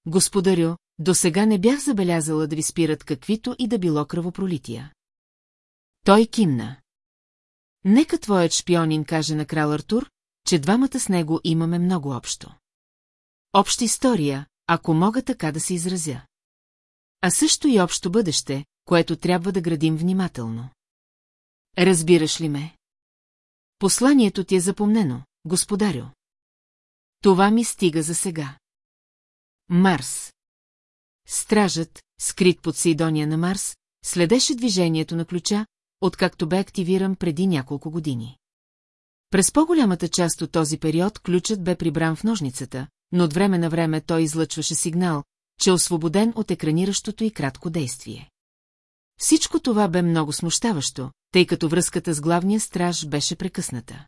Господарю, до сега не бях забелязала да ви спират каквито и да било кръвопролития. Той кимна. Нека твоят шпионин каже на крал Артур, че двамата с него имаме много общо. Обща история, ако мога така да се изразя. А също и общо бъдеще, което трябва да градим внимателно. Разбираш ли ме? Посланието ти е запомнено, господарю. Това ми стига за сега. Марс. Стражът, скрит под Сейдония на Марс, следеше движението на ключа, откакто бе активиран преди няколко години. През по-голямата част от този период ключът бе прибран в ножницата, но от време на време той излъчваше сигнал, че е освободен от екраниращото и кратко действие. Всичко това бе много смущаващо, тъй като връзката с главния страж беше прекъсната.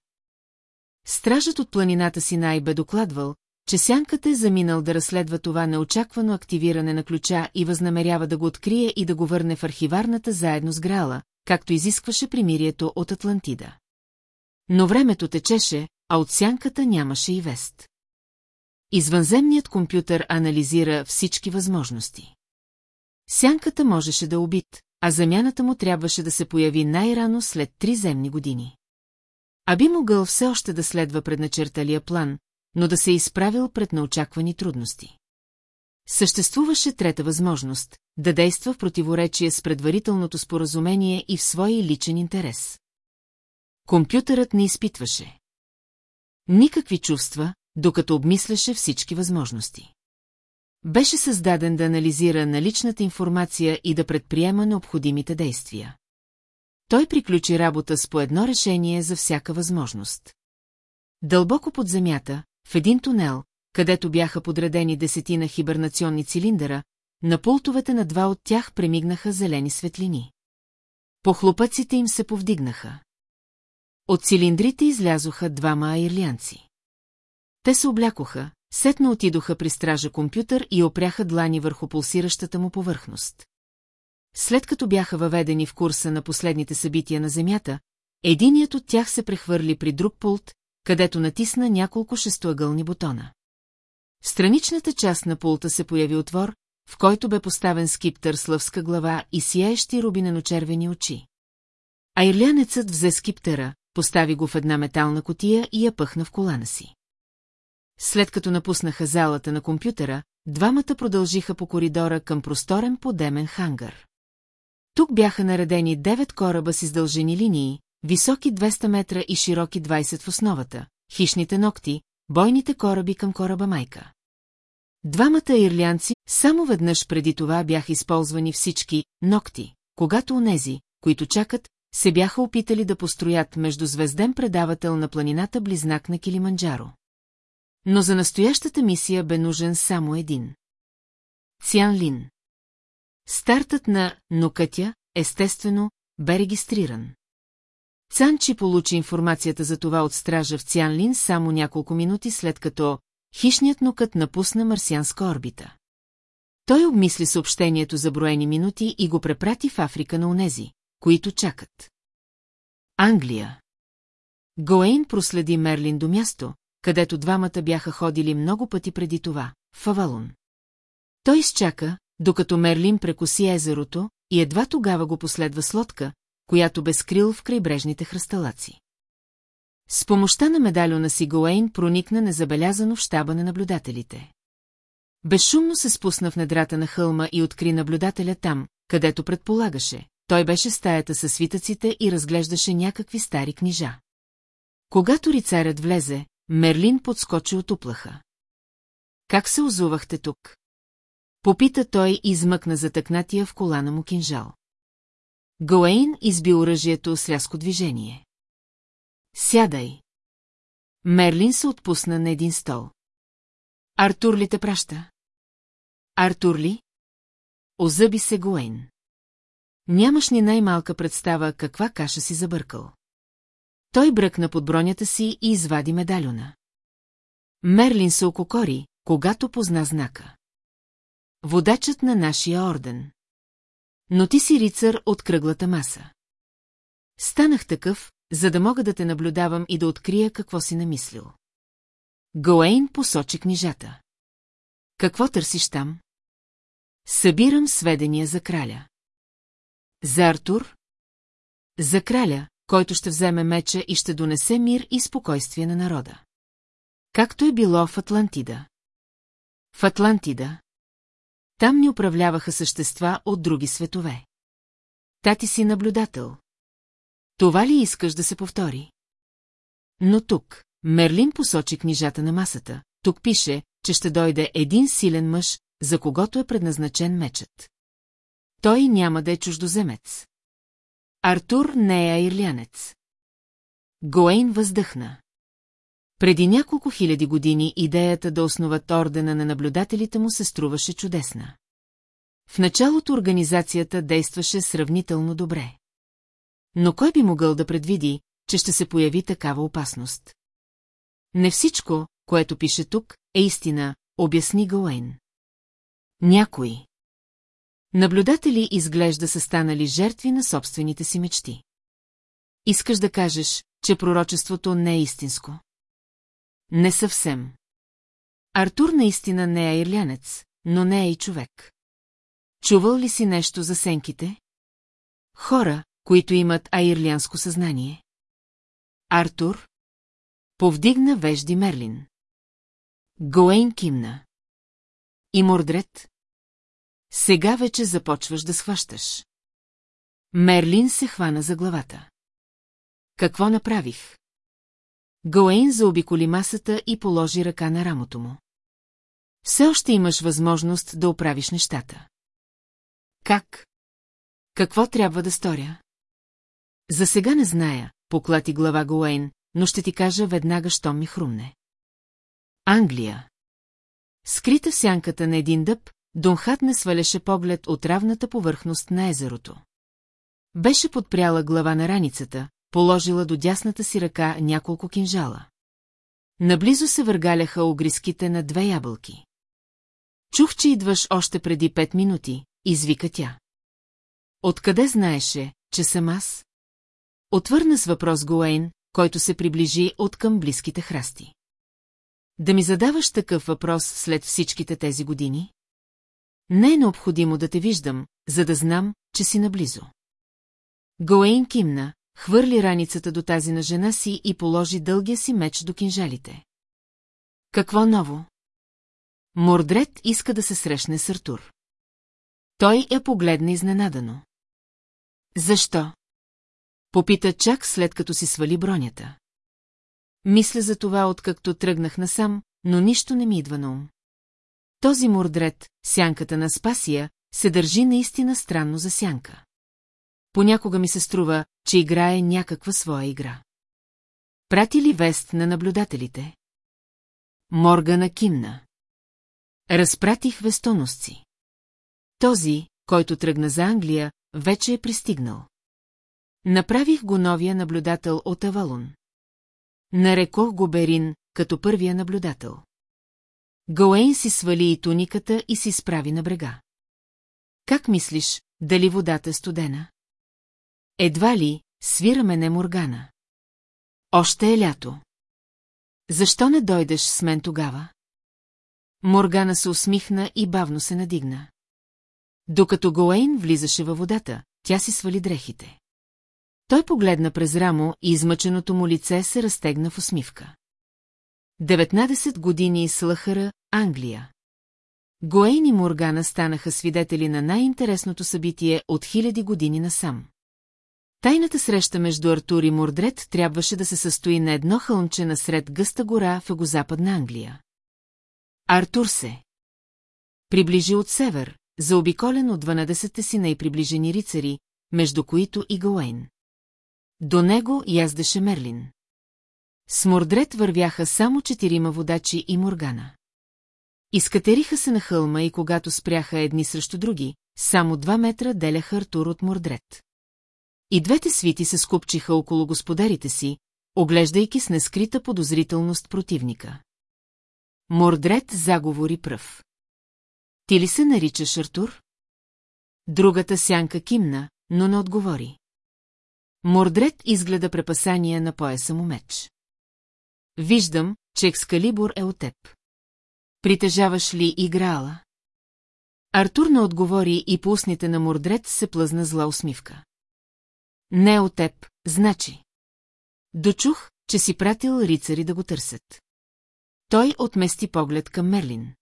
Стражът от планината Синай бе докладвал, че сянката е заминал да разследва това неочаквано активиране на ключа и възнамерява да го открие и да го върне в архиварната заедно с Грала, както изискваше примирието от Атлантида. Но времето течеше, а от сянката нямаше и вест. Извънземният компютър анализира всички възможности. Сянката можеше да убит, а замяната му трябваше да се появи най-рано след три земни години. А би могъл все още да следва предначерталия план, но да се е изправил пред неочаквани трудности. Съществуваше трета възможност – да действа в противоречие с предварителното споразумение и в своя личен интерес. Компютърът не изпитваше. Никакви чувства, докато обмисляше всички възможности. Беше създаден да анализира наличната информация и да предприема необходимите действия. Той приключи работа с по едно решение за всяка възможност. Дълбоко под земята, в един тунел, където бяха подредени десетина хибернационни цилиндъра, на пултовете на два от тях премигнаха зелени светлини. Похлопъците им се повдигнаха. От цилиндрите излязоха двама айрлянци. Те се облякоха, сетно отидоха при стража компютър и опряха длани върху пулсиращата му повърхност. След като бяха въведени в курса на последните събития на Земята, единият от тях се прехвърли при друг пулт, където натисна няколко шестоъгълни бутона. В страничната част на пулта се появи отвор, в който бе поставен скиптър с лъвска глава и сияещи рубинено-червени очи. А ирлянецът взе скиптъра, постави го в една метална котия и я пъхна в колана си. След като напуснаха залата на компютъра, двамата продължиха по коридора към просторен подемен хангар. Тук бяха наредени девет кораба с издължени линии, високи 200 метра и широки 20 в основата, хищните ногти, бойните кораби към кораба майка. Двамата ирлянци само веднъж преди това бяха използвани всички ногти, когато онези, които чакат, се бяха опитали да построят междузвезден предавател на планината близнак на Килиманджаро. Но за настоящата мисия бе нужен само един. Цян Лин. Стартът на Нокътя, естествено, бе регистриран. Цанчи получи информацията за това от стража в Цянлин само няколко минути след като хищният нокът напусна марсианска орбита. Той обмисли съобщението за броени минути и го препрати в Африка на унези, които чакат. Англия. Гоейн проследи Мерлин до място, където двамата бяха ходили много пъти преди това, в Авалун. Той изчака, докато Мерлин прекоси езерото, и едва тогава го последва с лодка, която бе скрил в крайбрежните хръсталаци. С помощта на медальона си Гоейн проникна незабелязано в щаба на наблюдателите. Безшумно се спусна в недрата на хълма и откри наблюдателя там, където предполагаше. Той беше стаята със свитъците и разглеждаше някакви стари книжа. Когато рицарят влезе, Мерлин подскочи от уплаха. Как се озувахте тук? Попита той и измъкна затъкнатия в колана му кинжал. Гоейн изби оръжието с рязко движение. Сядай. Мерлин се отпусна на един стол. Артур ли те праща? Артур ли? Озъби се Гоейн. Нямаш ни най-малка представа каква каша си забъркал. Той бръкна под бронята си и извади медальона. Мерлин се ококори, когато позна знака. Водачът на нашия орден. Но ти си рицар от кръглата маса. Станах такъв, за да мога да те наблюдавам и да открия какво си намислил. Гоейн посочи книжата. Какво търсиш там? Събирам сведения за краля. За Артур? За краля, който ще вземе меча и ще донесе мир и спокойствие на народа. Както е било в Атлантида. В Атлантида. Там ни управляваха същества от други светове. Тати си наблюдател. Това ли искаш да се повтори? Но тук, Мерлин посочи книжата на масата, тук пише, че ще дойде един силен мъж, за когото е предназначен мечът. Той няма да е чуждоземец. Артур не е айрлянец. Гоейн въздъхна. Преди няколко хиляди години идеята да основат ордена на наблюдателите му се струваше чудесна. В началото организацията действаше сравнително добре. Но кой би могъл да предвиди, че ще се появи такава опасност? Не всичко, което пише тук, е истина, обясни Гоуейн. Някои. Наблюдатели изглежда са станали жертви на собствените си мечти. Искаш да кажеш, че пророчеството не е истинско? Не съвсем. Артур наистина не е ирлянец, но не е и човек. Чувал ли си нещо за сенките? Хора, които имат аирлянско съзнание. Артур? Повдигна вежди Мерлин. Гоейн кимна. И Мордред? Сега вече започваш да схващаш. Мерлин се хвана за главата. Какво направих? Гоейн заобиколи масата и положи ръка на рамото му. Все още имаш възможност да оправиш нещата. Как? Какво трябва да сторя? За сега не зная, поклати глава Гоейн, но ще ти кажа веднага, щом ми хрумне. Англия. Скрита в сянката на един дъб, Донхат не сваляше поглед от равната повърхност на езерото. Беше подпряла глава на раницата, положила до дясната си ръка няколко кинжала. Наблизо се въргаляха огриските на две ябълки. Чух, че идваш още преди пет минути, извика тя. Откъде знаеше, че съм аз? Отвърна с въпрос Гоейн, който се приближи от към близките храсти. Да ми задаваш такъв въпрос след всичките тези години? Не е необходимо да те виждам, за да знам, че си наблизо. Гоейн кимна, хвърли раницата до тази на жена си и положи дългия си меч до кинжалите. Какво ново? Мордред иска да се срещне с Артур. Той я погледна изненадано. Защо? Попита чак след като си свали бронята. Мисля за това, откакто тръгнах насам, но нищо не ми идва на ум. Този мордред, сянката на Спасия, се държи наистина странно за сянка. Понякога ми се струва, че играе някаква своя игра. Прати ли вест на наблюдателите? Моргана кимна. Разпратих вестоносци. Този, който тръгна за Англия, вече е пристигнал. Направих го новия наблюдател от Авалун. Нарекох го Берин, като първия наблюдател. Гоейн си свали и туниката и си справи на брега. Как мислиш, дали водата е студена? Едва ли, свираме не Моргана. Още е лято. Защо не дойдеш с мен тогава? Моргана се усмихна и бавно се надигна. Докато Гоейн влизаше във водата, тя си свали дрехите. Той погледна през рамо и измъченото му лице се разтегна в усмивка. 19 години с Лъхара, Англия. Гоейн и Моргана станаха свидетели на най-интересното събитие от хиляди години насам. Тайната среща между Артур и Мордред трябваше да се състои на едно хълмче насред гъста гора в югозападна Англия. Артур се приближи от север, заобиколен от 12-те си най-приближени рицари, между които и Гауейн. До него яздеше Мерлин. С Мордред вървяха само четирима водачи и Моргана. Изкатериха се на хълма и когато спряха едни срещу други, само два метра деляха Артур от Мордред. И двете свити се скупчиха около господарите си, оглеждайки с нескрита подозрителност противника. Мордред заговори пръв. Ти ли се наричаш Артур? Другата сянка кимна, но не отговори. Мордред изгледа препасания на пояса му меч. Виждам, че Екскалибур е от теб. Притежаваш ли играла? Артур не отговори и по устните на Мордред се плъзна зла усмивка. Не от теб, значи. Дочух, че си пратил рицари да го търсят. Той отмести поглед към Мерлин.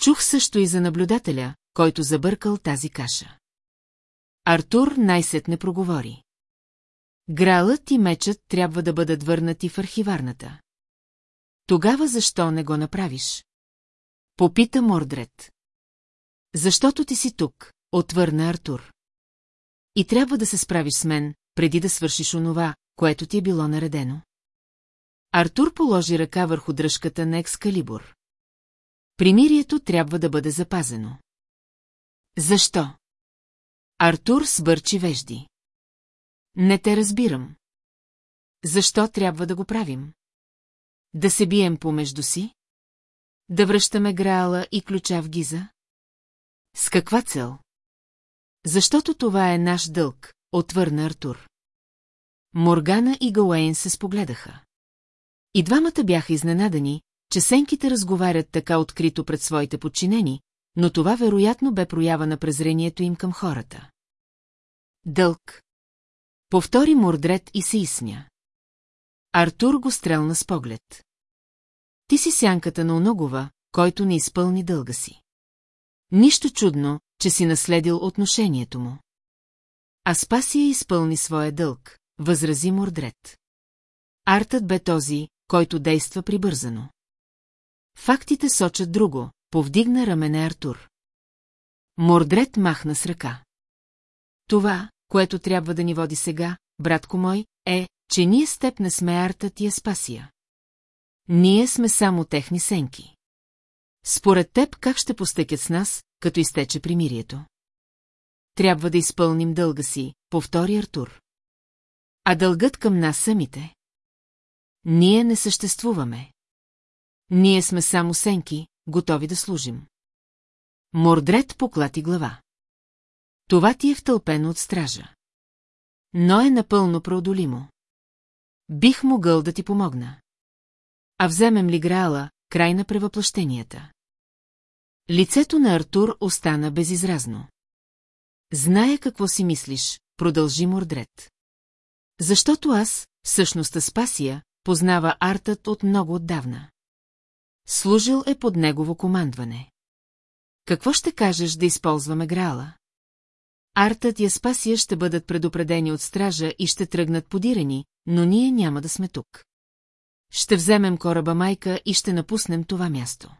Чух също и за наблюдателя, който забъркал тази каша. Артур най-сетне проговори. Гралът и мечът трябва да бъдат върнати в архиварната. Тогава защо не го направиш? Попита Мордред. Защото ти си тук, отвърна Артур. И трябва да се справиш с мен, преди да свършиш онова, което ти е било наредено. Артур положи ръка върху дръжката на Екскалибур. Примирието трябва да бъде запазено. Защо? Артур сбърчи вежди. Не те разбирам. Защо трябва да го правим? Да се бием помежду си? Да връщаме Граала и ключа в Гиза? С каква цел? Защото това е наш дълг, отвърна Артур. Моргана и Гауейн се спогледаха. И двамата бяха изненадани, че сенките разговарят така открито пред своите подчинени, но това вероятно бе проява на презрението им към хората. Дълг. Повтори Мордред и се изсня. Артур го стрелна с поглед. Ти си сянката на оногова, който не изпълни дълга си. Нищо чудно, че си наследил отношението му. А Спасия изпълни своя дълг, възрази Мордред. Артът бе този, който действа прибързано. Фактите сочат друго, повдигна рамене Артур. Мордред махна с ръка. Това, което трябва да ни води сега, братко мой, е, че ние с теб не сме Артът и Аспасия. Ние сме само техни сенки. Според теб как ще постъкят с нас, като изтече примирието? Трябва да изпълним дълга си, повтори Артур. А дългът към нас самите? Ние не съществуваме. Ние сме само сенки, готови да служим. Мордред поклати глава. Това ти е втълпено от стража. Но е напълно преодолимо. Бих могъл да ти помогна. А вземем ли Граала, край на превъплъщенията? Лицето на Артур остана безизразно. Зная какво си мислиш, продължи Мордред. Защото аз, всъщност Спасия, познава Артът от много отдавна. Служил е под негово командване. Какво ще кажеш да използваме Граала? Артът и Аспасия ще бъдат предупредени от стража и ще тръгнат подирани, но ние няма да сме тук. Ще вземем кораба майка и ще напуснем това място.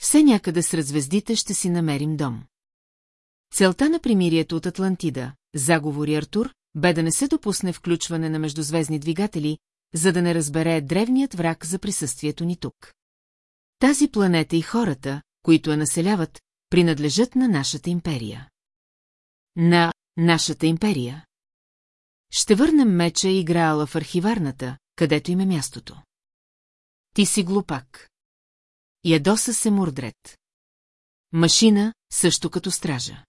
Все някъде сред звездите ще си намерим дом. Целта на примирието от Атлантида, заговори Артур, бе да не се допусне включване на междузвездни двигатели, за да не разбере древният враг за присъствието ни тук. Тази планета и хората, които я населяват, принадлежат на нашата империя. На нашата империя. Ще върнем меча и играала в архиварната, където им е мястото. Ти си глупак. Ядоса се Мурдред. Машина, също като стража.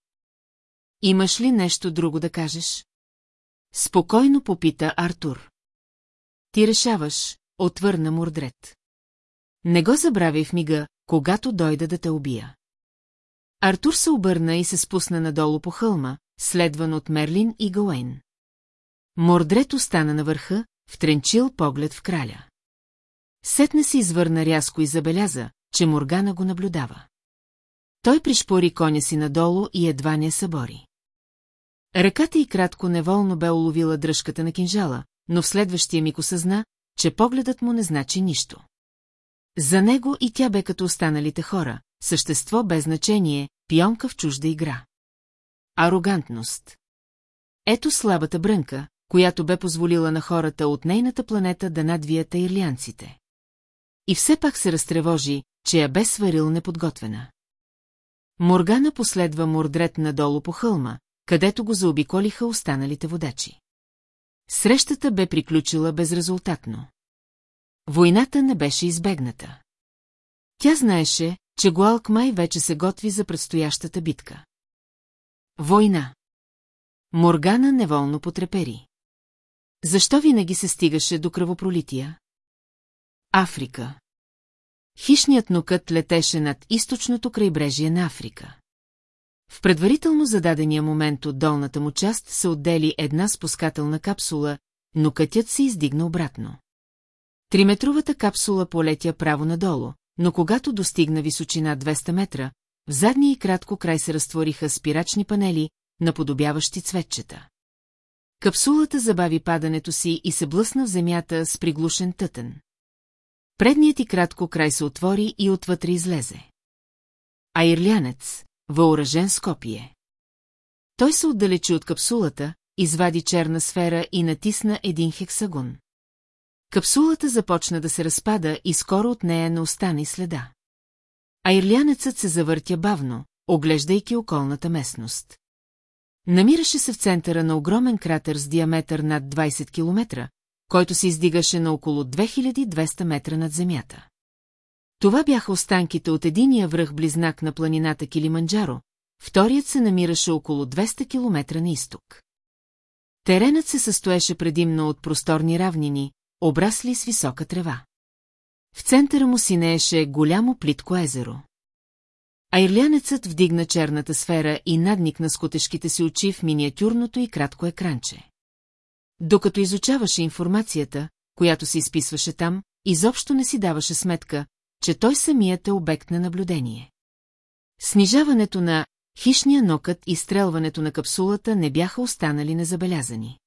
Имаш ли нещо друго да кажеш? Спокойно попита Артур. Ти решаваш, отвърна Мурдред. Не го забравяй в мига, когато дойда да те убия. Артур се обърна и се спусна надолу по хълма, следван от Мерлин и Гауейн. Мордрет остана на върха, втренчил поглед в краля. Сетне се извърна рязко и забеляза, че Моргана го наблюдава. Той пришпори коня си надолу и едва не събори. Ръката и кратко неволно бе уловила дръжката на кинжала, но в следващия миг осъзна, че погледът му не значи нищо. За него и тя бе като останалите хора, същество без значение, пионка в чужда игра. Арогантност. Ето слабата брънка, която бе позволила на хората от нейната планета да надвият ирлианците. И все пак се разтревожи, че я бе сварил неподготвена. Моргана последва Мордрет надолу по хълма, където го заобиколиха останалите водачи. Срещата бе приключила безрезултатно. Войната не беше избегната. Тя знаеше, че Гуалк май вече се готви за предстоящата битка. Война. Моргана неволно потрепери. Защо винаги се стигаше до кръвопролития? Африка. Хищният нокът летеше над източното крайбрежие на Африка. В предварително зададения момент от долната му част се отдели една спускателна капсула, но кътят се издигна обратно. Триметровата капсула полетя право надолу, но когато достигна височина 200 метра, в задния и кратко край се разтвориха спирачни панели, наподобяващи цветчета. Капсулата забави падането си и се блъсна в земята с приглушен тътен. Предният и кратко край се отвори и отвътре излезе. А ирлянец, въоръжен с копие. Той се отдалечи от капсулата, извади черна сфера и натисна един хексагон. Капсулата започна да се разпада и скоро от нея не остана и следа. А ирлянецът се завъртя бавно, оглеждайки околната местност. Намираше се в центъра на огромен кратер с диаметър над 20 км, който се издигаше на около 2200 метра над земята. Това бяха останките от единия връх близнак на планината Килиманджаро, вторият се намираше около 200 км на изток. Теренът се състоеше предимно от просторни равнини, обрасли с висока трева. В центъра му синееше голямо плитко езеро. А ирлянецът вдигна черната сфера и надникна с котешките си очи в миниатюрното и кратко екранче. Докато изучаваше информацията, която се изписваше там, изобщо не си даваше сметка, че той самият е обект на наблюдение. Снижаването на хищния нокът и стрелването на капсулата не бяха останали незабелязани.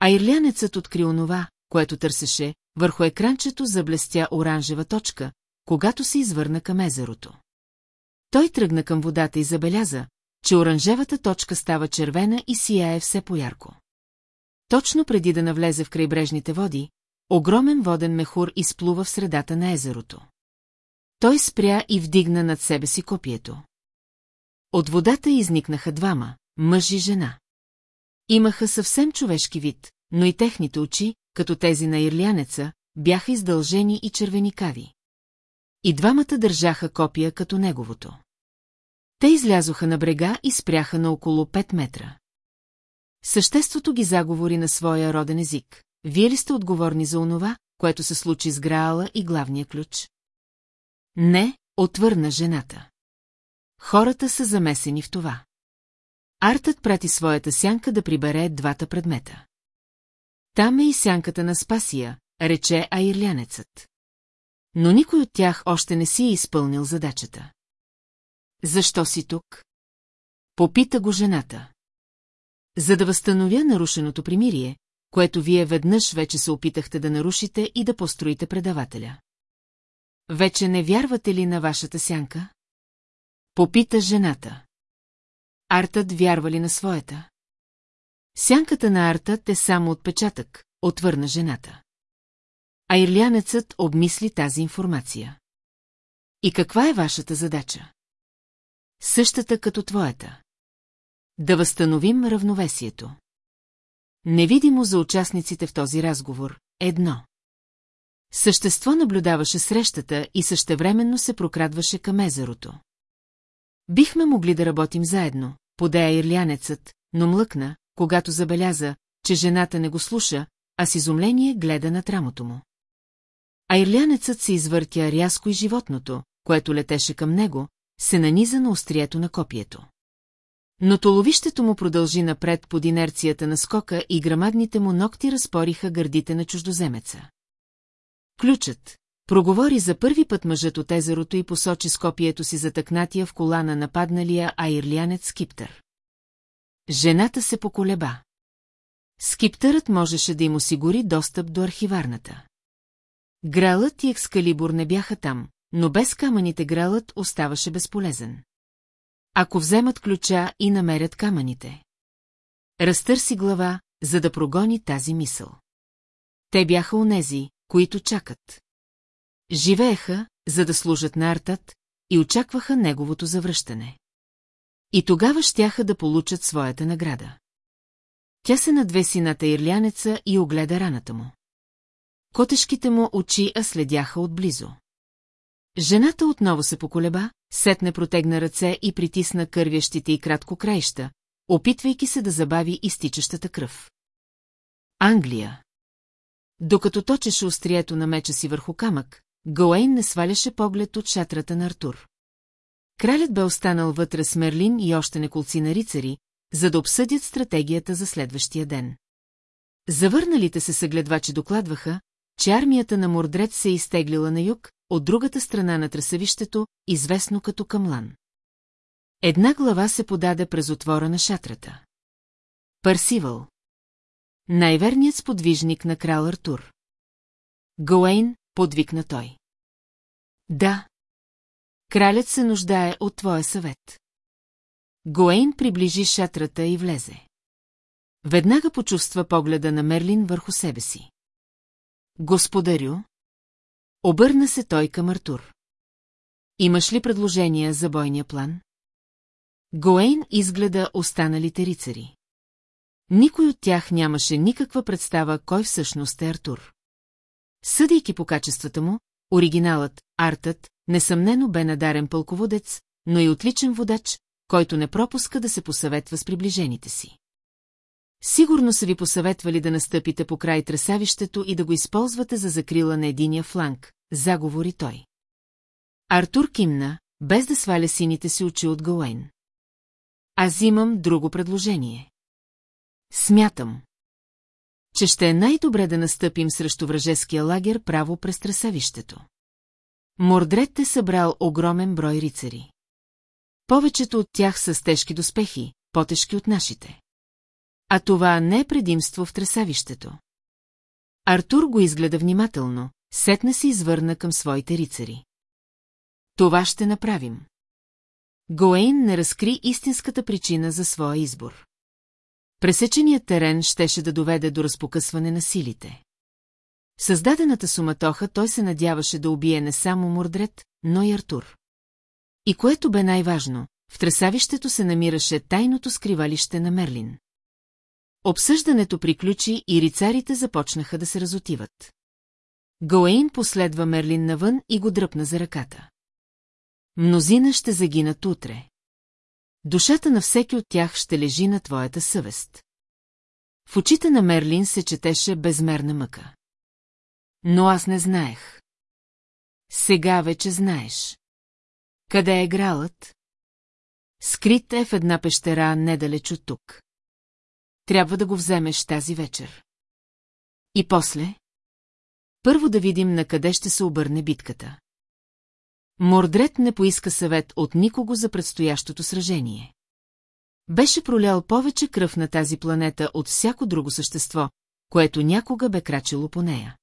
А ирлянецът откри онова, което търсеше, върху екранчето заблестя оранжева точка, когато се извърна към езерото. Той тръгна към водата и забеляза, че оранжевата точка става червена и сияе все поярко. Точно преди да навлезе в крайбрежните води, огромен воден мехур изплува в средата на езерото. Той спря и вдигна над себе си копието. От водата изникнаха двама, мъж и жена. Имаха съвсем човешки вид, но и техните очи, като тези на ирлянеца, бяха издължени и червеникави. И двамата държаха копия като неговото. Те излязоха на брега и спряха на около 5 метра. Съществото ги заговори на своя роден език. Вие ли сте отговорни за онова, което се случи с Граала и главния ключ? Не, отвърна жената. Хората са замесени в това. Артът прати своята сянка да прибере двата предмета. Там е и сянката на Спасия, рече аирлянецът. Но никой от тях още не си е изпълнил задачата. Защо си тук? Попита го жената. За да възстановя нарушеното примирие, което вие веднъж вече се опитахте да нарушите и да построите предавателя. Вече не вярвате ли на вашата сянка? Попита жената. Артът вярва ли на своята? Сянката на Артът е само отпечатък, отвърна жената. А ирлянецът обмисли тази информация. И каква е вашата задача? Същата като твоята. Да възстановим равновесието. Невидимо за участниците в този разговор, едно. Същество наблюдаваше срещата и същевременно се прокрадваше към езерото. Бихме могли да работим заедно, подея ирлянецът, но млъкна, когато забеляза, че жената не го слуша, а с изумление гледа на трамото му. А се извъртя рязко и животното, което летеше към него, се наниза на острието на копието. Но толовището му продължи напред под инерцията на скока и грамадните му ногти разпориха гърдите на чуждоземеца. Ключът. Проговори за първи път мъжът от езерото и посочи с копието си за тъкнатия в колана нападналия аирлянец Скиптър. Жената се поколеба. Скиптърът можеше да им осигури достъп до архиварната. Гралът и екскалибур не бяха там, но без камъните гралът оставаше безполезен. Ако вземат ключа и намерят камъните. Разтърси глава, за да прогони тази мисъл. Те бяха онези, които чакат. Живееха, за да служат на Артът, и очакваха неговото завръщане. И тогава щяха да получат своята награда. Тя се надвеси над ирлянеца и огледа раната му. Котешките му очи следяха отблизо. Жената отново се поколеба, сетне протегна ръце и притисна кървящите и кратко краища, опитвайки се да забави изтичащата кръв. Англия Докато точеше острието на меча си върху камък, Гоейн не сваляше поглед от шатрата на Артур. Кралят бе останал вътре с Мерлин и още неколци на рицари, за да обсъдят стратегията за следващия ден. Завърналите се съгледвачи докладваха, че армията на Мордред се е изтеглила на юг, от другата страна на трасавището, известно като Камлан. Една глава се подаде през отвора на шатрата. Парсивал. Най-верният сподвижник на крал Артур. Гоейн, подвикна той. Да. Кралят се нуждае от твоя съвет. Гоейн приближи шатрата и влезе. Веднага почувства погледа на Мерлин върху себе си. Господарю? Обърна се той към Артур. Имаш ли предложения за бойния план? Гоейн изгледа останалите рицари. Никой от тях нямаше никаква представа кой всъщност е Артур. Съдейки по качествата му, оригиналът, артът, несъмнено бе надарен пълководец, но и отличен водач, който не пропуска да се посъветва с приближените си. Сигурно са ви посъветвали да настъпите по край тресавището и да го използвате за закрила на единия фланг, заговори той. Артур кимна, без да сваля сините си очи от Гауейн. Аз имам друго предложение. Смятам, че ще е най-добре да настъпим срещу вражеския лагер право през тресавището. Мордрет е събрал огромен брой рицари. Повечето от тях са с тежки доспехи, по-тежки от нашите. А това не е предимство в тресавището. Артур го изгледа внимателно, сетне се извърна към своите рицари. Това ще направим. Гоейн не разкри истинската причина за своя избор. Пресеченият терен щеше да доведе до разпокъсване на силите. Създадената суматоха той се надяваше да убие не само Мордред, но и Артур. И което бе най-важно, в тресавището се намираше тайното скривалище на Мерлин. Обсъждането приключи и рицарите започнаха да се разотиват. Гоейн последва Мерлин навън и го дръпна за ръката. Мнозина ще загинат утре. Душата на всеки от тях ще лежи на твоята съвест. В очите на Мерлин се четеше безмерна мъка. Но аз не знаех. Сега вече знаеш. Къде е гралът? Скрит е в една пещера недалеч от тук. Трябва да го вземеш тази вечер. И после? Първо да видим на къде ще се обърне битката. Мордред не поиска съвет от никого за предстоящото сражение. Беше пролял повече кръв на тази планета от всяко друго същество, което някога бе крачило по нея.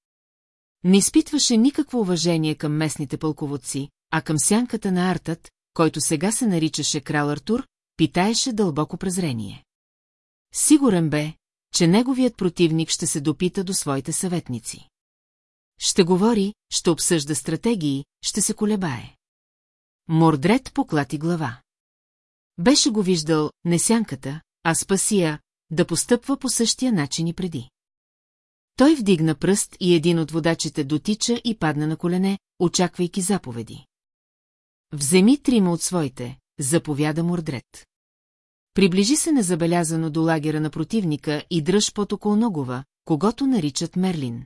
Не изпитваше никакво уважение към местните пълководци, а към сянката на Артът, който сега се наричаше крал Артур, питаеше дълбоко презрение. Сигурен бе, че неговият противник ще се допита до своите съветници. Ще говори, ще обсъжда стратегии, ще се колебае. Мордред поклати глава. Беше го виждал не сянката, а спасия, да постъпва по същия начин и преди. Той вдигна пръст и един от водачите дотича и падна на колене, очаквайки заповеди. Вземи трима от своите, заповяда Мордред. Приближи се незабелязано до лагера на противника и дръж под около ногова, когато наричат Мерлин.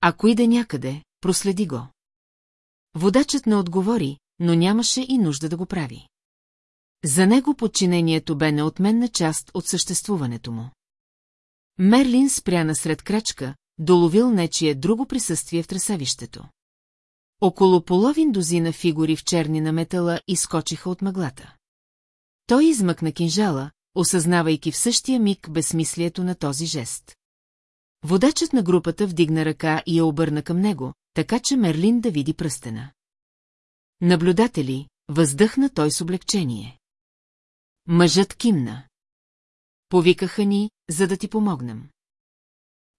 Ако иде някъде, проследи го. Водачът не отговори, но нямаше и нужда да го прави. За него подчинението бе неотменна част от съществуването му. Мерлин спря насред крачка, доловил нечие друго присъствие в тресавището. Около половин дозина фигури в черни на метала изскочиха от мъглата. Той измъкна кинжала, осъзнавайки в същия миг безсмислието на този жест. Водачът на групата вдигна ръка и я обърна към него, така че Мерлин да види пръстена. Наблюдатели, въздъхна той с облегчение. Мъжът кимна. Повикаха ни, за да ти помогнем.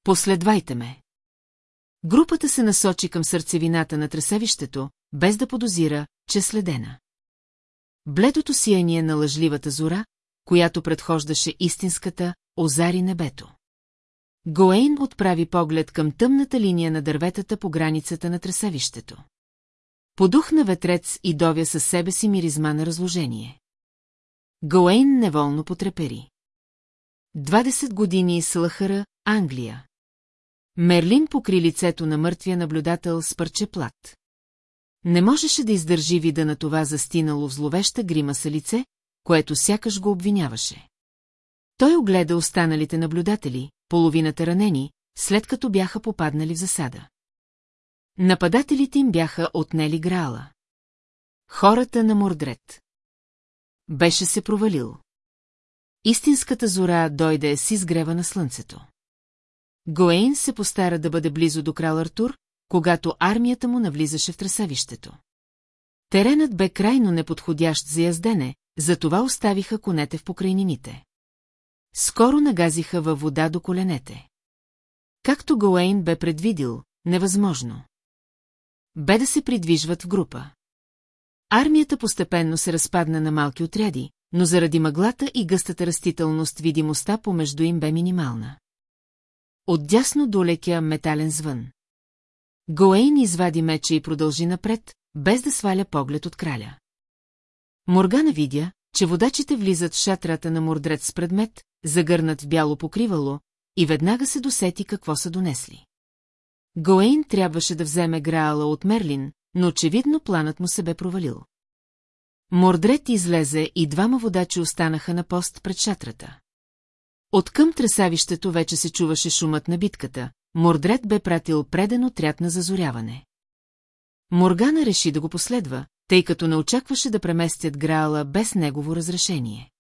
Последвайте ме. Групата се насочи към сърцевината на тресевището, без да подозира, че следена. Бледото сияние на лъжливата зора, която предхождаше истинската, озари небето. Гоейн отправи поглед към тъмната линия на дърветата по границата на тресавището. Подухна ветрец и довя със себе си миризма на разложение. Гоейн неволно потрепери. 20 години с Лахара, Англия. Мерлин покри лицето на мъртвия наблюдател с парче плат. Не можеше да издържи вида на това застинало в зловеща гримаса лице, което сякаш го обвиняваше. Той огледа останалите наблюдатели, половината ранени, след като бяха попаднали в засада. Нападателите им бяха отнели граала. Хората на Мордред. Беше се провалил. Истинската зора дойде с изгрева на слънцето. Гоейн се постара да бъде близо до крал Артур, когато армията му навлизаше в трасавището. Теренът бе крайно неподходящ за яздене, затова оставиха конете в покрайнините. Скоро нагазиха във вода до коленете. Както Гоейн бе предвидил, невъзможно. Бе да се придвижват в група. Армията постепенно се разпадна на малки отряди, но заради мъглата и гъстата растителност видимостта помежду им бе минимална. Отдясно долекя метален звън. Гоейн извади меча и продължи напред, без да сваля поглед от краля. Моргана видя, че водачите влизат в шатрата на Мордред с предмет, загърнат в бяло покривало, и веднага се досети какво са донесли. Гоейн трябваше да вземе Граала от Мерлин, но очевидно планът му се бе провалил. Мордред излезе и двама водачи останаха на пост пред шатрата. От към тресавището вече се чуваше шумът на битката, Мордред бе пратил преден отряд на зазоряване. Моргана реши да го последва, тъй като не очакваше да преместят Граала без негово разрешение.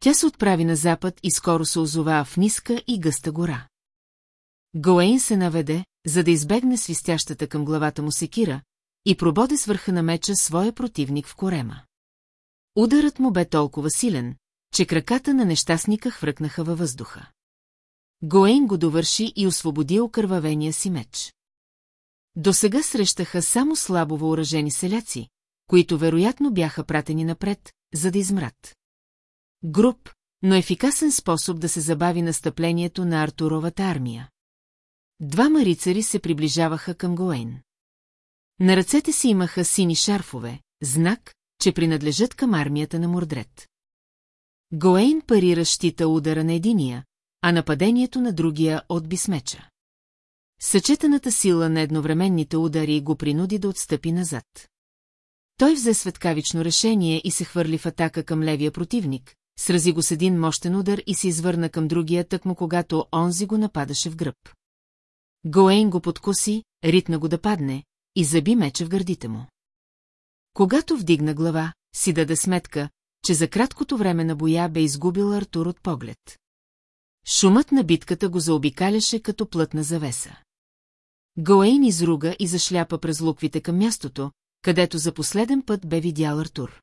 Тя се отправи на запад и скоро се озова в ниска и гъста гора. Гоейн се наведе, за да избегне свистящата към главата му секира, и прободе с върха на меча своя противник в корема. Ударът му бе толкова силен, че краката на нещастника хвъркнаха във въздуха. Гоейн го довърши и освободи окървавения си меч. До сега срещаха само слабо въоръжени селяци, които вероятно бяха пратени напред, за да измрат. Груп, но ефикасен способ да се забави настъплението на Артуровата армия. Двама рицари се приближаваха към Гоейн. На ръцете си имаха сини шарфове, знак, че принадлежат към армията на Мордред. Гоейн парира щита удара на единия, а нападението на другия от бисмеча. Съчетаната сила на едновременните удари го принуди да отстъпи назад. Той взе светкавично решение и се хвърли в атака към левия противник, срази го с един мощен удар и се извърна към другия тъкмо когато онзи го нападаше в гръб. Гоейн го подкуси, ритна го да падне и заби меча в гърдите му. Когато вдигна глава, си даде сметка, че за краткото време на боя бе изгубил Артур от поглед. Шумът на битката го заобикаляше като плътна завеса. Гоейн изруга и зашляпа през луквите към мястото, където за последен път бе видял Артур.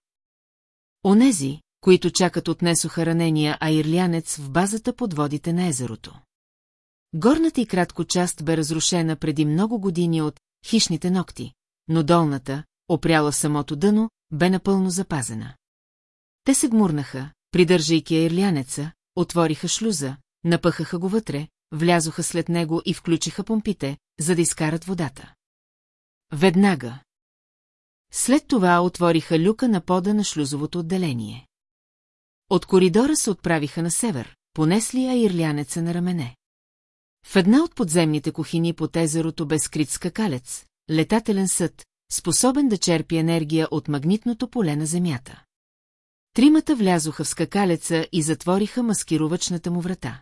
Онези, които чакат отнесоха ранения аирлянец в базата под водите на езерото. Горната и кратко част бе разрушена преди много години от хищните ногти, но долната, опряла самото дъно, бе напълно запазена. Те се гмурнаха, придържайки аирлянеца, отвориха шлюза, напъхаха го вътре, влязоха след него и включиха помпите, за да изкарат водата. Веднага. След това отвориха люка на пода на шлюзовото отделение. От коридора се отправиха на север, понесли аирлянеца на рамене. В една от подземните кухини под езерото бе скрит скакалец, летателен съд, способен да черпи енергия от магнитното поле на Земята. Тримата влязоха в скакалеца и затвориха маскировачната му врата.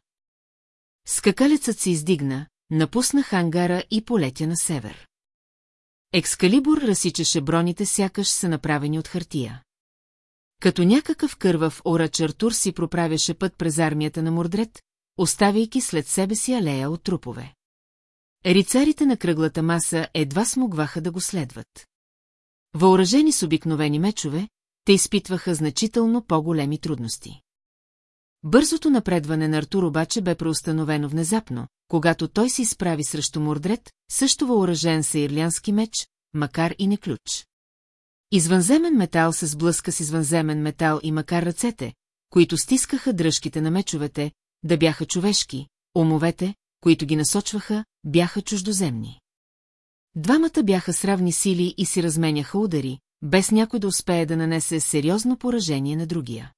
Скакалецът се издигна, напусна хангара и полетя на север. Екскалибур разсичаше броните, сякаш са направени от хартия. Като някакъв кърваворач Артур си проправяше път през армията на Мордред, оставяйки след себе си алея от трупове. Рицарите на кръглата маса едва смогваха да го следват. Въоръжени с обикновени мечове, те изпитваха значително по-големи трудности. Бързото напредване на Артур обаче бе преустановено внезапно, когато той се изправи срещу Мордред, също въоръжен с ирлянски меч, макар и не ключ. Извънземен метал се сблъска с извънземен метал и макар ръцете, които стискаха дръжките на мечовете, да бяха човешки, умовете, които ги насочваха, бяха чуждоземни. Двамата бяха с равни сили и си разменяха удари, без някой да успее да нанесе сериозно поражение на другия.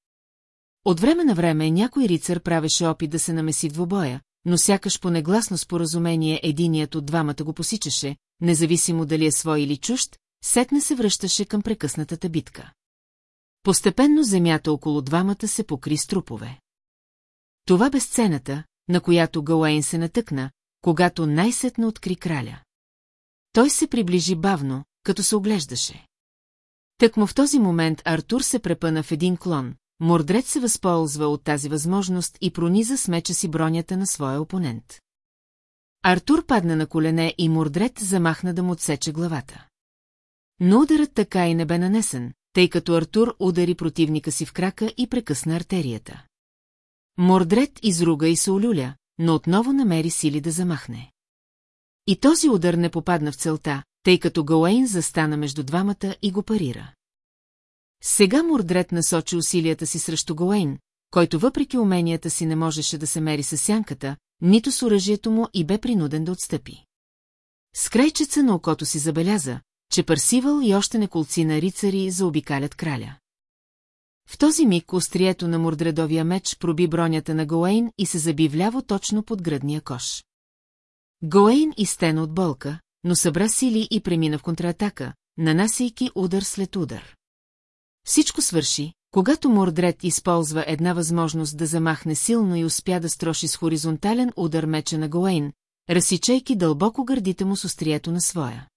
От време на време някой рицар правеше опит да се намеси в двобоя, но сякаш по негласно споразумение единият от двамата го посичаше, независимо дали е свой или чужд, сетне се връщаше към прекъснатата битка. Постепенно земята около двамата се покри с трупове. Това бе сцената, на която Гауейн се натъкна, когато най-сетне откри краля. Той се приближи бавно, като се оглеждаше. Тъкмо в този момент Артур се препъна в един клон, Мордред се възползва от тази възможност и прониза с меча си бронята на своя опонент. Артур падна на колене и Мордред замахна да му отсече главата. Но ударът така и не бе нанесен, тъй като Артур удари противника си в крака и прекъсна артерията. Мордред изруга и се олюля, но отново намери сили да замахне. И този удар не попадна в целта, тъй като Гауейн застана между двамата и го парира. Сега Мордред насочи усилията си срещу Гауейн, който въпреки уменията си не можеше да се мери с сянката, нито с оръжието му и бе принуден да отстъпи. С на окото си забеляза, че Парсивал и още неколци на рицари заобикалят краля. В този миг острието на Мордредовия меч проби бронята на Гоейн и се заби вляво точно под гръдния кош. Гоейн изтена от болка, но събра сили и премина в контратака, нанасяйки удар след удар. Всичко свърши, когато Мордред използва една възможност да замахне силно и успя да строши с хоризонтален удар меча на Гоейн, разсичайки дълбоко гърдите му с острието на своя.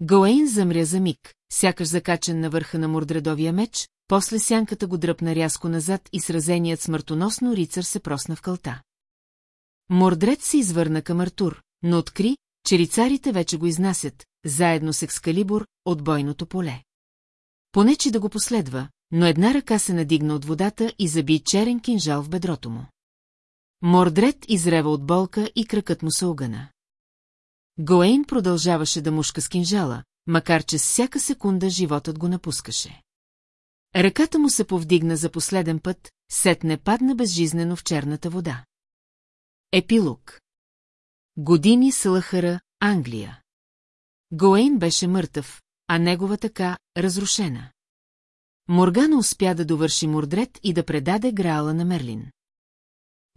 Гоейн замря за миг, сякаш закачен на върха на Мордредовия меч, после сянката го дръпна рязко назад и сразеният смъртоносно рицар се просна в кълта. Мордред се извърна към Артур, но откри, че рицарите вече го изнасят, заедно с екскалибур, от бойното поле. Понечи да го последва, но една ръка се надигна от водата и заби черен кинжал в бедрото му. Мордред изрева от болка и кракът му се огъна. Гоейн продължаваше да мушка с кинжала, макар че с всяка секунда животът го напускаше. Ръката му се повдигна за последен път, сетне падна безжизнено в черната вода. Епилог Години с Лъхара, Англия. Гоейн беше мъртъв, а негова така разрушена. Моргана успя да довърши Мордред и да предаде Граала на Мерлин.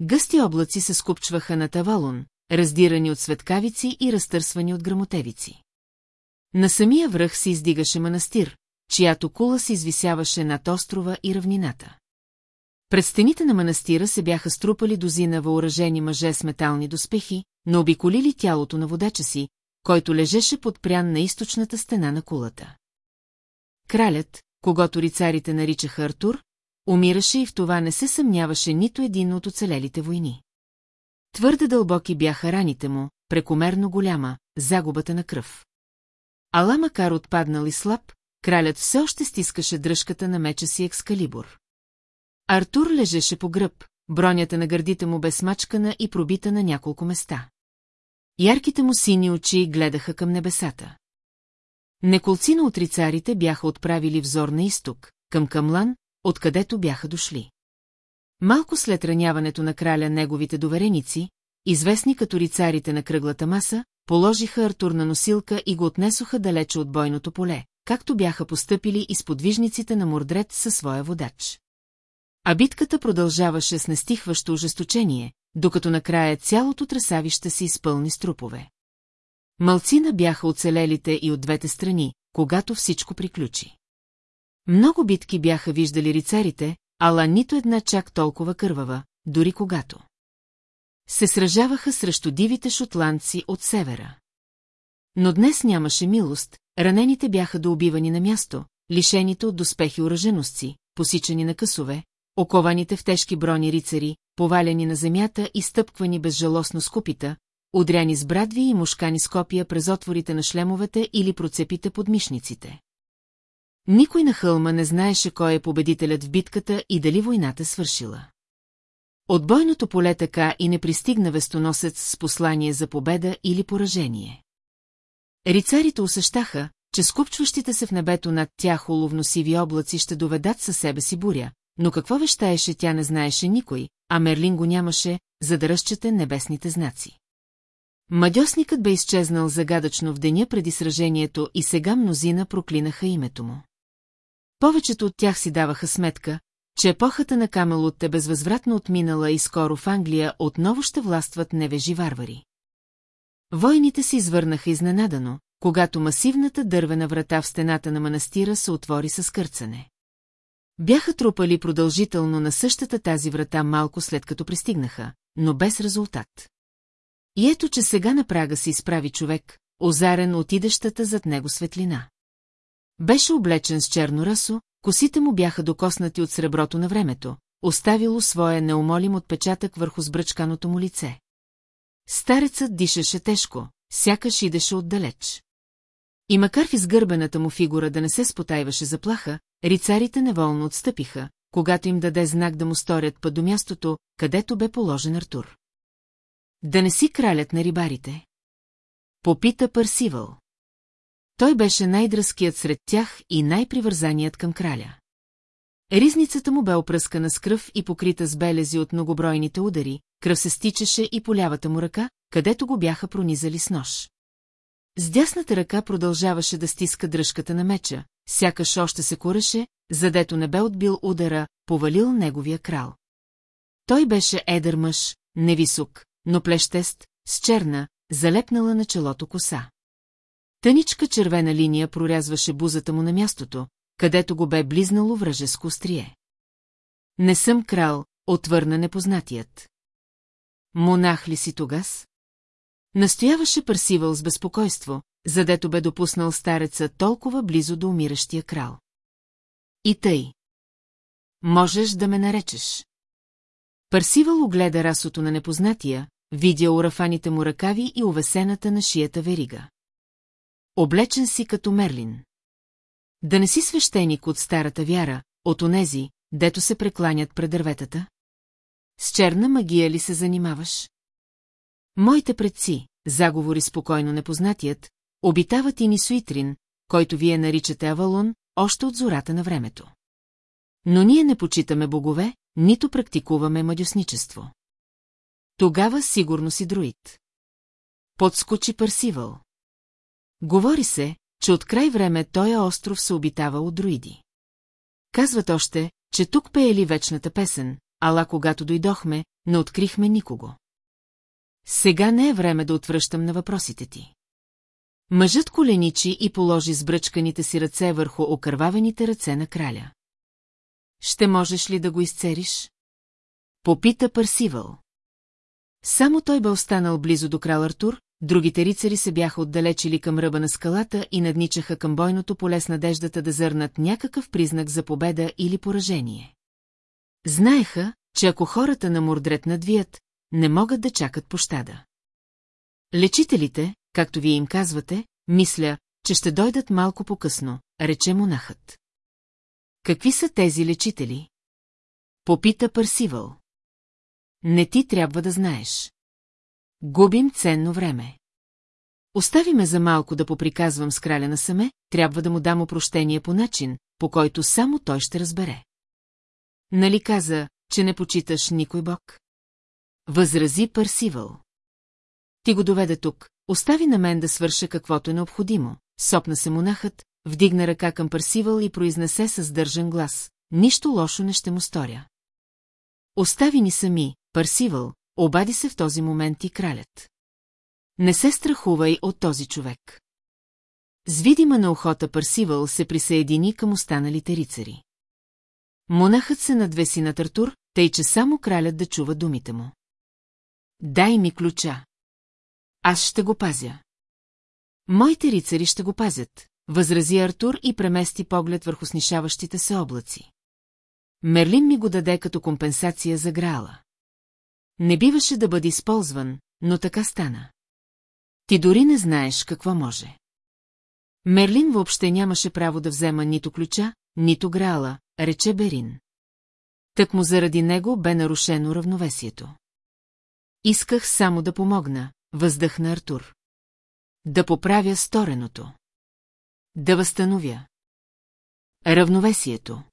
Гъсти облаци се скупчваха на Тавалун, раздирани от светкавици и разтърсвани от грамотевици. На самия връх се издигаше манастир, чиято кула се извисяваше над острова и равнината. Пред стените на манастира се бяха струпали дозина въоръжени мъже с метални доспехи, но обиколили тялото на водача си, който лежеше подпрян на източната стена на кулата. Кралят, когато рицарите наричаха Артур, умираше и в това не се съмняваше нито един от оцелелите войни. Твърде дълбоки бяха раните му, прекомерно голяма, загубата на кръв. Ала макар отпаднал и слаб, кралят все още стискаше дръжката на меча си екскалибур. Артур лежеше по гръб, бронята на гърдите му бе смачкана и пробита на няколко места. Ярките му сини очи гледаха към небесата. Неколцина от рицарите бяха отправили взор на изток, към Камлан, откъдето бяха дошли. Малко след раняването на краля неговите довереници, известни като рицарите на кръглата маса, положиха Артур на носилка и го отнесоха далече от бойното поле, както бяха постъпили и сподвижниците на Мордред със своя водач. А битката продължаваше с нестихващо ожесточение, докато накрая цялото тресавище се изпълни с трупове. Малцина бяха оцелелите и от двете страни, когато всичко приключи. Много битки бяха виждали рицарите, ала нито една чак толкова кървава, дори когато. Се сражаваха срещу дивите шотландци от севера. Но днес нямаше милост, ранените бяха доубивани на място, лишените от доспехи оръженостци, посичани на късове, окованите в тежки брони рицари, поваляни на земята и стъпквани безжалостно с купита, удряни с брадви и мушкани с копия през отворите на шлемовете или процепите под мишниците. Никой на хълма не знаеше кой е победителят в битката и дали войната свършила. От бойното поле така и не пристигна вестоносец с послание за победа или поражение. Рицарите усещаха, че скупчващите се в небето над тях уловносиви облаци ще доведат със себе си буря, но какво вещаеше тя не знаеше никой, а Мерлин го нямаше, за да разчете небесните знаци. Мадьосникът бе изчезнал загадъчно в деня преди сражението и сега мнозина проклинаха името му. Повечето от тях си даваха сметка, че епохата на Камелот е безвъзвратно отминала и скоро в Англия отново ще властват невежи варвари. Войните се извърнаха изненадано, когато масивната дървена врата в стената на манастира се отвори с кърцане. Бяха трупали продължително на същата тази врата малко след като пристигнаха, но без резултат. И ето, че сега на прага се изправи човек, озарен от идещата зад него светлина. Беше облечен с черно расо, косите му бяха докоснати от среброто на времето, оставило своя неумолим отпечатък върху сбръчканото му лице. Старецът дишаше тежко, сякаш идеше отдалеч. И макар в изгърбената му фигура да не се спотайваше заплаха, рицарите неволно отстъпиха, когато им даде знак да му сторят път до мястото, където бе положен Артур. Да не си кралят на рибарите? Попита Парсивал. Той беше най-дръзкият сред тях и най-привързаният към краля. Ризницата му бе опръскана с кръв и покрита с белези от многобройните удари, кръв се стичаше и по лявата му ръка, където го бяха пронизали с нож. С дясната ръка продължаваше да стиска дръжката на меча, сякаш още се куреше, задето не бе отбил удара, повалил неговия крал. Той беше едър мъж, невисок, но плещест, с черна, залепнала на челото коса. Тъничка червена линия прорязваше бузата му на мястото, където го бе близнало връжеско острие. Не съм крал, отвърна непознатият. Монах ли си тогас? Настояваше Парсивал с безпокойство, задето бе допуснал стареца толкова близо до умиращия крал. И тъй. Можеш да ме наречеш. Парсивал огледа расото на непознатия, видя урафаните му ръкави и увесената на шията верига. Облечен си като Мерлин. Да не си свещеник от старата вяра, от онези, дето се прекланят пред дърветата? С черна магия ли се занимаваш? Моите предци, заговори спокойно непознатият, обитават и Нисуитрин, който вие наричате Авалон, още от зората на времето. Но ние не почитаме богове, нито практикуваме мадюсничество. Тогава сигурно си друид. Подскочи Парсивал. Говори се, че от край време този остров се обитава от друиди. Казват още, че тук пеели вечната песен, ала когато дойдохме, не открихме никого. Сега не е време да отвръщам на въпросите ти. Мъжът коленичи и положи сбръчканите си ръце върху окървавените ръце на краля. Ще можеш ли да го изцериш? Попита Парсивал. Само той бе останал близо до крал Артур, другите рицари се бяха отдалечили към ръба на скалата и надничаха към бойното поле с надеждата да зърнат някакъв признак за победа или поражение. Знаеха, че ако хората на Мордрет надвият, не могат да чакат пощада. Лечителите, както вие им казвате, мисля, че ще дойдат малко по-късно, рече монахът. Какви са тези лечители? Попита Парсивал. Не ти трябва да знаеш. Губим ценно време. Остави ме за малко да поприказвам с краля на саме, трябва да му дам опрощение по начин, по който само той ще разбере. Нали каза, че не почиташ никой бог? Възрази Парсивал. Ти го доведе тук, остави на мен да свърша каквото е необходимо. Сопна се монахът, вдигна ръка към Парсивал и произнесе с държан глас. Нищо лошо не ще му сторя. Остави ни сами, Парсивал, обади се в този момент и кралят. Не се страхувай от този човек. С видима на охота Парсивал се присъедини към останалите рицари. Монахът се надвеси на Тартур, тъй че само кралят да чува думите му. Дай ми ключа. Аз ще го пазя. Моите рицари ще го пазят, възрази Артур и премести поглед върху снишаващите се облаци. Мерлин ми го даде като компенсация за Граала. Не биваше да бъде използван, но така стана. Ти дори не знаеш какво може. Мерлин въобще нямаше право да взема нито ключа, нито Граала, рече Берин. Так му заради него бе нарушено равновесието. Исках само да помогна, въздъхна Артур. Да поправя стореното. Да възстановя. Равновесието.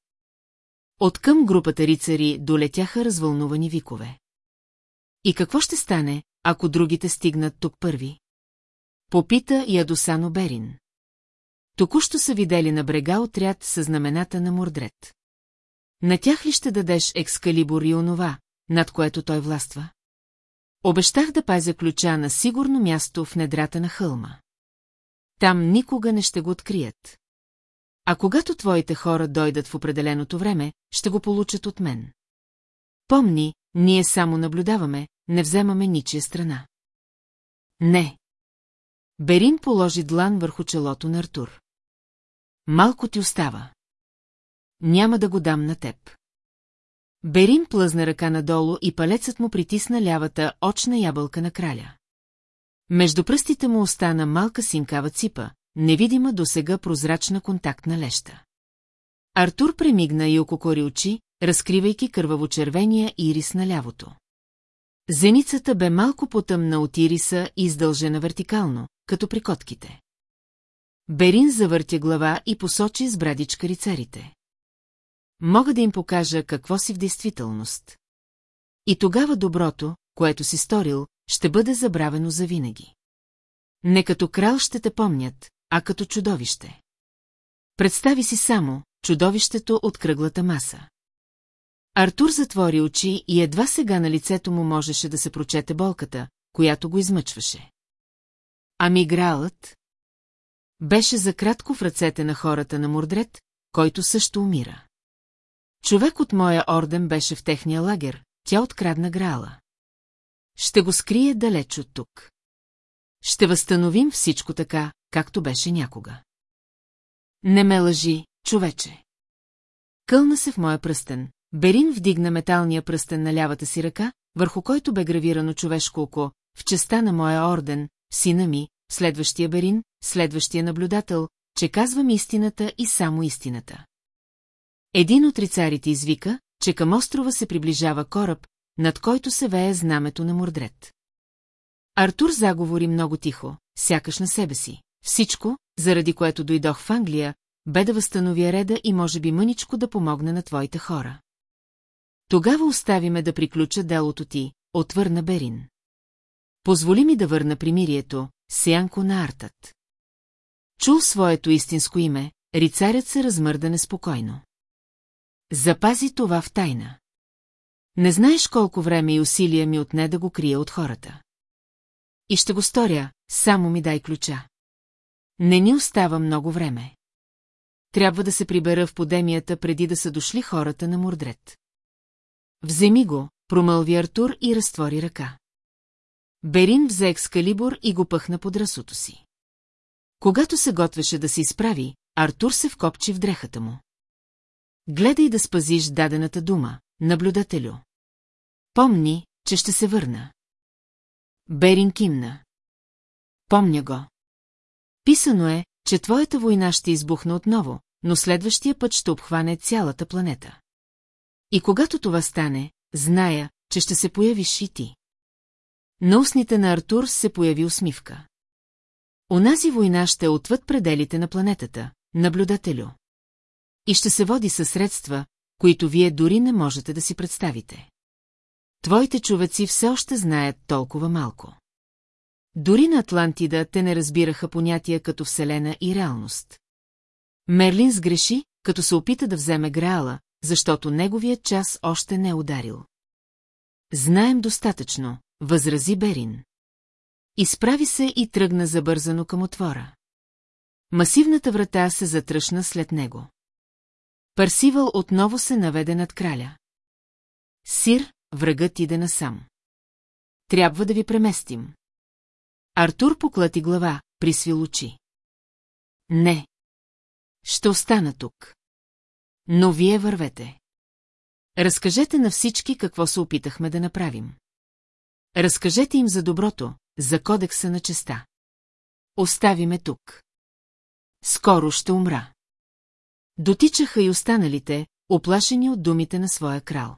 Откъм групата рицари долетяха развълнувани викове. И какво ще стане, ако другите стигнат тук първи? Попита Ядосано Берин. Току-що са видели на брега отряд с знамената на Мордрет. На тях ли ще дадеш екскалибур и онова, над което той властва? Обещах да пазя ключа на сигурно място в недрата на хълма. Там никога не ще го открият. А когато твоите хора дойдат в определеното време, ще го получат от мен. Помни, ние само наблюдаваме, не вземаме ничия страна. Не. Берин положи длан върху челото на Артур. Малко ти остава. Няма да го дам на теб. Берин плъзна ръка надолу и палецът му притисна лявата очна ябълка на краля. Между пръстите му остана малка синкава ципа, невидима до сега прозрачна контактна леща. Артур премигна и ококори очи, разкривайки кърваво-червения ирис на лявото. Зеницата бе малко потъмна от ириса и издължена вертикално, като при котките. Берин завъртя глава и посочи с брадичка рицарите. Мога да им покажа какво си в действителност. И тогава доброто, което си сторил, ще бъде забравено завинаги. Не като крал ще те помнят, а като чудовище. Представи си само чудовището от кръглата маса. Артур затвори очи и едва сега на лицето му можеше да се прочете болката, която го измъчваше. Ами гралът? Беше за кратко в ръцете на хората на Мордред, който също умира. Човек от моя орден беше в техния лагер, тя открадна грала. Ще го скрие далеч от тук. Ще възстановим всичко така, както беше някога. Не ме лъжи, човече. Кълна се в моя пръстен. Берин вдигна металния пръстен на лявата си ръка, върху който бе гравирано човешко око, в честа на моя орден, сина ми, следващия Берин, следващия наблюдател, че казвам истината и само истината. Един от рицарите извика, че към острова се приближава кораб, над който се вее знамето на Мордрет. Артур заговори много тихо, сякаш на себе си. Всичко, заради което дойдох в Англия, бе да възстановя реда и може би мъничко да помогна на твоите хора. Тогава остави ме да приключа делото ти, отвърна Берин. Позволи ми да върна примирието, сянко на артът. Чул своето истинско име, рицарят се размърда неспокойно. Запази това в тайна. Не знаеш колко време и усилия ми отне да го крия от хората. И ще го сторя, само ми дай ключа. Не ни остава много време. Трябва да се прибера в подемията преди да са дошли хората на Мордрет. Вземи го, промълви Артур и разтвори ръка. Берин взе екскалибур и го пъхна под расото си. Когато се готвеше да се изправи, Артур се вкопчи в дрехата му. Гледай да спазиш дадената дума, наблюдателю. Помни, че ще се върна. Берин кимна. Помня го. Писано е, че твоята война ще избухне отново, но следващия път ще обхване цялата планета. И когато това стане, зная, че ще се появиш и ти. На устните на Артур се появи усмивка. Онази война ще е отвъд пределите на планетата, наблюдателю. И ще се води със средства, които вие дори не можете да си представите. Твоите човеци все още знаят толкова малко. Дори на Атлантида те не разбираха понятия като Вселена и реалност. Мерлин сгреши, като се опита да вземе Граала, защото неговият час още не е ударил. Знаем достатъчно, възрази Берин. Изправи се и тръгна забързано към отвора. Масивната врата се затръшна след него. Парсивал отново се наведе над краля. Сир, врагът иде насам. Трябва да ви преместим. Артур поклати глава, присвил очи. Не. Ще остана тук. Но вие вървете. Разкажете на всички какво се опитахме да направим. Разкажете им за доброто, за кодекса на честа. Остави ме тук. Скоро ще умра. Дотичаха и останалите, оплашени от думите на своя крал.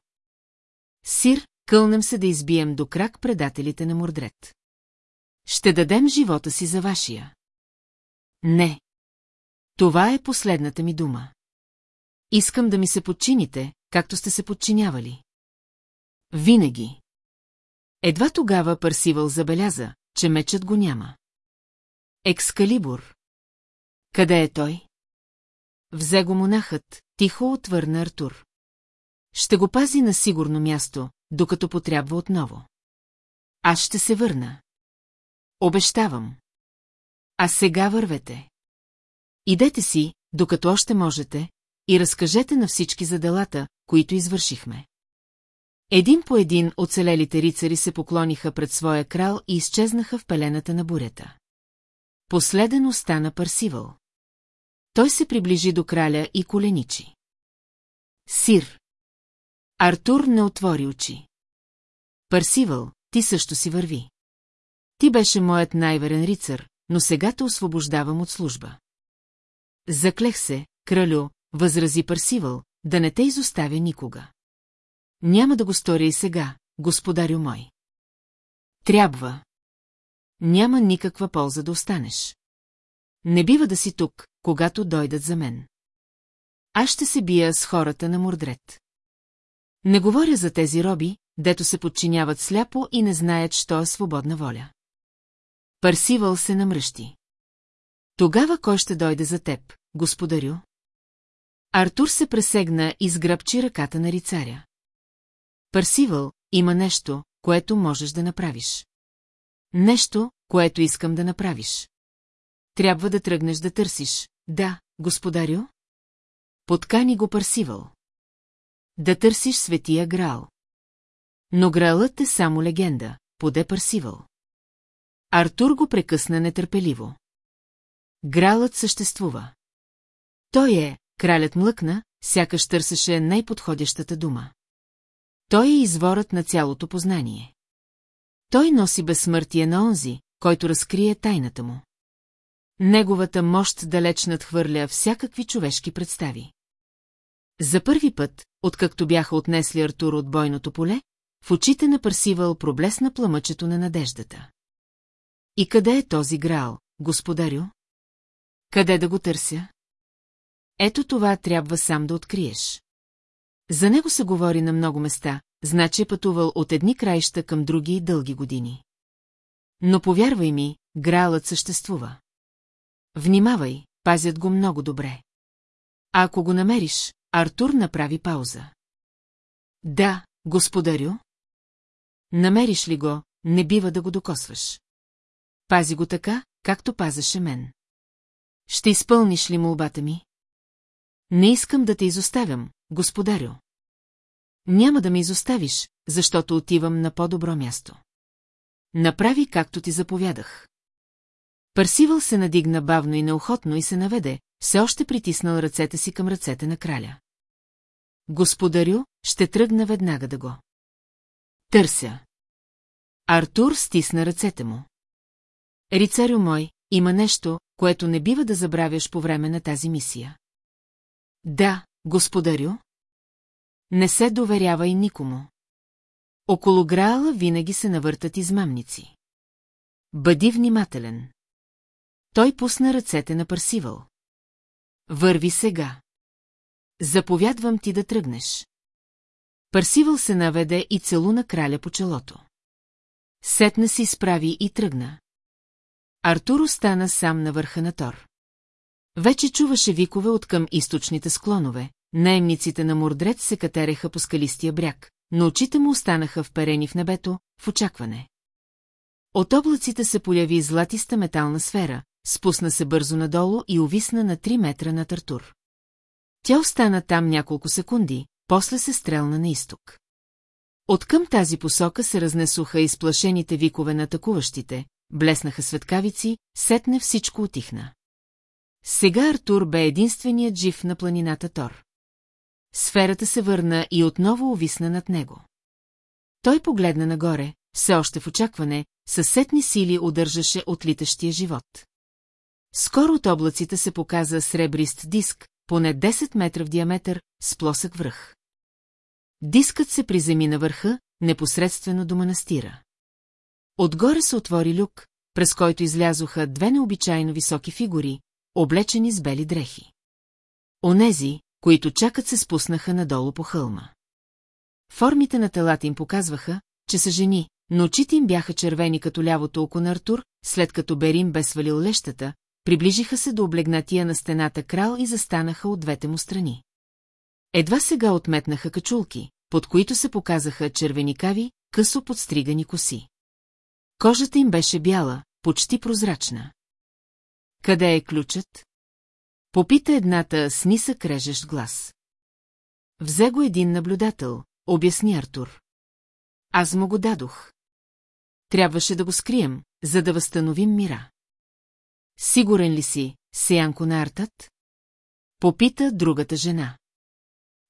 Сир, кълнем се да избием до крак предателите на Мордрет. Ще дадем живота си за вашия. Не. Това е последната ми дума. Искам да ми се подчините, както сте се подчинявали. Винаги. Едва тогава Парсивал забеляза, че мечът го няма. Екскалибур. Къде е той? Взе го монахът, тихо отвърна Артур. Ще го пази на сигурно място, докато потрябва отново. Аз ще се върна. Обещавам. А сега вървете. Идете си, докато още можете, и разкажете на всички за делата, които извършихме. Един по един оцелелите рицари се поклониха пред своя крал и изчезнаха в пелената на бурята. Последен остана Парсивал. Той се приближи до краля и коленичи. Сир. Артур не отвори очи. Парсивал, ти също си върви. Ти беше моят най-верен рицар, но сега те освобождавам от служба. Заклех се, кралю, възрази Парсивал, да не те изоставя никога. Няма да го сторя и сега, господарю мой. Трябва. Няма никаква полза да останеш. Не бива да си тук, когато дойдат за мен. Аз ще се бия с хората на Мордрет. Не говоря за тези роби, дето се подчиняват сляпо и не знаят, що е свободна воля. Парсивал се намръщи. Тогава кой ще дойде за теб, господарю? Артур се пресегна и сгръбчи ръката на рицаря. Парсивал, има нещо, което можеш да направиш. Нещо, което искам да направиш. Трябва да тръгнеш да търсиш. Да, господарю? Подкани го Парсивал. Да търсиш светия Грал. Но Гралът е само легенда, поде Парсивал. Артур го прекъсна нетърпеливо. Гралът съществува. Той е, кралят млъкна, сякаш търсеше най-подходящата дума. Той е изворът на цялото познание. Той носи безсмъртие на онзи, който разкрие тайната му. Неговата мощ далеч надхвърля всякакви човешки представи. За първи път, откакто бяха отнесли Артур от бойното поле, в очите на Парсивал проблесна пламъчето на надеждата. И къде е този грал, господарю? Къде да го търся? Ето това трябва сам да откриеш. За него се говори на много места, значи е пътувал от едни краища към други дълги години. Но повярвай ми, гралът съществува. Внимавай, пазят го много добре. А ако го намериш, Артур направи пауза. Да, господарю. Намериш ли го, не бива да го докосваш. Пази го така, както пазеше мен. Ще изпълниш ли молбата ми? Не искам да те изоставям, господарю. Няма да ме изоставиш, защото отивам на по-добро място. Направи както ти заповядах. Парсивал се надигна бавно и неохотно и се наведе, все още притиснал ръцете си към ръцете на краля. Господарю, ще тръгна веднага да го. Търся. Артур стисна ръцете му. Рицарю мой, има нещо, което не бива да забравяш по време на тази мисия. Да, господарю. Не се доверявай никому. Около Граала винаги се навъртат измамници. Бъди внимателен. Той пусна ръцете на Парсивал. Върви сега. Заповядвам ти да тръгнеш. Парсивал се наведе и целуна краля по челото. Сетна си справи и тръгна. Артур остана сам на върха на Тор. Вече чуваше викове от към източните склонове, наемниците на Мордред се катереха по скалистия бряг, но очите му останаха вперени в небето, в очакване. От облаците се появи златиста метална сфера, спусна се бързо надолу и увисна на 3 метра над Артур. Тя остана там няколко секунди, после се стрелна на изток. От към тази посока се разнесоха изплашените викове на атакуващите, блеснаха светкавици, сетне всичко отихна. Сега Артур бе единственият жив на планината Тор. сферата се върна и отново увисна над него. Той погледна нагоре, все още в очакване, със сетни сили удържаше отлитащия живот. Скоро от облаците се показа сребрист диск, поне 10 метра в диаметър, с плосък връх. Дискът се приземи на върха, непосредствено до манастира. Отгоре се отвори люк, през който излязоха две необичайно високи фигури, облечени с бели дрехи. Онези, които чакат се спуснаха надолу по хълма. Формите на телата им показваха, че са жени, но очите им бяха червени като лявото око на Артур, след като Берин бе свалил лещата, приближиха се до облегнатия на стената крал и застанаха от двете му страни. Едва сега отметнаха качулки, под които се показаха червеникави, късо подстригани коси. Кожата им беше бяла, почти прозрачна. Къде е ключът? Попита едната с нисък режещ глас. Взе го един наблюдател, обясни Артур. Аз му го дадох. Трябваше да го скрием, за да възстановим мира. Сигурен ли си, Сеянко на Артът? Попита другата жена.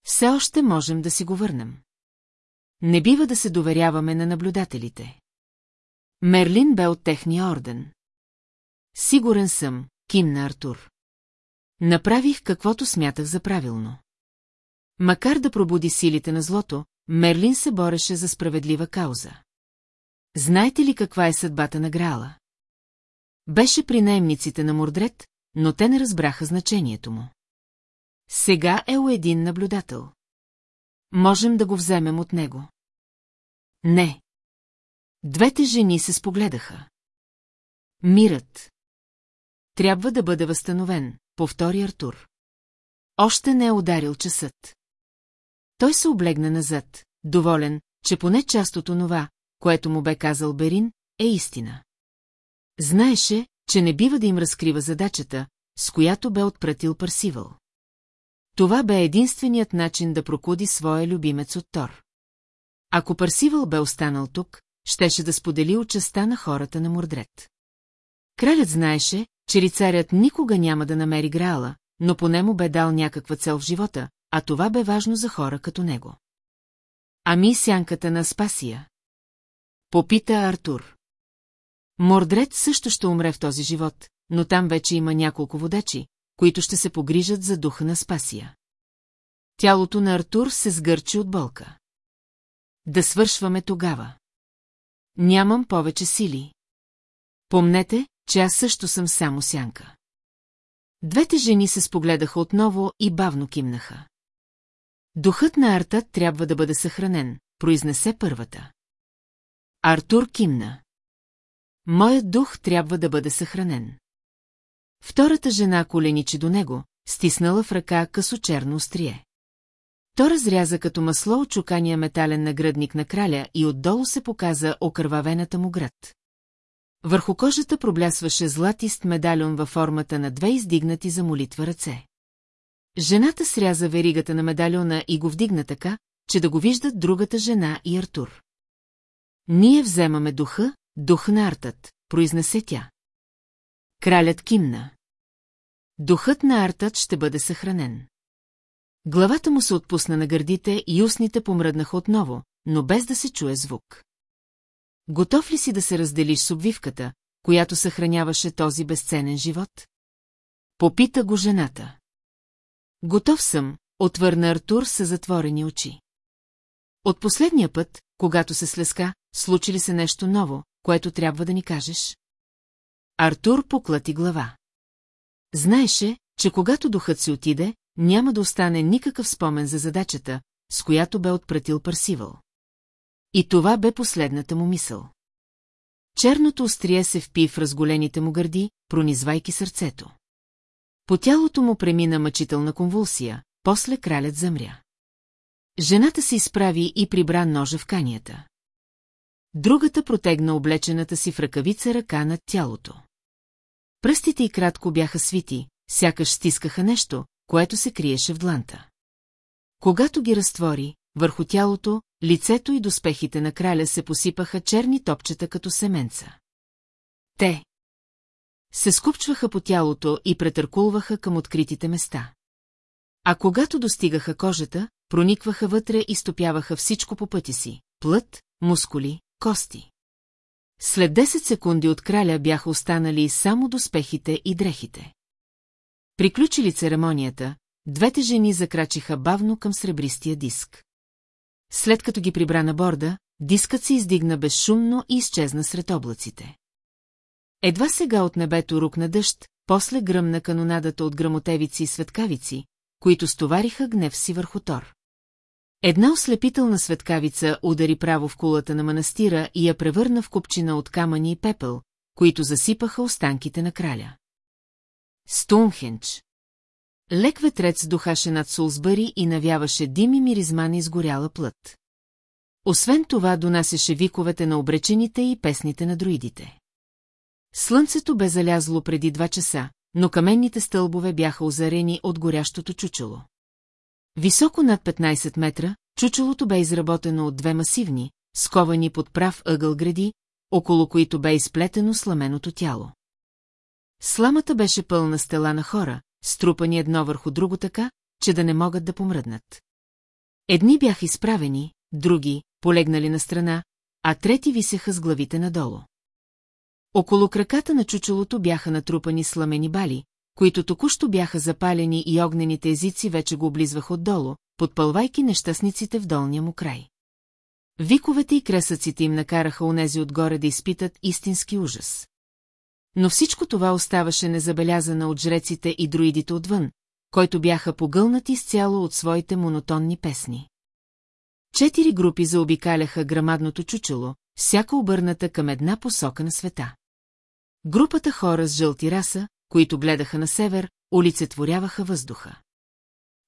Все още можем да си го върнем. Не бива да се доверяваме на наблюдателите. Мерлин бе от техния орден. Сигурен съм, кимна Артур. Направих каквото смятах за правилно. Макар да пробуди силите на злото, Мерлин се бореше за справедлива кауза. Знаете ли каква е съдбата на Граала? Беше при наемниците на Мордред, но те не разбраха значението му. Сега е у един наблюдател. Можем да го вземем от него. Не. Двете жени се спогледаха. Мирът. Трябва да бъде възстановен, повтори Артур. Още не е ударил часът. Той се облегна назад, доволен, че поне част от онова, което му бе казал Берин, е истина. Знаеше, че не бива да им разкрива задачата, с която бе отпратил Парсивал. Това бе единственият начин да прокуди своя любимец от Тор. Ако Парсивал бе останал тук, щеше да сподели участа на хората на Мордред. Кралят знаеше, че рицарят никога няма да намери Граала, но поне му бе дал някаква цел в живота, а това бе важно за хора като него. Ами сянката на Спасия? Попита Артур. Мордред също ще умре в този живот, но там вече има няколко водачи, които ще се погрижат за духа на Спасия. Тялото на Артур се сгърчи от болка. Да свършваме тогава. Нямам повече сили. Помнете, че аз също съм само сянка. Двете жени се спогледаха отново и бавно кимнаха. Духът на Арта трябва да бъде съхранен, произнесе първата. Артур кимна. Моят дух трябва да бъде съхранен. Втората жена коленичи до него, стиснала в ръка късо черно острие. То разряза като масло очукания метален нагръдник на краля и отдолу се показа окървавената му град. Върху кожата проблясваше златист медальон във формата на две издигнати за молитва ръце. Жената сряза веригата на медальона и го вдигна така, че да го виждат другата жена и Артур. Ние вземаме духа, дух на артът, произнесе тя. Кралят кимна. Духът на артът ще бъде съхранен. Главата му се отпусна на гърдите и устните помръднаха отново, но без да се чуе звук. Готов ли си да се разделиш с обвивката, която съхраняваше този безценен живот? Попита го жената. Готов съм, отвърна Артур с затворени очи. От последния път, когато се слеска, случи ли се нещо ново, което трябва да ни кажеш? Артур поклати глава. Знаеше, че когато духът си отиде, няма да остане никакъв спомен за задачата, с която бе отпратил Парсивал. И това бе последната му мисъл. Черното острие се впи в разголените му гърди, пронизвайки сърцето. По тялото му премина мъчителна конвулсия, после кралят замря. Жената се изправи и прибра ножа в канията. Другата протегна облечената си в ръкавица ръка над тялото. Пръстите й кратко бяха свити, сякаш стискаха нещо, което се криеше в дланта. Когато ги разтвори, върху тялото, лицето и доспехите на краля се посипаха черни топчета като семенца. Те се скупчваха по тялото и претъркулваха към откритите места. А когато достигаха кожата, проникваха вътре и стопяваха всичко по пътя си – плът, мускули, кости. След 10 секунди от краля бяха останали само доспехите и дрехите. Приключили церемонията, двете жени закрачиха бавно към сребристия диск. След като ги прибра на борда, дискът се издигна безшумно и изчезна сред облаците. Едва сега от небето рукна дъжд, после гръмна канонадата от грамотевици и светкавици, които стовариха гнев си върху Тор. Една ослепителна светкавица удари право в кулата на манастира и я превърна в купчина от камъни и пепел, които засипаха останките на краля. Стоунхендж Лек ветрец духаше над Сулсбъри и навяваше дим и миризма на изгоряла плът. Освен това донасеше виковете на обречените и песните на друидите. Слънцето бе залязло преди два часа, но каменните стълбове бяха озарени от горящото чучело. Високо над 15 метра, чучелото бе изработено от две масивни, сковани под прав ъгъл гради, около които бе изплетено сламеното тяло. Сламата беше пълна стела на хора, струпани едно върху друго така, че да не могат да помръднат. Едни бяха изправени, други, полегнали на страна, а трети висеха с главите надолу. Около краката на чучелото бяха натрупани сламени бали, които току-що бяха запалени и огнените езици вече го облизваха отдолу, подпълвайки нещастниците в долния му край. Виковете и кресъците им накараха унези отгоре да изпитат истински ужас. Но всичко това оставаше незабелязана от жреците и друидите отвън, които бяха погълнати изцяло от своите монотонни песни. Четири групи заобикаляха грамадното чучело, всяка обърната към една посока на света. Групата хора с жълти раса, които гледаха на север, олицетворяваха въздуха.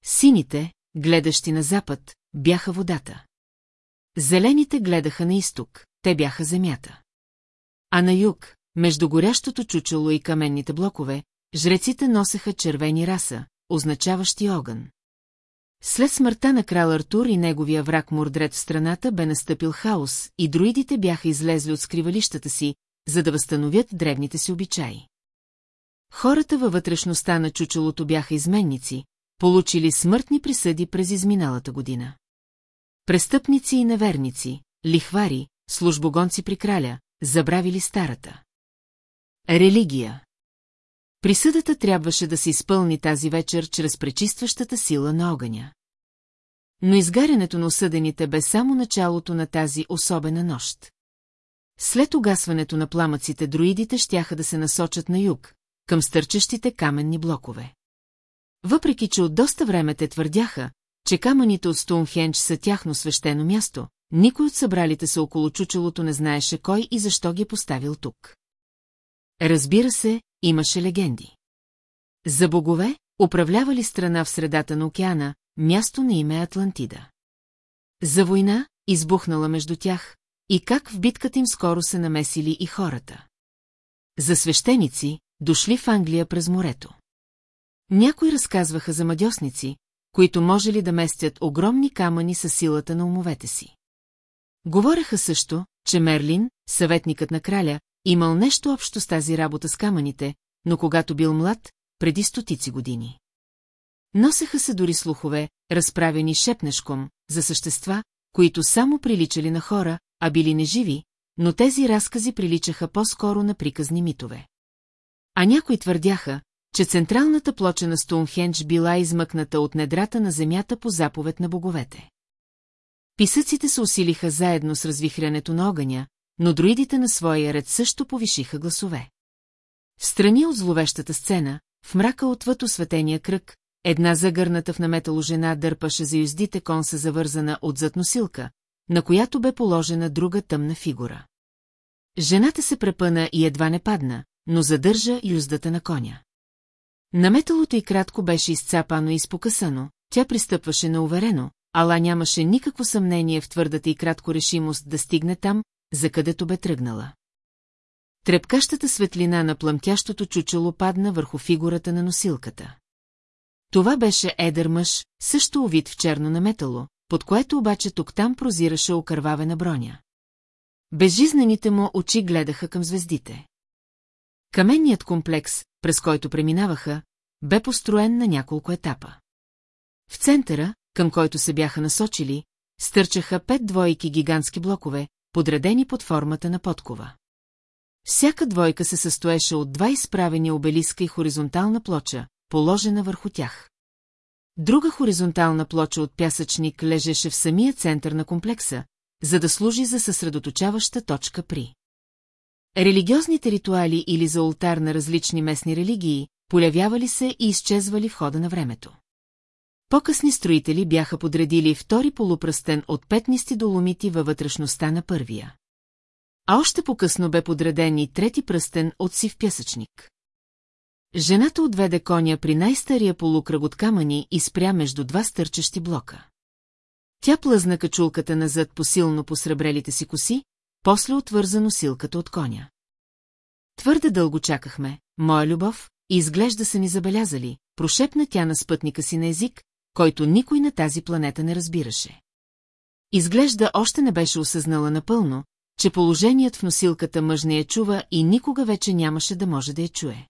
Сините, гледащи на запад, бяха водата. Зелените гледаха на изток, те бяха земята. А на юг, между горящото чучело и каменните блокове, жреците носеха червени раса, означаващи огън. След смъртта на крал Артур и неговия враг Мордред в страната бе настъпил хаос и друидите бяха излезли от скривалищата си, за да възстановят древните си обичаи. Хората във вътрешността на чучелото бяха изменници, получили смъртни присъди през изминалата година. Престъпници и неверници, лихвари, службогонци при краля, забравили старата. Религия Присъдата трябваше да се изпълни тази вечер чрез пречистващата сила на огъня. Но изгарянето на осъдените бе само началото на тази особена нощ. След угасването на пламъците друидите щяха да се насочат на юг, към стърчащите каменни блокове. Въпреки, че от доста време те твърдяха, че камъните от Стоунхендж са тяхно свещено място, никой от събралите се около чучелото не знаеше кой и защо ги е поставил тук. Разбира се, имаше легенди. За богове, управлявали страна в средата на океана, място на име Атлантида. За война, избухнала между тях, и как в битката им скоро се намесили и хората. За свещеници, дошли в Англия през морето. Някои разказваха за мадьосници, които можели да местят огромни камъни със силата на умовете си. Говореха също, че Мерлин, съветникът на краля, имал нещо общо с тази работа с камъните, но когато бил млад, преди стотици години. Носеха се дори слухове, разправени шепнешком, за същества, които само приличали на хора, а били неживи, но тези разкази приличаха по-скоро на приказни митове. А някои твърдяха, че централната плоча на Стоунхендж била измъкната от недрата на земята по заповед на боговете. Писъците се усилиха заедно с развихрянето на огъня, но друидите на своя ред също повишиха гласове. В страни от зловещата сцена, в мрака отвъд осветения кръг, една загърната в наметало жена дърпаше за юздите конса завързана от задносилка, на която бе положена друга тъмна фигура. Жената се препъна и едва не падна, но задържа юздата на коня. Наметалото и кратко беше изцапано и изпокъсано, тя пристъпваше неуверено, ала нямаше никакво съмнение в твърдата и кратко решимост да стигне там, за където бе тръгнала. Трепкащата светлина на плъмтящото чучело падна върху фигурата на носилката. Това беше едър мъж, също увид в черно наметало, под което обаче тук-там прозираше окървавена броня. Безжизнените му очи гледаха към звездите. Каменният комплекс, през който преминаваха, бе построен на няколко етапа. В центъра, към който се бяха насочили, стърчаха пет двойки гигантски блокове, подредени под формата на подкова. Всяка двойка се състоеше от два изправени обелиска и хоризонтална плоча, положена върху тях. Друга хоризонтална плоча от пясъчник лежеше в самия център на комплекса, за да служи за съсредоточаваща точка при. Религиозните ритуали или за ултар на различни местни религии, полявявали се и изчезвали в хода на времето. По-късни строители бяха подредили втори полупръстен от петнисти доломити във вътрешността на първия. А още по-късно бе подреден и трети пръстен от сив пясъчник. Жената отведе коня при най-стария полукръг от камъни и спря между два стърчащи блока. Тя плъзна качулката назад по силно посребрелите си коси, после отвърза носилката от коня. Твърде дълго чакахме, моя любов, изглежда са ни забелязали, прошепна тя на спътника си на език, който никой на тази планета не разбираше. Изглежда още не беше осъзнала напълно, че положеният в носилката мъж не я чува и никога вече нямаше да може да я чуе.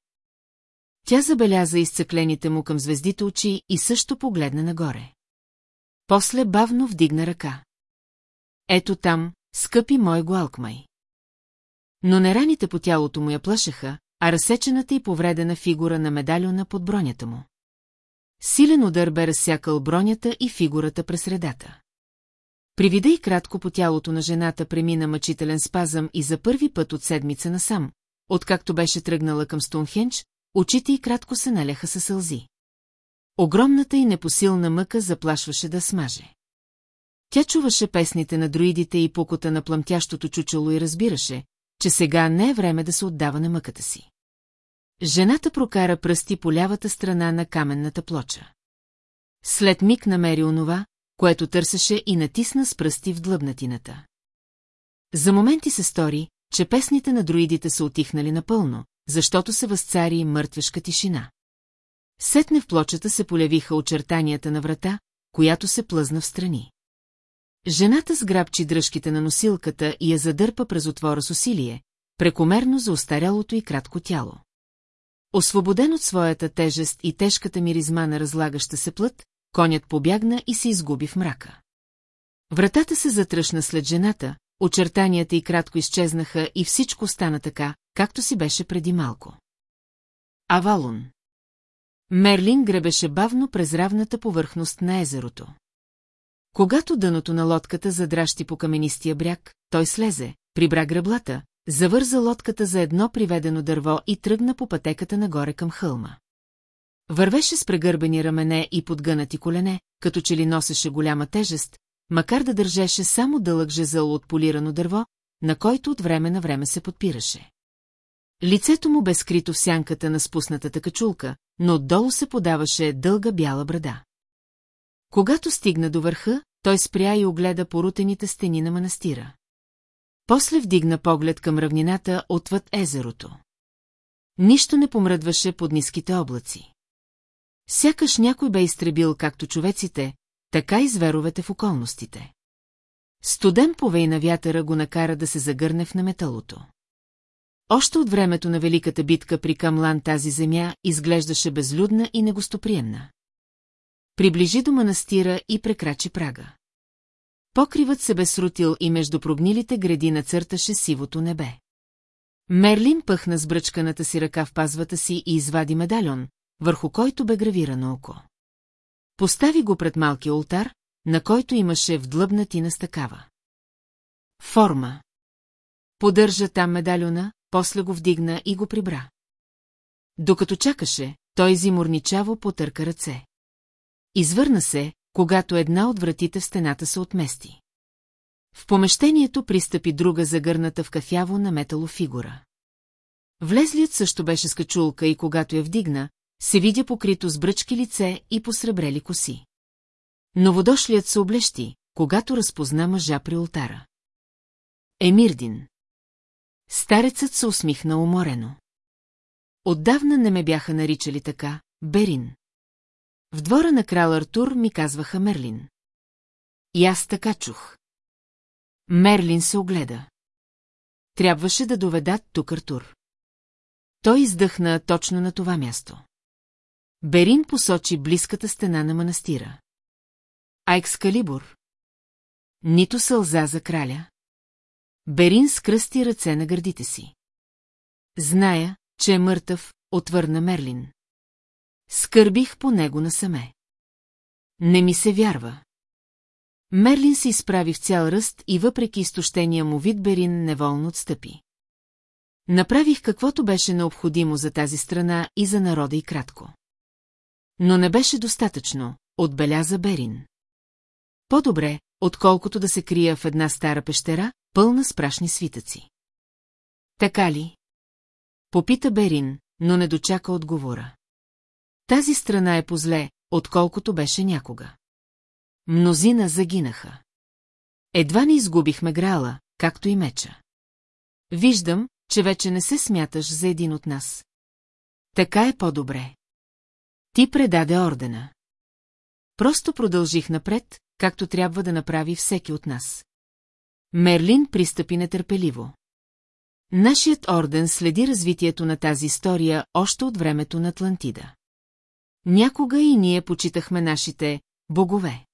Тя забеляза изцъклените му към звездите очи и също погледна нагоре. После бавно вдигна ръка. Ето там, скъпи мой Гуалкмай. Но не раните по тялото му я плашеха, а разсечената и повредена фигура на медальона под бронята му. Силен удар бе разсякал бронята и фигурата през средата. Привида и кратко по тялото на жената премина мъчителен спазъм и за първи път от седмица насам, откакто беше тръгнала към Стонхенч, очите й кратко се наляха със сълзи. Огромната и непосилна мъка заплашваше да смаже. Тя чуваше песните на друидите и покота на плъмтящото чучело и разбираше, че сега не е време да се отдава на мъката си. Жената прокара пръсти по лявата страна на каменната плоча. След миг намери онова, което търсеше и натисна с пръсти в длъбнатината. За моменти се стори, че песните на друидите са отихнали напълно, защото се възцари мъртвешка тишина. Сетне в плочата се полявиха очертанията на врата, която се плъзна в страни. Жената сграбчи дръжките на носилката и я задърпа през отвора с усилие, прекомерно за остарялото и кратко тяло. Освободен от своята тежест и тежката миризма на разлагаща се плът, конят побягна и се изгуби в мрака. Вратата се затръшна след жената, очертанията й кратко изчезнаха и всичко стана така, както си беше преди малко. Авалун Мерлин гребеше бавно през равната повърхност на езерото. Когато дъното на лодката задращи по каменистия бряг, той слезе, прибра гръблата, завърза лодката за едно приведено дърво и тръгна по пътеката нагоре към хълма. Вървеше с прегърбени рамене и подгънати колене, като че ли носеше голяма тежест, макар да държеше само дълъг жезъл от полирано дърво, на който от време на време се подпираше. Лицето му бе скрито в сянката на спуснатата качулка, но отдолу се подаваше дълга бяла брада. Когато стигна до върха, той спря и огледа порутените стени на манастира. После вдигна поглед към равнината отвъд езерото. Нищо не помръдваше под ниските облаци. Сякаш някой бе изтребил както човеците, така и зверовете в околностите. Студен повей на вятъра го накара да се загърне в наметалото. Още от времето на Великата битка при Камлан тази земя изглеждаше безлюдна и негостоприемна. Приближи до манастира и прекрачи прага. Покривът се бе срутил и между прогнилите гради нацърташе сивото небе. Мерлин пъхна с бръчканата си ръка в пазвата си и извади медальон, върху който бе гравирано око. Постави го пред малкия ултар, на който имаше вдлъбнатина с такава. Форма. Подържа там медальона, после го вдигна и го прибра. Докато чакаше, той зиморничаво потърка ръце. Извърна се, когато една от вратите в стената се отмести. В помещението пристъпи друга загърната в кафяво на метало фигура. Влезлият също беше с качулка и когато я вдигна, се видя покрито с бръчки лице и посребрели коси. Новодошлият се облещи, когато разпозна мъжа при ултара. Емирдин. Старецът се усмихна уморено. Отдавна не ме бяха наричали така, Берин. В двора на крал Артур ми казваха Мерлин. И аз така чух. Мерлин се огледа. Трябваше да доведат тук Артур. Той издъхна точно на това място. Берин посочи близката стена на манастира. А Екскалибур? Нито сълза за краля. Берин скръсти ръце на гърдите си. Зная, че е мъртъв, отвърна Мерлин. Скърбих по него насаме. Не ми се вярва. Мерлин се изправи в цял ръст и въпреки изтощения му вид Берин неволно отстъпи. Направих каквото беше необходимо за тази страна и за народа и кратко. Но не беше достатъчно, отбеляза Берин. По-добре, отколкото да се крия в една стара пещера, пълна с прашни свитъци. Така ли? Попита Берин, но не дочака отговора. Тази страна е позле, отколкото беше някога. Мнозина загинаха. Едва ни изгубихме грала, както и меча. Виждам, че вече не се смяташ за един от нас. Така е по-добре. Ти предаде ордена. Просто продължих напред, както трябва да направи всеки от нас. Мерлин пристъпи нетърпеливо. Нашият орден следи развитието на тази история още от времето на Атлантида. Някога и ние почитахме нашите богове.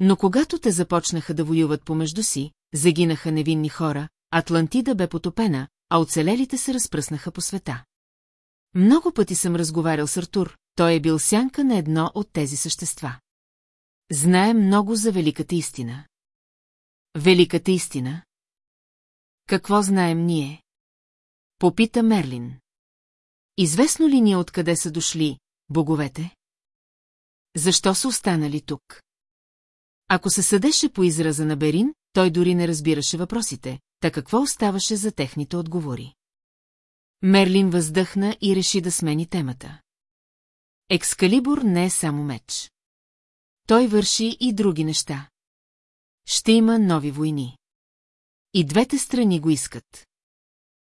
Но когато те започнаха да воюват помежду си, загинаха невинни хора, Атлантида бе потопена, а оцелелите се разпръснаха по света. Много пъти съм разговарял с Артур, той е бил сянка на едно от тези същества. Знае много за великата истина. Великата истина? Какво знаем ние? Попита Мерлин. Известно ли ни е откъде са дошли боговете? Защо са останали тук? Ако се съдеше по израза на Берин, той дори не разбираше въпросите, та какво оставаше за техните отговори. Мерлин въздъхна и реши да смени темата. Екскалибур не е само меч. Той върши и други неща. Ще има нови войни. И двете страни го искат.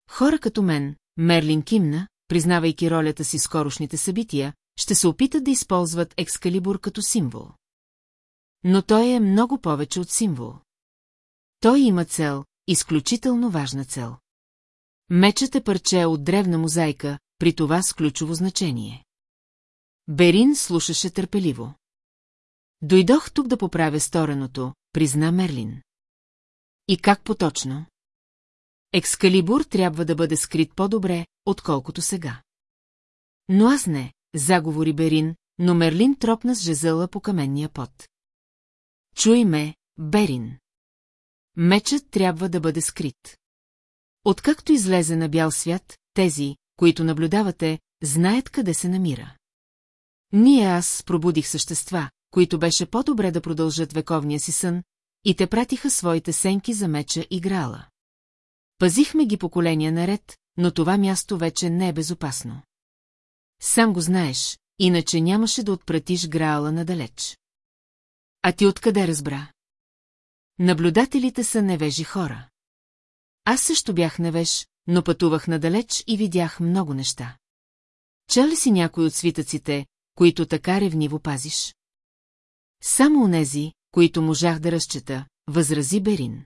Хора като мен, Мерлин кимна, признавайки ролята си скорошните събития, ще се опитат да използват Екскалибур като символ. Но той е много повече от символ. Той има цел, изключително важна цел. Мечът е парче от древна мозайка, при това с ключово значение. Берин слушаше търпеливо. Дойдох тук да поправя стореното, призна Мерлин. И как поточно? Екскалибур трябва да бъде скрит по-добре, отколкото сега. Но аз не, заговори Берин, но Мерлин тропна с жезъла по каменния пот. Чуй ме, Берин. Мечът трябва да бъде скрит. Откакто излезе на бял свят, тези, които наблюдавате, знаят къде се намира. Ние аз пробудих същества, които беше по-добре да продължат вековния си сън, и те пратиха своите сенки за меча и грала. Пазихме ги поколения наред, но това място вече не е безопасно. Сам го знаеш, иначе нямаше да отпратиш граала надалеч. А ти откъде разбра? Наблюдателите са невежи хора. Аз също бях невеж, но пътувах надалеч и видях много неща. Ча ли си някой от свитъците, които така ревниво пазиш? Само онези, които можах да разчета, възрази Берин.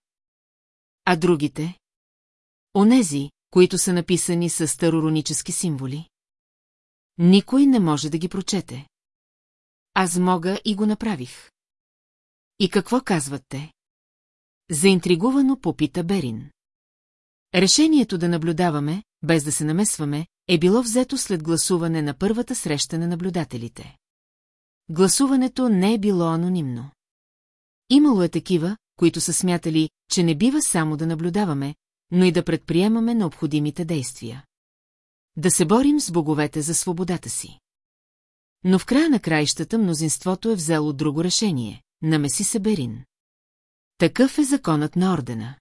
А другите? Онези, които са написани с староронически символи? Никой не може да ги прочете. Аз мога и го направих. И какво казват те? Заинтригувано попита Берин. Решението да наблюдаваме, без да се намесваме, е било взето след гласуване на първата среща на наблюдателите. Гласуването не е било анонимно. Имало е такива, които са смятали, че не бива само да наблюдаваме, но и да предприемаме необходимите действия. Да се борим с боговете за свободата си. Но в края на краищата мнозинството е взело друго решение – намеси се Берин. Такъв е законът на ордена.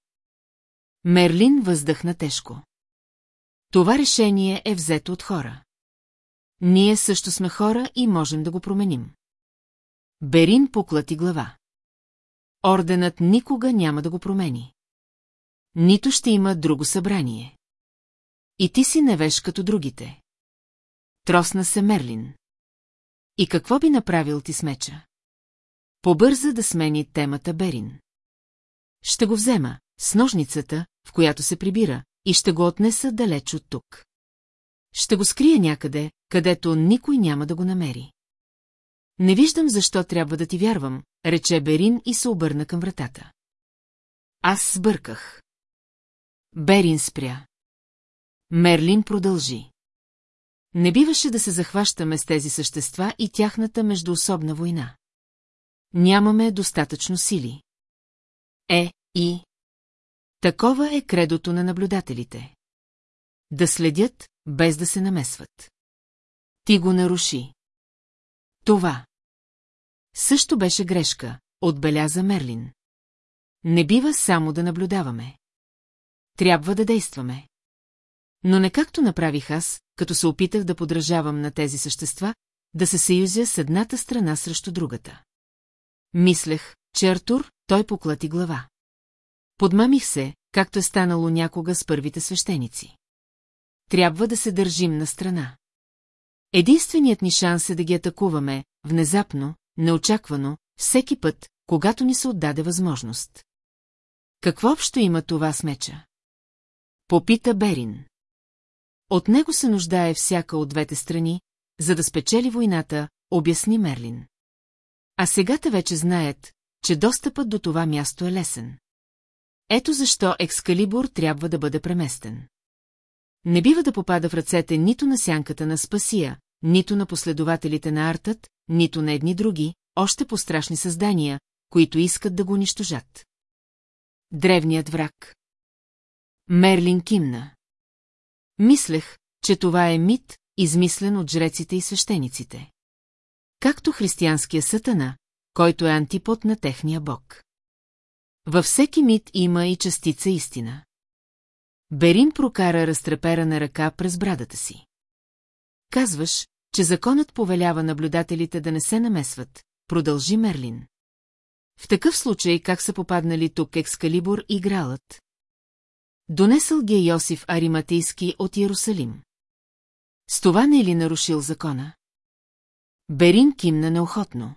Мерлин въздъхна тежко. Това решение е взето от хора. Ние също сме хора и можем да го променим. Берин поклати глава. Орденът никога няма да го промени. Нито ще има друго събрание. И ти си невеж като другите. Тросна се Мерлин. И какво би направил ти с меча? Побърза да смени темата Берин. Ще го взема, с ножницата, в която се прибира, и ще го отнеса далеч от тук. Ще го скрия някъде, където никой няма да го намери. Не виждам защо трябва да ти вярвам, рече Берин и се обърна към вратата. Аз сбърках. Берин спря. Мерлин продължи. Не биваше да се захващаме с тези същества и тяхната междуособна война. Нямаме достатъчно сили. Е, и... Такова е кредото на наблюдателите. Да следят, без да се намесват. Ти го наруши. Това. Също беше грешка, отбеляза Мерлин. Не бива само да наблюдаваме. Трябва да действаме. Но не както направих аз, като се опитах да подражавам на тези същества, да се съюзя с едната страна срещу другата. Мислех, че Артур, той поклати глава. Подмамих се, както е станало някога с първите свещеници. Трябва да се държим на страна. Единственият ни шанс е да ги атакуваме, внезапно, неочаквано, всеки път, когато ни се отдаде възможност. Какво общо има това с меча? Попита Берин. От него се нуждае всяка от двете страни, за да спечели войната, обясни Мерлин. А сега те вече знаят, че достъпът до това място е лесен. Ето защо Екскалибур трябва да бъде преместен. Не бива да попада в ръцете нито на сянката на Спасия, нито на последователите на Артът, нито на едни други, още по-страшни създания, които искат да го унищожат. Древният враг Мерлин кимна. Мислех, че това е мит, измислен от жреците и свещениците. Както християнския сатана, който е антипод на техния бог. Във всеки мит има и частица истина. Берин прокара разтреперана ръка през брадата си. Казваш, че законът повелява наблюдателите да не се намесват, продължи Мерлин. В такъв случай как са попаднали тук Екскалибур и Гралът? Донесъл ги е Йосиф Ариматейски от Иерусалим. С това не е ли нарушил закона? Берин кимна неохотно.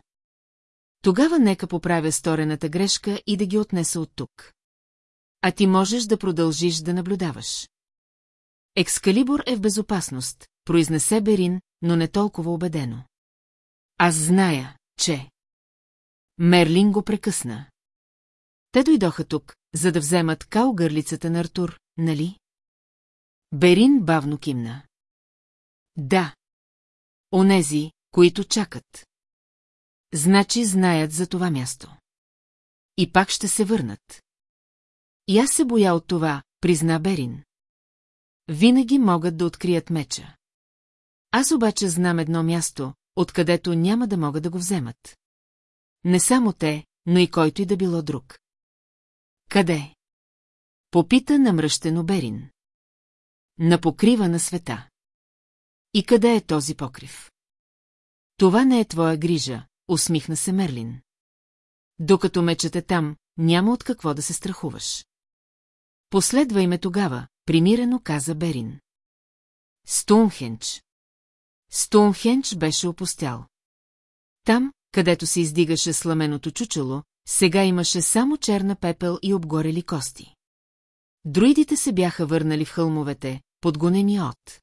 Тогава нека поправя сторената грешка и да ги отнеса от тук. А ти можеш да продължиш да наблюдаваш. Екскалибур е в безопасност, произнесе Берин, но не толкова убедено. Аз зная, че... Мерлин го прекъсна. Те дойдоха тук, за да вземат кал гърлицата на Артур, нали? Берин бавно кимна. Да. Онези, които чакат. Значи знаят за това място. И пак ще се върнат. И аз се боя от това, призна Берин. Винаги могат да открият меча. Аз обаче знам едно място, откъдето няма да могат да го вземат. Не само те, но и който и да било друг. Къде? Попита намръщено Берин. На покрива на света. И къде е този покрив? Това не е твоя грижа, усмихна се Мерлин. Докато мечът е там, няма от какво да се страхуваш. Последвай ме тогава, примирено каза Берин. Стоунхенч. Стоунхенч беше опустял. Там, където се издигаше сламеното чучело, сега имаше само черна пепел и обгорели кости. Друидите се бяха върнали в хълмовете, подгонени от.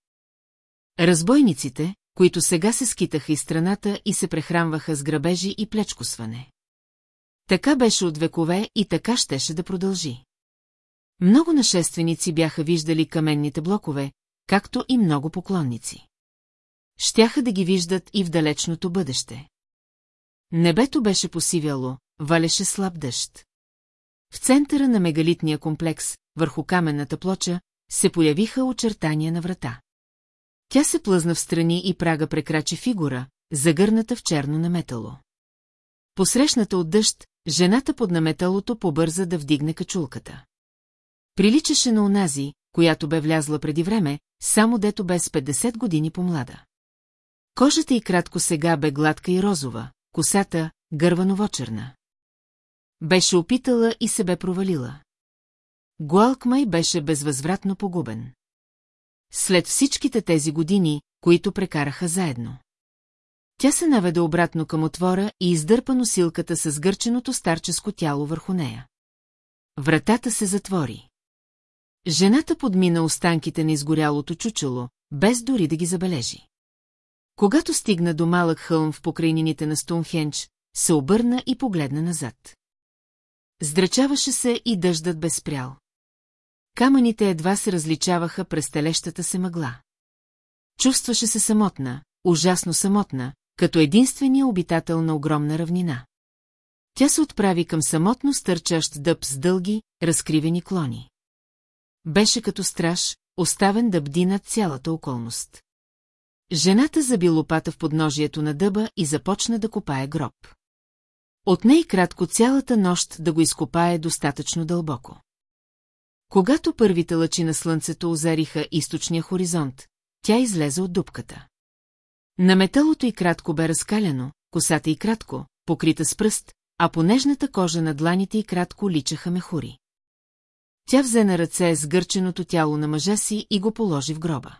Разбойниците, които сега се скитаха из страната и се прехранваха с грабежи и плечкосване. Така беше от векове и така щеше да продължи. Много нашественици бяха виждали каменните блокове, както и много поклонници. Щяха да ги виждат и в далечното бъдеще. Небето беше посивяло, валеше слаб дъжд. В центъра на мегалитния комплекс, върху каменната плоча, се появиха очертания на врата. Тя се плъзна в страни и прага прекрачи фигура, загърната в черно наметало. Посрещната от дъжд, жената под наметалото побърза да вдигне качулката. Приличаше на онази, която бе влязла преди време, само дето без 50 години по-млада. Кожата й кратко сега бе гладка и розова, косата – гърваново-черна. Беше опитала и се бе провалила. Гуалкмай беше безвъзвратно погубен. След всичките тези години, които прекараха заедно. Тя се наведе обратно към отвора и издърпа носилката с гърченото старческо тяло върху нея. Вратата се затвори. Жената подмина останките на изгорялото чучело, без дори да ги забележи. Когато стигна до малък хълм в покрайнините на Стунхенч, се обърна и погледна назад. Здрачаваше се и дъждът безспрял. Камъните едва се различаваха през телещата се мъгла. Чувстваше се самотна, ужасно самотна, като единствения обитател на огромна равнина. Тя се отправи към самотно стърчащ дъб с дълги, разкривени клони. Беше като страж, оставен да бди над цялата околност. Жената заби лопата в подножието на дъба и започна да копае гроб. От ней кратко цялата нощ да го изкопае достатъчно дълбоко. Когато първите лъчи на слънцето озариха източния хоризонт, тя излезе от дупката. На металото и кратко бе разкаляно, косата и кратко, покрита с пръст, а по нежната кожа на дланите и кратко личаха мехури. Тя взе на ръце с гърченото тяло на мъжа си и го положи в гроба.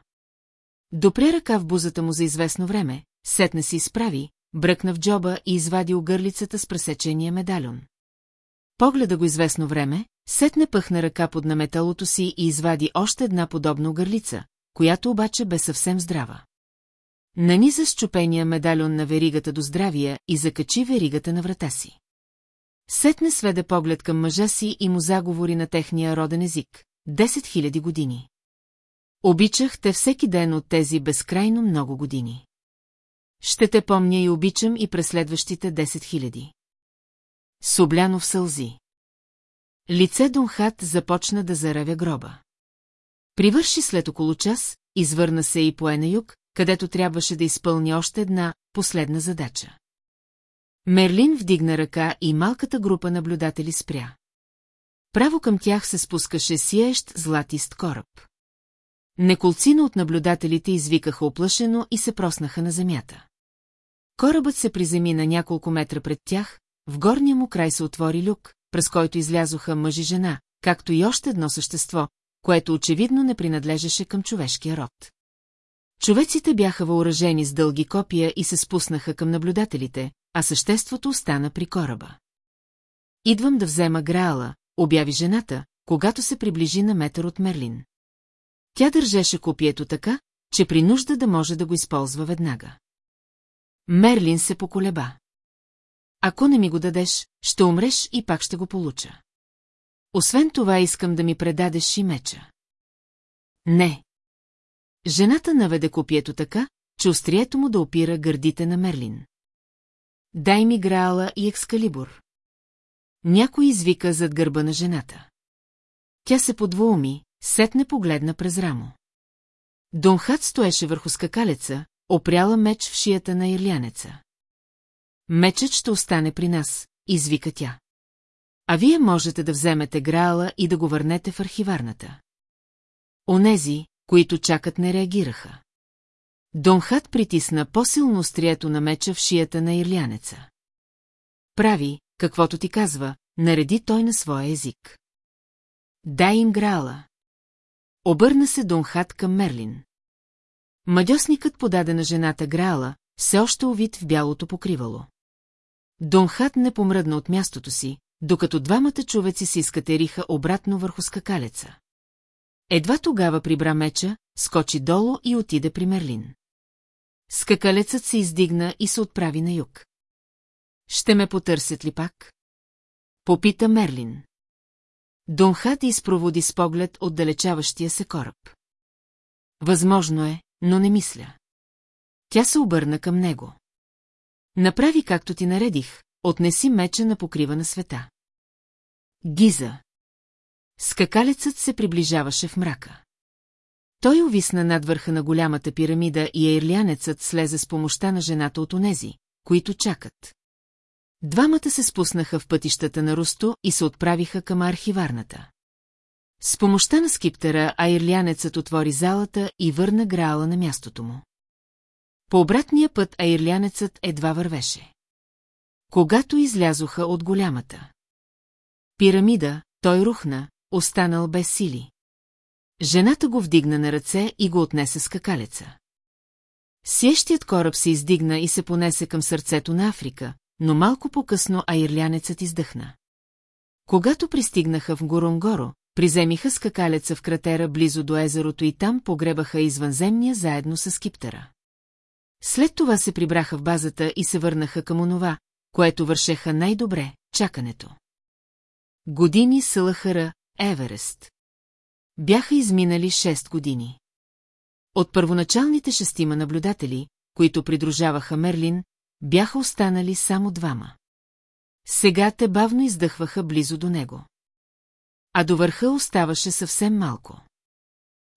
Допря ръка в бузата му за известно време, сетне си изправи, бръкна в джоба и извади огърлицата с пресечения медальон. Погледа го известно време, сетне пъхна ръка под наметалото си и извади още една подобна огърлица, която обаче бе съвсем здрава. Наниза счупения медальон на веригата до здравия и закачи веригата на врата си. Сетне сведе поглед към мъжа си и му заговори на техния роден език. Десет хиляди години. Обичах те всеки ден от тези безкрайно много години. Ще те помня и обичам и през следващите 10 хиляди. В сълзи. Лице Донхат започна да заравя гроба. Привърши след около час, извърна се и пое на юг, където трябваше да изпълни още една, последна задача. Мерлин вдигна ръка и малката група наблюдатели спря. Право към тях се спускаше сиещ златист кораб. Неколцина от наблюдателите извикаха оплашено и се проснаха на земята. Корабът се приземи на няколко метра пред тях, в горния му край се отвори люк, през който излязоха мъж и жена, както и още едно същество, което очевидно не принадлежеше към човешкия род. Човеците бяха въоръжени с дълги копия и се спуснаха към наблюдателите, а съществото остана при кораба. Идвам да взема Граала, обяви жената, когато се приближи на метър от Мерлин. Тя държеше копието така, че при нужда да може да го използва веднага. Мерлин се поколеба. Ако не ми го дадеш, ще умреш и пак ще го получа. Освен това искам да ми предадеш и меча. Не. Жената наведе копието така, че острието му да опира гърдите на Мерлин. Дай ми Граала и Екскалибур. Някой извика зад гърба на жената. Тя се подвуми, сетне погледна през рамо. Донхат стоеше върху скакалеца, опряла меч в шията на ирлянеца. Мечът ще остане при нас, извика тя. А вие можете да вземете Граала и да го върнете в архиварната. Онези, които чакат, не реагираха. Донхат притисна по-силно острието на меча в шията на ирлянеца. Прави, каквото ти казва, нареди той на своя език. Дай им Граала. Обърна се Донхат към Мерлин. Мадьосникът подаде на жената Граала, все още увит в бялото покривало. Донхат не помръдна от мястото си, докато двамата човеци се изкатериха обратно върху скакалеца. Едва тогава прибра меча, скочи долу и отиде при Мерлин. Скакалецът се издигна и се отправи на юг. Ще ме потърсят ли пак? Попита Мерлин. Донхат изпроводи с поглед отдалечаващия се кораб. Възможно е, но не мисля. Тя се обърна към него. Направи както ти наредих, отнеси меча на покрива на света. Гиза. Скакалецът се приближаваше в мрака. Той увисна над върха на голямата пирамида и ейрлянецът слезе с помощта на жената от онези, които чакат. Двамата се спуснаха в пътищата на Русто и се отправиха към архиварната. С помощта на скиптера аирлянецът отвори залата и върна Граала на мястото му. По обратния път аирлянецът едва вървеше. Когато излязоха от голямата пирамида, той рухна, останал без сили. Жената го вдигна на ръце и го отнесе с какалеца. Сещият кораб се издигна и се понесе към сърцето на Африка, но малко по-късно аирлянецът издъхна. Когато пристигнаха в Горонгоро, приземиха скакалеца в кратера близо до езерото и там погребаха извънземния заедно с скиптера. След това се прибраха в базата и се върнаха към онова, което вършеха най-добре – чакането. Години Сълъхара, Еверест. Бяха изминали 6 години. От първоначалните шестима наблюдатели, които придружаваха Мерлин, бяха останали само двама. Сега те бавно издъхваха близо до него. А до върха оставаше съвсем малко.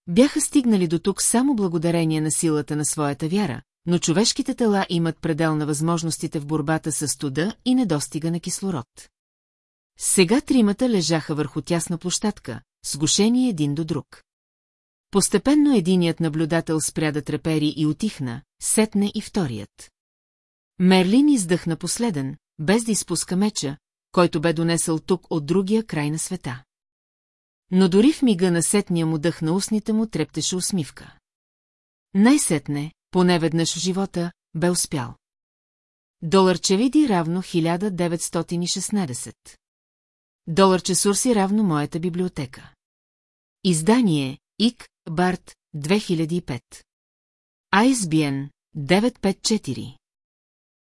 Бяха стигнали до тук само благодарение на силата на своята вяра, но човешките тела имат предел на възможностите в борбата с студа и недостига на кислород. Сега тримата лежаха върху тясна площадка, сгушени един до друг. Постепенно единият наблюдател спря да трепери и отихна, сетне и вторият. Мерлин издъхна последен, без да изпуска меча, който бе донесъл тук от другия край на света. Но дори в мига на сетния му дъх на устните му трептеше усмивка. Най-сетне, поне веднъж в живота, бе успял. Доларче види равно 1916. Доларче Сурси равно моята библиотека. Издание ИК Барт 2005. ISBN 954